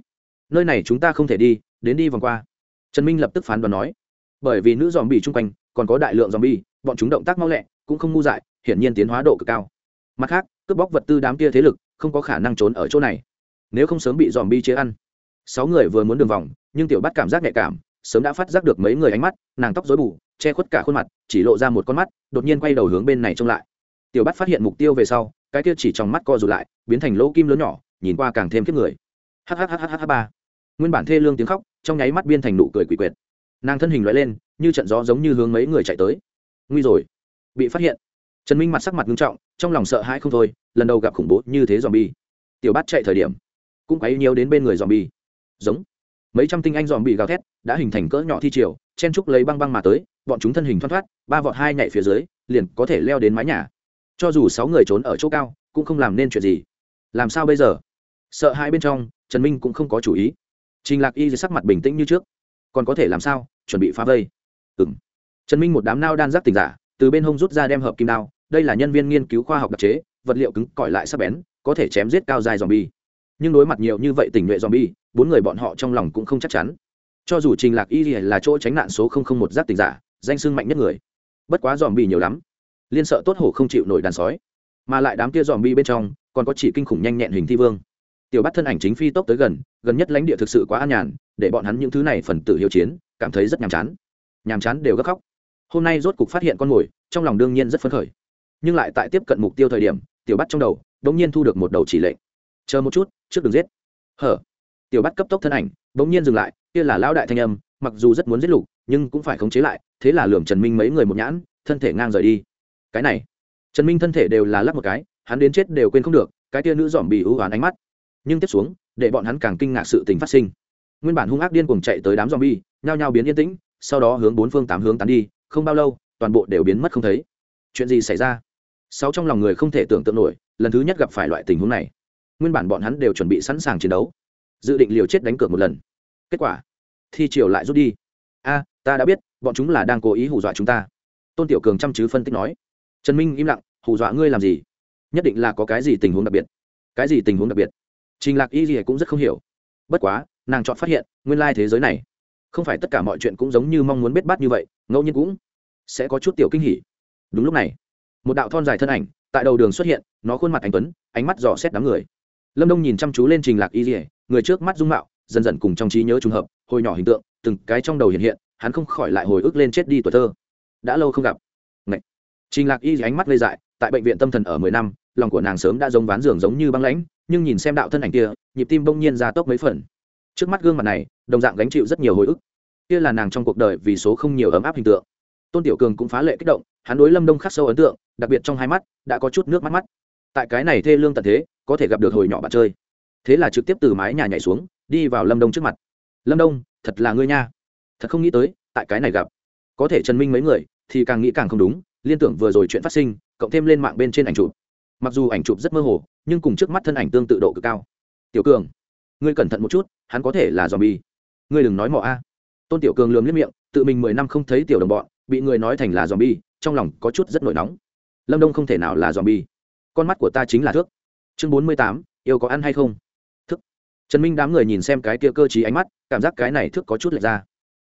[SPEAKER 1] Nơi này chúng ta không thể đi, đến đi vòng qua. Trần minh lập tức phán đoán nói, bởi vì nữ dòm bị chung quanh còn có đại lượng dòm bi bọn chúng động tác mau lẹ, cũng không ngu dại, hiển nhiên tiến hóa độ cực cao. Mặt khác, cướp bóc vật tư đám kia thế lực không có khả năng trốn ở chỗ này. Nếu không sớm bị dòm bi chế ăn sáu người vừa muốn đường vòng, nhưng tiểu bắt cảm giác nhạy cảm, sớm đã phát giác được mấy người ánh mắt, nàng tóc dối bù, che khuất cả khuôn mặt, chỉ lộ ra một con mắt, đột nhiên quay đầu hướng bên này trông lại. Tiểu bắt phát hiện mục tiêu về sau, cái kia chỉ trong mắt co rụt lại, biến thành lỗ kim lớn nhỏ, nhìn qua càng thêm kiếp người. Hhhh ba. Nguyên bản thê lương tiếng khóc, trong nháy mắt biên thành nụ cười quỷ quyệt. Nàng thân hình loại lên, như trận gió giống như hướng mấy người chạy tới. Nguy rồi. Bị phát hiện. Trần minh mặt sắc mặt nghiêm trọng, trong lòng sợ hãi không thôi, lần đầu gặp khủng bố như thế dòm bi tiểu bát chạy thời điểm, cũng quấy nhiều đến bên người dòm bi giống. Mấy trăm tinh anh dòm bị gào thét, đã hình thành cỡ nhỏ thi triều, chen trúc lấy băng băng mà tới, bọn chúng thân hình thoăn thoát, ba vọt hai nhảy phía dưới, liền có thể leo đến mái nhà. Cho dù sáu người trốn ở chỗ cao, cũng không làm nên chuyện gì. Làm sao bây giờ? Sợ hai bên trong, trần minh cũng không có chủ ý. Trình lạc y sắc mặt bình tĩnh như trước. Còn có thể làm sao? Chuẩn bị phá vây. Ừ m trần minh một đám nao đan giác tình giả, từ bên hông rút ra đem hợp kim đao, đây là nhân viên nghiên cứu khoa học đặc chế, vật liệu cứng, cỏi lại sắc bén, có thể chém giết cao dài dòm bi nhưng đối mặt nhiều như vậy tình nhuệ zombie, bốn người bọn họ trong lòng cũng không chắc chắn. Cho dù trình lạc y là chỗ tránh nạn số một giác tình giả, danh xưng mạnh nhất người. Bất quá zombie nhiều lắm, liên sợ tốt hổ không chịu nổi đàn sói. Mà lại đám kia zombie bên trong, còn có chỉ kinh khủng nhanh nhẹn hình thi vương. Tiểu bát thân ảnh chính phi tốc tới gần gần nhất lãnh địa thực sự quá an nhàn, để bọn hắn những thứ này phần tử hiếu chiến, cảm thấy rất nhàm chán. Nhàm chán đều gấp khóc. Hôm nay rốt cục phát hiện con mồi, trong lòng đương nhiên rất phấn khởi. Nhưng lại tại tiếp cận mục tiêu thời điểm, tiểu bát trong đầu đột nhiên thu được một đầu chỉ lệnh chờ một chút, trước đường giết. Hở. Tiểu bắt cấp tốc thân ảnh, bỗng nhiên dừng lại, kia là lão đại thanh âm, mặc dù rất muốn giết lục, nhưng cũng phải khống chế lại, thế là lường trần minh mấy người một nhãn, thân thể ngang rời đi. Cái này, trần minh thân thể đều là lắp một cái, hắn đến chết đều quên không được, cái tia nữ dòm bị ưu oán ánh mắt. Nhưng tiếp xuống, để bọn hắn càng kinh ngạc sự tình phát sinh. Nguyên bản hung ác điên cuồng chạy tới đám dòm bi nhao nhao biến yên tĩnh, sau đó hướng bốn phương tám hướng tán đi, không bao lâu, toàn bộ đều biến mất không thấy. Chuyện gì xảy ra? Sáu trong lòng người không thể tưởng tượng nổi, lần thứ nhất gặp phải loại tình huống này nguyên bản bọn hắn đều chuẩn bị sẵn sàng chiến đấu. Dự định liều chết đánh cược một lần. Kết quả, thi triều lại rút đi. A, ta đã biết, bọn chúng là đang cố ý hù dọa chúng ta. Tôn tiểu cường chăm chứ phân tích nói. Trần minh im lặng, hù dọa ngươi làm gì? Nhất định là có cái gì tình huống đặc biệt. Cái gì tình huống đặc biệt? Trình lạc y gì cũng rất không hiểu. Bất quá, nàng chọn phát hiện, nguyên lai thế giới này, không phải tất cả mọi chuyện cũng giống như mong muốn biết bát như vậy, ngẫu nhiên cũng sẽ có chút tiểu kinh hỉ. Đúng lúc này, một đạo thon dài thân ảnh tại đầu đường xuất hiện, nó khuôn mặt anh tuấn, ánh mắt dò xét đám người lâm đông nhìn chăm chú lên trình lạc y dỉa người trước mắt dung mạo, dần dần cùng trong trí nhớ trùng hợp, hồi nhỏ hình tượng, từng cái trong đầu hiện hiện, hắn không khỏi lại hồi ức lên chết đi tuổi thơ. Đã lâu không gặp. Ngậy. trình lạc y ánh mắt lê dại, tại bệnh viện tâm thần ở mười năm, lòng của nàng sớm đã giống ván giường giống như băng lãnh, nhưng nhìn xem đạo thân ảnh kia, nhịp tim bỗng nhiên ra tốc mấy phần. Trước mắt gương mặt này, đồng dạng gánh chịu rất nhiều hồi ức. Kia là nàng trong cuộc đời vì số không nhiều ấm áp hình tượng. Tôn tiểu cường cũng phá lệ kích động, hắn đối lâm đông khắc sâu ấn tượng, đặc biệt trong hai mắt, đã có chút nước mắt mắt tại cái này thê lương tận thế, có thể gặp được hồi nhỏ bạn chơi. Thế là trực tiếp từ mái nhà nhảy xuống, đi vào lâm đông trước mặt. Lâm đông, thật là ngươi nha. Thật không nghĩ tới, tại cái này gặp. Có thể trần minh mấy người, thì càng nghĩ càng không đúng, liên tưởng vừa rồi chuyện phát sinh, cộng thêm lên mạng bên trên ảnh chụp. Mặc dù ảnh chụp rất mơ hồ, nhưng cùng trước mắt thân ảnh tương tự độ cực cao. Tiểu cường, ngươi cẩn thận một chút, hắn có thể là dòm bi ngươi đừng nói mọ a. Tôn tiểu cường lườm liếc miệng, tự mình mười năm không thấy tiểu đồng bọn, bị người nói thành là dòm bi trong lòng có chút rất nổi nóng. Lâm đông không thể nào là dòm bi con mắt của ta chính là thước. Chương bốn mươi tám, yêu có ăn hay không? Thức. Trần minh đám người nhìn xem cái kia cơ t ánh mắt, cảm giác cái này thức có chút lệch ra.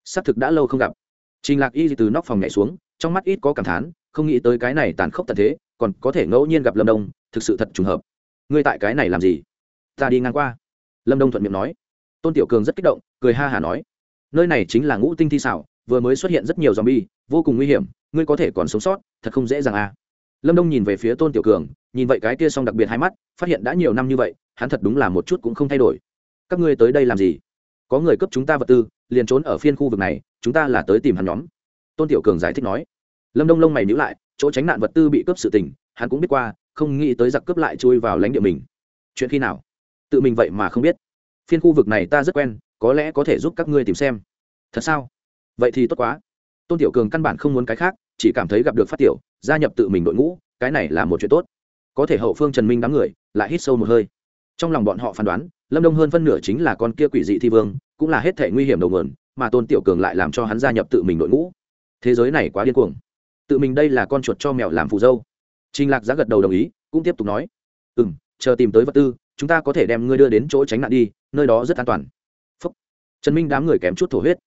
[SPEAKER 1] Xác thực đã lâu không gặp. Trình lạc y từ nóc phòng nhảy xuống, trong mắt ít có cảm thán, không nghĩ tới cái này tàn khốc tận thế, còn có thể ngẫu nhiên gặp lâm đông, thực sự thật trùng hợp. Ngươi tại cái này làm gì? Ta đi ngang qua. Lâm đông thuận miệng nói. Tôn tiểu cường rất kích động, cười ha hả nói. Nơi này chính là ngũ tinh thi xảo, vừa mới xuất hiện rất nhiều z o m bi e vô cùng nguy hiểm, ngươi có thể còn sống sót, thật không dễ dàng à lâm đông nhìn về phía tôn tiểu cường, nhìn vậy cái kia xong đặc biệt hai mắt, phát hiện đã nhiều năm như vậy, hắn thật đúng là một chút cũng không thay đổi. Các ngươi tới đây làm gì? Có người cấp chúng ta vật tư, liền trốn ở phiên khu vực này, chúng ta là tới tìm hắn nhóm. Tôn tiểu cường giải thích nói. Lâm đông lông mày nhữ lại, chỗ tránh nạn vật tư bị cướp sự tình, hắn cũng biết qua, không nghĩ tới giặc cướp lại chui vào lãnh địa mình. Chuyện khi nào? Tự mình vậy mà không biết. Phiên khu vực này ta rất quen, có lẽ có thể giúp các ngươi tìm xem. Thật sao? Vậy thì tốt quá. Tôn tiểu cường căn bản không muốn cái khác chỉ cảm thấy gặp được phát tiểu, gia nhập tự mình đội ngũ, cái này là một chuyện tốt. Có thể hậu phương trần minh đám người lại hít sâu một hơi. Trong lòng bọn họ phán đoán, lâm đông hơn phân nửa chính là con kia quỷ dị thi vương, cũng là hết thể nguy hiểm đầu nguồn, mà tôn tiểu cường lại làm cho hắn gia nhập tự mình đội ngũ. Thế giới này quá điên cuồng. Tự mình đây là con chuột cho mèo làm phù dâu. Trình lạc giá gật đầu đồng ý, cũng tiếp tục nói. Ừ m chờ tìm tới vật tư, chúng ta có thể đem ngươi đưa đến chỗ tránh nạn đi, nơi đó rất an toàn. Phúc. trần minh đám người kém chút thổ huyết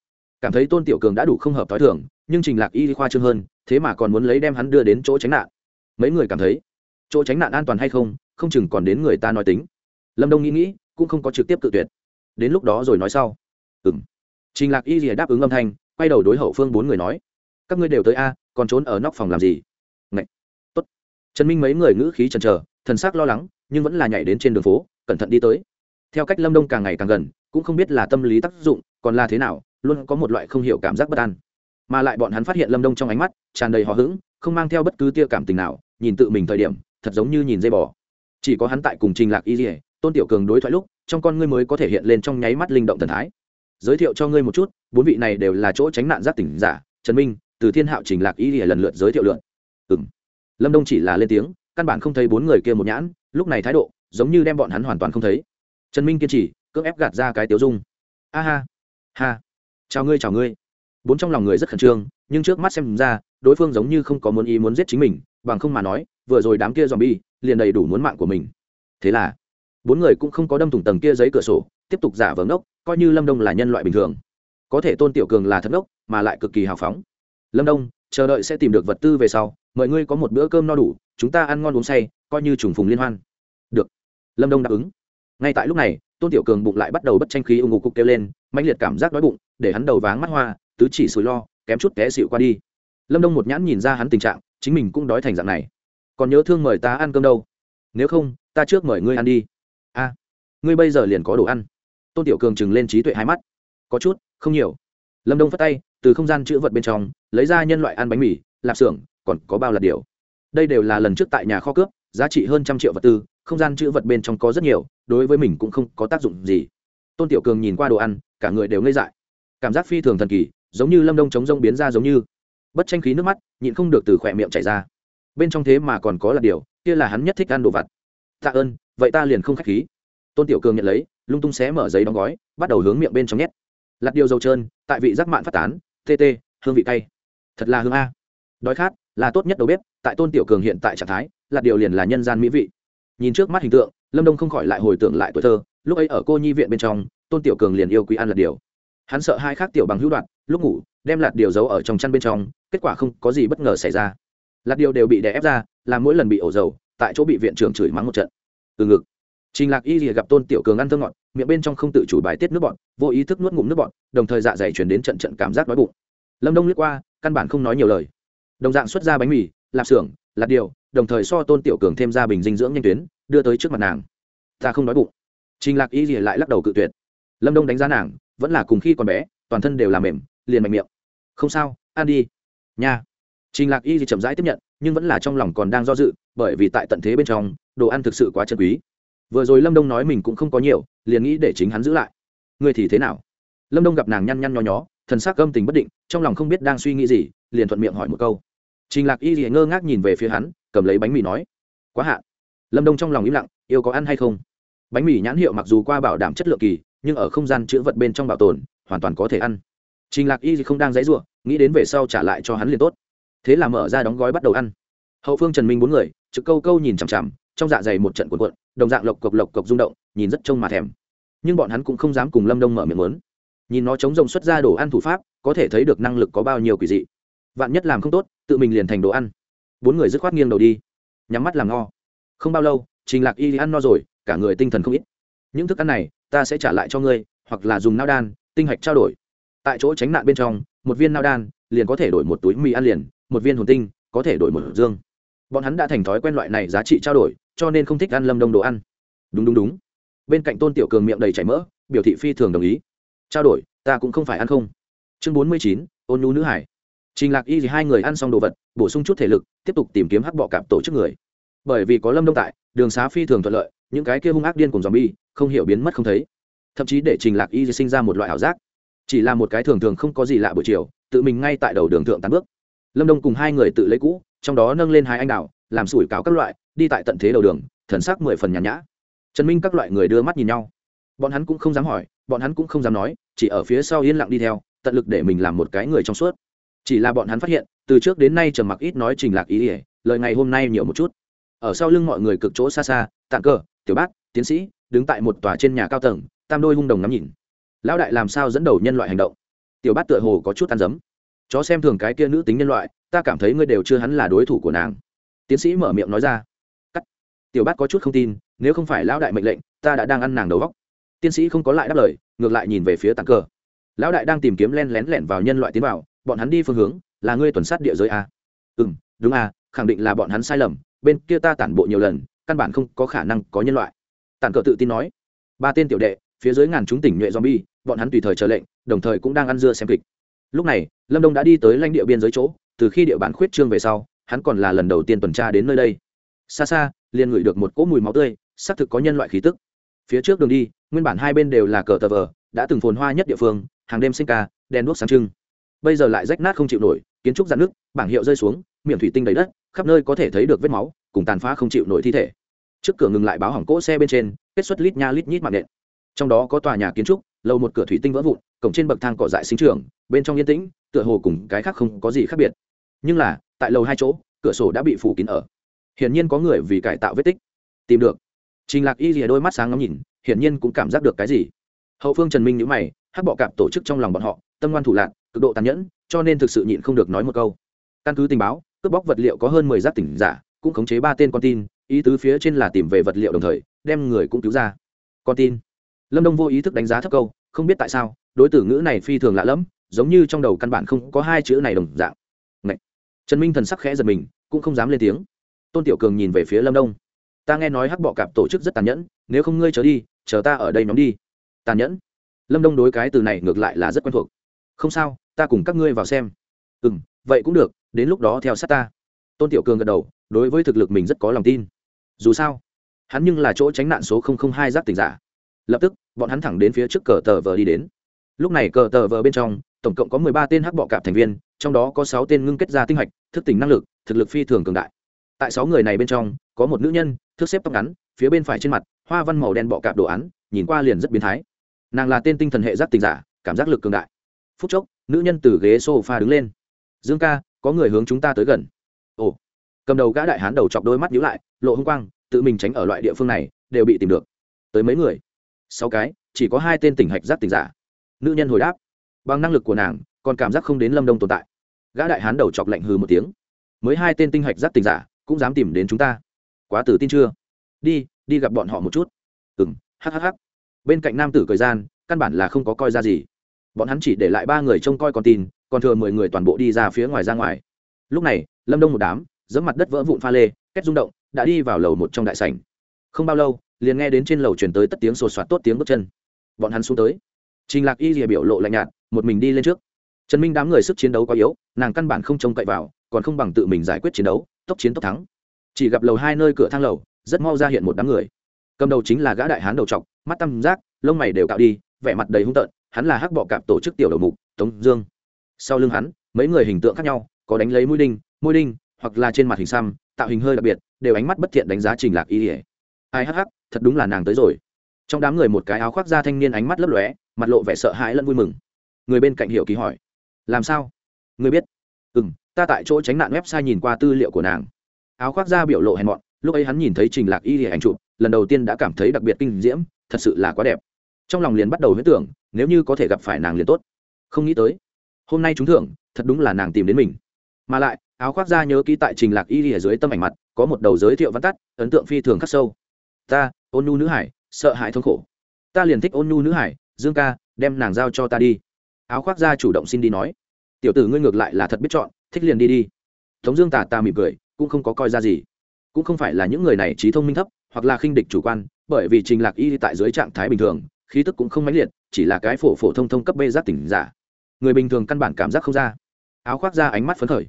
[SPEAKER 1] cảm thấy tôn tiểu cường đã đủ không hợp t h o i thường, nhưng trình lạc y khoa trương hơn, thế mà còn muốn lấy đem hắn đưa đến chỗ tránh nạn. Mấy người cảm thấy, chỗ tránh nạn an toàn hay không không chừng còn đến người ta nói tính. Lâm đông nghĩ nghĩ, cũng không có trực tiếp tự tuyệt. Đến lúc đó rồi nói sau. Ừ m trình lạc y rìa đáp ứng âm thanh, quay đầu đối hậu phương bốn người nói, các ngươi đều tới a, còn trốn ở nóc phòng làm gì? Ngậy! tốt. Trần minh mấy người ngữ khí chần chờ, thần sắc lo lắng, nhưng vẫn là nhảy đến trên đường phố, cẩn thận đi tới. Theo cách lâm đông càng ngày càng gần, cũng không biết là tâm lý tác dụng, còn là thế nào luôn có một loại không hiểu cảm giác bất an. Mà lại bọn hắn phát hiện lâm đông trong ánh mắt tràn đầy hò hững, không mang theo bất cứ tia cảm tình nào, nhìn tự mình thời điểm, thật giống như nhìn dây bò. Chỉ có hắn tại cùng trình lạc y dỉa tôn tiểu cường đối thoại lúc, trong con ngươi mới có thể hiện lên trong nháy mắt linh động thần thái. Giới thiệu cho ngươi một chút, bốn vị này đều là chỗ tránh nạn giác tỉnh giả, trần minh, từ thiên hạo trình lạc y dỉa lần lượt giới thiệu lượn ừ lâm đông chỉ là lên tiếng, căn bản không thấy bốn người kia một nhãn, lúc này thái độ, giống như đem bọn hắn hoàn toàn không thấy. Trần minh kiên trì, cưỡng ép gạt ra cái tiếu dung. A ha. Ha chào ngươi chào ngươi. Bốn trong lòng người rất khẩn trương, nhưng trước mắt xem ra, đối phương giống như không có muốn ý muốn giết chính mình, bằng không mà nói, vừa rồi đám kia dòm bi liền đầy đủ muốn mạng của mình. Thế là, bốn người cũng không có đâm thủng tầng kia giấy cửa sổ, tiếp tục giả vờ ngốc, coi như lâm đông là nhân loại bình thường. Có thể tôn tiểu cường là thật ngốc, mà lại cực kỳ hào phóng. Lâm đông, chờ đợi sẽ tìm được vật tư về sau mọi ngươi có một bữa cơm no đủ, chúng ta ăn ngon uống say, coi như trùng phùng liên hoan. Được. Lâm đông đáp ứng. Ngay tại lúc này tôn tiểu cường bụng lại bắt đầu bất tranh khí ưng ngục cục kêu lên mạnh liệt cảm giác đói bụng, để hắn đầu váng mắt hoa, tứ chỉ sùi lo, kém chút té xịu qua đi. Lâm đông một nhãn nhìn ra hắn tình trạng, chính mình cũng đói thành dạng này. Còn nhớ thương mời ta ăn cơm đâu? Nếu không, ta trước mời ngươi ăn đi. A, ngươi bây giờ liền có đồ ăn. Tôn tiểu cường chừng lên trí tuệ hai mắt. Có chút, không nhiều. Lâm đông phát tay, từ không gian chữ vật bên trong, lấy ra nhân loại ăn bánh mì, lạp xưởng, còn có bao lạt điều đây đều là lần trước tại nhà kho cướp, giá trị hơn trăm triệu vật tư không gian chữ vật bên trong có rất nhiều, đối với mình cũng không có tác dụng gì. Tôn tiểu cường nhìn qua đồ ăn, cả người đều ngây dại. Cảm giác phi thường thần kỳ, giống như lâm đông chống rông biến ra giống như. Bất tranh khí nước mắt, nhịn không được từ khỏe miệng chảy ra. Bên trong thế mà còn có là điều, kia là hắn nhất thích ăn đồ vặt. Tạ ơn, vậy ta liền không k h á c h khí. Tôn tiểu cường nhận lấy, lung tung xé mở giấy đóng gói, bắt đầu hướng miệng bên trong nhét. Lạt điều dầu trơn, tại vị giác mạn phát tán, tê tê, hương vị cay. Thật là hương a. Đói khát, là tốt nhất đầu bếp, tại tôn tiểu cường hiện tại trạng thái, lạt điều liền là nhân gian mỹ vị nhìn trước mắt hình tượng, lâm đông không khỏi lại hồi tưởng lại tuổi thơ, lúc ấy ở cô nhi viện bên trong, tôn tiểu cường liền yêu quý ăn lạt điều. Hắn sợ hai khác tiểu bằng hữu đoạn lúc ngủ, đem lạt điều giấu ở trong chăn bên trong, kết quả không có gì bất ngờ xảy ra. Lạt điều đều bị đè ép ra, làm mỗi lần bị ổ dầu, tại chỗ bị viện trưởng chửi mắng một trận. Từ ngực, trình lạc y rìa gặp tôn tiểu cường ăn thơ ngọt, miệng bên trong không tự chủ bài tiết nước bọn vô ý thức nuốt ngụm nước bọn đồng thời dạ dày chuyển đến trận trận cảm giác đói bụng. Lâm đông liếc qua, căn bản không nói nhiều lời. Đồng dạng xuất ra bánh mì, lạp xưởng, lạt điều đồng thời so tôn tiểu cường thêm ra bình dinh dưỡng nhanh tuyến, đưa tới trước mặt nàng. Ta không đói bụng. Trình lạc y rìa lại lắc đầu cự tuyệt. Lâm đông đánh giá nàng, vẫn là cùng khi còn bé, toàn thân đều làm mềm, liền mạnh miệng. Không sao, ăn đi. Nha. Trình lạc y thì chậm rãi tiếp nhận, nhưng vẫn là trong lòng còn đang do dự, bởi vì tại tận thế bên trong, đồ ăn thực sự quá chân quý. Vừa rồi lâm đông nói mình cũng không có nhiều, liền nghĩ để chính hắn giữ lại. Người thì thế nào? Lâm đông gặp nàng nhăn nhăn nho nhó, thần sắc gâm tình bất định, trong lòng không biết đang suy nghĩ gì, liền thuận miệng hỏi một câu. Trình lạc y thì ngơ ngác nhìn về phía hắn cầm lấy bánh mì nói, quá hạn lâm đông trong lòng im lặng, yêu có ăn hay không? Bánh mì nhãn hiệu mặc dù qua bảo đảm chất lượng kỳ, nhưng ở không gian chữ vật bên trong bảo tồn, hoàn toàn có thể ăn. Trình lạc y thì không đang dãy ruộng nghĩ đến về sau trả lại cho hắn liền tốt. Thế là mở ra đóng gói bắt đầu ăn. Hậu phương trần minh bốn người, trực câu câu nhìn chằm chằm, trong dạ dày một trận cuộn cuộn, đồng dạng lộc cộc lộc cộc rung động, nhìn rất trông mà thèm. Nhưng bọn hắn cũng không dám cùng lâm đông mở miệng lớn nhìn nó chống rồng xuất ra đồ ăn thủ pháp, có thể thấy được năng lực có bao nhiêu quỷ dị. Vạn nhất làm không tốt, tự mình liền thành đồ ăn bốn người dứt khoát nghiêng đầu đi, nhắm mắt làm no không bao lâu, trình lạc y ăn no rồi, cả người tinh thần không ít. Những thức ăn này, ta sẽ trả lại cho ngươi, hoặc là dùng nao đan, tinh hạch trao đổi. Tại chỗ tránh nạn bên trong, một viên nao đan liền có thể đổi một túi mì ăn liền, một viên hồn tinh có thể đổi một dương. Bọn hắn đã thành thói quen loại này giá trị trao đổi, cho nên không thích ăn lâm đông đồ ăn. Đúng đúng đúng. Bên cạnh tôn tiểu cường miệng đầy chảy mỡ, biểu thị phi thường đồng ý. Trao đổi, ta cũng không phải ăn không. Chương bốn mươi chín, ôn nhu nữ hải trình lạc y thì hai người ăn xong đồ vật, bổ sung chút thể lực, tiếp tục tìm kiếm hắc bọ cạp tổ chức người. Bởi vì có lâm đông tại, đường xá phi thường thuận lợi, những cái kia hung ác điên cùng dòm bi không hiểu biến mất không thấy. Thậm chí để trình lạc y sinh ra một loại ảo giác. Chỉ là một cái thường thường không có gì lạ buổi chiều, tự mình ngay tại đầu đường thượng tán bước. Lâm đông cùng hai người tự lấy cũ, trong đó nâng lên hai anh đào, làm sủi cáo các loại, đi tại tận thế đầu đường, thần sắc mười phần nhàn nhã. Trần minh các loại người đưa mắt nhìn nhau. Bọn hắn cũng không dám hỏi, bọn hắn cũng không dám nói, chỉ ở phía sau yên lặng đi theo, tận lực để mình làm một cái người trong suốt chỉ là bọn hắn phát hiện, từ trước đến nay trầm mặc ít nói trình lạc ý ỉa lời ngày hôm nay nhiều một chút. Ở sau lưng mọi người cực chỗ xa xa, tạng cờ tiểu bác tiến sĩ, đứng tại một tòa trên nhà cao tầng, tam đôi hung đồng ngắm nhìn. Lão đại làm sao dẫn đầu nhân loại hành động? Tiểu bát tựa hồ có chút ăn dấm. Chó xem thường cái kia nữ tính nhân loại, ta cảm thấy ngươi đều chưa hắn là đối thủ của nàng. Tiến sĩ mở miệng nói ra. Cắt. Tiểu bát có chút không tin, nếu không phải lão đại mệnh lệnh, ta đã đang ăn nàng đầu góc tiến sĩ không có lại đáp lời, ngược lại nhìn về phía tàng cờ lão đại đang tìm kiếm len lén lẻn vào nhân loại tiến vào bọn hắn đi phương hướng, là ngươi tuần sát địa giới a. Ừ m đúng a, khẳng định là bọn hắn sai lầm, bên kia ta tản bộ nhiều lần, căn bản không có khả năng có nhân loại. Tản cờ tự tin nói. Ba tên tiểu đệ, phía dưới ngàn chúng tỉnh nhuệ zombie, bọn hắn tùy thời chờ lệnh, đồng thời cũng đang ăn dưa xem kịch. Lúc này, lâm đông đã đi tới lãnh địa biên giới chỗ, từ khi địa bàn khuyết trương về sau, hắn còn là lần đầu tiên tuần tra đến nơi đây. Xa xa, liền ngửi được một cỗ mùi máu tươi, xác thực có nhân loại khí tức. Phía trước đường đi, nguyên bản hai bên đều là cờ tờ vờ, đã từng phồn hoa nhất địa phương, hàng đêm sinh ca, đèn đuốc sáng trưng bây giờ lại rách nát không chịu nổi, kiến trúc dạn nước bảng hiệu rơi xuống, miệng thủy tinh đầy đất, khắp nơi có thể thấy được vết máu, cùng tàn phá không chịu nổi thi thể. Trước cửa ngừng lại báo hỏng cỗ xe bên trên, kết xuất lít nha lít nhít mạng nện. Trong đó có tòa nhà kiến trúc lầu một cửa thủy tinh vỡ vụn, cổng trên bậc thang cỏ dại sinh trường bên trong yên tĩnh, tựa hồ cùng cái khác không có gì khác biệt. Nhưng là, tại lầu hai chỗ, cửa sổ đã bị phủ kín ở. Hiển nhiên có người vì cải tạo vết tích. Tìm được. Trình lạc y rìa đôi mắt sáng ngắm nhìn, hiển nhiên cũng cảm giác được cái gì. Hậu phương trần minh nhíu mày, hắc bọ cạp tổ chức trong lòng bọn họ, tâm ngoan thủ lạc cực độ tàn nhẫn, cho nên thực sự nhịn không được nói một câu. Căn cứ tình báo, cướp bóc vật liệu có hơn mười giáp tỉnh giả, cũng khống chế ba tên con tin, ý tứ phía trên là tìm về vật liệu đồng thời, đem người cũng cứu ra. Con tin. Lâm đông vô ý thức đánh giá thấp câu, không biết tại sao, đối tử ngữ này phi thường lạ lẫm, giống như trong đầu căn bản không có hai chữ này đồng dạng. Ngậy. trần minh thần sắc khẽ giật mình, cũng không dám lên tiếng. Tôn tiểu cường nhìn về phía lâm đông. Ta nghe nói hắc bọ cạp tổ chức rất tàn nhẫn, nếu không ngươi trở đi, chờ ta ở đây nhóm đi. Tàn nhẫn. Lâm đông đối cái từ này ngược lại là rất quen thuộc. Không sao ta cùng các ngươi vào xem. Ừ m vậy cũng được, đến lúc đó theo sát ta. Tôn tiểu cường gật đầu, đối với thực lực mình rất có lòng tin. Dù sao, hắn nhưng là chỗ tránh nạn số hai giáp tỉnh giả. Lập tức, bọn hắn thẳng đến phía trước cờ tờ vờ đi đến. Lúc này cờ tờ vờ bên trong, tổng cộng có mười ba tên hắc bọ cạp thành viên, trong đó có sáu tên ngưng kết ra tinh hạch thức tỉnh năng lực, thực lực phi thường cường đại. Tại sáu người này bên trong, có một nữ nhân, thước xếp tóc ngắn, phía bên phải trên mặt, hoa văn màu đen bọ cạp đồ án, nhìn qua liền rất biến thái. Nàng là tên tinh thần hệ giác tình giả, cảm giác lực cường đại. Phút chốc nữ nhân từ ghế sofa đứng lên. Dương ca, có người hướng chúng ta tới gần. Ồ, cầm đầu gã đại hán đầu chọc đôi mắt nhíu lại, lộ hung quang, tự mình tránh ở loại địa phương này, đều bị tìm được. Tới mấy người? Sáu cái, chỉ có hai tên tỉnh hạch giác tỉnh giả. Nữ nhân hồi đáp. Bằng năng lực của nàng, còn cảm giác không đến lâm đông tồn tại. Gã đại hán đầu chọc lạnh hừ một tiếng. Mới hai tên tinh hạch giác tỉnh giả, cũng dám tìm đến chúng ta. Quá tử tin chưa? Đi đi gặp bọn họ một chút. Ừng hhh bên cạnh nam tử thời gian, căn bản là không có coi ra gì bọn hắn chỉ để lại ba người trông coi con tin, còn thừa mười người toàn bộ đi ra phía ngoài ra ngoài. Lúc này, lâm đông một đám dẫm mặt đất vỡ vụn pha lê két rung động, đã đi vào lầu một trong đại sảnh. Không bao lâu, liền nghe đến trên lầu chuyển tới tất tiếng sột soạt tốt tiếng bước chân. Bọn hắn xuống tới. Trình lạc y rìa biểu lộ lạnh nhạt, một mình đi lên trước. Trần minh đám người sức chiến đấu quá yếu, nàng căn bản không trông cậy vào, còn không bằng tự mình giải quyết chiến đấu, tốc chiến tốc thắng. Chỉ gặp lầu hai nơi cửa thang lầu, rất mau ra hiện một đám người. Cầm đầu chính là gã đại hán đầu trọc, mắt tăm giác lông mày đều cạo đi, vẻ mặt đầy hung tợn hắn là hắc bọ cạp tổ chức tiểu đầu mục, tống dương. Sau lưng hắn, mấy người hình tượng khác nhau, có đánh lấy mũi đinh môi đinh, hoặc là trên mặt hình xăm, tạo hình hơi đặc biệt, đều ánh mắt bất thiện đánh giá trình lạc y ỉa ai hắc hắc, thật đúng là nàng tới rồi. Trong đám người một cái áo khoác da thanh niên ánh mắt lấp lóe, mặt lộ vẻ sợ hãi lẫn vui mừng. Người bên cạnh hiểu ký hỏi, làm sao? Người biết? Ừ m ta tại chỗ tránh nạn website nhìn qua tư liệu của nàng. Áo khoác da biểu lộ hèn mọn, lúc ấy hắn nhìn thấy trình lạc y ỉa ảnh chụp, lần đầu tiên đã cảm thấy đặc biệt kinh diễm, thật sự là quá đẹp. Trong lòng liền bắt đầu huyết tưởng nếu như có thể gặp phải nàng liền tốt. Không nghĩ tới, hôm nay chúng thưởng, thật đúng là nàng tìm đến mình. Mà lại, áo khoác da nhớ kỹ tại trình lạc y ở dưới tâm ảnh mặt, có một đầu giới thiệu văn tắt, ấn tượng phi thường khắc sâu. Ta, ôn nhu nữ hải, sợ hãi thống khổ. Ta liền thích ôn nhu nữ hải, dương ca, đem nàng giao cho ta đi. Áo khoác da chủ động xin đi nói. Tiểu tử ngươi ngược lại là thật biết chọn, thích liền đi đi. Tống dương tà ta mỉm cười, cũng không có coi ra gì. Cũng không phải là những người này trí thông minh thấp, hoặc là khinh địch chủ quan, bởi vì trình lạc y tại dưới trạng thái bình thường, khí tức cũng không mãnh liệt chỉ là cái phổ phổ thông thông cấp bê giác tỉnh giả. Người bình thường căn bản cảm giác không ra. Áo khoác ra ánh mắt phấn khởi.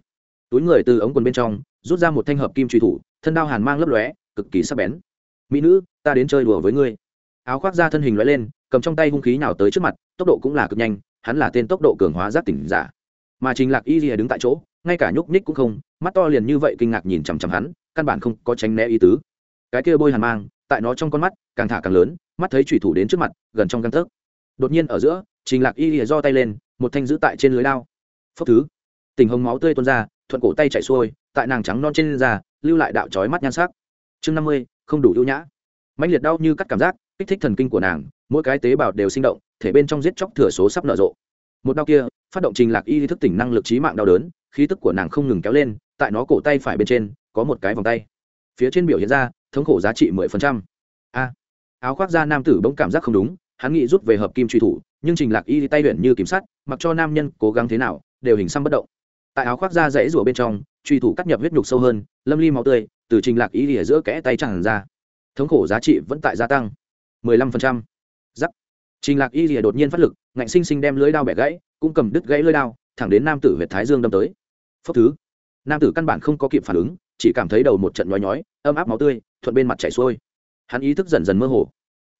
[SPEAKER 1] Túi người từ ống quần bên trong, rút ra một thanh hợp kim truy thủ, thân đao hàn mang lấp lóe, cực kỳ sắc bén. Mỹ nữ, ta đến chơi đùa với ngươi. Áo khoác ra thân hình lóe lên, cầm trong tay hung khí nào tới trước mặt, tốc độ cũng là cực nhanh, hắn là tên tốc độ cường hóa giác tỉnh giả. Mà trình lạc y rìa đứng tại chỗ, ngay cả nhúc ních cũng không, mắt to liền như vậy kinh ngạc nhìn chằm chằm hắn, căn bản không có tránh né ý tứ. Cái kia bôi hàn mang, tại nó trong con mắt, càng thả càng lớn, mắt thấy thủy thủ đến trước mặt, gần trong căng tấc đột nhiên ở giữa, trình lạc y lìa do tay lên, một thanh giữ tại trên lưới đao. phốc thứ. Tình hồng máu tươi tuôn ra, thuận cổ tay chảy xuôi, tại nàng trắng non trên da, lưu lại đạo trói mắt nhan sắc. Chương năm mươi, không đủ ưu nhã. Mãnh liệt đau như cắt cảm giác, kích thích thần kinh của nàng, mỗi cái tế bào đều sinh động, thể bên trong giết chóc thừa số sắp nở rộ. Một đau kia, phát động trình lạc y thức tỉnh năng lực trí mạng đau đớn, khí tức của nàng không ngừng kéo lên, tại nó cổ tay phải bên trên, có một cái vòng tay. Phía trên biểu hiện ra, thống khổ giá trị mười phần trăm. A. Áo khoác da nam tử bỗng cảm giác không đúng hắn nghĩ rút về hợp kim truy thủ, nhưng trình lạc y tay luyện như kiểm sát mặc cho nam nhân cố gắng thế nào, đều hình xăm bất động. Tại áo khoác da dãy rủa bên trong, truy thủ cắt nhập huyết nhục sâu hơn, lâm ly máu tươi, từ trình lạc y ở giữa kẽ tay chẳng ra. Thống khổ giá trị vẫn tại gia tăng. mười lăm phần trăm. Giắc trình lạc y lìa đột nhiên phát lực, ngạnh sinh sinh đem lưới đao bẻ gãy, cũng cầm đứt gãy lưới đao, thẳng đến nam tử huyệt thái dương đâm tới. Phốc thứ. Nam tử căn bản không có kịp phản ứng, chỉ cảm thấy đầu một trận nhói nhói, ấm áp máu tươi, thuận bên mặt chảy xuôi. Hắn ý thức dần dần mơ hồ.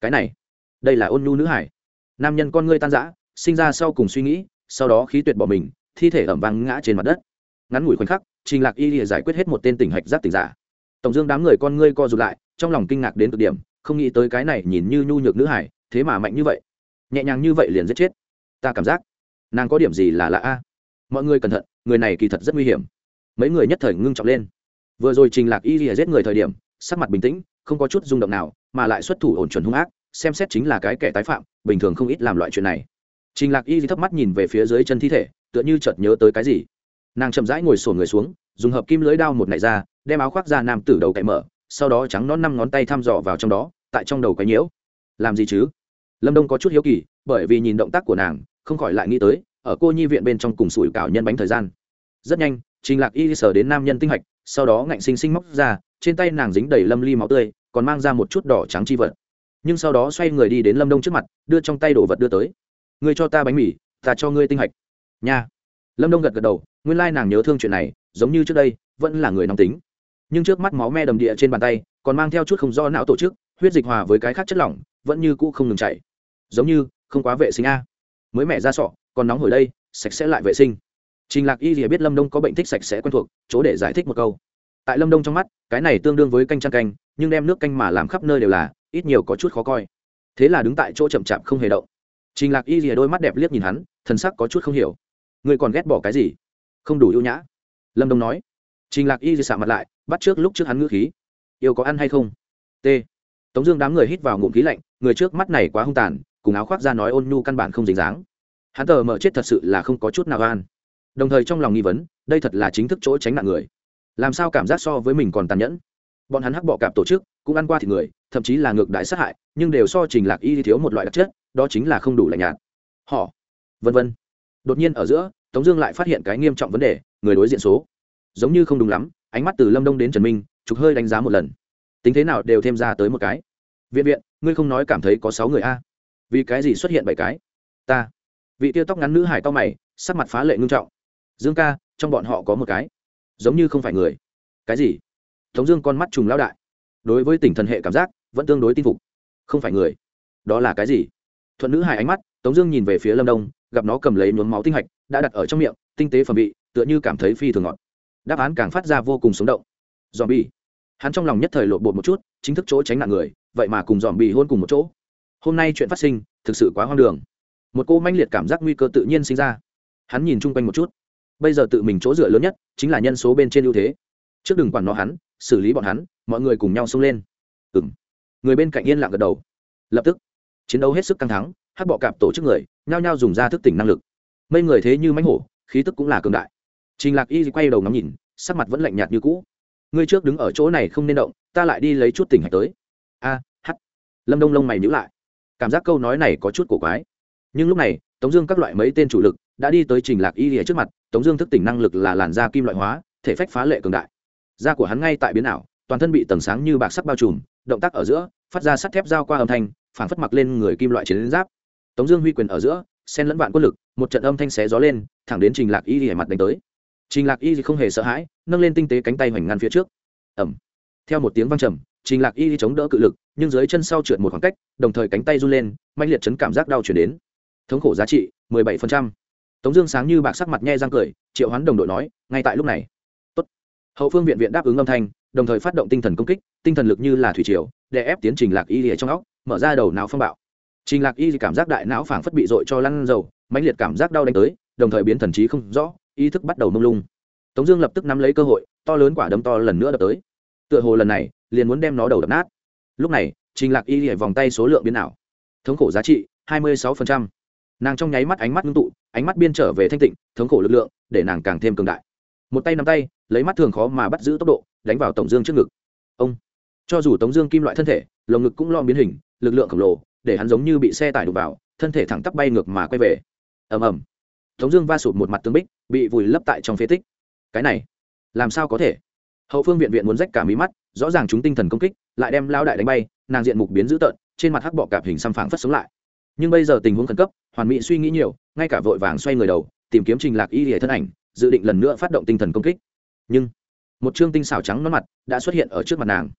[SPEAKER 1] Cái này đây là ôn nhu nữ hải. Nam nhân con ngươi tan rã, sinh ra sau cùng suy nghĩ, sau đó khí tuyệt bỏ mình, thi thể ẩm vang ngã trên mặt đất. Ngắn ngủi khoảnh khắc, trình lạc y lìa giải quyết hết một tên tỉnh hạch giác tỉnh giả. Tổng dương đám người con ngươi co rụt lại, trong lòng kinh ngạc đến cực điểm, không nghĩ tới cái này nhìn như nhu nhược nữ hải, thế mà mạnh như vậy. Nhẹ nhàng như vậy liền giết chết. Ta cảm giác, nàng có điểm gì là lạ a? Mọi người cẩn thận, người này kỳ thật rất nguy hiểm. Mấy người nhất thời ngưng trọng lên. Vừa rồi trình lạc y lìa giết người thời điểm, sắc mặt bình tĩnh, không có chút rung động nào, mà lại xuất thủ ổn chuẩn hung ác xem xét chính là cái kẻ tái phạm, bình thường không ít làm loại chuyện này. Trình lạc y thấp mắt nhìn về phía dưới chân thi thể, tựa như chợt nhớ tới cái gì. Nàng chậm rãi ngồi sổn người xuống, dùng hợp kim lưới đao một nảy ra, đem áo khoác ra nam tử đầu cậy mở, sau đó trắng nón năm ngón tay thăm dò vào trong đó, tại trong đầu cái nhiễu. Làm gì chứ? Lâm đông có chút hiếu kỳ, bởi vì nhìn động tác của nàng, không khỏi lại nghĩ tới, ở cô nhi viện bên trong cùng sủi cảo nhân bánh thời gian. Rất nhanh, trình lạc y sờ đến nam nhân tinh hạch, sau đó ngạnh sinh sinh móc ra, trên tay nàng dính đầy lâm ly máu tươi, còn mang ra một chút đỏ trắng chi vật nhưng sau đó xoay người đi đến lâm đông trước mặt, đưa trong tay đồ vật đưa tới. Ngươi cho ta bánh mì, ta cho ngươi tinh hạch. Nha. Lâm đông gật gật đầu, nguyên lai nàng nhớ thương chuyện này, giống như trước đây, vẫn là người nóng tính. Nhưng trước mắt máu me đầm địa trên bàn tay, còn mang theo chút không do não tổ chức, huyết dịch hòa với cái khác chất lỏng, vẫn như cũ không ngừng chảy. Giống như, không quá vệ sinh a. Mới mẹ ra sọ, còn nóng hồi đây, sạch sẽ lại vệ sinh. Trình lạc y thì biết lâm đông có bệnh thích sạch sẽ quen thuộc, chỗ để giải thích một câu. Tại lâm đông trong mắt, cái này tương đương với canh trăng canh, nhưng đem nước canh mà làm khắp nơi đều là ít nhiều có chút khó coi. Thế là đứng tại chỗ chậm chạp không hề động. Trình lạc y rìa đôi mắt đẹp liếc nhìn hắn, thần sắc có chút không hiểu. Người còn ghét bỏ cái gì? Không đủ ưu nhã. Lâm đông nói. Trình lạc y rìa sạ mặt lại, bắt trước lúc trước hắn ngữ khí. Yêu có ăn hay không? T. Tống dương đám người hít vào ngụm khí lạnh, người trước mắt này quá hung tàn, cùng áo khoác ra nói ôn nhu căn bản không dính dáng. Hắn tờ mở chết thật sự là không có chút nào an đồng thời trong lòng nghi vấn, đây thật là chính thức chỗ tránh nạn người. Làm sao cảm giác so với mình còn tàn nhẫn? Bọn hắn hắc bọ cạp tổ chức, cũng ăn qua thịt người, thậm chí là ngược đại sát hại, nhưng đều so trình lạc y thiếu một loại đặc chất, đó chính là không đủ lạnh nhạt. Họ, vân vân. Đột nhiên ở giữa, tống dương lại phát hiện cái nghiêm trọng vấn đề, người đối diện số. Giống như không đúng lắm, ánh mắt từ lâm đông đến trần minh, chụp hơi đánh giá một lần. Tính thế nào đều thêm ra tới một cái. Viện viện, ngươi không nói cảm thấy có sáu người a. Vì cái gì xuất hiện bảy cái? Ta. Vị tiêu tóc ngắn nữ hải to mày, sắc mặt phá lệ ngưng trọng. Dương ca, trong bọn họ có một cái. Giống như không phải người. Cái gì? Tống dương con mắt trùng lao đại. Đối với tỉnh thần hệ cảm giác, vẫn tương đối tin phục. Không phải người. Đó là cái gì? Thuận nữ hài ánh mắt, tống dương nhìn về phía lâm đông, gặp nó cầm lấy nhuốm máu tinh hạch, đã đặt ở trong miệng, tinh tế phẩm vị, tựa như cảm thấy phi thường ngọt. Đáp án càng phát ra vô cùng sống động. Dòm bi hắn trong lòng nhất thời lộn bột một chút, chính thức chỗ tránh nạn người, vậy mà cùng dòm bi hôn cùng một chỗ. Hôm nay chuyện phát sinh, thực sự quá hoang đường. Một cô manh liệt cảm giác nguy cơ tự nhiên sinh ra. Hắn nhìn chung quanh một chút. Bây giờ tự mình chỗ dựa lớn nhất, chính là nhân số bên trên ưu thế. Trước đừng quản nó hắn xử lý bọn hắn, mọi người cùng nhau xông lên. Ừ m người bên cạnh yên lặng gật đầu. Lập tức, chiến đấu hết sức căng thắng hát bọ cạp tổ chức người, nhao nhao dùng ra thức tỉnh năng lực. Mây người thế như mánh hổ, khí tức cũng là cường đại. Trình lạc y quay đầu ngắm nhìn, sắc mặt vẫn lạnh nhạt như cũ. Ngươi trước đứng ở chỗ này không nên động, ta lại đi lấy chút tỉnh hạch tới. A h lâm đông lông mày nhữ lại. Cảm giác câu nói này có chút cổ quái. Nhưng lúc này, tống dương các loại mấy tên chủ lực đã đi tới trình lạc y lìa trước mặt, tống dương thức tỉnh năng lực là làn da kim loại hóa, thể phách phá lệ cường đại da của hắn ngay tại biến ảo, toàn thân bị tầng sáng như bạc sắc bao trùm, động tác ở giữa, phát ra sắt thép giao qua âm thanh, phảng phất mặc lên người kim loại chiến giáp. Tống dương huy quyền ở giữa, xen lẫn vạn quân lực, một trận âm thanh xé gió lên, thẳng đến trình lạc y lìa mặt đánh tới. Trình lạc y không hề sợ hãi, nâng lên tinh tế cánh tay hoành ngăn phía trước. Ẩm theo một tiếng vang trầm, trình lạc y chống đỡ cự lực, nhưng dưới chân sau trượt một khoảng cách, đồng thời cánh tay run lên mạnh liệt chấn cảm giác đau chuyển đến. Thống khổ giá trị 17%. tống dương sáng như bạc sắc mặt nhe răng cười, triệu hoán đồng đội nói, ngay tại lúc này hậu phương viện viện đáp ứng âm thanh, đồng thời phát động tinh thần công kích, tinh thần lực như là thủy triều, để ép tiến trình lạc y lìa trong óc, mở ra đầu não phong bạo. Trình lạc y cảm giác đại não phảng phất bị dội cho lăn dầu, mãnh liệt cảm giác đau đánh tới, đồng thời biến thần trí không rõ, ý thức bắt đầu mông lung. Tống dương lập tức nắm lấy cơ hội, to lớn quả đấm to lần nữa đập tới. Tựa hồ lần này, liền muốn đem nó đầu đập nát. Lúc này, trình lạc y lìa vòng tay số lượng biến ảo. Thống khổ giá trị 26%. nàng trong nháy mắt ánh mắt ngưng tụ, ánh mắt biên trở về thanh tịnh, thống khổ lực lượng, để nàng càng thêm cường đại. Một tay nắm tay lấy mắt thường khó mà bắt giữ tốc độ, đánh vào tổng dương trước ngực. Ông. Cho dù tống dương kim loại thân thể, lồng ngực cũng lo biến hình, lực lượng khổng lồ, để hắn giống như bị xe tải đục vào, thân thể thẳng tắp bay ngược mà quay về. Ầm ầm. Tống dương va sụt một mặt tương bích, bị vùi lấp tại trong phế tích. Cái này, làm sao có thể? Hậu phương viện viện muốn rách cả mí mắt, rõ ràng chúng tinh thần công kích, lại đem lao đại đánh bay, nàng diện mục biến dữ tợn, trên mặt hắc bọ cạp hình xăm phảng phất sống lại. Nhưng bây giờ tình huống khẩn cấp, hoàn mỹ suy nghĩ nhiều, ngay cả vội vàng xoay người đầu, tìm kiếm trình lạc y hệ thân ảnh, dự định lần nữa phát động tinh thần công kích nhưng một chương tinh xảo trắng nó mặt đã xuất hiện ở trước mặt nàng.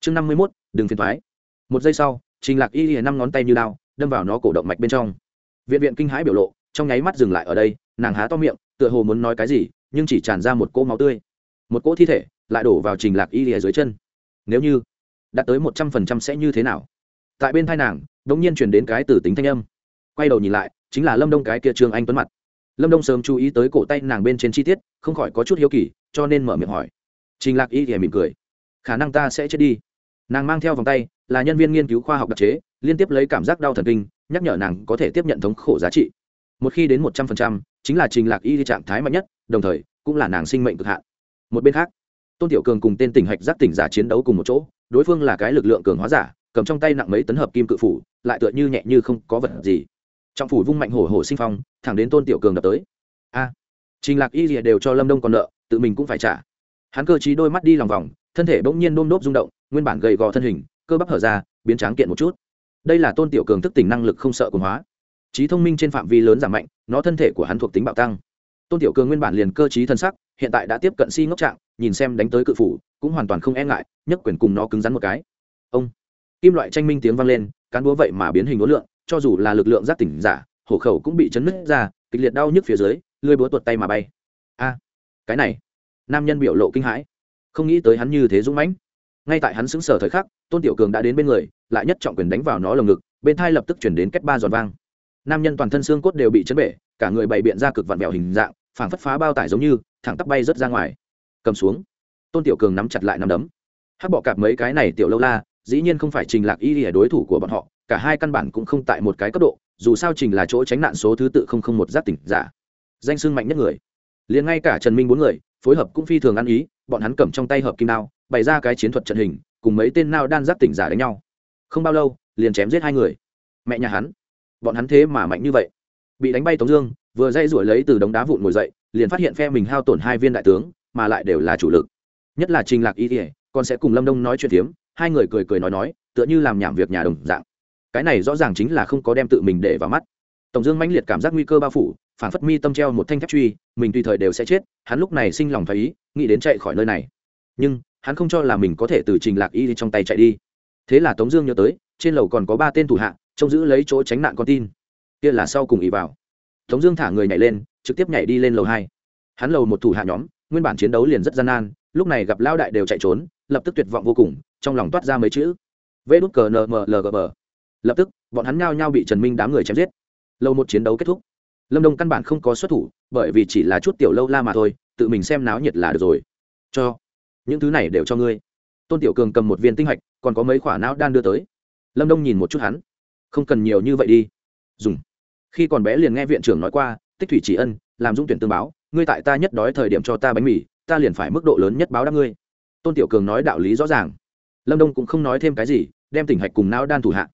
[SPEAKER 1] Chương năm mươi mốt, đừng phiền thoái. Một giây sau, trình lạc y lìa năm ngón tay như lao đâm vào nó cổ động mạch bên trong. Viện viện kinh hãi biểu lộ, trong nháy mắt dừng lại ở đây, nàng há to miệng, tựa hồ muốn nói cái gì, nhưng chỉ tràn ra một cỗ máu tươi. Một cỗ thi thể lại đổ vào trình lạc y lìa dưới chân. Nếu như đạt tới một trăm phần trăm sẽ như thế nào? Tại bên thai nàng đ ỗ n g nhiên chuyển đến cái từ tính thanh âm. Quay đầu nhìn lại, chính là lâm đông cái kia trương anh tuấn mặt lâm đông sớm chú ý tới cổ tay nàng bên trên chi tiết, không khỏi có chút hiếu kỳ, cho nên mở miệng hỏi. Trình lạc y thì mỉm cười. Khả năng ta sẽ chết đi. Nàng mang theo vòng tay, là nhân viên nghiên cứu khoa học đặc chế, liên tiếp lấy cảm giác đau thần kinh, nhắc nhở nàng có thể tiếp nhận thống khổ giá trị. Một khi đến một trăm phần trăm, chính là trình lạc y trạng thái mạnh nhất, đồng thời, cũng là nàng sinh mệnh cực hạn. Một bên khác, tôn tiểu cường cùng tên tỉnh hạch giác tỉnh giả chiến đấu cùng một chỗ, đối phương là cái lực lượng cường hóa giả, cầm trong tay nặng mấy tấn hợp kim cự phủ, lại tựa như nhẹ như không có vật gì trọng phủ vung mạnh hổ hổ sinh phong, thẳng đến tôn tiểu cường đập tới. A, trình lạc y rìa đều cho lâm đông còn nợ, tự mình cũng phải trả. Hắn cơ trí đôi mắt đi lòng vòng, thân thể bỗng nhiên nôm nốt rung động, nguyên bản gầy gò thân hình, cơ bắp hở ra, biến tráng kiện một chút. Đây là tôn tiểu cường thức tỉnh năng lực không sợ cường hóa. Trí thông minh trên phạm vi lớn giảm mạnh, nó thân thể của hắn thuộc tính bạo tăng. Tôn tiểu cường nguyên bản liền cơ trí thân sắc, hiện tại đã tiếp cận si ngốc trạng, nhìn xem đánh tới cự phủ, cũng hoàn toàn không e ngại nhấc quyền cùng nó cứng rắn một cái. Ông, kim loại tranh minh tiếng vang lên, cán búa vậy mà biến hình ối lượng cho dù là lực lượng giác tỉnh giả, hổ khẩu cũng bị chấn nứt ra, kịch liệt đau nhức phía dưới lưới búa tuột tay mà bay. A, cái này, nam nhân biểu lộ kinh hãi. Không nghĩ tới hắn như thế dũng mãnh. Ngay tại hắn xứng sở thời khắc, tôn tiểu cường đã đến bên người, lại nhất trọng quyền đánh vào nó lồng ngực, bên thai lập tức chuyển đến cách ba giòn vang. Nam nhân toàn thân xương cốt đều bị chấn bể, cả người bày biện ra cực vặn vẹo hình dạng, phảng phất phá bao tải giống như, thẳng tắp bay rớt ra ngoài. Cầm xuống. Tôn tiểu cường nắm chặt lại nắm đấm. Hắc bọ cạp mấy cái này tiểu lâu la, dĩ nhiên không phải trình lạc y lìa đối thủ của bọn họ cả hai căn bản cũng không tại một cái cấp độ, dù sao trình là chỗ tránh nạn số thứ tự không không một giác tỉnh giả. Danh sưng mạnh nhất người. Liền ngay cả trần minh bốn người, phối hợp cũng phi thường ăn ý, bọn hắn cầm trong tay hợp kim đao, bày ra cái chiến thuật trận hình, cùng mấy tên nao đan giác tỉnh giả đánh nhau. Không bao lâu, liền chém giết hai người. Mẹ nhà hắn. Bọn hắn thế mà mạnh như vậy. Bị đánh bay tống dương, vừa dây rủi lấy từ đống đá vụn ngồi dậy, liền phát hiện phe mình hao tổn hai viên đại tướng, mà lại đều là chủ lực. Nhất là trình lạc y thể còn sẽ cùng lâm đông nói chuyện tiếm hai người cười cười nói nói, tựa như làm nhảm việc nhà đồng dạng cái này rõ ràng chính là không có đem tự mình để vào mắt. Tổng dương mãnh liệt cảm giác nguy cơ bao phủ, phản phất mi tâm treo một thanh thép truy, mình tùy thời đều sẽ chết, hắn lúc này sinh lòng thái ý, nghĩ đến chạy khỏi nơi này. Nhưng, hắn không cho là mình có thể từ trình lạc y trong tay chạy đi. Thế là tống dương nhớ tới, trên lầu còn có ba tên thủ hạ, trông giữ lấy chỗ tránh nạn con tin. Kia là sau cùng ý vào. Tống dương thả người nhảy lên, trực tiếp nhảy đi lên lầu hai. Hắn lầu một thủ hạ nhóm, nguyên bản chiến đấu liền rất gian nan, lúc này gặp lao đại đều chạy trốn, lập tức tuyệt vọng vô cùng, trong lòng toát ra mấy chữ. Vê đút cờ nmlgb lập tức bọn hắn nhao nhao bị trần minh đám người chém giết lâu một chiến đấu kết thúc lâm đông căn bản không có xuất thủ bởi vì chỉ là chút tiểu lâu la mà thôi tự mình xem náo nhiệt là được rồi cho những thứ này đều cho ngươi tôn tiểu cường cầm một viên tinh hạch còn có mấy khoả não đan đưa tới lâm đông nhìn một chút hắn không cần nhiều như vậy đi dùng khi còn bé liền nghe viện trưởng nói qua tích thủy chỉ ân làm dung tuyển tương báo ngươi tại ta nhất đói thời điểm cho ta bánh mì ta liền phải mức độ lớn nhất báo đáp ngươi tôn tiểu cường nói đạo lý rõ ràng lâm đông cũng không nói thêm cái gì đem tỉnh hạch cùng não đan thủ hạ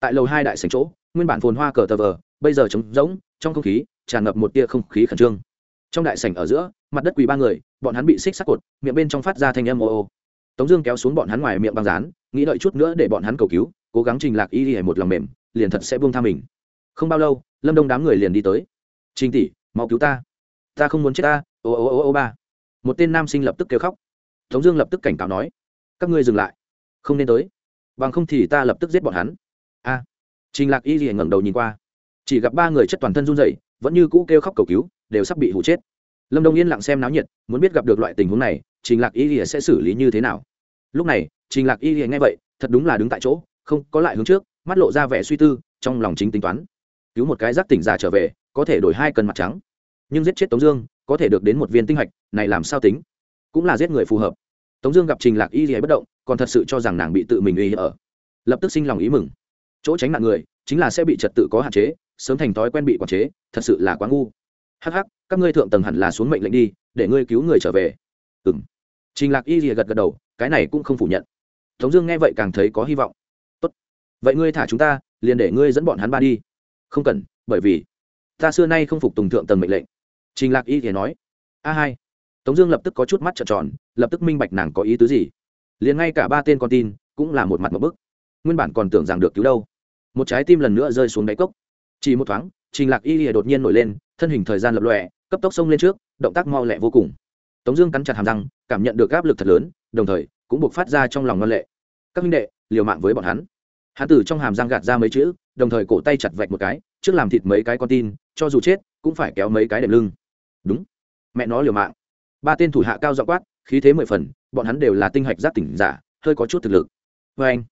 [SPEAKER 1] tại lầu hai đại sảnh chỗ, nguyên bản phồn hoa cờ tờ vờ, bây giờ trống rỗng, trong không khí tràn ngập một tia không khí khẩn trương. Trong đại sảnh ở giữa, mặt đất quỳ ba người, bọn hắn bị xích sắt cột, miệng bên trong phát ra thanh âm ô ô. Tống dương kéo xuống bọn hắn ngoài miệng băng rán nghĩ đợi chút nữa để bọn hắn cầu cứu, cố gắng trình lạc y hề một lòng mềm, liền thật sẽ buông tha mình. Không bao lâu, lâm đông đám người liền đi tới. Trình tỷ, mau cứu ta. Ta không muốn chết ta, ô ô ô ô ba. Một tên nam sinh lập tức kêu khóc. Tống dương lập tức cảnh cáo nói, các ngươi dừng lại, không nên tới. Bằng không thì ta lập tức giết bọn hắn a. Trình lạc y liền ngẩng đầu nhìn qua. Chỉ gặp ba người chất toàn thân run rẩy, vẫn như cũ kêu khóc cầu cứu, đều sắp bị hụ chết. Lâm đông yên lặng xem náo nhiệt, muốn biết gặp được loại tình huống này, trình lạc y lìa sẽ xử lý như thế nào. Lúc này, trình lạc y lìa nghe vậy, thật đúng là đứng tại chỗ, không có lại hướng trước, mắt lộ ra vẻ suy tư, trong lòng chính tính toán. Cứu một cái giác tỉnh giả trở về, có thể đổi hai cân mặt trắng. Nhưng giết chết tống dương, có thể được đến một viên tinh hạch, này làm sao tính? Cũng là giết người phù hợp. Tống dương gặp trình lạc y lìa bất động, còn thật sự cho rằng nàng bị tự mình uy ở. Lập tức sinh lòng ý mừng chỗ tránh nạn người chính là sẽ bị trật tự có hạn chế, sớm thành thói quen bị quản chế, thật sự là quá ngu. Hắc hắc, các ngươi thượng tầng hẳn là xuống mệnh lệnh đi, để ngươi cứu người trở về. Ừ m trình lạc y rìa gật gật đầu, cái này cũng không phủ nhận. Tống dương nghe vậy càng thấy có hy vọng. Tốt. vậy ngươi thả chúng ta, liền để ngươi dẫn bọn hắn ba đi. Không cần, bởi vì ta xưa nay không phục tùng thượng tầng mệnh lệnh. Trình lạc y thì nói. A hai. Tống dương lập tức có chút mắt trợn tròn, lập tức minh bạch nàng có ý tứ gì. Liền ngay cả ba tên con tin cũng là một mặt một bức nguyên bản còn tưởng rằng được cứu đâu. Một trái tim lần nữa rơi xuống đáy cốc. Chỉ một thoáng, trình lạc y lìa đột nhiên nổi lên, thân hình thời gian lập lòe, cấp tốc xông lên trước, động tác mau lẹ vô cùng. Tống dương cắn chặt hàm răng, cảm nhận được áp lực thật lớn, đồng thời, cũng buộc phát ra trong lòng ngân lệ. Các minh đệ, liều mạng với bọn hắn. Hắn từ trong hàm răng gạt ra mấy chữ, đồng thời cổ tay chặt vạch một cái, trước làm thịt mấy cái con tin, cho dù chết, cũng phải kéo mấy cái đệm lưng. Đúng. Mẹ nó liều mạng. Ba tên thủ hạ cao dọ quát, khí thế mười phần, bọn hắn đều là tinh hạch giác tỉnh giả, hơi có chút thực lực. Vê anh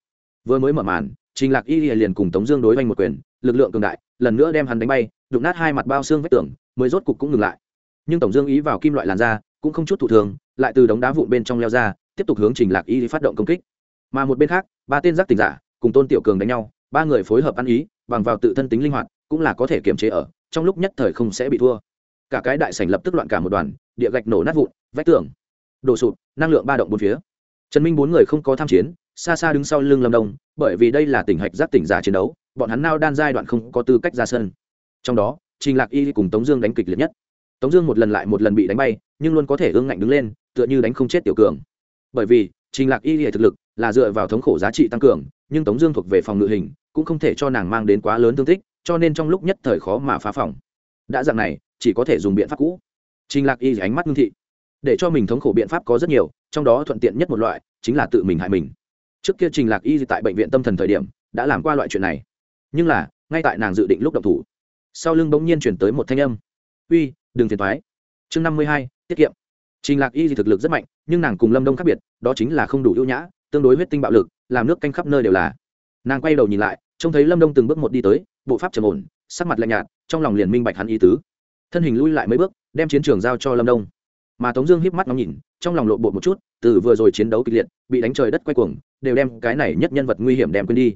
[SPEAKER 1] vừa mới mở màn, trình lạc y liền cùng tống dương đối oanh một quyền, lực lượng cường đại, lần nữa đem hắn đánh bay, đụng nát hai mặt bao xương vách tường, mới rốt cục cũng ngừng lại. Nhưng tổng dương ý vào kim loại làn da, cũng không chút thụ thường, lại từ đống đá vụn bên trong leo ra, tiếp tục hướng trình lạc y phát động công kích. Mà một bên khác, ba tên giác tỉnh giả, cùng tôn tiểu cường đánh nhau, ba người phối hợp ăn ý, bằng vào tự thân tính linh hoạt, cũng là có thể kiềm chế ở, trong lúc nhất thời không sẽ bị thua. Cả cái đại sảnh lập tức loạn cả một đoàn, địa gạch nổ nát vụn, vách tường. Đổ sụt năng lượng ba động bốn phía trần minh bốn người không có tham chiến, xa xa đứng sau lưng lâm đông, bởi vì đây là tỉnh hạch giác tỉnh giả chiến đấu, bọn hắn nao đan giai đoạn không có tư cách ra sân. Trong đó, trình lạc y cùng tống dương đánh kịch liệt nhất. Tống dương một lần lại một lần bị đánh bay, nhưng luôn có thể ương ngạnh đứng lên, tựa như đánh không chết tiểu cường. Bởi vì, trình lạc y hệ thực lực là dựa vào thống khổ giá trị tăng cường, nhưng tống dương thuộc về phòng ngự hình, cũng không thể cho nàng mang đến quá lớn thương tích, cho nên trong lúc nhất thời khó mà phá phòng. Đã dạng này, chỉ có thể dùng biện pháp cũ. Trình lạc y ánh mắt ngưng thị để cho mình thống khổ biện pháp có rất nhiều, trong đó thuận tiện nhất một loại chính là tự mình hại mình. Trước kia trình lạc y tại bệnh viện tâm thần thời điểm, đã làm qua loại chuyện này. Nhưng là, ngay tại nàng dự định lúc động thủ, sau lưng bỗng nhiên chuyển tới một thanh âm. Uy, đừng phiền thoái chương năm mươi hai, tiết kiệm. Trình lạc y thực lực rất mạnh, nhưng nàng cùng lâm đông khác biệt, đó chính là không đủ ưu nhã, tương đối huyết tinh bạo lực, làm nước canh khắp nơi đều là. Nàng quay đầu nhìn lại, trông thấy lâm đông từng bước một đi tới, bộ pháp trầm ổn, sắc mặt lạnh nhạt, trong lòng liền minh bạch hắn ý tứ. Thân hình lui lại mấy bước, đem chiến trường giao cho lâm đông mà tống dương híp mắt ngắm nhìn, trong lòng lộ bộ một chút, từ vừa rồi chiến đấu kịch liệt, bị đánh trời đất quay cuồng, đều đem cái này nhất nhân vật nguy hiểm đem quên đi.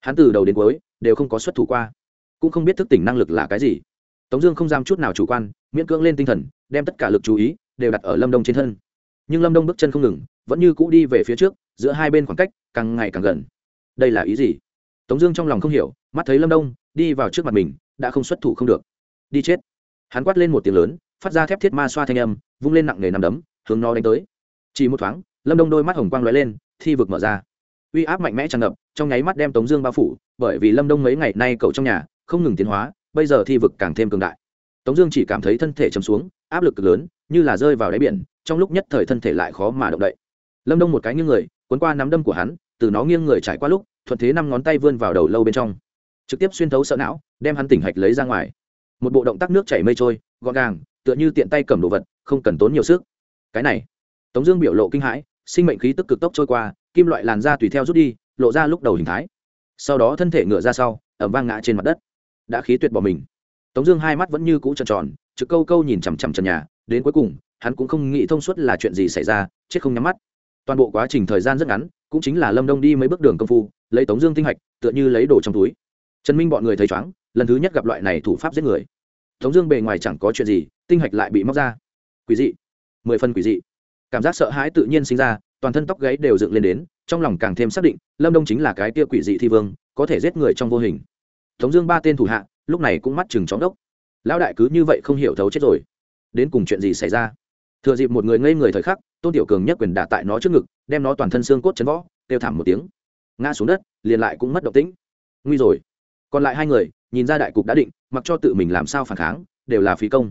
[SPEAKER 1] Hắn từ đầu đến cuối, đều không có xuất thủ qua, cũng không biết thức tỉnh năng lực là cái gì. Tống dương không dám chút nào chủ quan, miễn cưỡng lên tinh thần, đem tất cả lực chú ý, đều đặt ở lâm đông trên thân. Nhưng lâm đông bước chân không ngừng, vẫn như cũ đi về phía trước, giữa hai bên khoảng cách càng ngày càng gần. Đây là ý gì? Tống dương trong lòng không hiểu, mắt thấy lâm đông, đi vào trước mặt mình, đã không xuất thủ không được. Đi chết. Hắn quát lên một tiếng lớn, phát ra thép thiết ma xoa thanh âm vung lên nặng nề nằm đấm, hướng nó đánh tới. Chỉ một thoáng, lâm đông đôi mắt hồng quang lóe lên, thi vực mở ra. Uy áp mạnh mẽ tràn ngập, trong nháy mắt đem tống dương bao phủ, bởi vì lâm đông mấy ngày nay cậu trong nhà, không ngừng tiến hóa, bây giờ thi vực càng thêm cường đại. Tống dương chỉ cảm thấy thân thể chấm xuống, áp lực cực lớn, như là rơi vào đáy biển, trong lúc nhất thời thân thể lại khó mà động đậy. Lâm đông một cái nghiêng người, cuốn qua nắm đâm của hắn, từ nó nghiêng người trải qua lúc, thuận thế năm ngón tay vươn vào đầu lâu bên trong. Trực tiếp xuyên thấu sợ não, đem hắn tỉnh hạch lấy ra ngoài. Một bộ động tác nước chảy mây trôi, gọn gàng, tựa như tiện tay cầm đồ vật không cần tốn nhiều sức. Cái này, tống dương biểu lộ kinh hãi, sinh mệnh khí tức cực tốc trôi qua, kim loại làn da tùy theo rút đi, lộ ra lúc đầu hình thái. Sau đó thân thể ngựa ra sau ẩm vang ngã trên mặt đất. Đã khí tuyệt bỏ mình. Tống dương hai mắt vẫn như cũ tròn tròn, trực câu câu nhìn chằm chằm trần nhà, đến cuối cùng, hắn cũng không nghĩ thông suốt là chuyện gì xảy ra, chết không nhắm mắt. Toàn bộ quá trình thời gian rất ngắn, cũng chính là lâm đông đi mấy bước đường công phu, lấy tống dương tinh hạch, tựa như lấy đồ trong túi. Trần minh bọn người thấy chóng, lần thứ nhất gặp loại này thủ pháp giết người. Tống dương bề ngoài chẳng có chuyện gì, tinh hạch lại bị móc ra quỷ dị. Mười phần quỷ dị. Cảm giác sợ hãi tự nhiên sinh ra, toàn thân tóc gáy đều dựng lên đến, trong lòng càng thêm xác định, lâm đông chính là cái tia quỷ dị thi vương, có thể giết người trong vô hình. Tống dương ba tên thủ hạ, lúc này cũng mắt chừng chóng đốc. Lão đại cứ như vậy không hiểu thấu chết rồi. Đến cùng chuyện gì xảy ra? Thừa dịp một người ngây người thời khắc, tôn tiểu cường nhất quyền đả tại nó trước ngực, đem nó toàn thân xương cốt chấn võ, kêu thảm một tiếng. Ngã xuống đất, liền lại cũng mất động tĩnh. Nguy rồi. Còn lại hai người, nhìn ra đại cục đã định, mặc cho tự mình làm sao phản kháng, đều là phí công.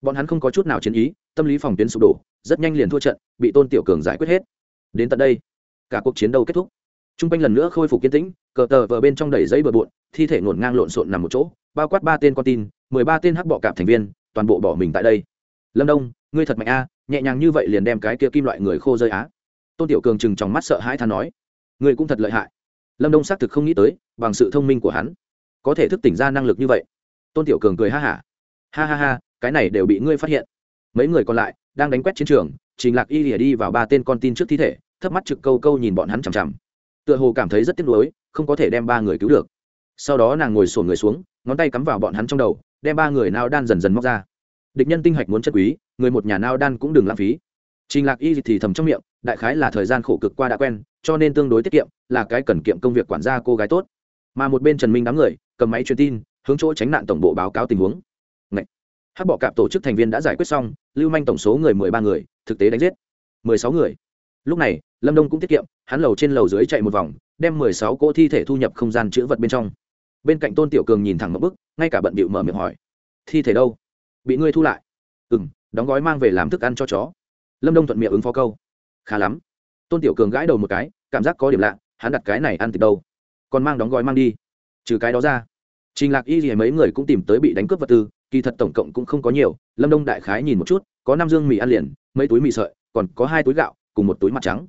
[SPEAKER 1] Bọn hắn không có chút nào chiến ý tâm lý phòng tuyến sụp đổ, rất nhanh liền thua trận, bị tôn tiểu cường giải quyết hết. Đến tận đây, cả cuộc chiến đấu kết thúc. T r u n g quanh lần nữa khôi phục kiên tĩnh, cờ tờ vờ bên trong đẩy giấy bờ bộn, thi thể ngổn ngang lộn xộn nằm một chỗ, bao quát ba tên con tin, mười ba tên hắc bọ cạp thành viên, toàn bộ bỏ mình tại đây. Lâm đông, ngươi thật mạnh a, nhẹ nhàng như vậy liền đem cái kia kim loại người khô rơi á. Tôn tiểu cường chừng trong mắt sợ hãi than nói. Ngươi cũng thật lợi hại. Lâm đông xác thực không nghĩ tới, bằng sự thông minh của hắn, có thể thức tỉnh ra năng lực như vậy. Tôn tiểu cường cười ha hả. Ha. ha ha ha, cái này đều bị ngươi phát hiện mấy người còn lại đang đánh quét chiến trường, trình lạc y lìa đi vào ba tên con tin trước thi thể, thấp mắt trực câu câu nhìn bọn hắn chằm chằm. Tựa hồ cảm thấy rất tiếc nuối, không có thể đem ba người cứu được. Sau đó nàng ngồi sổ người xuống, ngón tay cắm vào bọn hắn trong đầu, đem ba người nao đan dần dần móc ra. Địch nhân tinh hạch muốn chất quý, người một nhà nao đan cũng đừng lãng phí. Trình lạc y thì thầm trong miệng, đại khái là thời gian khổ cực qua đã quen, cho nên tương đối tiết kiệm, là cái cần kiệm công việc quản gia cô gái tốt. Mà một bên trần minh đám người, cầm máy truyền tin, hướng chỗ tránh nạn tổng bộ báo cáo tình huống. Ngậy! hắc bọ cạp tổ chức thành viên đã giải quyết xong, lưu manh tổng số người mười ba người, thực tế đánh giết. Mười sáu người. Lúc này, lâm đông cũng tiết kiệm, hắn lầu trên lầu dưới chạy một vòng, đem mười sáu cỗ thi thể thu nhập không gian chữ vật bên trong. Bên cạnh tôn tiểu cường nhìn thẳng một bức ngay cả bận bịu mở miệng hỏi, thi thể đâu? Bị ngươi thu lại? Ừ m đóng gói mang về làm thức ăn cho chó. Lâm đông thuận miệng ứng phó câu, khá lắm. Tôn tiểu cường gãi đầu một cái, cảm giác có điểm lạ, hắn đặt cái này ăn từ đâu? Còn mang đóng gói mang đi. Trừ cái đó ra, trình lạc y gì mấy người cũng tìm tới bị đánh cướp vật tư kỳ thật tổng cộng cũng không có nhiều, lâm đông đại khái nhìn một chút, có năm dương mì ăn liền, mấy túi mì sợi, còn có hai túi gạo, cùng một túi mặt trắng.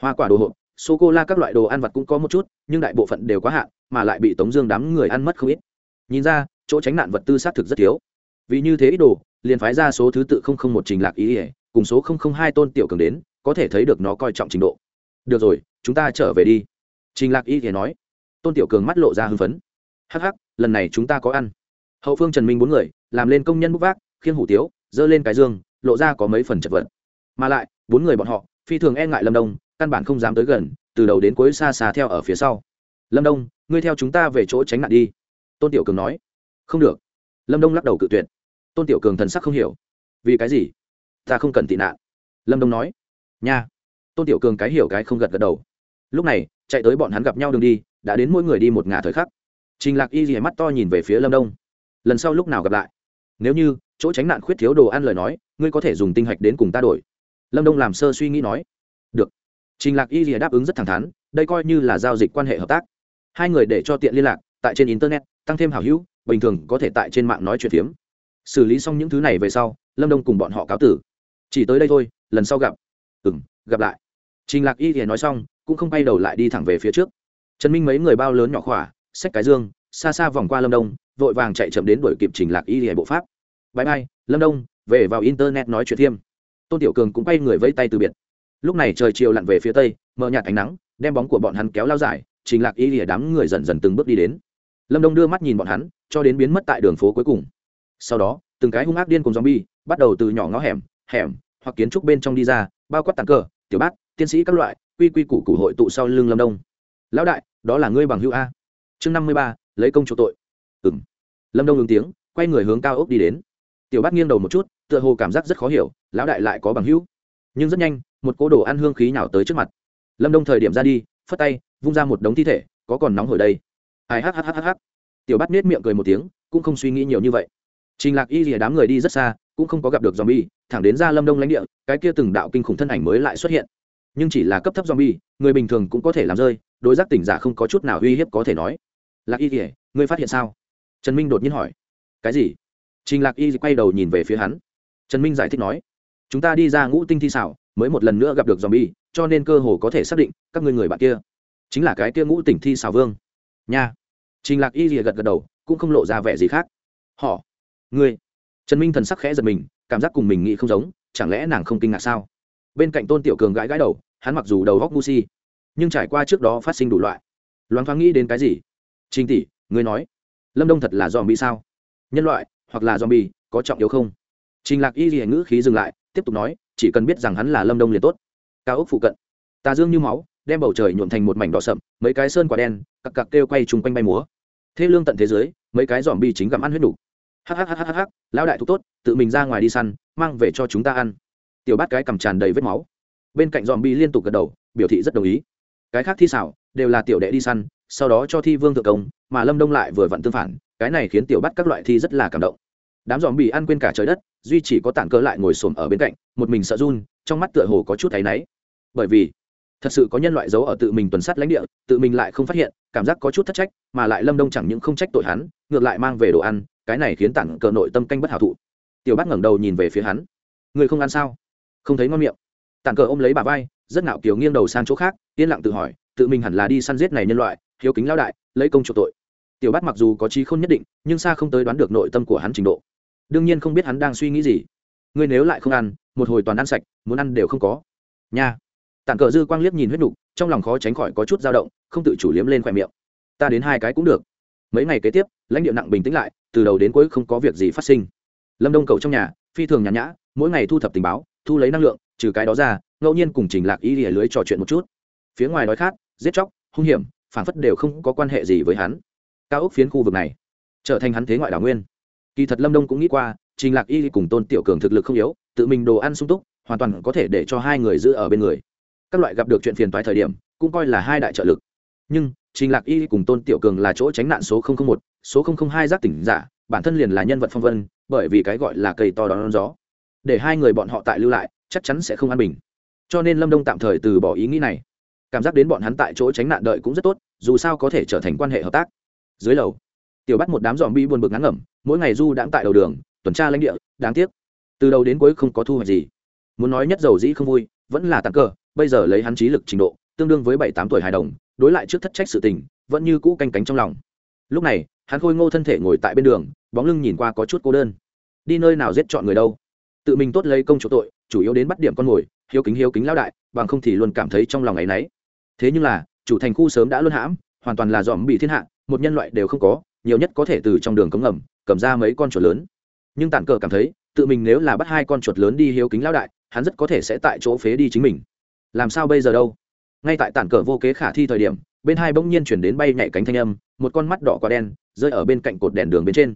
[SPEAKER 1] Hoa quả đồ hộp sô cô la các loại đồ ăn vặt cũng có một chút, nhưng đại bộ phận đều quá hạn, mà lại bị tống dương đám người ăn mất không ít. Nhìn ra, chỗ tránh nạn vật tư xác thực rất thiếu. Vì như thế ít đồ, liền phái ra số thứ tự không không một trình lạc ý ỉa cùng số không không hai tôn tiểu cường đến, có thể thấy được nó coi trọng trình độ. Được rồi, chúng ta trở về đi. Trình lạc ý ỉa nói. Tôn tiểu cường mắt lộ ra hưng phấn. Hắc hắc, lần này chúng ta có ăn. Hậu phương trần minh bốn người làm lên công nhân bút vác, khiêng hủ tiếu giơ lên cái dương, lộ ra có mấy phần chật vật. Mà lại, bốn người bọn họ, phi thường e ngại lâm đông, căn bản không dám tới gần, từ đầu đến cuối xa xa theo ở phía sau. Lâm đông, ngươi theo chúng ta về chỗ tránh nạn đi. Tôn tiểu cường nói. Không được. Lâm đông lắc đầu cự tuyệt. Tôn tiểu cường thần sắc không hiểu. Vì cái gì? Ta không cần tị nạn. Lâm đông nói. Nha. Tôn tiểu cường cái hiểu cái không gật gật đầu. Lúc này, chạy tới bọn hắn gặp nhau đường đi, đã đến mỗi người đi một ngả thời khắc. Trình lạc y gì mắt to nhìn về phía lâm đông. Lần sau lúc nào gặp lại? Nếu như, chỗ tránh nạn khuyết thiếu đồ ăn lời nói, ngươi có thể dùng tinh hạch đến cùng ta đổi. Lâm đông làm sơ suy nghĩ nói. Được. Trình lạc y lìa đáp ứng rất thẳng thắn, đây coi như là giao dịch quan hệ hợp tác. Hai người để cho tiện liên lạc, tại trên internet, tăng thêm hảo hữu, bình thường có thể tại trên mạng nói chuyện phiếm. Xử lý xong những thứ này về sau, lâm đông cùng bọn họ cáo tử. Chỉ tới đây thôi, lần sau gặp. Ừ m gặp lại. Trình lạc y thì nói xong, cũng không bay đầu lại đi thẳng về phía trước. Trần minh mấy người bao lớn nhỏ khỏa, xách cái dương xa xa vòng qua lâm đông, vội vàng chạy chậm đến đuổi kịp trình lạc y hệ bộ pháp. Bãi bay lâm đông, về vào internet nói chuyện thêm. tôn tiểu cường cũng bay người vẫy tay từ biệt. Lúc này trời chiều lặn về phía tây mờ nhạt ánh nắng, đem bóng của bọn hắn kéo lao dài, trình lạc y lìa đám người dần dần từng bước đi đến. Lâm đông đưa mắt nhìn bọn hắn, cho đến biến mất tại đường phố cuối cùng. Sau đó, từng cái hung ác điên cùng zombie, bắt đầu từ nhỏ ngõ hẻm hẻm, hoặc kiến trúc bên trong đi ra, bao quát tàn cờ, tiểu bát tiến sĩ các loại, quy quy củ củ hội tụ sau lưng lâm đông. Lão đại, đó là ngươi bằng hữu a. Chương năm mươi ba lấy công chỗ tội. Ừng lâm đông ứng tiếng, quay người hướng cao ốc đi đến. Tiểu bát nghiêng đầu một chút, tựa hồ cảm giác rất khó hiểu, lão đại lại có bằng hữu. Nhưng rất nhanh, một cỗ đồ ăn hương khí nào tới trước mặt. Lâm đông thời điểm ra đi, phất tay, vung ra một đống thi thể, có còn nóng hổi đây? Ai hhhh tiểu bắt nết miệng cười một tiếng, cũng không suy nghĩ nhiều như vậy. Trình lạc y rìa đám người đi rất xa, cũng không có gặp được zombie, thẳng đến ra lâm đông lãnh địa, cái kia từng đạo kinh khủng thân ảnh mới lại xuất hiện. Nhưng chỉ là cấp thấp zombie, người bình thường cũng có thể làm rơi, đối giác tỉnh giả không có chút nào uy hiếp có thể nói lạc y rìa ngươi phát hiện sao? Trần minh đột nhiên hỏi. Cái gì? Trình lạc y quay đầu nhìn về phía hắn. Trần minh giải thích nói, chúng ta đi ra ngũ tinh thi xảo, mới một lần nữa gặp được zombie, cho nên cơ hồ có thể xác định các ngươi người bạn kia chính là cái kia ngũ tỉnh thi xảo vương. Nha. Trình lạc y rìa gật gật đầu, cũng không lộ ra vẻ gì khác. Họ, ngươi? Trần minh thần sắc khẽ giật mình, cảm giác cùng mình nghĩ không giống, chẳng lẽ nàng không kinh ngạc sao? Bên cạnh tôn tiểu cường gãi gãi đầu, hắn mặc dù đầu góc ngu si, nhưng trải qua trước đó phát sinh đủ loại. Loáng thoáng nghĩ đến cái gì? Trình tỷ, ngươi nói, lâm đông thật là dòm bị sao? Nhân loại, hoặc là dòm bị có trọng yếu không? Trình lạc y liền ngữ khí dừng lại, tiếp tục nói, chỉ cần biết rằng hắn là lâm đông liền tốt. Cao ốc phụ cận, tà dương như máu, đem bầu trời nhuộm thành một mảnh đỏ sậm, mấy cái sơn quả đen, cặc cặc kêu quay chung quanh bay múa. Thế lương tận thế giới, mấy cái dòm chính gặm ăn huyết đủ. Hhhhh lão đại thủ tốt, tự mình ra ngoài đi săn, mang về cho chúng ta ăn. Tiểu bát cái cầm tràn đầy vết máu. Bên cạnh dòm liên tục gật đầu, biểu thị rất đồng ý. Cái khác thi xảo, đều là tiểu đệ đi săn sau đó cho thi vương thượng công, mà lâm đông lại vừa vặn tương phản, cái này khiến tiểu bắt các loại thi rất là cảm động. Đám dòm bị ăn quên cả trời đất, duy chỉ có tản cơ lại ngồi xổm ở bên cạnh, một mình sợ run, trong mắt tựa hồ có chút thấy náy. Bởi vì, thật sự có nhân loại giấu ở tự mình tuần sát lãnh địa, tự mình lại không phát hiện, cảm giác có chút thất trách, mà lại lâm đông chẳng những không trách tội hắn, ngược lại mang về đồ ăn, cái này khiến tản cờ nội tâm canh bất hảo thụ. Tiểu bác ngẩng đầu nhìn về phía hắn. Người không ăn sao? Không thấy ngon miệng. Tản cờ ôm lấy bà vai, rất ngạo kiều nghiêng đầu sang chỗ khác, yên lặng tự hỏi, tự mình hẳn là đi săn giết này nhân loại hiếu kính lao đại, lấy công chủ tội. Tiểu bát mặc dù có trí không nhất định, nhưng xa không tới đoán được nội tâm của hắn trình độ. Đương nhiên không biết hắn đang suy nghĩ gì. Ngươi nếu lại không ăn, một hồi toàn ăn sạch, muốn ăn đều không có. Nha. Tản cờ dư quang liếc nhìn huyết nục, trong lòng khó tránh khỏi có chút dao động, không tự chủ liếm lên khoe miệng. Ta đến hai cái cũng được. Mấy ngày kế tiếp, lãnh địa nặng bình tĩnh lại, từ đầu đến cuối không có việc gì phát sinh. Lâm đông cầu trong nhà, phi thường nhàn nhã, mỗi ngày thu thập tình báo, thu lấy năng lượng, trừ cái đó ra, ngẫu nhiên cùng trình lạc y lìa lưới trò chuyện một chút. Phía ngoài đói khát giết chóc, hung hiểm phản phất đều không có quan hệ gì với hắn. Cao ốc phiến khu vực này, trở thành hắn thế ngoại đảo nguyên. Kỳ thật lâm đông cũng nghĩ qua, trình lạc y cùng tôn tiểu cường thực lực không yếu, tự mình đồ ăn sung túc, hoàn toàn có thể để cho hai người giữ ở bên người. Các loại gặp được chuyện phiền toái thời điểm, cũng coi là hai đại trợ lực. Nhưng, trình lạc y cùng tôn tiểu cường là chỗ tránh nạn số một, số hai giác tỉnh giả, bản thân liền là nhân vật phong vân, bởi vì cái gọi là cây to đón gió. Để hai người bọn họ tại lưu lại, chắc chắn sẽ không an bình. Cho nên lâm đông tạm thời từ bỏ ý nghĩ này cảm giác đến bọn hắn tại chỗ tránh nạn đợi cũng rất tốt, dù sao có thể trở thành quan hệ hợp tác. Dưới lầu, tiểu bắt một đám dòm bi buồn bực ngắn ngẩm, mỗi ngày du đãng tại đầu đường, tuần tra lãnh địa, đáng tiếc. Từ đầu đến cuối không có thu hoạch gì. Muốn nói nhất dầu dĩ không vui, vẫn là tặng cờ, bây giờ lấy hắn trí lực trình độ, tương đương với bảy tám tuổi hài đồng, đối lại trước thất trách sự tình, vẫn như cũ canh cánh trong lòng. Lúc này, hắn khôi ngô thân thể ngồi tại bên đường, bóng lưng nhìn qua có chút cô đơn. Đi nơi nào giết chọn người đâu? Tự mình tốt lấy công chỗ tội, chủ yếu đến bắt điểm con mồi, hiếu kính hiếu kính lão đại, bằng không thì luôn cảm thấy trong lòng ấ y n ấ y thế nhưng là, chủ thành khu sớm đã luân hãm, hoàn toàn là dòm bị thiên hạ, một nhân loại đều không có, nhiều nhất có thể từ trong đường cống ngầm, cầm ra mấy con chuột lớn. Nhưng tản cờ cảm thấy, tự mình nếu là bắt hai con chuột lớn đi hiếu kính lão đại, hắn rất có thể sẽ tại chỗ phế đi chính mình. Làm sao bây giờ đâu? Ngay tại tản cờ vô kế khả thi thời điểm, bên hai bỗng nhiên chuyển đến bay nhảy cánh thanh âm, một con mắt đỏ quả đen, rơi ở bên cạnh cột đèn đường bên trên.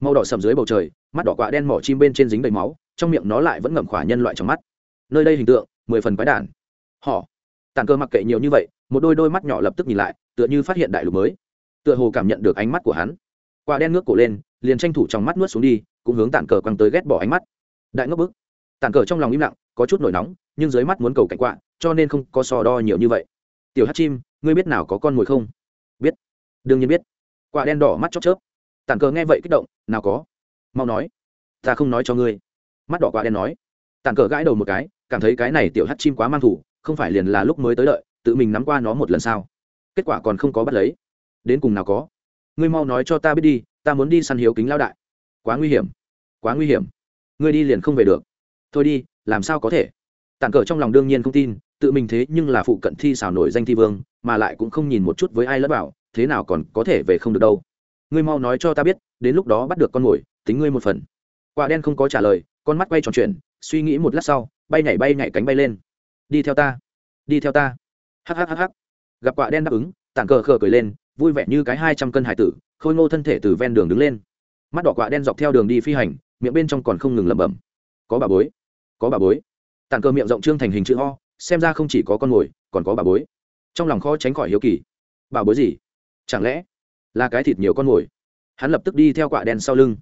[SPEAKER 1] Màu đỏ sầm dưới bầu trời, mắt đỏ quả đen mỏ chim bên trên dính đầy máu, trong miệng nó lại vẫn ngậm khỏa nhân loại trong mắt. Nơi đây hình tượng, mười phần quái đản. Họ tàn cơ mặc kệ nhiều như vậy, một đôi đôi mắt nhỏ lập tức nhìn lại, tựa như phát hiện đại lục mới. Tựa hồ cảm nhận được ánh mắt của hắn. Quả đen ngước cổ lên, liền tranh thủ trong mắt nuốt xuống đi, cũng hướng tàn cờ quăng tới ghét bỏ ánh mắt. Đại ngốc bức. Tàn cờ trong lòng im lặng, có chút nổi nóng, nhưng dưới mắt muốn cầu cảnh quạ, cho nên không có so đo nhiều như vậy. Tiểu hát chim, ngươi biết nào có con mồi không? Biết. Đương nhiên biết. Quả đen đỏ mắt chóp chớp. Tàn cờ nghe vậy kích động, nào có. Mau nói. Ta không nói cho ngươi. Mắt đỏ quả đen nói. Tàn cờ gãi đầu một cái, cảm thấy cái này tiểu hát chim quá mang thủ không phải liền là lúc mới tới đợi, tự mình nắm qua nó một lần sao? Kết quả còn không có bắt lấy. Đến cùng nào có? Ngươi mau nói cho ta biết đi, ta muốn đi săn hiếu kính lao đại. Quá nguy hiểm. Quá nguy hiểm. Ngươi đi liền không về được. Thôi đi, làm sao có thể? Tàn cờ trong lòng đương nhiên không tin, tự mình thế nhưng là phụ cận thi xảo nổi danh thi vương, mà lại cũng không nhìn một chút với ai lẫn bảo thế nào còn có thể về không được đâu. Ngươi mau nói cho ta biết, đến lúc đó bắt được con mồi, tính ngươi một phần. Quả đen không có trả lời, con mắt quay tròn chuyện suy nghĩ một lát sau, bay nhảy bay nhảy cánh bay lên đi theo ta, đi theo ta. Hhhh gặp quạ đen đáp ứng tảng cờ khờ cười lên, vui vẻ như cái hai trăm cân hải tử, khôi ngô thân thể từ ven đường đứng lên. Mắt đỏ quạ đen dọc theo đường đi phi hành, miệng bên trong còn không ngừng lẩm bẩm. Có bà bối, có bà bối. Tản cờ miệng rộng trương thành hình chữ ho xem ra không chỉ có con mồi còn có bà bối. Trong lòng kho tránh khỏi hiếu kỳ. Bà bối gì? Chẳng lẽ là cái thịt nhiều con mồi hắn lập tức đi theo quả đen sau lưng.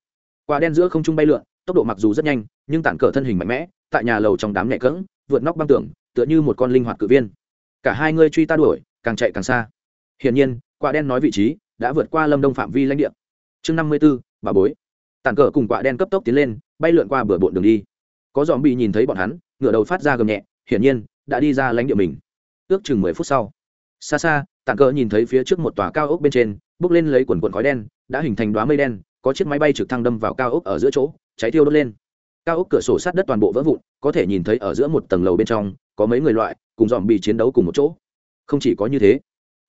[SPEAKER 1] Quả đen giữa không trung bay lượn, tốc độ mặc dù rất nhanh, nhưng tản cờ thân hình mạnh mẽ, tại nhà lầu trong đám nhẹ cỡng vượt nóc băng tường tựa như một con linh hoạt cự viên. Cả hai ngươi truy ta đuổi, càng chạy càng xa. Hiển nhiên, quả đen nói vị trí, đã vượt qua lâm đông phạm vi lãnh địa. Chương năm mươi b ố bà bối. Tản cờ cùng quả đen cấp tốc tiến lên, bay lượn qua bờ bộn đường đi. Có dòm bị nhìn thấy bọn hắn ngựa đầu phát ra gầm nhẹ, hiển nhiên, đã đi ra lãnh địa mình. Ước chừng mười phút sau. Xa xa, tản cờ nhìn thấy phía trước một tòa cao ốc bên trên, bước lên lấy quần quần khói đen, đã hình thành đoá mây đen, có chiếc máy bay trực thăng đâm vào cao ốc ở giữa chỗ, cháy thiêu đốt lên cao ốc cửa sổ sát đất toàn bộ vỡ vụn, có thể nhìn thấy ở giữa một tầng lầu bên trong, có mấy người loại, cùng dòm bị chiến đấu cùng một chỗ. Không chỉ có như thế,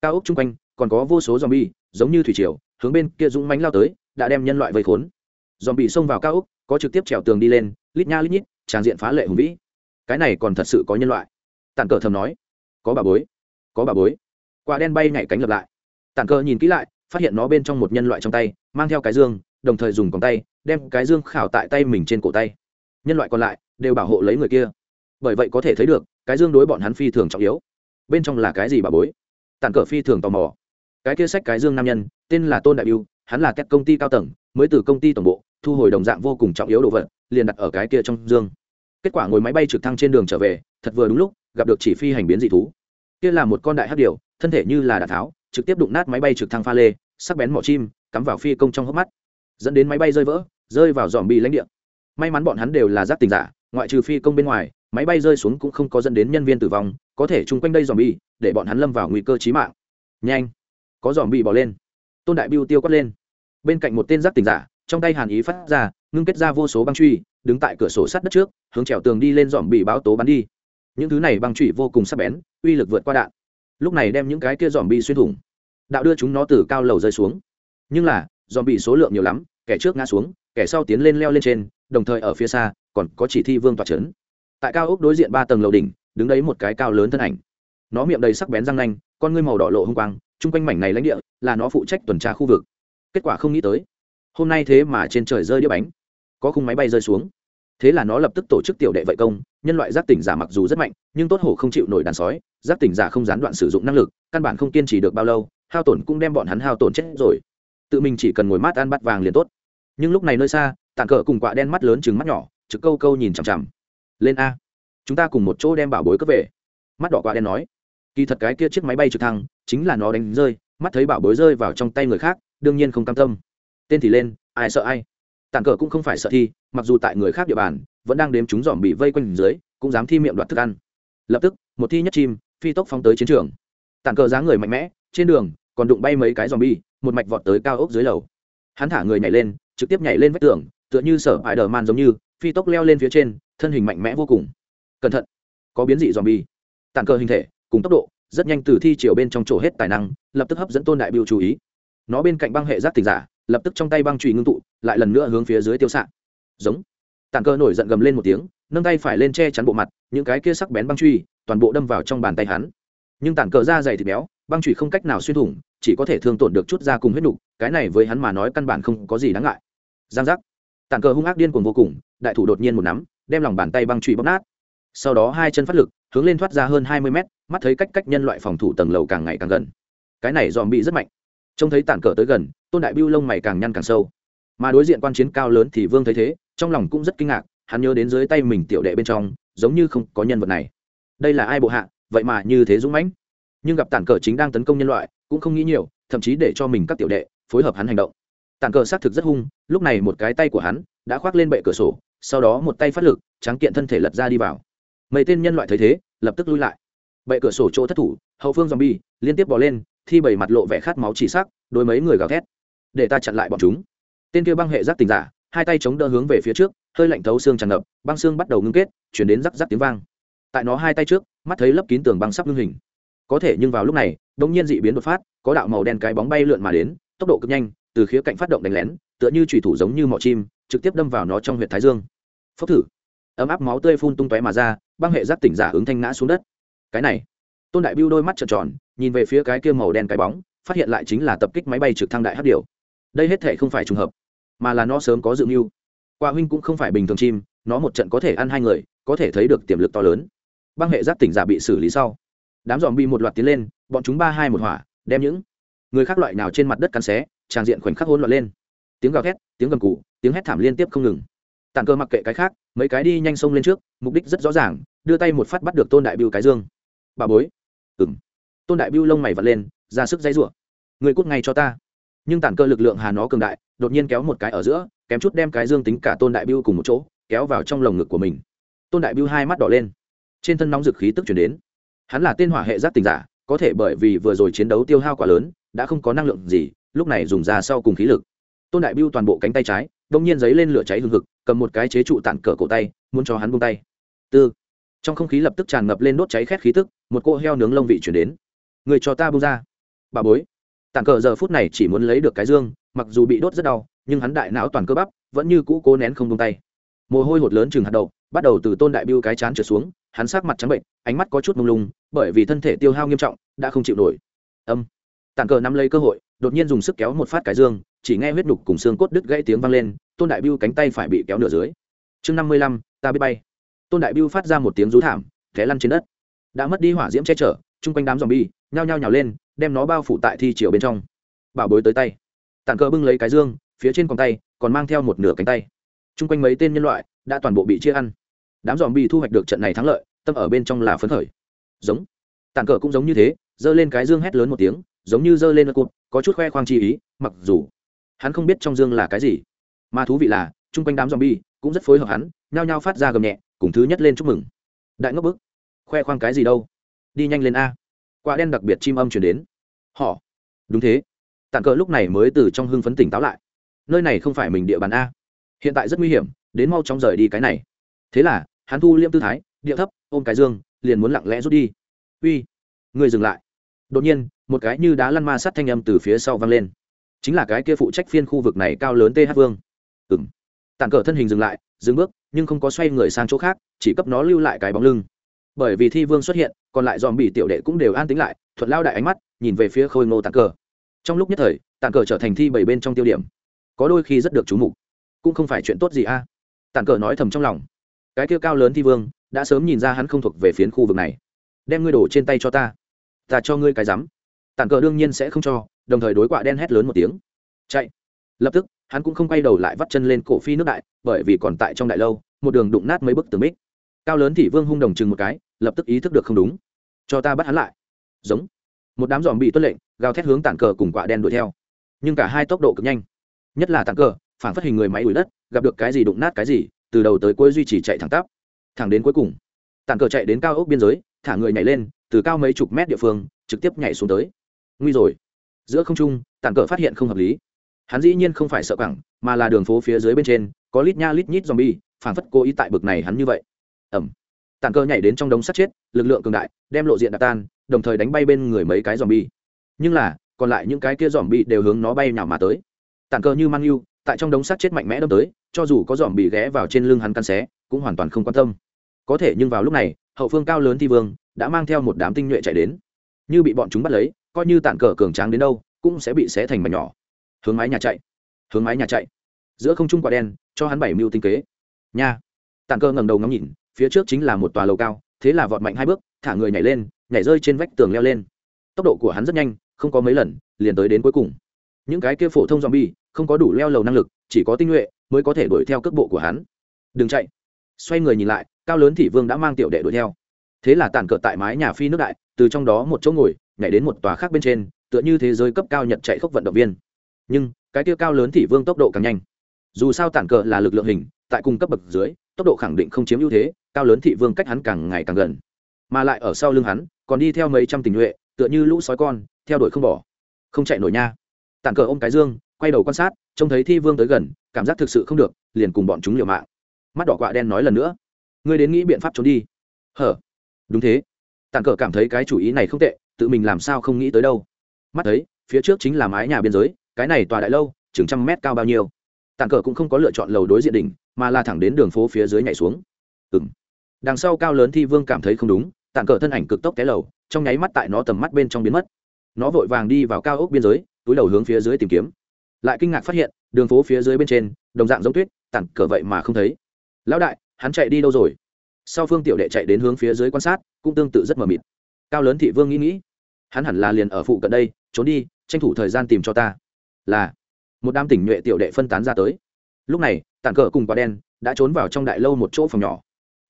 [SPEAKER 1] cao ốc chung quanh, còn có vô số dòm bi giống như thủy triều, hướng bên kia dũng mánh lao tới, đã đem nhân loại vây khốn. Dòm bị xông vào cao ốc, có trực tiếp trèo tường đi lên, lít nha lít nhít tràng diện phá lệ hùng vĩ. Cái này còn thật sự có nhân loại. Tàn cờ thầm nói, có bà bối, có bà bối. Quả đen bay nhảy cánh lập lại. Tàn cờ nhìn kỹ lại, phát hiện nó bên trong một nhân loại trong tay, mang theo cái dương, đồng thời dùng còng tay, đem cái dương khảo tại tay mình trên cổ tay nhân loại còn lại đều bảo hộ lấy người kia. Bởi vậy có thể thấy được, cái dương đối bọn hắn phi thường trọng yếu. Bên trong là cái gì bà bối? Tàn cờ phi thường tò mò. Cái kia sách cái dương nam nhân, tên là tôn đại biêu, hắn là các công ty cao tầng, mới từ công ty tổng bộ, thu hồi đồng dạng vô cùng trọng yếu đồ vật, liền đặt ở cái kia trong dương. Kết quả ngồi máy bay trực thăng trên đường trở về, thật vừa đúng lúc, gặp được chỉ phi hành biến dị thú. Kia là một con đại hắc điều thân thể như là đạn tháo, trực tiếp đụng nát máy bay trực thăng pha lê, sắc bén mỏ chim, cắm vào phi công trong hốc mắt. Dẫn đến máy bay rơi vỡ, rơi vào dòm bị lãnh địa may mắn bọn hắn đều là giáp tình giả, ngoại trừ phi công bên ngoài, máy bay rơi xuống cũng không có dẫn đến nhân viên tử vong, có thể chung quanh đây dòm bi để bọn hắn lâm vào nguy cơ chí mạng. Nhanh! Có dòm bi bỏ lên. Tôn đại biêu tiêu quát lên. Bên cạnh một tên giáp tình giả, trong tay hàn ý phát ra, ngưng kết ra vô số băng truy, đứng tại cửa sổ sắt đất trước, hướng trèo tường đi lên dòm bị báo tố bắn đi. Những thứ này băng truy vô cùng sắc bén, uy lực vượt qua đạn. Lúc này đem những cái kia dòm bị xuyên thủng. Đạo đưa chúng nó từ cao lầu rơi xuống. Nhưng là dòm bị số lượng nhiều lắm, kẻ trước ngã xuống, kẻ sau tiến lên leo lên trên đồng thời ở phía xa, còn có chỉ thi vương tọa trấn. Tại cao ốc đối diện ba tầng lầu đỉnh, đứng đấy một cái cao lớn thân ảnh. Nó miệng đầy sắc bén răng nanh, con ngươi màu đỏ lộ hung quang, chung quanh mảnh này lãnh địa là nó phụ trách tuần tra khu vực. Kết quả không nghĩ tới, hôm nay thế mà trên trời rơi đĩa bánh. Có khung máy bay rơi xuống. Thế là nó lập tức tổ chức tiểu đệ vệ công, nhân loại giác tỉnh giả mặc dù rất mạnh, nhưng tốt hổ không chịu nổi đàn sói, giác tỉnh giả không gián đoạn sử dụng năng lực, căn bản không kiên trì được bao lâu, hao tổn cũng đem bọn hắn hao tổn chết rồi. Tự mình chỉ cần ngồi mát ăn bắt vàng liền tốt. Nhưng lúc này nơi xa tàn cờ cùng quạ đen mắt lớn chừng mắt nhỏ, trực câu câu nhìn chằm chằm. Lên a. Chúng ta cùng một chỗ đem bảo bối cướp về. Mắt đỏ quạ đen nói. Kỳ thật cái kia chiếc máy bay trực thăng, chính là nó đánh rơi, mắt thấy bảo bối rơi vào trong tay người khác, đương nhiên không cam tâm. Tên thì lên, ai sợ ai? Tàn cờ cũng không phải sợ thi, mặc dù tại người khác địa bàn, vẫn đang đếm chúng dòm bị vây quanh dưới, cũng dám thi miệng đoạt thức ăn. Lập tức, một thi nhất chim, phi tốc phóng tới chiến trường. Tàn cờ dáng người mạnh mẽ, trên đường, còn đụng bay mấy cái dòm bi một mạch vọt tới cao ốc dưới lầu. Hắn thả người nhảy lên, trực tiếp nhảy lên vách tường tựa như sở ải đờ man giống như, phi tốc leo lên phía trên, thân hình mạnh mẽ vô cùng. Cẩn thận, có biến dị dòm bi tàn cờ hình thể, cùng tốc độ, rất nhanh từ thi chiều bên trong chỗ hết tài năng, lập tức hấp dẫn tôn đại biểu chú ý. Nó bên cạnh băng hệ giác tình giả, lập tức trong tay băng trùy ngưng tụ, lại lần nữa hướng phía dưới tiêu xạ. Giống. Tàn cơ nổi giận gầm lên một tiếng, nâng tay phải lên che chắn bộ mặt, những cái kia sắc bén băng truy toàn bộ đâm vào trong bàn tay hắn. Nhưng tàn cờ da dày thịt béo, băng trụy không cách nào xuyên thủng, chỉ có thể thương tổn được chút da cùng huyết nục, cái này với hắn mà nói căn bản không có gì đáng ngại. Giang giác tàn cờ hung ác điên cuồng vô cùng, đại thủ đột nhiên một nắm, đem lòng bàn tay băng trụy bóp nát. Sau đó hai chân phát lực, hướng lên thoát ra hơn hai mươi mét, mắt thấy cách cách nhân loại phòng thủ tầng lầu càng ngày càng gần. Cái này dòm bị rất mạnh. Trông thấy tàn cờ tới gần, tôn đại biêu lông mày càng nhăn càng sâu. Mà đối diện quan chiến cao lớn thì vương thấy thế, trong lòng cũng rất kinh ngạc, hắn nhớ đến dưới tay mình tiểu đệ bên trong, giống như không có nhân vật này. Đây là ai bộ hạ, vậy mà như thế dũng mãnh. Nhưng gặp tản cờ chính đang tấn công nhân loại, cũng không nghĩ nhiều, thậm chí để cho mình các tiểu đệ phối hợp hắn hành động tàn cờ xác thực rất hung, lúc này một cái tay của hắn đã khoác lên bệ cửa sổ, sau đó một tay phát lực, tráng kiện thân thể lật ra đi vào. Mấy tên nhân loại thấy thế, lập tức lui lại. Bệ cửa sổ chỗ thất thủ, hậu phương zombie liên tiếp bỏ lên, thi bảy mặt lộ vẻ khát máu chỉ sắc đôi mấy người gào thét. Để ta chặn lại bọn chúng. Tên kia băng hệ giác tình giả, hai tay chống đỡ hướng về phía trước, hơi lạnh thấu xương tràn ngập, băng xương bắt đầu ngưng kết, chuyển đến rắc rắc tiếng vang. Tại nó hai tay trước, mắt thấy lấp kín tường băng sắp ngưng hình. Có thể nhưng vào lúc này đ ỗ n g nhiên dị biến đột phát, có đạo màu đen cái bóng bay lượn mà đến, tốc độ cực nhanh từ khía cạnh phát động đánh lén, tựa như thủy thủ giống như mỏ chim, trực tiếp đâm vào nó trong huyện thái dương. Phốc thử. Ấm áp máu tươi phun tung tóe mà ra, băng hệ giác tỉnh giả ứng thanh ngã xuống đất. Cái này, tôn đại biêu đôi mắt trợn tròn, nhìn về phía cái kia màu đen cái bóng, phát hiện lại chính là tập kích máy bay trực thăng đại hát điều. Đây hết thể không phải trùng hợp, mà là nó sớm có dự mưu. Qua huynh cũng không phải bình thường chim, nó một trận có thể ăn hai người, có thể thấy được tiềm lực to lớn. Băng hệ giác tỉnh giả bị xử lý sau. Đám dòm bi một loạt tiến lên, bọn chúng ba hai một hỏa, đem những người khác loại nào trên mặt đất cắn xé tràng diện khoảnh khắc hỗn loạn lên. Tiếng gào thét, tiếng gầm cụ tiếng hét thảm liên tiếp không ngừng. Tàn cơ mặc kệ cái khác, mấy cái đi nhanh sông lên trước, mục đích rất rõ ràng, đưa tay một phát bắt được tôn đại biêu cái dương. Bà bối. Ừng tôn đại biêu lông mày vật lên, ra sức dãy rủa. Người cút ngay cho ta. Nhưng tản cơ lực lượng hà nó cường đại, đột nhiên kéo một cái ở giữa, kém chút đem cái dương tính cả tôn đại biêu cùng một chỗ, kéo vào trong lồng ngực của mình. Tôn đại biêu hai mắt đỏ lên. Trên thân nóng dực khí tức chuyển đến. Hắn là tên hỏa hệ giác tình giả, có thể bởi vì vừa rồi chiến đấu tiêu hao quá lớn, đã không có năng lượng gì lúc này dùng ra sau cùng khí lực. Tôn đại biêu toàn bộ cánh tay trái, đông nhiên giấy lên lửa cháy hừng hực, cầm một cái chế trụ tản cờ cổ tay, muốn cho hắn buông tay. Tư. Trong không khí lập tức tràn ngập lên đốt cháy khét khí tức, một cô heo nướng lông vị chuyển đến. Người cho ta buông ra. Bà bối. Tàn cờ giờ phút này chỉ muốn lấy được cái dương, mặc dù bị đốt rất đau, nhưng hắn đại não toàn cơ bắp, vẫn như cũ cố nén không bung tay. Mồ hôi hột lớn chừng hạt đầu bắt đầu từ tôn đại biêu cái chán trở xuống, hắn sát mặt trắng bệnh, ánh mắt có chút mông lung, bởi vì thân thể tiêu hao nghiêm trọng, đã không chịu nổi. Âm. Tàn cờ nắm lấy cơ hội đột nhiên dùng sức kéo một phát cái dương, chỉ nghe huyết nhục cùng xương cốt đứt gãy tiếng vang lên, tôn đại biêu cánh tay phải bị kéo nửa dưới. Chương năm mươi lăm, ta biết bay. Tôn đại biêu phát ra một tiếng rú thảm, té lăn trên đất. Đã mất đi hỏa diễm che chở, chung quanh đám dòm bi nhao nhao nhào lên, đem nó bao phủ tại thi chiều bên trong. Bảo bối tới tay. Tàn cờ bưng lấy cái dương, phía trên còn tay, còn mang theo một nửa cánh tay. Chung quanh mấy tên nhân loại đã toàn bộ bị chia ăn. Đám dòm bi thu hoạch được trận này thắng lợi, tâm ở bên trong là phấn khởi. Giống. Tàn cờ cũng giống như thế, giơ lên cái dương hét lớn một tiếng, giống như giơ lên đất cụt có chút khoe khoang chi ý, mặc dù hắn không biết trong dương là cái gì. Mà thú vị là, chung quanh đám dòm bi cũng rất phối hợp hắn, nhao nhao phát ra gầm nhẹ, cùng thứ nhất lên chúc mừng. Đại ngốc bức, khoe khoang cái gì đâu? Đi nhanh lên a. Quả đen đặc biệt chim âm chuyển đến. Họ. Đúng thế. Tản cờ lúc này mới từ trong hưng phấn tỉnh táo lại. Nơi này không phải mình địa bàn a. Hiện tại rất nguy hiểm, đến mau chóng rời đi cái này. Thế là, hắn thu liêm tư thái địa thấp, ôm cái dương, liền muốn lặng lẽ rút đi. Uy. Người dừng lại. Đột nhiên một cái như đá lăn ma sát thanh âm từ phía sau vang lên. Chính là cái kia phụ trách phiên khu vực này cao lớn th vương. Ừng tàn cờ thân hình dừng lại, dừng bước, nhưng không có xoay người sang chỗ khác, chỉ cấp nó lưu lại cái bóng lưng. Bởi vì thi vương xuất hiện, còn lại dòm bị tiểu đệ cũng đều an tính lại, thuận lao đại ánh mắt, nhìn về phía khôi ngô tàn cờ. Trong lúc nhất thời tàn cờ trở thành thi bảy bên trong tiêu điểm. Có đôi khi rất được chú mục. Cũng không phải chuyện tốt gì a. À. tàn cờ nói thầm trong lòng. Cái kia cao lớn thi vương, đã sớm nhìn ra hắn không thuộc về phiến khu vực này. Đem ngươi đổ trên tay cho ta. Ta cho ngươi cái rắm tàn cờ đương nhiên sẽ không cho, đồng thời đối quạ đen hét lớn một tiếng. Chạy. Lập tức, hắn cũng không quay đầu lại vắt chân lên cổ phi nước đại, bởi vì còn tại trong đại lâu, một đường đụng nát mấy bức tường bích cao lớn thì vương hung đồng chừng một cái, lập tức ý thức được không đúng. Cho ta bắt hắn lại. Giống. Một đám dòm bị tuân lệnh, gào thét hướng tản cờ cùng quạ đen đuổi theo. Nhưng cả hai tốc độ cực nhanh. Nhất là tản cờ, phản phát hình người máy đuổi đất, gặp được cái gì đụng nát cái gì, từ đầu tới cuối duy trì chạy thẳng tắp. Thẳng đến cuối cùng tản cờ chạy đến cao ốc biên giới, thả người nhảy lên, từ cao mấy chục mét địa phương, trực tiếp nhảy xuống tới nguy rồi. Giữa không trung, tản cờ phát hiện không hợp lý. Hắn dĩ nhiên không phải sợ cẳng mà là đường phố phía dưới bên trên, có lít nha lít nhít zombie phản phất cố ý tại bực này hắn như vậy. Ẩm tản cơ nhảy đến trong đống sắt chết, lực lượng cường đại, đem lộ diện đạp tan, đồng thời đánh bay bên người mấy cái zombie. Nhưng là, còn lại những cái kia zombie đều hướng nó bay nào mà tới. Tản cơ như mang yêu, tại trong đống sắt chết mạnh mẽ đâm tới, cho dù có zombie ghé vào trên lưng hắn căn xé, cũng hoàn toàn không quan tâm. Có thể nhưng vào lúc này, hậu phương cao lớn thi vương, đã mang theo một đám tinh nhuệ chạy đến. Như bị bọn chúng bắt lấy coi như tản cờ cường tráng đến đâu, cũng sẽ bị xé thành mảnh nhỏ. Hướng mái nhà chạy, hướng mái nhà chạy. Giữa không trung quả đen, cho hắn bảy mưu tinh kế. Nha. Tản cơ ngẩng đầu ngắm nhìn, phía trước chính là một tòa lầu cao, thế là vọt mạnh hai bước, thả người nhảy lên, nhảy rơi trên vách tường leo lên. Tốc độ của hắn rất nhanh, không có mấy lần, liền tới đến cuối cùng. Những cái kia phổ thông zombie, không có đủ leo lầu năng lực, chỉ có tinh nhuệ mới có thể đuổi theo cước bộ của hắn. Đừng chạy. Xoay người nhìn lại, cao lớn thị vương đã mang tiểu đệ đuổi theo. Thế là tàn cờ tại mái nhà phi nước đại, từ trong đó một chỗ ngồi nhảy đến một tòa khác bên trên, tựa như thế giới cấp cao nhật chạy khốc vận động viên. Nhưng, cái tiêu cao lớn thị vương tốc độ càng nhanh. Dù sao tản cờ là lực lượng hình, tại cung cấp bậc dưới, tốc độ khẳng định không chiếm ưu thế, cao lớn thị vương cách hắn càng ngày càng gần. Mà lại ở sau lưng hắn, còn đi theo mấy trăm tình nhuệ, tựa như lũ sói con, theo đuổi không bỏ. Không chạy nổi nha. Tản cờ ôm cái dương, quay đầu quan sát, trông thấy thi vương tới gần, cảm giác thực sự không được, liền cùng bọn chúng liều mạng. Mắt đỏ quạ đen nói lần nữa. Ngươi đến nghĩ biện pháp trốn đi. Hở. Đúng thế. Tản cờ cảm thấy cái chủ ý này không tệ tự mình làm sao không nghĩ tới đâu. Mắt thấy, phía trước chính là mái nhà biên giới, cái này tòa đại lâu, chừng trăm mét cao bao nhiêu. Tàn cờ cũng không có lựa chọn lầu đối diện đỉnh, mà là thẳng đến đường phố phía dưới nhảy xuống. Ừng đằng sau cao lớn thi vương cảm thấy không đúng tàn cờ thân ảnh cực tốc té lầu, trong nháy mắt tại nó tầm mắt bên trong biến mất. Nó vội vàng đi vào cao ốc biên giới, túi đầu hướng phía dưới tìm kiếm. Lại kinh ngạc phát hiện, đường phố phía dưới bên trên, đồng dạng giống tuyết tàn cờ vậy mà không thấy. Lão đại, hắn chạy đi đâu rồi? Sau phương tiểu đệ chạy đến hướng phía dưới quan sát, cũng tương tự rất mờ mịt. Cao lớn thị vương nghĩ nghĩ hắn hẳn là liền ở phụ cận đây, trốn đi, tranh thủ thời gian tìm cho ta. Là, một đám tỉnh nhuệ tiểu đệ phân tán ra tới. Lúc này, tản cờ cùng quả đen đã trốn vào trong đại lâu một chỗ phòng nhỏ.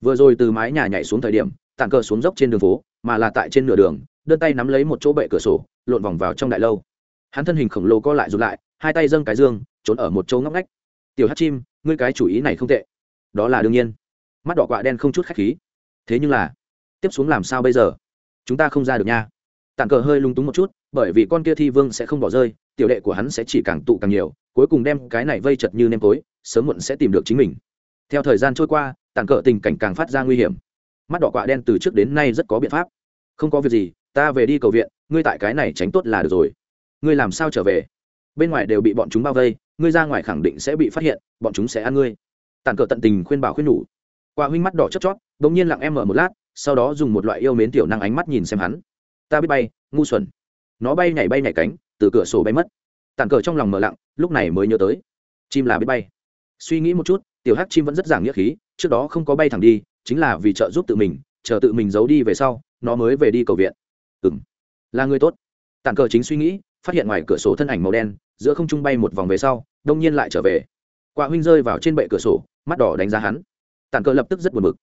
[SPEAKER 1] Vừa rồi từ mái nhà nhảy xuống thời điểm, tản cờ xuống dốc trên đường phố, mà là tại trên nửa đường, đơn tay nắm lấy một chỗ bệ cửa sổ, lộn vòng vào trong đại lâu. Hắn thân hình khổng lồ co lại rụt lại, hai tay dâng cái dương, trốn ở một chỗ ngóc ngách. Tiểu hát chim, ngươi cái chủ ý này không tệ. Đó là đương nhiên. Mắt đỏ quạ đen không chút khách khí. Thế nhưng là, tiếp xuống làm sao bây giờ? Chúng ta không ra được nha tàn cờ hơi lung túng một chút, bởi vì con kia thi vương sẽ không bỏ rơi, tiểu đệ của hắn sẽ chỉ càng tụ càng nhiều, cuối cùng đem cái này vây chật như nêm tối, sớm muộn sẽ tìm được chính mình. Theo thời gian trôi qua tàn cờ tình cảnh càng phát ra nguy hiểm. Mắt đỏ quạ đen từ trước đến nay rất có biện pháp. Không có việc gì, ta về đi cầu viện, ngươi tại cái này tránh tốt là được rồi. Ngươi làm sao trở về? Bên ngoài đều bị bọn chúng bao vây, ngươi ra ngoài khẳng định sẽ bị phát hiện, bọn chúng sẽ ăn ngươi. Tàn cờ tận tình khuyên bảo khuyên nhủ. Quạ huynh mắt đỏ chót chót bỗng nhiên lặng em mở một lát, sau đó dùng một loại yêu mến tiểu năng ánh mắt nhìn xem hắn ta biết bay, ngu xuẩn. Nó bay nhảy bay nhảy cánh, từ cửa sổ bay mất. Tàn cờ trong lòng mờ lặng, lúc này mới nhớ tới. Chim là biết bay. Suy nghĩ một chút, tiểu hắc chim vẫn rất giảng nghĩa khí, trước đó không có bay thẳng đi, chính là vì trợ giúp tự mình, chờ tự mình giấu đi về sau, nó mới về đi cầu viện. Ừng là người tốt. Tàn cờ chính suy nghĩ, phát hiện ngoài cửa sổ thân ảnh màu đen, giữa không trung bay một vòng về sau, đông nhiên lại trở về. Quả huynh rơi vào trên bệ cửa sổ, mắt đỏ đánh giá hắn. Tàn cờ lập tức rất buồn bực.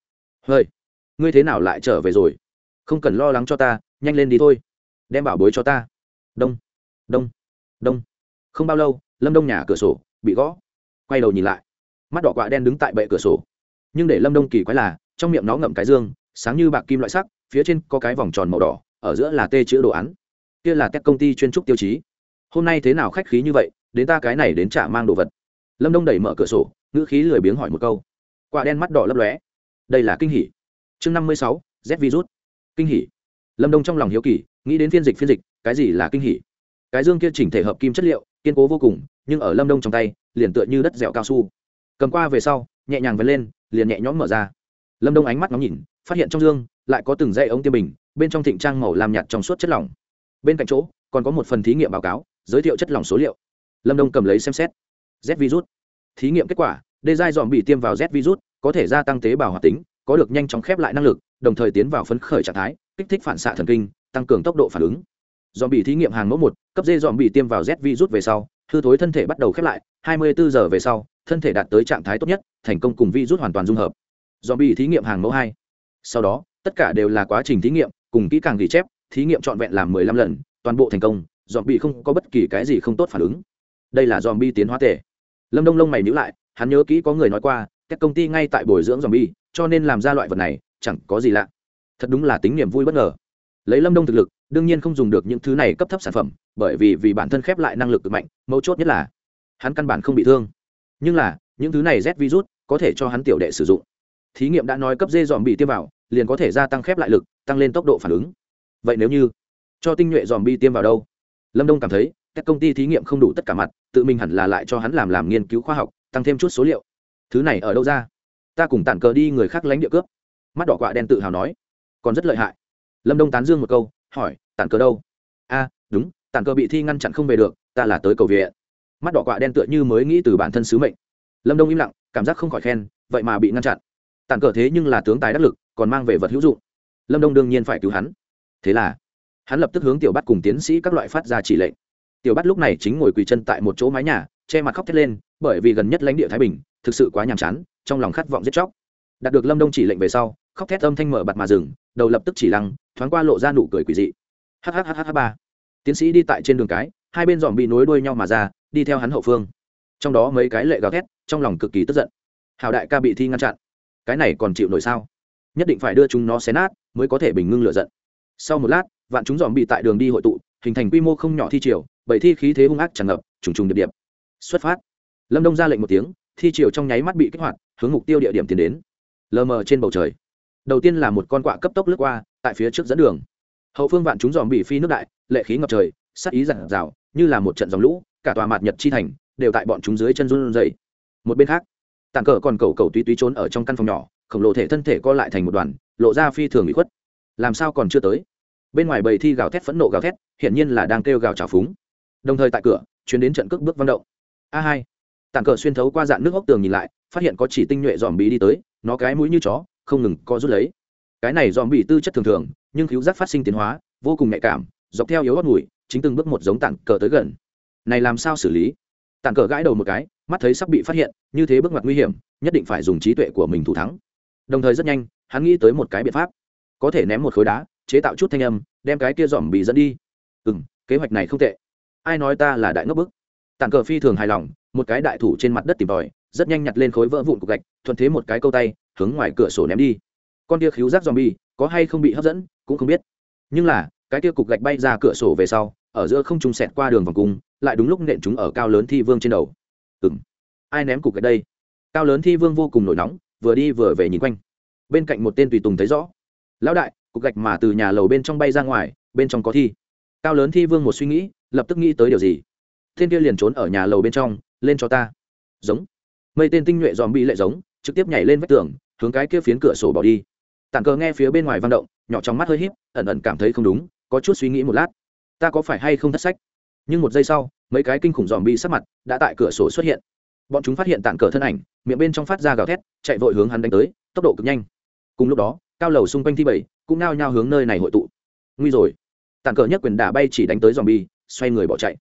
[SPEAKER 1] Hơi ngươi thế nào lại trở về rồi? Không cần lo lắng cho ta nhanh lên đi thôi, đem bảo bối cho ta. Đông đông đông. Không bao lâu, lâm đông nhà cửa sổ bị gõ. Quay đầu nhìn lại, mắt đỏ quạ đen đứng tại bệ cửa sổ. Nhưng để lâm đông kỳ quái là, trong miệng nó ngậm cái dương, sáng như bạc kim loại sắc, phía trên có cái vòng tròn màu đỏ, ở giữa là tê chữ đồ án. Kia là các công ty chuyên trúc tiêu chí. Hôm nay thế nào khách khí như vậy, đến ta cái này đến trả mang đồ vật. Lâm đông đẩy mở cửa sổ, ngữ khí lười biếng hỏi một câu. Quả đen mắt đỏ lấp lóe. Đây là kinh hỉ. Chương năm mươi sáu, z virus. Kinh hỉ lâm đông trong lòng hiếu kỳ, nghĩ đến phiên dịch phiên dịch, cái gì là kinh hỉ? Cái dương kia chỉnh thể hợp kim chất liệu, kiên cố vô cùng, nhưng ở lâm đông trong tay, liền tựa như đất dẻo cao su. Cầm qua về sau, nhẹ nhàng vấn lên, liền nhẹ nhõm mở ra. Lâm đông ánh mắt ngóng nhìn, phát hiện trong dương, lại có từng dây ống tiêm bình, bên trong thịnh trang màu làm nhạt trong suốt chất lỏng. Bên cạnh chỗ, còn có một phần thí nghiệm báo cáo, giới thiệu chất lỏng số liệu. Lâm đông cầm lấy xem xét. Z virus. Thí nghiệm kết quả, đê giai dòm bị tiêm vào z virus, có thể gia tăng tế bào hoạt tính, có được nhanh chóng khép lại năng lực, đồng thời tiến vào phấn khởi trạng thái kích thích phản xạ thần kinh, tăng cường tốc độ phản ứng. Dòm bị thí nghiệm hàng mẫu một, cấp dê dòm bị tiêm vào z virus về sau, hư thối thân thể bắt đầu khép lại 24 giờ về sau, thân thể đạt tới trạng thái tốt nhất, thành công cùng virus hoàn toàn dung hợp. Dòm bị thí nghiệm hàng mẫu hai. Sau đó, tất cả đều là quá trình thí nghiệm, cùng kỹ càng ghi chép, thí nghiệm trọn vẹn làm mười lăm lần, toàn bộ thành công dòm bị không có bất kỳ cái gì không tốt phản ứng. Đây là dòm bi tiến hóa tể lâm đông lông mày nhữ lại, hắn nhớ kỹ có người nói qua, các công ty ngay tại bồi dưỡng dòm bi cho nên làm ra loại vật này, chẳng có gì lạ thật đúng là tính niềm vui bất ngờ. Lấy lâm đông thực lực, đương nhiên không dùng được những thứ này cấp thấp sản phẩm, bởi vì vì bản thân khép lại năng lực cực mạnh, mấu chốt nhất là hắn căn bản không bị thương. Nhưng là, những thứ này z virus có thể cho hắn tiểu đệ sử dụng. Thí nghiệm đã nói cấp dê dòm bị tiêm vào, liền có thể gia tăng khép lại lực, tăng lên tốc độ phản ứng. Vậy nếu như cho tinh nhuệ dòm bi tiêm vào đâu? Lâm đông cảm thấy, các công ty thí nghiệm không đủ tất cả mặt, tự mình hẳn là lại cho hắn làm làm nghiên cứu khoa học, tăng thêm chút số liệu. Thứ này ở đâu ra? Ta cùng tản cờ đi người khác lánh địa cướp. Mắt đỏ quạ đen tự hào nói còn rất lợi hại. Lâm đông tán dương một câu, hỏi, tản cờ đâu? A, đúng, tản cờ bị thi ngăn chặn không về được, ta là tới cầu viện. Mắt đỏ quạ đen tựa như mới nghĩ từ bản thân sứ mệnh. Lâm đông im lặng, cảm giác không khỏi khen, vậy mà bị ngăn chặn. Tản cờ thế nhưng là tướng tài đắc lực, còn mang về vật hữu dụng. Lâm đông đương nhiên phải cứu hắn. Thế là, hắn lập tức hướng tiểu bắt cùng tiến sĩ các loại phát ra chỉ lệnh. Tiểu bắt lúc này chính ngồi quỳ chân tại một chỗ mái nhà, che mặt khóc thét lên, bởi vì gần nhất lãnh địa thái bình thực sự quá nhàm chán, trong lòng khát vọng giết chóc. Đạt được lâm đông chỉ lệnh về sau khóc thét âm thanh mở bặt mà dừng, đầu lập tức chỉ lăng, thoáng qua lộ ra nụ cười quỷ dị. Hhhh ba. Tiến sĩ đi tại trên đường cái, hai bên dòm bị nối đuôi nhau mà ra, đi theo hắn hậu phương. Trong đó mấy cái lệ gào thét, trong lòng cực kỳ tức giận. Hào đại ca bị thi ngăn chặn. Cái này còn chịu nổi sao? Nhất định phải đưa chúng nó xé nát, mới có thể bình ngưng lựa giận. Sau một lát, vạn chúng dòm bị tại đường đi hội tụ, hình thành quy mô không nhỏ thi triều, bảy thi khí thế hung ác tràn ngập, trùng trùng điệp điệp. Xuất phát. Lâm đông ra lệnh một tiếng, thi triều trong nháy mắt bị kích hoạt, hướng mục tiêu địa điểm tiến đến. Lờ mờ trên bầu trời đầu tiên là một con quạ cấp tốc lướt qua, tại phía trước dẫn đường. Hậu phương vạn chúng dòm bị phi nước đại, lệ khí ngập trời sắc ý giản rào như là một trận dòng lũ, cả tòa mặt nhật chi thành đều tại bọn chúng dưới chân run dày một bên khác tàn cờ còn cầu cầu tuy tuy trốn ở trong căn phòng nhỏ, khổng lồ thể thân thể co lại thành một đoàn, lộ ra phi thường bị khuất. Làm sao còn chưa tới? Bên ngoài bầy thi gào thét phẫn nộ gào thét, hiển nhiên là đang kêu gào trào phúng. Đồng thời tại cửa chuyến đến trận cước bước văn động. A hai. Tàn cờ xuyên thấu qua dạng nước hốc tường nhìn lại, phát hiện có chỉ tinh nhuệ dòm bí đi tới, nó cái mũi như chó không ngừng co rút lấy. Cái này dòm bị tư chất thường thường, nhưng cứu giác phát sinh tiến hóa, vô cùng nhạy cảm, dọc theo yếu gót mùi, chính từng bước một giống tàn cờ tới gần. Này làm sao xử lý? Tàn cờ gãi đầu một cái, mắt thấy sắp bị phát hiện, như thế bước ngoặt nguy hiểm, nhất định phải dùng trí tuệ của mình thủ thắng. Đồng thời rất nhanh, hắn nghĩ tới một cái biện pháp. Có thể ném một khối đá, chế tạo chút thanh âm, đem cái kia dòm bị dẫn đi. Ừ m kế hoạch này không tệ. Ai nói ta là đại ngốc bức? Tàn cờ phi thường hài lòng, một cái đại thủ trên mặt đất tìm tòi, rất nhanh nhặt lên khối vỡ vụn cục gạch, thuận thế một cái câu tay hướng ngoài cửa sổ ném đi. Con kia khíu rác dòm bi có hay không bị hấp dẫn cũng không biết. Nhưng là, cái kia cục gạch bay ra cửa sổ về sau, ở giữa không trung sẹt qua đường vòng cung, lại đúng lúc nện chúng ở cao lớn thi vương trên đầu. Ừ m ai ném cục gạch đây? Cao lớn thi vương vô cùng nổi nóng, vừa đi vừa về nhìn quanh. Bên cạnh một tên tùy tùng thấy rõ. Lão đại, cục gạch mà từ nhà lầu bên trong bay ra ngoài, bên trong có thi. Cao lớn thi vương một suy nghĩ, lập tức nghĩ tới điều gì? Tên kia liền trốn ở nhà lầu bên trong, lên cho ta. Giống. Mây tên tinh nhuệ dòm bị lệ giống trực tiếp nhảy lên vách tường, hướng cái kia phiến cửa sổ bỏ đi. Tàn cờ nghe phía bên ngoài văn động, nhỏ trong mắt hơi híp, ẩn ẩn cảm thấy không đúng, có chút suy nghĩ một lát. Ta có phải hay không thất sách? Nhưng một giây sau, mấy cái kinh khủng dòm bi sắc mặt đã tại cửa sổ xuất hiện. Bọn chúng phát hiện tàn cờ thân ảnh, miệng bên trong phát ra gào thét, chạy vội hướng hắn đánh tới, tốc độ cực nhanh. Cùng lúc đó, cao lầu xung quanh thi bảy cũng nao nhao hướng nơi này hội tụ. Nguy rồi. Tàn cờ nhất quyền đả bay chỉ đánh tới dòm bi xoay người bỏ chạy.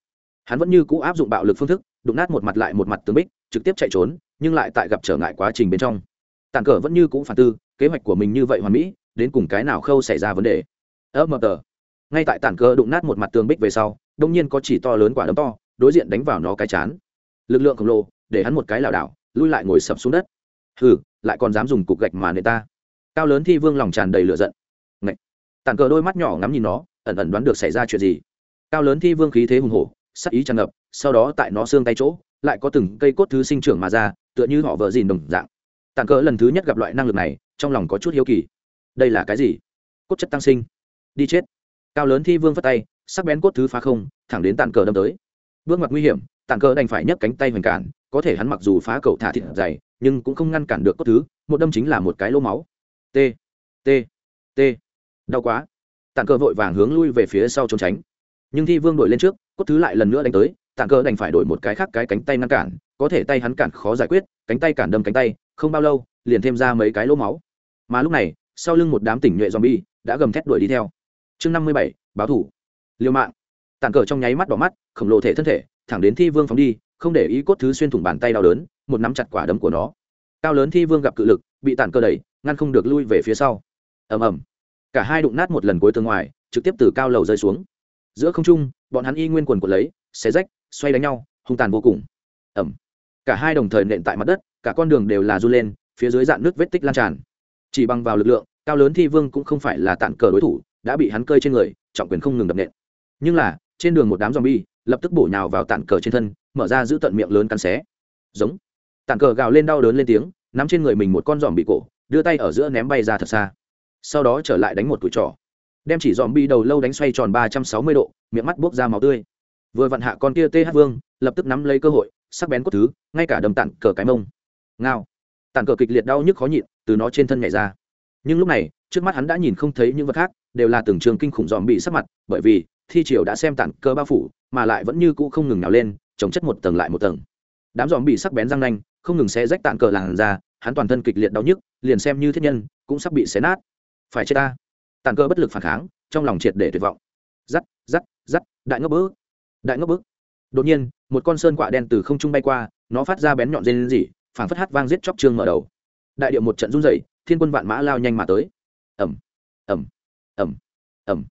[SPEAKER 1] Hắn vẫn như cũ áp dụng bạo lực phương thức, đụng nát một mặt lại một mặt tường bích, trực tiếp chạy trốn nhưng lại tại gặp trở ngại quá trình bên trong. Tàn cờ vẫn như cũ phản tư, kế hoạch của mình như vậy hoàn mỹ, đến cùng cái nào khâu xảy ra vấn đề? Ơ, mờ tờ. Ngay tại tàn cờ đụng nát một mặt tường bích về sau, đông nhiên có chỉ to lớn quả đấm to, đối diện đánh vào nó cái chán. Lực lượng khổng lồ, để hắn một cái lảo đảo, lui lại ngồi sập xuống đất. Hừ, lại còn dám dùng cục gạch mà nệ ta. Cao lớn thi vương lòng tràn đầy lửa giận. Ngậy. tàn cờ đôi mắt nhỏ ngắm nhìn nó, ẩn ẩn đoán được xảy ra chuyện gì. Cao lớn thi vương khí thế hùng hổ, sắc ý tràn ngập, sau đó tại nó xương tay chỗ, lại có từng cây cốt thứ sinh trưởng mà ra tựa như họ vợ dìn đồng dạng. Tàn cỡ lần thứ nhất gặp loại năng lực này, trong lòng có chút hiếu kỳ. Đây là cái gì? Cốt chất tăng sinh. Đi chết. Cao lớn thi vương phất tay, sắc bén cốt thứ phá không, thẳng đến tàn cờ đâm tới. Bước mặt nguy hiểm, tàn cờ đành phải nhấc cánh tay hoành cản, có thể hắn mặc dù phá cầu thả thịt dày, nhưng cũng không ngăn cản được cốt thứ, một đâm chính là một cái lỗ máu. T t t. Đau quá. Tàn cờ vội vàng hướng lui về phía sau trốn tránh. Nhưng thi vương đổi lên trước, cốt thứ lại lần nữa đánh tới tạng cơ đành phải đổi một cái khác cái cánh tay ngăn cản, có thể tay hắn cản khó giải quyết, cánh tay cản đâm cánh tay, không bao lâu, liền thêm ra mấy cái lỗ máu. Mà lúc này, sau lưng một đám tỉnh nhuệ zombie đã gầm thét đuổi đi theo. Chương năm mươi bảy, báo thủ. Liều mạng. Tạng cờ trong nháy mắt đỏ mắt, khổng lồ thể thân thể, thẳng đến thi vương phóng đi, không để ý cốt thứ xuyên thủng bàn tay đau đớn, một nắm chặt quả đấm của nó. Cao lớn thi vương gặp cự lực, bị tàn cờ đẩy, ngăn không được lui về phía sau. Ầm ầm. Cả hai đụng nát một lần cuối tường ngoài, trực tiếp từ cao lầu rơi xuống. Giữa không trung, bọn hắn y nguyên quần quật lấy, xé rách xoay đánh nhau, hung tàn vô cùng. Ẩm. Cả hai đồng thời nện tại mặt đất, cả con đường đều là r u lên, phía dưới dạn nước vết tích lan tràn. Chỉ bằng vào lực lượng, cao lớn thi vương cũng không phải là tản cờ đối thủ, đã bị hắn cơi trên người, trọng quyền không ngừng đập nện. Nhưng là, trên đường một đám z o m bi e lập tức bổ nhào vào tản cờ trên thân, mở ra giữ tận miệng lớn cắn xé. Giống. Tản cờ gào lên đau đớn lên tiếng, nắm trên người mình một con giòm bị cổ, đưa tay ở giữa ném bay ra thật xa. Sau đó trở lại đánh một tuổi trỏ đem chỉ dòm bi đầu lâu đánh xoay tròn ba trăm sáu mươi độ, miệng mắt buốc ra máu tươi vừa vặn hạ con kia th vương, lập tức nắm lấy cơ hội, sắc bén cốt thứ, ngay cả đầm tặng cờ cái mông. Ngao. Tàn cờ kịch liệt đau nhức khó nhịn, từ nó trên thân nhảy ra. Nhưng lúc này, trước mắt hắn đã nhìn không thấy những vật khác, đều là từng trường kinh khủng dòm bị sắc mặt, bởi vì, thi triều đã xem tàn cơ bao phủ, mà lại vẫn như cũ không ngừng nào lên chống chất một tầng lại một tầng. Đám dòm bị sắc bén răng nanh, không ngừng xé rách tàn cờ làn ra hắn toàn thân kịch liệt đau nhức, liền xem như thiết nhân, cũng sắp bị xé nát. Phải chết ta. Tàn cơ bất lực phản kháng, trong lòng triệt để tuyệt vọng. Giắt giắt giắt đại ngốc bức đại ngốc bức. Đột nhiên, một con sơn quạ đen từ không trung bay qua, nó phát ra bén nhọn dây lên gì phảng phất hát vang giết chóc trương mở đầu. Đại điệu một trận run rẩy, thiên quân vạn mã lao nhanh mà tới. Ẩm ẩm ẩm ẩm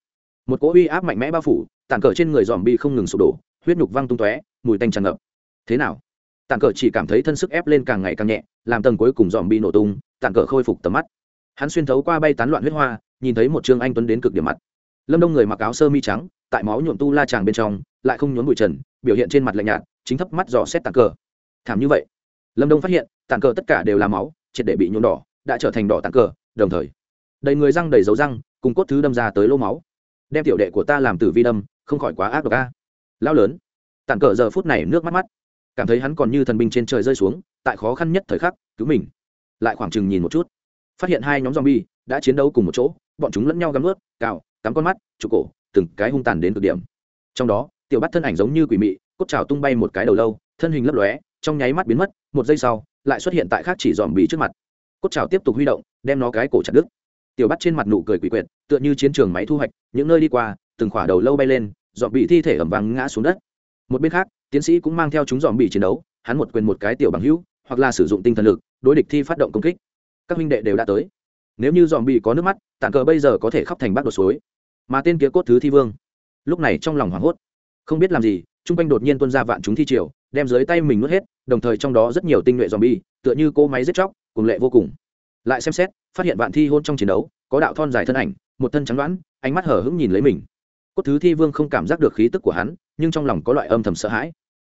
[SPEAKER 1] một cỗ uy áp mạnh mẽ bao phủ, tàn cờ trên người dòm bi không ngừng sụp đổ, huyết nhục văng tung tóe, mùi tanh tràn ngập. Thế nào? Tàn cờ chỉ cảm thấy thân sức ép lên càng ngày càng nhẹ, làm tầng cuối cùng dòm bi nổ tung, tàn cờ khôi phục tầm mắt. Hắn xuyên thấu qua bay tán loạn huyết hoa, nhìn thấy một trương anh tuấn đến cực điểm mặt. Lâm đông người mặc áo sơ mi trắng, tại máu nhuộm tu la tràng bên trong lại không nhốn bụi trần, biểu hiện trên mặt lạnh nhạt, chính thấp mắt dò xét tàn cờ. Thảm như vậy. Lâm đông phát hiện, tàn cờ tất cả đều là máu, triệt để bị nhuộm đỏ, đã trở thành đỏ tàn cờ, đồng thời, đầy người răng đầy dấu răng, cùng cốt thứ đâm ra tới lỗ máu. Đem tiểu đệ của ta làm tử vi đâm, không khỏi quá ác độc a. Lao lớn, tàn cờ giờ phút này nước mắt mắt. Cảm thấy hắn còn như thần binh trên trời rơi xuống, tại khó khăn nhất thời khắc, cứu mình. Lại khoảng chừng nhìn một chút, phát hiện hai nhóm zombie đã chiến đấu cùng một chỗ, bọn chúng lẫn nhau găm ướt, cào, cắm con mắt trụ cổ, từng cái hung tàn đến cực điểm. Trong đó tiểu bắt thân ảnh giống như quỷ mị, cốt trào tung bay một cái đầu lâu, thân hình lấp lóe, trong nháy mắt biến mất, một giây sau, lại xuất hiện tại khác chỉ dòm bị trước mặt. Cốt trào tiếp tục huy động, đem nó cái cổ chặt đứt. Tiểu bắt trên mặt nụ cười quỷ quyệt, tựa như chiến trường máy thu hoạch, những nơi đi qua, từng khỏa đầu lâu bay lên, dòm bị thi thể ẩm vàng ngã xuống đất. Một bên khác, tiến sĩ cũng mang theo chúng dòm bị chiến đấu, hắn một quyền một cái tiểu bằng hữu, hoặc là sử dụng tinh thần lực, đối địch thi phát động công kích. Các huynh đệ đều đã tới. Nếu như dòm bị có nước mắt tản cờ bây giờ có thể khóc thành bác đột suối. Mà tên kia cốt thứ thi vương. Lúc này trong lòng hoảng hốt không biết làm gì t r u n g quanh đột nhiên tuân ra vạn chúng thi triều, đem dưới tay mình nuốt hết, đồng thời trong đó rất nhiều tinh nhuệ dòm bi tựa như cỗ máy giết chóc, cùng lệ vô cùng. Lại xem xét, phát hiện vạn thi hôn trong chiến đấu, có đạo thon dài thân ảnh, một thân trắng đoán, ánh mắt hở hững nhìn lấy mình. Cốt thứ thi vương không cảm giác được khí tức của hắn, nhưng trong lòng có loại âm thầm sợ hãi.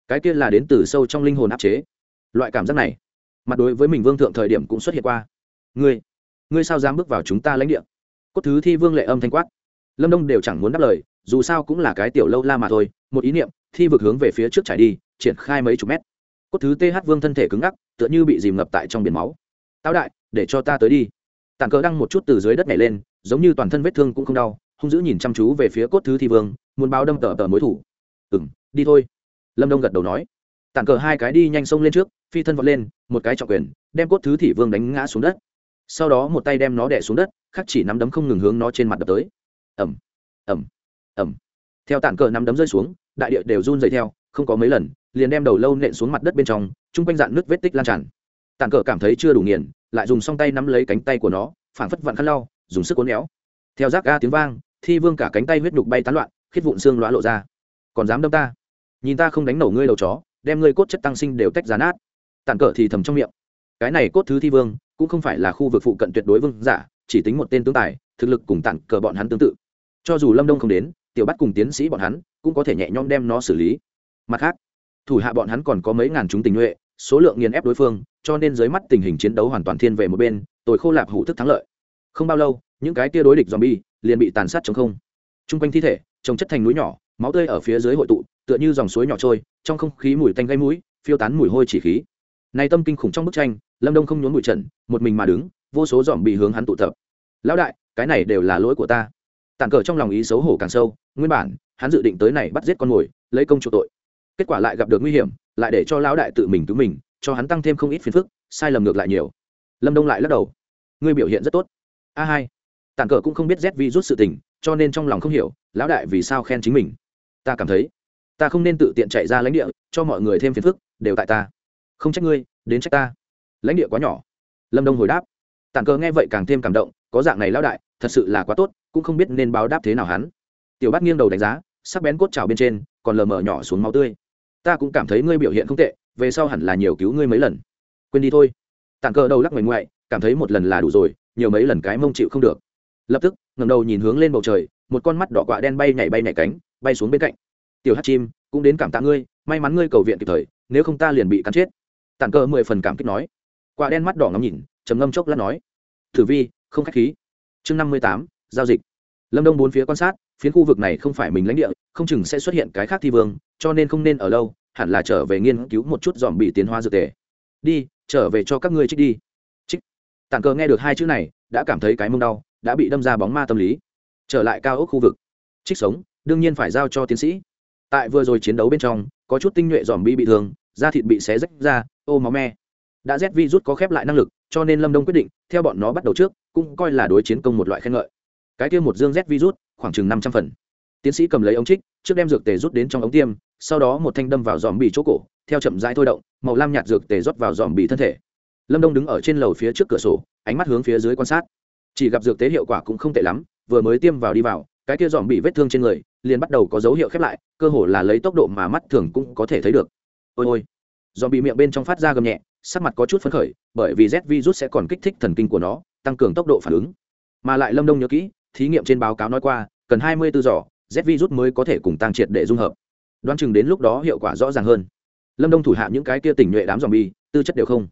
[SPEAKER 1] Cái kia là đến từ sâu trong linh hồn áp chế. Loại cảm giác này, mặt đối với mình vương thượng thời điểm cũng xuất hiện qua. Ngươi ngươi sao dám bước vào chúng ta lãnh địa? Cốt thứ thi vương lệ âm thanh quát. Lâm đông đều chẳng muốn đáp lời dù sao cũng là cái tiểu lâu la mà thôi, một ý niệm, thi vực hướng về phía trước trải đi, triển khai mấy chục mét. Cốt thứ th vương thân thể cứng ngắc, tựa như bị dìm ngập tại trong biển máu. Táo đại, để cho ta tới đi. Tàn cờ đăng một chút từ dưới đất nhảy lên, giống như toàn thân vết thương cũng không đau, hung dữ nhìn chăm chú về phía cốt thứ thi vương, muốn báo đâm tờ tờ mối thủ. Ừ m đi thôi. Lâm đông gật đầu nói. Tàn cờ hai cái đi nhanh sông lên trước, phi thân vọt lên, một cái trọng quyền, đem cốt thứ thị vương đánh ngã xuống đất. Sau đó một tay đem nó đẻ xuống đất, khắc chỉ nắm đấm không ngừng hướng nó trên mặt đập tới. Ẩm ẩm ẩm. Theo tản cờ nắm đấm rơi xuống, đại địa đều run dày theo, không có mấy lần, liền đem đầu lâu nện xuống mặt đất bên trong, chung quanh dạn nước vết tích lan tràn. Tản cờ cảm thấy chưa đủ nghiền, lại dùng song tay nắm lấy cánh tay của nó, phảng phất vặn khăn lau, dùng sức cuốn éo. Theo rác ga tiếng vang, thi vương cả cánh tay huyết đục bay tán loạn, khiết vụn xương lóa lộ ra. Còn dám đâm ta? Nhìn ta không đánh nổ ngươi đầu chó, đem ngươi cốt chất tăng sinh đều tách ra nát. Tản cờ thì thầm trong miệng. Cái này cốt thứ thi vương, cũng không phải là khu vực phụ cận tuyệt đối vương giả, chỉ tính một tên tướng tài, thực lực cùng tản cờ bọn hắn tương tự. Cho dù lâm đông không đến tiểu bắt cùng tiến sĩ bọn hắn cũng có thể nhẹ nhõm đem nó xử lý. Mặt khác, thủ hạ bọn hắn còn có mấy ngàn chúng tình nhuệ, số lượng nghiền ép đối phương, cho nên dưới mắt tình hình chiến đấu hoàn toàn thiên về một bên tôi khô lạp hủ thức thắng lợi. Không bao lâu, những cái tia đối địch zombie liền bị tàn sát chống không. T r u n g quanh thi thể, trồng chất thành núi nhỏ, máu tươi ở phía dưới hội tụ, tựa như dòng suối nhỏ trôi, trong không khí mùi tanh gây mũi, phiêu tán mùi hôi chỉ khí. Nay tâm kinh khủng trong bức tranh, lâm đông không nhốn bụi trần, một mình mà đứng, vô số dòm bị hướng hắn tụ tập. Lão đại, cái này đều là lỗi của ta tàn cờ trong lòng ý xấu hổ càng sâu, nguyên bản, hắn dự định tới này bắt giết con mồi, lấy công chủ tội. Kết quả lại gặp được nguy hiểm, lại để cho lão đại tự mình cứu mình, cho hắn tăng thêm không ít phiền phức, sai lầm ngược lại nhiều. Lâm đông lại lắc đầu. Ngươi biểu hiện rất tốt. A hai. Tàn cờ cũng không biết z vi rút sự tình, cho nên trong lòng không hiểu, lão đại vì sao khen chính mình. Ta cảm thấy, ta không nên tự tiện chạy ra lãnh địa, cho mọi người thêm phiền phức, đều tại ta. Không trách ngươi, đến trách ta. Lãnh địa quá nhỏ. Lâm đông hồi đáp. Tàn cờ nghe vậy càng thêm cảm động, có dạng này lão đại, thật sự là quá tốt cũng không biết nên báo đáp thế nào hắn. Tiểu bát nghiêng đầu đánh giá, sắc bén cốt trào bên trên, còn lờ mờ nhỏ xuống máu tươi. Ta cũng cảm thấy ngươi biểu hiện không tệ, về sau hẳn là nhiều cứu ngươi mấy lần. Quên đi thôi. Tàn cờ đầu lắc ngoảnh ngoại, cảm thấy một lần là đủ rồi, nhiều mấy lần cái mông chịu không được. Lập tức ngầm đầu nhìn hướng lên bầu trời, một con mắt đỏ quạ đen bay nhảy bay nhảy cánh, bay xuống bên cạnh. Tiểu hát chim, cũng đến cảm tạ ngươi, may mắn ngươi cầu viện kịp thời, nếu không ta liền bị cắn chết. Tàn cờ mười phần cảm kích nói. Quạ đen mắt đỏ ngắm nhìn, trầm ngâm chốc lát nói. Thử vi, không khách khí. Chương năm mươi tám giao dịch. Lâm đông bốn phía quan sát, phiến khu vực này không phải mình lãnh địa, không chừng sẽ xuất hiện cái khác thi vương, cho nên không nên ở lâu, hẳn là trở về nghiên cứu một chút dòm bị tiến hóa dược tề. Đi, trở về cho các ngươi trích đi. Trích. Tàn cờ nghe được hai chữ này, đã cảm thấy cái mông đau, đã bị đâm ra bóng ma tâm lý. Trở lại cao ốc khu vực. Trích sống, đương nhiên phải giao cho tiến sĩ. Tại vừa rồi chiến đấu bên trong, có chút tinh nhuệ dòm bi bị thương, da thịt bị xé rách ra, ô máu me. Đã rét vi rút có khép lại năng lực, cho nên lâm đông quyết định, theo bọn nó bắt đầu trước, cũng coi là đối chiến công một loại khen ngợi cái kia một dương z virus, khoảng chừng năm trăm phần. Tiến sĩ cầm lấy ống trích, trước đem dược tề rút đến trong ống tiêm, sau đó một thanh đâm vào dòm bị chỗ cổ, theo chậm rãi thôi động, màu lam nhạt dược tề rót vào dòm bị thân thể. Lâm đông đứng ở trên lầu phía trước cửa sổ, ánh mắt hướng phía dưới quan sát. Chỉ gặp dược tế hiệu quả cũng không tệ lắm, vừa mới tiêm vào đi vào, cái kia dòm bị vết thương trên người, liền bắt đầu có dấu hiệu khép lại, cơ hồ là lấy tốc độ mà mắt thường cũng có thể thấy được. Ôi ôi. Dòm bị miệng bên trong phát ra gầm nhẹ, sắc mặt có chút phấn khởi, bởi vì z virus sẽ còn kích thích thần kinh của nó, tăng cường tốc độ phản ứng. Mà lại lâm đông nhớ kỹ thí nghiệm trên báo cáo nói qua, cần hai mươi bốn giỏ, z virus mới có thể cùng tăng triệt để dung hợp. Đoán chừng đến lúc đó hiệu quả rõ ràng hơn. Lâm đông thủ hạ những cái kia tỉnh nhuệ đám dòm bi tư chất đều không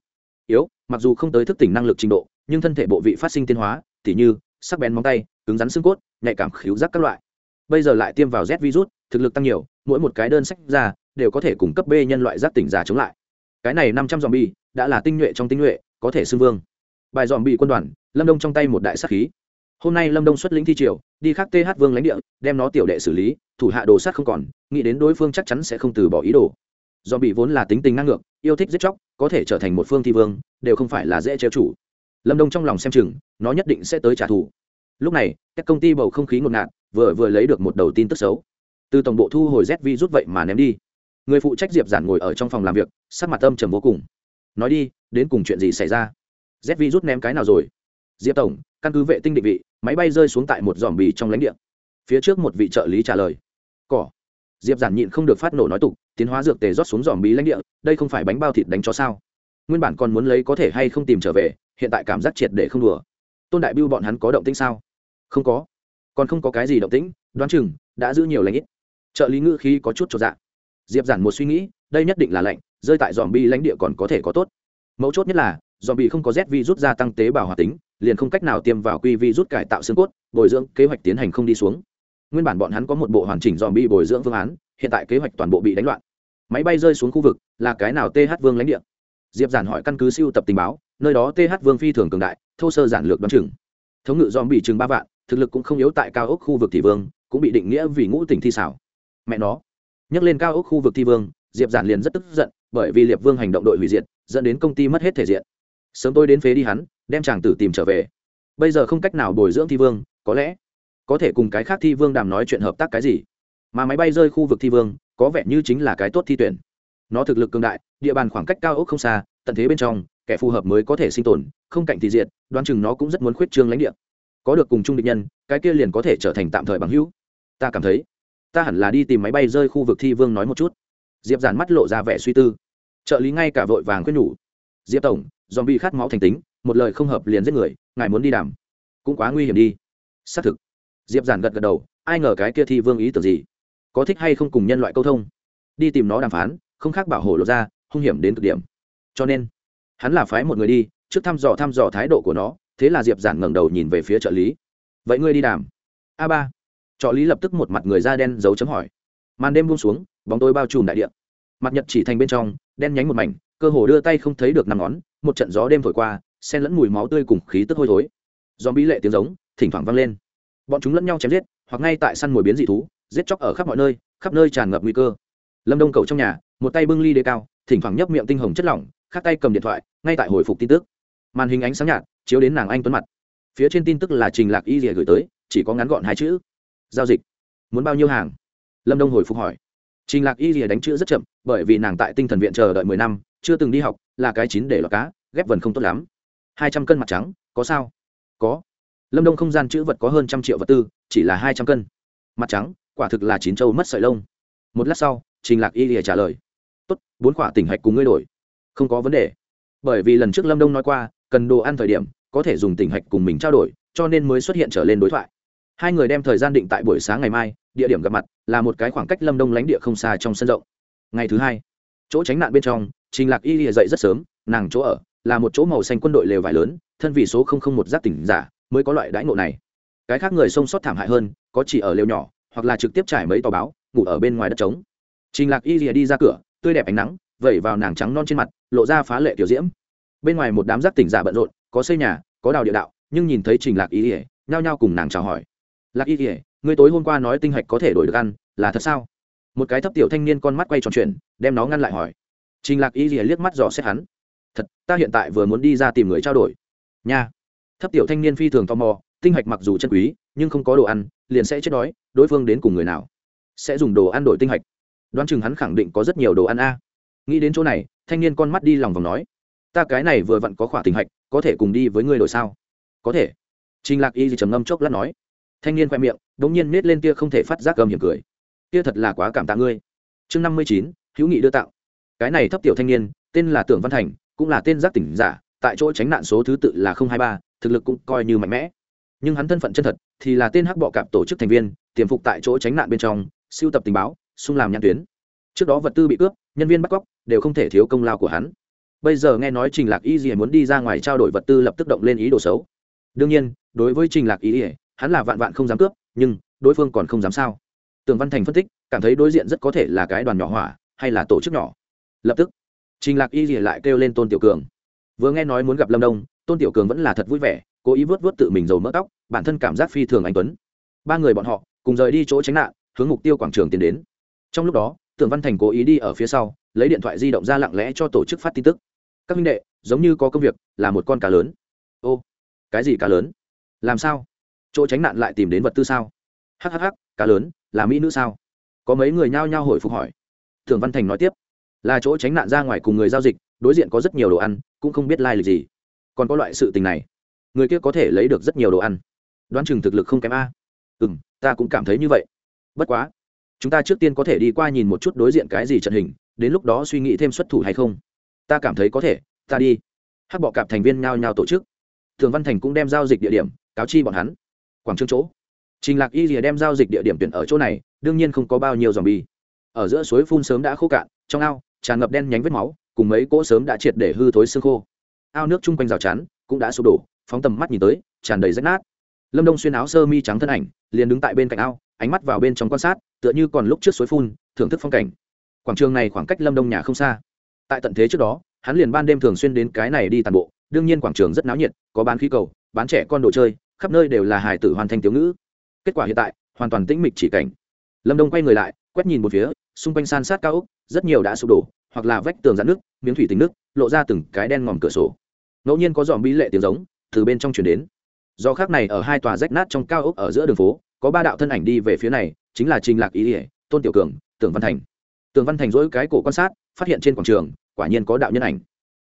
[SPEAKER 1] yếu, mặc dù không tới thức tỉnh năng lực trình độ, nhưng thân thể bộ vị phát sinh tiến hóa, tỉ như, sắc bén móng tay, cứng rắn xương cốt, nhạy cảm khíu giác các loại. Bây giờ lại tiêm vào z virus, thực lực tăng nhiều, mỗi một cái đơn sách ra, đều có thể cung cấp b nhân loại giác tỉnh giả chống lại. Cái này năm trăm dòm bi đã là tinh nhuệ trong tinh nhuệ, có thể xưng vương. Bài dòm bị quân đoàn, lâm đông trong tay một đại sắc khí hôm nay lâm đông xuất lĩnh thi triều, đi khắc th vương lãnh địa, đem nó tiểu đệ xử lý, thủ hạ đồ sát không còn, nghĩ đến đối phương chắc chắn sẽ không từ bỏ ý đồ. Do bị vốn là tính tình ngang ngược, yêu thích giết chóc, có thể trở thành một phương thi vương, đều không phải là dễ trêu chủ. Lâm đông trong lòng xem chừng, nó nhất định sẽ tới trả thù. Lúc này, các công ty bầu không khí ngột ngạt, vừa vừa lấy được một đầu tin tức xấu. Từ tổng bộ thu hồi z vi rút vậy mà ném đi. Người phụ trách diệp giản ngồi ở trong phòng làm việc, sắc mặt âm trầm vô cùng. Nói đi, đến cùng chuyện gì xảy ra? Z vi rút ném cái nào rồi? Diệp tổng, căn cứ vệ tinh định vị máy bay rơi xuống tại một dòm bì trong lãnh địa. Phía trước một vị trợ lý trả lời, cỏ. Diệp giản nhịn không được phát nổ nói tục, tiến hóa dược tề rót xuống dòm bí lãnh địa, đây không phải bánh bao thịt đánh cho sao? Nguyên bản còn muốn lấy có thể hay không tìm trở về, hiện tại cảm giác triệt để không đùa. Tôn đại biêu bọn hắn có động tĩnh sao? Không có. Còn không có cái gì động tĩnh, đoán chừng đã giữ nhiều lãnh ít. Trợ lý ngữ khí có chút cho dạ. Diệp giản một suy nghĩ, đây nhất định là lạnh, rơi tại dòm bi lãnh địa còn có thể có tốt. Mấu chốt nhất là, dòm bi không có z vi rút ra tăng tế bào hoạt tính liền không cách nào tiêm vào quy vi rút cải tạo xương cốt, bồi dưỡng kế hoạch tiến hành không đi xuống. Nguyên bản bọn hắn có một bộ hoàn chỉnh dòm bi bồi dưỡng phương án, hiện tại kế hoạch toàn bộ bị đánh loạn. Máy bay rơi xuống khu vực, là cái nào th vương lãnh địa? Diệp giản hỏi căn cứ siêu tập tình báo, nơi đó th vương phi thường cường đại, thô sơ giản lược đoán chừng. Thống ngự dòm bị chừng ba vạn, thực lực cũng không yếu tại cao ốc khu vực thị vương, cũng bị định nghĩa vì ngũ tỉnh thi xảo. Mẹ nó. Nhắc lên cao ốc khu vực thi vương, diệp giản liền rất tức giận, bởi vì liệp vương hành động đội hủy diệt, dẫn đến công ty mất hết thể diện sớm tôi đến phế đi hắn, đem chàng tử tìm trở về. Bây giờ không cách nào bồi dưỡng thi vương, có lẽ có thể cùng cái khác thi vương đàm nói chuyện hợp tác cái gì. Mà máy bay rơi khu vực thi vương, có vẻ như chính là cái tốt thi tuyển. Nó thực lực cường đại, địa bàn khoảng cách cao ốc không xa, tận thế bên trong, kẻ phù hợp mới có thể sinh tồn, không cạnh thì diệt, đoán chừng nó cũng rất muốn khuyết trương lãnh địa. Có được cùng chung địch nhân, cái kia liền có thể trở thành tạm thời bằng hữu. Ta cảm thấy, ta hẳn là đi tìm máy bay rơi khu vực thi vương nói một chút. Diệp giản mắt lộ ra vẻ suy tư. Trợ lý ngay cả vội vàng khuyên nhủ. Diệp tổng dòm bị khát máu thành tính, một lời không hợp liền giết người, ngài muốn đi đàm. Cũng quá nguy hiểm đi. Xác thực. Diệp giản gật gật đầu, ai ngờ cái kia thi vương ý tưởng gì? Có thích hay không cùng nhân loại câu thông? Đi tìm nó đàm phán, không khác bảo hộ lột ra, hung hiểm đến cực điểm. Cho nên, hắn là phái một người đi, trước thăm dò thăm dò thái độ của nó, thế là diệp giản ngẩng đầu nhìn về phía trợ lý. Vậy ngươi đi đàm. A ba. Trợ lý lập tức một mặt người da đen dấu chấm hỏi. Màn đêm buông xuống, bóng tối bao trùm đại địa. Mặt nhật chỉ thành bên trong, đen nhánh một mảnh cơ hồ đưa tay không thấy được năm ngón, một trận gió đêm thổi qua, xen lẫn mùi máu tươi cùng khí tức hôi thối. Do bí lệ tiếng giống, thỉnh thoảng vang lên. Bọn chúng lẫn nhau chém giết, hoặc ngay tại săn mồi biến dị thú, giết chóc ở khắp mọi nơi, khắp nơi tràn ngập nguy cơ. Lâm đông cầu trong nhà, một tay bưng ly đê cao, thỉnh thoảng nhấp miệng tinh hồng chất lỏng, khác tay cầm điện thoại, ngay tại hồi phục tin tức. Màn hình ánh sáng nhạt, chiếu đến nàng anh tuấn mặt. Phía trên tin tức là trình lạc y rìa gửi tới, chỉ có ngắn gọn hai chữ. Giao dịch. Muốn bao nhiêu hàng? Lâm đông hồi phục hỏi. Trình lạc y rìa đánh chữ rất chậm, bởi vì nàng tại tinh thần viện chờ đợi mười năm chưa từng đi học, là cái chín để lọt cá, ghép vần không tốt lắm. Hai trăm cân mặt trắng, có sao? Có. Lâm đông không gian chữ vật có hơn trăm triệu vật tư, chỉ là hai trăm cân. Mặt trắng, quả thực là chín châu mất sợi lông. Một lát sau, trình lạc y lìa trả lời. Tốt, bốn quả tỉnh hạch cùng ngươi đổi. Không có vấn đề. Bởi vì lần trước lâm đông nói qua, cần đồ ăn thời điểm, có thể dùng tỉnh hạch cùng mình trao đổi, cho nên mới xuất hiện trở lên đối thoại. Hai người đem thời gian định tại buổi sáng ngày mai, địa điểm gặp mặt, là một cái khoảng cách lâm đông lánh địa không xa trong sân rộng. Ngày thứ hai, chỗ tránh nạn bên trong trình lạc y lìa dậy rất sớm, nàng chỗ ở là một chỗ màu xanh quân đội lều vải lớn, thân vì số một giác tỉnh giả mới có loại đãi ngộ này. Cái khác người sông sót thảm hại hơn, có chỉ ở lều nhỏ, hoặc là trực tiếp trải mấy tòa báo, ngủ ở bên ngoài đất trống. Trình lạc y lìa đi ra cửa, tươi đẹp ánh nắng, vẩy vào nàng trắng non trên mặt, lộ ra phá lệ tiểu diễm. Bên ngoài một đám giác tỉnh giả bận rộn, có xây nhà, có đào địa đạo, nhưng nhìn thấy trình lạc y lìa nhao nhao cùng nàng chào hỏi. Lạc y lìa người tối hôm qua nói tinh hạch có thể đổi được ăn, là thật sao? Một cái thấp tiểu thanh niên con mắt quay tròn chuyện đem nó ngăn lại hỏi trình lạc y liếc mắt dò xét hắn. Thật, ta hiện tại vừa muốn đi ra tìm người trao đổi. Nha. Thấp tiểu thanh niên phi thường tò mò, tinh hạch mặc dù chân quý, nhưng không có đồ ăn, liền sẽ chết đói, đối phương đến cùng người nào? Sẽ dùng đồ ăn đổi tinh hạch. Đoán chừng hắn khẳng định có rất nhiều đồ ăn a. Nghĩ đến chỗ này, thanh niên con mắt đi lòng vòng nói, ta cái này vừa vặn có khỏa tinh hạch, có thể cùng đi với ngươi đổi sao? Có thể. Trình lạc y trầm ngâm chốc lát nói. Thanh niên khoe miệng đống nhiên nết lên tia không thể phát giác gầm hiểm cười. Kia thật là quá cảm tạ ngươi. Chương năm mươi chín, hữu nghị đưa tạo cái này thấp tiểu thanh niên, tên là tưởng văn thành, cũng là tên giác tỉnh giả, tại chỗ tránh nạn số thứ tự là hai ba, thực lực cũng coi như mạnh mẽ. Nhưng hắn thân phận chân thật, thì là tên hắc bọ cạp tổ chức thành viên, tiềm phục tại chỗ tránh nạn bên trong, siêu tập tình báo xung làm nhãn tuyến. Trước đó vật tư bị cướp, nhân viên bắt cóc, đều không thể thiếu công lao của hắn. Bây giờ nghe nói trình lạc y dì muốn đi ra ngoài trao đổi vật tư lập tức động lên ý đồ xấu. Đương nhiên, đối với trình lạc y dì hắn là vạn vạn không dám cướp, nhưng đối phương còn không dám sao? Tường văn thành phân tích, cảm thấy đối diện rất có thể là cái đoàn nhỏ hỏa, hay là tổ chức nhỏ lập tức, trình lạc y dì lại kêu lên tôn tiểu cường. Vừa nghe nói muốn gặp lâm đông, tôn tiểu cường vẫn là thật vui vẻ, cố ý vớt vớt tự mình dầu mỡ tóc, bản thân cảm giác phi thường anh tuấn. Ba người bọn họ cùng rời đi chỗ tránh nạn, hướng mục tiêu quảng trường tiến đến. Trong lúc đó, tưởng văn thành cố ý đi ở phía sau, lấy điện thoại di động ra lặng lẽ cho tổ chức phát tin tức. Các minh đệ, giống như có công việc, là một con cá lớn. Ô, cái gì cá lớn? Làm sao? Chỗ tránh nạn lại tìm đến vật tư sao? Hhh cá lớn, là mỹ nữ sao? Có mấy người nhao nhao hồi phục hỏi. Tưởng văn thành nói tiếp là chỗ tránh nạn ra ngoài cùng người giao dịch, đối diện có rất nhiều đồ ăn, cũng không biết lai、like、lịch gì. Còn có loại sự tình này, người kia có thể lấy được rất nhiều đồ ăn. Đoán chừng thực lực không kém a. Ừ m ta cũng cảm thấy như vậy. Bất quá, chúng ta trước tiên có thể đi qua nhìn một chút đối diện cái gì trận hình, đến lúc đó suy nghĩ thêm xuất thủ hay không. Ta cảm thấy có thể, ta đi. Hát bọ cạp thành viên nhao nhao tổ chức. Thường văn thành cũng đem giao dịch địa điểm, cáo chi bọn hắn. Quảng trương chỗ. Trình lạc y rìa đem giao dịch địa điểm tuyển ở chỗ này, đương nhiên không có bao nhiêu dòng bi ở giữa suối phun sớm đã khô cạn, trong ao tràn ngập đen nhánh vết máu, cùng mấy cỗ sớm đã triệt để hư thối xương khô. Ao nước chung quanh rào chắn cũng đã sụp đổ, phóng tầm mắt nhìn tới, tràn đầy rách nát. Lâm đông xuyên áo sơ mi trắng thân ảnh, liền đứng tại bên cạnh ao, ánh mắt vào bên trong quan sát, tựa như còn lúc trước suối phun, thưởng thức phong cảnh. Quảng trường này khoảng cách lâm đông nhà không xa. Tại tận thế trước đó, hắn liền ban đêm thường xuyên đến cái này đi tàn bộ, đương nhiên quảng trường rất náo nhiệt, có bán khí cầu, bán trẻ con đồ chơi, khắp nơi đều là hài tử hoàn thành thiếu ngữ. Kết quả hiện tại, hoàn toàn tĩnh mịch chỉ cảnh. Lâm đông quay người lại, quét nhìn một phía xung quanh san sát cao ốc, rất nhiều đã sụp đổ, hoặc là vách tường dạn nước miếng thủy tính nước lộ ra từng cái đen ngòm cửa sổ. Ngẫu nhiên có dòm bí lệ tiếng giống, từ bên trong chuyển đến. Do khác này ở hai tòa rách nát trong cao ốc ở giữa đường phố, có ba đạo thân ảnh đi về phía này, chính là trình lạc ý ỉa tôn tiểu cường, tưởng văn thành. Tưởng văn thành dỗi cái cổ quan sát, phát hiện trên quảng trường, quả nhiên có đạo nhân ảnh.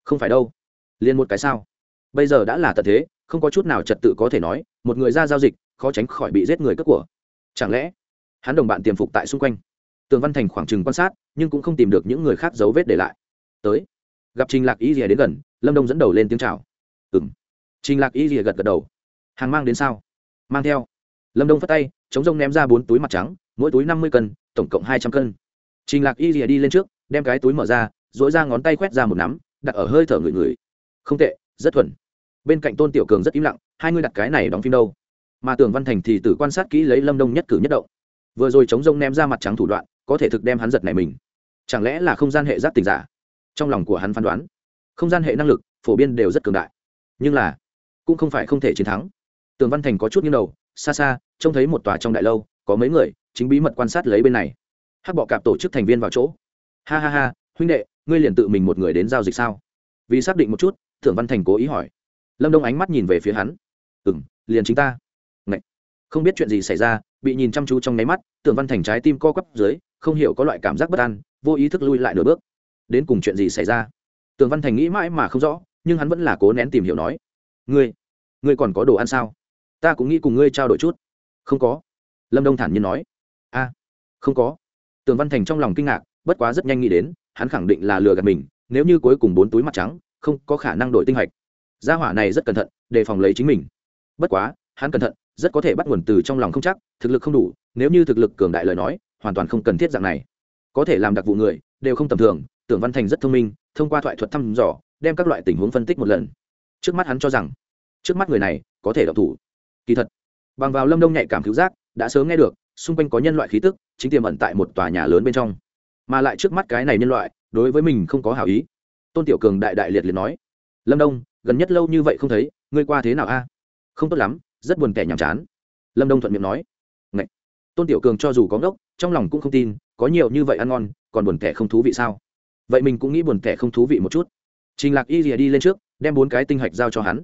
[SPEAKER 1] Không phải đâu. Liền một cái sao? Bây giờ đã là tận thế, không có chút nào trật tự có thể nói, một người ra giao dịch, khó tránh khỏi bị giết người cất của. Chẳng lẽ, hắn đồng bạn tiềm phục tại xung quanh? Tường văn thành khoảng trừng quan sát, nhưng cũng không tìm được những người khác dấu vết để lại. Tới. Gặp trình lạc y rìa đến gần, lâm đông dẫn đầu lên tiếng chào. Ừng trình lạc y rìa gật gật đầu. Hàng mang đến sao? Mang theo. Lâm đông phất tay, chống rông ném ra bốn túi mặt trắng, mỗi túi năm mươi cân, tổng cộng hai trăm cân. Trình lạc y rìa đi lên trước, đem cái túi mở ra dỗi ra ngón tay quét ra một nắm, đặt ở hơi thở người người. Không tệ, rất thuần. Bên cạnh tôn tiểu cường rất im lặng, hai người đặt cái này đóng phim đâu? Mà tưởng văn thành thì tự quan sát kỹ lấy lâm đông nhất cử nhất động. Vừa rồi chống rông ném ra mặt trắng thủ đoạn có thể thực đem hắn giật này mình. Chẳng lẽ là không gian hệ giác tình giả? Trong lòng của hắn phán đoán, không gian hệ năng lực phổ biến đều rất cường đại. Nhưng là, cũng không phải không thể chiến thắng. Tường văn thành có chút nghiêng đầu, xa xa, trông thấy một tòa trong đại lâu, có mấy người chính bí mật quan sát lấy bên này. Hắc bọ cạp tổ chức thành viên vào chỗ. Ha ha ha, huynh đệ, ngươi liền tự mình một người đến giao dịch sao? Vì xác định một chút thượng văn thành cố ý hỏi. Lâm đông ánh mắt nhìn về phía hắn. Ừ m liền chính ta. Ngậy. không biết chuyện gì xảy ra, bị nhìn chăm chú trong nháy mắt tưởng văn thành trái tim co quắp dưới không hiểu có loại cảm giác bất an, vô ý thức lui lại nửa bước. Đến cùng chuyện gì xảy ra? Tường văn thành nghĩ mãi mà không rõ, nhưng hắn vẫn là cố nén tìm hiểu nói, ngươi ngươi còn có đồ ăn sao? Ta cũng nghĩ cùng ngươi trao đổi chút. Không có. Lâm đông thản nhiên nói, a, không có. Tường văn thành trong lòng kinh ngạc, bất quá rất nhanh nghĩ đến, hắn khẳng định là lừa gạt mình, nếu như cuối cùng bốn túi mặt trắng, không có khả năng đổi tinh hạch. Gia hỏa này rất cẩn thận, đề phòng lấy chính mình. Bất quá, hắn cẩn thận, rất có thể bắt nguồn từ trong lòng không chắc, thực lực không đủ, nếu như thực lực cường đại lời nói hoàn toàn không cần thiết dạng này. Có thể làm đặc vụ người, đều không tầm thường, tưởng văn thành rất thông minh, thông qua thoại thuật thăm dò, đem các loại tình huống phân tích một lần. Trước mắt hắn cho rằng, trước mắt người này có thể đọc thủ. Kỳ thật, bằng vào lâm đông nhạy cảm cứu giác, đã sớm nghe được, xung quanh có nhân loại khí tức, chính tiềm ẩn tại một tòa nhà lớn bên trong. Mà lại trước mắt cái này nhân loại, đối với mình không có hảo ý. Tôn tiểu cường đại đại liệt liệt nói, lâm đông, gần nhất lâu như vậy không thấy, ngươi qua thế nào a? Không tốt lắm, rất buồn tẻ nhàm chán. Lâm đông thuận miệng nói, Ngậy! tôn tiểu cường cho dù có ngốc trong lòng cũng không tin, có nhiều như vậy ăn ngon, còn buồn tẻ không thú vị sao? Vậy mình cũng nghĩ buồn tẻ không thú vị một chút. Trình lạc y rìa đi lên trước, đem bốn cái tinh hạch giao cho hắn.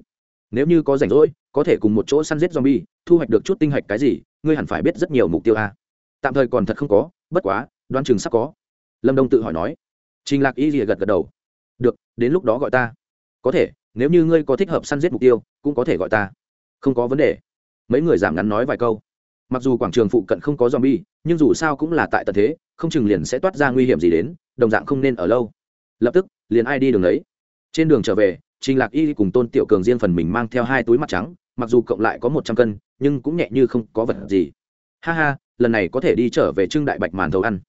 [SPEAKER 1] Nếu như có rảnh rỗi, có thể cùng một chỗ săn giết zombie, thu hoạch được chút tinh hạch cái gì, ngươi hẳn phải biết rất nhiều mục tiêu a. Tạm thời còn thật không có, bất quá đoan chừng sắp có. Lâm đông tự hỏi nói. Trình lạc y rìa gật gật đầu. Được, đến lúc đó gọi ta. Có thể, nếu như ngươi có thích hợp săn giết mục tiêu, cũng có thể gọi ta. Không có vấn đề. Mấy người giảm ngắn nói vài câu. Mặc dù quảng trường phụ cận không có zombie nhưng dù sao cũng là tại tận thế, không chừng liền sẽ toát ra nguy hiểm gì đến, đồng dạng không nên ở lâu. Lập tức, liền ai đi đường đấy. Trên đường trở về, trình lạc y cùng tôn tiểu cường riêng phần mình mang theo hai túi mặt trắng, mặc dù cộng lại có một trăm cân, nhưng cũng nhẹ như không có vật gì. Ha ha, lần này có thể đi trở về trưng đại bạch màn thầu ăn.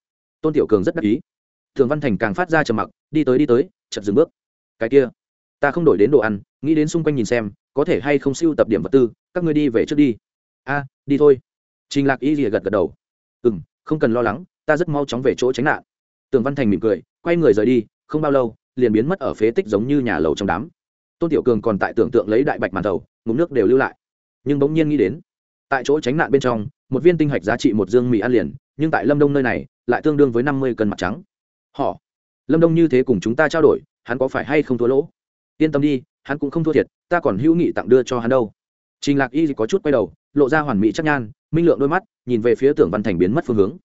[SPEAKER 1] Tôn tiểu cường rất đắc ý. Thường văn thành càng phát ra trầm mặc, đi tới đi tới chật dừng bước. Cái kia, ta không đổi đến đồ ăn, nghĩ đến xung quanh nhìn xem, có thể hay không siêu tập điểm vật tư, các ngươi đi về trước đi. A, đi thôi. Trình lạc y gật gật đầu ừ m không cần lo lắng, ta rất mau chóng về chỗ tránh nạn. Tường văn thành mỉm cười, quay người rời đi, không bao lâu, liền biến mất ở phế tích giống như nhà lầu trong đám. Tôn tiểu cường còn tại tưởng tượng lấy đại bạch màn thầu ngụm nước đều lưu lại. Nhưng bỗng nhiên nghĩ đến, tại chỗ tránh nạn bên trong, một viên tinh hạch giá trị một dương mì ăn liền, nhưng tại lâm đông nơi này, lại tương đương với năm mươi cân mặt trắng. Họ, lâm đông như thế cùng chúng ta trao đổi, hắn có phải hay không thua lỗ? Yên tâm đi, hắn cũng không thua thiệt, ta còn hữu nghị tặng đưa cho hắn đâu trình lạc y có chút quay đầu, lộ ra hoàn mỹ chắc nhan, minh lượng đôi mắt, nhìn về phía tưởng văn thành biến mất phương hướng.